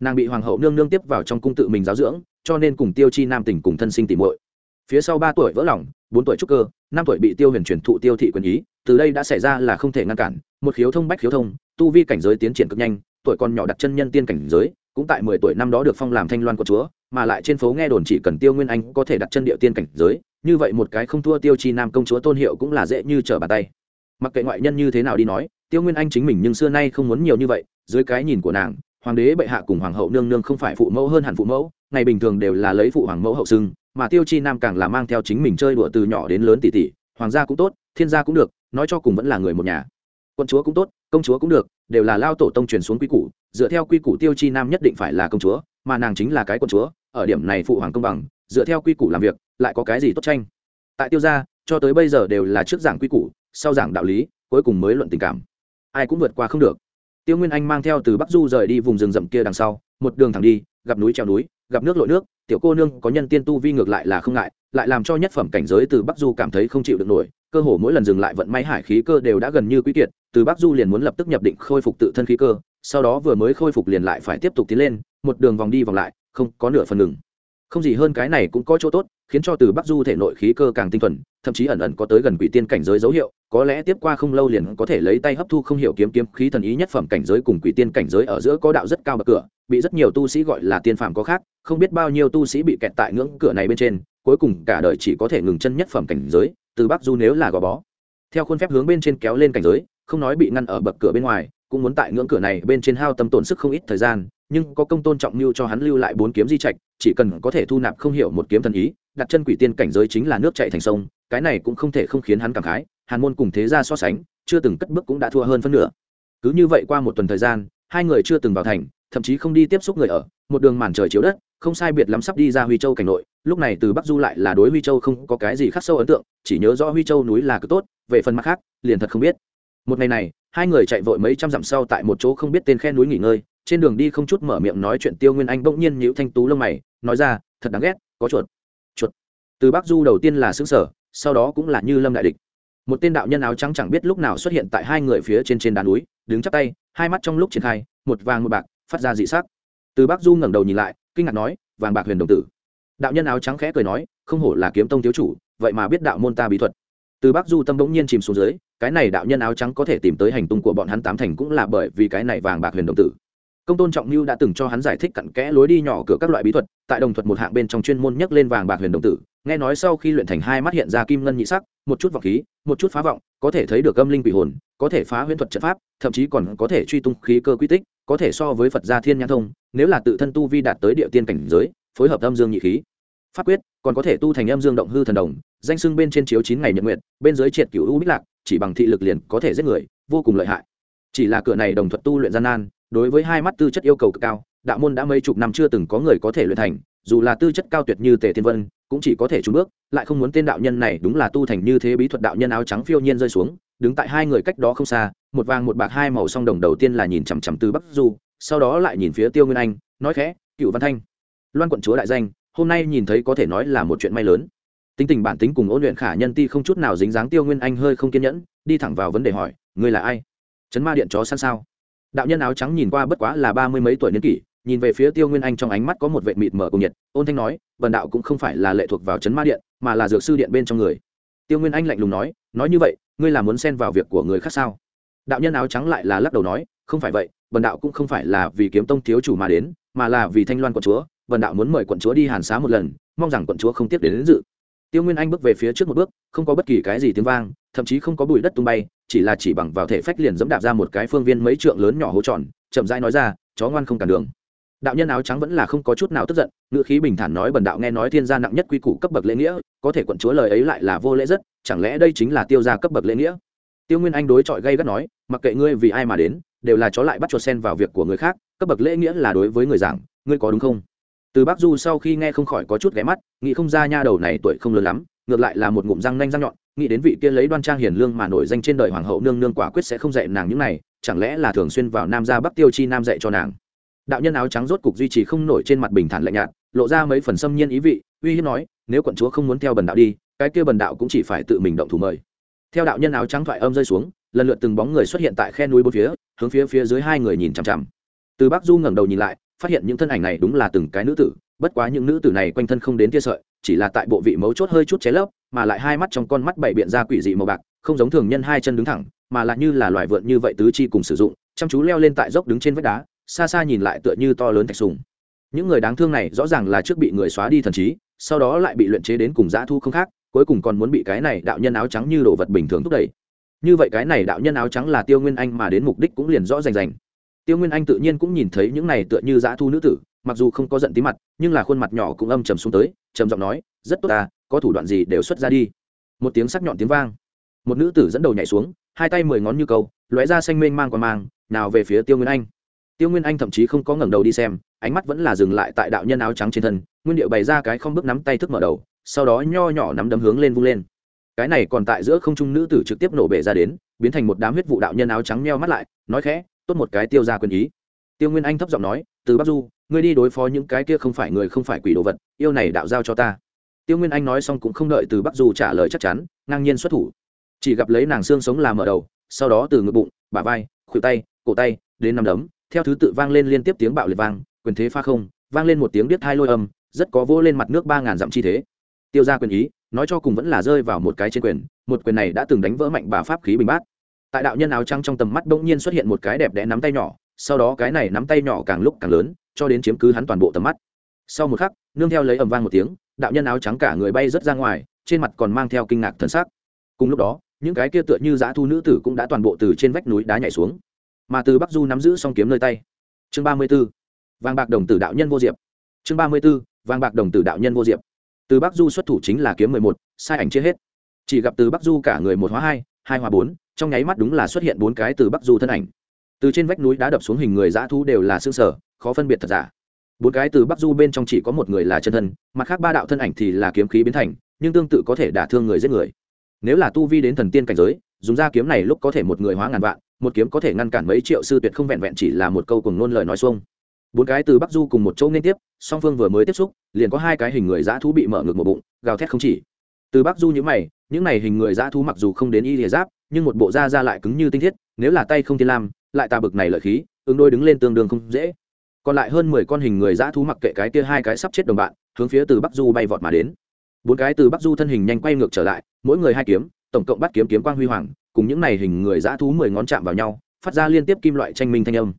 Speaker 1: Nàng bị hoàng hậu nương nương tiếp vào trong cung tự mình giáo dưỡng, cho nên cùng tiêu chi nam tỉnh cùng thân sinh tìm muội. Phía sau ba tuổi vỡ lòng, bốn tuổi trúc cơ, năm tuổi bị tiêu huyền truyền thụ tiêu thị quyền ý từ đây đã xảy ra là không thể ngăn cản. Một khiếu thông bách khiếu thông, tu vi cảnh giới tiến triển cực nhanh, tuổi còn nhỏ đặt chân nhân tiên cảnh giới, cũng tại mười tuổi năm đó được phong làm thanh loan của chúa, mà lại trên phố nghe đồn chỉ cần tiêu nguyên anh có thể đặt chân địa tiên cảnh giới, như vậy một cái không thua tiêu chi nam công chúa tôn hiệu cũng là dễ như trở bàn tay. Mặc kệ ngoại nhân như thế nào đi nói, tiêu nguyên anh chính mình nhưng xưa nay không muốn nhiều như vậy, dưới cái nhìn của nàng, hoàng đế bệ hạ cùng hoàng hậu nương nương không phải phụ mẫu hơn hẳn phụ mẫu, ngày bình thường đều là lấy phụ hoàng mẫu hậu xưng, mà tiêu chi nam càng là mang theo chính mình chơi đùa từ nhỏ đến lớn tỷ tỷ hoàng gia cũng tốt, thiên gia cũng được nói cho cùng vẫn là người một nhà. Quân chúa cũng tốt, công chúa cũng được, đều là lao tổ tông truyền xuống quy củ, dựa theo quy củ tiêu chi nam nhất định phải là công chúa, mà nàng chính là cái quân chúa, ở điểm này phụ hoàng công bằng, dựa theo quy củ làm việc, lại có cái gì tốt tranh? Tại tiêu gia, cho tới bây giờ đều là trước giảng quy củ, sau giảng đạo lý, cuối cùng mới luận tình cảm. Ai cũng vượt qua không được. Tiêu nguyên anh mang theo từ bắc du rời đi vùng rừng rậm kia đằng sau, một đường thẳng đi, gặp núi treo núi, gặp nước lội nước, tiểu cô nương có nhân tiên tu vi ngược lại là không ngại, lại làm cho nhất phẩm cảnh giới từ bắc du cảm thấy không chịu được nổi cơ hồ mỗi lần dừng lại vận may hải khí cơ đều đã gần như quý kiệt, từ bắc du liền muốn lập tức nhập định khôi phục tự thân khí cơ, sau đó vừa mới khôi phục liền lại phải tiếp tục tiến lên, một đường vòng đi vòng lại, không có nửa phần ngừng. Không gì hơn cái này cũng có chỗ tốt, khiến cho từ bắc du thể nội khí cơ càng tinh thuần, thậm chí ẩn ẩn có tới gần quỷ tiên cảnh giới dấu hiệu, có lẽ tiếp qua không lâu liền có thể lấy tay hấp thu không hiểu kiếm kiếm khí thần ý nhất phẩm cảnh giới cùng quỷ tiên cảnh giới ở giữa có đạo rất cao bậc cửa, bị rất nhiều tu sĩ gọi là tiên phạm có khác, không biết bao nhiêu tu sĩ bị kẹt tại ngưỡng cửa này bên trên, cuối cùng cả đời chỉ có thể ngừng chân nhất phẩm cảnh giới từ bắc du nếu là gò bó. Theo khuôn phép hướng bên trên kéo lên cảnh giới, không nói bị ngăn ở bậc cửa bên ngoài, cũng muốn tại ngưỡng cửa này bên trên hao tâm tổn sức không ít thời gian, nhưng có công tôn trọng mưu cho hắn lưu lại bốn kiếm di trạch, chỉ cần có thể thu nạp không hiểu một kiếm thần ý, đặt chân quỷ tiên cảnh giới chính là nước chạy thành sông, cái này cũng không thể không khiến hắn cảm khái, hàn môn cùng thế ra so sánh, chưa từng cất bước cũng đã thua hơn phân nửa. Cứ như vậy qua một tuần thời gian, hai người chưa từng vào thành, thậm chí không đi tiếp xúc người ở, một đường màn trời chiếu đất không sai biệt lắm sắp đi ra huy châu cảnh nội, lúc này từ bắc du lại là đối huy châu không có cái gì khác sâu ấn tượng, chỉ nhớ rõ huy châu núi là cực tốt, về phần mặt khác, liền thật không biết. Một ngày này, hai người chạy vội mấy trăm dặm sau tại một chỗ không biết tên khe núi nghỉ ngơi, trên đường đi không chút mở miệng nói chuyện tiêu nguyên anh bỗng nhiên nhíu thanh tú lông mày, nói ra, thật đáng ghét, có chuột chuột. Từ bắc du đầu tiên là xứ sở sau đó cũng là như lâm đại địch. Một tên đạo nhân áo trắng chẳng biết lúc nào xuất hiện tại hai người phía trên trên đá núi, đứng chắp tay, hai mắt trong lúc triển khai, một vàng một bạc, phát ra dị sắc. Từ bắc du ngẩng đầu nhìn lại kinh ngạc nói, vàng bạc huyền đồng tử. Đạo nhân áo trắng khẽ cười nói, không hổ là kiếm tông thiếu chủ, vậy mà biết đạo môn ta bí thuật. Từ bắc du tâm bỗng nhiên chìm xuống dưới, cái này đạo nhân áo trắng có thể tìm tới hành tung của bọn hắn tám thành cũng là bởi vì cái này vàng bạc huyền đồng tử. Công tôn trọng lưu đã từng cho hắn giải thích cặn kẽ lối đi nhỏ cửa các loại bí thuật, tại đồng thuật một hạng bên trong chuyên môn nhắc lên vàng bạc huyền đồng tử, nghe nói sau khi luyện thành hai mắt hiện ra kim ngân nhị sắc, một chút vọng khí, một chút phá vọng, có thể thấy được âm linh quỷ hồn có thể phá huyễn thuật trận pháp, thậm chí còn có thể truy tung khí cơ quy tích, có thể so với phật gia thiên nhãn thông, nếu là tự thân tu vi đạt tới địa tiên cảnh giới, phối hợp âm dương nhị khí. Pháp quyết, còn có thể tu thành âm dương động hư thần đồng, danh sưng bên trên chiếu chín ngày nhật nguyện bên dưới triệt cửu u bích lạc, chỉ bằng thị lực liền có thể giết người, vô cùng lợi hại. Chỉ là cửa này đồng thuật tu luyện gian nan, đối với hai mắt tư chất yêu cầu cực cao, đạo môn đã mấy chục năm chưa từng có người có thể luyện thành, dù là tư chất cao tuyệt như tề thiên vân, cũng chỉ có thể trúng bước, lại không muốn tên đạo nhân này đúng là tu thành như thế bí thuật đạo nhân áo trắng phiêu nhiên rơi xuống đứng tại hai người cách đó không xa, một vàng một bạc hai màu song đồng đầu tiên là nhìn chằm chằm từ bắc du, sau đó lại nhìn phía tiêu nguyên anh, nói khẽ, cựu văn thanh, loan quận chúa đại danh, hôm nay nhìn thấy có thể nói là một chuyện may lớn. Tính tình bản tính cùng ôn luyện khả nhân ti không chút nào dính dáng tiêu nguyên anh hơi không kiên nhẫn, đi thẳng vào vấn đề hỏi, ngươi là ai? Chấn ma điện chó săn sao? Đạo nhân áo trắng nhìn qua bất quá là ba mươi mấy tuổi niên kỷ, nhìn về phía tiêu nguyên anh trong ánh mắt có một vệ mịt mở cùng nhiệt, ôn thanh nói vần đạo cũng không phải là lệ thuộc vào chấn ma điện, mà là dược sư điện bên trong người tiêu nguyên anh lạnh lùng nói nói như vậy ngươi là muốn xen vào việc của người khác sao? Đạo nhân áo trắng lại là lắc đầu nói không phải vậy vần đạo cũng không phải là vì kiếm tông thiếu chủ mà đến mà là vì thanh loan quận chúa. Vần đạo muốn mời quận chúa đi hàn xá một lần mong rằng quận chúa không tiếp đến, đến dự. Tiêu nguyên anh bước về phía trước một bước không có bất kỳ cái gì tiếng vang thậm chí không có bụi đất tung bay chỉ là chỉ bằng vào thể phách liền dẫm đạp ra một cái phương viên mấy trượng lớn nhỏ hố tròn chậm rãi nói ra chó ngoan không cản đường đạo nhân áo trắng vẫn là không có chút nào tức giận, ngữ khí bình thản nói bần đạo nghe nói thiên gia nặng nhất quy củ cấp bậc lễ nghĩa, có thể quận chúa lời ấy lại là vô lễ rất, chẳng lẽ đây chính là tiêu gia cấp bậc lễ nghĩa? Tiêu nguyên anh đối chọi gây gắt nói, mặc kệ ngươi vì ai mà đến, đều là chó lại bắt chuột sen vào việc của người khác, cấp bậc lễ nghĩa là đối với người giảng, ngươi có đúng không? Từ bác du sau khi nghe không khỏi có chút ghé mắt, nghĩ không ra nha đầu này tuổi không lớn lắm, ngược lại là một ngụm răng nanh răng nhọn, nghĩ đến vị kia lấy đoan trang hiền lương mà nổi danh trên đời hoàng hậu nương nương quả quyết sẽ không dạy nàng những này, chẳng lẽ là thường xuyên vào nam gia bắc tiêu chi nam dạy cho nàng? Đạo nhân áo trắng rốt cục duy trì không nổi trên mặt bình thản lạnh nhạt lộ ra mấy phần xâm nhiên ý vị uy hiếp nói nếu quận chúa không muốn theo bần đạo đi cái kia bần đạo cũng chỉ phải tự mình động thủ mời. Theo đạo nhân áo trắng thoại âm rơi xuống lần lượt từng bóng người xuất hiện tại khe núi bốn phía hướng phía phía dưới hai người nhìn chằm chằm. Từ bắc du ngẩng đầu nhìn lại phát hiện những thân ảnh này đúng là từng cái nữ tử bất quá những nữ tử này quanh thân không đến tia sợi chỉ là tại bộ vị mấu chốt hơi chút cháy lớp, mà lại hai mắt trong con mắt bảy biện ra quỷ dị màu bạc không giống thường nhân hai chân đứng thẳng mà lại như là loài vượn như vậy tứ chi cùng sử dụng chăm chú leo lên tại dốc đứng trên vách đá xa xa nhìn lại tựa như to lớn thạch sùng. Những người đáng thương này rõ ràng là trước bị người xóa đi thần trí, sau đó lại bị luyện chế đến cùng dã thu không khác, cuối cùng còn muốn bị cái này đạo nhân áo trắng như đồ vật bình thường thúc đẩy. Như vậy cái này đạo nhân áo trắng là tiêu nguyên anh mà đến mục đích cũng liền rõ rành rành. Tiêu nguyên anh tự nhiên cũng nhìn thấy những này tựa như dã thu nữ tử, mặc dù không có giận tí mặt, nhưng là khuôn mặt nhỏ cũng âm trầm xuống tới, trầm giọng nói, rất tốt ta, có thủ đoạn gì đều xuất ra đi. Một tiếng sắc nhọn tiếng vang. Một nữ tử dẫn đầu nhảy xuống, hai tay mười ngón như câu, lóe ra xanh mênh mang qua mang, nào về phía tiêu nguyên anh tiêu nguyên anh thậm chí không có ngẩng đầu đi xem, ánh mắt vẫn là dừng lại tại đạo nhân áo trắng trên thân, nguyên điệu bày ra cái không bước nắm tay thức mở đầu, sau đó nho nhỏ nắm đấm hướng lên vung lên. Cái này còn tại giữa không trung nữ tử trực tiếp nổ bể ra đến, biến thành một đám huyết vụ đạo nhân áo trắng meo mắt lại, nói khẽ, tốt một cái tiêu ra quyền ý. Tiêu nguyên anh thấp giọng nói, từ bắc du, ngươi đi đối phó những cái kia không phải người không phải quỷ đồ vật, yêu này đạo giao cho ta. Tiêu nguyên anh nói xong cũng không đợi từ bắc du trả lời chắc chắn, ngang nhiên xuất thủ. Chỉ gặp lấy nàng xương sống làm mở đầu, sau đó từ ngực bụng, bả vai, khuỷu tay, cổ tay, đến nằm đấm theo thứ tự vang lên liên tiếp tiếng bạo liệt vang, quyền thế pha không, vang lên một tiếng biết hai lôi âm, rất có vỗ lên mặt nước ba ngàn dặm chi thế. Tiêu ra quyền ý, nói cho cùng vẫn là rơi vào một cái trên quyền, một quyền này đã từng đánh vỡ mạnh bà pháp khí bình bát. Tại đạo nhân áo trắng trong tầm mắt bỗng nhiên xuất hiện một cái đẹp đẽ nắm tay nhỏ, sau đó cái này nắm tay nhỏ càng lúc càng lớn, cho đến chiếm cứ hắn toàn bộ tầm mắt. Sau một khắc, nương theo lấy ầm vang một tiếng, đạo nhân áo trắng cả người bay rớt ra ngoài, trên mặt còn mang theo kinh ngạc thân xác cùng lúc đó, những cái kia tựa như dã thu nữ tử cũng đã toàn bộ từ trên vách núi đá nhảy xuống mà từ bắc du nắm giữ song kiếm nơi tay. Chương ba mươi b ố vàng bạc đồng tử đạo nhân vô diệp. Chương ba mươi b ố vàng bạc đồng tử đạo nhân vô diệp. Từ bắc du xuất thủ chính là kiếm mười một, sai ảnh chia hết. Chỉ gặp từ bắc du cả người một hóa hai hai hóa bốn, trong nháy mắt đúng là xuất hiện bốn cái từ bắc du thân ảnh. Từ trên vách núi đá đập xuống hình người dã thu đều là xương sở khó phân biệt thật giả. Bốn cái từ bắc du bên trong chỉ có một người là chân thân, mặt khác ba đạo thân ảnh thì là kiếm khí biến thành, nhưng tương tự có thể đả thương người giết người. Nếu là tu vi đến thần tiên cảnh giới, dùng ra kiếm này lúc có thể một người hóa ngàn vạn một kiếm có thể ngăn cản mấy triệu sư tuyệt không vẹn vẹn chỉ là một câu cùng nôn lời nói xuông. Bốn cái từ bắc du cùng một chỗ liên tiếp, song phương vừa mới tiếp xúc, liền có hai cái hình người dã thú bị mở ngược một bụng, gào thét không chỉ. Từ bắc du những mày, những này hình người dã thú mặc dù không đến y lìa giáp, nhưng một bộ da da lại cứng như tinh thiết, nếu là tay không thiên lam, lại tà bực này lợi khí, ứng đôi đứng lên tương đương không dễ. Còn lại hơn mười con hình người dã thú mặc kệ cái kia hai cái sắp chết đồng bạn, hướng phía từ bắc du bay vọt mà đến. Bốn cái từ bắc du thân hình nhanh quay ngược trở lại, mỗi người hai kiếm, tổng cộng bắt kiếm kiếm quang huy hoàng cùng những này hình người dã thú mười ngón chạm vào nhau, phát ra liên tiếp kim loại tranh minh thanh âm.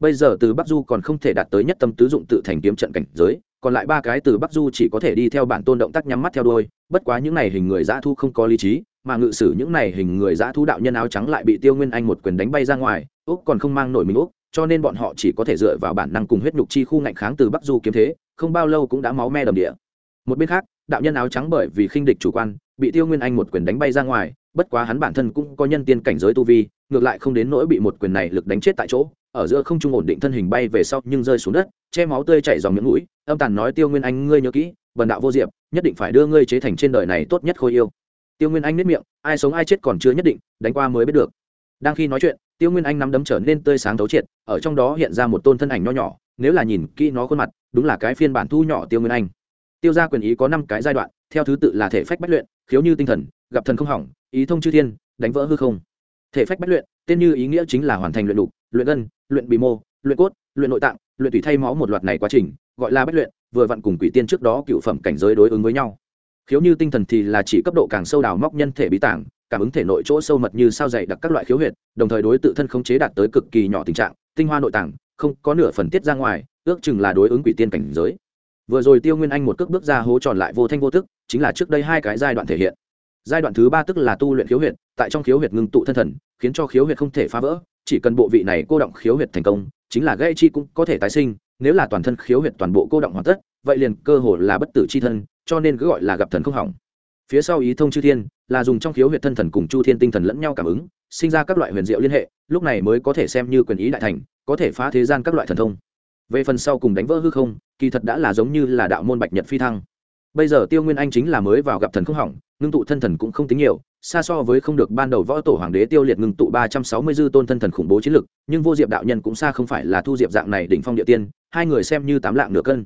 Speaker 1: Bây giờ từ bắc du còn không thể đạt tới nhất tâm tứ dụng tự thành kiếm trận cảnh giới, còn lại ba cái từ bắc du chỉ có thể đi theo bản tôn động tác nhắm mắt theo đôi bất quá những này hình người dã thu không có lý trí, mà ngự sử những này hình người dã thu đạo nhân áo trắng lại bị tiêu nguyên anh một quyền đánh bay ra ngoài úc còn không mang nổi mình úc cho nên bọn họ chỉ có thể dựa vào bản năng cùng huyết nhục chi khu ngạnh kháng từ bắc du kiếm thế, không bao lâu cũng đã máu me đầm địa. Một bên khác, đạo nhân áo trắng bởi vì khinh địch chủ quan, bị tiêu nguyên anh một quyền đánh bay ra ngoài bất quá hắn bản thân cũng có nhân tiên cảnh giới tu vi, ngược lại không đến nỗi bị một quyền này lực đánh chết tại chỗ, ở giữa không trung ổn định thân hình bay về sau nhưng rơi xuống đất, che máu tươi chảy dòng miệng mũi, âm tàn nói, tiêu nguyên anh, ngươi nhớ kỹ bần đạo vô diệp, nhất định phải đưa ngươi chế thành trên đời này tốt nhất khôi yêu. Tiêu nguyên anh nếp miệng, ai sống ai chết còn chưa nhất định, đánh qua mới biết được. Đang khi nói chuyện, tiêu nguyên anh nắm đấm trở nên tươi sáng thấu triệt, ở trong đó hiện ra một tôn thân ảnh nho nhỏ, nếu là nhìn kỹ nó khuôn mặt, đúng là cái phiên bản thu nhỏ tiêu nguyên anh. Tiêu gia quyền ý có năm cái giai đoạn, theo thứ tự là thể phách bách luyện, khiếu như tinh thần gặp thần không hỏng, ý thông chư thiên, đánh vỡ hư không. Thể phách bách luyện, tên như ý nghĩa chính là hoàn thành luyện đục, luyện gân luyện bì mô, luyện cốt, luyện nội tạng, luyện tủy thay máu một loạt này quá trình, gọi là bách luyện, vừa vặn cùng quỷ tiên trước đó cựu phẩm cảnh giới đối ứng với nhau. Khiếu như tinh thần thì là chỉ cấp độ càng sâu đào móc nhân thể bí tảng, cảm ứng thể nội chỗ sâu mật như sao dày đặc các loại khiếu huyệt, đồng thời đối tự thân khống chế đạt tới cực kỳ nhỏ tình trạng, tinh hoa nội tạng, không có nửa phần tiết ra ngoài, ước chừng là đối ứng quỷ tiên cảnh giới. Vừa rồi tiêu nguyên anh một cước bước ra hố tròn lại vô thanh vô tức, chính là trước đây hai cái giai đoạn thể hiện giai đoạn thứ ba tức là tu luyện khiếu huyệt, tại trong khiếu huyệt ngưng tụ thân thần, khiến cho khiếu huyệt không thể phá vỡ, chỉ cần bộ vị này cô động khiếu huyệt thành công, chính là gây chi cũng có thể tái sinh, nếu là toàn thân khiếu huyệt toàn bộ cô động hoàn tất, vậy liền cơ hồ là bất tử chi thân, cho nên cứ gọi là gặp thần không hỏng. Phía sau ý thông chư thiên, là dùng trong khiếu huyệt thân thần cùng chu thiên tinh thần lẫn nhau cảm ứng, sinh ra các loại huyền diệu liên hệ, lúc này mới có thể xem như quyền ý đại thành, có thể phá thế gian các loại thần thông. Về phần sau cùng đánh vỡ hư không, kỳ thật đã là giống như là đạo môn bạch nhật phi thăng bây giờ tiêu nguyên anh chính là mới vào gặp thần không hỏng, ngưng tụ thân thần cũng không tính nhiều, xa so với không được ban đầu võ tổ hoàng đế tiêu liệt ngưng tụ ba trăm sáu mươi dư tôn thân thần khủng bố chiến lực, nhưng vô diệp đạo nhân cũng xa không phải là thu diệp dạng này đỉnh phong địa tiên, hai người xem như tám lạng nửa cân.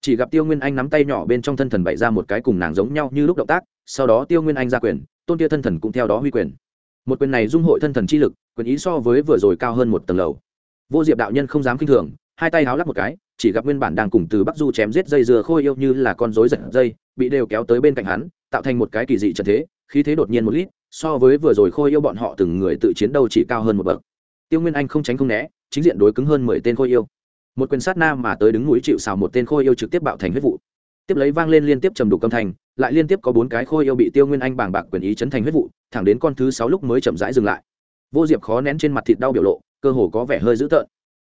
Speaker 1: Chỉ gặp tiêu nguyên anh nắm tay nhỏ bên trong thân thần bày ra một cái cùng nàng giống nhau như lúc động tác, sau đó tiêu nguyên anh ra quyền, tôn kia thân thần cũng theo đó huy quyền. Một quyền này dung hội thân thần chi lực, quyền ý so với vừa rồi cao hơn một tầng lầu. Vô diệp đạo nhân không dám k i n h thường, hai tay háo lắc một cái chỉ gặp nguyên bản đang cùng từ bắc du chém giết dây dừa khôi yêu như là con rối giật dây, bị đều kéo tới bên cạnh hắn, tạo thành một cái kỳ dị trận thế, khí thế đột nhiên một lít, so với vừa rồi khôi yêu bọn họ từng người tự chiến đâu chỉ cao hơn một bậc. Tiêu nguyên anh không tránh không né, chính diện đối cứng hơn mười tên khôi yêu. Một quyền sát nam mà tới đứng núi chịu xào một tên khôi yêu trực tiếp bạo thành huyết vụ. Tiếp lấy vang lên liên tiếp trầm đục âm thanh, lại liên tiếp có bốn cái khôi yêu bị tiêu nguyên anh bàng bạc quyền ý chấn thành huyết vụ, thẳng đến con thứ sáu lúc mới chậm rãi dừng lại. Vô diệp khó nén trên mặt thịt đau biểu lộ, cơ hồ có vẻ hơi dữ tợn.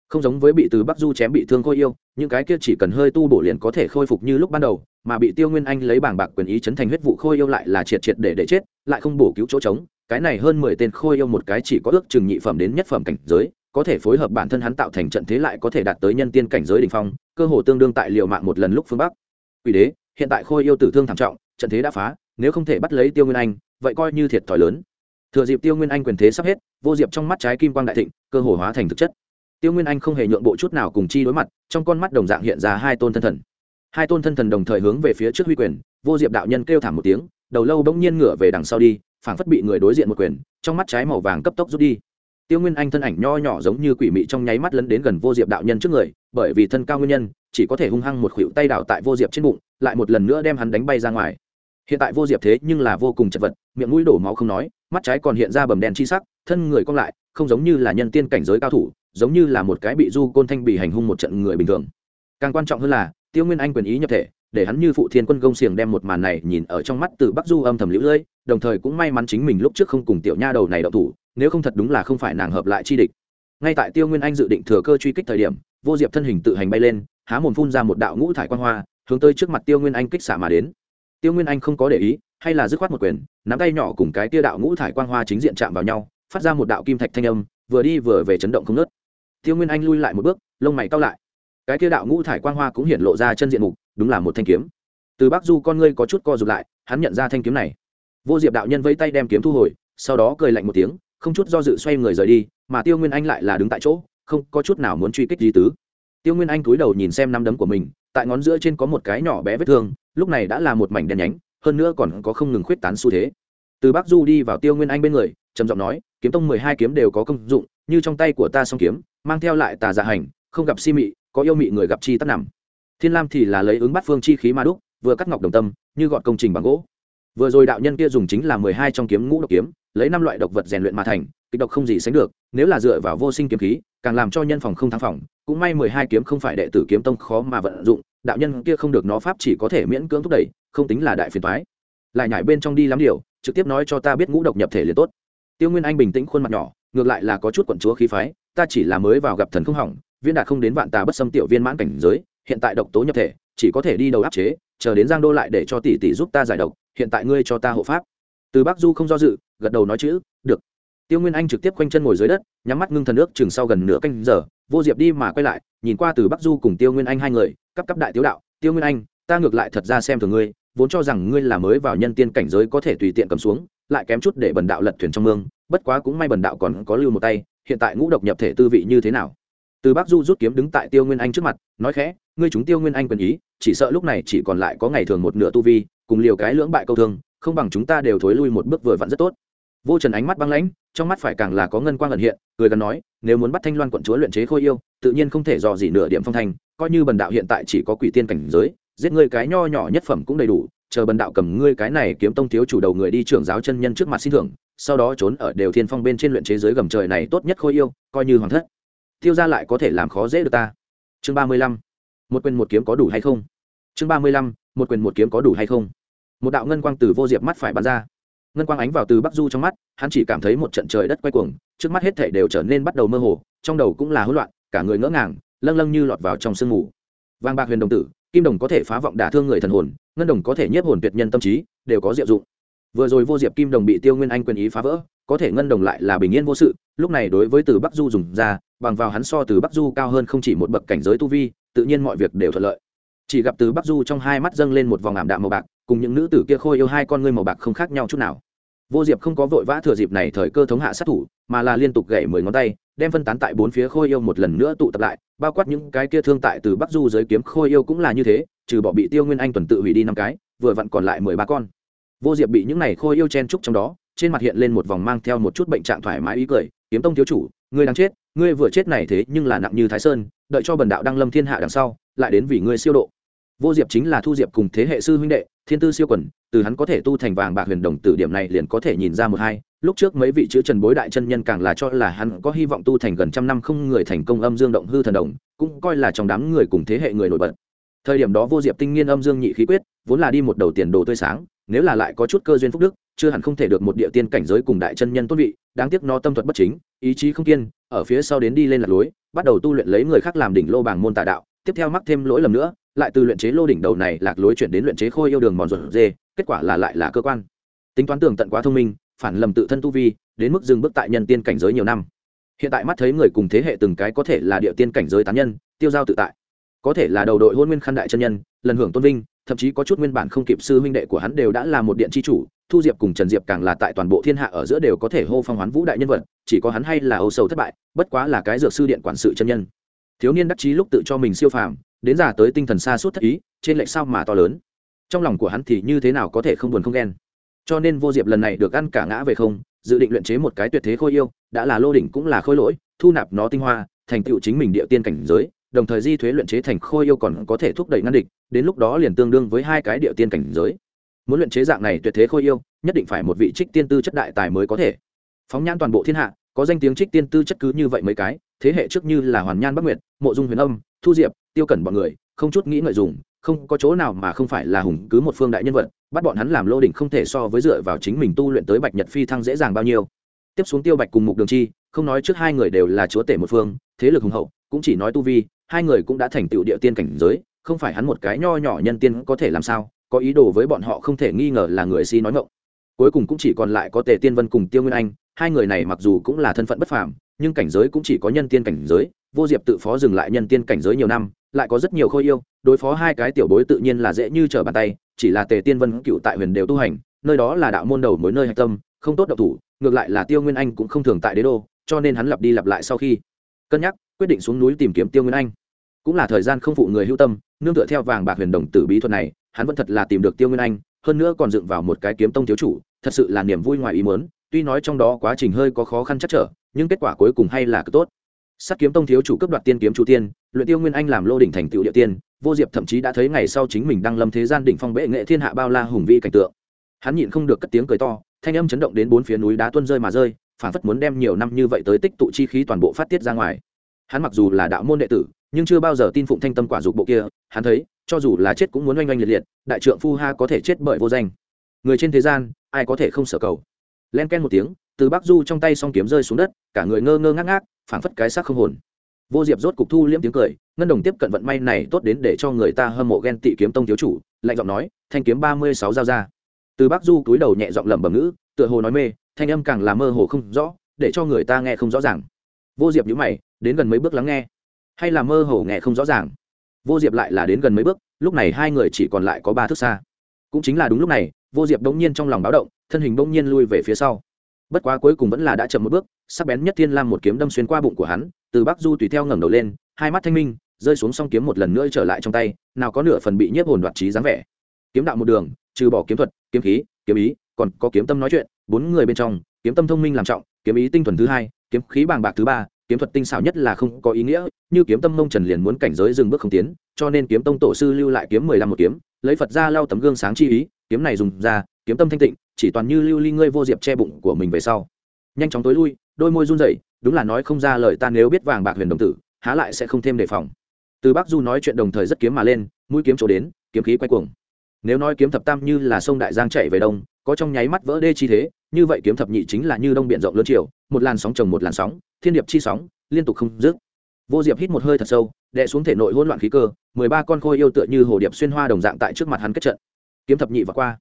Speaker 1: Không giống với bị từ bắc du chém bị thương khôi yêu những cái kia chỉ cần hơi tu bổ liền có thể khôi phục như lúc ban đầu, mà bị tiêu nguyên anh lấy bảng bạc quyền ý chấn thành huyết vụ khôi yêu lại là triệt triệt để để chết, lại không bổ cứu chỗ trống, cái này hơn mười tên khôi yêu một cái chỉ có ước chừng nhị phẩm đến nhất phẩm cảnh giới, có thể phối hợp bản thân hắn tạo thành trận thế lại có thể đạt tới nhân tiên cảnh giới đ ỉ n h phong, cơ hồ tương đương tại liệu mạng một lần lúc phương bắc. Quỷ đế, hiện tại khôi yêu tử thương thảm trọng, trận thế đã phá, nếu không thể bắt lấy tiêu nguyên anh, vậy coi như thiệt thòi lớn. Thừa dịp tiêu nguyên anh quyền thế sắp hết, vô diệp trong mắt trái kim quang đại thịnh, cơ hồ hóa thành thực chất tiêu nguyên anh không hề nhượng bộ chút nào cùng chi đối mặt, trong con mắt đồng dạng hiện ra hai tôn thân thần. Hai tôn thân thần đồng thời hướng về phía trước huy quyền, vô diệp đạo nhân kêu thảm một tiếng, đầu lâu bỗng nhiên ngửa về đằng sau đi, phảng phất bị người đối diện một quyền, trong mắt trái màu vàng cấp tốc rút đi. Tiêu nguyên anh thân ảnh nho nhỏ giống như quỷ mị trong nháy mắt lấn đến gần vô diệp đạo nhân trước người, bởi vì thân cao nguyên nhân, chỉ có thể hung hăng một khuỷu tay đảo tại vô diệp trên bụng, lại một lần nữa đem hắn đánh bay ra ngoài. Hiện tại vô diệp thế nhưng là vô cùng chật vật, miệng mũi đổ máu không nói, mắt trái còn hiện ra bầm đen chi sắc, thân người cong lại, không giống như là nhân tiên cảnh giới cao thủ giống như là một cái bị du côn thanh bị hành hung một trận người bình thường. Càng quan trọng hơn là, tiêu nguyên anh quyền ý nhập thể, để hắn như phụ thiên quân Công xiềng đem một màn này nhìn ở trong mắt từ bắc du âm thầm lũ lưỡi đồng thời cũng may mắn chính mình lúc trước không cùng tiểu nha đầu này đậu thủ, nếu không thật đúng là không phải nàng hợp lại chi địch. Ngay tại tiêu nguyên anh dự định thừa cơ truy kích thời điểm, vô diệp thân hình tự hành bay lên, há mồm phun ra một đạo ngũ thải quan hoa, hướng tới trước mặt tiêu nguyên anh kích xả mà đến. Tiêu nguyên anh không có để ý, hay là dứt khoát một quyền, nắm tay nhỏ cùng cái tia đạo ngũ thải quang hoa chính diện chạm vào nhau, phát ra một đạo kim thạch thanh âm, vừa đi vừa về chấn động không nớt tiêu nguyên anh lui lại một bước, lông mày cao lại. Cái tia đạo ngũ thải quang hoa cũng hiện lộ ra chân diện mục, đúng là một thanh kiếm. Từ bắc du con ngươi có chút co rụt lại, hắn nhận ra thanh kiếm này. Vô diệp đạo nhân vẫy tay đem kiếm thu hồi, sau đó cười lạnh một tiếng, không chút do dự xoay người rời đi, mà tiêu nguyên anh lại là đứng tại chỗ, không có chút nào muốn truy kích di tứ. Tiêu nguyên anh cúi đầu nhìn xem năm đấm của mình, tại ngón giữa trên có một cái nhỏ bé vết thương, lúc này đã là một mảnh đen nhánh, hơn nữa còn có không ngừng khuyết tán xu thế. Từ bắc du đi vào tiêu nguyên anh bên người, trầm giọng nói, kiếm tông mười hai kiếm đều có công dụng, như trong tay của ta song kiếm mang theo lại tà dạ hành, không gặp si mị, có yêu mị người gặp chi tắt nằm. Thiên lam thì là lấy ứng bắt phương chi khí ma đúc, vừa cắt ngọc đồng tâm, như gọn công trình bằng gỗ. Vừa rồi đạo nhân kia dùng chính là mười hai trong kiếm ngũ độc kiếm, lấy năm loại độc vật rèn luyện mà thành, kịch độc không gì sánh được, nếu là dựa vào vô sinh kiếm khí, càng làm cho nhân phòng không thắng phòng, cũng may mười hai kiếm không phải đệ tử kiếm tông khó mà vận dụng, đạo nhân kia không được nó pháp chỉ có thể miễn cưỡng thúc đẩy, không tính là đại phiền thoái lại nhảy bên trong đi lắm điều, trực tiếp nói cho ta biết ngũ độc nhập thể liền tốt. Tiêu nguyên anh bình tĩnh khuôn mặt nhỏ, ngược lại là có chút quận chúa khí phái ta chỉ là mới vào gặp thần không hỏng viên đạt không đến vạn tà bất xâm tiểu viên mãn cảnh giới, hiện tại độc tố nhập thể, chỉ có thể đi đầu áp chế, chờ đến giang đô lại để cho tỷ tỷ giúp ta giải độc, hiện tại ngươi cho ta hộ pháp. Từ bắc du không do dự, gật đầu nói chữ, được. Tiêu nguyên anh trực tiếp quanh chân ngồi dưới đất, nhắm mắt ngưng thần nước, chừng sau gần nửa canh giờ, vô diệp đi mà quay lại, nhìn qua từ bắc du cùng tiêu nguyên anh hai người, cấp cấp đại tiếu đạo, tiêu nguyên anh, ta ngược lại thật ra xem thường ngươi, vốn cho rằng ngươi là mới vào nhân tiên cảnh giới có thể tùy tiện cầm xuống, lại kém chút để bần đạo lật thuyền trong mương, bất quá cũng may bần đạo còn có lưu một tay hiện tại ngũ độc nhập thể tư vị như thế nào? Từ Bác du rút kiếm đứng tại tiêu nguyên anh trước mặt, nói khẽ, ngươi chúng tiêu nguyên anh quyền ý, chỉ sợ lúc này chỉ còn lại có ngày thường một nửa tu vi, cùng liều cái lưỡng bại câu thương, không bằng chúng ta đều thối lui một bước vừa vặn rất tốt. Vô trần ánh mắt băng lãnh, trong mắt phải càng là có ngân quang ẩn hiện người gần nói, nếu muốn bắt thanh loan quận chúa luyện chế khôi yêu, tự nhiên không thể dò gì nửa điểm phong thanh coi như bần đạo hiện tại chỉ có quỷ tiên cảnh giới, giết ngươi cái nho nhỏ nhất phẩm cũng đầy đủ, chờ bần đạo cầm ngươi cái này kiếm tông thiếu chủ đầu người đi trưởng giáo chân nhân trước mặt xin thưởng sau đó trốn ở đều thiên phong bên trên luyện chế giới gầm trời này tốt nhất khôi yêu, coi như hoàng thất. Tiêu ra lại có thể làm khó dễ được ta. Chương ba mươi lăm. Một quyền một kiếm có đủ hay không? Chương ba mươi lăm, một quyền một kiếm có đủ hay không? Một đạo ngân quang từ vô diệp mắt phải bắn ra. Ngân quang ánh vào từ bắc du trong mắt, hắn chỉ cảm thấy một trận trời đất quay cuồng, trước mắt hết thể đều trở nên bắt đầu mơ hồ, trong đầu cũng là hỗn loạn, cả người ngỡ ngàng, lâng lâng như lọt vào trong sương mù. Vàng bạc huyền đồng tử, kim đồng có thể phá vọng đả thương người thần hồn, ngân đồng có thể nhiếp hồn tuyệt nhân tâm trí, đều có diệu dụng vừa rồi vô diệp kim đồng bị tiêu nguyên anh quyền ý phá vỡ, có thể ngân đồng lại là bình yên vô sự, lúc này đối với từ bắc du dùng ra, bằng vào hắn so từ bắc du cao hơn không chỉ một bậc cảnh giới tu vi, tự nhiên mọi việc đều thuận lợi. Chỉ gặp từ bắc du trong hai mắt dâng lên một vòng ảm đạm màu bạc, cùng những nữ tử kia khôi yêu hai con ngươi màu bạc không khác nhau chút nào. Vô diệp không có vội vã thừa dịp này thời cơ thống hạ sát thủ, mà là liên tục gậy mười ngón tay, đem phân tán tại bốn phía khôi yêu một lần nữa tụ tập lại, bao quát những cái kia thương tại từ bắc du giới kiếm khôi yêu cũng là như thế, trừ bỏ bị tiêu nguyên anh tuần tự hủy đi năm cái, vừa vặn còn lại mười ba con vô diệp bị những này khôi yêu chen trúc trong đó, trên mặt hiện lên một vòng mang theo một chút bệnh trạng thoải mái ý cười, kiếm tông thiếu chủ, ngươi đang chết, ngươi vừa chết này thế nhưng là nặng như thái sơn, đợi cho bần đạo đăng lâm thiên hạ đằng sau, lại đến vì ngươi siêu độ. Vô diệp chính là thu diệp cùng thế hệ sư huynh đệ, thiên tư siêu quần, từ hắn có thể tu thành vàng bạc huyền đồng tử điểm này liền có thể nhìn ra một hai, lúc trước mấy vị chữ trần bối đại chân nhân càng là cho là hắn có hy vọng tu thành gần trăm năm không người thành công âm dương động hư thần đồng, cũng coi là trong đám người cùng thế hệ người nổi bật. Thời điểm đó vô diệp tinh nghiên âm dương nhị khí quyết, vốn là đi một đầu tiền đồ tươi sáng nếu là lại có chút cơ duyên phúc đức, chưa hẳn không thể được một địa tiên cảnh giới cùng đại chân nhân tốt vị, đáng tiếc nó tâm thuật bất chính, ý chí không kiên, ở phía sau đến đi lên lạc lối, bắt đầu tu luyện lấy người khác làm đỉnh lô bảng môn tà đạo, tiếp theo mắc thêm lỗi lầm nữa, lại từ luyện chế lô đỉnh đầu này lạc lối chuyển đến luyện chế khôi yêu đường mòn ruột dê, kết quả là lại là cơ quan. Tính toán tường tận quá thông minh, phản lầm tự thân tu vi, đến mức dừng bước tại nhân tiên cảnh giới nhiều năm. Hiện tại mắt thấy người cùng thế hệ từng cái có thể là địa tiên cảnh giới tán nhân, tiêu giao tự tại có thể là đầu đội hôn nguyên khăn đại chân nhân, lần hưởng tôn vinh, thậm chí có chút nguyên bản không kịp sư huynh đệ của hắn đều đã là một điện chi chủ, thu diệp cùng trần diệp càng là tại toàn bộ thiên hạ ở giữa đều có thể hô phong hoán vũ đại nhân vật, chỉ có hắn hay là âu sầu thất bại, bất quá là cái dược sư điện quản sự chân nhân. Thiếu niên đắc chí lúc tự cho mình siêu phàm, đến già tới tinh thần xa suốt thất ý, trên lệch sao mà to lớn. Trong lòng của hắn thì như thế nào có thể không buồn không ghen. Cho nên vô diệp lần này được ăn cả ngã về không, dự định luyện chế một cái tuyệt thế khôi yêu, đã là lô đỉnh cũng là khôi lỗi, thu nạp nó tinh hoa, thành tựu chính mình địa tiên cảnh giới đồng thời di thuế luyện chế thành khôi yêu còn có thể thúc đẩy ngăn địch, đến lúc đó liền tương đương với hai cái địa tiên cảnh giới. Muốn luyện chế dạng này tuyệt thế khôi yêu, nhất định phải một vị trích tiên tư chất đại tài mới có thể. Phóng nhãn toàn bộ thiên hạ, có danh tiếng trích tiên tư chất cứ như vậy mấy cái, thế hệ trước như là hoàn nhan bắc nguyệt, mộ dung huyền âm, thu diệp, tiêu cẩn bọn người, không chút nghĩ ngợi dùng, không có chỗ nào mà không phải là hùng cứ một phương đại nhân vật, bắt bọn hắn làm lô đỉnh không thể so với dựa vào chính mình tu luyện tới bạch nhật phi thăng dễ dàng bao nhiêu. Tiếp xuống tiêu bạch cùng mục đường chi, không nói trước hai người đều là chúa tể một phương, thế lực hùng hậu, cũng chỉ nói tu vi hai người cũng đã thành tựu địa tiên cảnh giới, không phải hắn một cái nho nhỏ nhân tiên có thể làm sao, có ý đồ với bọn họ không thể nghi ngờ là người si nói ngộng cuối cùng cũng chỉ còn lại có tề tiên vân cùng tiêu nguyên anh, hai người này mặc dù cũng là thân phận bất phàm, nhưng cảnh giới cũng chỉ có nhân tiên cảnh giới, vô diệp tự phó dừng lại nhân tiên cảnh giới nhiều năm, lại có rất nhiều khôi yêu, đối phó hai cái tiểu bối tự nhiên là dễ như trở bàn tay, chỉ là tề tiên vân cựu tại huyền đều tu hành, nơi đó là đạo môn đầu mối nơi hạch tâm, không tốt độc thủ, ngược lại là tiêu nguyên anh cũng không thường tại đế đô, cho nên hắn lặp đi lặp lại sau khi cân nhắc, quyết định xuống núi tìm kiếm tiêu nguyên anh cũng là thời gian không phụ người hữu tâm, nương tựa theo vàng bạc huyền đồng tử bí thuật này, hắn vẫn thật là tìm được tiêu nguyên anh, hơn nữa còn dựng vào một cái kiếm tông thiếu chủ, thật sự là niềm vui ngoài ý muốn, tuy nói trong đó quá trình hơi có khó khăn chắc trở, nhưng kết quả cuối cùng hay là cực tốt. Sắt kiếm tông thiếu chủ cấp đoạt tiên kiếm chủ tiên, luyện tiêu nguyên anh làm lô đỉnh thành tựu địa tiên, vô diệp thậm chí đã thấy ngày sau chính mình đăng lâm thế gian đỉnh phong bệ nghệ thiên hạ bao la hùng vĩ cảnh tượng. Hắn nhịn không được cất tiếng cười to, thanh âm chấn động đến bốn phía núi đá tuôn rơi mà rơi, phản phất muốn đem nhiều năm như vậy tới tích tụ chi khí toàn bộ phát tiết ra ngoài. Hắn mặc dù là đạo môn đệ tử nhưng chưa bao giờ tin phụng thanh tâm quả dục bộ kia, hắn thấy, cho dù là chết cũng muốn oanh oanh liệt liệt, đại trượng phu ha có thể chết bởi vô danh. Người trên thế gian, ai có thể không sở cầu? Len ken một tiếng, từ bắc du trong tay song kiếm rơi xuống đất, cả người ngơ ngơ ngác ngác, phảng phất cái xác không hồn. Vô diệp rốt cục thu liễm tiếng cười, ngân đồng tiếp cận vận may này tốt đến để cho người ta hâm mộ ghen tị kiếm tông thiếu chủ, lạnh giọng nói, thanh kiếm ba mươi sáu giao ra. Từ bắc du cúi đầu nhẹ giọng lẩm bẩm ngữ, tựa hồ nói mê, thanh âm càng làm mơ hồ không rõ, để cho người ta nghe không rõ ràng. Vô diệp nhữ mày, đến gần mấy bước lắng nghe hay là mơ hồ nghe không rõ ràng. Vô diệp lại là đến gần mấy bước, lúc này hai người chỉ còn lại có ba thước xa. Cũng chính là đúng lúc này, vô diệp bỗng nhiên trong lòng báo động, thân hình bỗng nhiên lui về phía sau. Bất quá cuối cùng vẫn là đã chậm một bước, sắc bén nhất thiên lam một kiếm đâm xuyên qua bụng của hắn, từ bắc du tùy theo ngẩng đầu lên, hai mắt thanh minh, rơi xuống song kiếm một lần nữa trở lại trong tay, nào có nửa phần bị nhiếp hồn đoạt trí dáng vẻ. Kiếm đạo một đường, trừ bỏ kiếm thuật, kiếm khí, kiếm ý, còn có kiếm tâm nói chuyện, bốn người bên trong, kiếm tâm thông minh làm trọng, kiếm ý tinh thuần thứ hai, kiếm khí bàng bạc thứ ba kiếm thuật tinh xảo nhất là không có ý nghĩa, như kiếm tâm mông trần liền muốn cảnh giới dừng bước không tiến, cho nên kiếm tông tổ sư lưu lại kiếm mười lăm một kiếm, lấy phật ra lau tấm gương sáng chi ý, kiếm này dùng ra, kiếm tâm thanh tịnh, chỉ toàn như lưu ly ngươi vô diệp che bụng của mình về sau. Nhanh chóng tối lui, đôi môi run rẩy, đúng là nói không ra lời ta nếu biết vàng bạc huyền đồng tử, há lại sẽ không thêm đề phòng. Từ bắc du nói chuyện đồng thời rất kiếm mà lên, mũi kiếm chỗ đến, kiếm khí quay cuồng. Nếu nói kiếm thập tam như là sông đại giang chạy về đông có trong nháy mắt vỡ đê chi thế, như vậy kiếm thập nhị chính là như đông biển rộng lớn chiều, một làn sóng chồng một làn sóng, thiên điệp chi sóng, liên tục không dứt. Vô diệp hít một hơi thật sâu, đè xuống thể nội hỗn loạn khí cơ, mười ba con khôi yêu tựa như hồ điệp xuyên hoa đồng dạng tại trước mặt hắn kết trận. Kiếm thập nhị và qua.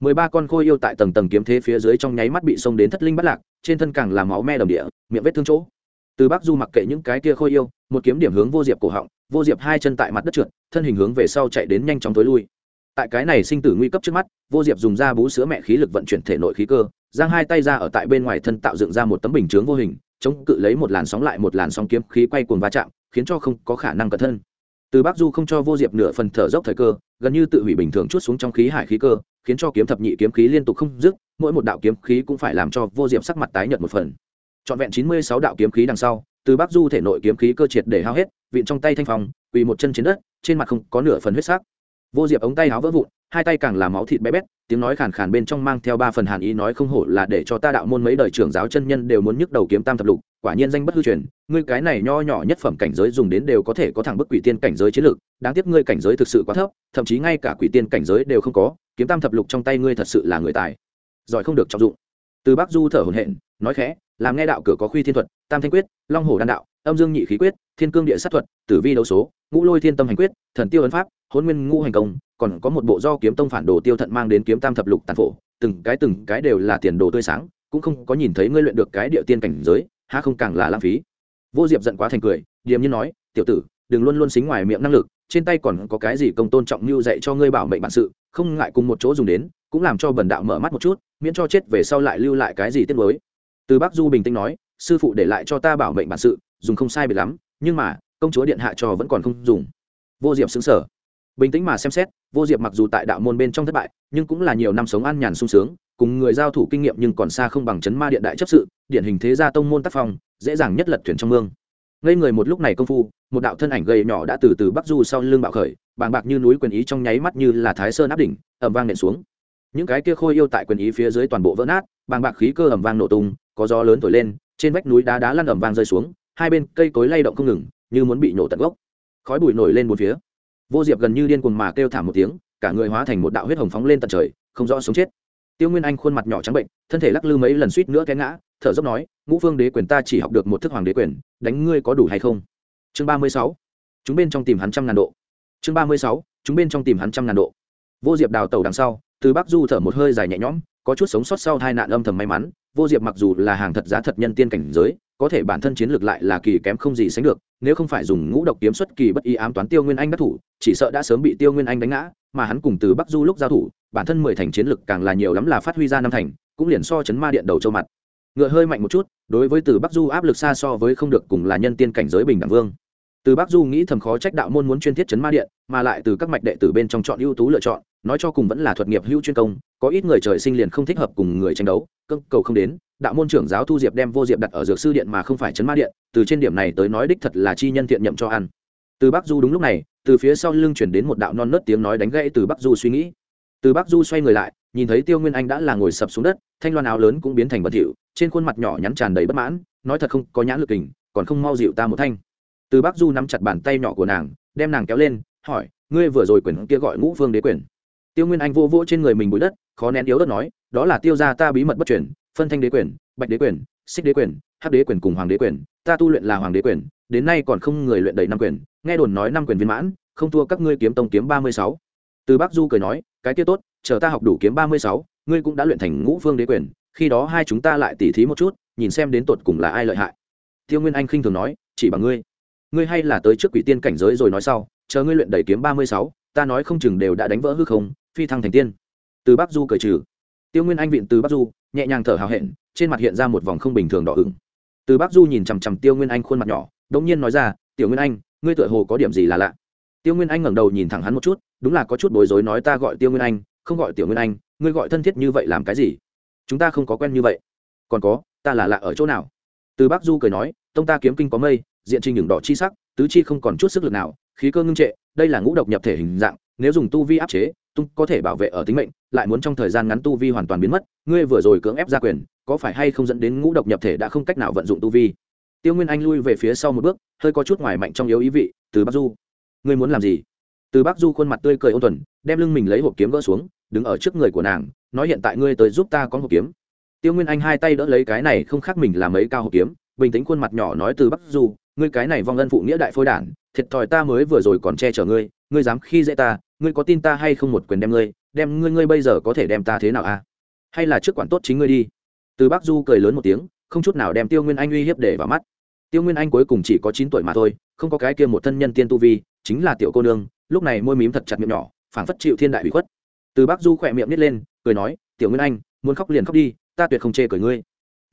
Speaker 1: mười ba con khôi yêu tại tầng tầng kiếm thế phía dưới trong nháy mắt bị xông đến thất linh bắt lạc, trên thân càng làm máu me đồng địa, miệng vết thương chỗ. Từ bắc du mặc kệ những cái kia khôi yêu, một kiếm điểm hướng vô diệp cổ họng, vô diệp hai chân tại mặt đất trượt, thân hình hướng về sau chạy đến nhanh chóng tối lui tại cái này sinh tử nguy cấp trước mắt, vô diệp dùng da bú sữa mẹ khí lực vận chuyển thể nội khí cơ, giang hai tay ra ở tại bên ngoài thân tạo dựng ra một tấm bình chướng vô hình, chống cự lấy một làn sóng lại một làn sóng kiếm khí quay cuồng va chạm, khiến cho không có khả năng cẩn thân. Từ bắc du không cho vô diệp nửa phần thở dốc thời cơ, gần như tự hủy bình thường chút xuống trong khí hải khí cơ, khiến cho kiếm thập nhị kiếm khí liên tục không dứt, mỗi một đạo kiếm khí cũng phải làm cho vô diệp sắc mặt tái nhợt một phần. Trọn vẹn chín mươi sáu đạo kiếm khí đằng sau, từ bắc du thể nội kiếm khí cơ triệt để hao hết, vịn trong tay thanh phòng quỳ một chân trên đất, trên mặt không có nửa phần huyết sắc vô diệp ống tay áo vỡ vụn, hai tay càng là máu thịt bé bét, tiếng nói khàn khàn bên trong mang theo ba phần hàn ý nói không hổ là để cho ta đạo môn mấy đời trưởng giáo chân nhân đều muốn nhức đầu kiếm tam thập lục, quả nhiên danh bất hư truyền, ngươi cái này nho nhỏ nhất phẩm cảnh giới dùng đến đều có thể có thẳng bức quỷ tiên cảnh giới chiến lược, đáng tiếc ngươi cảnh giới thực sự quá thấp, thậm chí ngay cả quỷ tiên cảnh giới đều không có, kiếm tam thập lục trong tay ngươi thật sự là người tài, giỏi không được trọng dụng. Từ bắc du thở hổn hển, nói khẽ, làm nghe đạo cửa có khuy thiên thuật, tam thanh quyết, long hồ đan đạo âm dương nhị khí quyết, thiên cương địa sát thuật, tử vi đấu số, ngũ lôi thiên tâm hành quyết, thần tiêu ấn pháp hôn nguyên ngũ hành công, còn có một bộ do kiếm tông phản đồ tiêu thận mang đến kiếm tam thập lục tàn phổ, từng cái từng cái đều là tiền đồ tươi sáng, cũng không có nhìn thấy ngươi luyện được cái địa tiên cảnh giới ha không càng là lãng phí. Vô diệp giận quá thành cười, điềm nhiên nói, tiểu tử, đừng luôn luôn xính ngoài miệng năng lực, trên tay còn có cái gì công tôn trọng mưu dạy cho ngươi bảo mệnh bản sự, không ngại cùng một chỗ dùng đến, cũng làm cho bần đạo mở mắt một chút, miễn cho chết về sau lại lưu lại cái gì tiết mới từ bắc du bình tĩnh nói, sư phụ để lại cho ta bảo mệnh bản sự dùng không sai biệt lắm, nhưng mà, công chúa điện hạ cho vẫn còn không dùng. Vô diệp xứng sở bình tĩnh mà xem xét, vô diệp mặc dù tại đạo môn bên trong thất bại, nhưng cũng là nhiều năm sống an nhàn sung sướng, cùng người giao thủ kinh nghiệm nhưng còn xa không bằng chấn ma điện đại chấp sự, điển hình thế gia tông môn tác phong, dễ dàng nhất lật thuyền trong mương. Ngây người một lúc này công phu, một đạo thân ảnh gầy nhỏ đã từ từ bắc du sau lưng bạo khởi, bàng bạc như núi quyền ý trong nháy mắt như là thái sơn áp đỉnh ẩm vang nện xuống. Những cái kia khôi yêu tại quyền ý phía dưới toàn bộ vỡ nát, bàng bạc khí cơ ẩm vang nổ tung, có gió lớn thổi lên, trên vách núi đá đá lăn ẩm vang rơi xuống hai bên cây cối lay động không ngừng, như muốn bị nổ tận gốc. Khói bụi nổi lên một phía. Vô diệp gần như điên cuồng mà kêu thảm một tiếng, cả người hóa thành một đạo huyết hồng phóng lên tận trời, không rõ sống chết. Tiêu nguyên anh khuôn mặt nhỏ trắng bệnh, thân thể lắc lư mấy lần suýt nữa té ngã, thở dốc nói, ngũ phương đế quyền ta chỉ học được một thức hoàng đế quyền, đánh ngươi có đủ hay không? Chương ba mươi sáu. Chúng bên trong tìm hắn trăm ngàn độ. Chương ba mươi sáu. Chúng bên trong tìm hắn trăm ngàn độ. Vô diệp đào tàu đằng sau, từ bắc du thở một hơi dài nhẹ nhõm, có chút sống sót sau hai nạn âm thầm may mắn vô diệp mặc dù là hàng thật giá thật nhân tiên cảnh giới, có thể bản thân chiến lược lại là kỳ kém không gì sánh được, nếu không phải dùng ngũ độc kiếm xuất kỳ bất ý ám toán tiêu nguyên anh đắc thủ, chỉ sợ đã sớm bị tiêu nguyên anh đánh ngã, mà hắn cùng từ bắc du lúc giao thủ, bản thân mười thành chiến lược càng là nhiều lắm là phát huy ra năm thành, cũng liền so chấn ma điện đầu châu mặt. Ngựa hơi mạnh một chút, đối với từ bắc du áp lực xa so với không được cùng là nhân tiên cảnh giới bình đẳng vương từ bắc du nghĩ thầm khó trách đạo môn muốn chuyên thiết chấn ma điện, mà lại từ các mạch đệ tử bên trong chọn ưu tú lựa chọn, nói cho cùng vẫn là thuật nghiệp hữu chuyên công, có ít người trời sinh liền không thích hợp cùng người tranh đấu cơ cầu không đến, đạo môn trưởng giáo thu diệp đem vô diệp đặt ở dược sư điện mà không phải chấn ma điện, từ trên điểm này tới nói đích thật là chi nhân thiện nhậm cho ăn. Từ bắc du đúng lúc này, từ phía sau lưng chuyển đến một đạo non nớt tiếng nói đánh gãy từ bắc du suy nghĩ. Từ bắc du xoay người lại, nhìn thấy tiêu nguyên anh đã là ngồi sập xuống đất, thanh loan áo lớn cũng biến thành vật hiệu, trên khuôn mặt nhỏ nhắn tràn đầy bất mãn, nói thật không có nhãn lực kình, còn không mau dịu ta một thanh từ bắc du nắm chặt bàn tay nhỏ của nàng, đem nàng kéo lên, hỏi, ngươi vừa rồi quyền kia gọi ngũ phương đế quyền? Tiêu nguyên anh vô vỗ trên người mình bụi đất, khó nén yếu đất nói, đó là tiêu ra ta bí mật bất chuyển phân thanh đế quyền, bạch đế quyền, xích đế quyền, hắc đế quyền cùng hoàng đế quyền, ta tu luyện là hoàng đế quyền, đến nay còn không người luyện đầy năm quyền, nghe đồn nói năm quyền viên mãn, không thua các ngươi kiếm tông kiếm ba mươi sáu. Từ bắc du cười nói, cái kia tốt, chờ ta học đủ kiếm ba mươi sáu, ngươi cũng đã luyện thành ngũ phương đế quyền, khi đó hai chúng ta lại tỉ thí một chút, nhìn xem đến tột cùng là ai lợi hại. Tiêu nguyên anh khinh thường nói, chỉ bằng ngươi ngươi hay là tới trước quỷ tiên cảnh giới rồi nói sau, chờ ngươi luyện đầy kiếm ba mươi sáu, ta nói không chừng đều đã đánh vỡ hư không, phi thăng thành tiên. Từ bắc du cởi trừ. Tiêu nguyên anh viện từ bắc du, nhẹ nhàng thở hào hẹn, trên mặt hiện ra một vòng không bình thường đỏ ửng. Từ bắc du nhìn chằm chằm tiêu nguyên anh khuôn mặt nhỏ đ ỗ n g nhiên nói ra, tiểu nguyên anh, ngươi tựa hồ có điểm gì là lạ. Tiêu nguyên anh ngẩng đầu nhìn thẳng hắn một chút, đúng là có chút bối rối nói ta gọi tiêu nguyên anh, không gọi tiểu nguyên anh, ngươi gọi thân thiết như vậy làm cái gì? Chúng ta không có quen như vậy. Còn có, ta là lạ ở chỗ nào? Từ bắc du cười nói tông ta kiếm kinh có mây, diện trình nhường đỏ chi sắc, tứ chi không còn chút sức lực nào, khí cơ ngưng trệ, đây là ngũ độc nhập thể hình dạng, nếu dùng tu vi áp chế, tung có thể bảo vệ ở tính mệnh, lại muốn trong thời gian ngắn tu vi hoàn toàn biến mất, ngươi vừa rồi cưỡng ép ra quyền, có phải hay không dẫn đến ngũ độc nhập thể đã không cách nào vận dụng tu vi? Tiêu nguyên anh lui về phía sau một bước, hơi có chút ngoài mạnh trong yếu ý vị, từ bắc du, ngươi muốn làm gì? Từ bắc du khuôn mặt tươi cười ôn tuần đem lưng mình lấy hộp kiếm gỡ xuống, đứng ở trước người của nàng, nói, hiện tại ngươi tới giúp ta có hộp kiếm. Tiêu nguyên anh hai tay đỡ lấy cái này không khác mình làm mấy cao hộp kiếm bình tĩnh khuôn mặt nhỏ nói từ bắc du, ngươi cái này vong ân phụ nghĩa đại phôi đản, thiệt thòi ta mới vừa rồi còn che chở ngươi ngươi dám khi dễ ta, ngươi có tin ta hay không một quyền đem ngươi đem ngươi ngươi bây giờ có thể đem ta thế nào a? À? hay là trước quản tốt chính ngươi đi. Từ Bắc du cười lớn một tiếng, không chút nào đem tiêu nguyên anh uy hiếp để vào mắt. Tiêu nguyên anh cuối cùng chỉ có chín tuổi mà thôi, không có cái kia một thân nhân tiên tu vi, chính là tiểu cô nương, lúc này môi mím thật chặt miệng nhỏ, phảng phất chịu thiên đại bị khuất. Từ Bắc du khỏe miệng nít lên, cười nói, tiểu nguyên anh, muốn khóc liền khóc đi, ta tuyệt không chê cười ngươi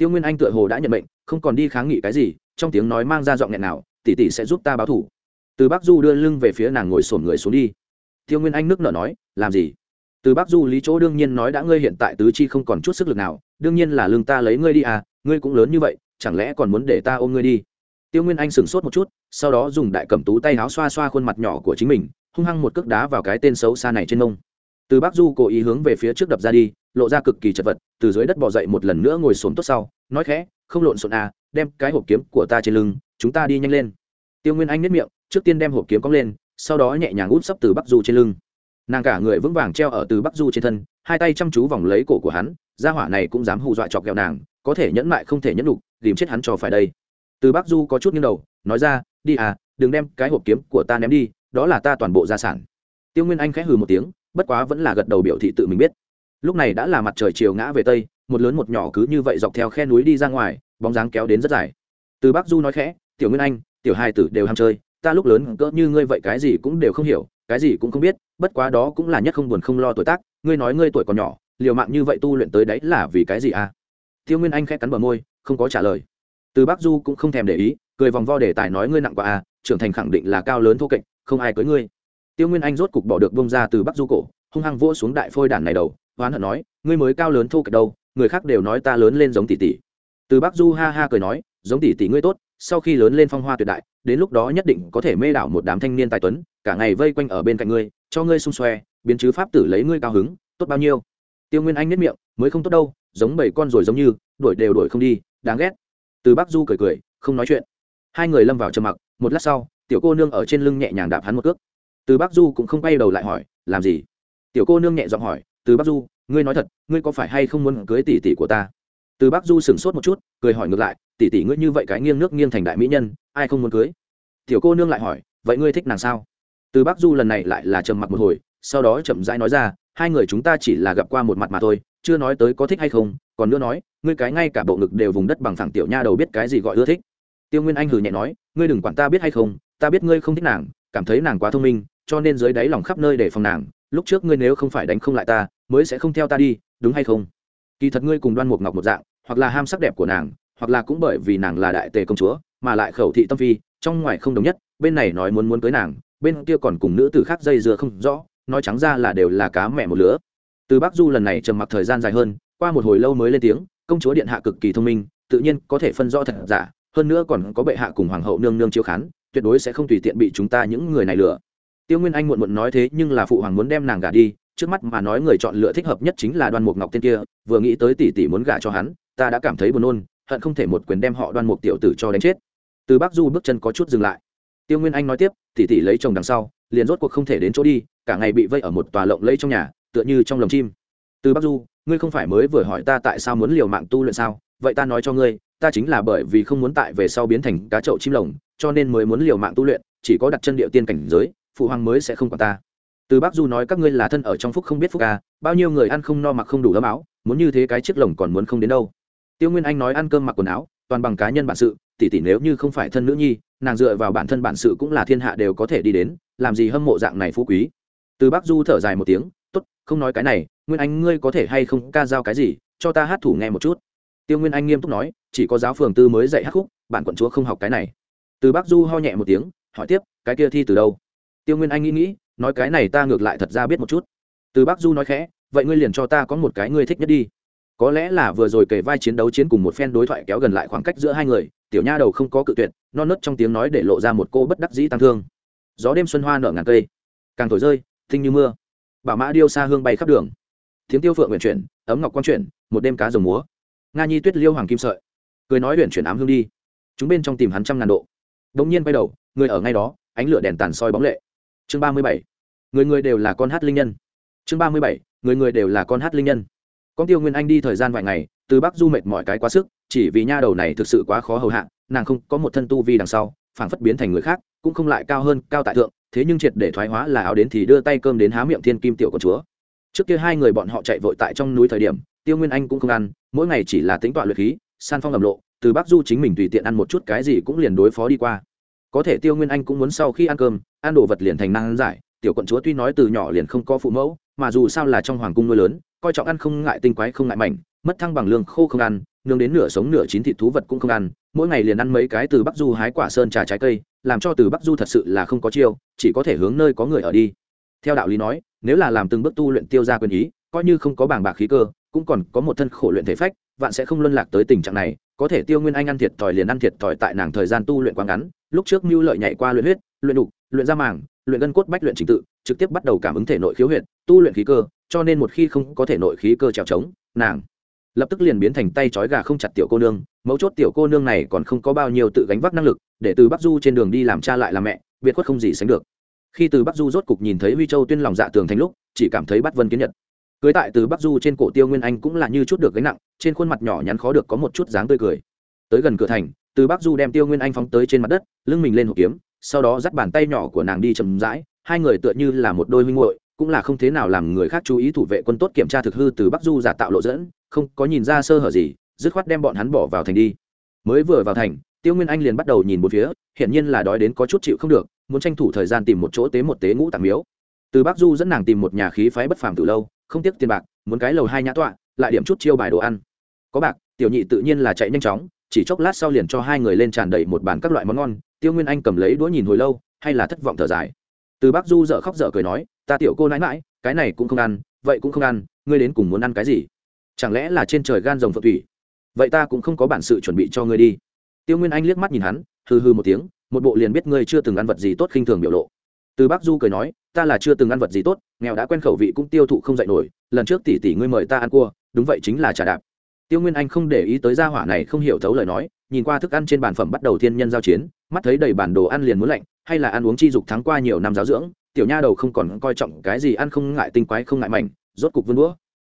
Speaker 1: tiêu nguyên anh tựa hồ đã nhận mệnh, không còn đi kháng nghị cái gì, trong tiếng nói mang ra giọng nghẹn nào, tỷ tỷ sẽ giúp ta báo thủ. Từ Bắc du đưa lưng về phía nàng ngồi sổn người xuống đi. Tiêu nguyên anh nước nở nói, làm gì? Từ Bắc du lý chỗ đương nhiên nói đã ngươi hiện tại tứ chi không còn chút sức lực nào, đương nhiên là lương ta lấy ngươi đi à ngươi cũng lớn như vậy, chẳng lẽ còn muốn để ta ôm ngươi đi? Tiêu nguyên anh sửng sốt một chút, sau đó dùng đại cầm tú tay áo xoa xoa khuôn mặt nhỏ của chính mình, hung hăng một cước đá vào cái tên xấu xa này trên mông từ bác du cố ý hướng về phía trước đập ra đi, lộ ra cực kỳ chật vật, từ dưới đất bỏ dậy một lần nữa ngồi xổm tốt sau, nói khẽ, không lộn xộn à đem cái hộp kiếm của ta trên lưng, chúng ta đi nhanh lên. Tiêu nguyên anh nếp miệng, trước tiên đem hộp kiếm cong lên, sau đó nhẹ nhàng út sấp từ bắc du trên lưng. Nàng cả người vững vàng treo ở từ bắc du trên thân, hai tay chăm chú vòng lấy cổ của hắn, gia hỏa này cũng dám hù dọa chọc ghẹo nàng, có thể nhẫn mại không thể nhẫn đục tìm chết hắn cho phải đây. Từ bắc du có chút nghiêng đầu, nói ra, đi à đừng đem cái hộp kiếm của ta ném đi, đó là ta toàn bộ gia sản. Tiêu nguyên anh khẽ hừ một tiếng bất quá vẫn là gật đầu biểu thị tự mình biết. Lúc này đã là mặt trời chiều ngã về tây, một lớn một nhỏ cứ như vậy dọc theo khe núi đi ra ngoài, bóng dáng kéo đến rất dài. Từ bắc du nói khẽ, tiểu nguyên anh, tiểu hai tử đều ham chơi, ta lúc lớn cỡ như ngươi vậy cái gì cũng đều không hiểu, cái gì cũng không biết, bất quá đó cũng là nhất không buồn không lo tuổi tác, ngươi nói ngươi tuổi còn nhỏ, liều mạng như vậy tu luyện tới đấy là vì cái gì à? Tiêu nguyên anh khẽ cắn bờ môi, không có trả lời. Từ bắc du cũng không thèm để ý, cười vòng vo đề tài nói ngươi nặng quá à trưởng thành khẳng định là cao lớn thô kệch không ai cưới ngươi tiêu nguyên anh rốt cục bỏ được bông ra từ bắc du cổ, hung hăng vỗ xuống đại phôi đàn này đầu hoán hận nói, ngươi mới cao lớn thô kệch đâu, người khác đều nói ta lớn lên giống tỷ tỷ. Từ bắc du ha ha cười nói, giống tỷ tỷ ngươi tốt, sau khi lớn lên phong hoa tuyệt đại, đến lúc đó nhất định có thể mê đảo một đám thanh niên tài tuấn, cả ngày vây quanh ở bên cạnh ngươi, cho ngươi xung xoe, biến chứ pháp tử lấy ngươi cao hứng, tốt bao nhiêu? Tiêu nguyên anh nhất miệng, mới không tốt đâu, giống bảy con rồi giống như, đuổi đều đuổi không đi, đáng ghét. Từ bắc du cười cười, không nói chuyện. Hai người lâm vào trầm mặc, một lát sau, tiểu cô nương ở trên lưng nhẹ nhàng đạp hắn một cước từ bắc du cũng không quay đầu lại hỏi, làm gì? Tiểu cô nương nhẹ giọng hỏi, từ bắc du, ngươi nói thật, ngươi có phải hay không muốn cưới tỷ tỷ của ta? Từ bắc du sửng sốt một chút, cười hỏi ngược lại, tỷ tỷ ngươi như vậy cái nghiêng nước nghiêng thành đại mỹ nhân, ai không muốn cưới? Tiểu cô nương lại hỏi, vậy ngươi thích nàng sao? Từ bắc du lần này lại là trầm mặc một hồi, sau đó chậm rãi nói ra, hai người chúng ta chỉ là gặp qua một mặt mà thôi, chưa nói tới có thích hay không, còn nữa nói, ngươi cái ngay cả bộ ngực đều vùng đất bằng thẳng tiểu nha đầu biết cái gì gọi ưa thích. Tiêu nguyên anh hừ nhẹ nói, ngươi đừng quản ta biết hay không, ta biết ngươi không thích nàng, cảm thấy nàng quá thông minh cho nên dưới đáy lòng khắp nơi để phòng nàng, lúc trước ngươi nếu không phải đánh không lại ta, mới sẽ không theo ta đi, đúng hay không? Kỳ thật ngươi cùng đoan mục ngọc một dạng, hoặc là ham sắc đẹp của nàng, hoặc là cũng bởi vì nàng là đại tề công chúa, mà lại khẩu thị tâm phi, trong ngoài không đồng nhất, bên này nói muốn muốn cưới nàng, bên kia còn cùng nữ tử khác dây dưa không rõ, nói trắng ra là đều là cá mẹ một lứa. Từ bắc du lần này trầm mặc thời gian dài hơn, qua một hồi lâu mới lên tiếng, công chúa điện hạ cực kỳ thông minh, tự nhiên có thể phân rõ thật giả, hơn nữa còn có bệ hạ cùng hoàng hậu nương nương chiếu khán, tuyệt đối sẽ không tùy tiện bị chúng ta những người này lừa tiêu nguyên anh muộn muộn nói thế nhưng là phụ hoàng muốn đem nàng gả đi, trước mắt mà nói người chọn lựa thích hợp nhất chính là đoan mục ngọc tên kia, vừa nghĩ tới tỷ tỷ muốn gả cho hắn, ta đã cảm thấy buồn nôn, hận không thể một quyền đem họ đoan mục tiểu tử cho đánh chết. Từ bắc du bước chân có chút dừng lại. Tiêu nguyên anh nói tiếp, tỷ tỷ lấy chồng đằng sau, liền rốt cuộc không thể đến chỗ đi, cả ngày bị vây ở một tòa lộng lẫy trong nhà, tựa như trong lồng chim. Từ bắc du, ngươi không phải mới vừa hỏi ta tại sao muốn liều mạng tu luyện sao? Vậy ta nói cho ngươi, ta chính là bởi vì không muốn tại về sau biến thành cá chậu chim lồng, cho nên mới muốn liều mạng tu luyện, chỉ có đặt chân địa tiên cảnh giới phụ hoàng mới sẽ không quản ta. Từ bác du nói các ngươi là thân ở trong phúc không biết phúc à bao nhiêu người ăn không no mặc không đủ ấm áo, muốn như thế cái chiếc lồng còn muốn không đến đâu. Tiêu nguyên anh nói ăn cơm mặc quần áo, toàn bằng cá nhân bản sự, tỷ tỷ nếu như không phải thân nữ nhi, nàng dựa vào bản thân bản sự cũng là thiên hạ đều có thể đi đến, làm gì hâm mộ dạng này phú quý. Từ bác du thở dài một tiếng, tốt, không nói cái này, nguyên anh ngươi có thể hay không ca giao cái gì, cho ta hát thủ nghe một chút. Tiêu nguyên anh nghiêm túc nói, chỉ có giáo phường tư mới dạy hát khúc bản quận chúa không học cái này. Từ bác du ho nhẹ một tiếng, hỏi tiếp, cái kia thi từ đâu? Tiêu nguyên anh nghĩ nghĩ, nói cái này ta ngược lại thật ra biết một chút. Từ bắc du nói khẽ, vậy ngươi liền cho ta có một cái ngươi thích nhất đi. Có lẽ là vừa rồi kể vai chiến đấu chiến cùng một phen đối thoại kéo gần lại khoảng cách giữa hai người, tiểu nha đầu không có cự tuyệt, non nớt trong tiếng nói để lộ ra một cô bất đắc dĩ tăng thương. Gió đêm xuân hoa nở ngàn cây, càng thổi rơi, thinh như mưa. Bảo mã điêu xa hương bay khắp đường. Tiếng tiêu phượng nguyện chuyển, ấm ngọc quang chuyển, một đêm cá rồng múa. Nga nhi tuyết liêu hoàng kim sợi, cười nói huyện chuyển ám hương đi. Chúng bên trong tìm hắn trăm ngàn độ. Đ ỗ n g nhiên bay đầu, người ở ngay đó, ánh lửa đèn tàn soi bóng lệ chương ba mươi bảy. Người người đều là con hát linh nhân. Chương ba mươi bảy. Người người đều là con hát linh nhân. Con tiêu nguyên anh đi thời gian vài ngày, từ bắc du mệt mỏi cái quá sức, chỉ vì nha đầu này thực sự quá khó hầu hạ, nàng không có một thân tu vi đằng sau, phảng phất biến thành người khác, cũng không lại cao hơn cao tại thượng, thế nhưng triệt để thoái hóa là áo đến thì đưa tay cơm đến há miệng thiên kim tiểu của chúa. Trước kia hai người bọn họ chạy vội tại trong núi thời điểm, tiêu nguyên anh cũng không ăn, mỗi ngày chỉ là tính tọa luyện khí, san phong lầm lộ, từ bắc du chính mình tùy tiện ăn một chút cái gì cũng liền đối phó đi qua có thể tiêu nguyên anh cũng muốn sau khi ăn cơm, ăn đồ vật liền thành năng giải. Tiểu quận chúa tuy nói từ nhỏ liền không có phụ mẫu, mà dù sao là trong hoàng cung nuôi lớn, coi trọng ăn không ngại tinh quái không ngại mảnh, mất thăng bằng lương khô không ăn, nương đến nửa sống nửa chín thịt thú vật cũng không ăn, mỗi ngày liền ăn mấy cái từ bắc du hái quả sơn trà trái cây, làm cho từ bắc du thật sự là không có chiêu, chỉ có thể hướng nơi có người ở đi. Theo đạo lý nói, nếu là làm từng bước tu luyện tiêu ra quyền ý, coi như không có bảng bạc khí cơ, cũng còn có một thân khổ luyện thể phách, vạn sẽ không luân lạc tới tình trạng này có thể tiêu nguyên anh ăn thiệt thòi liền ăn thiệt thòi tại nàng thời gian tu luyện quá ngắn, lúc trước mưu lợi nhảy qua luyện huyết, luyện đục, luyện da màng, luyện gân cốt bách luyện trình tự, trực tiếp bắt đầu cảm ứng thể nội khiếu huyệt, tu luyện khí cơ, cho nên một khi không có thể nội khí cơ trèo trống, nàng lập tức liền biến thành tay trói gà không chặt tiểu cô nương. Mấu chốt tiểu cô nương này còn không có bao nhiêu tự gánh vác năng lực, để từ bắc du trên đường đi làm cha lại làm mẹ, biệt khuất không gì sánh được. Khi từ bắc du rốt cục nhìn thấy huy châu tuyên lòng dạ tường thành lúc, chỉ cảm thấy bắt vân kiến nhật cưới tại từ bắc du trên cổ tiêu nguyên anh cũng là như chút được gánh nặng, trên khuôn mặt nhỏ nhắn khó được có một chút dáng tươi cười. Tới gần cửa thành, từ bắc du đem tiêu nguyên anh phóng tới trên mặt đất, lưng mình lên hộp kiếm, sau đó dắt bàn tay nhỏ của nàng đi chầm rãi, hai người tựa như là một đôi minh muội, cũng là không thế nào làm người khác chú ý thủ vệ quân tốt kiểm tra thực hư từ bắc du giả tạo lộ dẫn, không có nhìn ra sơ hở gì, dứt khoát đem bọn hắn bỏ vào thành đi. Mới vừa vào thành, tiêu nguyên anh liền bắt đầu nhìn một phía hiện nhiên là đói đến có chút chịu không được, muốn tranh thủ thời gian tìm một chỗ tế một tế ngũ tàng miếu. Từ bắc du dẫn nàng tìm một nhà khí phái bất phàm từ lâu không tiếc tiền bạc, muốn cái lầu hai nhã tọa, lại điểm chút chiêu bài đồ ăn. Có bạc, tiểu nhị tự nhiên là chạy nhanh chóng, chỉ chốc lát sau liền cho hai người lên tràn đầy một bàn các loại món ngon, tiêu nguyên anh cầm lấy đũa nhìn hồi lâu, hay là thất vọng thở dài. Từ bác du dở khóc dở cười nói, ta tiểu cô nãi mãi cái này cũng không ăn, vậy cũng không ăn, ngươi đến cùng muốn ăn cái gì? Chẳng lẽ là trên trời gan rồng phượng thủy? Vậy ta cũng không có bản sự chuẩn bị cho ngươi đi. Tiêu nguyên anh liếc mắt nhìn hắn, hừ hừ một tiếng, một bộ liền biết ngươi chưa từng ăn vật gì tốt khinh thường biểu lộ từ bắc du cười nói, ta là chưa từng ăn vật gì tốt, nghèo đã quen khẩu vị cũng tiêu thụ không dạy nổi, lần trước tỷ tỷ ngươi mời ta ăn cua, đúng vậy chính là trà đạp. Tiêu nguyên anh không để ý tới gia hỏa này, không hiểu thấu lời nói, nhìn qua thức ăn trên bàn phẩm bắt đầu thiên nhân giao chiến, mắt thấy đầy bản đồ ăn liền muốn lạnh, hay là ăn uống chi dục thắng qua nhiều năm giáo dưỡng, tiểu nha đầu không còn coi trọng cái gì ăn không ngại tinh quái không ngại mảnh, rốt cục vươn đũa.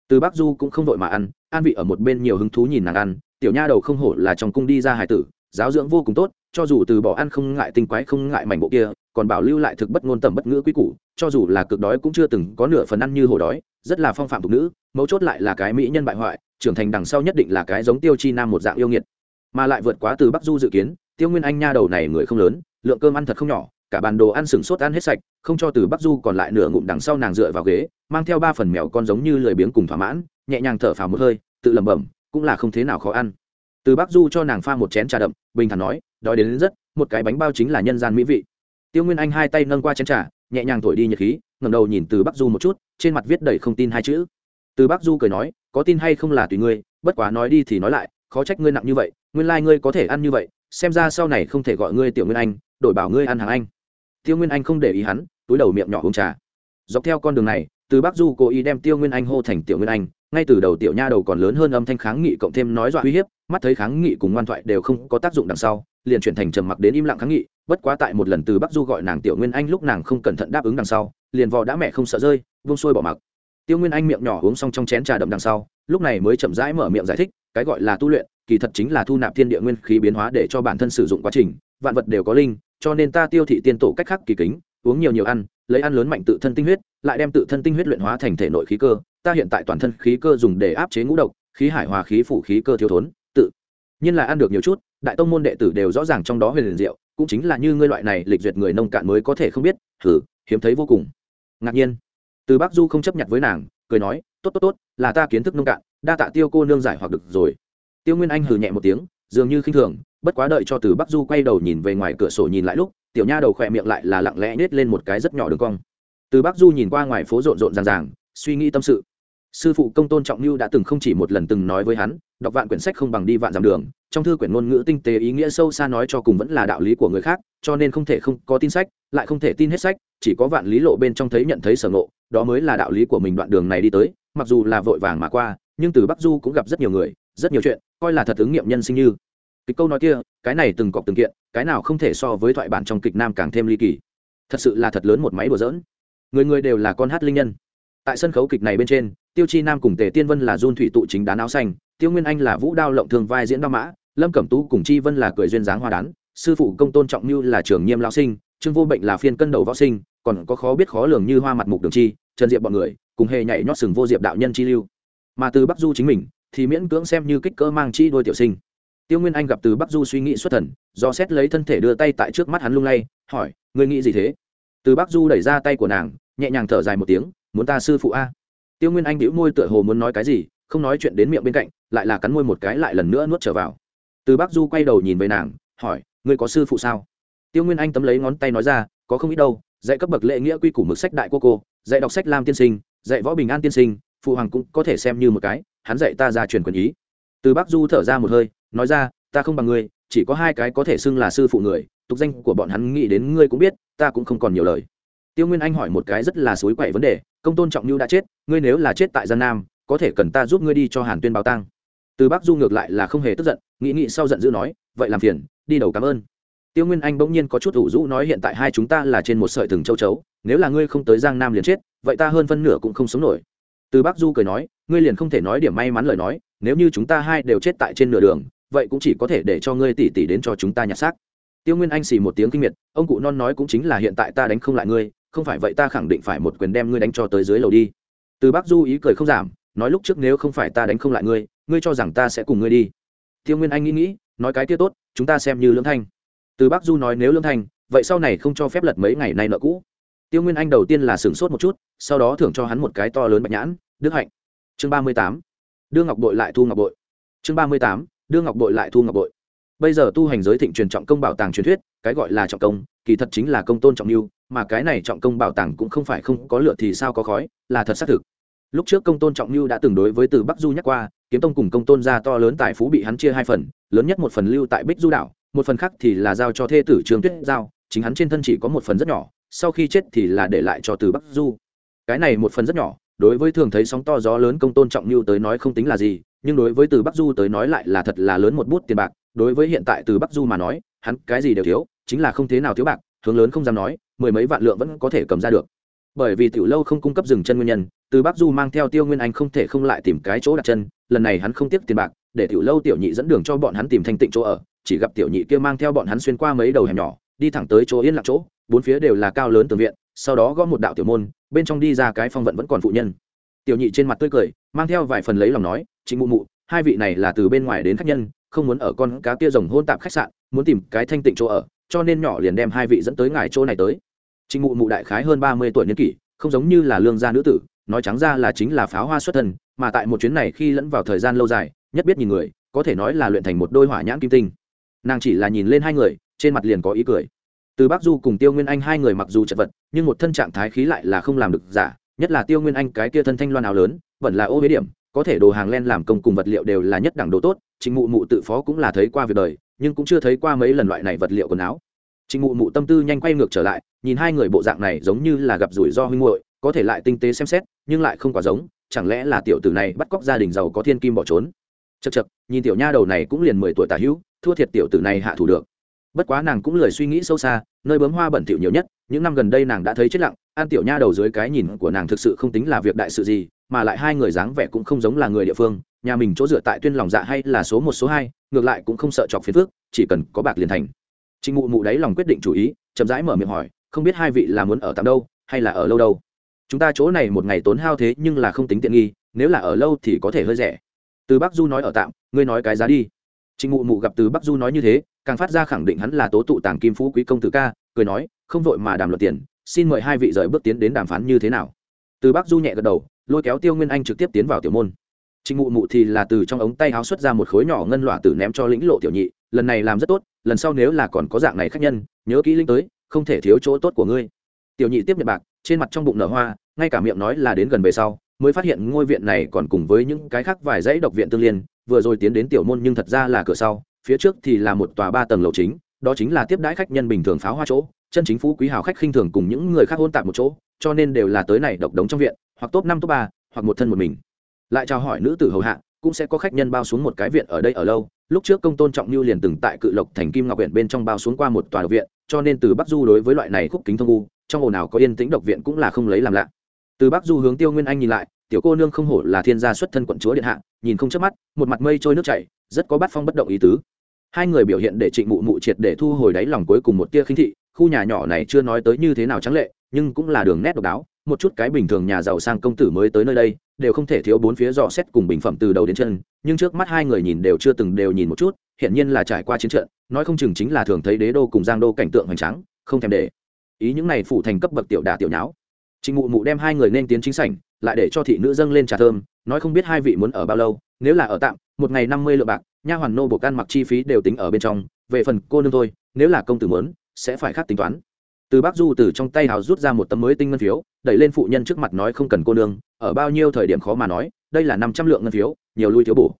Speaker 1: Từ bắc du cũng không vội mà ăn, an vị ở một bên nhiều hứng thú nhìn nàng ăn, tiểu nha đầu không hổ là trong cung đi ra hải tử giáo dưỡng vô cùng tốt, cho dù từ bỏ ăn không ngại tinh quái không ngại mảnh bộ kia, còn bảo lưu lại thực bất ngôn tầm bất ngữ quý củ, cho dù là cực đói cũng chưa từng có nửa phần ăn như hổ đói, rất là phong phạm tục nữ, mấu chốt lại là cái mỹ nhân bại hoại, trưởng thành đằng sau nhất định là cái giống tiêu chi nam một dạng yêu nghiệt. Mà lại vượt quá từ bắc du dự kiến, tiêu nguyên anh nha đầu này người không lớn, lượng cơm ăn thật không nhỏ, cả bàn đồ ăn sừng sốt ăn hết sạch, không cho từ bắc du còn lại nửa ngụm đằng sau nàng dựa vào ghế, mang theo ba phần mèo con giống như lười biếng cùng thỏa mãn, nhẹ nhàng thở phào một hơi, tự lẩm bẩm, cũng là không thế nào khó ăn từ bác du cho nàng pha một chén trà đậm bình thản nói đói đến, đến rất một cái bánh bao chính là nhân gian mỹ vị. Tiêu nguyên anh hai tay nâng qua chén trà nhẹ nhàng thổi đi nhiệt khí ngẩng đầu nhìn từ bác du một chút trên mặt viết đầy không tin hai chữ. Từ bác du cười nói có tin hay không là tùy ngươi bất quá nói đi thì nói lại khó trách ngươi nặng như vậy nguyên lai、like、ngươi có thể ăn như vậy xem ra sau này không thể gọi ngươi tiểu nguyên anh đổi bảo ngươi ăn hàng anh. Tiêu nguyên anh không để ý hắn túi đầu miệng nhỏ uống trà. Dọc theo con đường này từ bắc du cố ý đem tiêu nguyên anh hô thành tiểu nguyên anh, ngay từ đầu tiểu nha đầu còn lớn hơn âm thanh kháng nghị cộng thêm nói dọa uy hiếp, mắt thấy kháng nghị cùng ngoan thoại đều không có tác dụng đằng sau, liền chuyển thành trầm mặc đến im lặng kháng nghị, bất quá tại một lần từ bắc du gọi nàng tiểu nguyên anh lúc nàng không cẩn thận đáp ứng đằng sau, liền vò đã mẹ không sợ rơi, vung xuôi bỏ mặc. Tiêu nguyên anh miệng nhỏ uống xong trong chén trà đậm đằng sau, lúc này mới chậm rãi mở miệng giải thích, cái gọi là tu luyện, kỳ thật chính là thu nạp thiên địa nguyên khí biến hóa để cho bản thân sử dụng quá trình, vạn vật đều có linh, cho nên ta tiêu thị tiên tổ cách khắc kỳ kính, uống nhiều nhiều ăn lấy ăn lớn mạnh tự thân tinh huyết, lại đem tự thân tinh huyết luyện hóa thành thể nội khí cơ. Ta hiện tại toàn thân khí cơ dùng để áp chế ngũ độc, khí hải hòa khí phủ khí cơ thiếu thốn, tự nhiên là ăn được nhiều chút. Đại tông môn đệ tử đều rõ ràng trong đó huyền liền diệu, cũng chính là như ngươi loại này lịch duyệt người nông cạn mới có thể không biết. Thử hiếm thấy vô cùng. Ngạc nhiên. Từ bắc du không chấp nhận với nàng, cười nói, tốt tốt tốt, là ta kiến thức nông cạn, đa tạ tiêu cô nương giải hoặc được rồi. Tiêu nguyên anh hừ nhẹ một tiếng, dường như khinh thường bất quá đợi cho từ bắc du quay đầu nhìn về ngoài cửa sổ nhìn lại lúc, tiểu nha đầu khỏe miệng lại là lặng lẽ nhét lên một cái rất nhỏ đường cong. Từ bắc du nhìn qua ngoài phố rộn rộn ràng ràng, suy nghĩ tâm sự. Sư phụ công tôn trọng lưu đã từng không chỉ một lần từng nói với hắn, đọc vạn quyển sách không bằng đi vạn dặm đường, trong thư quyển ngôn ngữ tinh tế ý nghĩa sâu xa nói cho cùng vẫn là đạo lý của người khác, cho nên không thể không có tin sách, lại không thể tin hết sách, chỉ có vạn lý lộ bên trong thấy nhận thấy sở ngộ, đó mới là đạo lý của mình đoạn đường này đi tới, mặc dù là vội vàng mà qua, nhưng từ bắc du cũng gặp rất nhiều người, rất nhiều chuyện, coi là thật ứng nghiệm nhân sinh như kịch câu nói kia, cái này từng cọc từng kiện, cái nào không thể so với thoại bản trong kịch nam càng thêm ly kỳ. Thật sự là thật lớn một máy đùa dỡn người người đều là con hát linh nhân. Tại sân khấu kịch này bên trên, tiêu chi nam cùng tề tiên vân là dun thủy tụ chính đán áo xanh, tiêu nguyên anh là vũ đao lộng thường vai diễn đao mã, lâm cẩm tú cùng chi vân là cười duyên dáng hoa đán, sư phụ công tôn trọng như là trường nghiêm lao sinh, trương vô bệnh là phiên cân đầu võ sinh, còn có khó biết khó lường như hoa mặt mục đường chi, trần diệp bọn người, cùng hề nhảy nhót sừng vô diệp đạo nhân chi lưu. Mà từ bắc du chính mình, thì miễn cưỡng xem như kích cỡ mang chi đôi tiểu sinh tiêu nguyên anh gặp từ bắc du suy nghĩ xuất thần, do xét lấy thân thể đưa tay tại trước mắt hắn lung lay, hỏi, ngươi nghĩ gì thế? Từ bắc du đẩy ra tay của nàng, nhẹ nhàng thở dài một tiếng, muốn ta sư phụ a? Tiêu nguyên anh đĩu môi tựa hồ muốn nói cái gì, không nói chuyện đến miệng bên cạnh, lại là cắn môi một cái lại lần nữa nuốt trở vào. Từ bắc du quay đầu nhìn về nàng, hỏi, ngươi có sư phụ sao? Tiêu nguyên anh tấm lấy ngón tay nói ra, có không ít đâu, dạy cấp bậc lễ nghĩa quy củ mực sách đại cô cô, dạy đọc sách lam tiên sinh, dạy võ bình an tiên sinh, phụ hoàng cũng có thể xem như một cái, hắn dạy ta ra truyền quyền ý từ bắc du thở ra một hơi, nói ra, ta không bằng ngươi, chỉ có hai cái có thể xưng là sư phụ người, tục danh của bọn hắn nghĩ đến ngươi cũng biết, ta cũng không còn nhiều lời. Tiêu nguyên anh hỏi một cái rất là suối quậy vấn đề, công tôn trọng nhu đã chết, ngươi nếu là chết tại gian nam, có thể cần ta giúp ngươi đi cho hàn tuyên báo tăng từ bắc du ngược lại là không hề tức giận, nghĩ nghĩ sau giận dữ nói, vậy làm phiền, đi đầu cảm ơn. Tiêu nguyên anh bỗng nhiên có chút ủ rũ nói, hiện tại hai chúng ta là trên một sợi thừng châu chấu, nếu là ngươi không tới giang nam liền chết, vậy ta hơn phân nửa cũng không sống nổi. Từ bắc du cười nói, ngươi liền không thể nói điểm may mắn lời nói nếu như chúng ta hai đều chết tại trên nửa đường, vậy cũng chỉ có thể để cho ngươi tỉ tỉ đến cho chúng ta nhặt xác. Tiêu nguyên anh xì một tiếng kinh miệt, ông cụ non nói cũng chính là hiện tại ta đánh không lại ngươi, không phải vậy ta khẳng định phải một quyền đem ngươi đánh cho tới dưới lầu đi. Từ bác du ý cười không giảm, nói lúc trước nếu không phải ta đánh không lại ngươi ngươi cho rằng ta sẽ cùng ngươi đi. Tiêu nguyên anh nghĩ nghĩ, nói cái kia tốt, chúng ta xem như lưỡng thanh. Từ bác du nói nếu lưỡng thanh, vậy sau này không cho phép lật mấy ngày nay nợ cũ. Tiêu nguyên anh đầu tiên là sửng sốt một chút, sau đó thưởng cho hắn một cái to lớn bạch nhãn, đức hạnh. Chương ba mươi tám đưa ngọc bội lại thu ngọc bội. Chương ba mươi tám, đưa ngọc bội lại thu ngọc bội. Bây giờ tu hành giới thịnh truyền trọng công bảo tàng truyền thuyết, cái gọi là trọng công, kỳ thật chính là công tôn trọng lưu mà cái này trọng công bảo tàng cũng không phải không có lựa thì sao có khói, là thật xác thực. Lúc trước công tôn trọng lưu đã từng đối với từ bắc du nhắc qua, kiếm tông cùng công tôn gia to lớn tài phú bị hắn chia hai phần, lớn nhất một phần lưu tại bích du đảo, một phần khác thì là giao cho thê tử trường tuyết giao, chính hắn trên thân chỉ có một phần rất nhỏ, sau khi chết thì là để lại cho từ bắc du. Cái này một phần rất nhỏ đối với thường thấy sóng to gió lớn công tôn trọng như tới nói không tính là gì, nhưng đối với từ bắc du tới nói lại là thật là lớn một bút tiền bạc, đối với hiện tại từ bắc du mà nói, hắn cái gì đều thiếu, chính là không thế nào thiếu bạc, hướng lớn không dám nói, mười mấy vạn lượng vẫn có thể cầm ra được. Bởi vì tiểu lâu không cung cấp dừng chân nguyên nhân, từ bắc du mang theo tiêu nguyên anh không thể không lại tìm cái chỗ đặt chân, lần này hắn không tiếp tiền bạc, để tiểu lâu tiểu nhị dẫn đường cho bọn hắn tìm thanh tịnh chỗ ở, chỉ gặp tiểu nhị kia mang theo bọn hắn xuyên qua mấy đầu hẻm nhỏ, đi thẳng tới chỗ yên lặng chỗ, bốn phía đều là cao lớn tường viện sau đó gõ một đạo tiểu môn, bên trong đi ra cái phong vận vẫn còn phụ nhân. Tiểu nhị trên mặt tươi cười, mang theo vài phần lấy lòng nói chính mụ mụ, hai vị này là từ bên ngoài đến khách nhân, không muốn ở con cá kia rồng hôn tạp khách sạn, muốn tìm cái thanh tịnh chỗ ở, cho nên nhỏ liền đem hai vị dẫn tới ngài chỗ này tới. Trịnh mụ mụ đại khái hơn ba mươi tuổi niên kỷ, không giống như là lương gia nữ tử, nói trắng ra là chính là pháo hoa xuất thân, mà tại một chuyến này khi lẫn vào thời gian lâu dài, nhất biết nhìn người, có thể nói là luyện thành một đôi hỏa nhãn kim tinh. Nàng chỉ là nhìn lên hai người, trên mặt liền có ý cười từ bắc du cùng tiêu nguyên anh hai người mặc dù chật vật, nhưng một thân trạng thái khí lại là không làm được giả, nhất là tiêu nguyên anh cái kia thân thanh loan áo lớn, vẫn là ô huế điểm, có thể đồ hàng len làm công cùng vật liệu đều là nhất đẳng đồ tốt chính mụ mụ tự phó cũng là thấy qua việc đời, nhưng cũng chưa thấy qua mấy lần loại này vật liệu quần áo. Chính mụ mụ tâm tư nhanh quay ngược trở lại, nhìn hai người bộ dạng này giống như là gặp rủi ro huynh muội, có thể lại tinh tế xem xét, nhưng lại không quá giống, chẳng lẽ là tiểu tử này bắt cóc gia đình giàu có thiên kim bỏ trốn? Chật chật nhìn tiểu nha đầu này cũng liền mười tuổi tả hữu, thua thiệt tiểu tử này hạ thủ được bất quá nàng cũng lười suy nghĩ sâu xa, nơi bấm hoa bẩn thỉu nhiều nhất, những năm gần đây nàng đã thấy chết lặng, an tiểu nha đầu dưới cái nhìn của nàng thực sự không tính là việc đại sự gì, mà lại hai người dáng vẻ cũng không giống là người địa phương, nhà mình chỗ dựa tại tuyên lòng dạ hay là số một số hai, ngược lại cũng không sợ chọc phiền phước chỉ cần có bạc liền thành. Trịnh mụ mụ đáy lòng quyết định chủ ý, chậm rãi mở miệng hỏi, không biết hai vị là muốn ở tạm đâu, hay là ở lâu đâu? Chúng ta chỗ này một ngày tốn hao thế nhưng là không tính tiện nghi, nếu là ở lâu thì có thể hơi rẻ. Từ bắc du nói ở tạm, ngươi nói cái giá đi. Trịnh mụ mụ gặp từ bắc du nói như thế càng phát ra khẳng định hắn là tố tụ tàng kim phú quý công tử ca, cười nói, không vội mà đàm luận tiền, xin mời hai vị rời bước tiến đến đàm phán như thế nào. Từ bắc du nhẹ gật đầu, lôi kéo tiêu nguyên anh trực tiếp tiến vào tiểu môn. Trịnh mụ mụ thì là từ trong ống tay áo xuất ra một khối nhỏ ngân lọa tử ném cho lĩnh lộ tiểu nhị, lần này làm rất tốt, lần sau nếu là còn có dạng này khách nhân, nhớ kỹ linh tới, không thể thiếu chỗ tốt của ngươi. Tiểu nhị tiếp nhận bạc, trên mặt trong bụng nở hoa, ngay cả miệng nói là đến gần về sau, mới phát hiện ngôi viện này còn cùng với những cái khác vài dãy độc viện tương liên, vừa rồi tiến đến tiểu môn nhưng thật ra là cửa sau phía trước thì là một tòa ba tầng lầu chính, đó chính là tiếp đãi khách nhân bình thường pháo hoa chỗ, chân chính phú quý hào khách khinh thường cùng những người khác hôn tạp một chỗ, cho nên đều là tới này độc đống trong viện, hoặc top năm top ba, hoặc một thân một mình. Lại chào hỏi nữ tử hầu hạ, cũng sẽ có khách nhân bao xuống một cái viện ở đây ở lâu, lúc trước công tôn trọng như liền từng tại cự lộc thành kim ngọc viện bên trong bao xuống qua một tòa độc viện, cho nên từ bắc du đối với loại này khúc kính thông u, trong ồn nào có yên tĩnh độc viện cũng là không lấy làm lạ. Từ bắc du hướng tiêu nguyên anh nhìn lại, tiểu cô nương không hổ là thiên gia xuất thân quận chúa điện hạ, nhìn không chớp mắt, một mặt mây trôi nước chảy, rất có bát phong bất động ý tứ hai người biểu hiện để trịnh mụ mụ triệt để thu hồi đáy lòng cuối cùng một tia khinh thị, khu nhà nhỏ này chưa nói tới như thế nào trắng lệ, nhưng cũng là đường nét độc đáo, một chút cái bình thường nhà giàu sang công tử mới tới nơi đây, đều không thể thiếu bốn phía dò xét cùng bình phẩm từ đầu đến chân, nhưng trước mắt hai người nhìn đều chưa từng đều nhìn một chút hiện nhiên là trải qua chiến trận, nói không chừng chính là thường thấy đế đô cùng giang đô cảnh tượng hoành tráng, không thèm để ý những này phủ thành cấp bậc tiểu đà tiểu nháo. Trịnh mụ mụ đem hai người nên tiến chính sảnh, lại để cho thị nữ dâng lên trà thơm, nói không biết hai vị muốn ở bao lâu, nếu là ở tạm, một ngày năm mươi lượng bạc nha hoàn nô bộ can mặc chi phí đều tính ở bên trong, về phần cô nương thôi, nếu là công tử muốn, sẽ phải khác tính toán. Từ bác du từ trong tay hào rút ra một tấm mới tinh ngân phiếu, đẩy lên phụ nhân trước mặt nói không cần cô nương, ở bao nhiêu thời điểm khó mà nói, đây là năm trăm lượng ngân phiếu, nhiều lui thiếu bổ.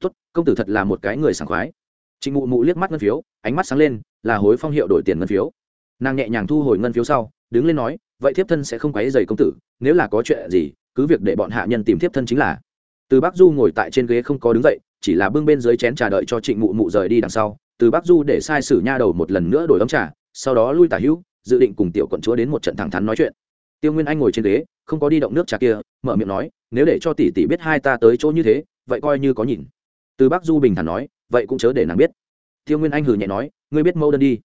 Speaker 1: Tốt, công tử thật là một cái người sảng khoái. Trịnh mụ mụ liếc mắt ngân phiếu, ánh mắt sáng lên, là hối phong hiệu đổi tiền ngân phiếu. Nàng nhẹ nhàng thu hồi ngân phiếu sau, đứng lên nói, vậy thiếp thân sẽ không quấy dày công tử, nếu là có chuyện gì, cứ việc để bọn hạ nhân tìm thiếp thân chính là. Từ bác du ngồi tại trên ghế không có đứng dậy chỉ là bưng bên dưới chén trà đợi cho trịnh mụ mụ rời đi đằng sau, từ bác du để sai sử nha đầu một lần nữa đổi ấm trà, sau đó lui tả hữu, dự định cùng tiểu quận chúa đến một trận thẳng thắn nói chuyện. Tiêu nguyên anh ngồi trên ghế, không có đi động nước trà kia, mở miệng nói, nếu để cho tỷ tỷ biết hai ta tới chỗ như thế, vậy coi như có nhìn. Từ bác du bình thản nói, vậy cũng chớ để nàng biết. Tiêu nguyên anh hừ nhẹ nói, ngươi biết mẫu đơn đi.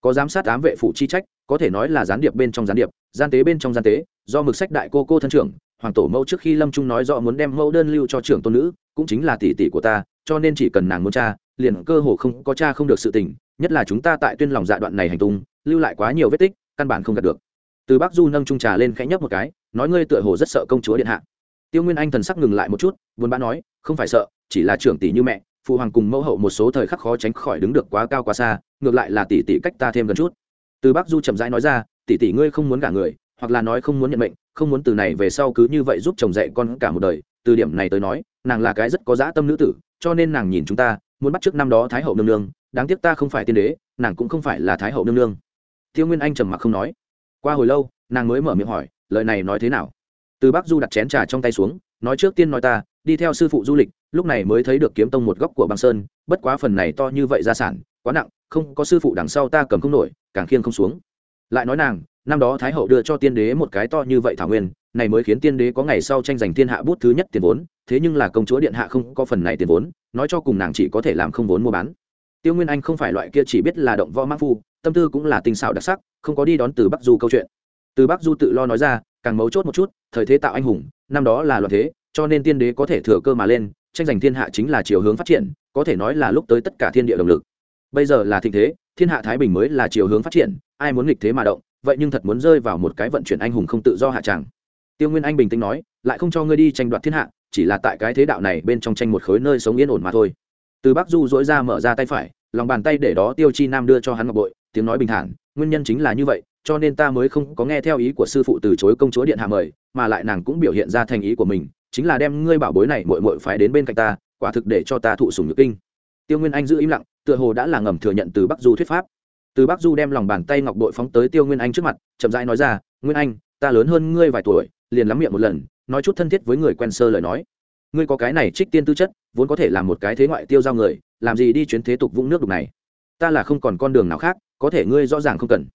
Speaker 1: Có giám sát ám vệ phụ chi trách, có thể nói là gián điệp bên trong gián điệp, gian tế bên trong gian tế, do mực sách đại cô cô thân trưởng, hoàng tổ mẫu trước khi lâm trung nói rõ muốn đem mẫu đơn lưu cho trưởng tôn nữ cũng chính là tỷ tỷ của ta, cho nên chỉ cần nàng muốn cha, liền cơ hồ không có cha không được sự tình, nhất là chúng ta tại tuyên lòng dạ đoạn này hành tung, lưu lại quá nhiều vết tích, căn bản không gạt được. Từ bắc du nâng trung trà lên khẽ nhấp một cái, nói ngươi tựa hồ rất sợ công chúa điện hạ. Tiêu nguyên anh thần sắc ngừng lại một chút vốn bã nói, không phải sợ, chỉ là trưởng tỷ như mẹ, phụ hoàng cùng mẫu hậu một số thời khắc khó tránh khỏi đứng được quá cao quá xa, ngược lại là tỷ tỷ cách ta thêm gần chút. Từ bắc du chậm rãi nói ra, tỷ tỷ ngươi không muốn cả người, hoặc là nói không muốn nhận mệnh, không muốn từ này về sau cứ như vậy giúp chồng dạy con cả một đời, từ điểm này tới nói nàng là cái rất có dã tâm nữ tử, cho nên nàng nhìn chúng ta, muốn bắt trước năm đó thái hậu nương nương, đáng tiếc ta không phải tiên đế, nàng cũng không phải là thái hậu nương nương. Tiêu nguyên anh trầm mặc không nói. Qua hồi lâu, nàng mới mở miệng hỏi, lời này nói thế nào? Từ bắc du đặt chén trà trong tay xuống, nói trước tiên nói ta, đi theo sư phụ du lịch, lúc này mới thấy được kiếm tông một góc của băng sơn, bất quá phần này to như vậy gia sản, quá nặng, không có sư phụ đằng sau ta cầm không nổi, càng khiêng không xuống. Lại nói nàng, năm đó thái hậu đưa cho tiên đế một cái to như vậy thảo nguyên này mới khiến tiên đế có ngày sau tranh giành thiên hạ bút thứ nhất tiền vốn, thế nhưng là công chúa điện hạ không có phần này tiền vốn, nói cho cùng nàng chỉ có thể làm không vốn mua bán. Tiêu nguyên anh không phải loại kia chỉ biết là động võ mắc phu, tâm tư cũng là tinh xảo đặc sắc, không có đi đón từ bắc du câu chuyện. Từ bắc du tự lo nói ra, càng mấu chốt một chút, thời thế tạo anh hùng, năm đó là loạn thế, cho nên tiên đế có thể thừa cơ mà lên, tranh giành thiên hạ chính là chiều hướng phát triển, có thể nói là lúc tới tất cả thiên địa động lực. Bây giờ là thịnh thế, thiên hạ thái bình mới là chiều hướng phát triển, ai muốn nghịch thế mà động, vậy nhưng thật muốn rơi vào một cái vận chuyển anh hùng không tự do hạ tràng tiêu nguyên anh bình tĩnh nói, lại không cho ngươi đi tranh đoạt thiên hạ, chỉ là tại cái thế đạo này bên trong tranh một khối nơi sống yên ổn mà thôi. Từ bắc du dỗi ra mở ra tay phải, lòng bàn tay để đó tiêu chi nam đưa cho hắn ngọc bội, tiếng nói bình thản, nguyên nhân chính là như vậy, cho nên ta mới không có nghe theo ý của sư phụ từ chối công chúa điện hạ mời, mà lại nàng cũng biểu hiện ra thành ý của mình, chính là đem ngươi bảo bối này mội mội phái đến bên cạnh ta, quả thực để cho ta thụ sùng nhược kinh. Tiêu nguyên anh giữ im lặng, tựa hồ đã là ngầm thừa nhận từ bắc du thuyết pháp. Từ bắc du đem lòng bàn tay ngọc bội phóng tới tiêu nguyên anh trước mặt, chậm rãi nói ra, nguyên anh, ta lớn hơn ngươi vài tuổi liền lắm miệng một lần, nói chút thân thiết với người quen sơ lời nói. Ngươi có cái này trích tiên tư chất, vốn có thể làm một cái thế ngoại tiêu giao người, làm gì đi chuyến thế tục vũng nước đục này? Ta là không còn con đường nào khác, có thể ngươi rõ ràng không cần.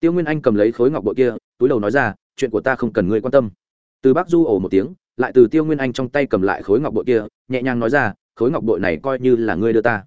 Speaker 1: Tiêu nguyên anh cầm lấy khối ngọc bội kia, túi đầu nói ra, chuyện của ta không cần ngươi quan tâm. Từ bác du ổ một tiếng, lại từ tiêu nguyên anh trong tay cầm lại khối ngọc bội kia, nhẹ nhàng nói ra, khối ngọc bội này coi như là ngươi đưa ta.